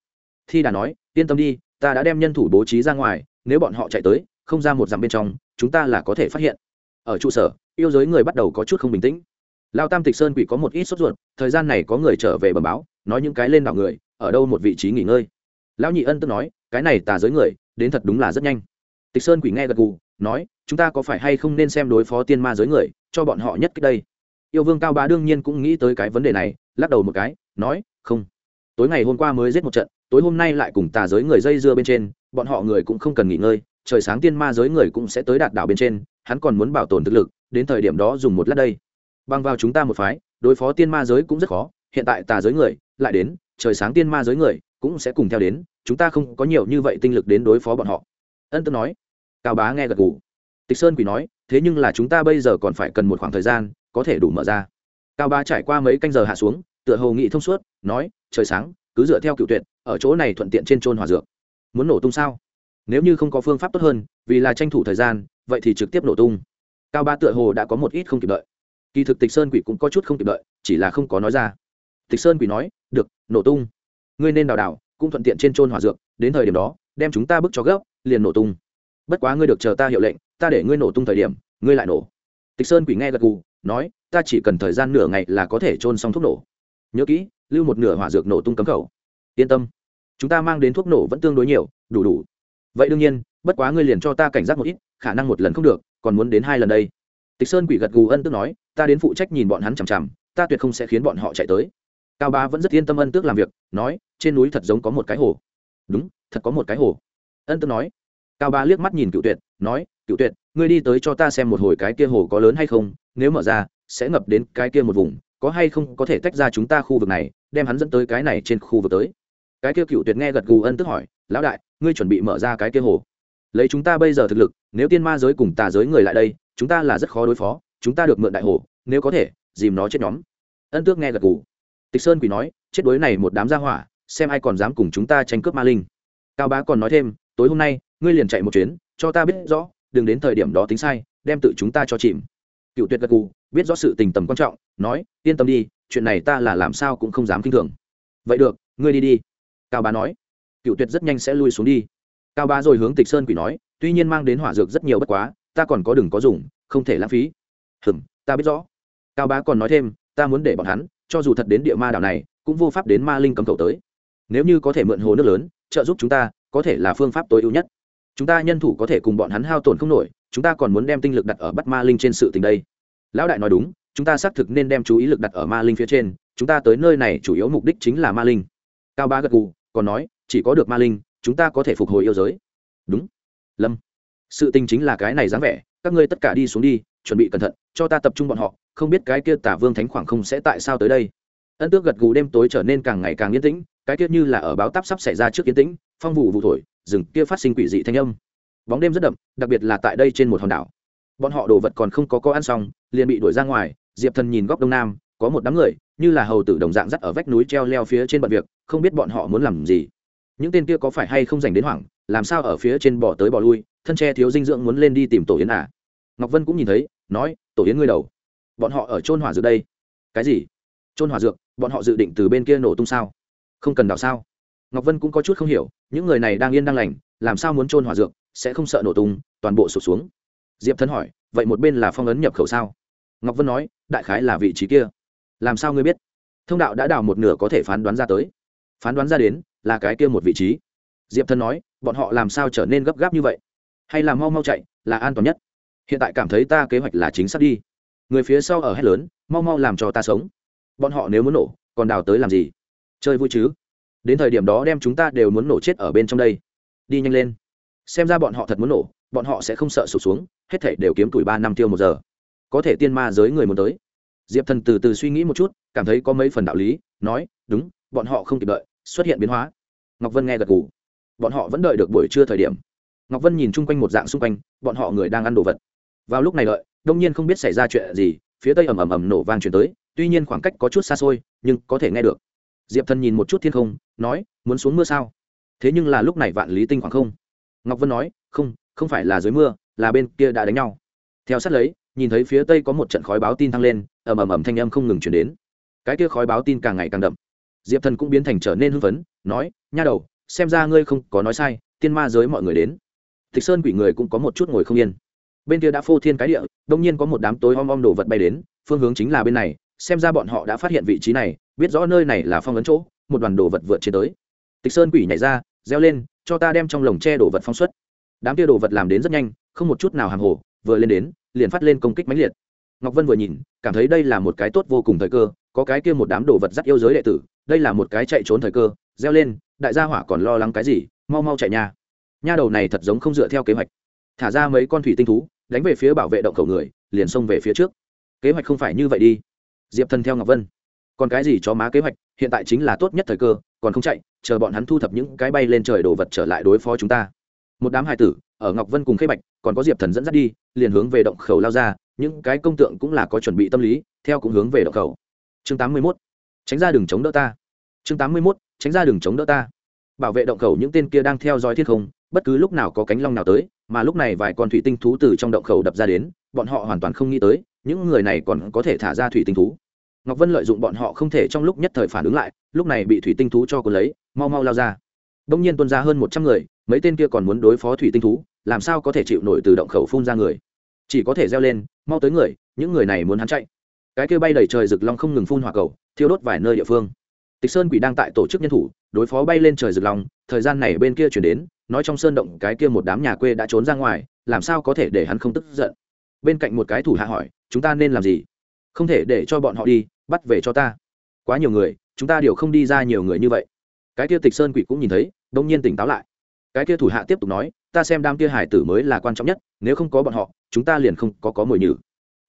Thi đã nói, yên tâm đi, ta đã đem nhân thủ bố trí ra ngoài, nếu bọn họ chạy tới, không ra một dặm bên trong, chúng ta là có thể phát hiện. Ở trụ sở yêu giới người bắt đầu có chút không bình tĩnh. Lao tam tịch sơn quỷ có một ít sốt ruột, thời gian này có người trở về bầm báo, nói những cái lên đảo người, ở đâu một vị trí nghỉ ngơi. Lão nhị ân tức nói, cái này tà giới người, đến thật đúng là rất nhanh. Tịch sơn quỷ nghe gật gù, nói, chúng ta có phải hay không nên xem đối phó tiên ma giới người, cho bọn họ nhất cách đây? Yêu vương cao bá đương nhiên cũng nghĩ tới cái vấn đề này, lắc đầu một cái, nói, không. Tối ngày hôm qua mới giết một trận, tối hôm nay lại cùng tà giới người dây dưa bên trên, bọn họ người cũng không cần nghỉ ngơi, trời sáng tiên ma giới người cũng sẽ tới đạt đảo bên trên, hắn còn muốn bảo tồn thực lực đến thời điểm đó dùng một lát đây. Bằng vào chúng ta một phái, đối phó tiên ma giới cũng rất khó, hiện tại tà giới người lại đến, trời sáng tiên ma giới người cũng sẽ cùng theo đến, chúng ta không có nhiều như vậy tinh lực đến đối phó bọn họ. Ân tư nói. Cao bá nghe gật gù. Tịch sơn quỷ nói, thế nhưng là chúng ta bây giờ còn phải cần một khoảng thời gian, có thể đủ mở ra. Cao bá trải qua mấy canh giờ hạ xuống, tựa hồ nghị thông suốt, nói, trời sáng, cứ dựa theo cựu tuyệt, ở chỗ này thuận tiện trên trôn hòa dược. Muốn nổ tung sao? Nếu như không có phương pháp tốt hơn, vì là tranh thủ thời gian, vậy thì trực tiếp nổ tung cao ba tựa hồ đã có một ít không kịp đợi. Kỳ thực tịch sơn quỷ cũng có chút không kịp đợi, chỉ là không có nói ra. Tịch sơn quỷ nói, được, nổ tung. Ngươi nên đào đảo, cũng thuận tiện trên trôn hỏa dược, đến thời điểm đó, đem chúng ta bước cho gấp, liền nổ tung. Bất quá ngươi được chờ ta hiệu lệnh, ta để ngươi nổ tung thời điểm, ngươi lại nổ. Tịch sơn quỷ nghe gật gù, nói, ta chỉ cần thời gian nửa ngày là có thể trôn xong thuốc nổ. Nhớ kỹ, lưu một nửa hỏa dược nổ tung cấm khẩu. Yên tâm, chúng ta mang đến thuốc nổ vẫn tương đối nhiều, đủ đủ vậy đương nhiên, bất quá ngươi liền cho ta cảnh giác một ít, khả năng một lần không được, còn muốn đến hai lần đây. Tịch sơn quỷ gật gù ân tức nói, ta đến phụ trách nhìn bọn hắn chằm chằm, ta tuyệt không sẽ khiến bọn họ chạy tới. Cao Bá vẫn rất yên tâm ân tước làm việc, nói, trên núi thật giống có một cái hồ. Đúng, thật có một cái hồ. Ân tước nói. Cao Bá liếc mắt nhìn cựu tuyệt, nói cựu tuyệt, ngươi đi tới cho ta xem một hồi cái kia hồ có lớn hay không, nếu mở ra, sẽ ngập đến cái kia một vùng, có hay không có thể tách ra chúng ta khu vực này, đem hắn dẫn tới cái này trên khu vực tới. Cái kia cựu tuyệt nghe gật gù ân tức hỏi, lão đại ngươi chuẩn bị mở ra cái kia hồ. Lấy chúng ta bây giờ thực lực, nếu tiên ma giới cùng tà giới người lại đây, chúng ta là rất khó đối phó, chúng ta được mượn đại hồ, nếu có thể, dìm nó chết nhóm. Ân tước nghe gật gù. Tịch sơn quỷ nói, chết đối này một đám gia hỏa, xem ai còn dám cùng chúng ta tranh cướp ma linh. Cao bá còn nói thêm, tối hôm nay, ngươi liền chạy một chuyến, cho ta biết rõ, đừng đến thời điểm đó tính sai, đem tự chúng ta cho chìm. Cựu tuyệt gật gù, biết rõ sự tình tầm quan trọng, nói, yên tâm đi, chuyện này ta là làm sao cũng không dám kinh thường. Vậy được, ngươi đi đi. Cao bá nói cựu tuyệt rất nhanh sẽ lui xuống đi. Cao bá rồi hướng tịch sơn quỷ nói, tuy nhiên mang đến hỏa dược rất nhiều bất quá, ta còn có đừng có dùng, không thể lãng phí. Hừm, ta biết rõ. Cao bá còn nói thêm, ta muốn để bọn hắn, cho dù thật đến địa ma đảo này, cũng vô pháp đến ma linh cấm cầu tới. Nếu như có thể mượn hồ nước lớn, trợ giúp chúng ta, có thể là phương pháp tối ưu nhất. Chúng ta nhân thủ có thể cùng bọn hắn hao tổn không nổi, chúng ta còn muốn đem tinh lực đặt ở bắt ma linh trên sự tình đây. Lão đại nói đúng, chúng ta xác thực nên đem chú ý lực đặt ở ma linh phía trên, chúng ta tới nơi này chủ yếu mục đích chính là ma linh. Cao ba gật gù, còn nói chỉ có được ma linh, chúng ta có thể phục hồi yêu giới. Đúng. Lâm. Sự tình chính là cái này dáng vẻ, các ngươi tất cả đi xuống đi, chuẩn bị cẩn thận, cho ta tập trung bọn họ, không biết cái kia tả vương thánh khoảng không sẽ tại sao tới đây. Ân tước gật gù đêm tối trở nên càng ngày càng yên tĩnh, cái kia như là ở báo táp sắp xảy ra trước yên tĩnh, phong vụ vụ thổi, rừng kia phát sinh quỷ dị thanh âm. Bóng đêm rất đậm, đặc biệt là tại đây trên một hòn đảo. Bọn họ đồ vật còn không có có ăn xong, liền bị đuổi ra ngoài, diệp thần nhìn góc đông nam, có một đám người, như là hầu tử đồng dạng dắt ở vách núi treo leo phía trên bận việc, không biết bọn họ muốn làm gì những tên kia có phải hay không dành đến hoảng, làm sao ở phía trên bỏ tới bỏ lui, thân tre thiếu dinh dưỡng muốn lên đi tìm tổ yến à? Ngọc vân cũng nhìn thấy, nói, tổ yến ngươi đầu, bọn họ ở trôn hỏa dược đây. Cái gì? Trôn hỏa dược? Bọn họ dự định từ bên kia nổ tung sao? Không cần đào sao. Ngọc vân cũng có chút không hiểu, những người này đang yên đang lành, làm sao muốn trôn hỏa dược, sẽ không sợ nổ tung, toàn bộ sụp xuống. Diệp thân hỏi, vậy một bên là phong ấn nhập khẩu sao? Ngọc vân nói, đại khái là vị trí kia. Làm sao ngươi biết? Thông đạo đã đào một nửa có thể phán đoán ra tới. Phán đoán ra đến là cái kia một vị trí. Diệp thân nói, bọn họ làm sao trở nên gấp gáp như vậy? Hay là mau mau chạy, là an toàn nhất? Hiện tại cảm thấy ta kế hoạch là chính xác đi. Người phía sau ở hết lớn, mau mau làm cho ta sống. Bọn họ nếu muốn nổ, còn đào tới làm gì? Chơi vui chứ? Đến thời điểm đó đem chúng ta đều muốn nổ chết ở bên trong đây. Đi nhanh lên. Xem ra bọn họ thật muốn nổ, bọn họ sẽ không sợ sụp xuống, hết thể đều kiếm tuổi ba năm tiêu một giờ. Có thể tiên ma giới người muốn tới. Diệp thần từ từ suy nghĩ một chút, cảm thấy có mấy phần đạo lý, nói, đúng, bọn họ không kịp đợi xuất hiện biến hóa. Ngọc vân nghe gật g ủ bọn họ vẫn đợi được buổi trưa thời điểm. Ngọc vân nhìn chung quanh một dạng xung quanh, bọn họ người đang ăn đồ vật. Vào lúc này đợi đông nhiên không biết xảy ra chuyện gì, phía tây ầm ầm ầm nổ vang chuyển tới, tuy nhiên khoảng cách có chút xa xôi, nhưng có thể nghe được. Diệp thần nhìn một chút thiên không, nói, muốn xuống mưa sao? Thế nhưng là lúc này vạn lý tinh khoảng không. Ngọc vân nói, không không phải là dưới mưa, là bên kia đã đánh nhau. Theo sát lấy, nhìn thấy phía tây có một trận khói báo tin thăng lên, ầm ầm ầm thanh âm không ngừng chuyển đến. Cái kia khói báo tin càng ngày càng đậm diệp thần cũng biến thành trở nên hưng phấn, nói, nha đầu, xem ra ngươi không có nói sai, tiên ma giới mọi người đến. Tịch sơn quỷ người cũng có một chút ngồi không yên. Bên kia đã phô thiên cái địa, đông nhiên có một đám tối om om đồ vật bay đến, phương hướng chính là bên này, xem ra bọn họ đã phát hiện vị trí này, biết rõ nơi này là phong ấn chỗ, một đoàn đồ vật vượt trên tới. Tịch sơn quỷ nhảy ra, reo lên, cho ta đem trong lồng tre đồ vật phong xuất. Đám kia đồ vật làm đến rất nhanh, không một chút nào hàng hồ, vừa lên đến, liền phát lên công kích mãnh liệt. Ngọc vân vừa nhìn, cảm thấy đây là một cái tốt vô cùng thời cơ, có cái kia một đám đồ vật dắt yêu giới đệ tử đây là một cái chạy trốn thời cơ, reo lên, đại gia hỏa còn lo lắng cái gì, mau mau chạy nha. Nha đầu này thật giống không dựa theo kế hoạch. Thả ra mấy con thủy tinh thú, đánh về phía bảo vệ động khẩu người, liền xông về phía trước. Kế hoạch không phải như vậy đi. Diệp thần theo ngọc vân. Còn cái gì cho má kế hoạch, hiện tại chính là tốt nhất thời cơ, còn không chạy, chờ bọn hắn thu thập những cái bay lên trời đồ vật trở lại đối phó chúng ta. Một đám hải tử, ở ngọc vân cùng khế bạch, còn có diệp thần dẫn dắt đi, liền hướng về động khẩu lao ra, những cái công tượng cũng là có chuẩn bị tâm lý, theo cũng hướng về động khẩu. Chương tám mươi mốt tránh ra đường chống đỡ ta. Chương tám mươi mốt, tránh ra đường chống đỡ ta. Bảo vệ động khẩu những tên kia đang theo dõi thiên không, bất cứ lúc nào có cánh long nào tới, mà lúc này vài con thủy tinh thú từ trong động khẩu đập ra đến, bọn họ hoàn toàn không nghĩ tới, những người này còn có thể thả ra thủy tinh thú. Ngọc vân lợi dụng bọn họ không thể trong lúc nhất thời phản ứng lại, lúc này bị thủy tinh thú cho cuốn lấy, mau mau lao ra. Đông nhiên tuân ra hơn một trăm người, mấy tên kia còn muốn đối phó thủy tinh thú, làm sao có thể chịu nổi từ động khẩu phun ra người? Chỉ có thể reo lên, mau tới người, những người này muốn hắn chạy. Cái kia bay đầy trời rực long không ngừng phun hỏa cầu thiêu đốt vài nơi địa phương. Tịch sơn quỷ đang tại tổ chức nhân thủ, đối phó bay lên trời rực lòng, thời gian này bên kia chuyển đến, nói trong sơn động cái kia một đám nhà quê đã trốn ra ngoài, làm sao có thể để hắn không tức giận? Bên cạnh một cái thủ hạ hỏi, chúng ta nên làm gì? Không thể để cho bọn họ đi, bắt về cho ta. Quá nhiều người, chúng ta đều không đi ra nhiều người như vậy. Cái kia tịch sơn quỷ cũng nhìn thấy đông nhiên tỉnh táo lại. Cái kia thủ hạ tiếp tục nói, ta xem đám kia hải tử mới là quan trọng nhất, nếu không có bọn họ, chúng ta liền không có có mồi nhử.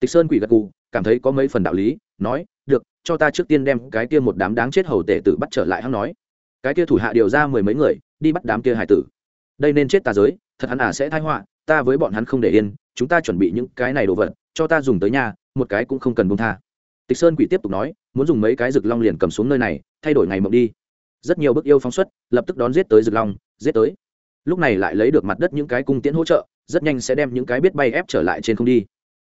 Tịch sơn quỷ gật cù cảm thấy có mấy phần đạo lý, nói cho ta trước tiên đem cái kia một đám đáng chết hầu tể tử bắt trở lại, hắn nói. Cái kia thủ hạ điều ra mười mấy người, đi bắt đám kia hải tử. Đây nên chết ta giới, thật hắn à sẽ thái họa, ta với bọn hắn không để yên, chúng ta chuẩn bị những cái này đồ vật, cho ta dùng tới nhà, một cái cũng không cần bông tha. Tịch sơn quỷ tiếp tục nói, muốn dùng mấy cái rực long liền cầm xuống nơi này, thay đổi ngày mộng đi. Rất nhiều bức yêu phóng xuất, lập tức đón giết tới rực long, giết tới. Lúc này lại lấy được mặt đất những cái cung tiễn hỗ trợ, rất nhanh sẽ đem những cái biết bay ép trở lại trên không đi.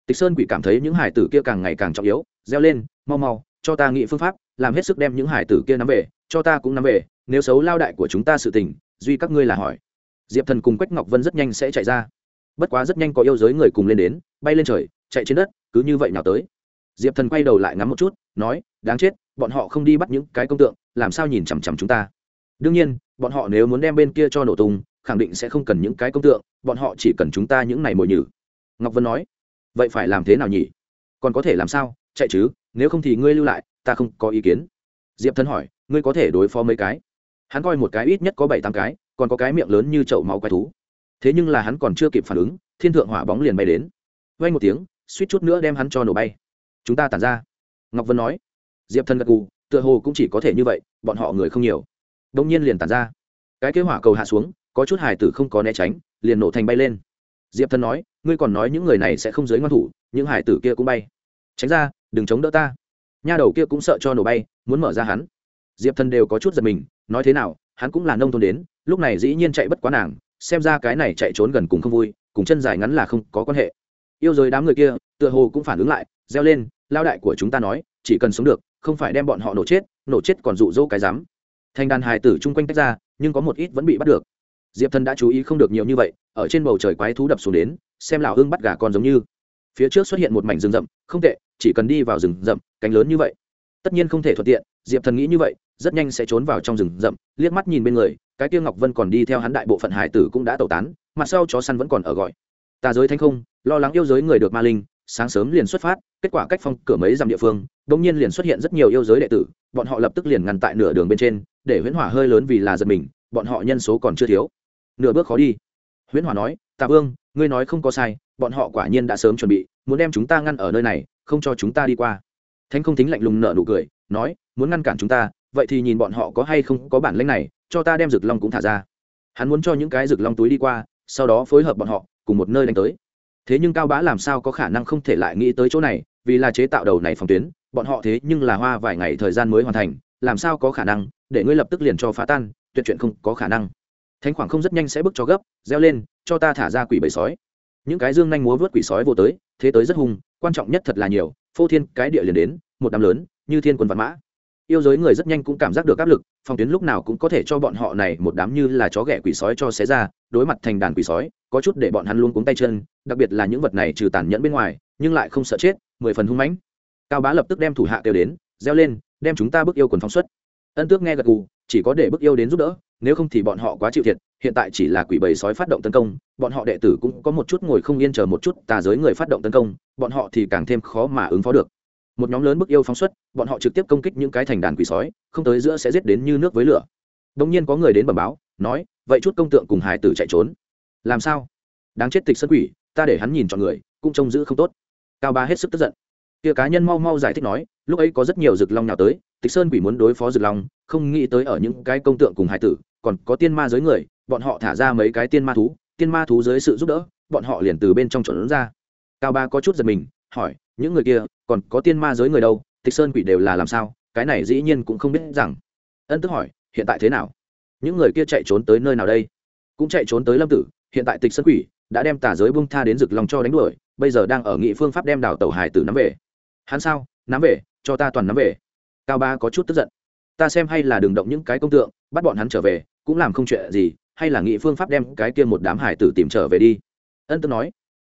Tịch sơn quỷ cảm thấy những hải tử kia càng ngày càng trọng yếu, reo lên, mau mau cho ta nghĩ phương pháp, làm hết sức đem những hải tử kia nắm về, cho ta cũng nắm về, nếu xấu lao đại của chúng ta sự tình, duy các ngươi là hỏi. Diệp thần cùng quách ngọc vân rất nhanh sẽ chạy ra. Bất quá rất nhanh có yêu giới người cùng lên đến, bay lên trời, chạy trên đất, cứ như vậy nào tới. Diệp thần quay đầu lại ngắm một chút, nói, đáng chết, bọn họ không đi bắt những cái công tượng, làm sao nhìn chằm chằm chúng ta? Đương nhiên, bọn họ nếu muốn đem bên kia cho nổ tung, khẳng định sẽ không cần những cái công tượng, bọn họ chỉ cần chúng ta những này mồi nhử. Ngọc vân nói, vậy phải làm thế nào nhỉ? Còn có thể làm sao? Chạy chứ nếu không thì ngươi lưu lại, ta không có ý kiến. Diệp thần hỏi, ngươi có thể đối phó mấy cái? Hắn coi một cái ít nhất có bảy tám cái, còn có cái miệng lớn như chậu máu quái thú. Thế nhưng là hắn còn chưa kịp phản ứng, thiên thượng hỏa bóng liền bay đến. Vay một tiếng, suýt chút nữa đem hắn cho nổ bay. Chúng ta tản ra. Ngọc vân nói. Diệp thần gật gù, tựa hồ cũng chỉ có thể như vậy, bọn họ người không nhiều. Đông nhiên liền tản ra. Cái kế hỏa cầu hạ xuống, có chút hải tử không có né tránh, liền nổ thành bay lên. Diệp thần nói, ngươi còn nói những người này sẽ không giới ngoan thủ, những hải tử kia cũng bay. Tránh ra đừng chống đỡ ta. Nha đầu kia cũng sợ cho nổ bay, muốn mở ra hắn. Diệp thần đều có chút giật mình, nói thế nào, hắn cũng là nông thôn đến, lúc này dĩ nhiên chạy bất quá nàng, xem ra cái này chạy trốn gần cùng không vui, cùng chân dài ngắn là không có quan hệ. Yêu rồi đám người kia, tựa hồ cũng phản ứng lại, reo lên, lao đại của chúng ta nói, chỉ cần sống được, không phải đem bọn họ nổ chết nổ chết còn rụ rỗ cái dám. thành đàn hài tử chung quanh tách ra, nhưng có một ít vẫn bị bắt được. Diệp thần đã chú ý không được nhiều như vậy, ở trên bầu trời quái thú đập xuống đến, xem lão hưng bắt gà con giống như. Phía trước xuất hiện một mảnh rừng rậm, không tệ chỉ cần đi vào rừng rậm, cánh lớn như vậy. Tất nhiên không thể thuận tiện, diệp thần nghĩ như vậy, rất nhanh sẽ trốn vào trong rừng rậm, liếc mắt nhìn bên người, cái tiêu ngọc vân còn đi theo hắn đại bộ phận hải tử cũng đã tẩu tán mặt sau chó săn vẫn còn ở gọi. Tà giới thanh không, lo lắng yêu giới người được ma linh, sáng sớm liền xuất phát, kết quả cách phong cửa mấy dặm địa phương đông nhiên liền xuất hiện rất nhiều yêu giới đệ tử, bọn họ lập tức liền ngăn tại nửa đường bên trên, để huyễn hỏa hơi lớn vì là giật mình, bọn họ nhân số còn chưa thiếu. Nửa bước khó đi. Huyễn hỏa nói tạ vương, ngươi nói không có sai, bọn họ quả nhiên đã sớm chuẩn bị, muốn đem chúng ta ngăn ở nơi này không cho chúng ta đi qua. Thánh không thính lạnh lùng nở nụ cười, nói, muốn ngăn cản chúng ta, vậy thì nhìn bọn họ có hay không có bản lĩnh này, cho ta đem rực long cũng thả ra. Hắn muốn cho những cái rực long túi đi qua, sau đó phối hợp bọn họ, cùng một nơi đánh tới. Thế nhưng cao bá làm sao có khả năng không thể lại nghĩ tới chỗ này, vì là chế tạo đầu này phòng tuyến, bọn họ thế nhưng là hoa vài ngày thời gian mới hoàn thành, làm sao có khả năng, để ngươi lập tức liền cho phá tan, tuyệt chuyện không có khả năng. Thánh khoảng không rất nhanh sẽ bước cho gấp, reo lên, cho ta thả ra quỷ bầy sói. Những cái dương nhanh múa vớt quỷ sói vô tới, thế tới rất hung quan trọng nhất thật là nhiều, phô thiên cái địa liền đến, một đám lớn, như thiên quân văn mã. Yêu giới người rất nhanh cũng cảm giác được áp lực, phòng tuyến lúc nào cũng có thể cho bọn họ này một đám như là chó ghẻ quỷ sói cho xé ra, đối mặt thành đàn quỷ sói, có chút để bọn hắn luôn cuống tay chân, đặc biệt là những vật này trừ tàn nhẫn bên ngoài, nhưng lại không sợ chết, mười phần hung mãnh. Cao bá lập tức đem thủ hạ kêu đến, reo lên, đem chúng ta bức yêu quần phóng xuất. Ân tước nghe gật gù, chỉ có để bức yêu đến giúp đỡ nếu không thì bọn họ quá chịu thiệt, hiện tại chỉ là quỷ bầy sói phát động tấn công, bọn họ đệ tử cũng có một chút ngồi không yên chờ một chút tà giới người phát động tấn công, bọn họ thì càng thêm khó mà ứng phó được. Một nhóm lớn bức yêu phóng xuất, bọn họ trực tiếp công kích những cái thành đàn quỷ sói, không tới giữa sẽ giết đến như nước với lửa. Đông nhiên có người đến bẩm báo, nói, vậy chút công tượng cùng hải tử chạy trốn. Làm sao? Đáng chết tịch sân quỷ, ta để hắn nhìn chọn người, cũng trông giữ không tốt. Cao ba hết sức tức giận. Kia cá nhân mau mau giải thích nói, lúc ấy có rất nhiều rực long nào tới, tịch sơn quỷ muốn đối phó rực long, không nghĩ tới ở những cái công tượng cùng hải tử còn có tiên ma giới người, bọn họ thả ra mấy cái tiên ma thú, tiên ma thú dưới sự giúp đỡ, bọn họ liền từ bên trong trộn ra. Cao ba có chút giật mình, hỏi, những người kia, còn có tiên ma giới người đâu, tịch sơn quỷ đều là làm sao, cái này dĩ nhiên cũng không biết rằng. Ân tức hỏi, hiện tại thế nào? Những người kia chạy trốn tới nơi nào đây? Cũng chạy trốn tới lâm tử, hiện tại tịch sơn quỷ đã đem tà giới bung tha đến rực lòng cho đánh đuổi, bây giờ đang ở nghị phương pháp đem đào tàu hải tử nắm về. Hắn sao? Nắm về, cho ta toàn nắm về. Cao ba có chút tức giận. Ta xem hay là đừng động những cái công tượng, bắt bọn hắn trở về cũng làm không chuyện gì, hay là nghị phương pháp đem cái kia một đám hải tử tìm trở về đi. Ân tức nói,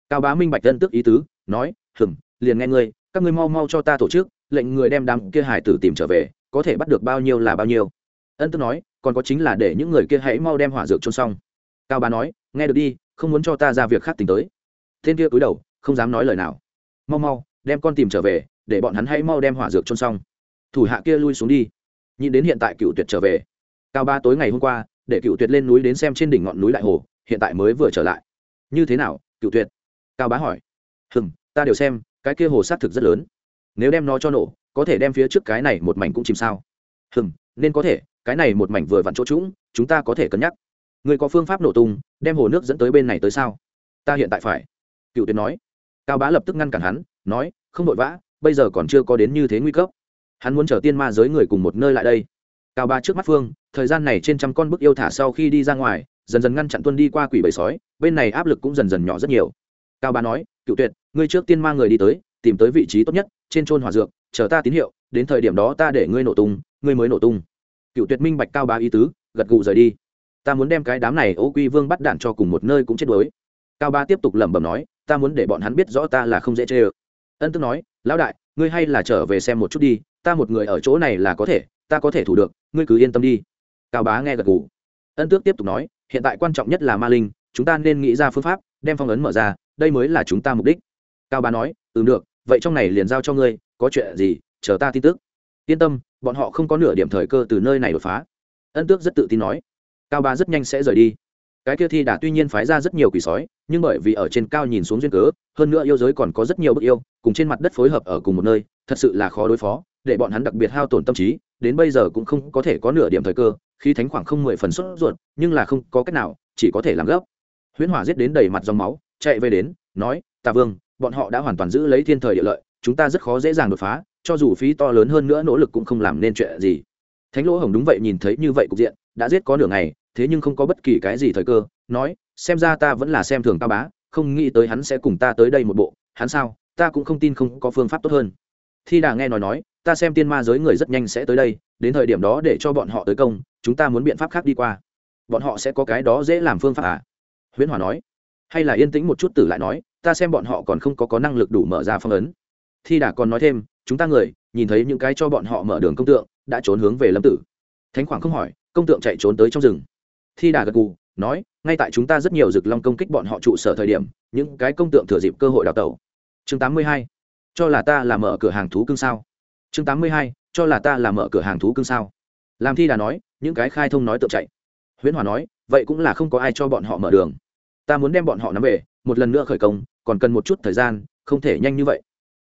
cao bá minh bạch ân tức ý tứ, nói, hừm, liền nghe ngươi, các ngươi mau mau cho ta tổ chức, lệnh người đem đám kia hải tử tìm trở về, có thể bắt được bao nhiêu là bao nhiêu. Ân tức nói, còn có chính là để những người kia hãy mau đem hỏa dược trôn xong. Cao bá nói, nghe được đi, không muốn cho ta ra việc khác tính tới. Tên kia cúi đầu, không dám nói lời nào. Mau mau, đem con tìm trở về, để bọn hắn hãy mau đem hỏa dược trôn xong. Thủ hạ kia lui xuống đi. Nhìn đến hiện tại cựu tuyệt trở về cao ba tối ngày hôm qua, để cựu tuyệt lên núi đến xem trên đỉnh ngọn núi đại hồ, hiện tại mới vừa trở lại. Như thế nào, cựu tuyệt? Cao bá hỏi. Hừng ta đều xem, cái kia hồ sát thực rất lớn. Nếu đem nó cho nổ, có thể đem phía trước cái này một mảnh cũng chìm sao? Hừng nên có thể, cái này một mảnh vừa vặn chỗ trũng, chúng ta có thể cân nhắc. Người có phương pháp nổ tung, đem hồ nước dẫn tới bên này tới sao? Ta hiện tại phải. Cựu tuyệt nói. Cao bá lập tức ngăn cản hắn, nói, không vội vã, bây giờ còn chưa có đến như thế nguy cấp. Hắn muốn chở tiên ma giới người cùng một nơi lại đây. Cao ba trước mắt phương thời gian này trên trăm con bức yêu thả sau khi đi ra ngoài, dần dần ngăn chặn tuân đi qua quỷ bầy sói, bên này áp lực cũng dần dần nhỏ rất nhiều. Cao ba nói, cựu tuyệt, ngươi trước tiên mang người đi tới, tìm tới vị trí tốt nhất, trên trôn hỏa dược, chờ ta tín hiệu, đến thời điểm đó ta để ngươi nổ tung, ngươi mới nổ tung. Cựu tuyệt minh bạch cao ba ý tứ, gật gù rời đi. Ta muốn đem cái đám này ô quy vương bắt đạn cho cùng một nơi cũng chết đuối. Cao ba tiếp tục lẩm bẩm nói, ta muốn để bọn hắn biết rõ ta là không dễ chê ơ. Ân tức nói, lão đại, ngươi hay là trở về xem một chút đi, ta một người ở chỗ này là có thể, ta có thể thủ được, ngươi cứ yên tâm đi cao bá nghe gật gù. Ân tước tiếp tục nói, hiện tại quan trọng nhất là ma linh, chúng ta nên nghĩ ra phương pháp, đem phong ấn mở ra, đây mới là chúng ta mục đích. Cao bá nói ừ được, vậy trong này liền giao cho ngươi, có chuyện gì, chờ ta tin tức. Yên tâm, bọn họ không có nửa điểm thời cơ từ nơi này đột phá. Ân tước rất tự tin nói. Cao bá rất nhanh sẽ rời đi. Cái kia thi đã tuy nhiên phái ra rất nhiều quỷ sói, nhưng bởi vì ở trên cao nhìn xuống duyên cớ, hơn nữa yêu giới còn có rất nhiều bức yêu, cùng trên mặt đất phối hợp ở cùng một nơi thật sự là khó đối phó, để bọn hắn đặc biệt hao tổn tâm trí, đến bây giờ cũng không có thể có nửa điểm thời cơ, khi thánh khoảng không mười phần xuất ruột, nhưng là không có cách nào, chỉ có thể làm gấp. Huyễn hỏa giết đến đầy mặt dòng máu, chạy về đến, nói, tà vương, bọn họ đã hoàn toàn giữ lấy thiên thời địa lợi, chúng ta rất khó dễ dàng đột phá, cho dù phí to lớn hơn nữa nỗ lực cũng không làm nên chuyện gì. Thánh lỗ hồng đúng vậy nhìn thấy như vậy cục diện, đã giết có nửa ngày, thế nhưng không có bất kỳ cái gì thời cơ, nói, xem ra ta vẫn là xem thường cao bá, không nghĩ tới hắn sẽ cùng ta tới đây một bộ, hắn sao? Ta cũng không tin không có phương pháp tốt hơn thi đà nghe nói nói, ta xem tiên ma giới người rất nhanh sẽ tới đây, đến thời điểm đó để cho bọn họ tới công, chúng ta muốn biện pháp khác đi qua. Bọn họ sẽ có cái đó dễ làm phương pháp à? Huyễn hòa nói. Hay là yên tĩnh một chút tử lại nói, ta xem bọn họ còn không có có năng lực đủ mở ra phong ấn. Thi đà còn nói thêm, chúng ta người, nhìn thấy những cái cho bọn họ mở đường công tượng, đã trốn hướng về lâm tử. Thánh khoảng không hỏi, công tượng chạy trốn tới trong rừng. Thi đà gật gù, nói, ngay tại chúng ta rất nhiều rực long công kích bọn họ trụ sở thời điểm, những cái công tượng thừa dịp cơ hội đào tẩu. Chương tám mươi hai cho là ta là mở cửa hàng thú cưng sao? Chương tám mươi hai, cho là ta làm mở cửa hàng thú cưng sao? Làm thi đà nói, những cái khai thông nói tự chạy. Huyễn hòa nói, vậy cũng là không có ai cho bọn họ mở đường. Ta muốn đem bọn họ nắm về, một lần nữa khởi công, còn cần một chút thời gian, không thể nhanh như vậy.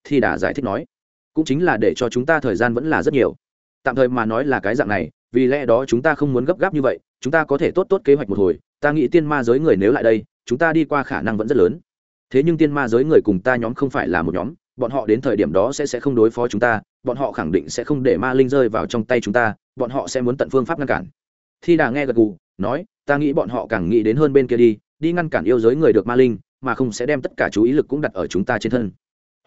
Thi đà giải thích nói, cũng chính là để cho chúng ta thời gian vẫn là rất nhiều. Tạm thời mà nói là cái dạng này, vì lẽ đó chúng ta không muốn gấp gáp như vậy, chúng ta có thể tốt tốt kế hoạch một hồi. Ta nghĩ tiên ma giới người nếu lại đây, chúng ta đi qua khả năng vẫn rất lớn. Thế nhưng tiên ma giới người cùng ta nhóm không phải là một nhóm bọn họ đến thời điểm đó sẽ sẽ không đối phó chúng ta, bọn họ khẳng định sẽ không để ma linh rơi vào trong tay chúng ta, bọn họ sẽ muốn tận phương pháp ngăn cản. Thi đà nghe gật gù, nói, ta nghĩ bọn họ càng nghĩ đến hơn bên kia đi đi ngăn cản yêu giới người được ma linh, mà không sẽ đem tất cả chú ý lực cũng đặt ở chúng ta trên thân.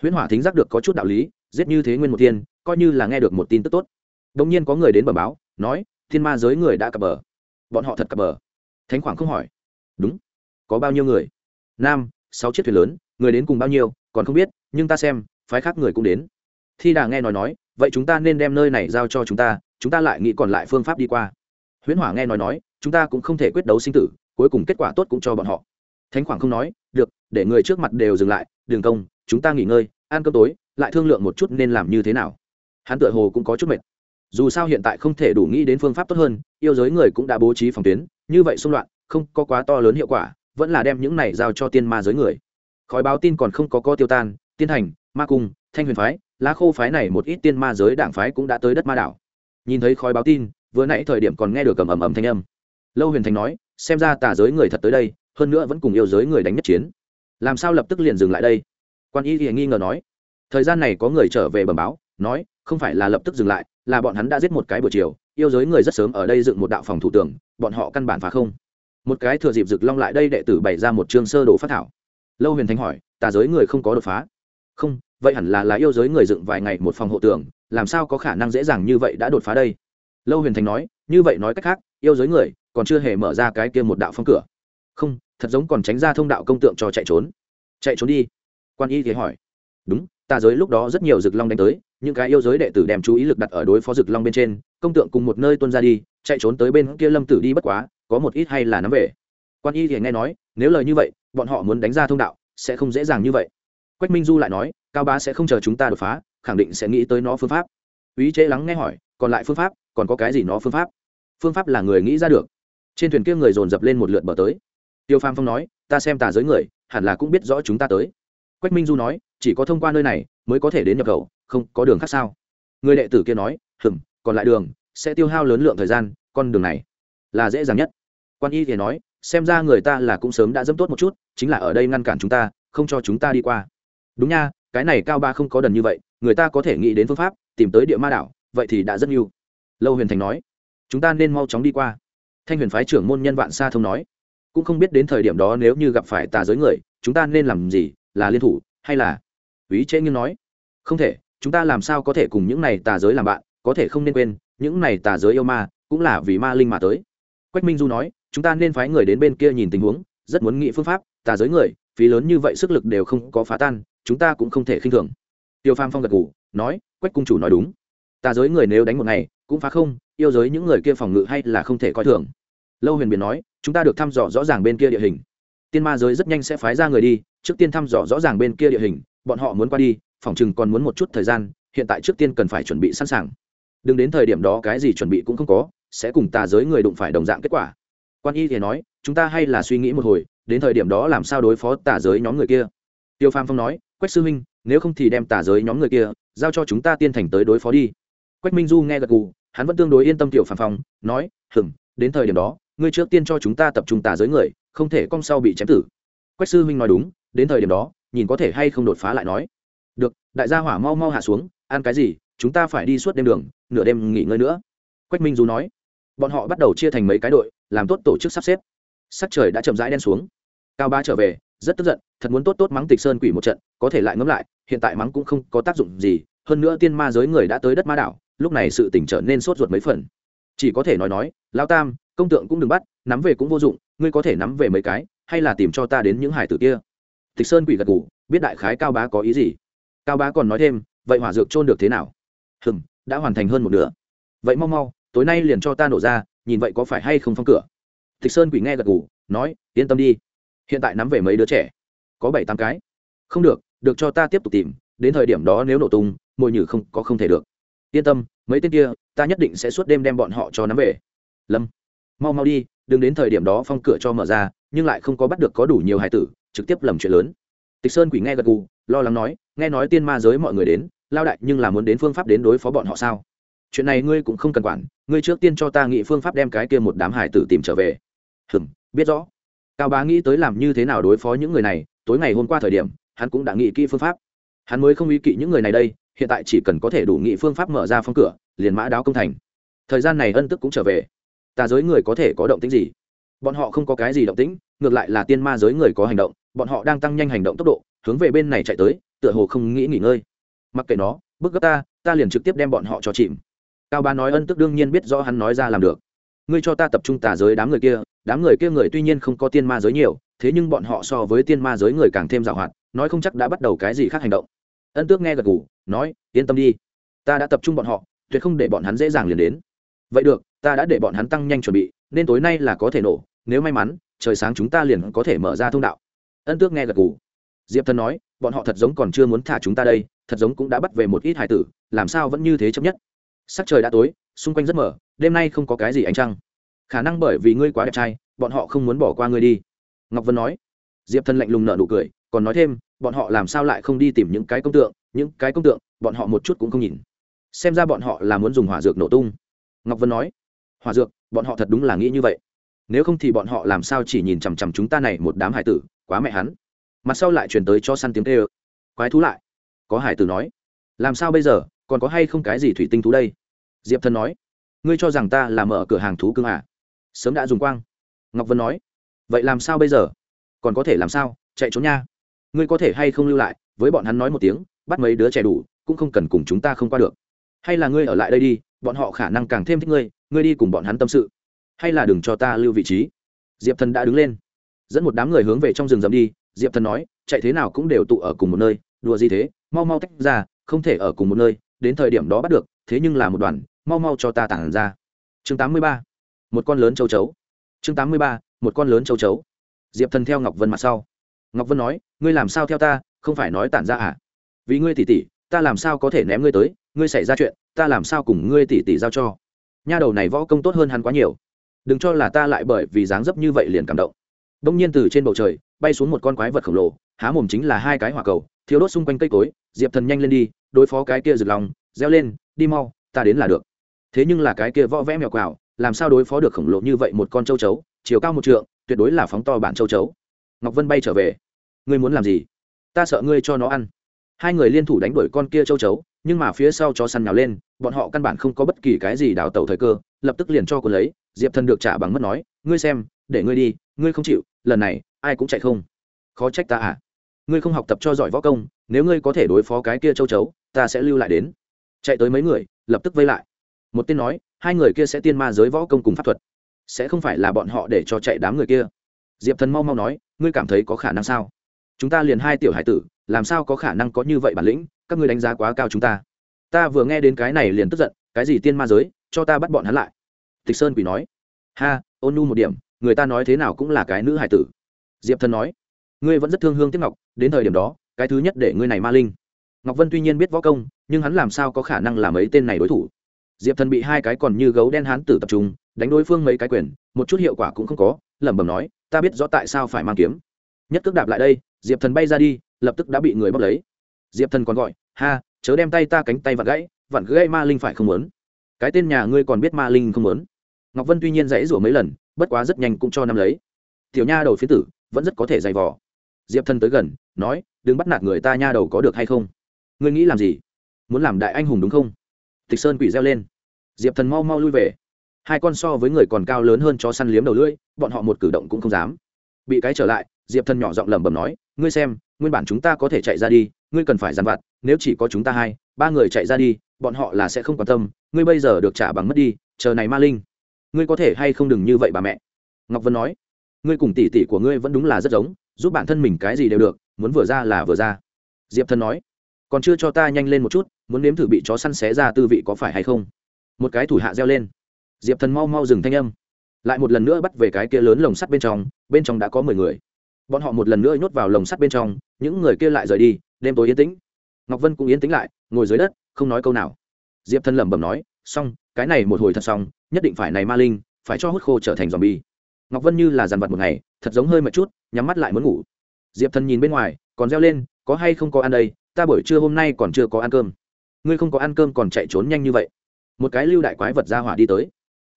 Huyễn hỏa thính giác được có chút đạo lý, giết như thế nguyên một thiên, coi như là nghe được một tin tức tốt. Đông nhiên có người đến bờ báo, nói, thiên ma giới người đã cập bờ. Bọn họ thật cập bờ. Thánh khoảng không hỏi. Đúng. Có bao nhiêu người? Nam, sáu chiếc thuyền lớn, người đến cùng bao nhiêu, còn không biết nhưng ta xem, phái khác người cũng đến. Thi đà nghe nói nói, vậy chúng ta nên đem nơi này giao cho chúng ta chúng ta lại nghĩ còn lại phương pháp đi qua. Huyễn hỏa nghe nói nói, chúng ta cũng không thể quyết đấu sinh tử, cuối cùng kết quả tốt cũng cho bọn họ. Thánh khoảng không nói, được, để người trước mặt đều dừng lại, đường công, chúng ta nghỉ ngơi, ăn cơm tối, lại thương lượng một chút nên làm như thế nào. Hắn tựa hồ cũng có chút mệt. Dù sao hiện tại không thể đủ nghĩ đến phương pháp tốt hơn, yêu giới người cũng đã bố trí phòng tuyến, như vậy xung loạn, không có quá to lớn hiệu quả, vẫn là đem những này giao cho tiên ma giới người. Khói báo tin còn không có co tiêu tan tiên thành, ma cung, thanh huyền phái, lá khô phái này một ít tiên ma giới đảng phái cũng đã tới đất ma đảo. Nhìn thấy khói báo tin, vừa nãy thời điểm còn nghe được cầm ầm ầm thanh âm. Lâu huyền thành nói, xem ra tà giới người thật tới đây, hơn nữa vẫn cùng yêu giới người đánh nhất chiến. Làm sao lập tức liền dừng lại đây? Quan y thì nghi ngờ nói. Thời gian này có người trở về bẩm báo, nói, không phải là lập tức dừng lại, là bọn hắn đã giết một cái buổi chiều, yêu giới người rất sớm ở đây dựng một đạo phòng thủ tưởng bọn họ căn bản phá không. Một cái thừa dịp rực long lại đây đệ tử bày ra một chương sơ đồ phát thảo. Lâu huyền thánh hỏi, tà giới người không có đột phá không, vậy hẳn là là yêu giới người dựng vài ngày một phòng hộ tưởng làm sao có khả năng dễ dàng như vậy đã đột phá đây? Lâu huyền thành nói, như vậy nói cách khác, yêu giới người còn chưa hề mở ra cái kia một đạo phong cửa. Không, thật giống còn tránh ra thông đạo công tượng cho chạy trốn. Chạy trốn đi. Quan y thì hỏi. Đúng ta giới lúc đó rất nhiều rực long đánh tới, những cái yêu giới đệ tử đem chú ý lực đặt ở đối phó rực long bên trên, công tượng cùng một nơi tuân ra đi, chạy trốn tới bên kia lâm tử đi bất quá, có một ít hay là nắm về. Quan y thì nghe nói, nếu lời như vậy, bọn họ muốn đánh ra thông đạo, sẽ không dễ dàng như vậy quách minh du lại nói, cao bá sẽ không chờ chúng ta đột phá, khẳng định sẽ nghĩ tới nó phương pháp. Ý chế lắng nghe hỏi, còn lại phương pháp, còn có cái gì nó phương pháp? Phương pháp là người nghĩ ra được. Trên thuyền kia người dồn dập lên một lượt bờ tới. Tiêu pham phong nói, ta xem tà giới người, hẳn là cũng biết rõ chúng ta tới. Quách minh du nói, chỉ có thông qua nơi này mới có thể đến nhập khẩu, không có đường khác sao? Người đệ tử kia nói, hừm, còn lại đường sẽ tiêu hao lớn lượng thời gian, con đường này là dễ dàng nhất. Quan y thì nói, xem ra người ta là cũng sớm đã dẫm tốt một chút, chính là ở đây ngăn cản chúng ta, không cho chúng ta đi qua đúng nha, cái này cao ba không có đần như vậy, người ta có thể nghĩ đến phương pháp, tìm tới địa ma đảo, vậy thì đã rất nhiều. Lâu huyền thành nói, chúng ta nên mau chóng đi qua. Thanh huyền phái trưởng môn nhân vạn sa thông nói, cũng không biết đến thời điểm đó nếu như gặp phải tà giới người, chúng ta nên làm gì, là liên thủ hay là? Ý chế nghiêng nói, không thể, chúng ta làm sao có thể cùng những này tà giới làm bạn, có thể không nên quên, những này tà giới yêu ma, cũng là vì ma linh mà tới. Quách minh du nói, chúng ta nên phái người đến bên kia nhìn tình huống, rất muốn nghĩ phương pháp, tà giới người phí lớn như vậy sức lực đều không có phá tan, chúng ta cũng không thể khinh thường. Tiêu pham phong gật ngủ nói, quách cung chủ nói đúng. Tà giới người nếu đánh một ngày, cũng phá không, yêu giới những người kia phòng ngự hay là không thể coi thường. Lâu huyền biển nói, chúng ta được thăm dò rõ ràng bên kia địa hình. Tiên ma giới rất nhanh sẽ phái ra người đi, trước tiên thăm dò rõ ràng bên kia địa hình, bọn họ muốn qua đi, phòng chừng còn muốn một chút thời gian, hiện tại trước tiên cần phải chuẩn bị sẵn sàng. Đừng đến thời điểm đó cái gì chuẩn bị cũng không có, sẽ cùng tà giới người đụng phải đồng dạng kết quả. Quan y thì nói, chúng ta hay là suy nghĩ một hồi đến thời điểm đó làm sao đối phó tà giới nhóm người kia? Tiêu Phàm phong nói, quách sư minh nếu không thì đem tà giới nhóm người kia giao cho chúng ta tiên thành tới đối phó đi. Quách minh du nghe gật gù, hắn vẫn tương đối yên tâm tiểu phàm phong, nói hừng đến thời điểm đó, ngươi trước tiên cho chúng ta tập trung tà giới người, không thể cong sau bị chém tử. Quách sư minh nói đúng, đến thời điểm đó, nhìn có thể hay không đột phá lại nói. Được, đại gia hỏa mau mau hạ xuống, ăn cái gì, chúng ta phải đi suốt đêm đường, nửa đêm nghỉ ngơi nữa. Quách minh du nói. Bọn họ bắt đầu chia thành mấy cái đội, làm tốt tổ chức sắp xếp sắc trời đã chậm rãi đen xuống. Cao ba trở về, rất tức giận, thật muốn tốt tốt mắng tịch sơn quỷ một trận, có thể lại ngẫm lại, hiện tại mắng cũng không có tác dụng gì, hơn nữa tiên ma giới người đã tới đất ma đảo, lúc này sự tỉnh trở nên sốt ruột mấy phần. Chỉ có thể nói nói lao tam, công tượng cũng đừng bắt, nắm về cũng vô dụng, ngươi có thể nắm về mấy cái, hay là tìm cho ta đến những hải tử kia. Tịch sơn quỷ gật g ủ biết đại khái cao bá có ý gì. Cao bá còn nói thêm, vậy hỏa dược trôn được thế nào? Hừng đã hoàn thành hơn một nửa. Vậy mau mau, tối nay liền cho ta nổ ra, nhìn vậy có phải hay không phong cửa? Tịch sơn quỷ nghe gật ngủ nói, yên tâm đi. Hiện tại nắm về mấy đứa trẻ? Có bảy tám cái. Không được được cho ta tiếp tục tìm, đến thời điểm đó nếu nổ tung, mồi nhử không, có không thể được. Yên tâm, mấy tên kia, ta nhất định sẽ suốt đêm đem bọn họ cho nắm về. Lâm, mau mau đi, đừng đến thời điểm đó phong cửa cho mở ra, nhưng lại không có bắt được có đủ nhiều hải tử, trực tiếp lầm chuyện lớn. Tịch sơn quỷ nghe gật gù, lo lắng nói, nghe nói tiên ma giới mọi người đến, lao đại nhưng là muốn đến phương pháp đến đối phó bọn họ sao? Chuyện này ngươi cũng không cần quản, ngươi trước tiên cho ta nghĩ phương pháp đem cái kia một đám hải tử tìm trở về hừm, biết rõ. Cao bá nghĩ tới làm như thế nào đối phó những người này, tối ngày hôm qua thời điểm, hắn cũng đã nghĩ kỹ phương pháp. Hắn mới không ý kỵ những người này đây, hiện tại chỉ cần có thể đủ nghị phương pháp mở ra phong cửa, liền mã đáo công thành. Thời gian này ân tức cũng trở về. Tà giới người có thể có động tính gì? Bọn họ không có cái gì động tĩnh, ngược lại là tiên ma giới người có hành động, bọn họ đang tăng nhanh hành động tốc độ, hướng về bên này chạy tới, tựa hồ không nghĩ nghỉ ngơi. Mặc kệ nó bức gấp ta ta liền trực tiếp đem bọn họ cho chìm. Cao ba nói ân tức đương nhiên biết rõ hắn nói ra làm được. Ngươi cho ta tập trung tà giới đám người kia đám người kia người tuy nhiên không có tiên ma giới nhiều thế nhưng bọn họ so với tiên ma giới người càng thêm giàu hoạt nói không chắc đã bắt đầu cái gì khác hành động. Ân tước nghe gật gù, nói yên tâm đi. Ta đã tập trung bọn họ tuyệt không để bọn hắn dễ dàng liền đến. Vậy được ta đã để bọn hắn tăng nhanh chuẩn bị nên tối nay là có thể nổ nếu may mắn trời sáng chúng ta liền có thể mở ra thông đạo. Ân tước nghe gật gù, diệp thần nói bọn họ thật giống còn chưa muốn thả chúng ta đây thật giống cũng đã bắt về một ít hải tử làm sao vẫn như thế chấp nhất? Sắc trời đã tối xung quanh rất mở đêm nay không có cái gì ánh trăng khả năng bởi vì ngươi quá đẹp trai, bọn họ không muốn bỏ qua ngươi đi. Ngọc vân nói. Diệp thần lạnh lùng nợ nụ cười, còn nói thêm, bọn họ làm sao lại không đi tìm những cái công tượng, những cái công tượng, bọn họ một chút cũng không nhìn. Xem ra bọn họ là muốn dùng hỏa dược nổ tung. Ngọc vân nói. Hỏa dược, bọn họ thật đúng là nghĩ như vậy. Nếu không thì bọn họ làm sao chỉ nhìn chằm chằm chúng ta này một đám hải tử, quá mẹ hắn. Mặt sau lại chuyển tới cho săn tiếng tê ơ quái thú lại. Có hải tử nói. Làm sao bây giờ, còn có hay không cái gì thủy tinh thú đây? Diệp thần nói. Ngươi cho rằng ta là mở cửa hàng thú cưng à? Sớm đã dùng quang. Ngọc vân nói, vậy làm sao bây giờ? Còn có thể làm sao? Chạy trốn nha. Ngươi có thể hay không lưu lại? Với bọn hắn nói một tiếng, bắt mấy đứa trẻ đủ, cũng không cần cùng chúng ta không qua được. Hay là ngươi ở lại đây đi, bọn họ khả năng càng thêm thích ngươi ngươi đi cùng bọn hắn tâm sự. Hay là đừng cho ta lưu vị trí. Diệp thần đã đứng lên. Dẫn một đám người hướng về trong rừng rậm đi. Diệp thần nói, chạy thế nào cũng đều tụ ở cùng một nơi, đùa gì thế? Mau mau tách ra, không thể ở cùng một nơi, đến thời điểm đó bắt được, thế nhưng là một đoàn, mau mau cho ta tản ra. Chương tám mươi ba một con lớn châu chấu. Chương tám mươi ba, một con lớn châu chấu. Diệp thần theo ngọc vân mặt sau. Ngọc vân nói, ngươi làm sao theo ta? Không phải nói tản ra à? Vì ngươi tỉ tỉ, ta làm sao có thể ném ngươi tới? Ngươi xảy ra chuyện, ta làm sao cùng ngươi tỉ tỉ giao cho? Nha đầu này võ công tốt hơn hắn quá nhiều. Đừng cho là ta lại bởi vì dáng dấp như vậy liền cảm động. Đông nhiên từ trên bầu trời, bay xuống một con quái vật khổng lồ, há mồm chính là hai cái hỏa cầu thiếu đốt xung quanh cây cối. Diệp thần nhanh lên đi, đối phó cái kia rực lòng, reo lên, đi mau, ta đến là được. Thế nhưng là cái kia võ vẽ mèo quào làm sao đối phó được khổng lồ như vậy một con châu chấu, chiều cao một trượng, tuyệt đối là phóng to bản châu chấu. Ngọc vân bay trở về. Ngươi muốn làm gì? Ta sợ ngươi cho nó ăn. Hai người liên thủ đánh đuổi con kia châu chấu, nhưng mà phía sau chó săn nhào lên, bọn họ căn bản không có bất kỳ cái gì đào tẩu thời cơ, lập tức liền cho cô lấy. Diệp thần được trả bằng mất nói, ngươi xem, để ngươi đi, ngươi không chịu, lần này, ai cũng chạy không. Khó trách ta à. Ngươi không học tập cho giỏi võ công, nếu ngươi có thể đối phó cái kia châu chấu, ta sẽ lưu lại đến. Chạy tới mấy người, lập tức vây lại. Một tên nói hai người kia sẽ tiên ma giới võ công cùng pháp thuật, sẽ không phải là bọn họ để cho chạy đám người kia. Diệp thần mau mau nói, ngươi cảm thấy có khả năng sao? Chúng ta liền hai tiểu hải tử, làm sao có khả năng có như vậy bản lĩnh, các ngươi đánh giá quá cao chúng ta. Ta vừa nghe đến cái này liền tức giận, cái gì tiên ma giới, cho ta bắt bọn hắn lại. Tịch sơn quỷ nói, ha, ôn nu một điểm, người ta nói thế nào cũng là cái nữ hải tử. Diệp thần nói, ngươi vẫn rất thương hương tiếp ngọc, đến thời điểm đó, cái thứ nhất để ngươi này ma linh. Ngọc vân tuy nhiên biết võ công, nhưng hắn làm sao có khả năng làm ấy tên này đối thủ? Diệp thần bị hai cái còn như gấu đen hán tử tập trung, đánh đối phương mấy cái quyền, một chút hiệu quả cũng không có, lẩm bẩm nói, ta biết rõ tại sao phải mang kiếm. Nhất cước đạp lại đây, diệp thần bay ra đi, lập tức đã bị người bóc lấy. Diệp thần còn gọi, ha, chớ đem tay ta cánh tay vặn gãy vặn gãy ma linh phải không muốn? Cái tên nhà ngươi còn biết ma linh không muốn? Ngọc vân tuy nhiên dãy rủa mấy lần, bất quá rất nhanh cũng cho năm lấy. Tiểu nha đầu phía tử, vẫn rất có thể dày vò. Diệp thần tới gần, nói, đừng bắt nạt người ta nha đầu có được hay không? Ngươi nghĩ làm gì? Muốn làm đại anh hùng đúng không? Tịch sơn quỷ reo lên. Diệp thần mau mau lui về. Hai con so với người còn cao lớn hơn cho săn liếm đầu lưỡi, bọn họ một cử động cũng không dám. Bị cái trở lại, diệp thần nhỏ giọng lẩm bẩm nói, ngươi xem, nguyên bản chúng ta có thể chạy ra đi, ngươi cần phải dàn vặt, nếu chỉ có chúng ta hai, ba người chạy ra đi, bọn họ là sẽ không quan tâm, ngươi bây giờ được trả bằng mất đi, chờ này ma linh. Ngươi có thể hay không đừng như vậy bà mẹ? Ngọc vân nói, ngươi cùng tỷ tỷ của ngươi vẫn đúng là rất giống, giúp bản thân mình cái gì đều được, muốn vừa ra là vừa ra. Diệp thần nói còn chưa cho ta nhanh lên một chút, muốn nếm thử bị chó săn xé ra tư vị có phải hay không? Một cái thủ hạ reo lên. Diệp thần mau mau dừng thanh âm. Lại một lần nữa bắt về cái kia lớn lồng sắt bên trong bên trong đã có mười người. Bọn họ một lần nữa nhốt vào lồng sắt bên trong, những người kia lại rời đi, đêm tối yên tĩnh. Ngọc vân cũng yên tĩnh lại, ngồi dưới đất, không nói câu nào. Diệp thần lẩm bẩm nói, xong, cái này một hồi thật xong, nhất định phải này ma linh, phải cho hút khô trở thành dòm bi ngọc vân như là dàn vật một ngày, thật giống hơi mệt chút, nhắm mắt lại muốn ngủ. Diệp thần nhìn bên ngoài, còn reo lên, có hay không có ăn đây ta buổi trưa hôm nay còn chưa có ăn cơm. Ngươi không có ăn cơm còn chạy trốn nhanh như vậy. Một cái lưu đại quái vật ra hỏa đi tới.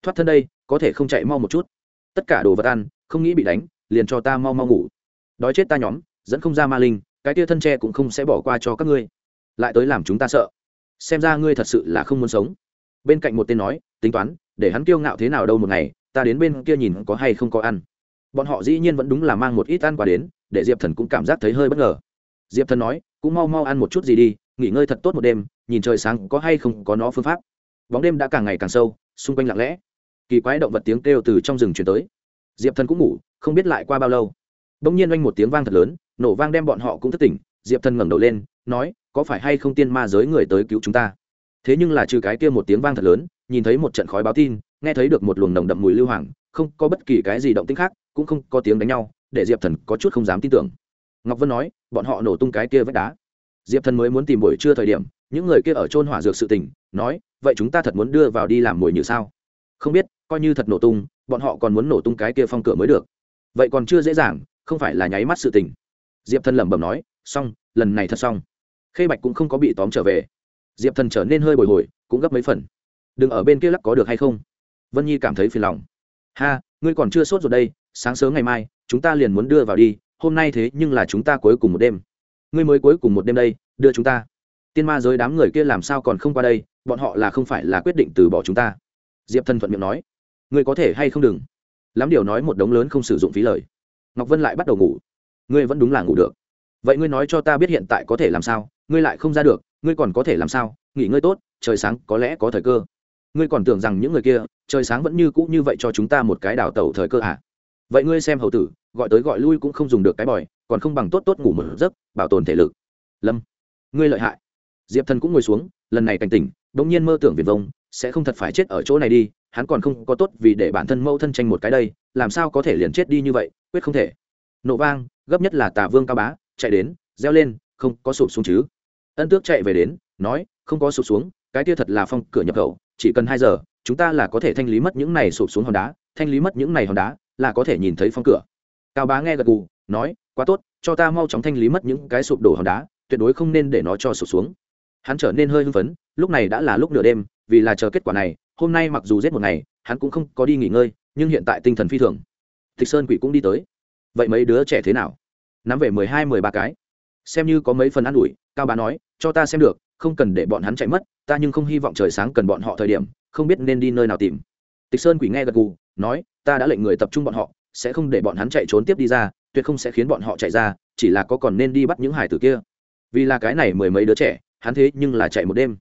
Thoát thân đây, có thể không chạy mau một chút. Tất cả đồ vật ăn, không nghĩ bị đánh, liền cho ta mau mau ngủ. Đói chết ta nhóm, dẫn không ra ma linh, cái tia thân tre cũng không sẽ bỏ qua cho các ngươi. Lại tới làm chúng ta sợ. Xem ra ngươi thật sự là không muốn sống. Bên cạnh một tên nói, tính toán, để hắn kiêu ngạo thế nào đâu một ngày, ta đến bên kia nhìn có hay không có ăn. Bọn họ dĩ nhiên vẫn đúng là mang một ít ăn qua đến, để diệp thần cũng cảm giác thấy hơi bất ngờ diệp thần nói, cũng mau mau ăn một chút gì đi, nghỉ ngơi thật tốt một đêm, nhìn trời sáng có hay không có nó phương pháp. Bóng đêm đã càng ngày càng sâu, xung quanh lặng lẽ. Kỳ quái động vật tiếng kêu từ trong rừng chuyển tới. Diệp thần cũng ngủ, không biết lại qua bao lâu. Đ ỗ n g nhiên oanh một tiếng vang thật lớn, nổ vang đem bọn họ cũng thất tỉnh. Diệp thần ngẩng đầu lên, nói, có phải hay không tiên ma giới người tới cứu chúng ta? Thế nhưng là trừ cái kia một tiếng vang thật lớn, nhìn thấy một trận khói báo tin, nghe thấy được một luồng nồng đậm mùi lưu hoàng, không có bất kỳ cái gì động tĩnh khác, cũng không có tiếng đánh nhau, để diệp thần có chút không dám tin tưởng ngọc vân nói, bọn họ nổ tung cái kia vách đá. Diệp thần mới muốn tìm buổi trưa thời điểm, những người kia ở trôn hỏa dược sự tỉnh nói, vậy chúng ta thật muốn đưa vào đi làm mồi như sao? Không biết, coi như thật nổ tung, bọn họ còn muốn nổ tung cái kia phong cửa mới được. Vậy còn chưa dễ dàng, không phải là nháy mắt sự tình. Diệp thần lẩm bẩm nói, xong, lần này thật xong. Khê bạch cũng không có bị tóm trở về. Diệp thần trở nên hơi bồi hồi, cũng gấp mấy phần. Đừng ở bên kia lắc có được hay không? Vân nhi cảm thấy phiền lòng. Ha, ngươi còn chưa sốt rồi đây, sáng sớm ngày mai, chúng ta liền muốn đưa vào đi hôm nay thế nhưng là chúng ta cuối cùng một đêm. Ngươi mới cuối cùng một đêm đây, đưa chúng ta. Tiên ma giới đám người kia làm sao còn không qua đây, bọn họ là không phải là quyết định từ bỏ chúng ta. Diệp thần thuận miệng nói. Ngươi có thể hay không đừng? Lắm điều nói một đống lớn không sử dụng phí lời. Ngọc vân lại bắt đầu ngủ. Ngươi vẫn đúng là ngủ được. Vậy ngươi nói cho ta biết hiện tại có thể làm sao, ngươi lại không ra được, ngươi còn có thể làm sao? Nghỉ ngơi tốt, trời sáng có lẽ có thời cơ. Ngươi còn tưởng rằng những người kia, trời sáng vẫn như cũ như vậy cho chúng ta một cái đào tẩu thời cơ à? Vậy ngươi xem hầu tử gọi tới gọi lui cũng không dùng được cái bòi, còn không bằng tốt tốt ngủ một giấc, bảo tồn thể lực. Lâm, ngươi lợi hại. Diệp thần cũng ngồi xuống, lần này cảnh tỉnh đ ỗ n g nhiên mơ tưởng viền vông, sẽ không thật phải chết ở chỗ này đi, hắn còn không có tốt vì để bản thân mâu thân tranh một cái đây, làm sao có thể liền chết đi như vậy, quyết không thể. Nổ vang, gấp nhất là tà vương cao bá, chạy đến, reo lên, không có sụp xuống chứ. Ân tước chạy về đến, nói, không có sụp xuống, cái kia thật là phong cửa nhập khẩu, chỉ cần hai giờ, chúng ta là có thể thanh lý mất những này sụp xuống hòn đá, thanh lý mất những này hòn đá, là có thể nhìn thấy phong cửa cao bá nghe gật gù, nói, quá tốt, cho ta mau chóng thanh lý mất những cái sụp đổ hòn đá, tuyệt đối không nên để nó cho sụp xuống. Hắn trở nên hơi hưng phấn, lúc này đã là lúc nửa đêm, vì là chờ kết quả này, hôm nay mặc dù giết một ngày, hắn cũng không có đi nghỉ ngơi, nhưng hiện tại tinh thần phi thường. Tịch sơn quỷ cũng đi tới. Vậy mấy đứa trẻ thế nào? Nắm về mười hai, mười ba cái. Xem như có mấy phần ă n ủi, cao bá nói, cho ta xem được, không cần để bọn hắn chạy mất, ta nhưng không hy vọng trời sáng cần bọn họ thời điểm, không biết nên đi nơi nào tìm. Tịch sơn quỷ nghe gật gù, nói, ta đã lệnh người tập trung bọn họ sẽ không để bọn hắn chạy trốn tiếp đi ra, tuyệt không sẽ khiến bọn họ chạy ra, chỉ là có còn nên đi bắt những hải tử kia. Vì là cái này mười mấy đứa trẻ, hắn thế nhưng là chạy một đêm.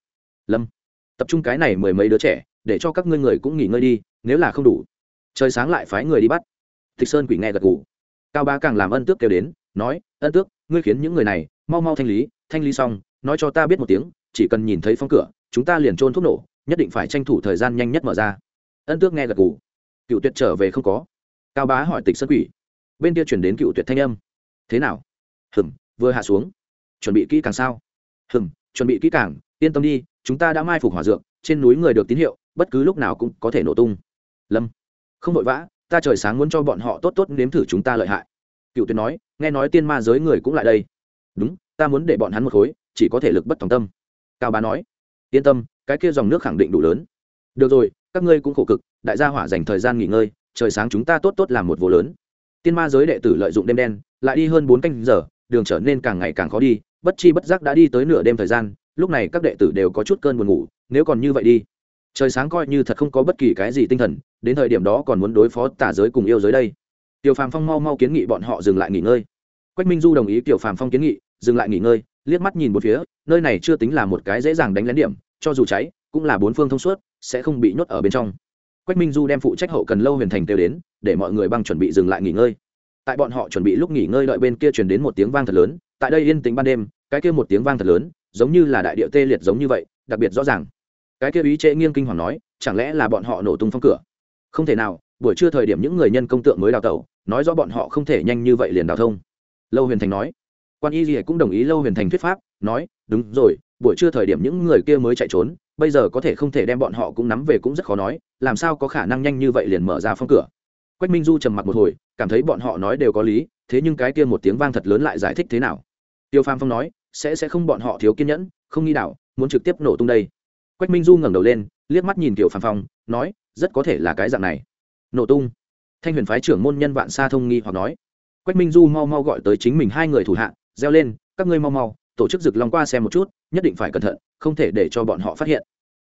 Lâm, tập trung cái này mười mấy đứa trẻ, để cho các ngươi người cũng nghỉ ngơi đi, nếu là không đủ. Trời sáng lại phái người đi bắt. Tịch sơn quỷ nghe gật gù. Cao ba càng làm ân tước kêu đến, nói, ân tước, ngươi khiến những người này, mau mau thanh lý thanh lý xong, nói cho ta biết một tiếng, chỉ cần nhìn thấy phong cửa, chúng ta liền trôn thuốc nổ, nhất định phải tranh thủ thời gian nhanh nhất mở ra. Ân tước nghe gật gù. Cựu tuyệt trở về không có cao bá hỏi tịch sơn quỷ. Bên kia chuyển đến cựu tuyệt thanh âm. Thế nào? Hừm, vừa hạ xuống. Chuẩn bị kỹ càng sao? Hừm, chuẩn bị kỹ càng, yên tâm đi, chúng ta đã mai phục hỏa dược, trên núi người được tín hiệu, bất cứ lúc nào cũng có thể nổ tung. Lâm. Không vội vã, ta trời sáng muốn cho bọn họ tốt tốt nếm thử chúng ta lợi hại. Cựu tuyệt nói, nghe nói tiên ma giới người cũng lại đây. Đúng, ta muốn để bọn hắn một khối, chỉ có thể lực bất tòng tâm. Cao bá nói, yên tâm, cái kia dòng nước khẳng định đủ lớn. Được rồi, các ngươi cũng khổ cực, đại gia hỏa dành thời gian nghỉ ngơi trời sáng chúng ta tốt tốt làm một vô lớn. Tiên ma giới đệ tử lợi dụng đêm đen, lại đi hơn bốn canh giờ, đường trở nên càng ngày càng khó đi, bất chi bất giác đã đi tới nửa đêm thời gian, lúc này các đệ tử đều có chút cơn buồn ngủ, nếu còn như vậy đi, trời sáng coi như thật không có bất kỳ cái gì tinh thần, đến thời điểm đó còn muốn đối phó tả giới cùng yêu giới đây. Tiểu phàm phong mau mau kiến nghị bọn họ dừng lại nghỉ ngơi. Quách minh du đồng ý tiểu phàm phong kiến nghị, dừng lại nghỉ ngơi, liếc mắt nhìn một phía, nơi này chưa tính là một cái dễ dàng đánh lén điểm, cho dù cháy, cũng là bốn phương thông suốt, sẽ không bị nhốt ở bên trong quách minh du đem phụ trách hậu cần lâu huyền thành kêu đến, để mọi người băng chuẩn bị dừng lại nghỉ ngơi. Tại bọn họ chuẩn bị lúc nghỉ ngơi đợi bên kia truyền đến một tiếng vang thật lớn, tại đây yên tĩnh ban đêm, cái kia một tiếng vang thật lớn, giống như là đại điệu tê liệt giống như vậy, đặc biệt rõ ràng. Cái kia ý trễ nghiêng kinh hoàng nói, chẳng lẽ là bọn họ nổ tung phong cửa? Không thể nào, buổi trưa thời điểm những người nhân công tượng mới đào tẩu, nói rõ bọn họ không thể nhanh như vậy liền đào thông. Lâu huyền thành nói, quan y gì cũng đồng ý lâu huyền thành thuyết pháp, nói, đúng rồi, buổi trưa thời điểm những người kia mới chạy trốn bây giờ có thể không thể đem bọn họ cũng nắm về cũng rất khó nói, làm sao có khả năng nhanh như vậy liền mở ra phong cửa. Quách minh du trầm mặc một hồi, cảm thấy bọn họ nói đều có lý, thế nhưng cái kia một tiếng vang thật lớn lại giải thích thế nào? Tiêu phan phong nói, sẽ sẽ không bọn họ thiếu kiên nhẫn, không nghi đạo muốn trực tiếp nổ tung đây. Quách minh du ngẩng đầu lên, liếc mắt nhìn tiểu phàm phong, nói, rất có thể là cái dạng này. Nổ tung. Thanh huyền phái trưởng môn nhân vạn sa thông nghi hoặc nói. Quách minh du mau mau gọi tới chính mình hai người thủ hạ, reo lên, các ngươi mau mau tổ chức rực long qua xem một chút, nhất định phải cẩn thận, không thể để cho bọn họ phát hiện.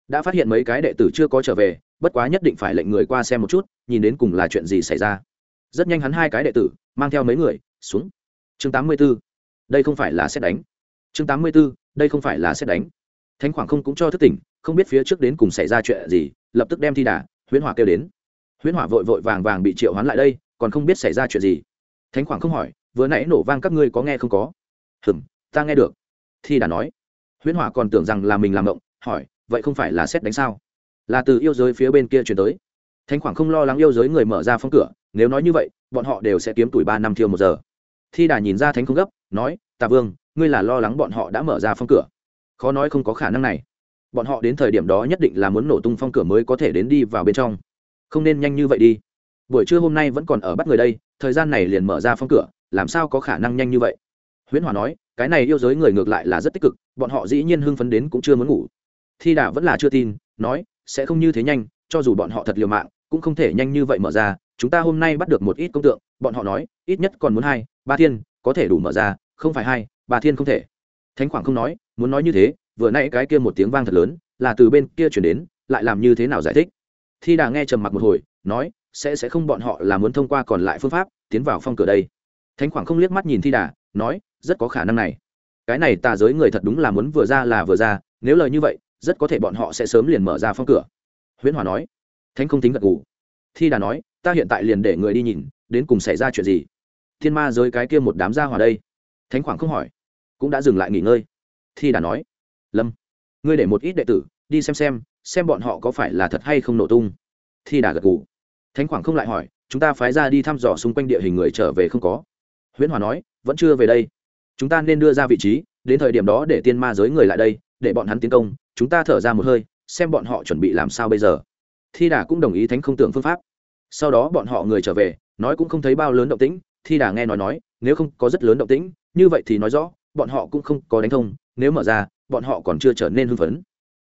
Đã phát hiện mấy cái đệ tử chưa có trở về, bất quá nhất định phải lệnh người qua xem một chút, nhìn đến cùng là chuyện gì xảy ra. Rất nhanh hắn hai cái đệ tử, mang theo mấy người, xuống. Chương tám mươi b ố đây không phải là xét đánh. Chương tám mươi b ố đây không phải là xét đánh. Thánh khoảng không cũng cho thức tỉnh, không biết phía trước đến cùng xảy ra chuyện gì, lập tức đem thi đà, huyễn hỏa kêu đến. Huyễn hỏa vội vội vàng vàng bị triệu hoán lại đây, còn không biết xảy ra chuyện gì. Thánh khoảng không hỏi, vừa nãy nổ vang các ngươi có nghe không có? Hừm, ta nghe được thi đà nói. Huyễn hỏa còn tưởng rằng là mình làm động hỏi, vậy không phải là xét đánh sao? Là từ yêu giới phía bên kia chuyển tới. Thánh khoảng không lo lắng yêu giới người mở ra phong cửa, nếu nói như vậy, bọn họ đều sẽ kiếm tuổi ba năm thiêu một giờ. Thi đà nhìn ra thánh không gấp, nói, tà vương, ngươi là lo lắng bọn họ đã mở ra phong cửa. Khó nói không có khả năng này. Bọn họ đến thời điểm đó nhất định là muốn nổ tung phong cửa mới có thể đến đi vào bên trong. Không nên nhanh như vậy đi. Buổi trưa hôm nay vẫn còn ở bắt người đây, thời gian này liền mở ra phong cửa, làm sao có khả năng nhanh như vậy? Huyễn hòa nói cái này yêu giới người ngược lại là rất tích cực, bọn họ dĩ nhiên hưng phấn đến cũng chưa muốn ngủ. Thi đà vẫn là chưa tin, nói, sẽ không như thế nhanh, cho dù bọn họ thật liều mạng, cũng không thể nhanh như vậy mở ra, chúng ta hôm nay bắt được một ít công tượng. Bọn họ nói, ít nhất còn muốn hai, ba thiên, có thể đủ mở ra, không phải hai, ba thiên không thể. Thánh khoảng không nói, muốn nói như thế, vừa nãy cái kia một tiếng vang thật lớn, là từ bên kia chuyển đến, lại làm như thế nào giải thích? Thi đà nghe trầm mặc một hồi, nói, sẽ sẽ không, bọn họ là muốn thông qua còn lại phương pháp, tiến vào phong cửa đây. Thánh khoảng không liếc mắt nhìn thi đà, nói rất có khả năng này. Cái này tà giới người thật đúng là muốn vừa ra là vừa ra, nếu lời như vậy, rất có thể bọn họ sẽ sớm liền mở ra phong cửa. Huyễn hòa nói. Thánh không tính gật gù. Thi đà nói, ta hiện tại liền để người đi nhìn, đến cùng xảy ra chuyện gì? Thiên ma giới cái kia một đám gia hòa đây. Thánh khoảng không hỏi. Cũng đã dừng lại nghỉ ngơi. Thi đà nói. Lâm, ngươi để một ít đệ tử, đi xem xem xem bọn họ có phải là thật hay không nổ tung. Thi đà gật gù. Thánh khoảng không lại hỏi, chúng ta phái ra đi thăm dò xung quanh địa hình người trở về không có? Huyễn hòa nói, vẫn chưa về đây chúng ta nên đưa ra vị trí, đến thời điểm đó để tiên ma giới người lại đây, để bọn hắn tiến công, chúng ta thở ra một hơi, xem bọn họ chuẩn bị làm sao bây giờ. Thi đà cũng đồng ý thánh không tưởng phương pháp. Sau đó bọn họ người trở về, nói cũng không thấy bao lớn động tĩnh, thi đà nghe nói nói, nếu không có rất lớn động tĩnh, như vậy thì nói rõ, bọn họ cũng không có đánh thông, nếu mở ra, bọn họ còn chưa trở nên hưng phấn.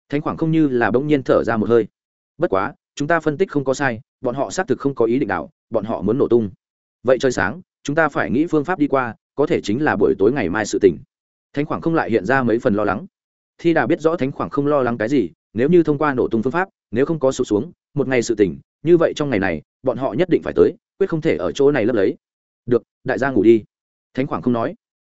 Thánh khoảng không như là bỗng nhiên thở ra một hơi. Bất quá, chúng ta phân tích không có sai, bọn họ xác thực không có ý định nào, bọn họ muốn nổ tung. Vậy trời sáng, chúng ta phải nghĩ phương pháp đi qua có thể chính là buổi tối ngày mai sự tỉnh thánh khoảng không lại hiện ra mấy phần lo lắng. Thi đà biết rõ thánh khoảng không lo lắng cái gì, nếu như thông qua nổ tung phương pháp, nếu không có sụt xuống, một ngày sự tỉnh như vậy trong ngày này, bọn họ nhất định phải tới, quyết không thể ở chỗ này lấp lấy. Được, đại gia ngủ đi. Thánh khoảng không nói.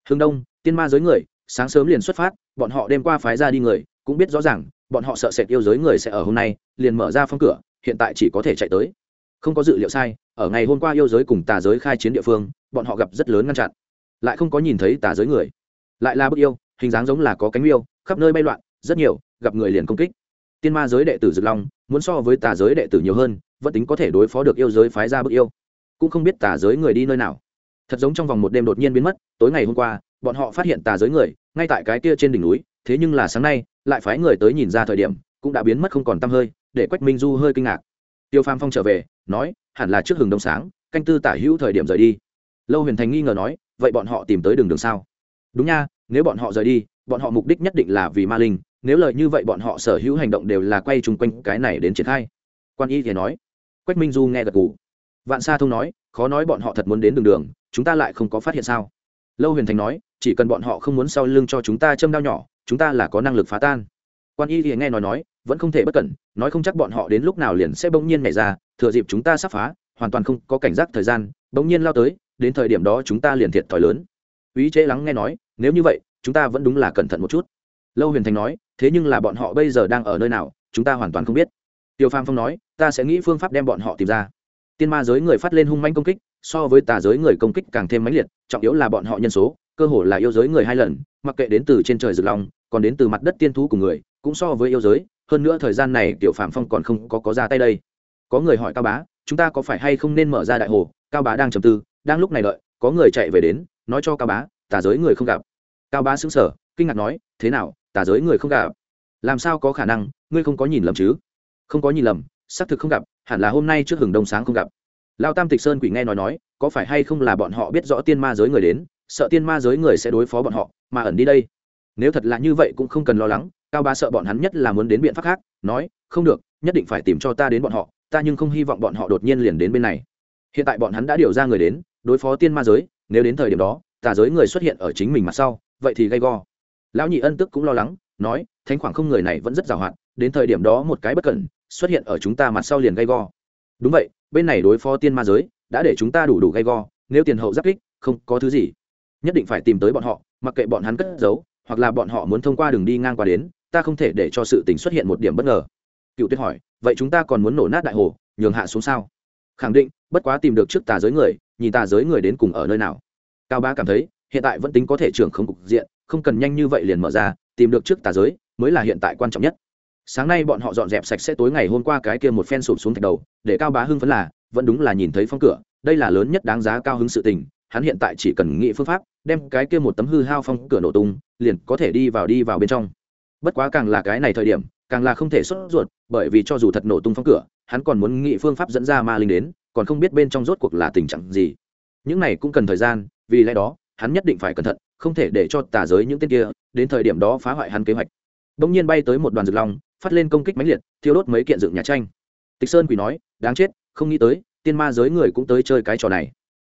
Hương đông, tiên ma giới người, sáng sớm liền xuất phát, bọn họ đêm qua phái ra đi người, cũng biết rõ ràng, bọn họ sợ sệt yêu giới người sẽ ở hôm nay, liền mở ra phong cửa, hiện tại chỉ có thể chạy tới. Không có dự liệu sai, ở ngày hôm qua yêu giới cùng tà giới khai chiến địa phương, bọn họ gặp rất lớn ngăn chặn lại không có nhìn thấy tà giới người. Lại là bức yêu, hình dáng giống là có cánh yêu khắp nơi bay loạn, rất nhiều, gặp người liền công kích. Tiên ma giới đệ tử dực long, muốn so với tà giới đệ tử nhiều hơn, vẫn tính có thể đối phó được yêu giới phái ra bức yêu. Cũng không biết tà giới người đi nơi nào. Thật giống trong vòng một đêm đột nhiên biến mất, tối ngày hôm qua, bọn họ phát hiện tà giới người, ngay tại cái kia trên đỉnh núi, thế nhưng là sáng nay, lại phái người tới nhìn ra thời điểm, cũng đã biến mất không còn t hơi, để quách minh du hơi kinh ngạc. Tiêu pham phong trở về, nói, hẳn là trước hừng đông sáng, canh tư tả hữu thời điểm rời đi. Lâu huyền thành nghi ngờ nói vậy bọn họ tìm tới đường đường sao? Đúng nha, nếu bọn họ rời đi, bọn họ mục đích nhất định là vì ma linh, nếu lời như vậy bọn họ sở hữu hành động đều là quay chung quanh cái này đến triển khai. Quan y thì nói. Quách minh du nghe gật gù. Vạn sa thông nói, khó nói bọn họ thật muốn đến đường đường, chúng ta lại không có phát hiện sao? Lâu huyền thành nói, chỉ cần bọn họ không muốn sau lưng cho chúng ta châm đau nhỏ, chúng ta là có năng lực phá tan. Quan y thì nghe nói nói, vẫn không thể bất cẩn, nói không chắc bọn họ đến lúc nào liền sẽ bỗng nhiên nhảy ra, thừa dịp chúng ta sắp phá, hoàn toàn không có cảnh giác thời gian, bỗng nhiên lao tới đến thời điểm đó chúng ta liền thiệt thòi lớn. Ý chế lắng nghe nói, nếu như vậy, chúng ta vẫn đúng là cẩn thận một chút. Lâu huyền thành nói, thế nhưng là bọn họ bây giờ đang ở nơi nào, chúng ta hoàn toàn không biết. Tiêu Phàm phong nói, ta sẽ nghĩ phương pháp đem bọn họ tìm ra. Tiên ma giới người phát lên hung manh công kích, so với tà giới người công kích càng thêm mãnh liệt, trọng yếu là bọn họ nhân số, cơ hồ là yêu giới người hai lần, mặc kệ đến từ trên trời rực long, còn đến từ mặt đất tiên thú của người, cũng so với yêu giới, hơn nữa thời gian này tiểu phạm phong còn không có có ra tay đây. Có người hỏi cao bá, chúng ta có phải hay không nên mở ra đại hồ? Cao bá đang trầm tư đang lúc này đợi, có người chạy về đến, nói cho cao bá, tà giới người không gặp. Cao bá xứng sở kinh ngạc nói, thế nào, tà giới người không gặp? Làm sao có khả năng, ngươi không có nhìn lầm chứ? Không có nhìn lầm, xác thực không gặp, hẳn là hôm nay trước hừng đông sáng không gặp. Lao tam tịch sơn quỷ nghe nói nói, có phải hay không là bọn họ biết rõ tiên ma giới người đến, sợ tiên ma giới người sẽ đối phó bọn họ, mà ẩn đi đây? Nếu thật là như vậy cũng không cần lo lắng, cao ba sợ bọn hắn nhất là muốn đến biện pháp khác, nói, không được, nhất định phải tìm cho ta đến bọn họ, ta nhưng không hy vọng bọn họ đột nhiên liền đến bên này hiện tại bọn hắn đã điều ra người đến, đối phó tiên ma giới, nếu đến thời điểm đó, tà giới người xuất hiện ở chính mình mặt sau, vậy thì gay go. Lão nhị ân tức cũng lo lắng, nói, thánh khoảng không người này vẫn rất giàu hạn, đến thời điểm đó một cái bất cẩn, xuất hiện ở chúng ta mặt sau liền gay go. Đúng vậy, bên này đối phó tiên ma giới, đã để chúng ta đủ đủ gay go, nếu tiền hậu giáp kích, không có thứ gì. Nhất định phải tìm tới bọn họ, mặc kệ bọn hắn cất giấu, hoặc là bọn họ muốn thông qua đường đi ngang qua đến, ta không thể để cho sự tình xuất hiện một điểm bất ngờ. Cựu tuyết hỏi, vậy chúng ta còn muốn nổ nát đại hồ, nhường hạ xuống sao? Khẳng định bất quá tìm được trước tà giới người, nhìn tà giới người đến cùng ở nơi nào. Cao bá cảm thấy, hiện tại vẫn tính có thể trưởng không cục diện, không cần nhanh như vậy liền mở ra, tìm được trước tà giới mới là hiện tại quan trọng nhất. Sáng nay bọn họ dọn dẹp sạch sẽ tối ngày hôm qua cái kia một phen sụp xuống thạch đầu, để cao bá hưng phấn là, vẫn đúng là nhìn thấy phong cửa, đây là lớn nhất đáng giá cao hứng sự tình, hắn hiện tại chỉ cần nghĩ phương pháp, đem cái kia một tấm hư hao phong cửa nổ tung, liền có thể đi vào đi vào bên trong. Bất quá càng là cái này thời điểm, càng là không thể xuất ruột, bởi vì cho dù thật nổ tung phong cửa, hắn còn muốn nghĩ phương pháp dẫn ra ma linh đến còn không biết bên trong rốt cuộc là tình trạng gì. Những này cũng cần thời gian vì lẽ đó hắn nhất định phải cẩn thận không thể để cho tà giới những tên kia đến thời điểm đó phá hoại hắn kế hoạch. Bỗng nhiên bay tới một đoàn rực long phát lên công kích mãnh liệt thiêu đốt mấy kiện dựng nhà tranh. Tịch sơn quỷ nói đáng chết không nghĩ tới tiên ma giới người cũng tới chơi cái trò này.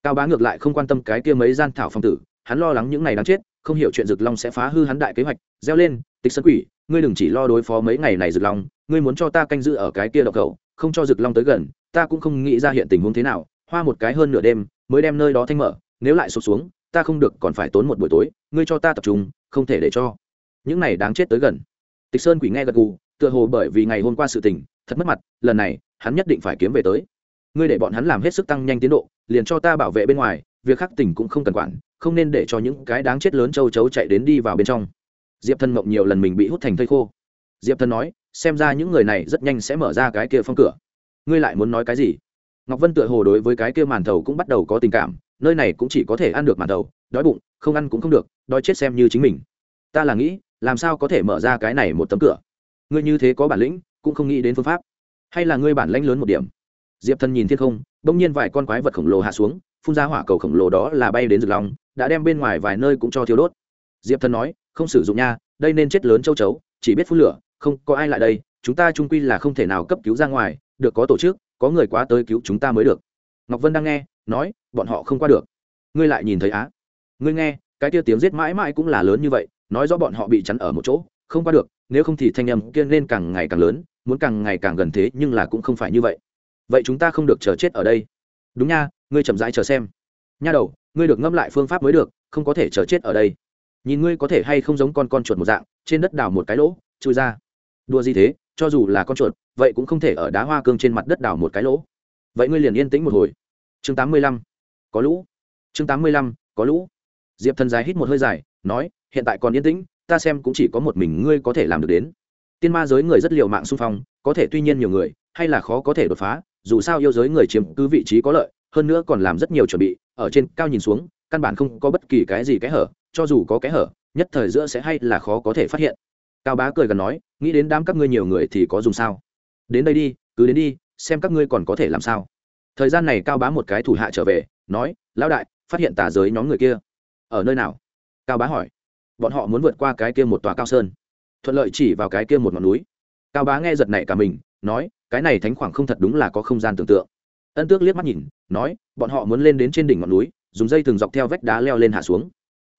Cao bá ngược lại không quan tâm cái kia mấy gian thảo phong tử hắn lo lắng những này đáng chết không hiểu chuyện rực long sẽ phá hư hắn đại kế hoạch reo lên tịch sơn quỷ ngươi đừng chỉ lo đối phó mấy ngày này rực long ngươi muốn cho ta canh giữ ở cái kia độc khẩu, không cho rực long tới gần ta cũng không nghĩ ra hiện tình huống thế nào, hoa một cái hơn nửa đêm mới đem nơi đó thanh mở, nếu lại sụp xuống, ta không được còn phải tốn một buổi tối, ngươi cho ta tập trung, không thể để cho. Những này đáng chết tới gần. Tịch sơn quỷ nghe gật gù, tựa hồ bởi vì ngày hôm qua sự tình, thật mất mặt, lần này, hắn nhất định phải kiếm về tới. Ngươi để bọn hắn làm hết sức tăng nhanh tiến độ, liền cho ta bảo vệ bên ngoài, việc khắc tỉnh cũng không cần quản, không nên để cho những cái đáng chết lớn châu chấu chạy đến đi vào bên trong. Diệp thân mộng nhiều lần mình bị hút thành thây khô. Diệp thân nói, xem ra những người này rất nhanh sẽ mở ra cái kia phong cửa ngươi lại muốn nói cái gì? Ngọc vân tựa hồ đối với cái kia màn thầu cũng bắt đầu có tình cảm, nơi này cũng chỉ có thể ăn được màn thầu, đói bụng, không ăn cũng không được, đói chết xem như chính mình. Ta là nghĩ, làm sao có thể mở ra cái này một tấm cửa? Ngươi như thế có bản lĩnh, cũng không nghĩ đến phương pháp. Hay là ngươi bản lãnh lớn một điểm? Diệp thần nhìn thiên không, bỗng nhiên vài con quái vật khổng lồ hạ xuống, phun ra hỏa cầu khổng lồ đó là bay đến rực lòng đã đem bên ngoài vài nơi cũng cho thiếu đốt. Diệp thần nói, không sử dụng nha, đây nên chết lớn châu chấu, chỉ biết phun lửa, không có ai lại đây, chúng ta trung quy là không thể nào cấp cứu ra ngoài được có tổ chức, có người quá tới cứu chúng ta mới được. Ngọc vân đang nghe, nói, bọn họ không qua được. Ngươi lại nhìn thấy á. Ngươi nghe, cái kia tiếng giết mãi mãi cũng là lớn như vậy, nói rõ bọn họ bị chắn ở một chỗ, không qua được, nếu không thì thanh âm kia nên càng ngày càng lớn, muốn càng ngày càng gần thế nhưng là cũng không phải như vậy. Vậy chúng ta không được chờ chết ở đây. Đúng nha, ngươi chậm rãi chờ xem. Nha đầu, ngươi được ngâm lại phương pháp mới được, không có thể chờ chết ở đây. Nhìn ngươi có thể hay không giống con con chuột một dạng, trên đất đào một cái lỗ, chui ra. Đua gì thế? Cho dù là con chuột, vậy cũng không thể ở đá hoa cương trên mặt đất đào một cái lỗ. Vậy ngươi liền yên tĩnh một hồi. Chương tám mươi lăm. Có lũ. Chương tám mươi lăm. Có lũ. Diệp thần dài hít một hơi dài, nói, hiện tại còn yên tĩnh, ta xem cũng chỉ có một mình ngươi có thể làm được đến. Tiên ma giới người rất liều mạng xung phong, có thể tuy nhiên nhiều người, hay là khó có thể đột phá, dù sao yêu giới người chiếm cứ vị trí có lợi, hơn nữa còn làm rất nhiều chuẩn bị, ở trên cao nhìn xuống, căn bản không có bất kỳ cái gì cái hở, cho dù có cái hở, nhất thời giữa sẽ hay là khó có thể phát hiện cao bá cười gần nói, nghĩ đến đám các ngươi nhiều người thì có dùng sao? Đến đây đi, cứ đến đi, xem các ngươi còn có thể làm sao. Thời gian này cao bá một cái thủ hạ trở về, nói, lão đại, phát hiện tà giới nhóm người kia ở nơi nào? Cao bá hỏi. Bọn họ muốn vượt qua cái kia một tòa cao sơn, thuận lợi chỉ vào cái kia một ngọn núi. Cao bá nghe giật này cả mình, nói, cái này thánh khoảng không thật đúng là có không gian tưởng tượng. Ân tước liếc mắt nhìn, nói, bọn họ muốn lên đến trên đỉnh ngọn núi, dùng dây thường dọc theo vách đá leo lên hạ xuống.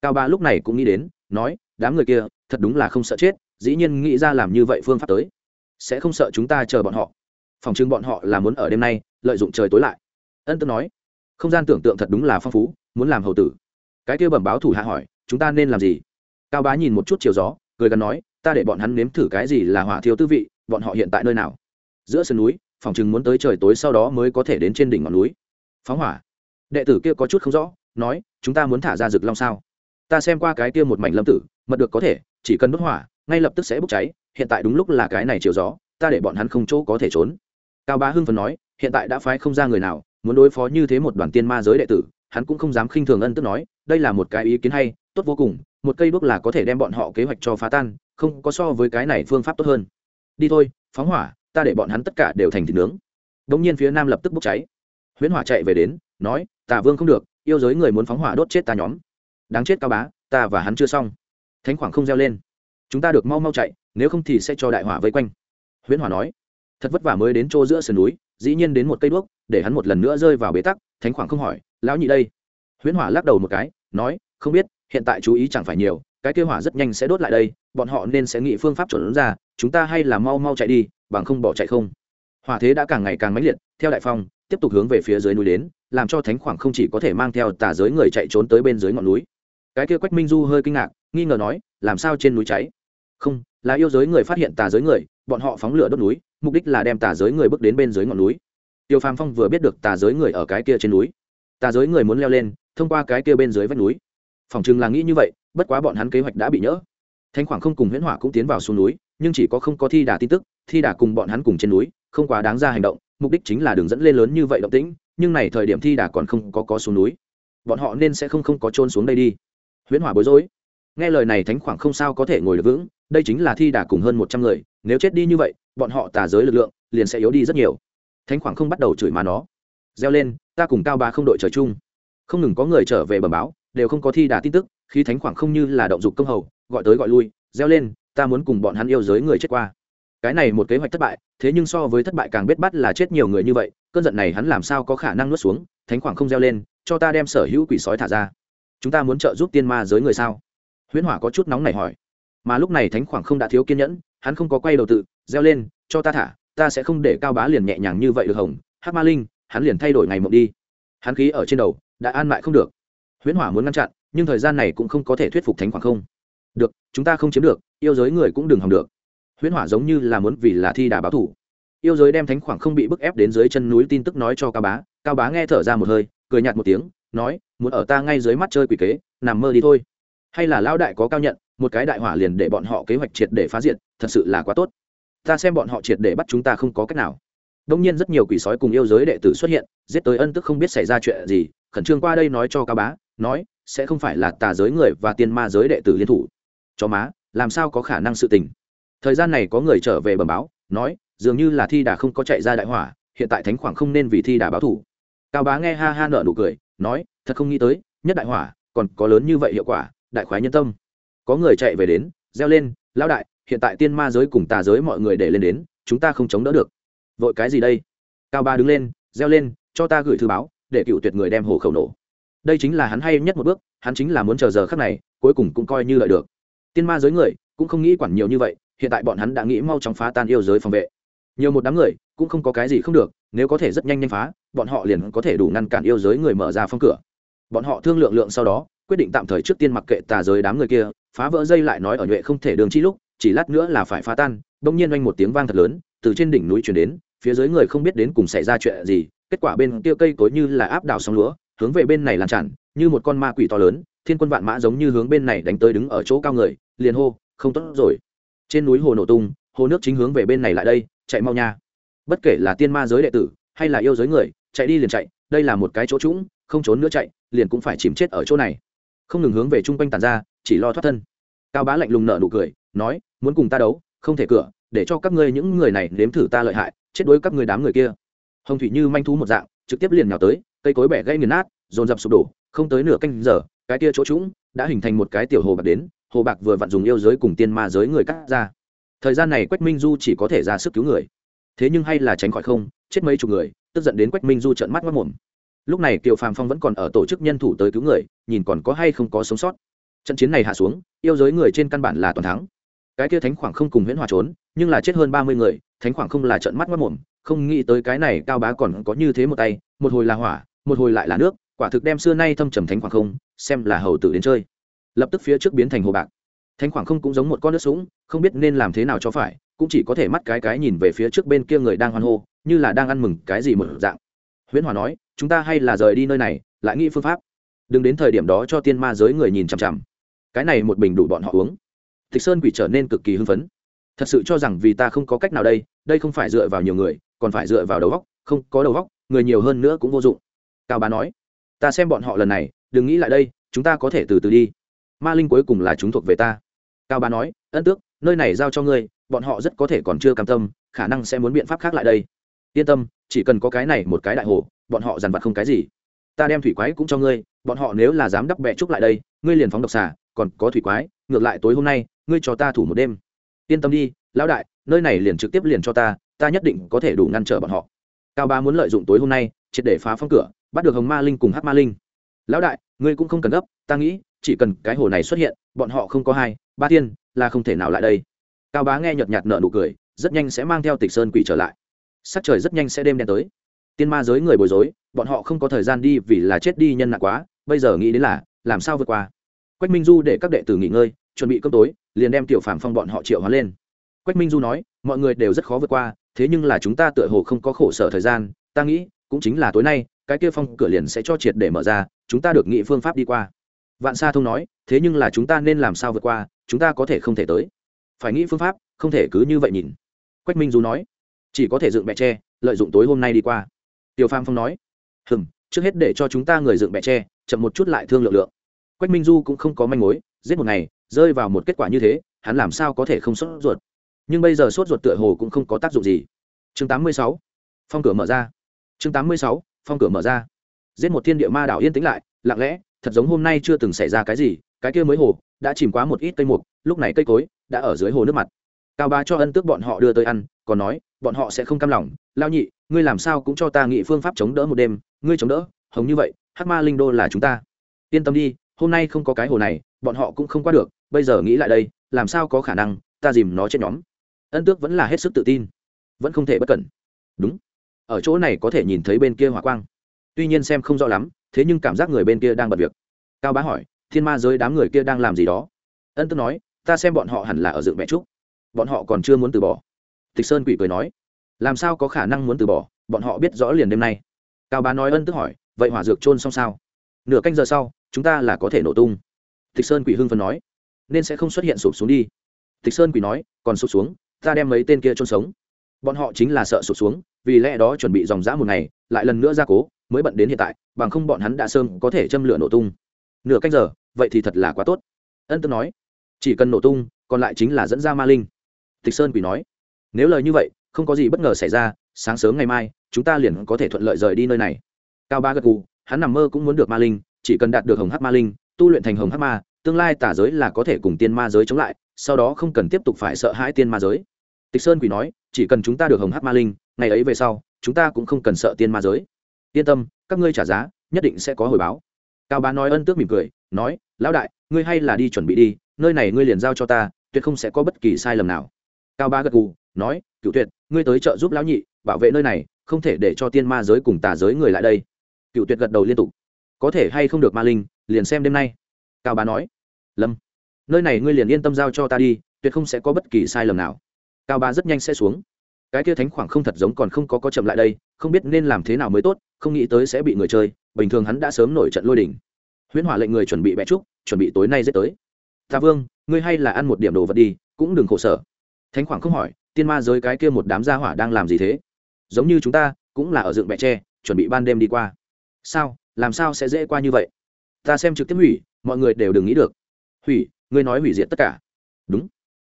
Cao bá lúc này cũng nghĩ đến, nói, đám người kia thật đúng là không sợ chết dĩ nhiên nghĩ ra làm như vậy phương pháp tới. Sẽ không sợ chúng ta chờ bọn họ. Phòng chứng bọn họ là muốn ở đêm nay, lợi dụng trời tối lại. Ân tước nói, không gian tưởng tượng thật đúng là phong phú, muốn làm hầu tử. Cái kia bẩm báo thủ hạ hỏi, chúng ta nên làm gì? Cao bá nhìn một chút chiều gió, cười gần nói, ta để bọn hắn nếm thử cái gì là hỏa thiêu tư vị, bọn họ hiện tại nơi nào? Giữa sườn núi, phòng chừng muốn tới trời tối sau đó mới có thể đến trên đỉnh ngọn núi. Phóng hỏa. Đệ tử kia có chút không rõ, nói, chúng ta muốn thả ra rực long sao? Ta xem qua cái kia một mảnh lâm tử, mật được có thể, chỉ cần đốt hỏa ngay lập tức sẽ bốc cháy, hiện tại đúng lúc là cái này chiều gió, ta để bọn hắn không chỗ có thể trốn. Cao bá hưng phần nói, hiện tại đã phái không ra người nào, muốn đối phó như thế một đoàn tiên ma giới đệ tử, hắn cũng không dám khinh thường ân tức nói, đây là một cái ý kiến hay, tốt vô cùng, một cây đuốc là có thể đem bọn họ kế hoạch cho phá tan, không có so với cái này phương pháp tốt hơn. Đi thôi, phóng hỏa, ta để bọn hắn tất cả đều thành thịt nướng. Đ nhiên phía nam lập tức bốc cháy. Huyễn hỏa chạy về đến, nói, tà vương không được, yêu giới người muốn phóng hỏa đốt chết ta nhóm. Đáng chết cao bá, ta và hắn chưa xong. Thánh khoảng không reo lên chúng ta được mau mau chạy, nếu không thì sẽ cho đại hỏa vây quanh. Huyễn hỏa nói. Thật vất vả mới đến chỗ giữa sườn núi, dĩ nhiên đến một cây đuốc, để hắn một lần nữa rơi vào bế tắc, thánh khoảng không hỏi, lão nhị đây? Huyễn hỏa lắc đầu một cái, nói, không biết, hiện tại chú ý chẳng phải nhiều, cái kêu hỏa rất nhanh sẽ đốt lại đây, bọn họ nên sẽ nghĩ phương pháp chuẩn ra, chúng ta hay là mau mau chạy đi, bằng không bỏ chạy không. Hỏa thế đã càng ngày càng mãnh liệt, theo đại phong, tiếp tục hướng về phía dưới núi đến, làm cho thánh khoảng không chỉ có thể mang theo tà giới người chạy trốn tới bên dưới ngọn núi. Cái kia quách minh du hơi kinh ngạc, nghi ngờ nói, làm sao trên núi cháy? Không, là yêu giới người phát hiện tà giới người, bọn họ phóng lửa đốt núi, mục đích là đem tà giới người bước đến bên dưới ngọn núi. Tiêu phàm phong vừa biết được tà giới người ở cái kia trên núi. Tà giới người muốn leo lên, thông qua cái kia bên dưới vách núi. Phòng chừng là nghĩ như vậy, bất quá bọn hắn kế hoạch đã bị nhỡ. Thanh khoảng không cùng huyễn hỏa cũng tiến vào xuống núi, nhưng chỉ có không có thi đà tin tức, thi đà cùng bọn hắn cùng trên núi, không quá đáng ra hành động, mục đích chính là đường dẫn lên lớn như vậy động tĩnh, nhưng này thời điểm thi đà còn không có có xuống núi. Bọn họ nên sẽ không không có trôn xuống đây đi. Huyễn hỏa bối rối nghe lời này thánh khoảng không sao có thể ngồi được vững, đây chính là thi đà cùng hơn một trăm người, nếu chết đi như vậy, bọn họ tà giới lực lượng liền sẽ yếu đi rất nhiều. Thánh khoảng không bắt đầu chửi mà nó. Reo lên, ta cùng cao ba không đội trời chung. Không ngừng có người trở về bẩm báo, đều không có thi đà tin tức, khi thánh khoảng không như là động dục công hầu, gọi tới gọi lui, reo lên, ta muốn cùng bọn hắn yêu giới người chết qua. Cái này một kế hoạch thất bại, thế nhưng so với thất bại càng biết bắt là chết nhiều người như vậy, cơn giận này hắn làm sao có khả năng nuốt xuống, thánh khoảng không reo lên, cho ta đem sở hữu quỷ sói thả ra. Chúng ta muốn trợ giúp tiên ma giới người sao? Huyễn hỏa có chút nóng này hỏi. Mà lúc này thánh khoảng không đã thiếu kiên nhẫn, hắn không có quay đầu tự, reo lên, cho ta thả, ta sẽ không để cao bá liền nhẹ nhàng như vậy được hồng. Hát ma linh, hắn liền thay đổi ngày mộng đi. Hắn khí ở trên đầu, đã an mại không được. Huyễn hỏa muốn ngăn chặn, nhưng thời gian này cũng không có thể thuyết phục thánh khoảng không. Được, chúng ta không chiếm được, yêu giới người cũng đừng hòng được. Huyễn hỏa giống như là muốn vì là thi đà báo thủ. Yêu giới đem thánh khoảng không bị bức ép đến dưới chân núi tin tức nói cho cao bá. Cao bá nghe thở ra một hơi, cười nhạt một tiếng, nói, muốn ở ta ngay dưới mắt chơi quỷ kế, nằm mơ đi thôi hay là lão đại có cao nhận, một cái đại hỏa liền để bọn họ kế hoạch triệt để phá diện thật sự là quá tốt. Ta xem bọn họ triệt để bắt chúng ta không có cách nào. Đông nhiên rất nhiều quỷ sói cùng yêu giới đệ tử xuất hiện, giết tới ân tức không biết xảy ra chuyện gì, khẩn trương qua đây nói cho cao bá, nói, sẽ không phải là tà giới người và tiên ma giới đệ tử liên thủ. Cho má, làm sao có khả năng sự tình? Thời gian này có người trở về bẩm báo, nói, dường như là thi đà không có chạy ra đại hỏa, hiện tại thánh khoảng không nên vì thi đà báo thủ. Cao bá nghe ha ha nợ nụ cười, nói, thật không nghĩ tới, nhất đại hỏa còn có lớn như vậy hiệu quả đại khoái nhân tâm. Có người chạy về đến, reo lên, lão đại, hiện tại tiên ma giới cùng tà giới mọi người để lên đến, chúng ta không chống đỡ được. Vội cái gì đây? Cao ba đứng lên, reo lên, cho ta gửi thư báo, để cựu tuyệt người đem hồ khẩu nổ. Đây chính là hắn hay nhất một bước, hắn chính là muốn chờ giờ khắc này, cuối cùng cũng coi như lợi được. Tiên ma giới người cũng không nghĩ quản nhiều như vậy, hiện tại bọn hắn đã nghĩ mau chóng phá tan yêu giới phòng vệ. Nhiều một đám người cũng không có cái gì không được, nếu có thể rất nhanh nhanh phá, bọn họ liền có thể đủ ngăn cản yêu giới người mở ra phong cửa. Bọn họ thương lượng lượng sau đó quyết định tạm thời trước tiên mặc kệ tà giới đám người kia, phá vỡ dây lại nói ở nhuệ không thể đường chi lúc, chỉ lát nữa là phải phá tan, bỗng nhiên oanh một tiếng vang thật lớn, từ trên đỉnh núi chuyển đến, phía dưới người không biết đến cùng xảy ra chuyện gì, kết quả bên kia cây cối như là áp đảo sóng lúa, hướng về bên này làm tràn, như một con ma quỷ to lớn, thiên quân vạn mã giống như hướng bên này đánh tới đứng ở chỗ cao người, liền hô, không tốt rồi. Trên núi hồ nổ tung, hồ nước chính hướng về bên này lại đây, chạy mau nha. Bất kể là tiên ma giới đệ tử, hay là yêu giới người, chạy đi liền chạy, đây là một cái chỗ trũng, không trốn nữa chạy, liền cũng phải chìm chết ở chỗ này không ngừng hướng về chung quanh tàn ra, chỉ lo thoát thân. Cao bá lạnh lùng nợ nụ cười, nói, muốn cùng ta đấu, không thể cửa, để cho các ngươi những người này nếm thử ta lợi hại, chết đuối các người đám người kia. Hồng thủy như manh thú một dạng, trực tiếp liền nhào tới, cây cối bẻ gãy nghiền nát, dồn dập sụp đổ, không tới nửa canh giờ, cái kia chỗ trũng đã hình thành một cái tiểu hồ bạc đến, hồ bạc vừa vặn dùng yêu giới cùng tiên ma giới người cắt ra. Thời gian này quách minh du chỉ có thể ra sức cứu người. Thế nhưng hay là tránh khỏi không, chết mấy chục người, tức giận đến quách minh du trợn mắt mất mồm lúc này kiều phàm phong vẫn còn ở tổ chức nhân thủ tới cứu người, nhìn còn có hay không có sống sót. Trận chiến này hạ xuống, yêu giới người trên căn bản là toàn thắng. Cái kia thánh khoảng không cùng huyễn hòa trốn, nhưng là chết hơn ba mươi người, thánh khoảng không là trận mắt mất mồm không nghĩ tới cái này cao bá còn có như thế một tay, một hồi là hỏa, một hồi lại là nước, quả thực đem xưa nay thâm trầm thánh khoảng không, xem là hầu tử đến chơi. Lập tức phía trước biến thành hồ bạc. Thánh khoảng không cũng giống một con nước sũng, không biết nên làm thế nào cho phải, cũng chỉ có thể mắt cái cái nhìn về phía trước bên kia người đang hoan hô, như là đang ăn mừng cái gì một dạng huyễn hòa nói, chúng ta hay là rời đi nơi này, lại nghĩ phương pháp. Đừng đến thời điểm đó cho tiên ma giới người nhìn chằm chằm. Cái này một bình đủ bọn họ uống. Thịch sơn quỷ trở nên cực kỳ hưng phấn. Thật sự cho rằng vì ta không có cách nào đây đây không phải dựa vào nhiều người, còn phải dựa vào đầu góc không có đầu góc người nhiều hơn nữa cũng vô dụng. Cao bá nói, ta xem bọn họ lần này, đừng nghĩ lại đây, chúng ta có thể từ từ đi. Ma linh cuối cùng là chúng thuộc về ta. Cao bá nói, ân tước, nơi này giao cho ngươi, bọn họ rất có thể còn chưa cam tâm, khả năng sẽ muốn biện pháp khác lại đây. Yên tâm chỉ cần có cái này một cái đại hồ, bọn họ dằn vặt không cái gì. Ta đem thủy quái cũng cho ngươi, bọn họ nếu là dám đắp bẹ trúc lại đây, ngươi liền phóng độc xả. còn có thủy quái, ngược lại tối hôm nay, ngươi cho ta thủ một đêm. Yên tâm đi, lão đại, nơi này liền trực tiếp liền cho ta ta nhất định có thể đủ ngăn trở bọn họ. Cao ba muốn lợi dụng tối hôm nay, triệt để phá phong cửa, bắt được hồng ma linh cùng hát ma linh. Lão đại, ngươi cũng không cần gấp, ta nghĩ, chỉ cần cái hồ này xuất hiện, bọn họ không có hai, ba tiên là không thể nào lại đây. Cao bá nghe nhợt nhạt nợ nụ cười, rất nhanh sẽ mang theo tịch sơn quỷ trở lại sắc trời rất nhanh sẽ đêm đen tới. Tiên ma giới người bối rối, bọn họ không có thời gian đi vì là chết đi nhân nặng quá, bây giờ nghĩ đến là, làm sao vượt qua? Quách minh du để các đệ tử nghỉ ngơi, chuẩn bị cơm tối, liền đem tiểu phàm phong bọn họ triệu hóa lên. Quách minh du nói, mọi người đều rất khó vượt qua, thế nhưng là chúng ta tựa hồ không có khổ sở thời gian, ta nghĩ, cũng chính là tối nay, cái kia phong cửa liền sẽ cho triệt để mở ra, chúng ta được nghĩ phương pháp đi qua. Vạn sa thông nói, thế nhưng là chúng ta nên làm sao vượt qua, chúng ta có thể không thể tới. Phải nghĩ phương pháp, không thể cứ như vậy nhìn. Quách minh du nói chỉ có thể dựng bẹ tre, lợi dụng tối hôm nay đi qua. Tiểu pham phong nói, hừm, trước hết để cho chúng ta người dựng bẹ tre, chậm một chút lại thương lượng lượng. Quách minh du cũng không có manh mối, giết một ngày, rơi vào một kết quả như thế, hắn làm sao có thể không sốt ruột? Nhưng bây giờ sốt ruột tựa hồ cũng không có tác dụng gì. Chương 86. phong cửa mở ra. Chương 86. phong cửa mở ra. Giết một thiên địa ma đảo yên tĩnh lại, lặng lẽ, thật giống hôm nay chưa từng xảy ra cái gì, cái kia mới hồ, đã chìm quá một ít cây mục, lúc này cây cối, đã ở dưới hồ nước mặt cao Bá cho ân tước bọn họ đưa tới ăn, còn nói, bọn họ sẽ không cam lòng. Lao nhị, ngươi làm sao cũng cho ta nghị phương pháp chống đỡ một đêm, ngươi chống đỡ, hồng như vậy, hắc ma linh đô là chúng ta. Yên tâm đi, hôm nay không có cái hồ này, bọn họ cũng không qua được, bây giờ nghĩ lại đây, làm sao có khả năng, ta dìm nó chết nhóm. Ân tước vẫn là hết sức tự tin, vẫn không thể bất cẩn. Đúng, ở chỗ này có thể nhìn thấy bên kia hỏa quang. Tuy nhiên xem không rõ lắm, thế nhưng cảm giác người bên kia đang bật việc. Cao bá hỏi, thiên ma giới đám người kia đang làm gì đó? Ân tước nói, ta xem bọn họ hẳn là ở dựng mẹ trúc bọn họ còn chưa muốn từ bỏ. Tịch sơn quỷ cười nói, làm sao có khả năng muốn từ bỏ? Bọn họ biết rõ liền đêm nay. Cao bá nói ân tức hỏi, vậy hỏa dược trôn xong sao? Nửa canh giờ sau, chúng ta là có thể nổ tung. Tịch sơn quỷ hưng phần nói, nên sẽ không xuất hiện sụp xuống đi. Tịch sơn quỷ nói, còn sụp xuống, ta đem mấy tên kia trôn sống. Bọn họ chính là sợ sụp xuống, vì lẽ đó chuẩn bị dòng dã một ngày, lại lần nữa ra cố, mới bận đến hiện tại, bằng không bọn hắn đã sơn có thể châm lửa nổ tung. Nửa canh giờ, vậy thì thật là quá tốt. Ân tức nói, chỉ cần nổ tung, còn lại chính là dẫn ra ma linh tịch sơn quỷ nói, nếu lời như vậy, không có gì bất ngờ xảy ra, sáng sớm ngày mai, chúng ta liền có thể thuận lợi rời đi nơi này. Cao ba gật gù, hắn nằm mơ cũng muốn được ma linh, chỉ cần đạt được hồng hát ma linh, tu luyện thành hồng hát ma, tương lai tả giới là có thể cùng tiên ma giới chống lại, sau đó không cần tiếp tục phải sợ hãi tiên ma giới. Tịch sơn quỷ nói, chỉ cần chúng ta được hồng hát ma linh, ngày ấy về sau, chúng ta cũng không cần sợ tiên ma giới. Yên tâm, các ngươi trả giá, nhất định sẽ có hồi báo. Cao bá nói ân tước mỉm cười, nói, lão đại, ngươi hay là đi chuẩn bị đi, nơi này ngươi liền giao cho ta, tuyệt không sẽ có bất kỳ sai lầm nào cao bá gật gù, nói cựu tuyệt, ngươi tới trợ giúp lão nhị, bảo vệ nơi này, không thể để cho tiên ma giới cùng tà giới người lại đây. Cựu tuyệt gật đầu liên tục. Có thể hay không được ma linh, liền xem đêm nay. Cao bá nói. Lâm, nơi này ngươi liền yên tâm giao cho ta đi, tuyệt không sẽ có bất kỳ sai lầm nào. Cao bá rất nhanh sẽ xuống. Cái kia thánh khoảng không thật giống còn không có có chậm lại đây, không biết nên làm thế nào mới tốt, không nghĩ tới sẽ bị người chơi, bình thường hắn đã sớm nổi trận lôi đỉnh huyễn hỏa lệnh người chuẩn bị bẹ trúc, chuẩn bị tối nay dễ tới. Ta vương, ngươi hay là ăn một điểm đồ vật đi, cũng đừng khổ sở thánh khoảng không hỏi, tiên ma giới cái kia một đám gia hỏa đang làm gì thế? Giống như chúng ta, cũng là ở dựng bẹ tre, chuẩn bị ban đêm đi qua. Sao? Làm sao sẽ dễ qua như vậy? Ta xem trực tiếp hủy, mọi người đều đừng nghĩ được. Hủy, ngươi nói hủy diệt tất cả. Đúng.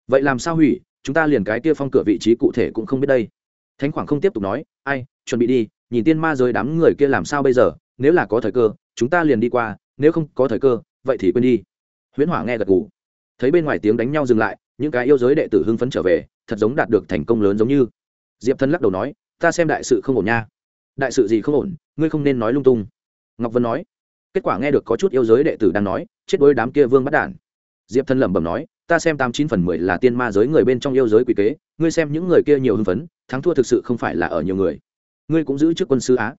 Vậy làm sao hủy? Chúng ta liền cái kia phong cửa vị trí cụ thể cũng không biết đây. Thánh khoảng không tiếp tục nói, ai, chuẩn bị đi, nhìn tiên ma giới đám người kia làm sao bây giờ? Nếu là có thời cơ, chúng ta liền đi qua, nếu không có thời cơ, vậy thì quên đi. Huyễn hỏa nghe gật gù. Thấy bên ngoài tiếng đánh nhau dừng lại những cái yêu giới đệ tử hưng phấn trở về, thật giống đạt được thành công lớn giống như. Diệp thân lắc đầu nói, ta xem đại sự không ổn nha. Đại sự gì không ổn? Ngươi không nên nói lung tung. Ngọc vân nói, kết quả nghe được có chút yêu giới đệ tử đang nói, chết đôi đám kia vương bắt đản. Diệp thân lẩm bẩm nói, ta xem tám chín phần mười là tiên ma giới người bên trong yêu giới quỷ kế, ngươi xem những người kia nhiều hưng phấn, thắng thua thực sự không phải là ở nhiều người. Ngươi cũng giữ chức quân sư á.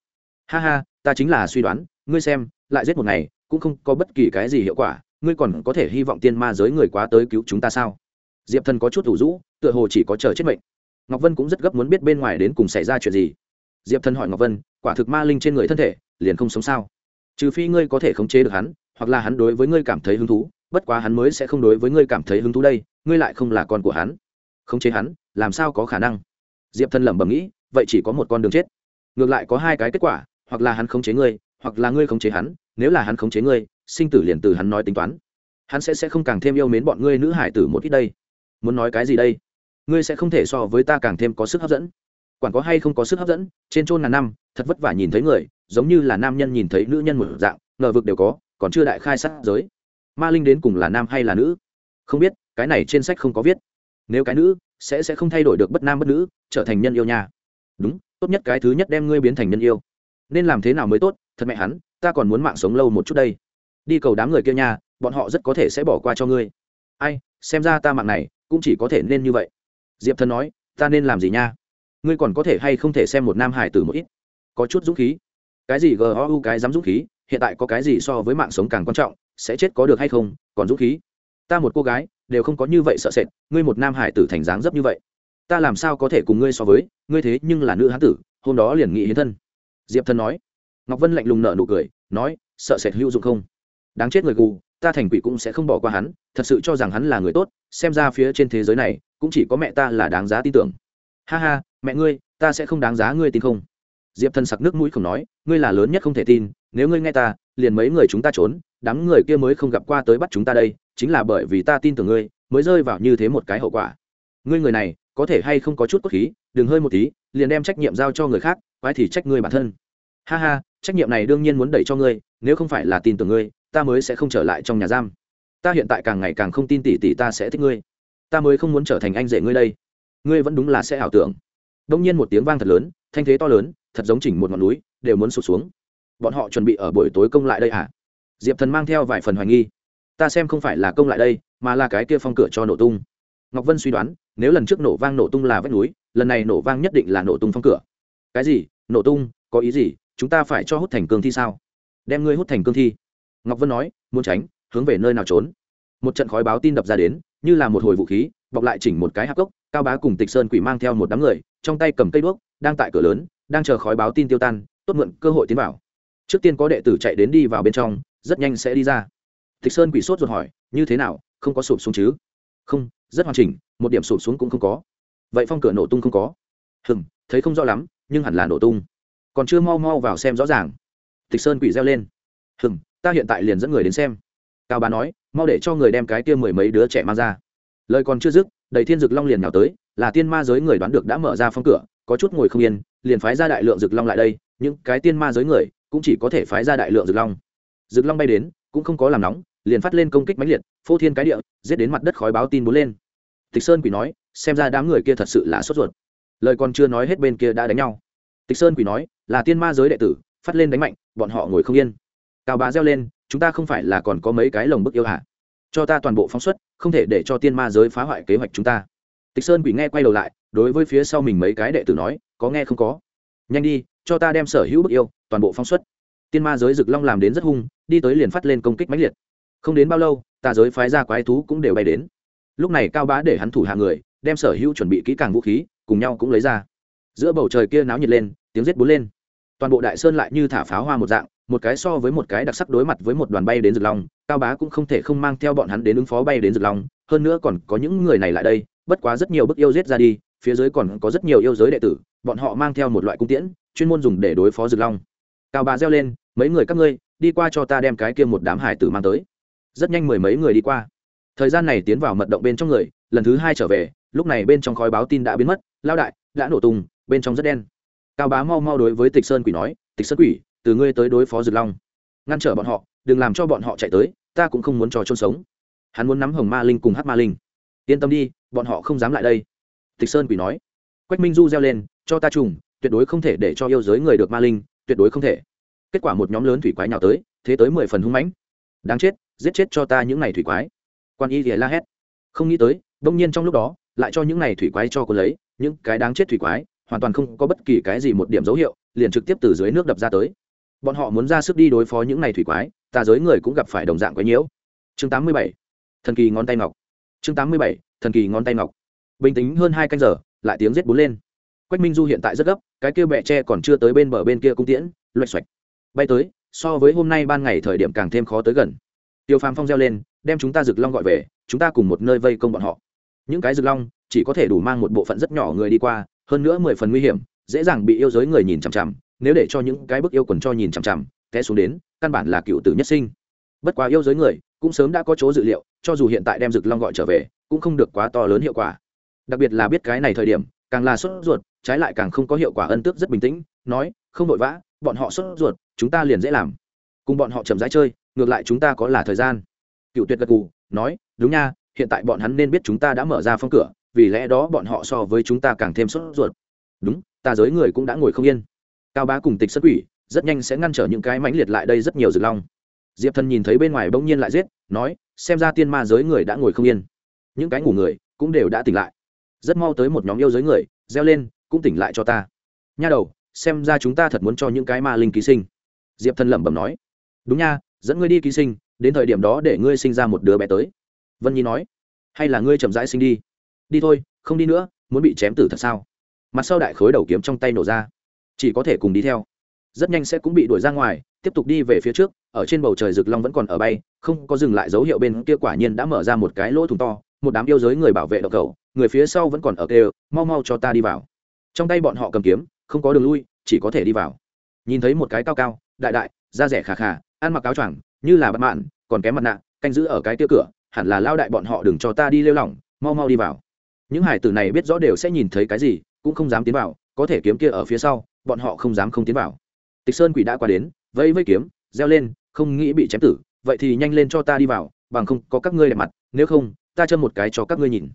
Ha ha, ta chính là suy đoán, ngươi xem, lại giết một ngày, cũng không có bất kỳ cái gì hiệu quả, ngươi còn có thể hy vọng tiên ma giới người quá tới cứu chúng ta sao? Diệp thần có chút thủ rũ, tựa hồ chỉ có chờ chết mệnh. Ngọc vân cũng rất gấp muốn biết bên ngoài đến cùng xảy ra chuyện gì. Diệp thần hỏi ngọc vân, quả thực ma linh trên người thân thể, liền không sống sao? Trừ phi ngươi có thể khống chế được hắn, hoặc là hắn đối với ngươi cảm thấy hứng thú, bất quá hắn mới sẽ không đối với ngươi cảm thấy hứng thú đây, ngươi lại không là con của hắn. Khống chế hắn, làm sao có khả năng? Diệp thần lẩm bẩm nghĩ, vậy chỉ có một con đường chết. Ngược lại có hai cái kết quả, hoặc là hắn khống chế ngươi, hoặc là ngươi khống chế hắn, nếu là hắn khống chế ngươi, sinh tử liền từ hắn nói tính toán. Hắn sẽ sẽ không càng thêm yêu mến bọn ngươi nữ hải tử một ít đây muốn nói cái gì đây? Ngươi sẽ không thể so với ta càng thêm có sức hấp dẫn. Quản có hay không có sức hấp dẫn, trên trôn ngàn năm, thật vất vả nhìn thấy người, giống như là nam nhân nhìn thấy nữ nhân một dạng, ngờ vực đều có, còn chưa đại khai sát giới. Ma linh đến cùng là nam hay là nữ? Không biết, cái này trên sách không có viết. Nếu cái nữ, sẽ sẽ không thay đổi được bất nam bất nữ, trở thành nhân yêu nha. Đúng, tốt nhất cái thứ nhất đem ngươi biến thành nhân yêu. Nên làm thế nào mới tốt, thật mẹ hắn, ta còn muốn mạng sống lâu một chút đây. Đi cầu đám người kia nha, bọn họ rất có thể sẽ bỏ qua cho ngươi. Ai, xem ra ta mạng này cũng chỉ có thể nên như vậy. Diệp thần nói, ta nên làm gì nha? Ngươi còn có thể hay không thể xem một nam hải tử một ít? Có chút dũng khí. Cái gì gu cái dám dũng khí, hiện tại có cái gì so với mạng sống càng quan trọng, sẽ chết có được hay không, còn dũng khí. Ta một cô gái, đều không có như vậy sợ sệt, ngươi một nam hải tử thành dáng dấp như vậy. Ta làm sao có thể cùng ngươi so với, ngươi thế nhưng là nữ hán tử, hôm đó liền nghị hiến thân. Diệp thần nói. Ngọc vân lạnh lùng nợ nụ cười, nói, sợ sệt hữu dụng không? Đáng chết người gù ta thành quỷ cũng sẽ không bỏ qua hắn, thật sự cho rằng hắn là người tốt, xem ra phía trên thế giới này, cũng chỉ có mẹ ta là đáng giá tin tưởng. Ha ha, mẹ ngươi, ta sẽ không đáng giá ngươi tin không? Diệp thần sặc nước mũi không nói, ngươi là lớn nhất không thể tin, nếu ngươi nghe ta, liền mấy người chúng ta trốn, đám người kia mới không gặp qua tới bắt chúng ta đây, chính là bởi vì ta tin tưởng ngươi, mới rơi vào như thế một cái hậu quả. Ngươi người này, có thể hay không có chút cốt khí, đừng hơi một tí, liền đem trách nhiệm giao cho người khác, quái thì trách ngươi bản thân. Ha ha, trách nhiệm này đương nhiên muốn đẩy cho ngươi, nếu không phải là tin tưởng ngươi ta mới sẽ không trở lại trong nhà giam. Ta hiện tại càng ngày càng không tin tỷ tỷ ta sẽ thích ngươi. Ta mới không muốn trở thành anh rể ngươi đây. Ngươi vẫn đúng là sẽ ảo tưởng. Đông nhiên một tiếng vang thật lớn, thanh thế to lớn, thật giống chỉnh một ngọn núi, đều muốn sụt xuống. Bọn họ chuẩn bị ở buổi tối công lại đây à diệp thần mang theo vài phần hoài nghi. Ta xem không phải là công lại đây, mà là cái kia phong cửa cho nổ tung. Ngọc vân suy đoán, nếu lần trước nổ vang nổ tung là vách núi, lần này nổ vang nhất định là nổ tung phong cửa. Cái gì? Nổ tung? Có ý gì? Chúng ta phải cho hút thành cương thi sao? Đem ngươi hút thành cương thi ngọc vân nói, muốn tránh, hướng về nơi nào trốn? Một trận khói báo tin đập ra đến, như là một hồi vũ khí, bọc lại chỉnh một cái hạp cốc, cao bá cùng tịch sơn quỷ mang theo một đám người, trong tay cầm cây đuốc, đang tại cửa lớn, đang chờ khói báo tin tiêu tan, tốt mượn cơ hội tiến vào. Trước tiên có đệ tử chạy đến đi vào bên trong, rất nhanh sẽ đi ra. Tịch sơn quỷ sốt ruột hỏi, như thế nào, không có sụp xuống chứ? Không, rất hoàn chỉnh, một điểm sụp xuống cũng không có. Vậy phong cửa nổ tung không có? Hừng thấy không rõ lắm, nhưng hẳn là nổ tung. Còn chưa mau mau vào xem rõ ràng. Tịch sơn quỷ reo lên. Hừng ta hiện tại liền dẫn người đến xem. Cao bá nói, mau để cho người đem cái kia mười mấy đứa trẻ mang ra. Lời còn chưa dứt, đầy thiên dực long liền nào tới, là tiên ma giới người đoán được đã mở ra phong cửa, có chút ngồi không yên, liền phái ra đại lượng dực long lại đây, những cái tiên ma giới người cũng chỉ có thể phái ra đại lượng dực long. Dực long bay đến, cũng không có làm nóng, liền phát lên công kích mãnh liệt, phô thiên cái địa, giết đến mặt đất khói báo tin bốn lên. Tịch sơn quỷ nói, xem ra đám người kia thật sự là sốt ruột. Lời còn chưa nói hết bên kia đã đánh nhau. Tịch sơn quỷ nói, là tiên ma giới đệ tử, phát lên đánh mạnh, bọn họ ngồi không yên cao bá reo lên, chúng ta không phải là còn có mấy cái lồng bức yêu hả? Cho ta toàn bộ phóng xuất, không thể để cho tiên ma giới phá hoại kế hoạch chúng ta. Tịch sơn quỷ nghe quay đầu lại, đối với phía sau mình mấy cái đệ tử nói, có nghe không có? Nhanh đi, cho ta đem sở hữu bức yêu, toàn bộ phóng xuất. Tiên ma giới rực long làm đến rất hung, đi tới liền phát lên công kích mãnh liệt. Không đến bao lâu, tà giới phái ra quái thú cũng đều bay đến. Lúc này cao bá để hắn thủ hạ người, đem sở hữu chuẩn bị kỹ càng vũ khí, cùng nhau cũng lấy ra. Giữa bầu trời kia náo nhiệt lên, tiếng rết bốn lên. Toàn bộ đại sơn lại như thả pháo hoa một dạng một cái so với một cái đặc sắc đối mặt với một đoàn bay đến rực long, cao bá cũng không thể không mang theo bọn hắn đến ứng phó bay đến rực long, hơn nữa còn có những người này lại đây, bất quá rất nhiều bức yêu giết ra đi, phía dưới còn có rất nhiều yêu giới đệ tử, bọn họ mang theo một loại cung tiễn, chuyên môn dùng để đối phó rực long. Cao bá reo lên, mấy người các ngươi, đi qua cho ta đem cái kia một đám hải tử mang tới. Rất nhanh mười mấy người đi qua. Thời gian này tiến vào mật động bên trong người, lần thứ hai trở về, lúc này bên trong khói báo tin đã biến mất lao đại, đã nổ tung, bên trong rất đen. Cao bá mau mau đối với tịch sơn quỷ nói, tịch sơn quỷ từ ngươi tới đối phó Dực long. Ngăn trở bọn họ, đừng làm cho bọn họ chạy tới, ta cũng không muốn trò trôn sống. Hắn muốn nắm hồng ma linh cùng Hắc ma linh. Yên tâm đi, bọn họ không dám lại đây. Tịch sơn quỷ nói. Quách minh du reo lên, cho ta trùng, tuyệt đối không thể để cho yêu giới người được ma linh, tuyệt đối không thể. Kết quả một nhóm lớn thủy quái nhào tới, thế tới mười phần hung mãnh. Đáng chết, giết chết cho ta những này thủy quái. Quan y thì la hét. Không nghĩ tới, đông nhiên trong lúc đó, lại cho những này thủy quái cho cô lấy, những cái đáng chết thủy quái, hoàn toàn không có bất kỳ cái gì một điểm dấu hiệu, liền trực tiếp từ dưới nước đập ra tới bọn họ muốn ra sức đi đối phó những này thủy quái, tà giới người cũng gặp phải đồng dạng quái nhiễu. Chương tám mươi bảy, thần kỳ ngón tay ngọc. Chương tám mươi bảy, thần kỳ ngón tay ngọc. Bình tĩnh hơn hai canh giờ, lại tiếng rết bốn lên. Quách minh du hiện tại rất gấp, cái kia bẹ tre còn chưa tới bên bờ bên kia cung tiễn, loạch xoạch. Bay tới, so với hôm nay ban ngày thời điểm càng thêm khó tới gần. Tiêu phàm phong reo lên, đem chúng ta rực long gọi về, chúng ta cùng một nơi vây công bọn họ. Những cái rực long, chỉ có thể đủ mang một bộ phận rất nhỏ người đi qua, hơn nữa mười phần nguy hiểm, dễ dàng bị yêu giới người nhìn chằm chằm nếu để cho những cái bức yêu quần cho nhìn chằm chằm, té xuống đến, căn bản là cựu tử nhất sinh. Bất quá yêu giới người, cũng sớm đã có chỗ dự liệu, cho dù hiện tại đem rực long gọi trở về, cũng không được quá to lớn hiệu quả. Đặc biệt là biết cái này thời điểm, càng là sốt ruột, trái lại càng không có hiệu quả ân tước rất bình tĩnh, nói, không vội vã, bọn họ sốt ruột, chúng ta liền dễ làm. Cùng bọn họ chậm rãi chơi, ngược lại chúng ta có là thời gian. Cựu tuyệt gật gù, nói, đúng nha, hiện tại bọn hắn nên biết chúng ta đã mở ra phong cửa, vì lẽ đó bọn họ so với chúng ta càng thêm sốt ruột. Đúng, ta giới người cũng đã ngồi không yên cao bá cùng tịch sân quỷ rất nhanh sẽ ngăn trở những cái mãnh liệt lại đây rất nhiều rực long. Diệp thần nhìn thấy bên ngoài bỗng nhiên lại giết, nói, xem ra tiên ma giới người đã ngồi không yên. Những cái ngủ người cũng đều đã tỉnh lại. Rất mau tới một nhóm yêu giới người, reo lên, cũng tỉnh lại cho ta. Nha đầu, xem ra chúng ta thật muốn cho những cái ma linh ký sinh. Diệp thần lẩm bẩm nói, đúng nha, dẫn ngươi đi ký sinh, đến thời điểm đó để ngươi sinh ra một đứa bé tới. Vân nhi nói, hay là ngươi chậm rãi sinh đi. Đi thôi, không đi nữa, muốn bị chém tử thật sao? Mặt sau đại khối đầu kiếm trong tay nổ ra chỉ có thể cùng đi theo. Rất nhanh sẽ cũng bị đuổi ra ngoài, tiếp tục đi về phía trước, ở trên bầu trời rực long vẫn còn ở bay, không có dừng lại dấu hiệu bên kia quả nhiên đã mở ra một cái lỗ thủng to, một đám yêu giới người bảo vệ đậu cầu, người phía sau vẫn còn ở kêu, mau mau cho ta đi vào. Trong tay bọn họ cầm kiếm, không có đường lui, chỉ có thể đi vào. Nhìn thấy một cái cao cao, đại đại, da rẻ khà khà, ăn mặc áo choàng, như là bất mạn còn kém mặt nạ, canh giữ ở cái tia cửa, hẳn là lao đại bọn họ đừng cho ta đi lêu lỏng, mau mau đi vào. Những hải tử này biết rõ đều sẽ nhìn thấy cái gì, cũng không dám tiến vào, có thể kiếm kia ở phía sau bọn họ không dám không tiến vào. Tịch sơn quỷ đã qua đến, vẫy vẫy kiếm, reo lên, không nghĩ bị chém tử, vậy thì nhanh lên cho ta đi vào, bằng không có các ngươi đẹp mặt, nếu không, ta châm một cái cho các ngươi nhìn.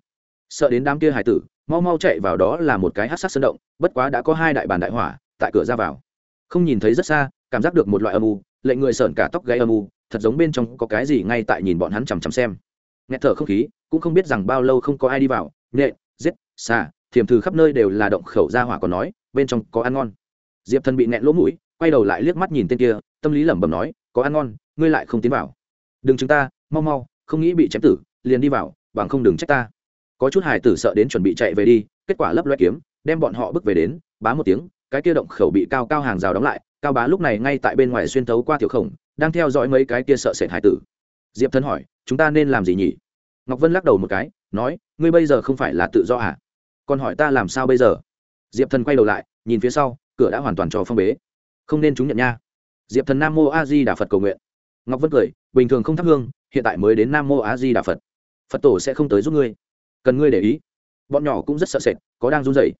Sợ đến đám kia hải tử, mau mau chạy vào đó là một cái hát sát sơn động, bất quá đã có hai đại bàn đại hỏa, tại cửa ra vào. Không nhìn thấy rất xa, cảm giác được một loại âm u, lệnh người sởn cả tóc gáy âm u, thật giống bên trong có cái gì ngay tại nhìn bọn hắn chằm chằm xem. Nghe thở không khí, cũng không biết rằng bao lâu không có ai đi vào nệ giết xa thiềm thử khắp nơi đều là động khẩu ra hỏa còn nói, bên trong có ăn ngon diệp thần bị nẹn lỗ mũi, quay đầu lại liếc mắt nhìn tên kia, tâm lý lẩm bẩm nói, có ăn ngon, ngươi lại không tiến vào. Đừng chúng ta, mau mau, không nghĩ bị chém tử, liền đi vào, bằng không đừng trách ta. Có chút Hải tử sợ đến chuẩn bị chạy về đi, kết quả lấp loe kiếm, đem bọn họ bước về đến, bá một tiếng, cái kia động khẩu bị cao cao hàng rào đóng lại, cao bá lúc này ngay tại bên ngoài xuyên thấu qua tiểu khổng, đang theo dõi mấy cái kia sợ sệt hải tử. Diệp thân hỏi, chúng ta nên làm gì nhỉ? Ngọc vân lắc đầu một cái, nói, ngươi bây giờ không phải là tự do à? Còn hỏi ta làm sao bây giờ? Diệp thần quay đầu lại, nhìn phía sau cửa đã hoàn toàn cho phong bế. Không nên chúng nhận nha. Diệp thần nam mô a di đà phật cầu nguyện. Ngọc vân cười, bình thường không thắp hương, hiện tại mới đến nam mô a di đà phật. Phật tổ sẽ không tới giúp ngươi. Cần ngươi để ý. Bọn nhỏ cũng rất sợ sệt, có đang run rẩy.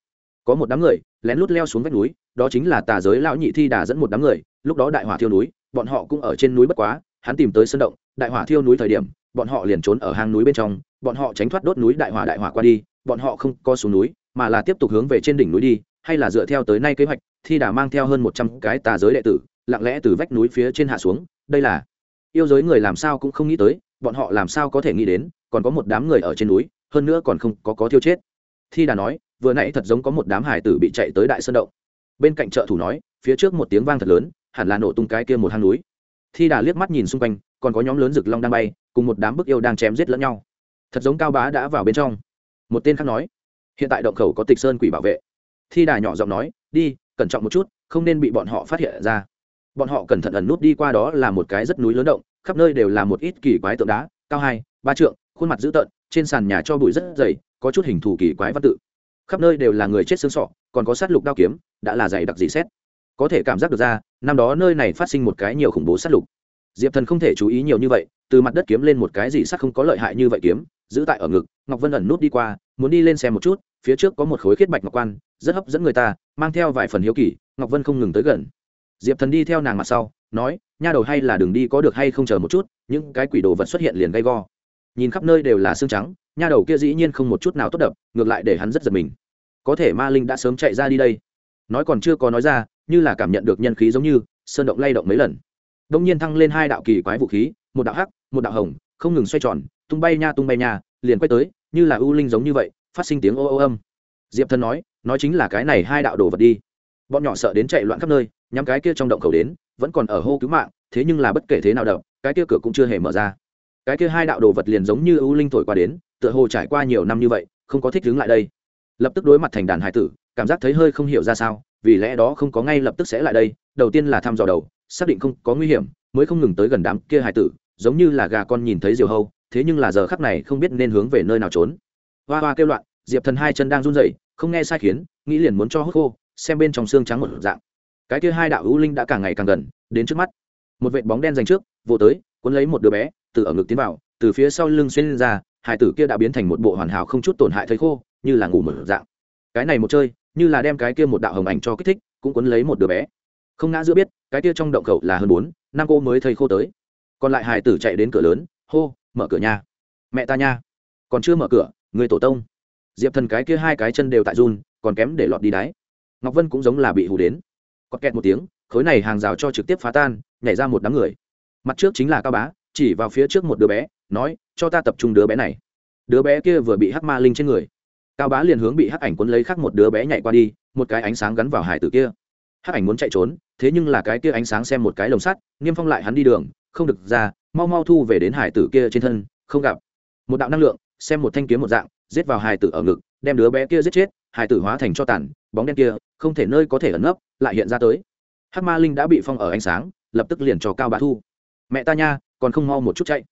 Có một đám người, lén lút leo xuống vách núi, đó chính là tà giới lão nhị thi đà dẫn một đám người, lúc đó đại hỏa thiêu núi, bọn họ cũng ở trên núi bất quá, hắn tìm tới sân động, đại hỏa thiêu núi thời điểm, bọn họ liền trốn ở hang núi bên trong, bọn họ tránh thoát đốt núi đại hỏa đại hỏa qua đi, bọn họ không co xuống núi, mà là tiếp tục hướng về trên đỉnh núi đi hay là dựa theo tới nay kế hoạch, thi đà mang theo hơn một trăm cái tà giới đệ tử, lặng lẽ từ vách núi phía trên hạ xuống, đây là yêu giới người làm sao cũng không nghĩ tới, bọn họ làm sao có thể nghĩ đến, còn có một đám người ở trên núi, hơn nữa còn không có có thiêu chết. Thi đà nói, vừa nãy thật giống có một đám hải tử bị chạy tới đại sơn động. Bên cạnh trợ thủ nói, phía trước một tiếng vang thật lớn, hẳn là nổ tung cái kia một hang núi. Thi đà liếc mắt nhìn xung quanh, còn có nhóm lớn rực long đang bay, cùng một đám bức yêu đang chém giết lẫn nhau. Thật giống cao bá đã vào bên trong. Một tên khác nói, hiện tại động khẩu có tịch sơn quỷ bảo vệ thi đà nhỏ giọng nói, đi, cẩn trọng một chút, không nên bị bọn họ phát hiện ra. Bọn họ cẩn thận ẩn nút đi qua đó là một cái rất núi lớn động, khắp nơi đều là một ít kỳ quái tượng đá, cao hai, ba trượng, khuôn mặt dữ tợn, trên sàn nhà cho bụi rất dày, có chút hình thù kỳ quái văn tự. Khắp nơi đều là người chết xương sọ, còn có sát lục đao kiếm, đã là dày đặc dị xét. Có thể cảm giác được ra, năm đó nơi này phát sinh một cái nhiều khủng bố sát lục. Diệp thần không thể chú ý nhiều như vậy, từ mặt đất kiếm lên một cái gì sắc không có lợi hại như vậy kiếm, giữ tại ở ngực, ngọc vân ẩn nút đi qua, muốn đi lên xem một chút, phía trước có một khối khiết bạch ngọc quan rất hấp dẫn người ta, mang theo vài phần hiếu kỳ, ngọc vân không ngừng tới gần. Diệp thần đi theo nàng mặt sau, nói, nha đầu hay là đường đi, có được hay không chờ một chút, những cái quỷ đồ vật xuất hiện liền gay go. Nhìn khắp nơi đều là xương trắng, nha đầu kia dĩ nhiên không một chút nào tốt đập, ngược lại để hắn rất giật mình. Có thể ma linh đã sớm chạy ra đi đây. Nói còn chưa có nói ra, như là cảm nhận được nhân khí giống như, sơn động lay động mấy lần. Đông nhiên thăng lên hai đạo kỳ quái vũ khí, một đạo hắc, một đạo hồng, không ngừng xoay tròn, tung bay nha, tung bay nha, liền quay tới, như là ưu linh giống như vậy, phát sinh tiếng ô ô âm. Diệp thần nói nói chính là cái này hai đạo đồ vật đi. Bọn nhỏ sợ đến chạy loạn khắp nơi, nhắm cái kia trong động khẩu đến, vẫn còn ở hô cứu mạng, thế nhưng là bất kể thế nào đậu cái kia cửa cũng chưa hề mở ra. Cái kia hai đạo đồ vật liền giống như ưu linh thổi qua đến, tựa hồ trải qua nhiều năm như vậy, không có thích đứng lại đây. Lập tức đối mặt thành đàn hải tử, cảm giác thấy hơi không hiểu ra sao, vì lẽ đó không có ngay lập tức sẽ lại đây, đầu tiên là thăm dò đầu, xác định không có nguy hiểm, mới không ngừng tới gần đám kia hải tử, giống như là gà con nhìn thấy diều hâu, thế nhưng là giờ khắc này không biết nên hướng về nơi nào trốn. Hoa hoa kêu loạn, diệp thần hai chân đang run rẩy không nghe sai khiến, nghĩ liền muốn cho hốt khô, xem bên trong xương trắng một dạng. Cái kia hai đạo hữu linh đã càng ngày càng gần, đến trước mắt. Một vệt bóng đen dành trước, vô tới, cuốn lấy một đứa bé, từ ở ngực tiến vào, từ phía sau lưng xuyên lên ra hải tử kia đã biến thành một bộ hoàn hảo không chút tổn hại thấy khô, như là ngủ mở dạng. Cái này một chơi, như là đem cái kia một đạo hồng ảnh cho kích thích, cũng cuốn lấy một đứa bé. Không ngã giữa biết, cái kia trong động khẩu là hơn bốn, năm cô mới thấy khô tới. Còn lại hải tử chạy đến cửa lớn, hô, mở cửa nhà mẹ ta nha. Còn chưa mở cửa, người tổ tông diệp thần cái kia hai cái chân đều tại run, còn kém để lọt đi đáy. Ngọc vân cũng giống là bị hù đến. Có kẹt một tiếng, khối này hàng rào cho trực tiếp phá tan, nhảy ra một đám người. Mặt trước chính là cao bá, chỉ vào phía trước một đứa bé, nói, cho ta tập trung đứa bé này. Đứa bé kia vừa bị hắc ma linh trên người. Cao bá liền hướng bị hắc ảnh quấn lấy khắc một đứa bé nhảy qua đi, một cái ánh sáng gắn vào hải tử kia. Hắc ảnh muốn chạy trốn, thế nhưng là cái kia ánh sáng xem một cái lồng sắt, niêm phong lại hắn đi đường, không được ra, mau mau thu về đến hải tử kia trên thân, không gặp. Một đạo năng lượng, xem một thanh kiếm một dạng giết vào hài tử ở ngực, đem đứa bé kia giết chết, hài tử hóa thành cho tàn, bóng đen kia không thể nơi có thể ẩn nấp, lại hiện ra tới. Hắc ma linh đã bị phong ở ánh sáng, lập tức liền cho cao bá thu. Mẹ ta nha, còn không mau một chút chạy.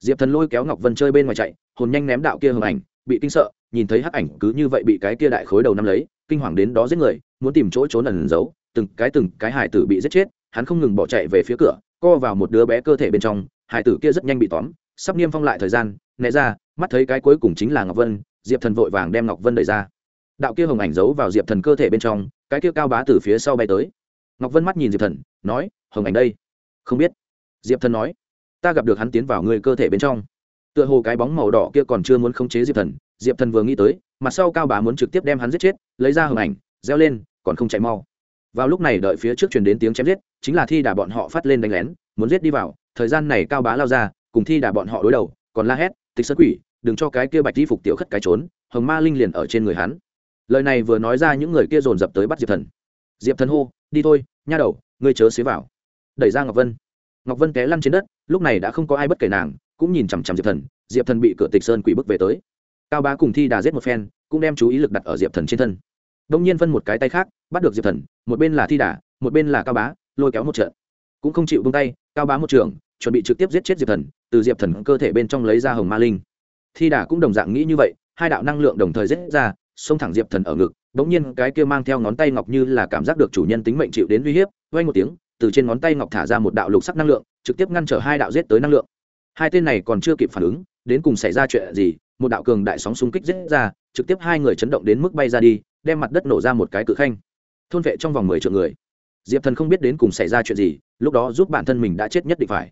Diệp thần lôi kéo ngọc vân chơi bên ngoài chạy, hồn nhanh ném đạo kia hưởng ảnh, bị kinh sợ, nhìn thấy hắc ảnh cứ như vậy bị cái kia đại khối đầu năm lấy, kinh hoàng đến đó giết người, muốn tìm chỗ trốn ẩn giấu, từng cái từng cái hải tử bị giết chết, hắn không ngừng bỏ chạy về phía cửa, co vào một đứa bé cơ thể bên trong hải tử kia rất nhanh bị tóm, sắp niêm phong lại thời gian né ra, mắt thấy cái cuối cùng chính là ngọc vân, diệp thần vội vàng đem ngọc vân đẩy ra. Đạo kia hồng ảnh giấu vào diệp thần cơ thể bên trong, cái kia cao bá từ phía sau bay tới. Ngọc vân mắt nhìn diệp thần, nói, hồng ảnh đây. Không biết. Diệp thần nói, ta gặp được hắn tiến vào người cơ thể bên trong. Tựa hồ cái bóng màu đỏ kia còn chưa muốn khống chế diệp thần diệp thần vừa nghĩ tới mặt sau cao bá muốn trực tiếp đem hắn giết chết, lấy ra hồng ảnh, reo lên, còn không chạy mau. Vào lúc này đợi phía trước truyền đến tiếng chém giết, chính là thi đà bọn họ phát lên đánh lén, muốn giết đi vào, thời gian này cao bá lao ra, cùng thi đà bọn họ đối đầu, còn la hét tịch sơn quỷ, đừng cho cái kia bạch di phục tiểu khất cái trốn, hồng ma linh liền ở trên người hắn. Lời này vừa nói ra những người kia dồn dập tới bắt diệp thần. Diệp thần hô, đi thôi, nha đầu, ngươi chớ xế vào. Đẩy ra ngọc vân. Ngọc vân té lăn trên đất, lúc này đã không có ai bất kể nàng, cũng nhìn chằm chằm diệp thần diệp thần bị cửa tịch sơn quỷ bức về tới. Cao bá cùng thi đà giết một phen, cũng đem chú ý lực đặt ở diệp thần trên thân. Đông nhiên phân một cái tay khác, bắt được diệp thần, một bên là thi đà, một bên là cao bá, lôi kéo một trận. Cũng không chịu bông tay, cao bá một trường chuẩn bị trực tiếp giết chết diệp thần, từ diệp thần cơ thể bên trong lấy ra hồng ma linh. Thi đà cũng đồng dạng nghĩ như vậy, hai đạo năng lượng đồng thời giết ra, xông thẳng diệp thần ở ngực đ ỗ n g nhiên cái kia mang theo ngón tay ngọc như là cảm giác được chủ nhân tính mệnh chịu đến uy hiếp vay một tiếng, từ trên ngón tay ngọc thả ra một đạo lục sắc năng lượng, trực tiếp ngăn trở hai đạo giết tới năng lượng. Hai tên này còn chưa kịp phản ứng, đến cùng xảy ra chuyện gì, một đạo cường đại sóng xung kích giết ra, trực tiếp hai người chấn động đến mức bay ra đi, đem mặt đất nổ ra một cái cự khanh. Thôn vệ trong vòng mười triệu người. Diệp thần không biết đến cùng xảy ra chuyện gì, lúc đó giúp bản thân mình đã chết nhất định phải.